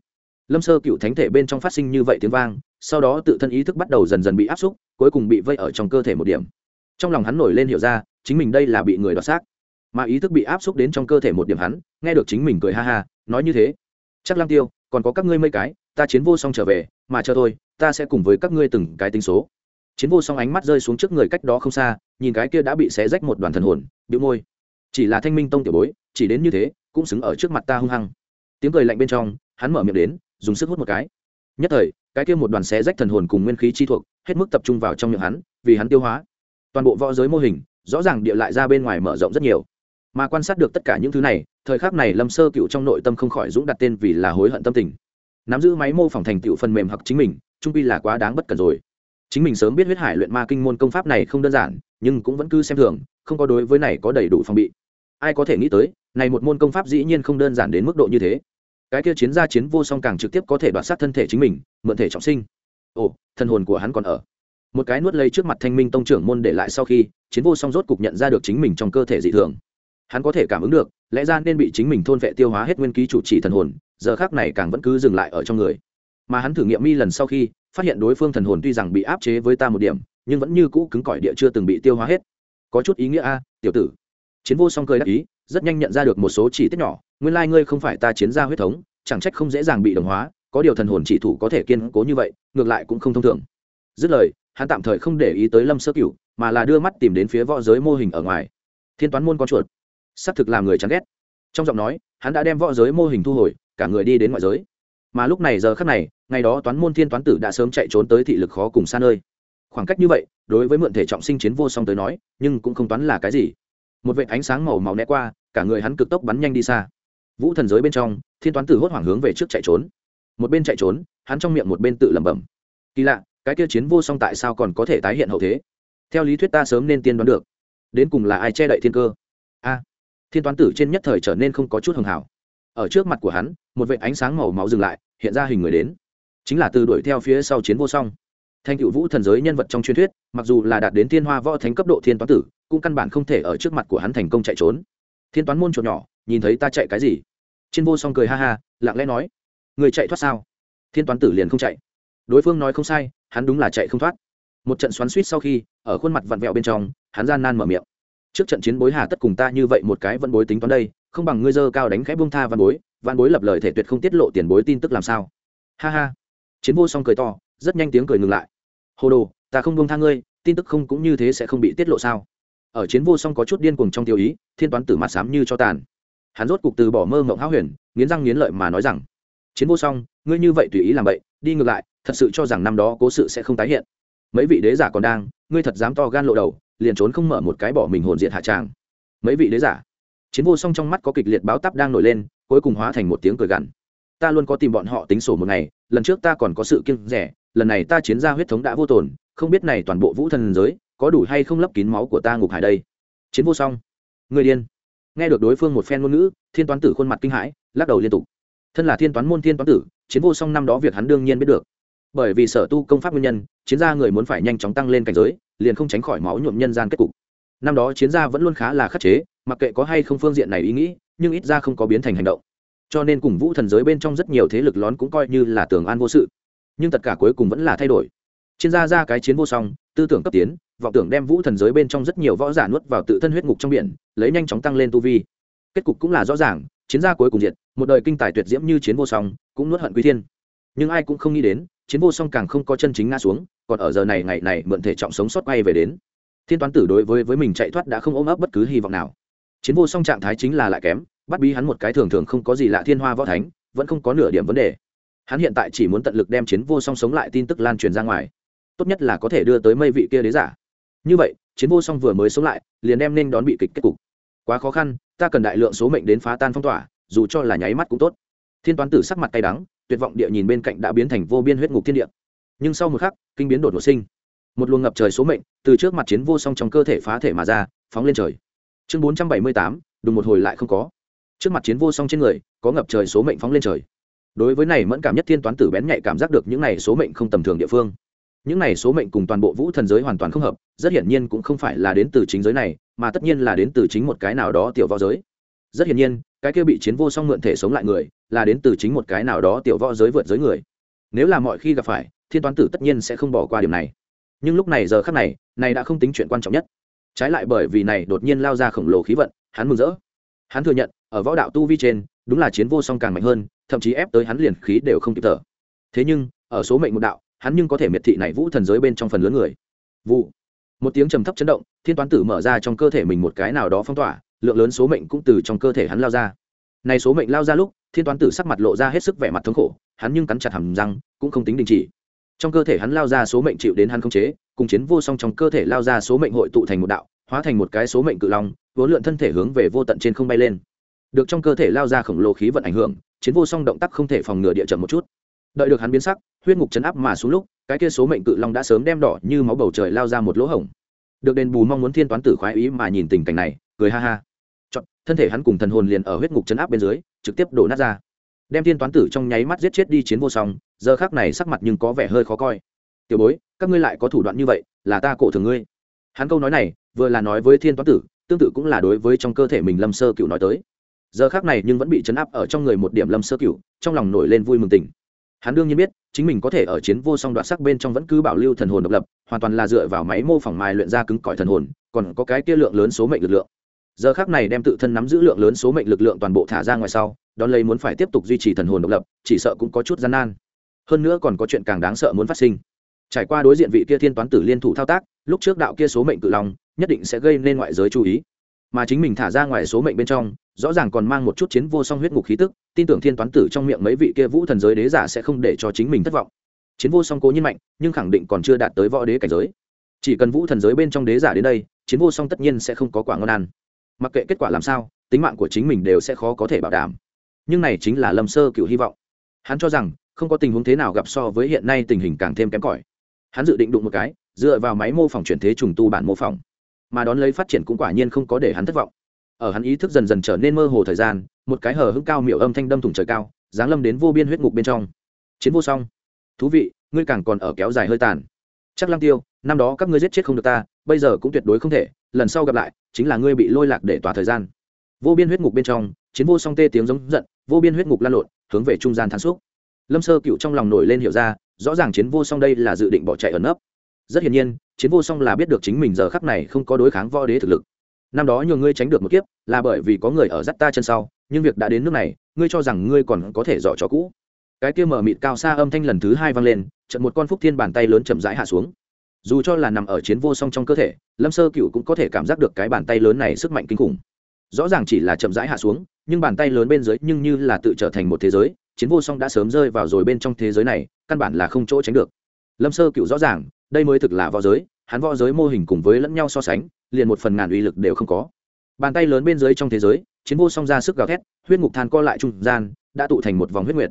Lâm sơ cựu thánh thể bên trong phát sinh như vậy tiếng vang, sau đó tự thân ý thức bắt đầu dần dần bị áp xúc, cuối cùng bị vây ở trong cơ thể một điểm. Trong lòng hắn nổi lên hiểu ra, chính mình đây là bị người đoạt xác. Mà ý thức bị áp xúc đến trong cơ thể một điểm hắn, nghe được chính mình cười ha ha, nói như thế. Chắc lăng tiêu, còn có các ngươi mấy cái, ta chiến vô song trở về, mà cho tôi ta sẽ cùng với các ngươi từng cái tính số. Chiến vô song ánh mắt rơi xuống trước người cách đó không xa, nhìn cái kia đã bị xé rách một đoàn thần hồn bị môi chỉ là thanh minh tông tiểu bối, chỉ đến như thế, cũng xứng ở trước mặt ta hung hăng. Tiếng cười lạnh bên trong, hắn mở miệng đến, dùng sức hút một cái. Nhất thời, cái kia một đoàn xé rách thần hồn cùng nguyên khí chi thuộc, hết mức tập trung vào trong miệng hắn, vì hắn tiêu hóa. Toàn bộ võ giới mô hình, rõ ràng địa lại ra bên ngoài mở rộng rất nhiều. Mà quan sát được tất cả những thứ này, thời khắc này lâm sơ cựu trong nội tâm không khỏi dũng đặt tên vì là hối hận tâm tình. Nắm giữ máy mô phỏng thành tựu phần mềm hoặc chính mình, trung pi là quá đáng bất cần rồi. Chính mình sớm biết huyết hải luyện ma kinh môn công pháp này không đơn giản, nhưng cũng vẫn cứ xem thường, không có đối với này có đầy đủ phòng bị ai có thể nghĩ tới, này một môn công pháp dĩ nhiên không đơn giản đến mức độ như thế. Cái kia chiến gia chiến vô song càng trực tiếp có thể đoạt sát thân thể chính mình, mượn thể trọng sinh. Ồ thân hồn của hắn còn ở. Một cái nuốt lấy trước mặt thanh minh tông trưởng môn để lại sau khi, chiến vô song rốt cục nhận ra được chính mình trong cơ thể dị thường. Hắn có thể cảm ứng được, lẽ ra nên bị chính mình thôn vệ tiêu hóa hết nguyên ký chủ trì thần hồn, giờ khác này càng vẫn cứ dừng lại ở trong người. Mà hắn thử nghiệm mi lần sau khi, phát hiện đối phương thần hồn tuy rằng bị áp chế với ta một điểm, nhưng vẫn như cũ cứng cỏi địa chưa từng bị tiêu hóa hết. Có chút ý nghĩa a, tiểu tử chiến vô song cười đắc ý, rất nhanh nhận ra được một số chỉ tiết nhỏ, nguyên lai ngươi không phải ta chiến gia huyết thống, chẳng trách không dễ dàng bị đồng hóa, có điều thần hồn chỉ thủ có thể kiên cố như vậy, ngược lại cũng không thông thường. Dứt lời, hắn tạm thời không để ý tới lâm sơ cửu, mà là đưa mắt tìm đến phía võ giới mô hình ở ngoài. Thiên toán môn con chuột. Xác thực làm người chán ghét. Trong giọng nói, hắn đã đem võ giới mô hình thu hồi, cả người đi đến ngoại giới. Mà lúc này giờ khắc này, ngày đó toán môn thiên toán tử đã sớm chạy trốn tới thị lực khó cùng xa nơi. Khoảng cách như vậy, đối với mượn thể trọng sinh chiến vô song tới nói, nhưng cũng không toán là cái gì một vệ ánh sáng màu màu né qua, cả người hắn cực tốc bắn nhanh đi xa. Vũ thần giới bên trong, thiên toán tử hốt hoảng hướng về trước chạy trốn. Một bên chạy trốn, hắn trong miệng một bên tự lẩm bẩm. Kỳ lạ, cái kia chiến vô song tại sao còn có thể tái hiện hậu thế? Theo lý thuyết ta sớm nên tiên đoán được. Đến cùng là ai che đậy thiên cơ? A. Thiên toán tử trên nhất thời trở nên không có chút hưng hảo ở trước mặt của hắn, một vệ ánh sáng màu máu dừng lại, hiện ra hình người đến. Chính là từ đuổi theo phía sau chiến vô song thanh cựu vũ thần giới nhân vật trong truyền thuyết, mặc dù là đạt đến thiên hoa võ thánh cấp độ thiên toán tử, cũng căn bản không thể ở trước mặt của hắn thành công chạy trốn. Thiên toán môn chuột nhỏ, nhìn thấy ta chạy cái gì? Trên vô song cười ha ha, lặng lẽ nói, người chạy thoát sao? Thiên toán tử liền không chạy. Đối phương nói không sai, hắn đúng là chạy không thoát. Một trận xoắn suýt sau khi, ở khuôn mặt vặn vẹo bên trong, hắn gian nan mở miệng, trước trận chiến bối hà tất cùng ta như vậy một cái vẫn bối tính toán đây, không bằng ngươi dơ cao đánh khẽ bông tha văn bối văn bối lập lời thể tuyệt không tiết lộ tiền bối tin tức làm sao? Ha ha. Chiến vô song cười to, rất nhanh tiếng cười ngừng lại hồ đồ, ta không buông tha ngươi, tin tức không cũng như thế sẽ không bị tiết lộ sao? Ở chiến vô song có chút điên cuồng trong tiêu ý, thiên toán tử mặt xám như cho tàn. Hắn rốt cục từ bỏ mơ mộng háo huyền, nghiến răng nghiến lợi mà nói rằng, chiến vô song, ngươi như vậy tùy ý làm vậy đi ngược lại, thật sự cho rằng năm đó cố sự sẽ không tái hiện. Mấy vị đế giả còn đang, ngươi thật dám to gan lộ đầu, liền trốn không mở một cái bỏ mình hồn diện hạ tràng. Mấy vị đế giả. Chiến vô song trong mắt có kịch liệt báo tắp đang nổi lên, cuối cùng hóa thành một tiếng cười gằn. Ta luôn có tìm bọn họ tính sổ một ngày, lần trước ta còn có sự kiêng rẻ lần này ta chiến ra huyết thống đã vô tồn, không biết này toàn bộ vũ thần giới có đủ hay không lấp kín máu của ta ngục hải đây. Chiến vô song. Người điên. Nghe được đối phương một phen ngôn ngữ, thiên toán tử khuôn mặt kinh hãi, lắc đầu liên tục. Thân là thiên toán môn thiên toán tử, chiến vô song năm đó việc hắn đương nhiên biết được. Bởi vì sở tu công pháp nguyên nhân, chiến gia người muốn phải nhanh chóng tăng lên cảnh giới, liền không tránh khỏi máu nhuộm nhân gian kết cục. Năm đó chiến gia vẫn luôn khá là khắc chế, mặc kệ có hay không phương diện này ý nghĩ, nhưng ít ra không có biến thành hành động. Cho nên cùng vũ thần giới bên trong rất nhiều thế lực lón cũng coi như là tường an vô sự nhưng tất cả cuối cùng vẫn là thay đổi. Chiến gia ra cái chiến vô song, tư tưởng cấp tiến, vọng tưởng đem vũ thần giới bên trong rất nhiều võ giả nuốt vào tự thân huyết ngục trong biển, lấy nhanh chóng tăng lên tu vi. Kết cục cũng là rõ ràng, chiến gia cuối cùng diệt, một đời kinh tài tuyệt diễm như chiến vô song, cũng nuốt hận quý thiên. Nhưng ai cũng không nghĩ đến, chiến vô song càng không có chân chính ngã xuống, còn ở giờ này ngày này mượn thể trọng sống sót quay về đến. Thiên toán tử đối với với mình chạy thoát đã không ôm ấp bất cứ hy vọng nào. Chiến vô song trạng thái chính là lại kém, bắt bí hắn một cái thường thường không có gì lạ thiên hoa võ thánh, vẫn không có nửa điểm vấn đề hắn hiện tại chỉ muốn tận lực đem chiến vô song sống lại tin tức lan truyền ra ngoài. Tốt nhất là có thể đưa tới mây vị kia đế giả. Như vậy, chiến vô song vừa mới sống lại, liền đem nên đón bị kịch kết cục. Quá khó khăn, ta cần đại lượng số mệnh đến phá tan phong tỏa, dù cho là nháy mắt cũng tốt. Thiên toán tử sắc mặt tay đắng, tuyệt vọng địa nhìn bên cạnh đã biến thành vô biên huyết ngục thiên địa. Nhưng sau một khắc, kinh biến đột ngột sinh. Một luồng ngập trời số mệnh từ trước mặt chiến vô song trong cơ thể phá thể mà ra, phóng lên trời. Chương bốn trăm bảy mươi tám, đùng một hồi lại không có. Trước mặt chiến vô song trên người, có ngập trời số mệnh phóng lên trời đối với này mẫn cảm nhất thiên toán tử bén nhạy cảm giác được những này số mệnh không tầm thường địa phương. Những này số mệnh cùng toàn bộ vũ thần giới hoàn toàn không hợp, rất hiển nhiên cũng không phải là đến từ chính giới này, mà tất nhiên là đến từ chính một cái nào đó tiểu võ giới. Rất hiển nhiên, cái kia bị chiến vô song mượn thể sống lại người, là đến từ chính một cái nào đó tiểu võ giới vượt giới người. Nếu là mọi khi gặp phải, thiên toán tử tất nhiên sẽ không bỏ qua điểm này. Nhưng lúc này giờ khắc này này đã không tính chuyện quan trọng nhất. Trái lại bởi vì này đột nhiên lao ra khổng lồ khí vận, hắn mừng rỡ. Hắn thừa nhận, ở võ đạo tu vi trên đúng là chiến vô song càng mạnh hơn, thậm chí ép tới hắn liền khí đều không kịp thở. Thế nhưng, ở số mệnh một đạo, hắn nhưng có thể miệt thị này vũ thần giới bên trong phần lớn người. Vụ. Một tiếng trầm thấp chấn động, thiên toán tử mở ra trong cơ thể mình một cái nào đó phong tỏa, lượng lớn số mệnh cũng từ trong cơ thể hắn lao ra. Này số mệnh lao ra lúc, thiên toán tử sắc mặt lộ ra hết sức vẻ mặt thống khổ, hắn nhưng cắn chặt hầm răng, cũng không tính đình chỉ. Trong cơ thể hắn lao ra số mệnh chịu đến hắn không chế, cùng chiến vô song trong cơ thể lao ra số mệnh hội tụ thành một đạo, hóa thành một cái số mệnh cự long, vốn lượn thân thể hướng về vô tận trên không bay lên được trong cơ thể lao ra khổng lồ khí vận ảnh hưởng chiến vô song động tác không thể phòng ngừa địa chậm một chút. Đợi được hắn biến sắc huyết ngục chấn áp mà xuống lúc cái kia số mệnh cự long đã sớm đem đỏ như máu bầu trời lao ra một lỗ hổng. Được đền bù mong muốn thiên toán tử khoái ý mà nhìn tình cảnh này cười ha ha. Chọn, thân thể hắn cùng thần hồn liền ở huyết ngục chấn áp bên dưới trực tiếp đổ nát ra. Đem thiên toán tử trong nháy mắt giết chết đi chiến vô song giờ khác này sắc mặt nhưng có vẻ hơi khó coi. Tiểu bối các ngươi lại có thủ đoạn như vậy là ta cổ thường ngươi. Hắn câu nói này vừa là nói với thiên toán tử tương tự cũng là đối với trong cơ thể mình lâm sơ cựu nói tới giờ khác này nhưng vẫn bị chấn áp ở trong người một điểm lâm sơ cửu, trong lòng nổi lên vui mừng tỉnh. Hắn đương nhiên biết, chính mình có thể ở chiến vô song đoạn sắc bên trong vẫn cứ bảo lưu thần hồn độc lập, hoàn toàn là dựa vào máy mô phỏng mài luyện ra cứng cỏi thần hồn, còn có cái kia lượng lớn số mệnh lực lượng. Giờ khác này đem tự thân nắm giữ lượng lớn số mệnh lực lượng toàn bộ thả ra ngoài sau, đón lấy muốn phải tiếp tục duy trì thần hồn độc lập, chỉ sợ cũng có chút gian nan. Hơn nữa còn có chuyện càng đáng sợ muốn phát sinh. Trải qua đối diện vị kia thiên toán tử liên thủ thao tác, lúc trước đạo kia số mệnh cự long, nhất định sẽ gây nên ngoại giới chú ý mà chính mình thả ra ngoài số mệnh bên trong, rõ ràng còn mang một chút chiến vô song huyết ngục khí tức, tin tưởng thiên toán tử trong miệng mấy vị kia vũ thần giới đế giả sẽ không để cho chính mình thất vọng. Chiến vô song cố nhiên mạnh, nhưng khẳng định còn chưa đạt tới võ đế cảnh giới. Chỉ cần vũ thần giới bên trong đế giả đến đây, chiến vô song tất nhiên sẽ không có quả ngon ăn. Mặc kệ kết quả làm sao, tính mạng của chính mình đều sẽ khó có thể bảo đảm. Nhưng này chính là lâm sơ cựu hy vọng. Hắn cho rằng, không có tình huống thế nào gặp so với hiện nay tình hình càng thêm kém cỏi. Hắn dự định đụng một cái, dựa vào máy mô phỏng chuyển thế trùng tu bản mô phỏng mà đón lấy phát triển cũng quả nhiên không có để hắn thất vọng. Ở hắn ý thức dần dần trở nên mơ hồ thời gian, một cái hở hững cao miệu âm thanh đâm thủng trời cao, giáng lâm đến vô biên huyết ngục bên trong. Chiến vô song. Thú vị, ngươi càng còn ở kéo dài hơi tàn. Chắc lăng tiêu, năm đó các ngươi giết chết không được ta, bây giờ cũng tuyệt đối không thể, lần sau gặp lại, chính là ngươi bị lôi lạc để tỏa thời gian. Vô biên huyết ngục bên trong, chiến vô song tê tiếng giống giận, vô biên huyết ngục lan lộn, hướng về trung gian thắng xúc lâm sơ cựu trong lòng nổi lên hiểu ra, rõ ràng chiến vô song đây là dự định bỏ chạy ẩn nấp. Rất hiển nhiên chiến vô song là biết được chính mình giờ khắc này không có đối kháng võ đế thực lực. Năm đó nhờ ngươi tránh được một kiếp, là bởi vì có người ở dắt ta chân sau, nhưng việc đã đến nước này, ngươi cho rằng ngươi còn có thể dọ trò cũ. Cái kia mở mịt cao xa âm thanh lần thứ hai vang lên trận một con phúc thiên bàn tay lớn chậm rãi hạ xuống. Dù cho là nằm ở chiến vô song trong cơ thể, lâm sơ cựu cũng có thể cảm giác được cái bàn tay lớn này sức mạnh kinh khủng. Rõ ràng chỉ là chậm rãi hạ xuống, nhưng bàn tay lớn bên dưới nhưng như là tự trở thành một thế giới, chiến vô song đã sớm rơi vào rồi bên trong thế giới này, căn bản là không chỗ tránh được. Lâm sơ cựu rõ ràng đây mới thực là võ giới, hắn võ giới mô hình cùng với lẫn nhau so sánh, liền một phần ngàn uy lực đều không có. Bàn tay lớn bên dưới trong thế giới, chiến vô song ra sức gào thét, huyết ngục than co lại trung gian, đã tụ thành một vòng huyết nguyệt.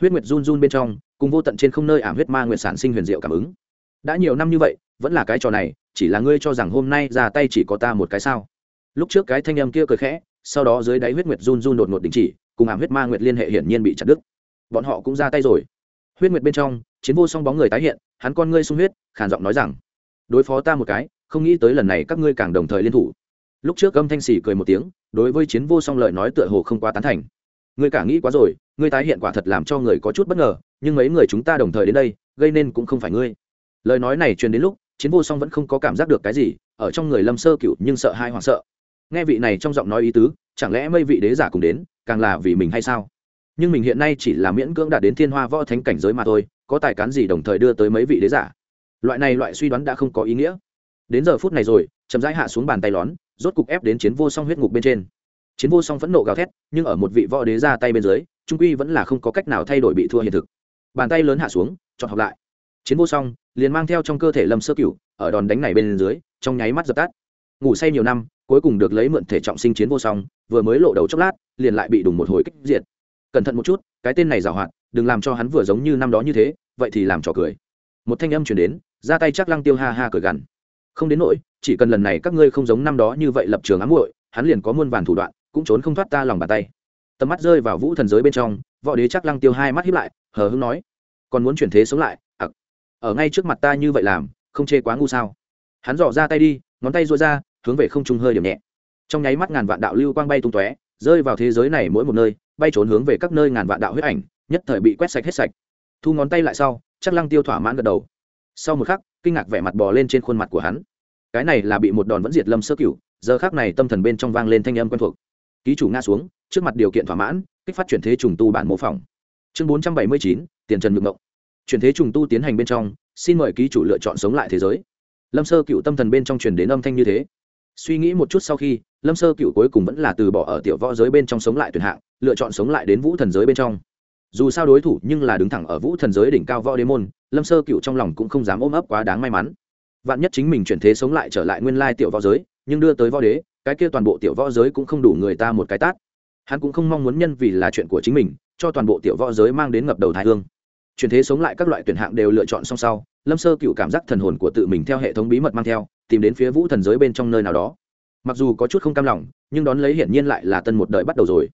Huyết nguyệt run run bên trong, cùng vô tận trên không nơi ảm huyết ma nguyệt sản sinh huyền diệu cảm ứng. Đã nhiều năm như vậy, vẫn là cái trò này, chỉ là ngươi cho rằng hôm nay ra tay chỉ có ta một cái sao? Lúc trước cái thanh âm kia cười khẽ, sau đó dưới đáy huyết nguyệt run run đột ngột đình chỉ, cùng ảm huyết ma nguyệt liên hệ hiển nhiên bị chặt đứt. Bọn họ cũng ra tay rồi huyết nguyệt bên trong, chiến vô song bóng người tái hiện, hắn con ngươi sung huyết, khàn giọng nói rằng, đối phó ta một cái, không nghĩ tới lần này các ngươi càng đồng thời liên thủ. Lúc trước âm thanh xỉ cười một tiếng, đối với chiến vô song lời nói tựa hồ không quá tán thành. Ngươi cả nghĩ quá rồi, ngươi tái hiện quả thật làm cho người có chút bất ngờ, nhưng mấy người chúng ta đồng thời đến đây, gây nên cũng không phải ngươi. Lời nói này truyền đến lúc, chiến vô song vẫn không có cảm giác được cái gì, ở trong người lâm sơ cựu nhưng sợ hai hoảng sợ. Nghe vị này trong giọng nói ý tứ, chẳng lẽ mây vị đế giả cùng đến, càng là vì mình hay sao? Nhưng mình hiện nay chỉ là miễn cưỡng đạt đến thiên hoa võ thánh cảnh giới mà thôi, có tài cán gì đồng thời đưa tới mấy vị đế giả? Loại này loại suy đoán đã không có ý nghĩa. Đến giờ phút này rồi, chậm rãi hạ xuống bàn tay lón, rốt cục ép đến chiến vô song huyết ngục bên trên. Chiến vô song phẫn nộ gào thét, nhưng ở một vị võ đế ra tay bên dưới, trung quy vẫn là không có cách nào thay đổi bị thua hiện thực. Bàn tay lớn hạ xuống, chọn học lại. Chiến vô song liền mang theo trong cơ thể lâm sơ cửu, ở đòn đánh này bên dưới, trong nháy mắt dập tắt. Ngủ say nhiều năm, cuối cùng được lấy mượn thể trọng sinh chiến vô song, vừa mới lộ đầu chốc lát, liền lại bị đùng một hồi kích diệt cẩn thận một chút, cái tên này giảo hoạt, đừng làm cho hắn vừa giống như năm đó như thế, vậy thì làm trò cười. Một thanh âm chuyển đến, ra tay chắc lăng tiêu ha ha cười gằn. Không đến nỗi, chỉ cần lần này các ngươi không giống năm đó như vậy lập trường ám muội, hắn liền có muôn vàn thủ đoạn, cũng trốn không thoát ta lòng bàn tay. Tầm mắt rơi vào vũ thần giới bên trong, võ đế chắc lăng tiêu hai mắt hiếp lại, hờ hưng nói, còn muốn chuyển thế sống lại, ặc, ở ngay trước mặt ta như vậy làm, không chê quá ngu sao? Hắn dò ra tay đi, ngón tay rối ra, hướng về không trung hơi điểm nhẹ. Trong nháy mắt ngàn vạn đạo lưu quang bay tung tóe, rơi vào thế giới này mỗi một nơi bay trốn hướng về các nơi ngàn vạn đạo huyết ảnh, nhất thời bị quét sạch hết sạch. Thu ngón tay lại sau, chắc lăng tiêu thỏa mãn gật đầu. Sau một khắc, kinh ngạc vẻ mặt bò lên trên khuôn mặt của hắn. Cái này là bị một đòn vẫn diệt lâm sơ cửu, giờ khác này tâm thần bên trong vang lên thanh âm quen thuộc. Ký chủ nga xuống, trước mặt điều kiện thỏa mãn, kích phát chuyển thế trùng tu bản mô phỏng. Chương bốn trăm bảy mươi chín, tiền trần nhượng ngộng. Chuyển thế trùng tu tiến hành bên trong, xin mời ký chủ lựa chọn sống lại thế giới. Lâm sơ cựu tâm thần bên trong truyền đến âm thanh như thế suy nghĩ một chút sau khi, lâm sơ cựu cuối cùng vẫn là từ bỏ ở tiểu võ giới bên trong sống lại tuyển hạng, lựa chọn sống lại đến vũ thần giới bên trong. Dù sao đối thủ nhưng là đứng thẳng ở vũ thần giới đỉnh cao võ đế môn, lâm sơ cựu trong lòng cũng không dám ôm ấp quá đáng may mắn. Vạn nhất chính mình chuyển thế sống lại trở lại nguyên lai tiểu võ giới, nhưng đưa tới võ đế, cái kia toàn bộ tiểu võ giới cũng không đủ người ta một cái tát. Hắn cũng không mong muốn nhân vì là chuyện của chính mình, cho toàn bộ tiểu võ giới mang đến ngập đầu thái hương. Chuyển thế sống lại các loại tuyển hạng đều lựa chọn song sau, lâm sơ cựu cảm giác thần hồn của tự mình theo hệ thống bí mật mang theo tìm đến phía vũ thần giới bên trong nơi nào đó. Mặc dù có chút không cam lòng, nhưng đón lấy hiển nhiên lại là tân một đời bắt đầu rồi.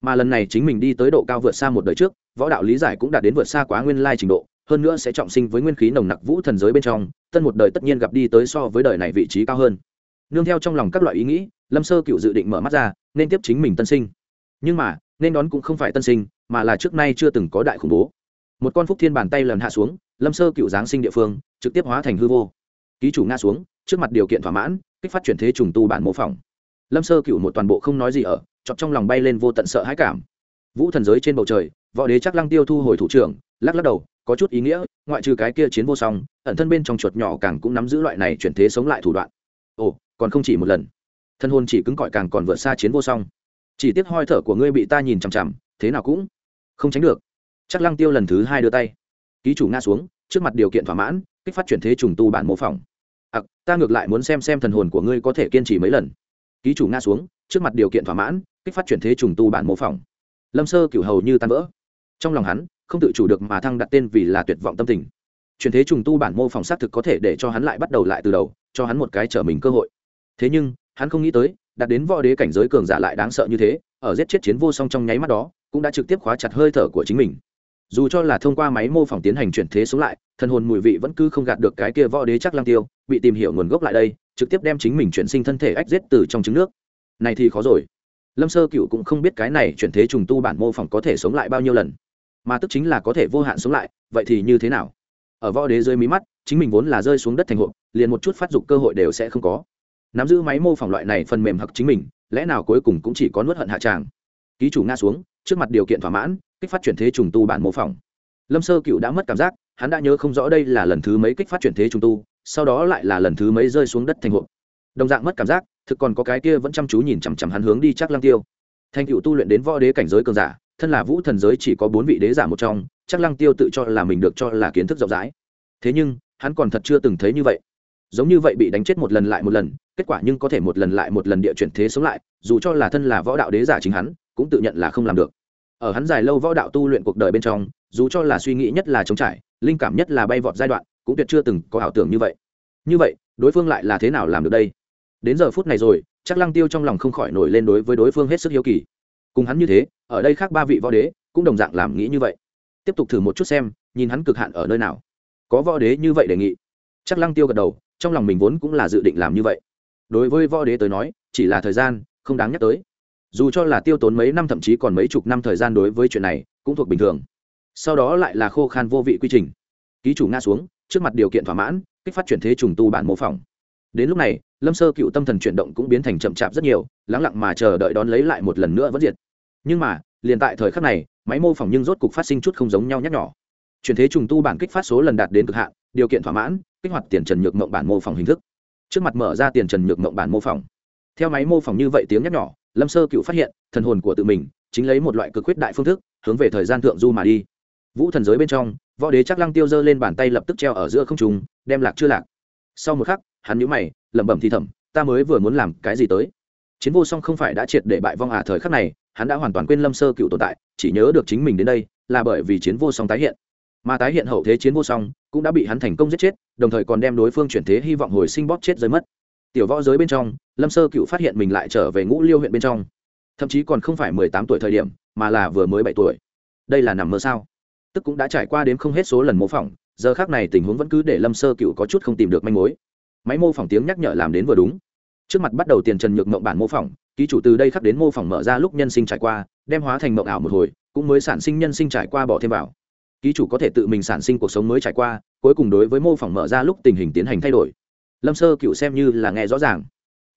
Mà lần này chính mình đi tới độ cao vượt xa một đời trước, võ đạo lý giải cũng đạt đến vượt xa quá nguyên lai trình độ, hơn nữa sẽ trọng sinh với nguyên khí nồng nặc vũ thần giới bên trong, tân một đời tất nhiên gặp đi tới so với đời này vị trí cao hơn. Nương theo trong lòng các loại ý nghĩ, lâm sơ cựu dự định mở mắt ra, nên tiếp chính mình tân sinh. Nhưng mà, nên đón cũng không phải tân sinh, mà là trước nay chưa từng có đại khủng bố. Một con phúc thiên bàn tay lần hạ xuống, lâm sơ cựu giáng sinh địa phương, trực tiếp hóa thành hư vô. Ký chủ nga xuống trước mặt điều kiện thỏa mãn, kích phát chuyển thế trùng tu bản mô phỏng. Lâm sơ cựu một toàn bộ không nói gì ở, chọc trong lòng bay lên vô tận sợ hãi cảm. Vũ thần giới trên bầu trời, võ đế chắc lăng tiêu thu hồi thủ trưởng, lắc lắc đầu, có chút ý nghĩa, ngoại trừ cái kia chiến vô song, ẩn thân bên trong chuột nhỏ càng cũng nắm giữ loại này chuyển thế sống lại thủ đoạn. Ồ, còn không chỉ một lần. Thân hôn chỉ cứng cỏi càng còn vượt xa chiến vô song. Chỉ tiếc hoi thở của ngươi bị ta nhìn chằm chằm, thế nào cũng không tránh được. Chắc lăng tiêu lần thứ hai đưa tay. Ký chủ nga xuống, trước mặt điều kiện thỏa mãn, kích phát chuyển thế trùng tu bản mô phỏng ặc ta ngược lại muốn xem xem thần hồn của ngươi có thể kiên trì mấy lần. Ký chủ nga xuống, trước mặt điều kiện thỏa mãn, kích phát chuyển thế trùng tu bản mô phỏng. Lâm sơ cửu hầu như tan vỡ. Trong lòng hắn, không tự chủ được mà thăng đặt tên vì là tuyệt vọng tâm tình. Chuyển thế trùng tu bản mô phỏng xác thực có thể để cho hắn lại bắt đầu lại từ đầu, cho hắn một cái trở mình cơ hội. Thế nhưng, hắn không nghĩ tới, đạt đến võ đế cảnh giới cường giả lại đáng sợ như thế, ở giết chết chiến vô song trong nháy mắt đó, cũng đã trực tiếp khóa chặt hơi thở của chính mình dù cho là thông qua máy mô phỏng tiến hành chuyển thế sống lại, thần hồn mùi vị vẫn cứ không gạt được cái kia võ đế chắc lang tiêu, bị tìm hiểu nguồn gốc lại đây, trực tiếp đem chính mình chuyển sinh thân thể ách giết từ trong trứng nước. Này thì khó rồi. Lâm sơ cựu cũng không biết cái này chuyển thế trùng tu bản mô phỏng có thể sống lại bao nhiêu lần, mà tức chính là có thể vô hạn sống lại, vậy thì như thế nào? Ở võ đế dưới mí mắt, chính mình vốn là rơi xuống đất thành hộp, liền một chút phát dục cơ hội đều sẽ không có. Nắm giữ máy mô phỏng loại này phần mềm hặc chính mình, lẽ nào cuối cùng cũng chỉ có nuốt hận hạ tràng? Ký chủ nga xuống, trước mặt điều kiện thỏa mãn kích phát chuyển thế trùng tu bản mô phỏng. Lâm sơ cựu đã mất cảm giác, hắn đã nhớ không rõ đây là lần thứ mấy kích phát chuyển thế trùng tu, sau đó lại là lần thứ mấy rơi xuống đất thành hộp. Đồng dạng mất cảm giác, thực còn có cái kia vẫn chăm chú nhìn chằm chằm hắn hướng đi chắc lăng tiêu. Thành cựu tu luyện đến võ đế cảnh giới cường giả, thân là vũ thần giới chỉ có bốn vị đế giả một trong, chắc lăng tiêu tự cho là mình được cho là kiến thức rộng rãi. Thế nhưng, hắn còn thật chưa từng thấy như vậy. Giống như vậy bị đánh chết một lần lại một lần, kết quả nhưng có thể một lần lại một lần địa chuyển thế sống lại, dù cho là thân là võ đạo đế giả chính hắn, cũng tự nhận là không làm được ở hắn dài lâu võ đạo tu luyện cuộc đời bên trong, dù cho là suy nghĩ nhất là chống trải, linh cảm nhất là bay vọt giai đoạn, cũng tuyệt chưa từng có ảo tưởng như vậy. Như vậy, đối phương lại là thế nào làm được đây? Đến giờ phút này rồi, chắc lăng tiêu trong lòng không khỏi nổi lên đối với đối phương hết sức hiếu kỳ. Cùng hắn như thế, ở đây khác ba vị võ đế cũng đồng dạng làm nghĩ như vậy. Tiếp tục thử một chút xem, nhìn hắn cực hạn ở nơi nào. Có võ đế như vậy đề nghị. Chắc lăng tiêu gật đầu, trong lòng mình vốn cũng là dự định làm như vậy. Đối với võ đế tới nói, chỉ là thời gian, không đáng nhắc tới dù cho là tiêu tốn mấy năm, thậm chí còn mấy chục năm thời gian đối với chuyện này cũng thuộc bình thường. Sau đó lại là khô khan vô vị quy trình. Ký chủ nga xuống, trước mặt điều kiện thỏa mãn, kích phát chuyển thế trùng tu bản mô phỏng. Đến lúc này, lâm sơ cựu tâm thần chuyển động cũng biến thành chậm chạp rất nhiều, lắng lặng mà chờ đợi đón lấy lại một lần nữa vẫn diệt. Nhưng mà, liền tại thời khắc này, máy mô phỏng nhưng rốt cục phát sinh chút không giống nhau nhắc nhỏ chuyển thế trùng tu bản kích phát số lần đạt đến cực hạn, điều kiện thỏa mãn, kích hoạt tiền trần nhược mộng bản mô phỏng hình thức. Trước mặt mở ra tiền trần nhược mộng bản mô phỏng. Theo máy mô phỏng như vậy tiếng nhắc nhỏ lâm sơ cựu phát hiện, thần hồn của tự mình chính lấy một loại cực khuyết đại phương thức, hướng về thời gian thượng du mà đi. Vũ thần giới bên trong, võ đế chắc lăng tiêu giơ lên bàn tay lập tức treo ở giữa không trùng đem lạc chưa lạc. Sau một khắc, hắn nhũ mày, lẩm bẩm thì thầm, ta mới vừa muốn làm cái gì tới? Chiến vô song không phải đã triệt để bại vong à thời khắc này, hắn đã hoàn toàn quên lâm sơ cựu tồn tại, chỉ nhớ được chính mình đến đây, là bởi vì chiến vô song tái hiện. Mà tái hiện hậu thế chiến vô song, cũng đã bị hắn thành công giết chết, đồng thời còn đem đối phương chuyển thế hy vọng hồi sinh bóp chết rơi mất tiểu võ giới bên trong, lâm sơ cựu phát hiện mình lại trở về ngũ liêu huyện bên trong. Thậm chí còn không phải mười tám tuổi thời điểm, mà là vừa mới bảy tuổi. Đây là nằm mơ sao? Tức cũng đã trải qua đến không hết số lần mô phỏng, giờ khác này tình huống vẫn cứ để lâm sơ cựu có chút không tìm được manh mối. Máy mô phỏng tiếng nhắc nhở làm đến vừa đúng. Trước mặt bắt đầu tiền trần nhược mộng bản mô phỏng, ký chủ từ đây khắc đến mô phỏng mở ra lúc nhân sinh trải qua, đem hóa thành mộng ảo một hồi, cũng mới sản sinh nhân sinh trải qua bỏ thêm vào. Ký chủ có thể tự mình sản sinh cuộc sống mới trải qua, cuối cùng đối với mô phỏng mở ra lúc tình hình tiến hành thay đổi lâm sơ cựu xem như là nghe rõ ràng.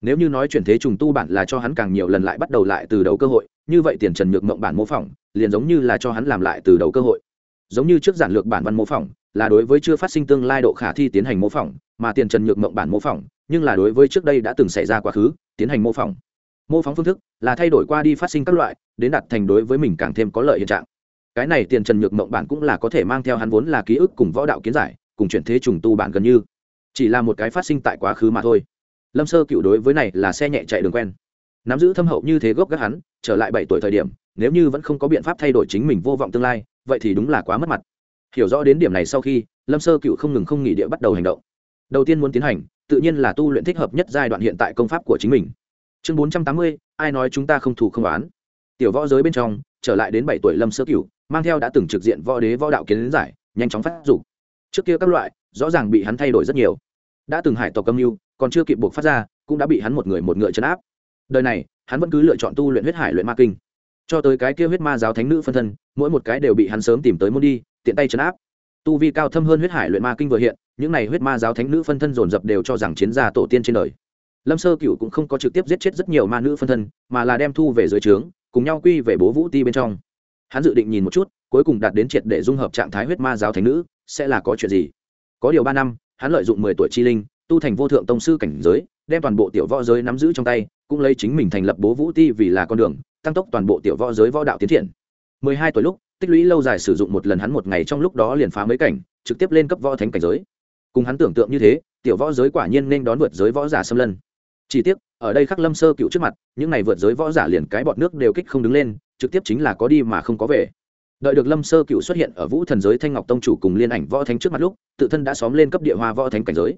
Nếu như nói chuyển thế trùng tu bản là cho hắn càng nhiều lần lại bắt đầu lại từ đầu cơ hội, như vậy tiền trần nhược mộng bản mô phỏng, liền giống như là cho hắn làm lại từ đầu cơ hội. Giống như trước giản lược bản văn mô phỏng, là đối với chưa phát sinh tương lai độ khả thi tiến hành mô phỏng, mà tiền trần nhược mộng bản mô phỏng, nhưng là đối với trước đây đã từng xảy ra quá khứ, tiến hành mô phỏng. Mô phỏng phương thức là thay đổi qua đi phát sinh các loại, đến đặt thành đối với mình càng thêm có lợi hiện trạng. Cái này tiền trần nhược mộng bản cũng là có thể mang theo hắn vốn là ký ức cùng võ đạo kiến giải, cùng chuyển thế trùng tu bản gần như chỉ là một cái phát sinh tại quá khứ mà thôi. Lâm sơ cựu đối với này là xe nhẹ chạy đường quen. Nắm giữ thâm hậu như thế gốc gác hắn, trở lại bảy tuổi thời điểm, nếu như vẫn không có biện pháp thay đổi chính mình vô vọng tương lai, vậy thì đúng là quá mất mặt. Hiểu rõ đến điểm này sau khi, lâm sơ cựu không ngừng không nghỉ địa bắt đầu hành động. Đầu tiên muốn tiến hành, tự nhiên là tu luyện thích hợp nhất giai đoạn hiện tại công pháp của chính mình. Chương bốn trăm tám mươi, ai nói chúng ta không thủ không đoán tiểu võ giới bên trong, trở lại đến bảy tuổi lâm sơ cựu, mang theo đã từng trực diện võ đế võ đạo kiến giải, nhanh chóng phát dục trước kia các loại, rõ ràng bị hắn thay đổi rất nhiều. Đã từng hải tộc âm mưu, còn chưa kịp buộc phát ra, cũng đã bị hắn một người một ngựa chấn áp. Đời này, hắn vẫn cứ lựa chọn tu luyện huyết hải luyện ma kinh. Cho tới cái kia huyết ma giáo thánh nữ phân thân, mỗi một cái đều bị hắn sớm tìm tới môn đi, tiện tay chấn áp. Tu vi cao thâm hơn huyết hải luyện ma kinh vừa hiện, những n à y huyết ma giáo thánh nữ phân thân dồn dập đều cho rằng chiến gia tổ tiên trên đời. Lâm sơ cựu cũng không có trực tiếp giết chết rất nhiều ma nữ phân thân, mà là đem thu về dưới trướng, cùng nhau quy về bố vũ ti bên trong. Hắn dự định nhìn một chút, cuối cùng đạt đến triệt để dung hợp trạng thái huyết ma giáo thánh nữ sẽ là có chuyện gì? Có điều ba năm, hắn lợi dụng mười tuổi chi linh, tu thành vô thượng tông sư cảnh giới, đem toàn bộ tiểu võ giới nắm giữ trong tay, cũng lấy chính mình thành lập bố vũ ti vì là con đường, tăng tốc toàn bộ tiểu võ giới võ đạo tiến triển. Mười hai tuổi lúc, tích lũy lâu dài sử dụng một lần hắn một ngày trong lúc đó liền phá mấy cảnh, trực tiếp lên cấp võ thánh cảnh giới. Cùng hắn tưởng tượng như thế, tiểu võ giới quả nhiên nên đón vượt giới võ giả xâm lân. Chỉ tiếc, ở đây khắc lâm sơ cựu trước mặt, những này vượt giới võ giả liền cái bọt nước đều kích không đứng lên, trực tiếp chính là có đi mà không có về đợi được lâm sơ cựu xuất hiện ở vũ thần giới thanh ngọc tông chủ cùng liên ảnh võ thánh trước mặt lúc, tự thân đã xóm lên cấp địa hoa võ thánh cảnh giới.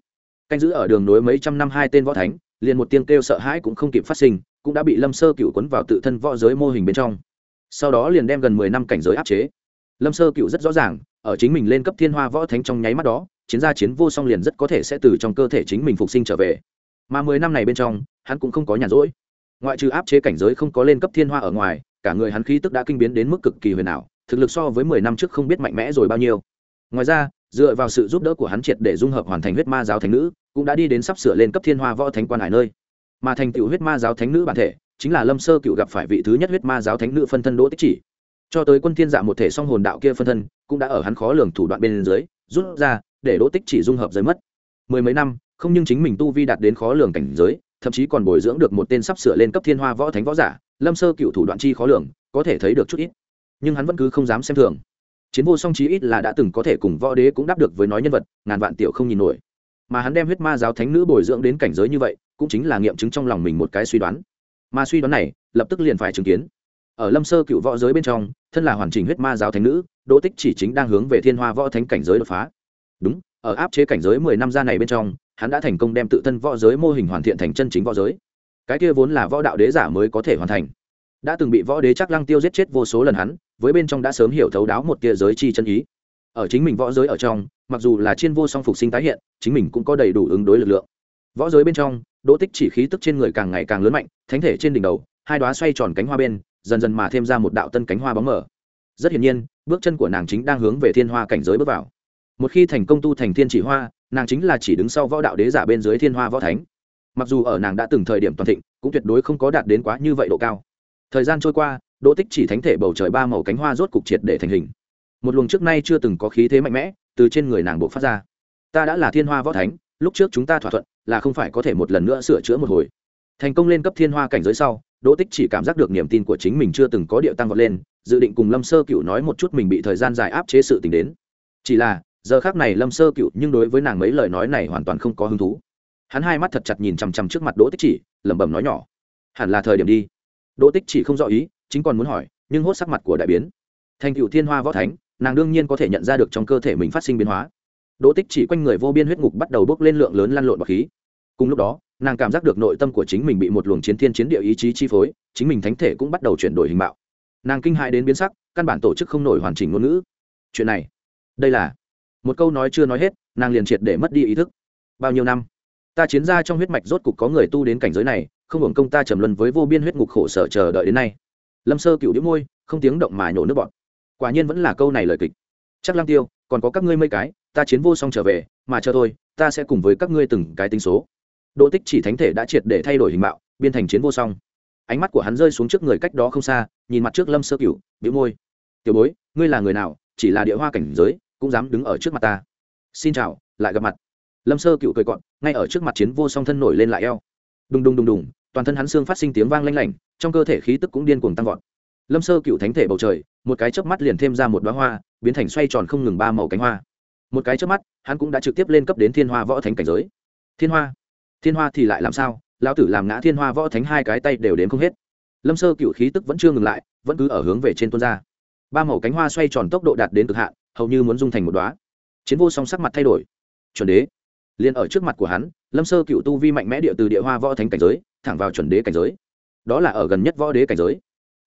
Canh giữ ở đường nối mấy trăm năm hai tên võ thánh, liền một tiếng kêu sợ hãi cũng không kịp phát sinh, cũng đã bị lâm sơ cựu quấn vào tự thân võ giới mô hình bên trong. Sau đó liền đem gần mười năm cảnh giới áp chế. Lâm sơ cựu rất rõ ràng, ở chính mình lên cấp thiên hoa võ thánh trong nháy mắt đó, chiến gia chiến vô song liền rất có thể sẽ từ trong cơ thể chính mình phục sinh trở về. Mà mười năm này bên trong, hắn cũng không có nhàn rỗi. Ngoại trừ áp chế cảnh giới không có lên cấp thiên hoa ở ngoài, cả người hắn khí tức đã kinh biến đến mức cực kỳ huyền ảo thực lực so với mười năm trước không biết mạnh mẽ rồi bao nhiêu. Ngoài ra, dựa vào sự giúp đỡ của hắn triệt để dung hợp hoàn thành huyết ma giáo thánh nữ, cũng đã đi đến sắp sửa lên cấp thiên hoa võ thánh quan hải nơi. Mà thành tựu huyết ma giáo thánh nữ bản thể, chính là lâm sơ cựu gặp phải vị thứ nhất huyết ma giáo thánh nữ phân thân đỗ tích chỉ. Cho tới quân thiên dạ một thể song hồn đạo kia phân thân, cũng đã ở hắn khó lường thủ đoạn bên dưới, rút ra, để đỗ tích chỉ dung hợp giới mất. Mười mấy năm, không nhưng chính mình tu vi đạt đến khó lường cảnh giới, thậm chí còn bồi dưỡng được một tên sắp sửa lên cấp thiên hoa võ thánh võ giả, lâm sơ cựu thủ đoạn chi khó lường, có thể thấy được chút ít nhưng hắn vẫn cứ không dám xem thường. Chiến vô song chí ít là đã từng có thể cùng võ đế cũng đáp được với nói nhân vật, ngàn vạn tiểu không nhìn nổi. Mà hắn đem huyết ma giáo thánh nữ bồi dưỡng đến cảnh giới như vậy, cũng chính là nghiệm chứng trong lòng mình một cái suy đoán. Mà suy đoán này, lập tức liền phải chứng kiến. Ở lâm sơ cựu võ giới bên trong, thân là hoàn chỉnh huyết ma giáo thánh nữ, đỗ tích chỉ chính đang hướng về thiên hoa võ thánh cảnh giới đột phá. Đúng, ở áp chế cảnh giới mười năm ra này bên trong, hắn đã thành công đem tự thân võ giới mô hình hoàn thiện thành chân chính võ giới. Cái kia vốn là võ đạo đế giả mới có thể hoàn thành đã từng bị võ đế chắc lăng tiêu giết chết vô số lần hắn, với bên trong đã sớm hiểu thấu đáo một tia giới chi chân ý. Ở chính mình võ giới ở trong, mặc dù là chiên vô song phục sinh tái hiện, chính mình cũng có đầy đủ ứng đối lực lượng. Võ giới bên trong, đỗ tích chỉ khí tức trên người càng ngày càng lớn mạnh, thánh thể trên đỉnh đầu, hai đoá xoay tròn cánh hoa bên, dần dần mà thêm ra một đạo tân cánh hoa bóng mở rất hiển nhiên, bước chân của nàng chính đang hướng về thiên hoa cảnh giới bước vào. Một khi thành công tu thành thiên chỉ hoa, nàng chính là chỉ đứng sau võ đạo đế giả bên dưới thiên hoa võ thánh. Mặc dù ở nàng đã từng thời điểm toàn thịnh, cũng tuyệt đối không có đạt đến quá như vậy độ cao thời gian trôi qua, đỗ tích chỉ thánh thể bầu trời ba màu cánh hoa rốt cục triệt để thành hình. Một luồng trước nay chưa từng có khí thế mạnh mẽ từ trên người nàng buộc phát ra. Ta đã là thiên hoa võ thánh, lúc trước chúng ta thỏa thuận là không phải có thể một lần nữa sửa chữa một hồi. Thành công lên cấp thiên hoa cảnh giới sau, đỗ tích chỉ cảm giác được niềm tin của chính mình chưa từng có điệu tăng vọt lên, dự định cùng lâm sơ cựu nói một chút mình bị thời gian dài áp chế sự t ì n h đến. Chỉ là, giờ khác này lâm sơ cựu nhưng đối với nàng mấy lời nói này hoàn toàn không có hứng thú. Hắn hai mắt thật chặt nhìn chằm chằm trước mặt đỗ tích chỉ, lẩm bẩm nói nhỏ, hẳn là thời điểm đi đỗ tích chỉ không rõ ý, chính còn muốn hỏi, nhưng hốt sắc mặt của đại biến. Thành cựu thiên hoa võ thánh, nàng đương nhiên có thể nhận ra được trong cơ thể mình phát sinh biến hóa. Đỗ tích chỉ quanh người vô biên huyết ngục bắt đầu bốc lên lượng lớn lăn lộn bọc khí. Cùng lúc đó, nàng cảm giác được nội tâm của chính mình bị một luồng chiến thiên chiến địa ý chí chi phối, chính mình thánh thể cũng bắt đầu chuyển đổi hình mạo. Nàng kinh hãi đến biến sắc, căn bản tổ chức không nổi hoàn chỉnh ngôn ngữ. Chuyện này, đây là, một câu nói chưa nói hết, nàng liền triệt để mất đi ý thức. Bao nhiêu năm, ta chiến ra trong huyết mạch rốt cục có người tu đến cảnh giới này không hưởng công ta trầm luân với vô biên huyết ngục khổ sở chờ đợi đến nay. Lâm sơ cựu đĩu môi, không tiếng động mà nhổ nước bọt. Quả nhiên vẫn là câu này lời kịch. Chắc lang tiêu, còn có các ngươi mấy cái, ta chiến vô song trở về, mà chờ tôi ta sẽ cùng với các ngươi từng cái tính số. Đỗ tích chỉ thánh thể đã triệt để thay đổi hình mạo, biên thành chiến vô song. Ánh mắt của hắn rơi xuống trước người cách đó không xa, nhìn mặt trước lâm sơ cửu bĩu môi. Tiểu bối, ngươi là người nào, chỉ là địa hoa cảnh giới, cũng dám đứng ở trước mặt ta? Xin chào, lại gặp mặt. Lâm sơ cựu cười cọn ngay ở trước mặt chiến vô song thân nổi lên lại eo. Đùng đùng đùng đùng toàn thân hắn xương phát sinh tiếng vang lanh lảnh, trong cơ thể khí tức cũng điên cuồng tăng vọt. Lâm sơ cựu thánh thể bầu trời, một cái chớp mắt liền thêm ra một đoá hoa, biến thành xoay tròn không ngừng ba màu cánh hoa. Một cái chớp mắt, hắn cũng đã trực tiếp lên cấp đến thiên hoa võ thánh cảnh giới. Thiên hoa? Thiên hoa thì lại làm sao? Lão tử làm ngã thiên hoa võ thánh hai cái tay đều đến không hết. Lâm sơ cựu khí tức vẫn chưa ngừng lại, vẫn cứ ở hướng về trên tuôn ra. Ba màu cánh hoa xoay tròn tốc độ đạt đến cực hạn, hầu như muốn dung thành một đoá chiến vô song sắc mặt thay đổi. Chuẩn đế, liền ở trước mặt của hắn lâm sơ cựu tu vi mạnh mẽ địa từ địa hoa võ thánh cảnh giới, thẳng vào chuẩn đế cảnh giới. Đó là ở gần nhất võ đế cảnh giới.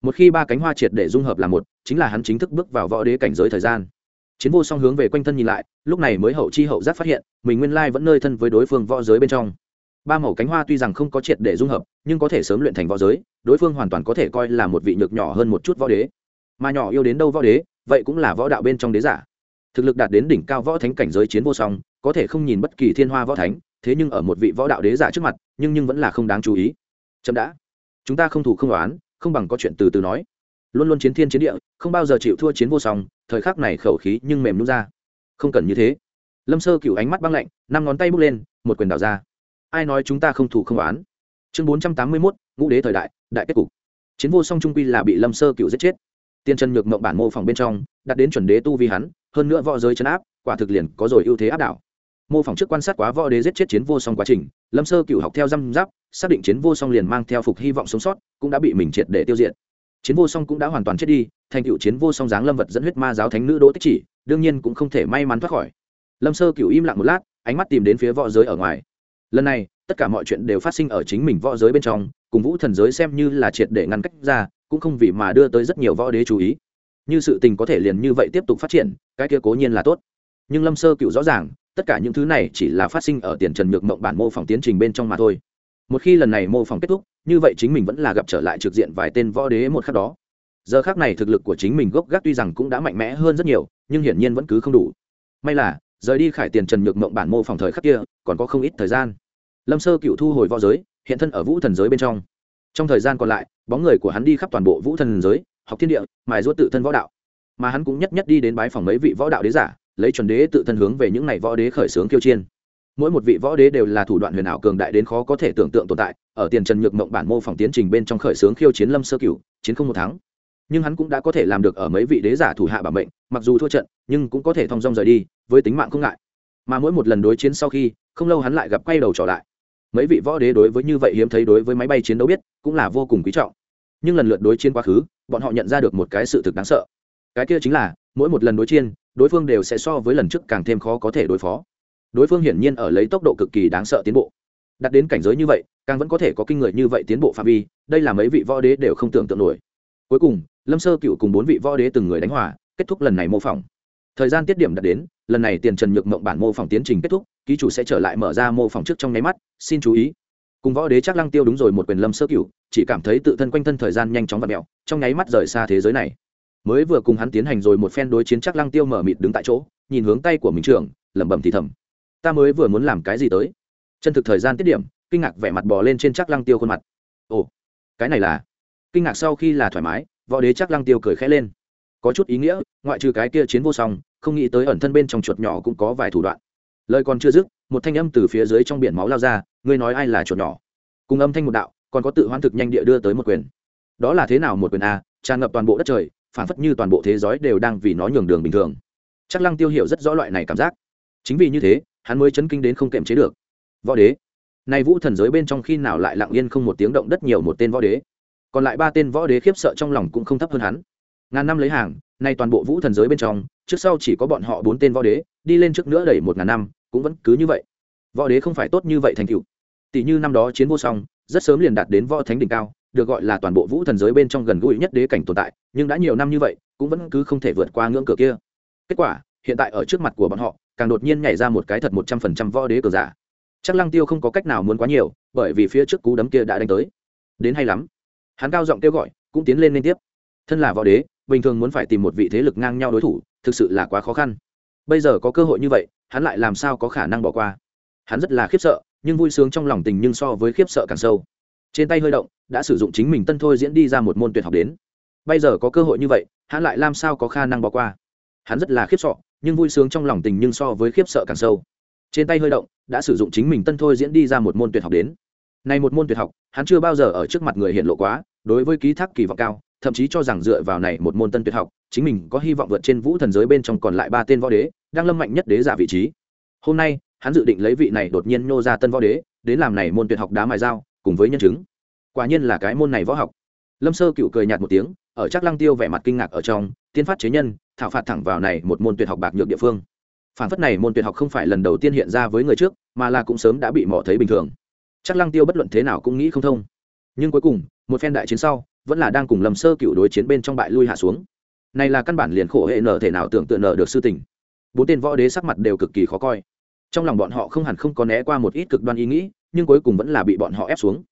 Một khi ba cánh hoa triệt để dung hợp là một, chính là hắn chính thức bước vào võ đế cảnh giới thời gian. Chiến vô song hướng về quanh thân nhìn lại, lúc này mới hậu chi hậu giác phát hiện, mình nguyên lai vẫn nơi thân với đối phương võ giới bên trong. Ba màu cánh hoa tuy rằng không có triệt để dung hợp, nhưng có thể sớm luyện thành võ giới, đối phương hoàn toàn có thể coi là một vị nhược nhỏ hơn một chút võ đế. Mà nhỏ yêu đến đâu võ đế, vậy cũng là võ đạo bên trong đế giả. Thực lực đạt đến đỉnh cao võ thánh cảnh giới chiến vô song, có thể không nhìn bất kỳ thiên hoa võ thánh thế nhưng ở một vị võ đạo đế giả trước mặt, nhưng nhưng vẫn là không đáng chú ý. Chậm đã. Chúng ta không thủ không đoán không bằng có chuyện từ từ nói. Luôn luôn chiến thiên chiến địa, không bao giờ chịu thua chiến vô song, thời khắc này khẩu khí nhưng mềm nhún ra. Không cần như thế. Lâm sơ cựu ánh mắt băng lạnh, năm ngón tay bước lên, một quyền đảo ra. Ai nói chúng ta không thủ không đoán chương bốn trăm tám mươi mốt, ngũ đế thời đại đại kết cục. Chiến vô song trung quy là bị lâm sơ cựu giết chết. Tiên chân nhược mộng bản mô phỏng bên trong, đặt đến chuẩn đế tu vi hắn, hơn nữa võ giới chấn áp, quả thực liền có rồi ưu thế áp đảo mô phỏng trước quan sát quá võ đế giết chết chiến vô song quá trình, lâm sơ cựu học theo răm giáp xác định chiến vô song liền mang theo phục hy vọng sống sót, cũng đã bị mình triệt để tiêu diệt. Chiến vô song cũng đã hoàn toàn chết đi, thành cựu chiến vô song dáng lâm vật dẫn huyết ma giáo thánh nữ đỗ tích chỉ, đương nhiên cũng không thể may mắn thoát khỏi. Lâm sơ cựu im lặng một lát, ánh mắt tìm đến phía võ giới ở ngoài. Lần này, tất cả mọi chuyện đều phát sinh ở chính mình võ giới bên trong, cùng vũ thần giới xem như là triệt để ngăn cách ra, cũng không vì mà đưa tới rất nhiều võ đế chú ý. Như sự tình có thể liền như vậy tiếp tục phát triển, cái kia cố nhiên là tốt. Nhưng lâm sơ cựu rõ ràng tất cả những thứ này chỉ là phát sinh ở tiền trần nhược mộng bản mô phỏng tiến trình bên trong mà thôi. Một khi lần này mô phỏng kết thúc, như vậy chính mình vẫn là gặp trở lại trực diện vài tên võ đế một khắc đó. Giờ khác này thực lực của chính mình gốc gác tuy rằng cũng đã mạnh mẽ hơn rất nhiều, nhưng hiển nhiên vẫn cứ không đủ. May là, rời đi khải tiền trần nhược mộng bản mô phỏng thời khắc kia, còn có không ít thời gian. Lâm sơ cựu thu hồi võ giới, hiện thân ở vũ thần giới bên trong. Trong thời gian còn lại, bóng người của hắn đi khắp toàn bộ vũ thần giới, học thiên địa, mài ruốt tự thân võ đạo. Mà hắn cũng nhất nhất đi đến bái phòng mấy vị võ đạo đế giả lấy chuẩn đế tự thân hướng về những này võ đế khởi xướng kiêu chiên. Mỗi một vị võ đế đều là thủ đoạn huyền ảo cường đại đến khó có thể tưởng tượng tồn tại, ở tiền trần nhược mộng bản mô phỏng tiến trình bên trong khởi xướng khiêu chiến lâm sơ cửu, chiến không một tháng nhưng hắn cũng đã có thể làm được ở mấy vị đế giả thủ hạ bảo mệnh, mặc dù thua trận, nhưng cũng có thể thong dong rời đi, với tính mạng không ngại. Mà mỗi một lần đối chiến sau khi, không lâu hắn lại gặp quay đầu trở lại. Mấy vị võ đế đối với như vậy hiếm thấy đối với máy bay chiến đấu biết, cũng là vô cùng quý trọng. Nhưng lần lượt đối chiến quá khứ, bọn họ nhận ra được một cái sự thực đáng sợ. Cái kia chính là, mỗi một lần đối chiến đối phương đều sẽ so với lần trước càng thêm khó có thể đối phó. Đối phương hiển nhiên ở lấy tốc độ cực kỳ đáng sợ tiến bộ. Đặt đến cảnh giới như vậy, càng vẫn có thể có kinh người như vậy tiến bộ phạm vi, đây là mấy vị võ đế đều không tưởng tượng nổi. Cuối cùng, lâm sơ cựu cùng bốn vị võ đế từng người đánh hòa, kết thúc lần này mô phỏng. Thời gian tiết điểm đặt đến, lần này tiền trần nhược mộng bản mô phỏng tiến trình kết thúc, ký chủ sẽ trở lại mở ra mô phỏng trước trong nháy mắt, xin chú ý. Cùng võ đế chắc lăng tiêu đúng rồi một quyền lâm sơ cựu, chỉ cảm thấy tự thân quanh thân thời gian nhanh chóng và mẹo, trong nháy mắt rời xa thế giới này mới vừa cùng hắn tiến hành rồi một phen đối chiến chắc lăng tiêu mở mịt đứng tại chỗ, nhìn hướng tay của mình trưởng, lẩm bẩm thì thầm, ta mới vừa muốn làm cái gì tới? Chân thực thời gian tiết điểm, kinh ngạc vẻ mặt bò lên trên chắc lăng tiêu khuôn mặt. Ồ, cái này là? Kinh ngạc sau khi là thoải mái, võ đế chắc lăng tiêu cười khẽ lên. Có chút ý nghĩa, ngoại trừ cái kia chiến vô song, không nghĩ tới ẩn thân bên trong chuột nhỏ cũng có vài thủ đoạn. Lời còn chưa dứt, một thanh âm từ phía dưới trong biển máu lao ra, ngươi nói ai là chuột nhỏ? Cùng âm thanh một đạo, còn có tự hoan thực nhanh địa đưa tới một quyền. Đó là thế nào một quyền a tràn ngập toàn bộ đất trời phản phất như toàn bộ thế giới đều đang vì nó nhường đường bình thường. Chắc lăng tiêu hiểu rất rõ loại này cảm giác. Chính vì như thế, hắn mới chấn kinh đến không kềm chế được. Võ đế. Nay vũ thần giới bên trong khi nào lại lặng yên không một tiếng động đất nhiều một tên võ đế? Còn lại ba tên võ đế khiếp sợ trong lòng cũng không thấp hơn hắn. Ngàn năm lấy hàng, nay toàn bộ vũ thần giới bên trong, trước sau chỉ có bọn họ bốn tên võ đế, đi lên trước nữa đẩy một ngàn năm, cũng vẫn cứ như vậy. Võ đế không phải tốt như vậy thành cựu tỷ như năm đó chiến vô song, rất sớm liền đạt đến võ thánh đỉnh cao được gọi là toàn bộ vũ thần giới bên trong gần gũi nhất đế cảnh tồn tại, nhưng đã nhiều năm như vậy, cũng vẫn cứ không thể vượt qua ngưỡng cửa kia. Kết quả, hiện tại ở trước mặt của bọn họ, càng đột nhiên nhảy ra một cái thật một trăm phần trăm võ đế cờ giả. Chắc lăng tiêu không có cách nào muốn quá nhiều, bởi vì phía trước cú đấm kia đã đánh tới. Đến hay lắm. Hắn cao giọng kêu gọi, cũng tiến lên liên tiếp. Thân là võ đế, bình thường muốn phải tìm một vị thế lực ngang nhau đối thủ, thực sự là quá khó khăn. Bây giờ có cơ hội như vậy, hắn lại làm sao có khả năng bỏ qua? Hắn rất là khiếp sợ, nhưng vui sướng trong lòng tình nhưng so với khiếp sợ càng sâu trên tay hơi động, đã sử dụng chính mình tân thôi diễn đi ra một môn tuyệt học đến. Bây giờ có cơ hội như vậy, hắn lại làm sao có khả năng bỏ qua? Hắn rất là khiếp sợ, nhưng vui sướng trong lòng tình nhưng so với khiếp sợ càng sâu. Trên tay hơi động, đã sử dụng chính mình tân thôi diễn đi ra một môn tuyệt học đến. Này một môn tuyệt học, hắn chưa bao giờ ở trước mặt người hiện lộ quá, đối với ký thác kỳ vọng cao, thậm chí cho rằng dựa vào này một môn tân tuyệt học, chính mình có hy vọng vượt trên vũ thần giới bên trong còn lại ba tên võ đế, đang lâm mạnh nhất đế giả vị trí. Hôm nay, hắn dự định lấy vị này đột nhiên nô ra tân võ đế, đến làm này môn tuyệt học đá mài dao cùng với nhân chứng. Quả nhiên là cái môn này võ học. Lâm sơ cựu cười nhạt một tiếng, ở chắc lăng tiêu vẻ mặt kinh ngạc ở trong, tiên phát chế nhân, thảo phạt thẳng vào này một môn tuyệt học bạc nhược địa phương. Phản phất này môn tuyệt học không phải lần đầu tiên hiện ra với người trước, mà là cũng sớm đã bị mỏ thấy bình thường. Chắc lăng tiêu bất luận thế nào cũng nghĩ không thông. Nhưng cuối cùng, một phen đại chiến sau, vẫn là đang cùng Lâm sơ cựu đối chiến bên trong bại lui hạ xuống. Này là căn bản liền khổ hệ nở thể nào tưởng tượng nở được sư tình. Bốn tên võ đế sắc mặt đều cực kỳ khó coi. Trong lòng bọn họ không hẳn không có né qua một ít cực đoan ý nghĩ nhưng cuối cùng vẫn là bị bọn họ ép xuống.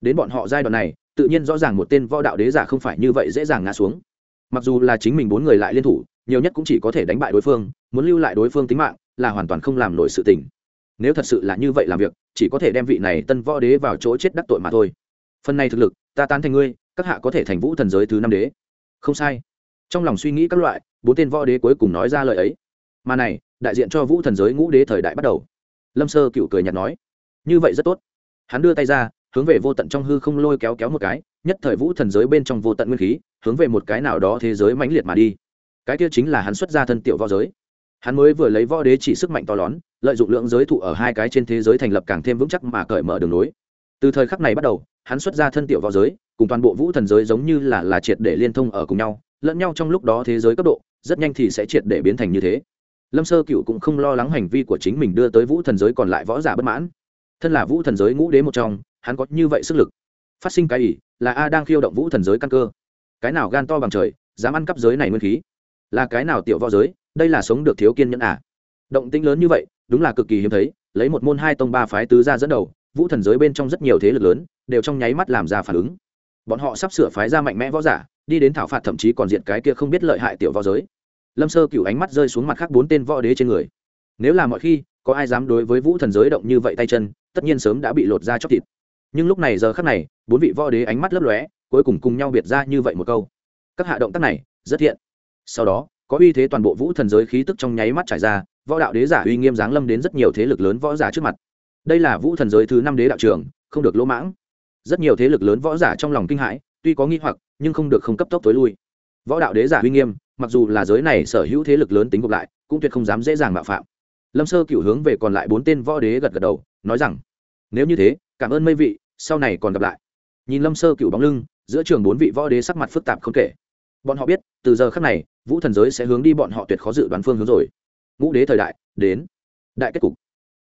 Đến bọn họ giai đoạn này, tự nhiên rõ ràng một tên võ đạo đế giả không phải như vậy dễ dàng ngã xuống. Mặc dù là chính mình bốn người lại liên thủ, nhiều nhất cũng chỉ có thể đánh bại đối phương, muốn lưu lại đối phương tính mạng, là hoàn toàn không làm nổi sự tình. Nếu thật sự là như vậy làm việc, chỉ có thể đem vị này tân võ đế vào chỗ chết đắc tội mà thôi. Phần này thực lực, ta tán thành ngươi, các hạ có thể thành vũ thần giới thứ năm đế. Không sai. Trong lòng suy nghĩ các loại, bốn tên võ đế cuối cùng nói ra lời ấy. Mà này, đại diện cho vũ thần giới ngũ đế thời đại bắt đầu. Lâm sơ cựu cười nhạt nói như vậy rất tốt. Hắn đưa tay ra, hướng về vô tận trong hư không lôi kéo kéo một cái, nhất thời vũ thần giới bên trong vô tận nguyên khí, hướng về một cái nào đó thế giới mãnh liệt mà đi. Cái kia chính là hắn xuất ra thân tiểu võ giới. Hắn mới vừa lấy võ đế chỉ sức mạnh to lớn, lợi dụng lượng giới thụ ở hai cái trên thế giới thành lập càng thêm vững chắc mà cởi mở đường lối. Từ thời khắc này bắt đầu, hắn xuất ra thân tiểu võ giới, cùng toàn bộ vũ thần giới giống như là là triệt để liên thông ở cùng nhau, lẫn nhau trong lúc đó thế giới cấp độ, rất nhanh thì sẽ triệt để biến thành như thế. Lâm sơ cựu cũng không lo lắng hành vi của chính mình đưa tới vũ thần giới còn lại võ giả bất mãn thân là vũ thần giới ngũ đế một trong, hắn có như vậy sức lực. Phát sinh cái ỷ là a đang khiêu động vũ thần giới căn cơ. Cái nào gan to bằng trời, dám ăn cắp giới này nguyên khí? Là cái nào tiểu võ giới, đây là sống được thiếu kiên nhẫn à? Động tĩnh lớn như vậy, đúng là cực kỳ hiếm thấy, lấy một môn hai tông ba phái tứ ra dẫn đầu, vũ thần giới bên trong rất nhiều thế lực lớn, đều trong nháy mắt làm ra phản ứng. Bọn họ sắp sửa phái ra mạnh mẽ võ giả, đi đến thảo phạt thậm chí còn diện cái kia không biết lợi hại tiểu võ giới. Lâm sơ cựu ánh mắt rơi xuống mặt khác bốn tên võ đế trên người. Nếu là mọi khi có ai dám đối với vũ thần giới động như vậy tay chân, tất nhiên sớm đã bị lột ra chóc thịt. Nhưng lúc này giờ khác này, bốn vị võ đế ánh mắt lấp lóe, cuối cùng cùng nhau biệt ra như vậy một câu. Các hạ động tác này, rất thiện. Sau đó, có uy thế toàn bộ vũ thần giới khí tức trong nháy mắt trải ra, võ đạo đế giả uy nghiêm giáng lâm đến rất nhiều thế lực lớn võ giả trước mặt. Đây là vũ thần giới thứ năm đế đạo trường, không được lỗ mãng. Rất nhiều thế lực lớn võ giả trong lòng kinh hãi, tuy có nghi hoặc, nhưng không được không cấp tốc tối lui. Võ đạo đế giả uy nghiêm, mặc dù là giới này sở hữu thế lực lớn tính gộp lại, cũng tuyệt không dám dễ dàng mạo phạm lâm sơ cựu hướng về còn lại bốn tên võ đế gật gật đầu, nói rằng, nếu như thế, cảm ơn mấy vị, sau này còn gặp lại. Nhìn lâm sơ cựu bóng lưng, giữa trường bốn vị võ đế sắc mặt phức tạp không kể. Bọn họ biết, từ giờ khác này, vũ thần giới sẽ hướng đi bọn họ tuyệt khó dự đoán phương hướng rồi. Ngũ đế thời đại, đến. Đại kết cục.